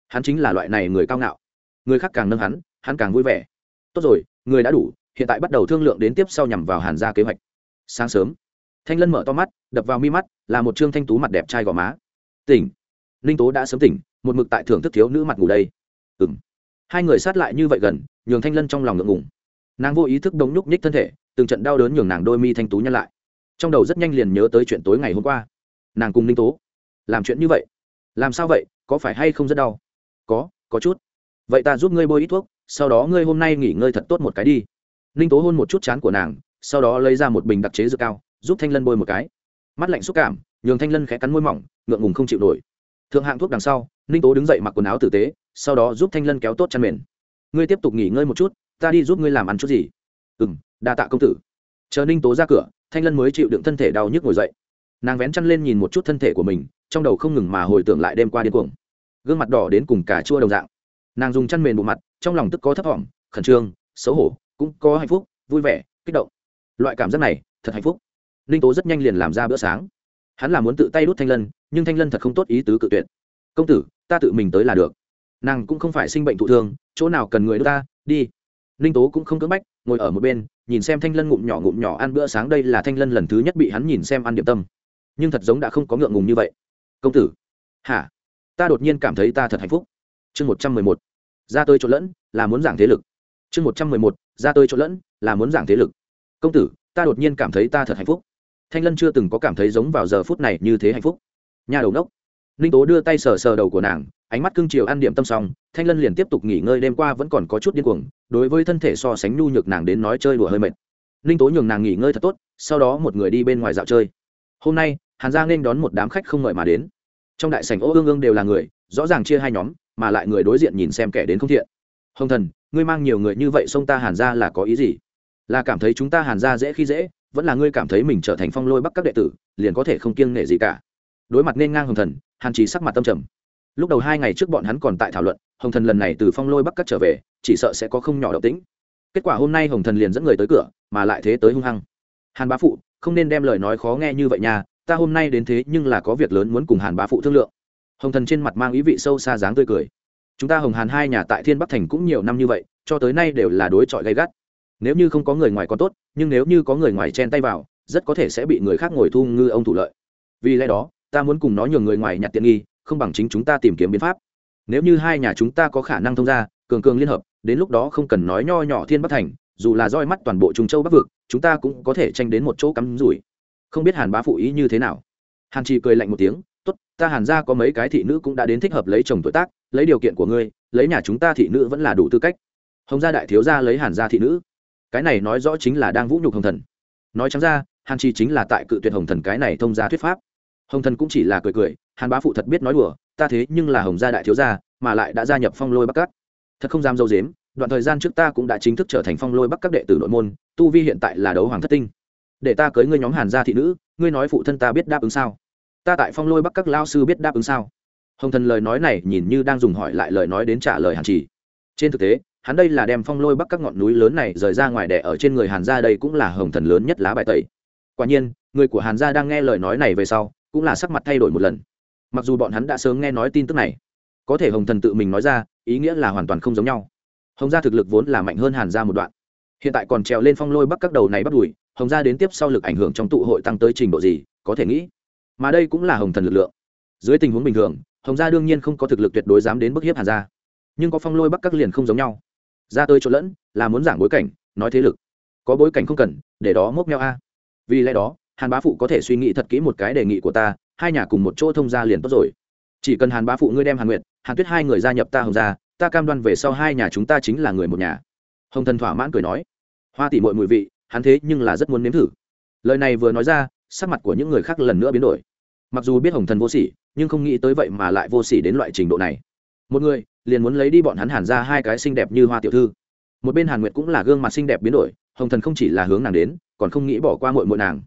Hắn chính là loại này người cao ngạo. Người khác càng nâng hắn hắn càng vui vẻ. Tốt rồi, người đã đủ, hiện tại bắt đầu thương lượng đến tiếp sau nhằm vào hàn gia kế hoạch. Sáng sớm, thanh lân mở to mắt, đập vào mi mắt, là một trương thanh tú mặt đẹp trai gò má. Tỉnh. Ninh tố đã sớm tỉnh, một mực tại thưởng thức thiếu nữ mặt ngủ đây. Ừ m hai người sát lại như vậy gần, nhường thanh lân trong lòng ngượng ngùng nàng vô ý thức đống nhúc nhích thân thể, từng trận đau đớn nhường nàng đôi mi thanh tú nhăn lại. Trong đầu rất nhanh liền nhớ tới chuyện tối ngày hôm qua. Nàng cùng ninh tố. Làm chuyện như vậy? Làm sao vậy? Có phải hay không rất đau? Có có chút. Vậy ta giúp ngươi bôi ít thuốc, sau đó ngươi hôm nay nghỉ ngơi thật tốt một cái đi. Ninh tố hôn một chút chán của nàng, sau đó lấy ra một bình đặc chế dược cao, giúp thanh lân bôi một cái. Mắt lạnh xúc cảm, nhường thanh lân khẽ cắn môi mỏng, ngượng ngùng không chịu nổi. Thượng hạng thuốc đằng sau, ninh tố đứng dậy mặc quần áo tử tế, sau đó giúp thanh lân kéo tốt chăn mền. Ngươi tiếp tục nghỉ ngơi một chút ta đi giúp ngươi làm ăn chút gì? Ừ m đa tạ công tử. Chờ ninh tố ra cửa, thanh lân mới chịu đựng thân thể đau nhức ngồi dậy. Nàng vén chăn lên nhìn một chút thân thể của mình, trong đầu không ngừng mà hồi tưởng lại đêm qua điên cuồng. Gương mặt đỏ đến cùng cả chua đồng dạng. Nàng dùng chăn mền bộ mặt, trong lòng tức có thấp thỏm, khẩn trương, xấu hổ, cũng có hạnh phúc, vui vẻ, kích động. Loại cảm giác này, thật hạnh phúc. Ninh tố rất nhanh liền làm ra bữa sáng. Hắn là muốn tự tay đút thanh lân, nhưng thanh lân thật không tốt ý tứ cự tuyệt. Công tử, ta tự mình tới là được. Nàng cũng không phải sinh bệnh thụ thương, chỗ nào cần người đ ta, đi ninh tố cũng không cưỡng bách, ngồi ở một bên, nhìn xem thanh lân ngụm nhỏ ngụm nhỏ ăn bữa sáng đây là thanh lân lần thứ nhất bị hắn nhìn xem ăn điểm tâm. Nhưng thật giống đã không có ngượng ngùng như vậy. Công tử. Hả? Ta đột nhiên cảm thấy ta thật hạnh phúc. Chương một trăm mười một. Ra tôi trộn lẫn, là muốn giảng thế lực. Chương một trăm mười một. Ra tôi trộn lẫn, là muốn giảng thế lực. Công tử, ta đột nhiên cảm thấy ta thật hạnh phúc. Thanh lân chưa từng có cảm thấy giống vào giờ phút này như thế hạnh phúc. Nhà đầu nốc ninh tố đưa tay sờ sờ đầu của nàng ánh mắt cưng chiều ăn điểm tâm xong, thanh lân liền tiếp tục nghỉ ngơi, đêm qua vẫn còn có chút điên cuồng, đối với thân thể so sánh nhu nhược nàng đến nói chơi đùa hơi mệt. Ninh tố nhường nàng nghỉ ngơi thật tốt, sau đó một người đi bên ngoài dạo chơi. Hôm nay, hàn giang nên đón một đám khách không ngợi mà đến. Trong đại sảnh ô ương ương đều là người, rõ ràng chia hai nhóm, mà lại người đối diện nhìn xem kẻ đến không thiện. Hồng thần, ngươi mang nhiều người như vậy xông ta hàn ra là có ý gì? Là cảm thấy chúng ta hàn ra dễ khi dễ, vẫn là ngươi cảm thấy mình trở thành phong lôi bắc các đệ tử, liền có thể không kiêng nghệ gì cả. Đối mặt nên ngang hồng thần, hàn trí sắc mặt tâm trầm lúc đầu hai ngày trước bọn hắn còn tại thảo luận, hồng thần lần này từ phong lôi bắc cắt trở về, chỉ sợ sẽ có không nhỏ động tĩnh. Kết quả hôm nay hồng thần liền dẫn người tới cửa, mà lại thế tới hung hăng. Hàn bá phụ, không nên đem lời nói khó nghe như vậy nha, ta hôm nay đến thế nhưng là có việc lớn muốn cùng hàn bá phụ thương lượng. Hồng thần trên mặt mang ý vị sâu xa dáng tươi cười. Chúng ta hồng hàn hai nhà tại thiên bắc thành cũng nhiều năm như vậy, cho tới nay đều là đối chọi gay gắt. Nếu như không có người ngoài còn tốt, nhưng nếu như có người ngoài chen tay vào, rất có thể sẽ bị người khác ngồi thu ngư ông thủ lợi. Vì lẽ đó, ta muốn cùng nó nhường người ngoài nhặt tiện nghi không bằng chính chúng ta tìm kiếm biện pháp. Nếu như hai nhà chúng ta có khả năng thông ra cường cường liên hợp, đến lúc đó không cần nói nho nhỏ thiên bắc thành, dù là roi mắt toàn bộ trung châu bắc vực, chúng ta cũng có thể tranh đến một chỗ cắm rủi. Không biết hàn bá phụ ý như thế nào? Hàn trì cười lạnh một tiếng, tốt, ta hàn ra có mấy cái thị nữ cũng đã đến thích hợp lấy chồng tuổi tác, lấy điều kiện của ngươi, lấy nhà chúng ta thị nữ vẫn là đủ tư cách. Hồng gia đại thiếu gia lấy hàn gia thị nữ. Cái này nói rõ chính là đang vũ nhục hồng thần. Nói chẳng ra, hàn trì chính là tại cự tuyệt hồng thần cái này thông gia thuyết pháp hồng thần cũng chỉ là cười cười, hàn bá phụ thật biết nói đùa, ta thế nhưng là hồng gia đại thiếu gia, mà lại đã gia nhập phong lôi bắc cát thật không dám dâu dếm, đoạn thời gian trước ta cũng đã chính thức trở thành phong lôi bắc các đệ tử nội môn, tu vi hiện tại là đấu hoàng thất tinh. Để ta cưới ngươi nhóm hàn gia thị nữ, ngươi nói phụ thân ta biết đáp ứng sao? Ta tại phong lôi bắc các lao sư biết đáp ứng sao? Hồng thần lời nói này nhìn như đang dùng hỏi lại lời nói đến trả lời hàn Chỉ. trên thực tế, hắn đây là đem phong lôi bắc các ngọn núi lớn này rời ra ngoài đẻ ở trên người hàn gia đây cũng là hồng thần lớn nhất lá bài tẩy. Quả nhiên, người của hàn gia đang nghe lời nói này về sau cũng là sắc mặt thay đổi một lần. Mặc dù bọn hắn đã sớm nghe nói tin tức này, có thể hồng thần tự mình nói ra, ý nghĩa là hoàn toàn không giống nhau. Hồng gia thực lực vốn là mạnh hơn hàn gia một đoạn. Hiện tại còn trèo lên phong lôi bắc các đầu này bắt đùi, hồng gia đến tiếp sau lực ảnh hưởng trong tụ hội tăng tới trình độ gì, có thể nghĩ. Mà đây cũng là hồng thần lực lượng. Dưới tình huống bình thường, hồng gia đương nhiên không có thực lực tuyệt đối dám đến bức hiếp hàn gia. Nhưng có phong lôi bắc các liền không giống nhau. Ra tới chỗ lẫn, là muốn giảng bối cảnh, nói thế lực. Có bối cảnh không cần, để đó mốc nhau a. Vì lẽ đó hàn bá phụ có thể suy nghĩ thật kỹ một cái đề nghị của ta hai nhà cùng một chỗ thông gia liền tốt rồi. Chỉ cần hàn bá phụ ngươi đem hàn Nguyệt, hàn tuyết hai người gia nhập ta hồng gia ta cam đoan về sau hai nhà chúng ta chính là người một nhà. Hồng thần thỏa mãn cười nói. Hoa tỉ muội mùi vị hắn thế nhưng là rất muốn nếm thử. Lời này vừa nói ra sắc mặt của những người khác lần nữa biến đổi. Mặc dù biết hồng thần vô sỉ nhưng không nghĩ tới vậy mà lại vô sỉ đến loại trình độ này. Một người liền muốn lấy đi bọn hắn hàn ra hai cái xinh đẹp như hoa tiểu thư. Một bên hàn nguyệt cũng là gương mặt xinh đẹp biến đổi hồng thần không chỉ là hướng nàng đến còn không nghĩ bỏ qua mội mội nàng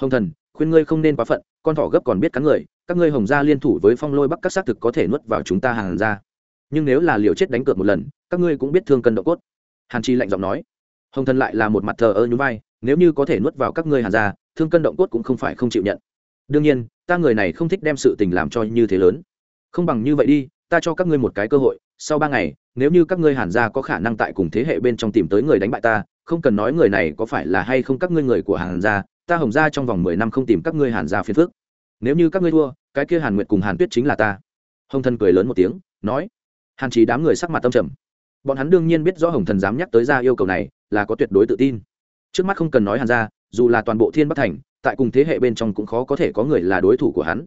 hồng thần, khuyên ngươi không nên quá phận, con thỏ gấp còn biết cắn người, các ngươi hồng gia liên thủ với phong lôi bắc các xác thực có thể nuốt vào chúng ta hàn ra nhưng nếu là liều chết đánh cược một lần, các ngươi cũng biết thương cân độ cốt. Hàn chi lạnh giọng nói. Hồng thần lại là một mặt thờ ơ nhún vai, nếu như có thể nuốt vào các ngươi hàn ra thương cân động cốt cũng không phải không chịu nhận. Đương nhiên, ta người này không thích đem sự tình làm cho như thế lớn. Không bằng như vậy đi, ta cho các ngươi một cái cơ hội, sau ba ngày, nếu như các ngươi hàn gia có khả năng tại cùng thế hệ bên trong tìm tới người đánh bại ta, không cần nói người này có phải là hay không các ngươi người của hàn gia ta hồng gia trong vòng mười năm không tìm các ngươi hàn gia phiền phước nếu như các ngươi thua, cái kia hàn nguyệt cùng hàn tuyết chính là ta. Hồng thần cười lớn một tiếng, nói. Hàn trí đám người sắc mặt tâm trầm. Bọn hắn đương nhiên biết rõ hồng thần dám nhắc tới ra yêu cầu này, là có tuyệt đối tự tin. Trước mắt không cần nói hàn gia dù là toàn bộ thiên bắc thành, tại cùng thế hệ bên trong cũng khó có thể có người là đối thủ của hắn.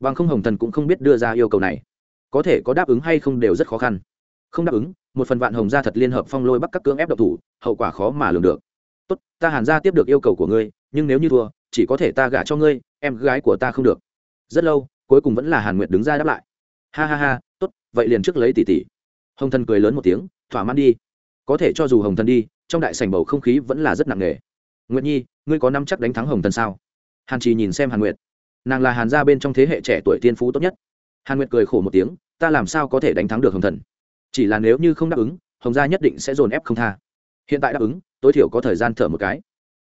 Bằng không hồng thần cũng không biết đưa ra yêu cầu này. Có thể có đáp ứng hay không đều rất khó khăn. Không đáp ứng, một phần vạn hồng gia thật liên hợp phong lôi bắt các cưỡng ép độc thủ, hậu quả khó mà lường được. Tốt, ta hàn gia tiếp được yêu cầu của ngươi nhưng nếu như thua, chỉ có thể ta gả cho ngươi, em gái của ta không được. Rất lâu, cuối cùng vẫn là hàn nguyệt đứng ra đáp lại. Ha ha ha, tốt, vậy liền trước lấy tỷ tỷ. Hồng thần cười lớn một tiếng, thỏa mãn đi. Có thể cho dù hồng thần đi, trong đại sảnh bầu không khí vẫn là rất nặng nề. Nguyệt nhi, ngươi có năm chắc đánh thắng hồng thần sao? Hàn trì nhìn xem hàn nguyệt. Nàng là hàn gia bên trong thế hệ trẻ tuổi tiên phú tốt nhất. Hàn nguyệt cười khổ một tiếng, ta làm sao có thể đánh thắng được hồng thần? Chỉ là nếu như không đáp ứng, hồng gia nhất định sẽ dồn ép không tha. Hiện tại đáp ứng, tối thiểu có thời gian thở một cái.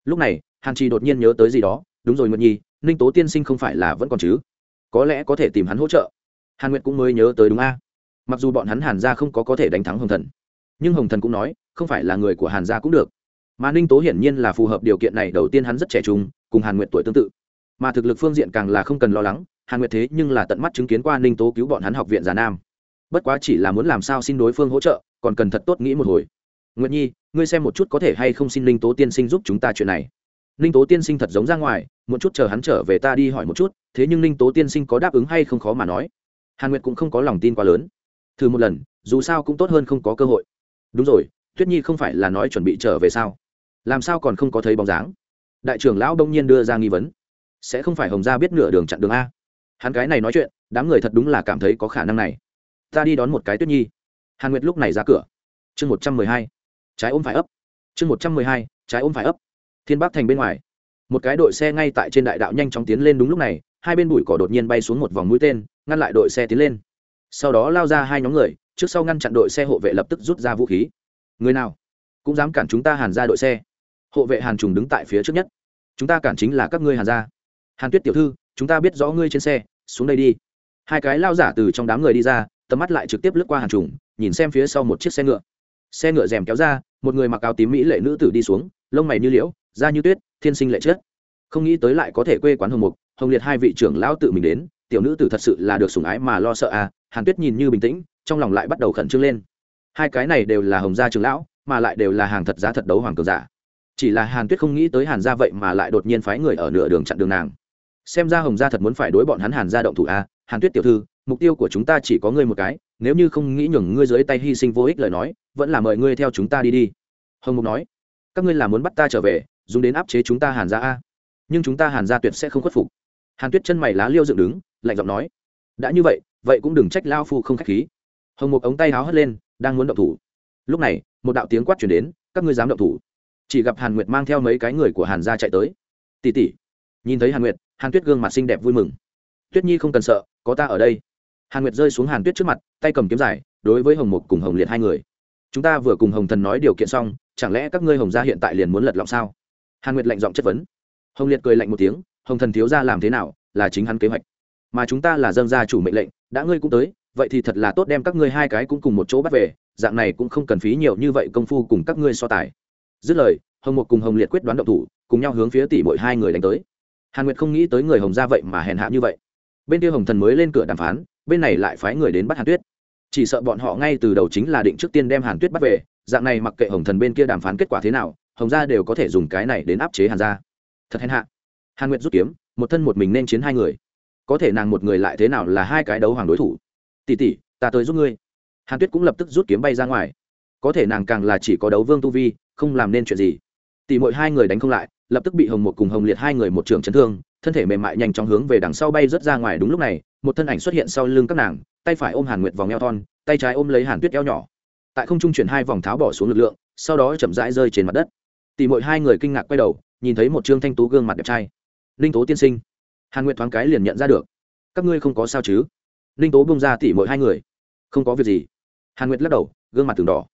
Lúc này hàn trì đột nhiên nhớ tới gì đó, đúng rồi nguyệt nhi, ninh tố tiên sinh không phải là vẫn còn chứ? Có lẽ có thể tìm hắn hỗ trợ. Hàn nguyệt cũng mới nhớ tới đúng a. Mặc dù bọn hắn hàn gia không có có thể đánh thắng hồng thần, nhưng hồng thần cũng nói, không phải là người của hàn gia cũng được. Mà ninh tố hiển nhiên là phù hợp điều kiện này, đầu tiên hắn rất trẻ trung, cùng hàn nguyệt tuổi tương tự. Mà thực lực phương diện càng là không cần lo lắng, hàn nguyệt thế nhưng là tận mắt chứng kiến qua ninh tố cứu bọn hắn học viện già nam. Bất quá chỉ là muốn làm sao xin đối phương hỗ trợ, còn cần thật tốt nghĩ một hồi. Nguyệt nhi, ngươi xem một chút có thể hay không xin ninh tố tiên sinh giúp chúng ta chuyện này ninh tố tiên sinh thật giống ra ngoài một chút chờ hắn trở về ta đi hỏi một chút, thế nhưng ninh tố tiên sinh có đáp ứng hay không khó mà nói. Hàn nguyệt cũng không có lòng tin quá lớn. Thử một lần, dù sao cũng tốt hơn không có cơ hội. Đúng rồi, tuyết nhi không phải là nói chuẩn bị trở về sao? Làm sao còn không có thấy bóng dáng? Đại trưởng lão đông nhiên đưa ra nghi vấn. Sẽ không phải hồng gia biết nửa đường chặn đường a. Hắn cái này nói chuyện, đám người thật đúng là cảm thấy có khả năng này. Ta đi đón một cái tuyết nhi. Hàn nguyệt lúc này ra cửa. Chương một trăm mười hai. Trái ôm phải ấp. Chương một trăm mười hai. Trái ôm phải ấp thiên bắc thành bên ngoài. Một cái đội xe ngay tại trên đại đạo nhanh chóng tiến lên đúng lúc này, hai bên bụi cỏ đột nhiên bay xuống một vòng mũi tên, ngăn lại đội xe tiến lên. Sau đó lao ra hai nhóm người, trước sau ngăn chặn đội xe hộ vệ lập tức rút ra vũ khí. Người nào? Cũng dám cản chúng ta hàn ra đội xe. Hộ vệ hàn trùng đứng tại phía trước nhất. Chúng ta cản chính là các ngươi hàn ra. hàn tuyết tiểu thư, chúng ta biết rõ ngươi trên xe, xuống đây đi. Hai cái lao giả từ trong đám người đi ra, tầm mắt lại trực tiếp lướt qua hàn trùng, nhìn xem phía sau một chiếc xe ngựa. Xe ngựa rèm kéo ra, một người mặc áo tím mỹ lệ nữ tử đi xuống, lông mày như liễu da như tuyết thiên sinh lệ chết không nghĩ tới lại có thể quê quán hồng mục hồng liệt hai vị trưởng lão tự mình đến tiểu nữ tử thật sự là được sủng ái mà lo sợ à hàn tuyết nhìn như bình tĩnh trong lòng lại bắt đầu khẩn trương lên. Hai cái này đều là hồng gia trưởng lão mà lại đều là hàng thật giá thật đấu hoàng cường giả. Chỉ là hàn tuyết không nghĩ tới hàn gia vậy mà lại đột nhiên phái người ở nửa đường chặn đường nàng. Xem ra hồng gia thật muốn phải đối bọn hắn hàn gia động thủ a à, hàn tuyết tiểu thư mục tiêu của chúng ta chỉ có ngươi một cái nếu như không nghĩ nhường ngươi dưới tay hy sinh vô ích lời nói vẫn là mời ngươi theo chúng ta đi đi. Hồng mục nói. Các ngươi là muốn bắt ta trở về dùng đến áp chế chúng ta hàn gia a. Nhưng chúng ta hàn gia tuyệt sẽ không khuất phục. Hàn tuyết chân mày lá liêu dựng đứng, lạnh giọng nói, đã như vậy vậy cũng đừng trách lao phu không k h á c h khí. Hồng mục ống tay háo hất lên, đang muốn động thủ. Lúc này, một đạo tiếng quát chuyển đến, các ngươi dám động thủ. Chỉ gặp hàn nguyệt mang theo mấy cái người của hàn gia chạy tới. Tỉ tỉ nhìn thấy hàn nguyệt, hàn tuyết gương mặt xinh đẹp vui mừng. Tuyết nhi không cần sợ, có ta ở đây. Hàn nguyệt rơi xuống hàn tuyết trước mặt, tay cầm kiếm dài, đối với hồng mục cùng hồng liệt hai người. Chúng ta vừa cùng hồng thần nói điều kiện xong, chẳng lẽ các ngươi hồng gia hiện tại liền muốn lật lọng sao? Hàn nguyệt lạnh giọng chất vấn. Hồng liệt cười lạnh một tiếng, hồng thần thiếu ra làm thế nào? Là chính hắn kế hoạch. Mà chúng ta là dân gia chủ mệnh lệnh, đã ngươi cũng tới, vậy thì thật là tốt đem các ngươi hai cái cũng cùng một chỗ bắt về, dạng này cũng không cần phí nhiều như vậy công phu cùng các ngươi so tài. Dứt lời, hồng một cùng hồng liệt quyết đoán động thủ, cùng nhau hướng phía tỷ bội hai người đánh tới. Hàn nguyệt không nghĩ tới người hồng ra vậy mà hèn hạ như vậy. Bên kia hồng thần mới lên cửa đàm phán, bên này lại phái người đến bắt hàn tuyết. Chỉ sợ bọn họ ngay từ đầu chính là định trước tiên đem hàn tuyết bắt về, dạng này mặc kệ hồng thần bên kia đàm phán kết quả thế nào hồng gia đều có thể dùng cái này đến áp chế hàn gia. Thật hèn hạ. Hàn nguyệt rút kiếm, một thân một mình nên chiến hai người. Có thể nàng một người lại thế nào là hai cái đấu hoàng đối thủ? Tỷ tỷ, ta tới giúp ngươi. Hàn tuyết cũng lập tức rút kiếm bay ra ngoài. Có thể nàng càng là chỉ có đấu vương tu vi, không làm nên chuyện gì. Tỷ mỗi hai người đánh không lại, lập tức bị hồng một cùng hồng liệt hai người một trường chấn thương, thân thể mềm mại nhanh chóng hướng về đằng sau bay rớt ra ngoài. Đúng lúc này, một thân ảnh xuất hiện sau lưng các nàng, tay phải ôm hàn nguyệt vòng eo thon, tay trái ôm lấy hàn tuyết eo nhỏ. Tại không trung chuyển hai vòng tháo bỏ xuống lực lượng, sau đó chậm rãi rơi trên mặt đất tỷ mỗi hai người kinh ngạc quay đầu, nhìn thấy một trương thanh tú gương mặt đẹp trai. Ninh tố tiên sinh. Hàn nguyệt thoáng cái liền nhận ra được. Các ngươi không có sao chứ? Ninh tố bông ra tỷ mỗi hai người. Không có việc gì. Hàn nguyệt lắc đầu, gương mặt từng đỏ.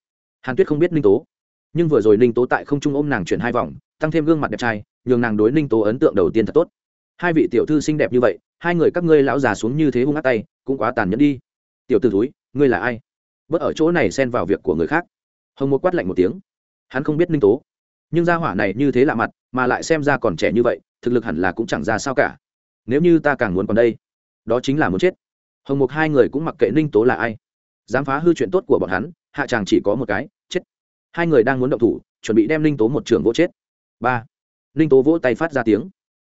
Hàn tuyết không biết ninh tố. Nhưng vừa rồi ninh tố tại không trung ôm nàng chuyển hai vòng, tăng thêm gương mặt đẹp trai, nhường nàng đối ninh tố ấn tượng đầu tiên thật tốt. Hai vị tiểu thư xinh đẹp như vậy, hai người các ngươi lão già xuống như thế hung hát tay, cũng quá tàn nhẫn đi. Tiểu t ử thúi, ngươi là ai? Bớt ở chỗ này xen vào việc của người khác. Hồng một quát lạnh một tiếng. Hắn không biết ninh tố nhưng gia hỏa này như thế lạ mặt, mà lại xem ra còn trẻ như vậy, thực lực hẳn là cũng chẳng ra sao cả. Nếu như ta càng muốn còn đây, đó chính là muốn chết. Hồng mục hai người cũng mặc kệ ninh tố là ai. Dám phá hư chuyện tốt của bọn hắn, hạ chàng chỉ có một cái, chết. Hai người đang muốn động thủ, chuẩn bị đem ninh tố một trường vỗ chết. Ba. Ninh tố vỗ tay phát ra tiếng.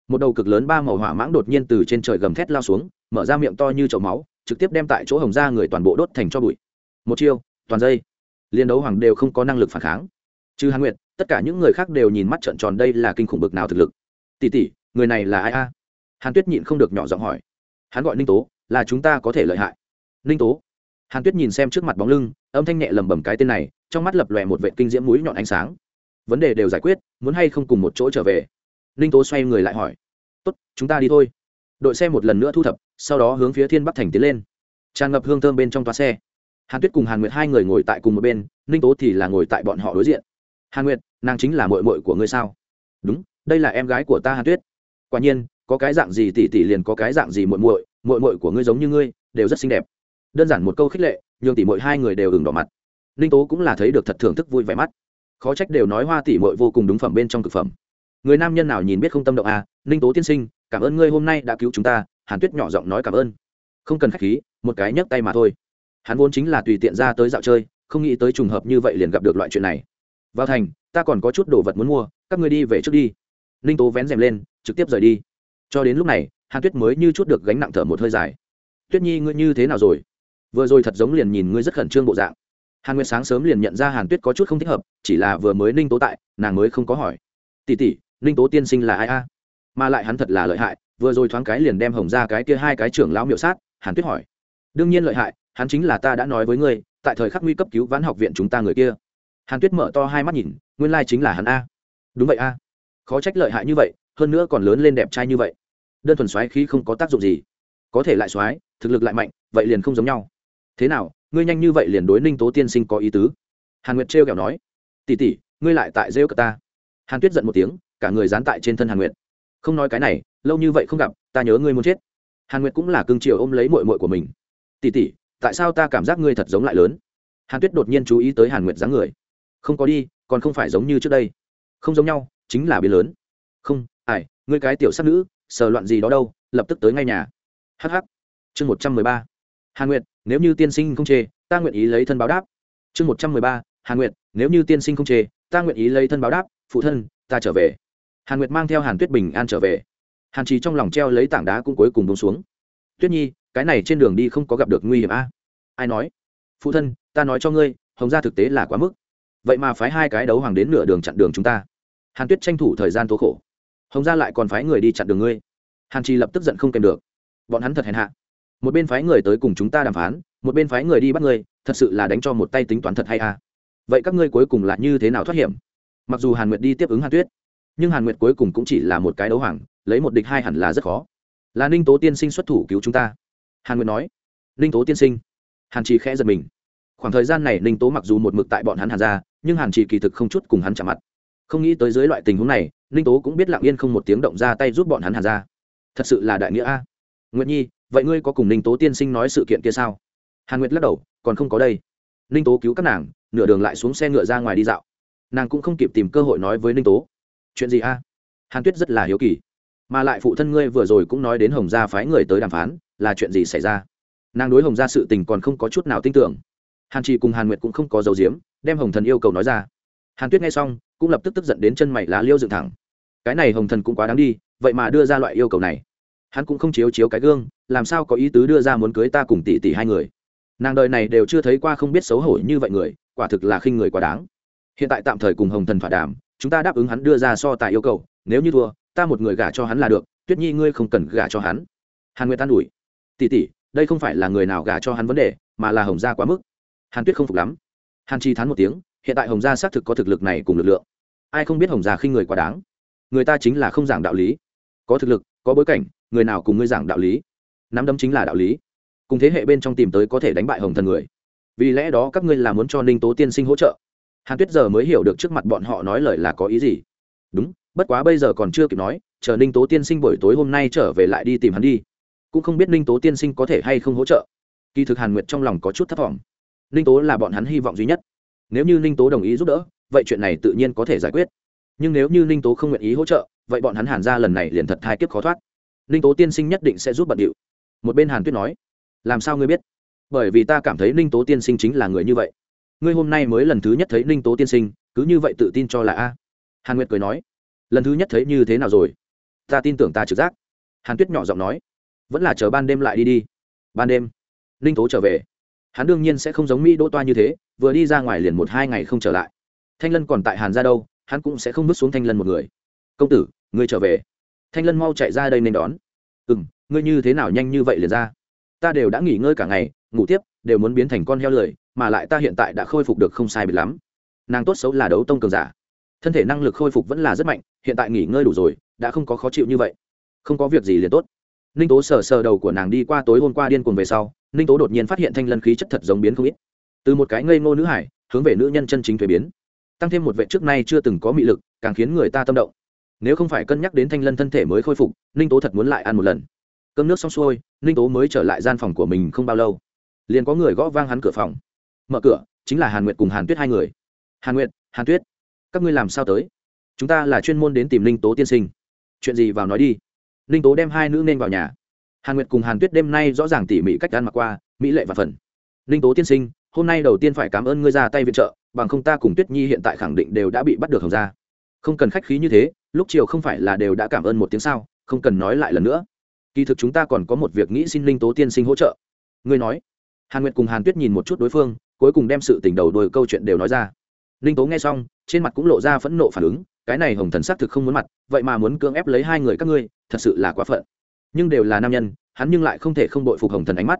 Một đầu cực lớn ba màu hỏa mãng đột nhiên từ trên trời gầm thét lao xuống, mở ra miệng to như chậu máu, trực tiếp đem tại chỗ hồng ra người toàn bộ đốt thành cho bụi. Một chiêu, toàn dây. Liên đấu hoàng đều không có năng lực phản kháng trừ hàn nguyệt, tất cả những người khác đều nhìn mắt trợn tròn đây là kinh khủng bực nào thực lực. Tỷ tỷ, người này là ai a? Hàn tuyết nhịn không được nhỏ giọng hỏi. Hắn gọi ninh tố, là chúng ta có thể lợi hại. Ninh tố. Hàn tuyết nhìn xem trước mặt bóng lưng, âm thanh nhẹ lầm bầm cái tên này, trong mắt lập lòe một vệ kinh diễm mũi nhọn ánh sáng. Vấn đề đều giải quyết, muốn hay không cùng một chỗ trở về? Ninh tố xoay người lại hỏi. Tốt, chúng ta đi thôi. Đội xe một lần nữa thu thập, sau đó hướng phía thiên bắc thành tiến lên. Tràn ngập hương thơm bên trong toa xe. Hàn tuyết cùng hàn nguyệt hai người ngồi tại cùng một bên, ninh tố thì là ngồi tại bọn họ đối diện hàn nguyệt, nàng chính là mội mội của ngươi sao? Đúng, đây là em gái của ta hàn tuyết. Quả nhiên, có cái dạng gì tỷ tỷ liền có cái dạng gì muội muội muội muội của ngươi giống như ngươi, đều rất xinh đẹp. Đơn giản một câu khích lệ, nhường tỷ muội hai người đều ửng đỏ mặt. Ninh tố cũng là thấy được thật thưởng thức vui vẻ mắt. Khó trách đều nói hoa tỷ muội vô cùng đúng phẩm bên trong thực phẩm. Người nam nhân nào nhìn biết không tâm động à ninh tố tiên sinh, cảm ơn ngươi hôm nay đã cứu chúng ta, hàn tuyết nhỏ giọng nói cảm ơn. Không cần khách khí, một cái nhấc tay mà thôi. Hắn vốn chính là tùy tiện ra tới dạo chơi, không nghĩ tới trùng hợp như vậy liền gặp được loại chuyện này vào thành, ta còn có chút đồ vật muốn mua, các ngươi đi về trước đi. Ninh tố vén rèm lên, trực tiếp rời đi. Cho đến lúc này, hàn tuyết mới như chút được gánh nặng thở một hơi dài. Tuyết nhi, ngươi như thế nào rồi? Vừa rồi thật giống liền nhìn ngươi rất khẩn trương bộ dạng. Hàn nguyệt sáng sớm liền nhận ra hàn tuyết có chút không thích hợp, chỉ là vừa mới ninh tố tại, nàng mới không có hỏi. Tỉ tỉ ninh tố tiên sinh là ai a? Mà lại hắn thật là lợi hại, vừa rồi thoáng cái liền đem hồng ra cái kia hai cái trưởng lão miệu sát, hàn tuyết hỏi. Đương nhiên lợi hại, hắn chính là ta đã nói với ngươi, tại thời khắc nguy cấp cứu vãn học viện chúng ta người kia hàn tuyết mở to hai mắt nhìn, nguyên lai chính là hắn a. Đúng vậy a. Khó trách lợi hại như vậy, hơn nữa còn lớn lên đẹp trai như vậy. Đơn thuần xoáy khí không có tác dụng gì. Có thể lại xoáy, thực lực lại mạnh, vậy liền không giống nhau. Thế nào, ngươi nhanh như vậy liền đối ninh tố tiên sinh có ý tứ? Hàn nguyệt trêu kẹo nói. Tỉ tỉ ngươi lại tại rêu cờ ta. Hàn tuyết giận một tiếng, cả người dán tại trên thân hàn nguyệt. Không nói cái này, lâu như vậy không gặp, ta nhớ ngươi muốn chết. Hàn nguyệt cũng là cương triều ôm lấy mội mội của mình. Tỉ tỉ tại sao ta cảm giác ngươi thật giống lại lớn? Hàn tuyết đột nhiên chú ý tới hàn nguyệt dáng người không có đi, còn không phải giống như trước đây. Không giống nhau, chính là biến lớn. Không ải ngươi cái tiểu sắc nữ, sờ loạn gì đó đâu, lập tức tới ngay nhà. Hh chương một trăm mười ba. Hàn nguyệt, nếu như tiên sinh không chê, ta nguyện ý lấy thân báo đáp. Chương một trăm mười ba. Hàn nguyệt, nếu như tiên sinh không chê, ta nguyện ý lấy thân báo đáp, phụ thân, ta trở về. Hàn nguyệt mang theo hàn tuyết bình an trở về. Hàn trì trong lòng treo lấy tảng đá cũng cuối cùng bông xuống. Tuyết nhi, cái này trên đường đi không có gặp được nguy hiểm a. Ai nói? Phụ thân, ta nói cho ngươi, hồng gia thực tế là quá mức vậy mà phái hai cái đấu hoàng đến nửa đường chặn đường chúng ta. Hàn tuyết tranh thủ thời gian tố khổ. Hồng gia lại còn phái người đi chặn đường ngươi. Hàn trì lập tức giận không kèm được. Bọn hắn thật hèn hạ. Một bên phái người tới cùng chúng ta đàm phán, một bên phái người đi bắt ngươi, thật sự là đánh cho một tay tính toán thật hay à. Vậy các ngươi cuối cùng là như thế nào thoát hiểm? Mặc dù hàn nguyệt đi tiếp ứng hàn tuyết, nhưng hàn nguyệt cuối cùng cũng chỉ là một cái đấu hoàng, lấy một địch hai hẳn là rất khó. Là ninh tố tiên sinh xuất thủ cứu chúng ta. Hàn nguyệt nói. Ninh tố tiên sinh. Hàn trì khẽ giật mình. Khoảng thời gian này ninh tố mặc dù một mực tại bọn hắn hàn ra nhưng hàn Chỉ kỳ thực không chút cùng hắn chạm mặt. Không nghĩ tới dưới loại tình huống này, ninh tố cũng biết lặng yên không một tiếng động ra tay giúp bọn hắn hàn ra. Thật sự là đại nghĩa a. Nguyệt nhi, vậy ngươi có cùng ninh tố tiên sinh nói sự kiện kia sao? Hàn nguyệt lắc đầu, còn không có đây. Ninh tố cứu các nàng, nửa đường lại xuống xe ngựa ra ngoài đi dạo. Nàng cũng không kịp tìm cơ hội nói với ninh tố. Chuyện gì a? Hàn tuyết rất là hiếu kỳ. Mà lại phụ thân ngươi vừa rồi cũng nói đến hồng gia phái người tới đàm phán, là chuyện gì xảy ra? Nàng đối hồng gia sự tình còn không có chút nào tin tưởng. Hàn trì cùng hàn nguyệt cũng không có dấu diếm đem hồng thần yêu cầu nói ra hàn tuyết nghe xong cũng lập tức tức giận đến chân mày lá liêu dựng thẳng cái này hồng thần cũng quá đáng đi vậy mà đưa ra loại yêu cầu này hắn cũng không chiếu chiếu cái gương làm sao có ý tứ đưa ra muốn cưới ta cùng tỷ tỷ hai người nàng đời này đều chưa thấy qua không biết xấu hổ như vậy người quả thực là khinh người quá đáng hiện tại tạm thời cùng hồng thần thỏa đàm chúng ta đáp ứng hắn đưa ra so tài yêu cầu nếu như thua ta một người gả cho hắn là được tuyết nhi ngươi không cần gả cho hắn hàn nguyệt an ủi tỷ tỷ đây không phải là người nào gả cho hắn vấn đề mà là hồng gia quá mức hàn tuyết không phục lắm hàn chi thán một tiếng, hiện tại hồng gia xác thực có thực lực này cùng lực lượng. Ai không biết hồng gia khinh người quá đáng? Người ta chính là không giảng đạo lý. Có thực lực, có bối cảnh, người nào cùng ngươi giảng đạo lý? Nắm đấm chính là đạo lý. Cùng thế hệ bên trong tìm tới có thể đánh bại hồng thần người. Vì lẽ đó các ngươi là muốn cho ninh tố tiên sinh hỗ trợ. Hàn tuyết giờ mới hiểu được trước mặt bọn họ nói lời là có ý gì. Đúng, bất quá bây giờ còn chưa kịp nói, chờ ninh tố tiên sinh buổi tối hôm nay trở về lại đi tìm hắn đi. Cũng không biết ninh tố tiên sinh có thể hay không hỗ trợ. Kỳ thực hàn nguyệt trong lòng có chút thất vọng ninh tố là bọn hắn hy vọng duy nhất. Nếu như ninh tố đồng ý giúp đỡ, vậy chuyện này tự nhiên có thể giải quyết. Nhưng nếu như ninh tố không nguyện ý hỗ trợ, vậy bọn hắn hàn ra lần này liền thật hai kiếp khó thoát. Ninh tố tiên sinh nhất định sẽ giúp bận điệu. Một bên hàn tuyết nói, làm sao ngươi biết? Bởi vì ta cảm thấy ninh tố tiên sinh chính là người như vậy. Ngươi hôm nay mới lần thứ nhất thấy ninh tố tiên sinh, cứ như vậy tự tin cho là a. Hàn nguyệt cười nói, lần thứ nhất thấy như thế nào rồi? Ta tin tưởng ta trực giác. Hàn tuyết nhỏ giọng nói, vẫn là chờ ban đêm lại đi đi. Ban đêm, ninh tố trở về hắn đương nhiên sẽ không giống mỹ đỗ toa như thế, vừa đi ra ngoài liền một hai ngày không trở lại. Thanh lân còn tại hàn ra đâu, hắn cũng sẽ không bước xuống thanh lân một người. Công tử, ngươi trở về. Thanh lân mau chạy ra đây nên đón. Ừ m ngươi như thế nào nhanh như vậy liền ra? Ta đều đã nghỉ ngơi cả ngày, ngủ tiếp, đều muốn biến thành con heo lười, mà lại ta hiện tại đã khôi phục được không sai biệt lắm. Nàng tốt xấu là đấu tông cường giả. Thân thể năng lực khôi phục vẫn là rất mạnh, hiện tại nghỉ ngơi đủ rồi, đã không có khó chịu như vậy. Không có việc gì liền tốt. Ninh tố sờ sờ đầu của nàng đi qua tối hôm qua điên cuồng về sau ninh tố đột nhiên phát hiện thanh lân khí chất thật giống biến không ít. Từ một cái ngây ngô nữ hải, hướng về nữ nhân chân chính thuế biến. Tăng thêm một vệ trước nay chưa từng có mị lực, càng khiến người ta tâm động. Nếu không phải cân nhắc đến thanh lân thân thể mới khôi phục, ninh tố thật muốn lại ăn một lần. Cơm nước xong xuôi, ninh tố mới trở lại gian phòng của mình không bao lâu. Liền có người gõ vang hắn cửa phòng. Mở cửa, chính là hàn nguyệt cùng hàn tuyết hai người. Hàn nguyệt, hàn tuyết, các ngươi làm sao tới? Chúng ta là chuyên môn đến tìm ninh tố tiên sinh. Chuyện gì vào nói đi. Ninh tố đem hai nữ nên vào nhà hàn nguyệt cùng hàn tuyết đêm nay rõ ràng tỉ mỉ cách ăn mặc qua, mỹ lệ và phần. Ninh tố tiên sinh, hôm nay đầu tiên phải cảm ơn ngươi ra tay viện trợ, bằng không ta cùng tuyết nhi hiện tại khẳng định đều đã bị bắt được hồng ra không cần khách khí như thế, lúc chiều không phải là đều đã cảm ơn một tiếng sao, không cần nói lại lần nữa. Kỳ thực chúng ta còn có một việc nghĩ xin linh tố tiên sinh hỗ trợ. Ngươi nói. Hàn nguyệt cùng hàn tuyết nhìn một chút đối phương, cuối cùng đem sự tình đầu đôi câu chuyện đều nói ra. Linh tố nghe xong, trên mặt cũng lộ ra phẫn nộ phản ứng, cái này hồng thần xác thực không muốn mặt, vậy mà muốn cưỡng ép lấy hai người các ngươi, thật sự là quá phận nhưng đều là nam nhân hắn nhưng lại không thể không đội phục hồng thần ánh mắt.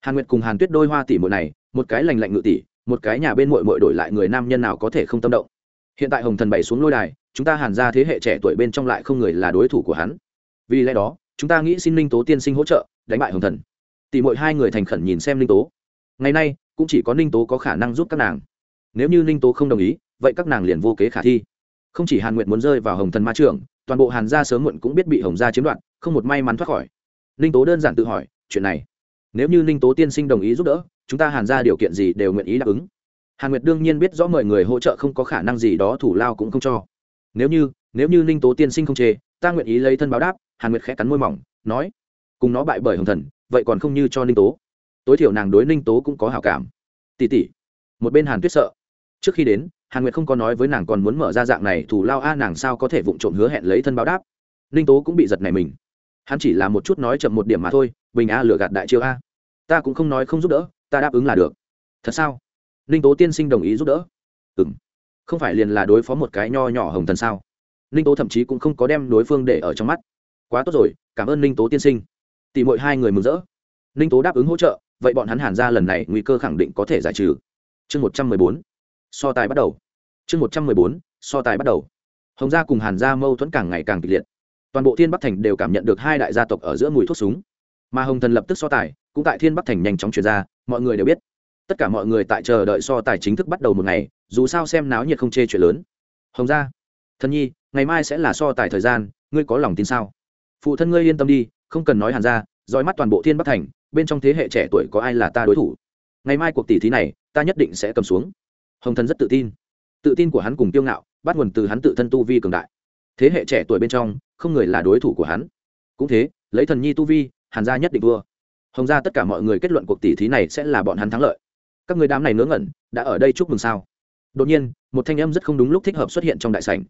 Hàn nguyệt cùng hàn tuyết đôi hoa tỷ muội này một cái lành lạnh ngự tỷ một cái nhà bên muội muội đổi lại người nam nhân nào có thể không tâm động. Hiện tại hồng thần bày xuống lôi đài chúng ta hàn ra thế hệ trẻ tuổi bên trong lại không người là đối thủ của hắn. Vì lẽ đó chúng ta nghĩ xin linh tố tiên sinh hỗ trợ đánh bại hồng thần. Tỷ mội hai người thành khẩn nhìn xem linh tố. Ngày nay cũng chỉ có ninh tố có khả năng giúp các nàng. Nếu như ninh tố không đồng ý vậy các nàng liền vô kế khả thi. Không chỉ hàn nguyện muốn rơi vào hồng thần ma trường, toàn bộ hàn gia sớm muộn cũng biết bị hồng gia chiếm đoạt không một may mắn thoát khỏi. Ninh tố đơn giản tự hỏi, chuyện này, nếu như ninh tố tiên sinh đồng ý giúp đỡ, chúng ta hàn ra điều kiện gì đều nguyện ý đáp ứng. Hàn nguyệt đương nhiên biết rõ mời người hỗ trợ không có khả năng gì đó thủ lao cũng không cho. Nếu như nếu như ninh tố tiên sinh không chê, ta nguyện ý lấy thân báo đáp. Hàn nguyệt khẽ cắn môi mỏng, nói, cùng nó bại bởi hồng thần, vậy còn không như cho ninh tố. Tối thiểu nàng đối ninh tố cũng có hảo cảm. Tỉ tỉ một bên hàn tuyết sợ. Trước khi đến, hàn nguyệt không có nói với nàng còn muốn mở ra dạng này thủ lao a, nàng sao có thể vụng trộm hứa hẹn lấy thân báo đáp. Ninh tố cũng bị giật này mình hắn chỉ là một chút nói chậm một điểm mà thôi, bình a lừa gạt đại chiêu a. Ta cũng không nói không giúp đỡ, ta đáp ứng là được. Thật sao? Ninh tố tiên sinh đồng ý giúp đỡ. Ừ m không phải liền là đối phó một cái nho nhỏ hồng thần sao? Ninh tố thậm chí cũng không có đem đối phương để ở trong mắt. Quá tốt rồi, cảm ơn ninh tố tiên sinh. Tỷ mỗi hai người mừng rỡ. Ninh tố đáp ứng hỗ trợ, vậy bọn hắn hàn ra lần này nguy cơ khẳng định có thể giải trừ. Chương một trăm mười bốn. So tài bắt đầu. Chương một trăm mười bốn. So tài bắt đầu. Hồng gia cùng hàn gia mâu thuẫn càng ngày càng kịch liệt toàn bộ thiên bắc thành đều cảm nhận được hai đại gia tộc ở giữa mùi thuốc súng. Mà hồng thần lập tức so tài, cũng tại thiên bắc thành nhanh chóng chuyển ra, mọi người đều biết. Tất cả mọi người tại chờ đợi so tài chính thức bắt đầu một ngày, dù sao xem náo nhiệt không chê chuyện lớn. Hồng gia, thần nhi, ngày mai sẽ là so tài thời gian, ngươi có lòng tin sao? Phụ thân ngươi yên tâm đi, không cần nói hàn ra, dõi mắt toàn bộ thiên bắc thành, bên trong thế hệ trẻ tuổi có ai là ta đối thủ? Ngày mai cuộc tỷ thí này, ta nhất định sẽ cầm xuống. Hồng thần rất tự tin. Tự tin của hắn cùng tiêu ngạo, bắt nguồn từ hắn tự thân tu vi cường đại thế hệ trẻ tuổi bên trong, không người là đối thủ của hắn. Cũng thế, lấy thần nhi tu vi, hàn gia nhất định vua hồng gia tất cả mọi người kết luận cuộc tỷ thí này sẽ là bọn hắn thắng lợi. Các người đám này ngớ ngẩn, đã ở đây chúc mừng sao? Đột nhiên, một thanh âm rất không đúng lúc thích hợp xuất hiện trong đại sảnh.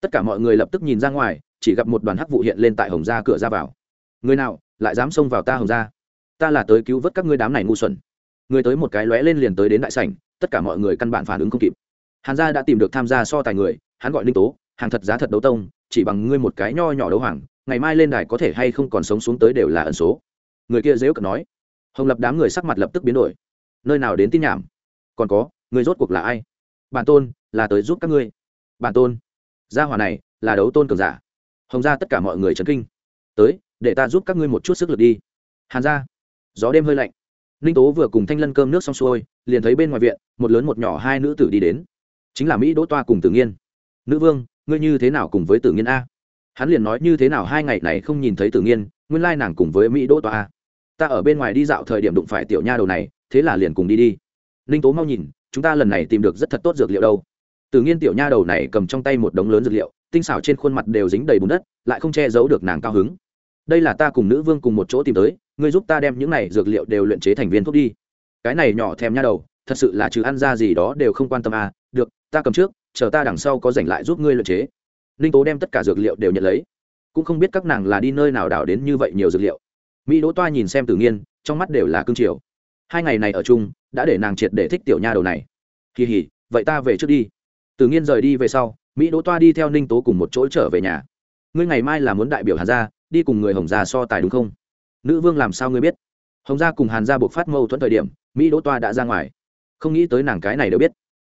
Tất cả mọi người lập tức nhìn ra ngoài, chỉ gặp một đoàn hắc vụ hiện lên tại hồng gia cửa ra vào. Người nào, lại dám xông vào ta hồng gia? Ta là tới cứu vớt các ngươi đám này ngu xuẩn. Người tới một cái lóe lên liền tới đến đại sảnh, tất cả mọi người căn bản phản ứng không kịp. Hàn gia đã tìm được tham gia so tài người, hắn gọi linh tố hàng thật giá thật đấu tông, chỉ bằng ngươi một cái nho nhỏ đấu hoàng, ngày mai lên đài có thể hay không còn sống xuống tới đều là ẩn số. Người kia dễu cận nói. Hồng lập đám người sắc mặt lập tức biến đổi. Nơi nào đến tin nhảm? Còn có người rốt cuộc là ai? Bản tôn, là tới giúp các ngươi. Bản tôn? Gia hỏa này, là đấu tôn cường giả. Hồng ra tất cả mọi người chấn kinh. Tới, để ta giúp các ngươi một chút sức lực đi. Hàn ra gió đêm hơi lạnh. Ninh tố vừa cùng thanh lân cơm nước xong xuôi, liền thấy bên ngoài viện, một lớn một nhỏ hai nữ tử đi đến. Chính là mỹ đỗ toa cùng tử nghiên. Nữ vương ngươi như thế nào cùng với tử nghiên a? Hắn liền nói như thế nào hai ngày này không nhìn thấy tử nghiên, nguyên lai nàng cùng với mỹ đỗ toa a. Ta ở bên ngoài đi dạo thời điểm đụng phải tiểu nha đầu này, thế là liền cùng đi đi. Ninh tố mau nhìn, chúng ta lần này tìm được rất thật tốt dược liệu đâu. Tử nhiên tiểu nha đầu này cầm trong tay một đống lớn dược liệu, tinh xảo trên khuôn mặt đều dính đầy bùn đất, lại không che giấu được nàng cao hứng. Đây là ta cùng nữ vương cùng một chỗ tìm tới, ngươi giúp ta đem những này dược liệu đều luyện chế thành viên thuốc đi. Cái này nhỏ thèm nha đầu, thật sự là trừ ăn ra gì đó đều không quan tâm à được, ta cầm trước chờ ta đằng sau có rảnh lại giúp ngươi luyện chế. Ninh tố đem tất cả dược liệu đều nhận lấy. Cũng không biết các nàng là đi nơi nào đảo đến như vậy nhiều dược liệu. Mỹ đỗ toa nhìn xem tử nhiên trong mắt đều là cương triều. Hai ngày này ở chung, đã để nàng triệt để thích tiểu nha đầu này. Kỳ hỉ, vậy ta về trước đi. Tử nhiên rời đi về sau, mỹ đỗ toa đi theo ninh tố cùng một chỗ trở về nhà. Ngươi ngày mai là muốn đại biểu hàn gia, đi cùng người hồng gia so tài đúng không? Nữ vương làm sao ngươi biết? Hồng gia cùng hàn gia buộc phát mâu thuẫn thời điểm, mỹ đỗ toa đã ra ngoài. Không nghĩ tới nàng cái này đều biết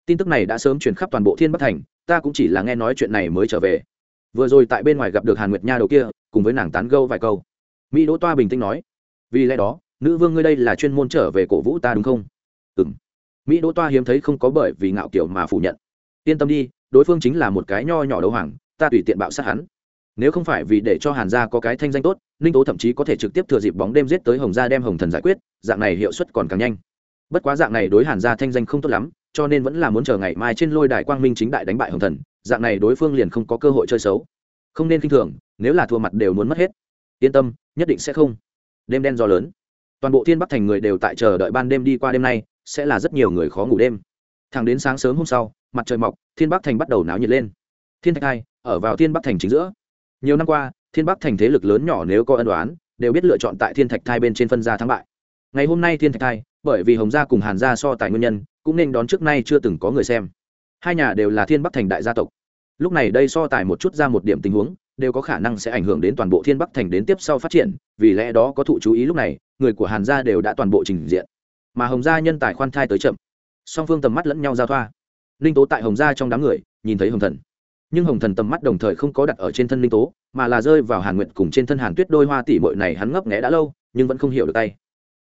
tin tức này đã sớm truyền khắp toàn bộ thiên bắc thành, ta cũng chỉ là nghe nói chuyện này mới trở về. Vừa rồi tại bên ngoài gặp được hàn nguyệt nha đầu kia, cùng với nàng tán gâu vài câu. Mỹ đỗ toa bình tĩnh nói, vì lẽ đó, nữ vương ngươi đây là chuyên môn trở về cổ vũ ta đúng không? Ừ m mỹ đỗ toa hiếm thấy không có bởi vì ngạo kiểu mà phủ nhận. Yên tâm đi, đối phương chính là một cái nho nhỏ đấu hoàng, ta tùy tiện bạo sát hắn. Nếu không phải vì để cho hàn gia có cái thanh danh tốt, ninh tố thậm chí có thể trực tiếp thừa dịp bóng đêm giết tới hồng gia đem hồng thần giải quyết, dạng này hiệu suất còn càng nhanh. Bất quá dạng này đối hàn gia thanh danh không tốt lắm cho nên vẫn là muốn chờ ngày mai trên lôi đài quang minh chính đại đánh bại hồng thần, dạng này đối phương liền không có cơ hội chơi xấu. Không nên k i n h thường, nếu là thua mặt đều muốn mất hết. Yên tâm, nhất định sẽ không. Đêm đen do lớn. Toàn bộ thiên bắc thành người đều tại chờ đợi ban đêm đi qua đêm nay, sẽ là rất nhiều người khó ngủ đêm. Thẳng đến sáng sớm hôm sau, mặt trời mọc, thiên bắc thành bắt đầu náo nhiệt lên. Thiên thạch hai, ở vào thiên bắc thành chính giữa. Nhiều năm qua, thiên bắc thành thế lực lớn nhỏ nếu có ân đoán đều biết lựa chọn tại thiên thạch thai bên trên phân gia thắng bại. Ngày hôm nay thiên thạch thai, bởi vì hồng gia cùng hàn gia so tài nguyên nhân cũng nên đón trước nay chưa từng có người xem. Hai nhà đều là thiên bắc thành đại gia tộc. Lúc này đây so tài một chút ra một điểm tình huống, đều có khả năng sẽ ảnh hưởng đến toàn bộ thiên bắc thành đến tiếp sau phát triển, vì lẽ đó có thụ chú ý lúc này, người của hàn gia đều đã toàn bộ trình diện. Mà hồng gia nhân tài khoan thai tới chậm. Song phương tầm mắt lẫn nhau giao thoa. Ninh tố tại hồng gia trong đám người, nhìn thấy hồng thần. Nhưng hồng thần tầm mắt đồng thời không có đặt ở trên thân ninh tố, mà là rơi vào hàn nguyện cùng trên thân hàn tuyết đôi hoa tỷ bội này hắn ngấp nghẽ đã lâu, nhưng vẫn không hiểu được tay.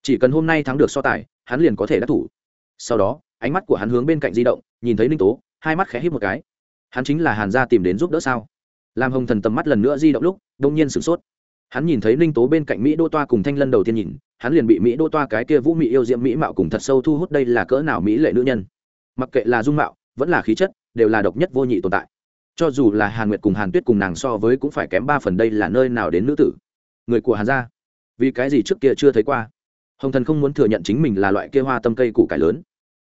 Chỉ cần hôm nay thắng được so tài, hắn liền có thể đắc thủ. Sau đó ánh mắt của hắn hướng bên cạnh di động, nhìn thấy ninh tố, hai mắt khẽ hít một cái. Hắn chính là hàn gia tìm đến giúp đỡ sao? Làm hồng thần tầm mắt lần nữa di động lúc, đông nhiên sửng sốt. Hắn nhìn thấy ninh tố bên cạnh mỹ đô toa cùng thanh lân đầu tiên nhìn, hắn liền bị mỹ đô toa cái kia vũ mỹ yêu diễm mỹ mạo cùng thật sâu thu hút đây là cỡ nào mỹ lệ nữ nhân. Mặc kệ là dung mạo, vẫn là khí chất, đều là độc nhất vô nhị tồn tại. Cho dù là hàn nguyệt cùng hàn tuyết cùng nàng so với cũng phải kém ba phần đây là nơi nào đến nữ tử. Người của hàn gia, vì cái gì trước kia chưa thấy qua? Hồng thần không muốn thừa nhận chính mình là loại kia hoa tâm cây củ cải lớn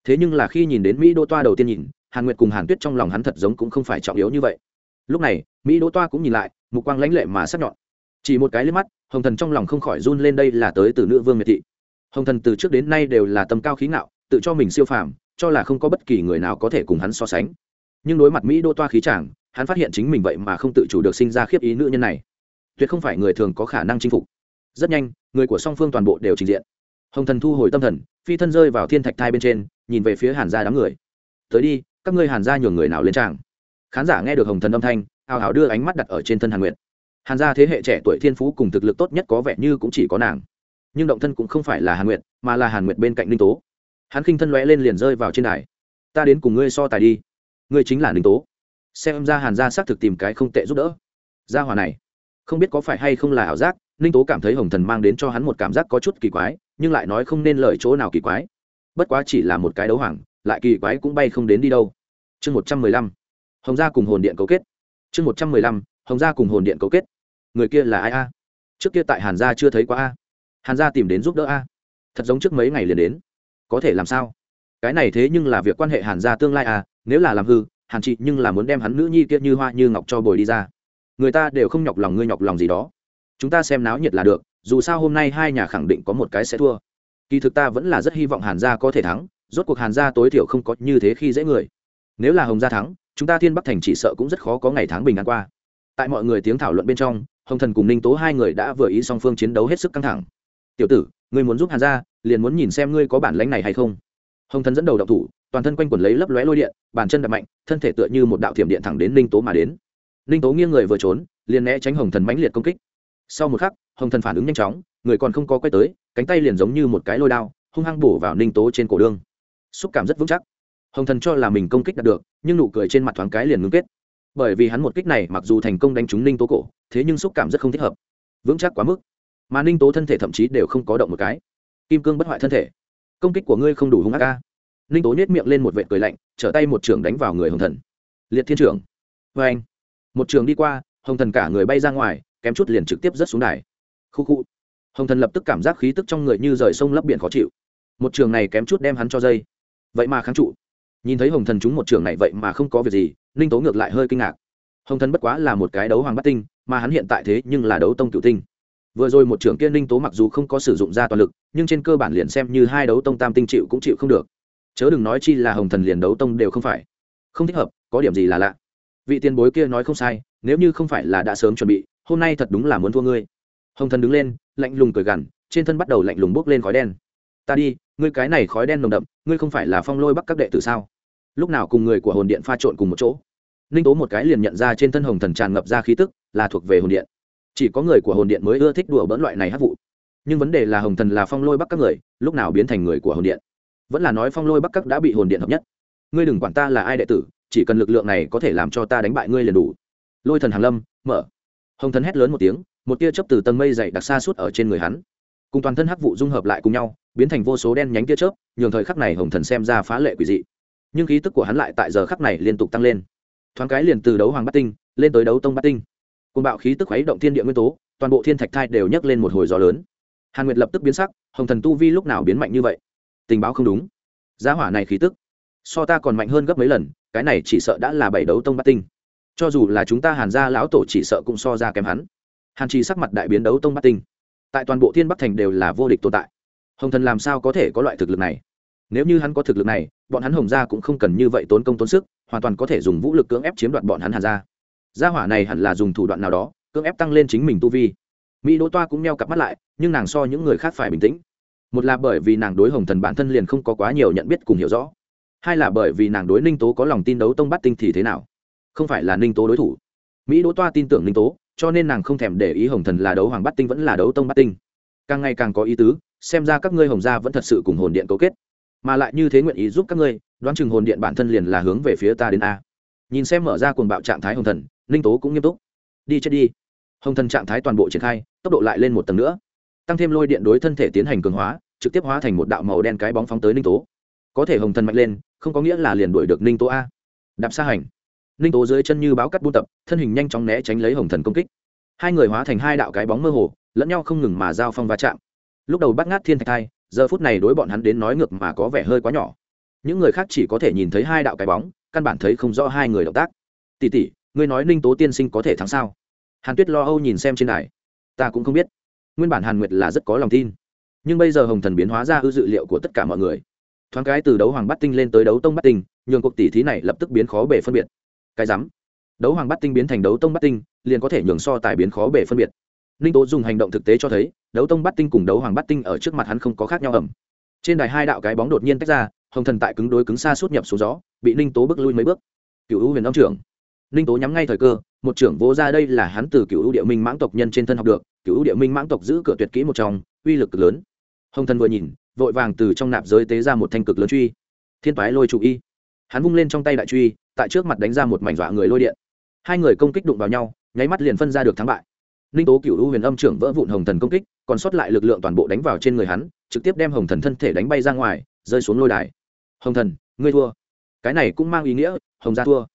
thế nhưng là khi nhìn đến mỹ đô toa đầu tiên nhìn, hàn nguyệt cùng hàn tuyết trong lòng hắn thật giống cũng không phải trọng yếu như vậy. Lúc này, mỹ đô toa cũng nhìn lại, mục quang lãnh lệ mà sắc nhọn. Chỉ một cái lên mắt, hồng thần trong lòng không khỏi run lên đây là tới từ nữ vương miệt thị. Hồng thần từ trước đến nay đều là tầm cao khí ngạo, tự cho mình siêu phàm, cho là không có bất kỳ người nào có thể cùng hắn so sánh. Nhưng đối mặt mỹ đô toa khí chàng, hắn phát hiện chính mình vậy mà không tự chủ được sinh ra khiếp ý nữ nhân này. Tuyệt không phải người thường có khả năng chinh phục. Rất nhanh, người của song phương toàn bộ đều trình diện. Hồng thần thu hồi tâm thần, phi thân rơi vào thiên thạch thai bên trên nhìn về phía hàn gia đám người. Tới đi, các ngươi hàn gia nhường người nào lên tràng? Khán giả nghe được hồng thần âm thanh, hào hào đưa ánh mắt đặt ở trên thân hàn nguyệt. Hàn gia thế hệ trẻ tuổi thiên phú cùng thực lực tốt nhất có vẻ như cũng chỉ có nàng. Nhưng động thân cũng không phải là hàn nguyệt, mà là hàn nguyệt bên cạnh ninh tố. Hắn khinh thân lóe lên liền rơi vào trên đài. Ta đến cùng ngươi so tài đi. Ngươi chính là ninh tố. Xem ra hàn gia xác thực tìm cái không tệ giúp đỡ. Gia hòa này, không biết có phải hay không là ảo giác, ninh tố cảm thấy hồng thần mang đến cho hắn một cảm giác có chút kỳ quái, nhưng lại nói không nên lời chỗ nào kỳ quái bất quá chỉ là một cái đấu hoàng, lại kỳ quái cũng bay không đến đi đâu. Chương một trăm mười lăm, hồng gia cùng hồn điện cấu kết. Chương một trăm mười lăm, hồng gia cùng hồn điện cấu kết. Người kia là ai a? Trước kia tại hàn gia chưa thấy qua a. Hàn gia tìm đến giúp đỡ a. Thật giống trước mấy ngày liền đến. Có thể làm sao? Cái này thế nhưng là việc quan hệ hàn gia tương lai a, nếu là làm hư, hàn chị nhưng là muốn đem hắn nữ nhi kia như hoa như ngọc cho bồi đi ra. Người ta đều không nhọc lòng ngươi nhọc lòng gì đó. Chúng ta xem náo nhiệt là được, dù sao hôm nay hai nhà khẳng định có một cái sẽ thua kỳ thực ta vẫn là rất hy vọng hàn gia có thể thắng, rốt cuộc hàn gia tối thiểu không có như thế khi dễ người. Nếu là hồng gia thắng, chúng ta thiên bắc thành chỉ sợ cũng rất khó có ngày tháng bình an qua. Tại mọi người tiếng thảo luận bên trong, hồng thần cùng ninh tố hai người đã vừa ý song phương chiến đấu hết sức căng thẳng. Tiểu tử, ngươi muốn giúp hàn gia, liền muốn nhìn xem ngươi có bản lánh này hay không. Hồng thần dẫn đầu đậu thủ, toàn thân quanh quần lấy lấp lóe lôi điện, bàn chân đập mạnh, thân thể tựa như một đạo thiểm điện thẳng đến ninh tố mà đến. Ninh tố nghiêng người vừa trốn, liền né tránh hồng thần mãnh liệt công kích. Sau một khắc hồng thần phản ứng nhanh chóng, người còn không có quay tới, cánh tay liền giống như một cái lôi đao, hung hăng bổ vào ninh tố trên cổ đương. Xúc cảm rất vững chắc. Hồng thần cho là mình công kích đạt được, nhưng nụ cười trên mặt thoáng cái liền ngưng kết. Bởi vì hắn một kích này mặc dù thành công đánh trúng ninh tố cổ, thế nhưng xúc cảm rất không thích hợp. Vững chắc quá mức. Mà ninh tố thân thể thậm chí đều không có động một cái. Kim cương bất hoại thân thể. Công kích của ngươi không đủ hung ác ca ninh tố nhét miệng lên một vệ cười lạnh, trở tay một trường đánh vào người hồng thần. Liệt thiên trưởng. Vê anh một trường đi qua, hồng thần cả người bay ra ngoài, kém chút liền trực tiếp rớt xuống đài khu khu. Hồng thần lập tức cảm giác khí tức trong người như rời sông lấp biển khó chịu. Một trường này kém chút đem hắn cho dây. Vậy mà kháng trụ. Nhìn thấy hồng thần trúng một trường này vậy mà không có việc gì, ninh tố ngược lại hơi kinh ngạc. Hồng thần bất quá là một cái đấu hoàng bát tinh, mà hắn hiện tại thế nhưng là đấu tông cựu tinh. Vừa rồi một trưởng kia ninh tố mặc dù không có sử dụng ra toàn lực, nhưng trên cơ bản liền xem như hai đấu tông tam tinh chịu cũng chịu không được. Chớ đừng nói chi là hồng thần liền đấu tông đều không phải. Không thích hợp, có điểm gì là lạ. Vị tiền bối kia nói không sai, nếu như không phải là đã sớm chuẩn bị, hôm nay thật đúng là muốn thua ngươi hồng thần đứng lên, lạnh lùng cười gằn, trên thân bắt đầu lạnh lùng bốc lên khói đen. Ta đi, ngươi cái này khói đen nồng đậm, ngươi không phải là phong lôi bắc các đệ tử sao? Lúc nào cùng người của hồn điện pha trộn cùng một chỗ. Ninh tố một cái liền nhận ra trên thân hồng thần tràn ngập ra khí tức, là thuộc về hồn điện. Chỉ có người của hồn điện mới ưa thích đùa bỡn loại này hát vụ. Nhưng vấn đề là hồng thần là phong lôi bắc các người, lúc nào biến thành người của hồn điện? Vẫn là nói phong lôi bắc các đã bị hồn điện hợp nhất. Ngươi đừng quản ta là ai đệ tử, chỉ cần lực lượng này có thể làm cho ta đánh bại ngươi liền đủ. Lôi thần hàn lâm, mở. Hồng thần hét lớn một tiếng một tia chớp từ tầng mây dày đặc xa suốt ở trên người hắn. Cùng toàn thân hắc vụ dung hợp lại cùng nhau, biến thành vô số đen nhánh tia chớp, nhường thời khắc này hồng thần xem ra phá lệ quỷ dị. Nhưng khí tức của hắn lại tại giờ khắc này liên tục tăng lên. Thoáng cái liền từ đấu hoàng bát tinh, lên tới đấu tông bát tinh. Côn bạo khí tức khuấy động thiên địa nguyên tố, toàn bộ thiên thạch thai đều nhấc lên một hồi gió lớn. Hàn nguyệt lập tức biến sắc, hồng thần tu vi lúc nào biến mạnh như vậy? Tình báo không đúng. Giá hỏa này khí tức, so ta còn mạnh hơn gấp mấy lần, cái này chỉ sợ đã là bảy đấu tông bát tinh. Cho dù là chúng ta hàn gia lão tổ chỉ sợ cũng so ra kém hắn hàn trì sắc mặt đại biến đấu tông bắc tinh. Tại toàn bộ thiên bắc thành đều là vô địch tồn tại. Hồng thần làm sao có thể có loại thực lực này? Nếu như hắn có thực lực này, bọn hắn hồng gia cũng không cần như vậy tốn công tốn sức, hoàn toàn có thể dùng vũ lực cưỡng ép chiếm đoạt bọn hắn hàn gia. Gia hỏa này hẳn là dùng thủ đoạn nào đó, cưỡng ép tăng lên chính mình tu vi. Mỹ đỗ toa cũng meo cặp mắt lại, nhưng nàng so những người khác phải bình tĩnh. Một là bởi vì nàng đối hồng thần bản thân liền không có quá nhiều nhận biết cùng hiểu rõ. Hai là bởi vì nàng đối ninh tố có lòng tin đấu tông bắt tinh thì thế nào. Không phải là ninh tố đối thủ. Mỹ đỗ toa tin tưởng ninh tố cho nên nàng không thèm để ý hồng thần là đấu hoàng bát tinh vẫn là đấu tông bát tinh. Càng ngày càng có ý tứ, xem ra các ngươi hồng gia vẫn thật sự cùng hồn điện cấu kết. Mà lại như thế nguyện ý giúp các ngươi, đoán chừng hồn điện bản thân liền là hướng về phía ta đến a. Nhìn xem mở ra cuồng bạo trạng thái hồng thần, ninh tố cũng nghiêm túc. Đi chết đi. Hồng thần trạng thái toàn bộ triển khai, tốc độ lại lên một tầng nữa. Tăng thêm lôi điện đối thân thể tiến hành cường hóa, trực tiếp hóa thành một đạo màu đen cái bóng phóng tới ninh tố. Có thể hồng thần mạnh lên, không có nghĩa là liền đuổi được ninh tố a. Đạp xa hành ninh tố dưới chân như báo cắt buôn tập, thân hình nhanh chóng né tránh lấy hồng thần công kích. Hai người hóa thành hai đạo cái bóng mơ hồ, lẫn nhau không ngừng mà giao phong va chạm. Lúc đầu bắt ngát thiên thạch thai giờ phút này đối bọn hắn đến nói ngược mà có vẻ hơi quá nhỏ. Những người khác chỉ có thể nhìn thấy hai đạo cái bóng, căn bản thấy không rõ hai người động tác. Tỉ tỉ ngươi nói ninh tố tiên sinh có thể thắng sao? Hàn tuyết lo âu nhìn xem trên đài. Ta cũng không biết. Nguyên bản hàn nguyệt là rất có lòng tin. Nhưng bây giờ hồng thần biến hóa ra ư dự liệu của tất cả mọi người. Thoáng cái từ đấu hoàng bắt tinh lên tới đấu tông bắt tinh, nhường cuộc tỷ thí này lập tức biến khó bể phân biệt cái rắm. Đấu hoàng bắt tinh biến thành đấu tông bắt tinh, liền có thể nhường so tài biến khó bể phân biệt. Ninh tố dùng hành động thực tế cho thấy, đấu tông bắt tinh cùng đấu hoàng bắt tinh ở trước mặt hắn không có khác nhau ẩm trên đài hai đạo cái bóng đột nhiên tách ra, hồng thần tại cứng đối cứng xa suốt nhập xuống gió, bị ninh tố bước lui mấy bước. Cựu hữu huyền âm trưởng. Ninh tố nhắm ngay thời cơ, một trưởng vô ra đây là hắn từ cựu hữu địa minh mãng tộc nhân trên thân học được cựu hữu địa minh mãng tộc giữ cửa tuyệt kỹ một trong, uy lực cực lớn. Hồng thần vừa nhìn, vội vàng từ trong nạp giới tế ra một thanh cực lớn truy. Thiên toái lôi trụ y hắn vung lên trong tay đại truy, tại trước mặt đánh ra một mảnh dọa người lôi điện. Hai người công kích đụng vào nhau, nháy mắt liền phân ra được thắng bại. Ninh tố cựu hữu huyền âm trưởng vỡ vụn hồng thần công kích, còn sót lại lực lượng toàn bộ đánh vào trên người hắn, trực tiếp đem hồng thần thân thể đánh bay ra ngoài, rơi xuống lôi đài. Hồng thần, ngươi thua. Cái này cũng mang ý nghĩa, hồng gia thua.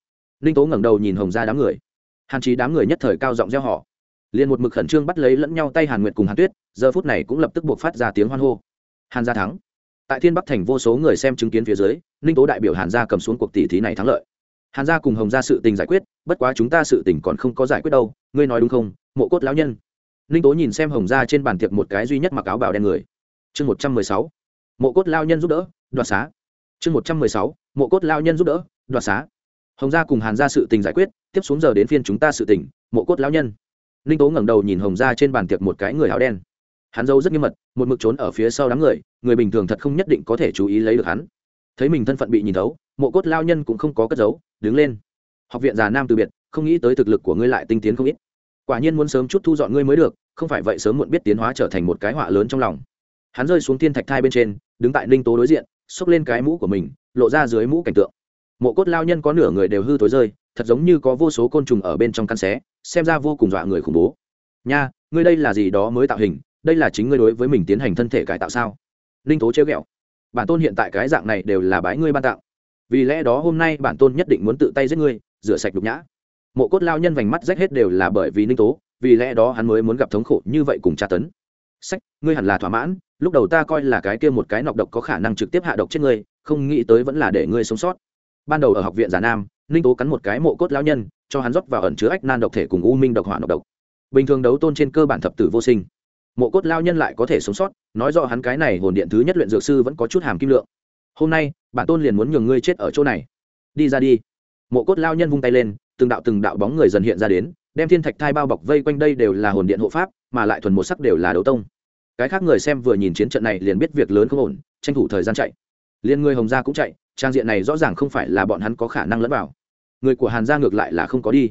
Ninh tố ngẩng đầu nhìn hồng gia đám người. Hàn trí đám người nhất thời cao giọng gieo họ liền một mực khẩn trương bắt lấy lẫn nhau tay hàn nguyệt cùng hàn tuyết, giờ phút này cũng lập tức buộc phát ra tiếng hoan hô. Hàn gia thắng tại thiên bắc thành vô số người xem chứng kiến phía dưới, ninh tố đại biểu hàn gia cầm xuống cuộc tỷ thí này thắng lợi. Hàn gia cùng hồng gia sự tình giải quyết, bất quá chúng ta sự tình còn không có giải quyết đâu, ngươi nói đúng không, mộ cốt lão nhân? Ninh tố nhìn xem hồng gia trên bàn tiệc một cái duy nhất mặc áo bào đen người. Chương một trăm mười sáu, mộ cốt lao nhân giúp đỡ, đoạt xá. Chương một trăm mười sáu, mộ cốt lao nhân giúp đỡ, đoạt xá. Hồng gia cùng hàn gia sự tình giải quyết, tiếp xuống giờ đến phiên chúng ta sự tình, mộ cốt lao nhân. Ninh tố ngẩng đầu nhìn hồng gia trên bàn tiệc một cái người áo đen hắn dâu rất nghiêm mật, một mực trốn ở phía sau đám người người bình thường thật không nhất định có thể chú ý lấy được hắn. Thấy mình thân phận bị nhìn thấu, mộ cốt lao nhân cũng không có cất giấu, đứng lên. Học viện già nam từ biệt, không nghĩ tới thực lực của ngươi lại tinh tiến không ít. Quả nhiên muốn sớm chút thu dọn ngươi mới được, không phải vậy sớm muộn biết tiến hóa trở thành một cái họa lớn trong lòng. Hắn rơi xuống thiên thạch thai bên trên, đứng tại ninh tố đối diện, xốc lên cái mũ của mình, lộ ra dưới mũ cảnh tượng. Mộ cốt lao nhân có nửa người đều hư tối rơi, thật giống như có vô số côn trùng ở bên trong căn xé, xem ra vô cùng dọa người khủng bố. Nha, ngươi đây là gì đó mới tạo hình đây là chính ngươi đối với mình tiến hành thân thể cải tạo sao? Ninh tố chế ghẹo. Bản tôn hiện tại cái dạng này đều là bái ngươi ban tặng. vì lẽ đó hôm nay bản tôn nhất định muốn tự tay giết ngươi, rửa sạch đục nhã. Mộ cốt lao nhân vành mắt rách hết đều là bởi vì ninh tố, vì lẽ đó hắn mới muốn gặp thống khổ như vậy cùng tra tấn. Sách, ngươi hẳn là thỏa mãn, lúc đầu ta coi là cái kia một cái nọc độc có khả năng trực tiếp hạ độc trên ngươi, không nghĩ tới vẫn là để ngươi sống sót. Ban đầu ở học viện giả nam ninh tố cắn một cái mộ cốt lao nhân, cho hắn rót vào ẩn chứa ách nan độc thể cùng u minh độc hỏa nọc độc. Bình thường đấu tôn trên cơ bản thập tử vô sinh mộ cốt lao nhân lại có thể sống sót, nói rõ hắn cái này hồn điện thứ nhất luyện dược sư vẫn có chút hàm kim lượng. Hôm nay, bản tôn liền muốn nhường ngươi chết ở chỗ này. Đi ra đi. Mộ cốt lao nhân vung tay lên, từng đạo từng đạo bóng người dần hiện ra đến, đem thiên thạch thai bao bọc vây quanh đây đều là hồn điện hộ pháp, mà lại thuần một sắc đều là đấu tông. Cái khác người xem vừa nhìn chiến trận này liền biết việc lớn không ổn, tranh thủ thời gian chạy. Liền người hồng gia cũng chạy, trang diện này rõ ràng không phải là bọn hắn có khả năng lẫn vào. Người của hàn gia ngược lại là không có đi.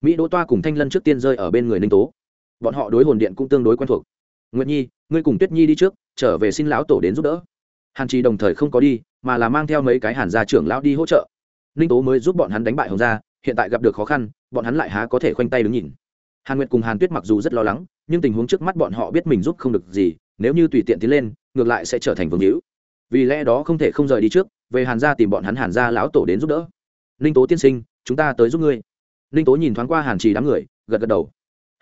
Mỹ đỗ toa cùng thanh lân trước tiên rơi ở bên người ninh tố. Bọn họ đối hồn điện cũng tương đối quen thuộc nguyệt nhi, ngươi cùng tuyết nhi đi trước, trở về xin lão tổ đến giúp đỡ. Hàn trì đồng thời không có đi, mà là mang theo mấy cái hàn gia trưởng lão đi hỗ trợ. Ninh tố mới giúp bọn hắn đánh bại hồng gia, hiện tại gặp được khó khăn, bọn hắn lại há có thể khoanh tay đứng nhìn. Hàn nguyệt cùng hàn tuyết mặc dù rất lo lắng, nhưng tình huống trước mắt bọn họ biết mình giúp không được gì, nếu như tùy tiện tiến lên, ngược lại sẽ trở thành vương hữu. Vì lẽ đó không thể không rời đi trước, về hàn gia tìm bọn hắn hàn gia lão tổ đến giúp đỡ. Ninh tố tiên sinh, chúng ta tới giúp ngươi. Ninh tố nhìn thoáng qua hàn trì đám người, gật gật đầu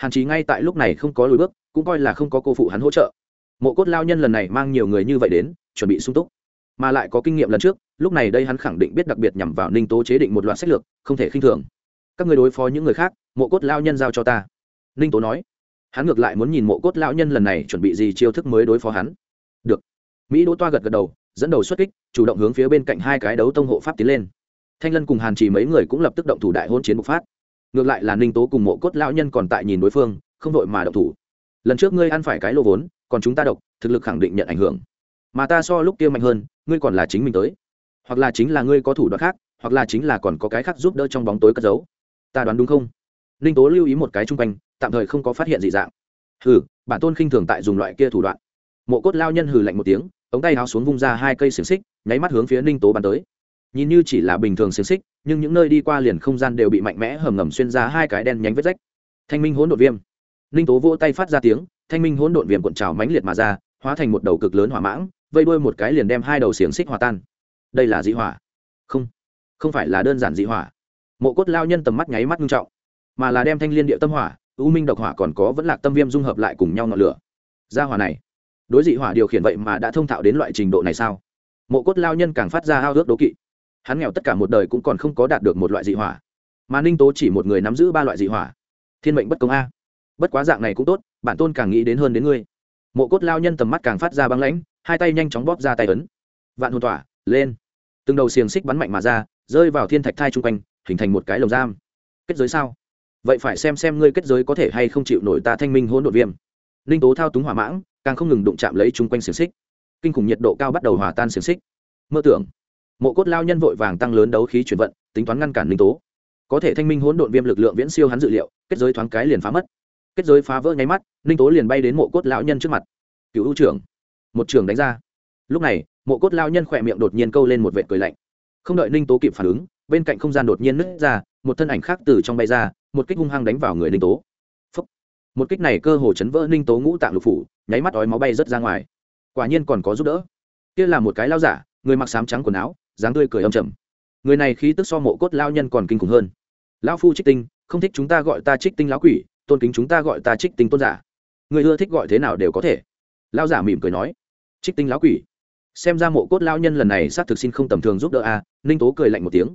hàn chí ngay tại lúc này không có lùi bước, cũng coi là không có cô phụ hắn hỗ trợ. Mộ cốt lao nhân lần này mang nhiều người như vậy đến, chuẩn bị sung túc. Mà lại có kinh nghiệm lần trước, lúc này đây hắn khẳng định biết đặc biệt nhằm vào ninh tố chế định một loạt sách lược, không thể khinh thường. Các người đối phó những người khác, mộ cốt lao nhân giao cho ta. Ninh tố nói. Hắn ngược lại muốn nhìn mộ cốt lao nhân lần này chuẩn bị gì chiêu thức mới đối phó hắn. Được. Mỹ đỗ toa gật gật đầu, dẫn đầu xuất kích, chủ động hướng phía bên cạnh hai cái đấu tông hộ pháp tiến lên. Thanh lân cùng hàn chỉ mấy người cũng lập tức động thủ đại hôn chiến bộc phát ngược lại là ninh tố cùng mộ cốt lão nhân còn tại nhìn đối phương không vội mà độc thủ. Lần trước ngươi ăn phải cái lô vốn còn chúng ta độc thực lực khẳng định nhận ảnh hưởng. Mà ta so lúc kia mạnh hơn ngươi còn là chính mình tới. Hoặc là chính là ngươi có thủ đoạn khác hoặc là chính là còn có cái khác giúp đỡ trong bóng tối cất giấu. Ta đoán đúng không? Ninh tố lưu ý một cái chung quanh tạm thời không có phát hiện dị dạng. Hừ, bản tôn khinh thường tại dùng loại kia thủ đoạn. Mộ cốt lao nhân hừ lạnh một tiếng ống tay háo xuống vung ra hai cây xiềng xích nháy mắt hướng phía ninh tố bắn tới nhìn như chỉ là bình thường xiềng xích, nhưng những nơi đi qua liền không gian đều bị mạnh mẽ hầm ngầm xuyên ra hai cái đen nhánh vết rách. Thanh minh hỗn độn viêm. Ninh tố vỗ tay phát ra tiếng, thanh minh hỗn độn viêm cuộn trào mãnh liệt mà ra, hóa thành một đầu cực lớn hỏa mãng, vây đuôi một cái liền đem hai đầu xiềng xích hòa tan. Đây là dị hỏa. Không không phải là đơn giản dị hỏa. Mộ cốt lao nhân tầm mắt nháy mắt nghiêm trọng, mà là đem thanh liên địa tâm hỏa, u minh độc hỏa còn có vẫn là tâm viêm dung hợp lại cùng nhau ngọn lửa. Gia hỏa này, đối dị hỏa điều khiển vậy mà đã thông thạo đến loại trình độ này sao? Mộ cốt lao nhân càng phát ra ao ước đố kỵ hắn nghèo tất cả một đời cũng còn không có đạt được một loại dị hỏa. Mà ninh tố chỉ một người nắm giữ ba loại dị hỏa. Thiên mệnh bất công a. Bất quá dạng này cũng tốt, bản tôn càng nghĩ đến hơn đến ngươi. Mộ cốt lao nhân tầm mắt càng phát ra băng lãnh, hai tay nhanh chóng bóp ra tay ấn. Vạn hồn tỏa, lên. Từng đầu xiềng xích bắn mạnh mà ra, rơi vào thiên thạch thai chung quanh, hình thành một cái lồng giam. Kết giới sao? Vậy phải xem xem ngươi kết giới có thể hay không chịu nổi ta thanh minh hỗn độn viêm. Ninh tố thao túng hỏa mãng, càng không ngừng đụng chạm lấy chung quanh xiềng xích. Kinh khủng nhiệt độ cao bắt đầu hòa tan xiềng xích. Mơ tưởng mộ cốt lao nhân vội vàng tăng lớn đấu khí chuyển vận, tính toán ngăn cản Linh tố. Có thể thanh minh hỗn độn viêm lực lượng viễn siêu hắn dự liệu, kết giới thoáng cái liền phá mất. Kết giới phá vỡ nháy mắt Linh tố liền bay đến mộ cốt lão nhân trước mặt. Cựu ưu trưởng. Một trường đánh ra. Lúc này, mộ cốt lao nhân khỏe miệng đột nhiên câu lên một vệ cười lạnh. Không đợi ninh tố kịp phản ứng, bên cạnh không gian đột nhiên nứt ra, một thân ảnh khác từ trong bay ra, một kích hung hăng đánh vào người ninh tố. Phúc. một kích này cơ hồ chấn vỡ ninh tố ngũ tạng lục phủ, nháy mắt ói máu bay rớt ra ngoài. Quả nhiên còn có giúp đỡ. Kia là một cái lao giả, người mặc sám trắng quần áo dáng tươi cười âm trầm. Người này khí tức so mộ cốt lao nhân còn kinh khủng hơn. Lão phu trích tinh, không thích chúng ta gọi ta trích tinh lão quỷ, tôn kính chúng ta gọi ta trích tinh tôn giả. Người ưa thích gọi thế nào đều có thể. Lao giả mỉm cười nói. Trích tinh lão quỷ. Xem ra mộ cốt lao nhân lần này xác thực xin không tầm thường giúp đỡ a, ninh tố cười lạnh một tiếng.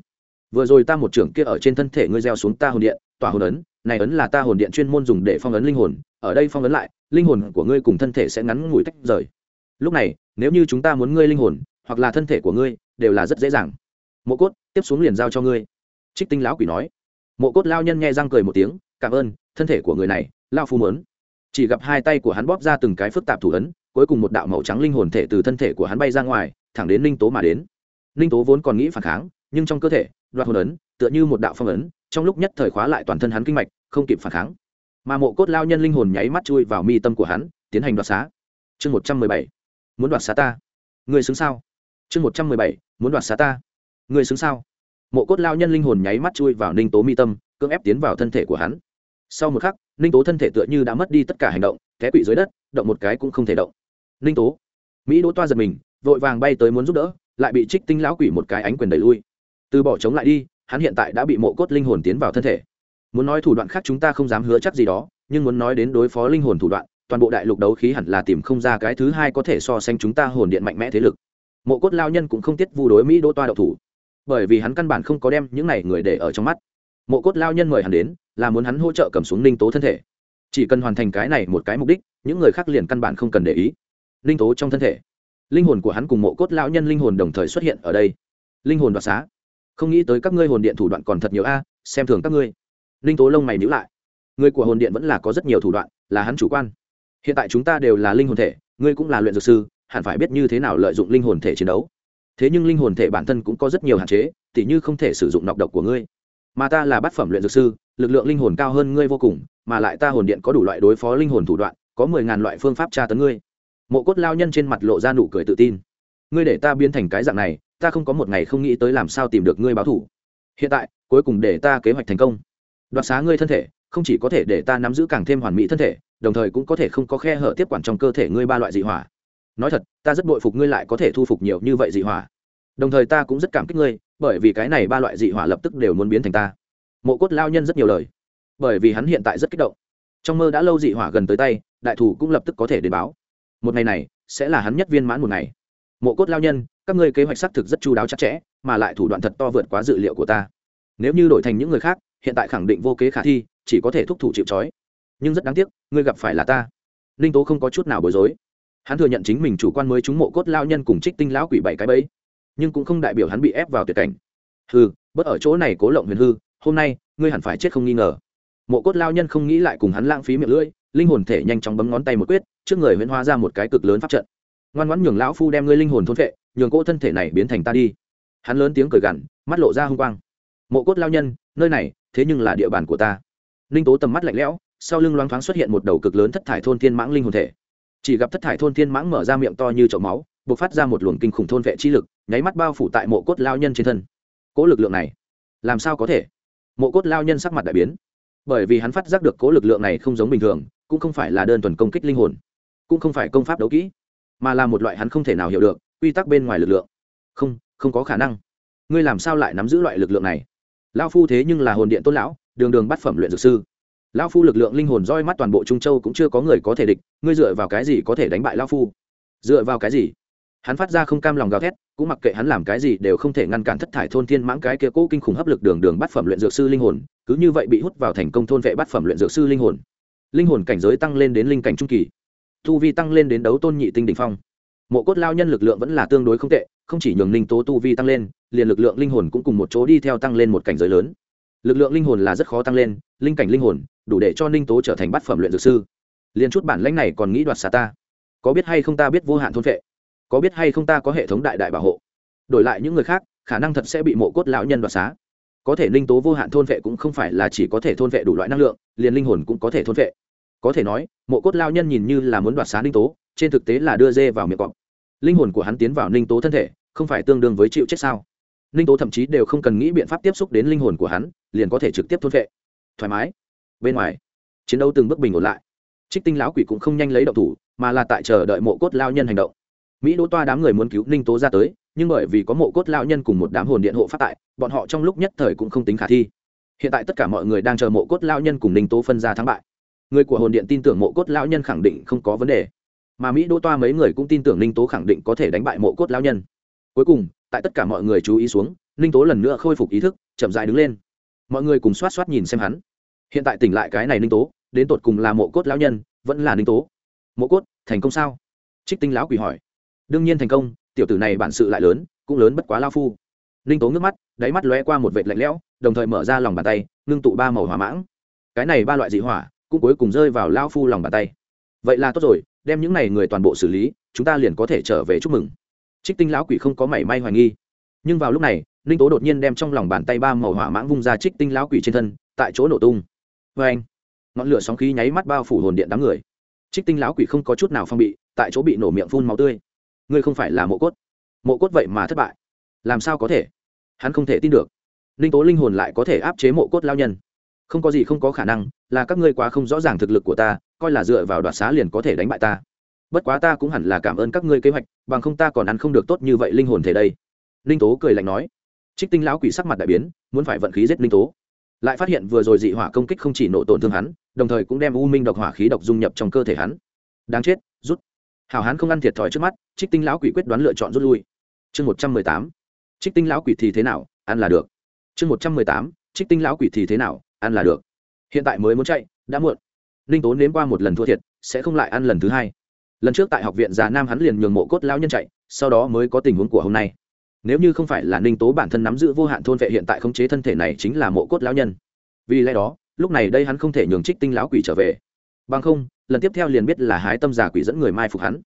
Vừa rồi ta một trưởng kia ở trên thân thể ngươi gieo xuống ta hồn điện, tỏa hồn ấn, này ấn là ta hồn điện chuyên môn dùng để phong ấn linh hồn, ở đây phong ấn lại, linh hồn của ngươi cùng thân thể sẽ ngắn ngủi tách rời. Lúc này, nếu như chúng ta muốn ngươi linh hồn, hoặc là thân thể của ngươi đều là rất dễ dàng. Mộ cốt, tiếp xuống liền giao cho ngươi. Trích tinh lão quỷ nói. Mộ cốt lao nhân nghe răng cười một tiếng, cảm ơn, thân thể của người này, lao phu mớn chỉ gặp hai tay của hắn bóp ra từng cái phức tạp thủ ấn, cuối cùng một đạo màu trắng linh hồn thể từ thân thể của hắn bay ra ngoài, thẳng đến ninh tố mà đến. Ninh tố vốn còn nghĩ phản kháng, nhưng trong cơ thể đoạt hồn ấn, tựa như một đạo phong ấn, trong lúc nhất thời khóa lại toàn thân hắn kinh mạch, không kịp phản kháng. Mà mộ cốt lao nhân linh hồn nháy mắt chui vào mi tâm của hắn, tiến hành đoạt xá. Chương một trăm mười bảy. Muốn đoạt xá ta. Người xứng sao? Chương một trăm mười bảy, muốn đoạt xá ta. Người xứng sao? Mộ cốt lao nhân linh hồn nháy mắt chui vào ninh tố mi tâm, cưỡng ép tiến vào thân thể của hắn. Sau một khắc, ninh tố thân thể tựa như đã mất đi tất cả hành động, té quỵ dưới đất, động một cái cũng không thể động. Ninh tố. Mỹ đỗ toa giật mình, vội vàng bay tới muốn giúp đỡ, lại bị trích tinh lão quỷ một cái ánh quyền đẩy lui. Từ bỏ chống lại đi, hắn hiện tại đã bị mộ cốt linh hồn tiến vào thân thể. Muốn nói thủ đoạn khác chúng ta không dám hứa chắc gì đó, nhưng muốn nói đến đối phó linh hồn thủ đoạn, toàn bộ đại lục đấu khí hẳn là tìm không ra cái thứ hai có thể so sánh chúng ta hồn điện mạnh mẽ thế lực mộ cốt lao nhân cũng không tiết vu đối mỹ đỗ toa đậu thủ, bởi vì hắn căn bản không có đem những này người để ở trong mắt. Mộ cốt lao nhân mời hắn đến, là muốn hắn hỗ trợ cầm xuống ninh tố thân thể. Chỉ cần hoàn thành cái này một cái mục đích, những người khác liền căn bản không cần để ý. Linh tố trong thân thể, linh hồn của hắn cùng mộ cốt lão nhân linh hồn đồng thời xuất hiện ở đây. Linh hồn đoạt xá. Không nghĩ tới các ngươi hồn điện thủ đoạn còn thật nhiều a, xem thường các ngươi. Linh tố lông mày nhữ lại. Người của hồn điện vẫn là có rất nhiều thủ đoạn, là hắn chủ quan. Hiện tại chúng ta đều là linh hồn thể, ngươi cũng là luyện dược sư hẳn phải biết như thế nào lợi dụng linh hồn thể chiến đấu. Thế nhưng linh hồn thể bản thân cũng có rất nhiều hạn chế, tỉ như không thể sử dụng nọc độc của ngươi. Mà ta là bát phẩm luyện dược sư, lực lượng linh hồn cao hơn ngươi vô cùng, mà lại ta hồn điện có đủ loại đối phó linh hồn thủ đoạn, có mười ngàn loại phương pháp tra tấn ngươi. Mộ cốt lao nhân trên mặt lộ ra nụ cười tự tin. Ngươi để ta biến thành cái dạng này, ta không có một ngày không nghĩ tới làm sao tìm được ngươi báo thủ hiện tại, cuối cùng để ta kế hoạch thành công. Đoạt xá ngươi thân thể, không chỉ có thể để ta nắm giữ càng thêm hoàn mỹ thân thể, đồng thời cũng có thể không có khe hở tiếp quản trong cơ thể ngươi ba loại dị hỏa nói thật, ta rất bội phục ngươi lại có thể thu phục nhiều như vậy dị hỏa. Đồng thời ta cũng rất cảm kích ngươi, bởi vì cái này ba loại dị hỏa lập tức đều muốn biến thành ta. Mộ cốt lao nhân rất nhiều lời, bởi vì hắn hiện tại rất kích động. Trong mơ đã lâu dị hỏa gần tới tay, đại thủ cũng lập tức có thể đến báo. Một ngày này, sẽ là hắn nhất viên mãn một ngày. Mộ cốt lao nhân, các ngươi kế hoạch xác thực rất chu đáo chặt chẽ, mà lại thủ đoạn thật to vượt quá dự liệu của ta. Nếu như đổi thành những người khác, hiện tại khẳng định vô kế khả thi, chỉ có thể thúc thủ chịu trói. Nhưng rất đáng tiếc, ngươi gặp phải là ta. Ninh tố không có chút nào bối rối hắn thừa nhận chính mình chủ quan mới trúng mộ cốt lao nhân cùng trích tinh lão quỷ bảy cái bẫy, nhưng cũng không đại biểu hắn bị ép vào tuyệt cảnh. Hư bất ở chỗ này cố lộng huyền hư, hôm nay, ngươi hẳn phải chết không nghi ngờ. Mộ cốt lao nhân không nghĩ lại cùng hắn lãng phí miệng lưỡi, linh hồn thể nhanh chóng bấm ngón tay một quyết, trước người huyễn hóa ra một cái cực lớn pháp trận. Ngoan ngoãn nhường lão phu đem ngươi linh hồn thôn vệ nhường cỗ thân thể này biến thành ta đi. Hắn lớn tiếng cười gằn, mắt lộ ra hung quang. Mộ cốt lao nhân, nơi này, thế nhưng là địa bàn của ta. Linh tố tầm mắt lạnh lẽo, sau lưng loáng thoáng xuất hiện một đầu cực lớn thất thải thôn thiên mãng linh hồn thể chỉ gặp thất thải thôn thiên mãng mở ra miệng to như chậu máu b ộ c phát ra một luồng kinh khủng thôn vệ chi lực, nháy mắt bao phủ tại mộ cốt lao nhân trên thân. Cố lực lượng này, làm sao có thể? Mộ cốt lao nhân sắc mặt đại biến. Bởi vì hắn phát giác được cố lực lượng này không giống bình thường, cũng không phải là đơn thuần công kích linh hồn, cũng không phải công pháp đấu kỹ, mà là một loại hắn không thể nào hiểu được, quy tắc bên ngoài lực lượng. Không không có khả năng. Ngươi làm sao lại nắm giữ loại lực lượng này? Lao phu thế nhưng là hồn điện tôn lão, đường đường bắt phẩm luyện dược sư lao phu lực lượng linh hồn roi mắt toàn bộ trung châu cũng chưa có người có thể địch, ngươi dựa vào cái gì có thể đánh bại lao phu? Dựa vào cái gì? Hắn phát ra không cam lòng gào thét, cũng mặc kệ hắn làm cái gì đều không thể ngăn cản thất thải thôn thiên mãng cái kia cố kinh khủng hấp lực đường đường bắt phẩm luyện dược sư linh hồn, cứ như vậy bị hút vào thành công thôn vệ bắt phẩm luyện dược sư linh hồn. Linh hồn cảnh giới tăng lên đến linh cảnh trung kỳ, tu vi tăng lên đến đấu tôn nhị tinh đ ỉ n h phong. Mộ cốt lao nhân lực lượng vẫn là tương đối không tệ, không chỉ nhường ninh tố tu vi tăng lên, liền lực lượng linh hồn cũng cùng một chỗ đi theo tăng lên một cảnh giới lớn. Lực lượng linh hồn là rất khó tăng lên, linh cảnh linh hồn đủ để cho ninh tố trở thành bát phẩm luyện dược sư. Liền chút bản lãnh này còn nghĩ đoạt xà ta. Có biết hay không ta biết vô hạn thôn vệ? Có biết hay không ta có hệ thống đại đại bảo hộ? Đổi lại những người khác, khả năng thật sẽ bị mộ cốt lão nhân đoạt xá. Có thể ninh tố vô hạn thôn vệ cũng không phải là chỉ có thể thôn vệ đủ loại năng lượng, liền linh hồn cũng có thể thôn vệ. Có thể nói, mộ cốt lao nhân nhìn như là muốn đoạt xá ninh tố, trên thực tế là đưa dê vào miệng cọp. Linh hồn của hắn tiến vào ninh tố thân thể, không phải tương đương với chịu chết sao? Ninh tố thậm chí đều không cần nghĩ biện pháp tiếp xúc đến linh hồn của hắn, liền có thể trực tiếp thôn vệ. Thoải mái bên ngoài. Chiến đấu từng bước bình ổn lại. Trích tinh lão quỷ cũng không nhanh lấy động thủ, mà là tại chờ đợi mộ cốt lao nhân hành động. Mỹ đỗ toa đám người muốn cứu ninh tố ra tới, nhưng bởi vì có mộ cốt lao nhân cùng một đám hồn điện hộ phát tại, bọn họ trong lúc nhất thời cũng không tính khả thi. Hiện tại tất cả mọi người đang chờ mộ cốt lao nhân cùng ninh tố phân ra thắng bại. Người của hồn điện tin tưởng mộ cốt lão nhân khẳng định không có vấn đề. Mà mỹ đỗ toa mấy người cũng tin tưởng ninh tố khẳng định có thể đánh bại mộ cốt lão nhân. Cuối cùng, tại tất cả mọi người chú ý xuống, ninh tố lần nữa khôi phục ý thức, chậm dài đứng lên. Mọi người cùng xoát xoát nhìn xem hắn hiện tại tỉnh lại cái này ninh tố, đến tột cùng là mộ cốt lão nhân, vẫn là ninh tố. Mộ cốt, thành công sao? Trích tinh lão quỷ hỏi. Đương nhiên thành công, tiểu tử này bản sự lại lớn, cũng lớn bất quá lao phu. Ninh tố ngước mắt, đáy mắt lóe qua một vệt lạnh lẽo, đồng thời mở ra lòng bàn tay, ngưng tụ ba màu hỏa mãng. Cái này ba loại dị hỏa, cũng cuối cùng rơi vào lao phu lòng bàn tay. Vậy là tốt rồi, đem những này người toàn bộ xử lý, chúng ta liền có thể trở về chúc mừng. Trích tinh lão quỷ không có mảy may hoài nghi. Nhưng vào lúc này, ninh tố đột nhiên đem trong lòng bàn tay ba màu hỏa mãng vung ra trích tinh lão quỷ trên thân, tại chỗ nổ tung vê anh. Ngọn lửa sóng khí nháy mắt bao phủ hồn điện đám người. Trích tinh lão quỷ không có chút nào phong bị, tại chỗ bị nổ miệng phun máu tươi. Ngươi không phải là mộ cốt. Mộ cốt vậy mà thất bại. Làm sao có thể? Hắn không thể tin được. Ninh tố linh hồn lại có thể áp chế mộ cốt lao nhân. Không có gì không có khả năng, là các ngươi quá không rõ ràng thực lực của ta, coi là dựa vào đoạt xá liền có thể đánh bại ta. Bất quá ta cũng hẳn là cảm ơn các ngươi kế hoạch, bằng không ta còn ăn không được tốt như vậy linh hồn thể đây. Linh tố cười lạnh nói. Trích tinh lão quỷ sắc mặt đại biến, muốn phải vận khí giết linh tố lại phát hiện vừa rồi dị hỏa công kích không chỉ nổ tổn thương hắn, đồng thời cũng đem u minh độc hỏa khí độc dung nhập trong cơ thể hắn. Đáng chết, rút. Hào hán không ăn thiệt thòi trước mắt, trích tinh lão quỷ quyết đoán lựa chọn rút lui. Chương một trăm mười tám. Trích tinh lão quỷ thì thế nào, ăn là được. Chương một trăm mười tám. Trích tinh lão quỷ thì thế nào, ăn là được. Hiện tại mới muốn chạy, đã muộn. Ninh tố nếm qua một lần thua thiệt, sẽ không lại ăn lần thứ hai. Lần trước tại học viện già nam hắn liền nhường mộ cốt lao nhân chạy, sau đó mới có tình huống của hôm nay nếu như không phải là ninh tố bản thân nắm giữ vô hạn thôn vệ hiện tại khống chế thân thể này chính là mộ cốt lão nhân. Vì lẽ đó, lúc này đây hắn không thể nhường trích tinh lão quỷ trở về. Bằng không, lần tiếp theo liền biết là hái tâm giả quỷ dẫn người mai phục hắn.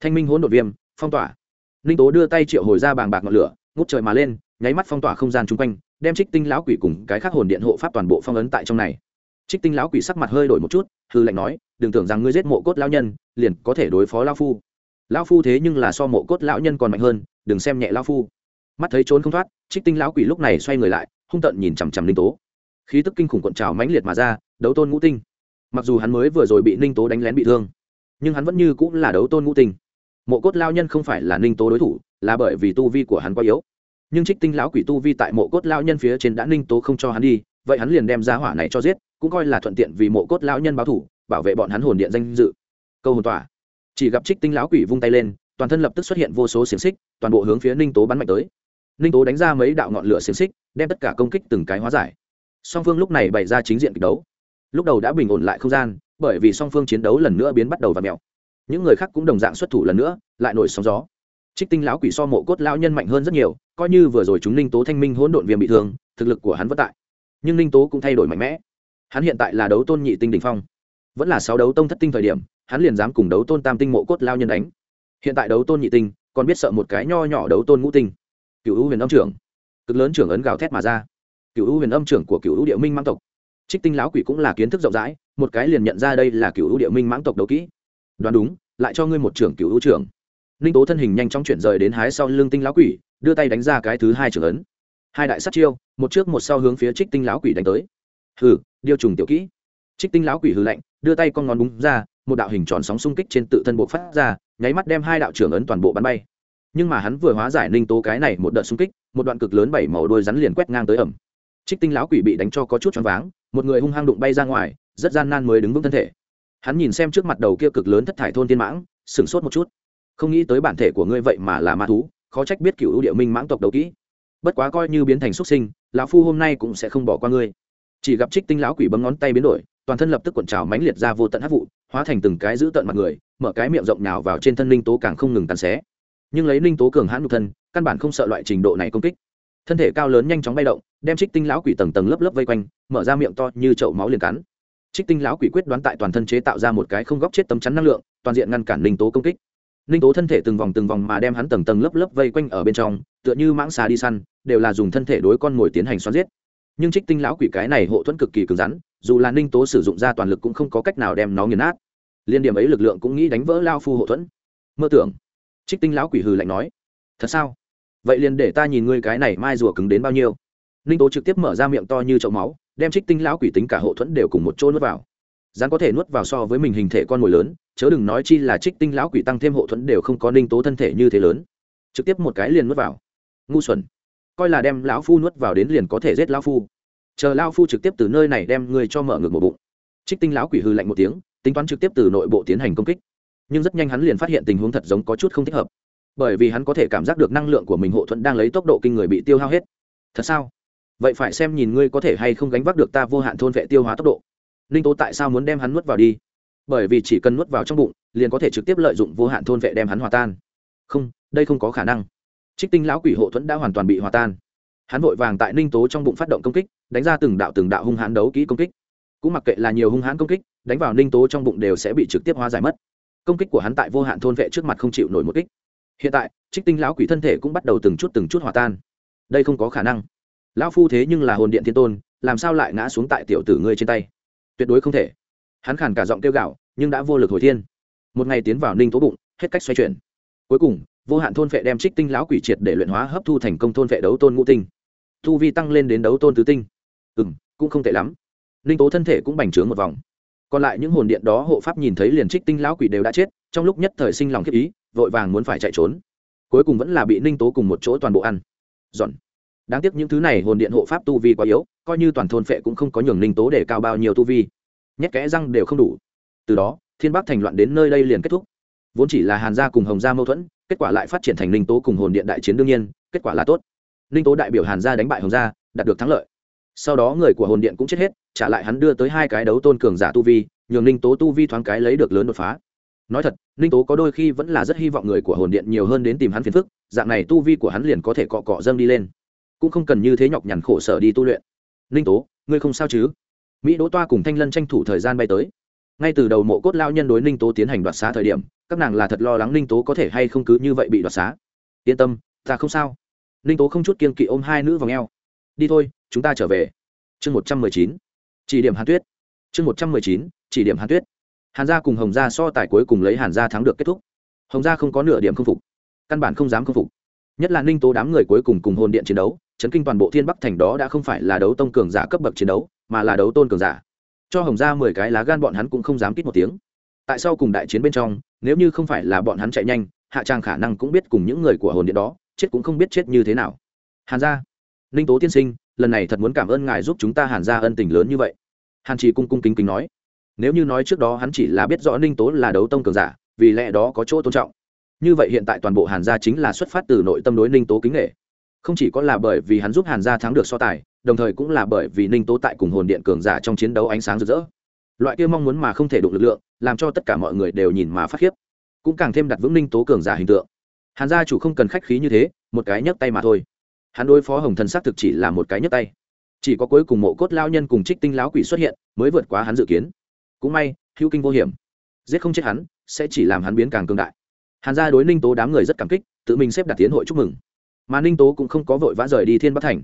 Thanh minh hỗn đột viêm, phong tỏa. Ninh tố đưa tay triệu hồi ra bàng bạc ngọn lửa, ngút trời mà lên, nháy mắt phong tỏa không gian chung quanh, đem trích tinh lão quỷ cùng cái khác hồn điện hộ pháp toàn bộ phong ấn tại trong này. Trích tinh lão quỷ sắc mặt hơi đổi một chút, hư lệnh nói, đừng tưởng rằng ngươi giết mộ cốt lão nhân, liền có thể đối phó lão phu. Lão phu thế nhưng là so mộ cốt lão nhân còn mạnh hơn, đừng xem nhẹ lão phu mắt thấy trốn không thoát, trích tinh lão quỷ lúc này xoay người lại, hung tợn nhìn chằm chằm ninh tố. Khí tức kinh khủng cuộn trào mãnh liệt mà ra, đấu tôn ngũ tinh. Mặc dù hắn mới vừa rồi bị ninh tố đánh lén bị thương, nhưng hắn vẫn như cũng là đấu tôn ngũ tinh. Mộ cốt lao nhân không phải là ninh tố đối thủ, là bởi vì tu vi của hắn quá yếu. Nhưng trích tinh lão quỷ tu vi tại mộ cốt lao nhân phía trên đã ninh tố không cho hắn đi, vậy hắn liền đem ra hỏa này cho giết, cũng coi là thuận tiện vì mộ cốt lão nhân báo thủ, bảo vệ bọn hắn hồn điện danh dự. Câu hồn tỏa. Chỉ gặp trích tinh lão quỷ vung tay lên, toàn thân lập tức xuất hiện vô số xiềng xích, toàn bộ hướng phía ninh tố bắn mạnh tới ninh tố đánh ra mấy đạo ngọn lửa xiềng xích, đem tất cả công kích từng cái hóa giải. Song phương lúc này bày ra chính diện kịch đấu. Lúc đầu đã bình ổn lại không gian, bởi vì song phương chiến đấu lần nữa biến bắt đầu và mèo. Những người khác cũng đồng dạng xuất thủ lần nữa, lại nổi sóng gió. Trích tinh lão quỷ so mộ cốt lão nhân mạnh hơn rất nhiều, coi như vừa rồi chúng ninh tố thanh minh hỗn độn viêm bị thương, thực lực của hắn vẫn tại. Nhưng ninh tố cũng thay đổi mạnh mẽ. Hắn hiện tại là đấu tôn nhị tinh đ ỉ n h phong. Vẫn là sáu đấu tông thất tinh thời điểm, hắn liền dám cùng đấu tôn tam tinh mộ cốt lao nhân đánh. Hiện tại đấu tôn nhị tinh, còn biết sợ một cái nho nhỏ đấu tôn ngũ tinh cựu u huyền âm trưởng. Cực lớn trưởng ấn gào thét mà ra. Cựu u huyền âm trưởng của cựu u địa minh mãng tộc. Trích tinh lão quỷ cũng là kiến thức rộng rãi, một cái liền nhận ra đây là cựu u địa minh mãng tộc đấu kỹ. Đoán đúng, lại cho ngươi một trưởng cựu u trưởng. Ninh tố thân hình nhanh chóng chuyển rời đến hái sau lưng tinh lão quỷ, đưa tay đánh ra cái thứ hai trưởng ấn. Hai đại sát chiêu, một trước một sau hướng phía trích tinh lão quỷ đánh tới. Hừ điều trùng tiểu kỹ. Trích tinh lão quỷ hư lạnh, đưa tay con ngón búng ra, một đạo hình tròn sóng xung kích trên tự thân bộ phát ra, nháy mắt đem hai đạo trưởng ấn toàn bộ bắn bay nhưng mà hắn vừa hóa giải ninh tố cái này một đợt xung kích, một đoạn cực lớn bảy màu đôi rắn liền quét ngang tới ẩm. Trích tinh lão quỷ bị đánh cho có chút choáng váng, một người hung hăng đụng bay ra ngoài, rất gian nan mới đứng vững thân thể. Hắn nhìn xem trước mặt đầu kia cực lớn thất thải thôn tiên mãng, sửng sốt một chút. Không nghĩ tới bản thể của ngươi vậy mà là ma thú, khó trách biết cựu ưu địa minh mãng tộc đầu kỹ. Bất quá coi như biến thành xuất sinh, lão phu hôm nay cũng sẽ không bỏ qua ngươi. Chỉ gặp trích tinh lão quỷ bấm ngón tay biến đổi, toàn thân lập tức cuộn trào mãnh liệt ra vô tận hát vụ, hóa thành từng cái giữ tận mặt người, mở cái miệng rộng nào vào trên thân linh tố càng không ngừng tàn xé nhưng lấy linh tố cường hãn nhục thân, căn bản không sợ loại trình độ này công kích. Thân thể cao lớn nhanh chóng bay động, đem trích tinh lão quỷ tầng tầng lớp lớp vây quanh, mở ra miệng to như chậu máu liền cắn. Trích tinh lão quỷ quyết đoán tại toàn thân chế tạo ra một cái không góc chết tấm chắn năng lượng, toàn diện ngăn cản linh tố công kích. Linh tố thân thể từng vòng từng vòng mà đem hắn tầng tầng lớp lớp vây quanh ở bên trong, tựa như mãng xà đi săn, đều là dùng thân thể đối con mồi tiến hành xoắn giết. Nhưng trích tinh lão quỷ cái này hộ thuẫn cực kỳ cứng rắn, dù là ninh tố sử dụng ra toàn lực cũng không có cách nào đem nó nghiền nát. Liên điểm ấy lực lượng cũng nghĩ đánh vỡ lao phu hộ thuẫn. Mơ tưởng trích tinh lão quỷ hừ lạnh nói, thật sao? Vậy liền để ta nhìn ngươi cái này mai rùa cứng đến bao nhiêu? Ninh tố trực tiếp mở ra miệng to như chậu máu, đem trích tinh lão quỷ tính cả hộ thuẫn đều cùng một chỗ nuốt vào. Rắn có thể nuốt vào so với mình hình thể con mồi lớn, chớ đừng nói chi là trích tinh lão quỷ tăng thêm hộ thuẫn đều không có ninh tố thân thể như thế lớn. Trực tiếp một cái liền nuốt vào. Ngu xuẩn. Coi là đem lão phu nuốt vào đến liền có thể giết lão phu. Chờ lão phu trực tiếp từ nơi này đem người cho mở ngược một bụng. Trích tinh lão quỷ hư lạnh một tiếng, tính toán trực tiếp từ nội bộ tiến hành công kích nhưng rất nhanh hắn liền phát hiện tình huống thật giống có chút không thích hợp. Bởi vì hắn có thể cảm giác được năng lượng của mình hộ thuẫn đang lấy tốc độ kinh người bị tiêu hao hết. Thật sao? Vậy phải xem nhìn ngươi có thể hay không gánh vác được ta vô hạn thôn vệ tiêu hóa tốc độ. Ninh tố tại sao muốn đem hắn nuốt vào đi? Bởi vì chỉ cần nuốt vào trong bụng, liền có thể trực tiếp lợi dụng vô hạn thôn vệ đem hắn hòa tan. Không, đây không có khả năng. Trích tinh lão quỷ hộ thuẫn đã hoàn toàn bị hòa tan. Hắn vội vàng tại ninh tố trong bụng phát động công kích, đánh ra từng đạo từng đạo hung hãn đấu kỹ công kích. Cũng mặc kệ là nhiều hung hãn công kích, đánh vào ninh tố trong bụng đều sẽ bị trực tiếp hóa giải mất công kích của hắn tại vô hạn thôn vệ trước mặt không chịu nổi một kích. Hiện tại, trích tinh lão quỷ thân thể cũng bắt đầu từng chút từng chút hòa tan. Đây không có khả năng. Lão phu thế nhưng là hồn điện thiên tôn, làm sao lại ngã xuống tại tiểu tử ngươi trên tay? Tuyệt đối không thể. Hắn khàn cả giọng kêu gạo nhưng đã vô lực hồi thiên. Một ngày tiến vào ninh tố bụng, hết cách xoay chuyển. Cuối cùng, vô hạn thôn vệ đem trích tinh lão quỷ triệt để luyện hóa hấp thu thành công thôn vệ đấu tôn ngũ tinh. Thu vi tăng lên đến đấu tôn tứ tinh. Ừ m cũng không tệ lắm. Ninh tố thân thể cũng bành trướng một vòng còn lại những hồn điện đó hộ pháp nhìn thấy liền trích tinh lão quỷ đều đã chết, trong lúc nhất thời sinh lòng khiếp ý, vội vàng muốn phải chạy trốn. Cuối cùng vẫn là bị ninh tố cùng một chỗ toàn bộ ăn. Dọn đáng tiếc những thứ này hồn điện hộ pháp tu vi quá yếu, coi như toàn thôn phệ cũng không có nhường ninh tố để cao bao nhiêu tu vi. Nhét kẽ răng đều không đủ. Từ đó, thiên bắc thành loạn đến nơi đây liền kết thúc. Vốn chỉ là hàn gia cùng hồng gia mâu thuẫn, kết quả lại phát triển thành ninh tố cùng hồn điện đại chiến đương nhiên, kết quả là tốt. Ninh tố đại biểu hàn gia đánh bại hồng gia, đạt được thắng lợi sau đó người của hồn điện cũng chết hết, trả lại hắn đưa tới hai cái đấu tôn cường giả tu vi, nhường ninh tố tu vi thoáng cái lấy được lớn đột phá. Nói thật, ninh tố có đôi khi vẫn là rất hy vọng người của hồn điện nhiều hơn đến tìm hắn phiền phức, dạng này tu vi của hắn liền có thể cọ cọ dâng đi lên. Cũng không cần như thế nhọc nhằn khổ sở đi tu luyện. Ninh tố, ngươi không sao chứ? Mỹ đỗ toa cùng thanh lân tranh thủ thời gian bay tới. Ngay từ đầu mộ cốt lao nhân đối ninh tố tiến hành đoạt xá thời điểm, các nàng là thật lo lắng ninh tố có thể hay không cứ như vậy bị đoạt xá. Yên tâm, ta không sao. Ninh tố không chút kiên kỵ ôm hai nữ vào ngheo. Đi thôi chúng ta trở về. Chương một trăm mười chín, chỉ điểm hàn tuyết. Chương một trăm mười chín, chỉ điểm hàn tuyết. Hàn gia cùng hồng gia so tài cuối cùng lấy hàn gia thắng được kết thúc. Hồng gia không có nửa điểm không phục, căn bản không dám không phục. Nhất là ninh tố đám người cuối cùng cùng hồn điện chiến đấu, chấn kinh toàn bộ thiên bắc thành đó đã không phải là đấu tông cường giả cấp bậc chiến đấu, mà là đấu tôn cường giả. Cho hồng gia mười cái lá gan bọn hắn cũng không dám kít một tiếng. Tại sao cùng đại chiến bên trong, nếu như không phải là bọn hắn chạy nhanh, hạ trang khả năng cũng biết cùng những người của hồn điện đó, chết cũng không biết chết như thế nào. Hàn gia, ninh tố tiên sinh lần này thật muốn cảm ơn ngài giúp chúng ta hàn gia ân tình lớn như vậy. Hàn trì cung cung kính kính nói. Nếu như nói trước đó hắn chỉ là biết rõ ninh tố là đấu tông cường giả, vì lẽ đó có chỗ tôn trọng. Như vậy hiện tại toàn bộ hàn gia chính là xuất phát từ nội tâm đối ninh tố kính nghệ không chỉ có là bởi vì hắn giúp hàn gia thắng được so tài, đồng thời cũng là bởi vì ninh tố tại cùng hồn điện cường giả trong chiến đấu ánh sáng rực rỡ. Loại kia mong muốn mà không thể đụng lực lượng, làm cho tất cả mọi người đều nhìn mà phát khiếp, cũng càng thêm đặt vững ninh tố cường giả hình tượng. Hàn gia chủ không cần khách khí như thế, một cái nhấc tay mà thôi hắn đối phó hồng thần xác thực chỉ là một cái nhấc tay. Chỉ có cuối cùng mộ cốt lao nhân cùng trích tinh lão quỷ xuất hiện, mới vượt quá hắn dự kiến. Cũng may hữu kinh vô hiểm. Giết không chết hắn, sẽ chỉ làm hắn biến càng cương đại. Hàn gia đối ninh tố đám người rất cảm kích, tự mình xếp đặt tiến hội chúc mừng. Mà ninh tố cũng không có vội vã rời đi thiên bắc thành.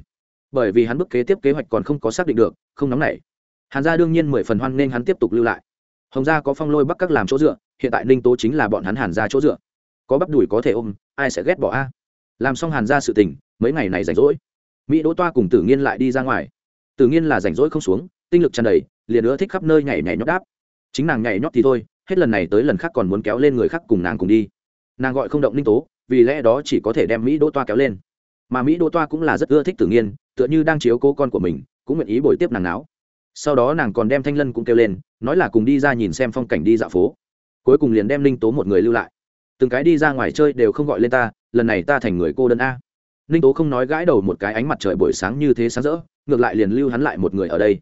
Bởi vì hắn bước kế tiếp kế hoạch còn không có xác định được, không nóng nảy. Hàn gia đương nhiên mười phần hoan nên hắn tiếp tục lưu lại. Hồng gia có phong lôi bắc các làm chỗ dựa, hiện tại ninh tố chính là bọn hắn hàn gia chỗ dựa. Có bắp đùi có thể ôm, ai sẽ ghét bỏ a? Làm xong hàn gia sự tình mấy ngày này rảnh rỗi. Mỹ đỗ toa cùng tử nghiên lại đi ra ngoài. Tử nghiên là rảnh rỗi không xuống, tinh lực tràn đầy, liền nữa thích khắp nơi nhảy nhảy nhót đáp. Chính nàng nhảy nhót thì thôi, hết lần này tới lần khác còn muốn kéo lên người khác cùng nàng cùng đi. Nàng gọi không động ninh tố, vì lẽ đó chỉ có thể đem mỹ đỗ toa kéo lên. Mà mỹ đỗ toa cũng là rất ưa thích tử nghiên, tựa như đang chiếu cố con của mình, cũng nguyện ý bồi tiếp nàng não. sau đó nàng còn đem thanh lân cũng kêu lên, nói là cùng đi ra nhìn xem phong cảnh đi dạo phố. Cuối cùng liền đem ninh tố một người lưu lại. Từng cái đi ra ngoài chơi đều không gọi lên ta, lần này ta thành người cô đơn a ninh tố không nói gãi đầu một cái ánh mặt trời buổi sáng như thế sáng rỡ, ngược lại liền lưu hắn lại một người ở đây.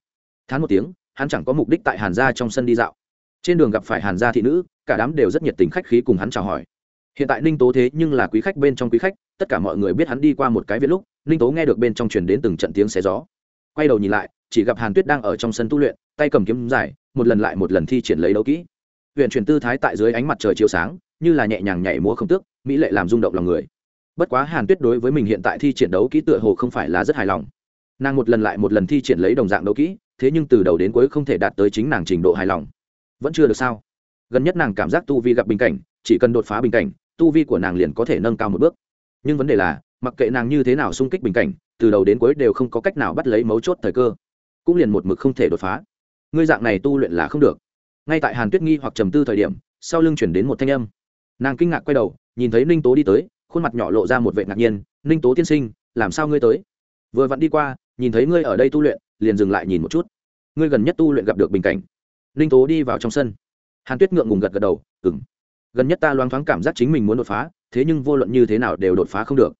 Thán một tiếng, hắn chẳng có mục đích tại hàn gia trong sân đi dạo. Trên đường gặp phải hàn gia thị nữ, cả đám đều rất nhiệt tình khách khí cùng hắn chào hỏi. Hiện tại ninh tố thế nhưng là quý khách bên trong quý khách, tất cả mọi người biết hắn đi qua một cái viết lúc, ninh tố nghe được bên trong truyền đến từng trận tiếng xé gió. Quay đầu nhìn lại, chỉ gặp hàn tuyết đang ở trong sân tu luyện, tay cầm kiếm dài, một lần lại một lần thi triển lấy đấu kỹ. Huyện chuyển tư thái tại dưới ánh mặt trời chiếu sáng, như là nhẹ nhàng nhảy múa không tước, mỹ lệ làm rung động lòng người bất quá hàn tuyết đối với mình hiện tại thi triển đấu kỹ tựa hồ không phải là rất hài lòng. Nàng một lần lại một lần thi triển lấy đồng dạng đấu kỹ, thế nhưng từ đầu đến cuối không thể đạt tới chính nàng trình độ hài lòng. Vẫn chưa được sao? Gần nhất nàng cảm giác tu vi gặp bình cảnh, chỉ cần đột phá bình cảnh, tu vi của nàng liền có thể nâng cao một bước. Nhưng vấn đề là, mặc kệ nàng như thế nào xung kích bình cảnh, từ đầu đến cuối đều không có cách nào bắt lấy mấu chốt thời cơ. Cũng liền một mực không thể đột phá. Ngươi dạng này tu luyện là không được. Ngay tại hàn tuyết nghi hoặc trầm tư thời điểm, sau lưng chuyển đến một thanh âm. Nàng kinh ngạc quay đầu, nhìn thấy ninh tố đi tới khuôn mặt nhỏ lộ ra một vệ ngạc nhiên, ninh tố tiên sinh, làm sao ngươi tới? Vừa vặn đi qua, nhìn thấy ngươi ở đây tu luyện, liền dừng lại nhìn một chút. Ngươi gần nhất tu luyện gặp được bình cảnh. Ninh tố đi vào trong sân. Hàn tuyết ngượng ngùng gật gật đầu ừng gần nhất ta loáng thoáng cảm giác chính mình muốn đột phá, thế nhưng vô luận như thế nào đều đột phá không được.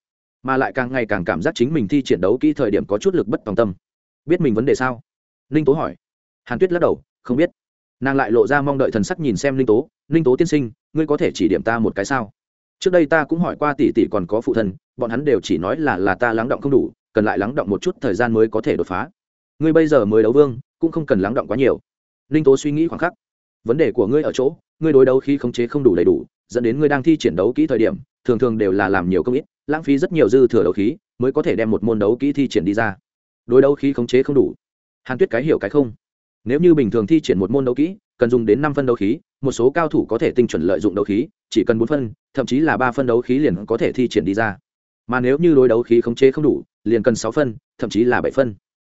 Mà lại càng ngày càng cảm giác chính mình thi triển đấu kỹ thời điểm có chút lực bất tòng tâm. Biết mình vấn đề sao? Ninh tố hỏi. Hàn tuyết lắc đầu, không biết. Nàng lại lộ ra mong đợi thần sắc nhìn xem ninh tố ninh tố tiên sinh, ngươi có thể chỉ điểm ta một cái sao? Trước đây ta cũng hỏi qua tỷ tỷ còn có phụ thân, bọn hắn đều chỉ nói là là ta lắng động không đủ, cần lại lắng động một chút thời gian mới có thể đột phá. Ngươi bây giờ mới đấu vương, cũng không cần lắng động quá nhiều. Ninh tố suy nghĩ khoảng khắc. Vấn đề của ngươi ở chỗ, ngươi đối đấu khi khống chế không đủ đầy đủ, dẫn đến ngươi đang thi triển đấu kỹ thời điểm, thường thường đều là làm nhiều công ít, lãng phí rất nhiều dư thừa đấu khí, mới có thể đem một môn đấu kỹ thi triển đi ra. Đối đấu khí khống chế không đủ. Hàn tuyết cái hiểu cái không. Nếu như bình thường thi triển một môn đấu kỹ, cần dùng đến năm phân đấu khí một số cao thủ có thể tinh chuẩn lợi dụng đấu khí, chỉ cần bốn phân, thậm chí là ba phân đấu khí liền có thể thi triển đi ra. Mà nếu như đối đấu khí khống chế không đủ, liền cần sáu phân, thậm chí là bảy phân.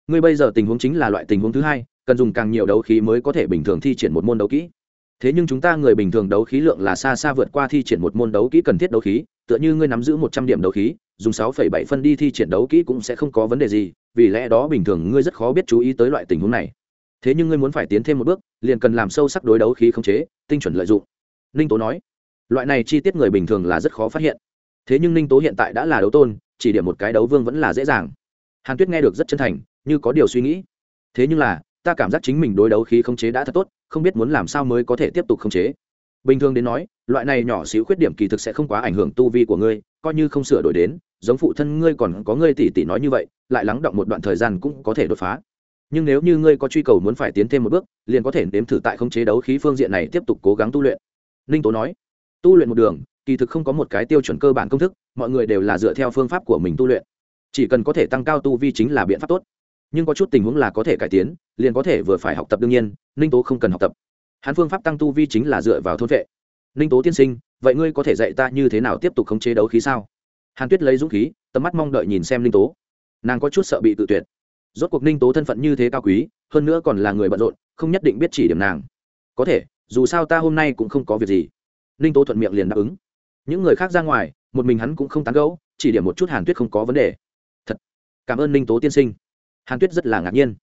Ngươi bây giờ tình huống chính là loại tình huống thứ hai, cần dùng càng nhiều đấu khí mới có thể bình thường thi triển một môn đấu kỹ. Thế nhưng chúng ta người bình thường đấu khí lượng là xa xa vượt qua thi triển một môn đấu kỹ cần thiết đấu khí, tựa như ngươi nắm giữ một trăm điểm đấu khí, dùng sáu phẩy bảy phân đi thi triển đấu kỹ cũng sẽ không có vấn đề gì, vì lẽ đó bình thường ngươi rất khó biết chú ý tới loại tình huống này thế nhưng ngươi muốn phải tiến thêm một bước, liền cần làm sâu sắc đối đấu khí khống chế, tinh chuẩn lợi dụng. Ninh tố nói, loại này chi tiết người bình thường là rất khó phát hiện. Thế nhưng ninh tố hiện tại đã là đấu tôn, chỉ điểm một cái đấu vương vẫn là dễ dàng. Hàn tuyết nghe được rất chân thành, như có điều suy nghĩ. Thế nhưng là, ta cảm giác chính mình đối đấu khí khống chế đã thật tốt, không biết muốn làm sao mới có thể tiếp tục khống chế. Bình thường đến nói, loại này nhỏ xíu khuyết điểm kỳ thực sẽ không quá ảnh hưởng tu vi của ngươi, coi như không sửa đổi đến, giống phụ thân ngươi còn có ngươi tỷ tỷ nói như vậy, lại lắng động một đoạn thời gian cũng có thể đột phá nhưng nếu như ngươi có truy cầu muốn phải tiến thêm một bước, liền có thể nếm thử tại khống chế đấu khí phương diện này tiếp tục cố gắng tu luyện. Ninh tố nói. Tu luyện một đường, kỳ thực không có một cái tiêu chuẩn cơ bản công thức, mọi người đều là dựa theo phương pháp của mình tu luyện. Chỉ cần có thể tăng cao tu vi chính là biện pháp tốt. Nhưng có chút tình huống là có thể cải tiến, liền có thể vừa phải học tập đương nhiên, ninh tố không cần học tập. Hắn phương pháp tăng tu vi chính là dựa vào thôn vệ. Ninh tố tiên sinh, vậy ngươi có thể dạy ta như thế nào tiếp tục khống chế đấu khí sao? Hàn tuyết lấy dũng khí, tầm mắt mong đợi nhìn xem ninh tố. Nàng có chút sợ bị tự tuyệt rốt cuộc ninh tố thân phận như thế cao quý, hơn nữa còn là người bận rộn, không nhất định biết chỉ điểm nàng. Có thể, dù sao ta hôm nay cũng không có việc gì. Ninh tố thuận miệng liền đáp ứng. Những người khác ra ngoài, một mình hắn cũng không tán gẫu, chỉ điểm một chút hàn tuyết không có vấn đề. Thật, cảm ơn ninh tố tiên sinh. Hàn tuyết rất là ngạc nhiên.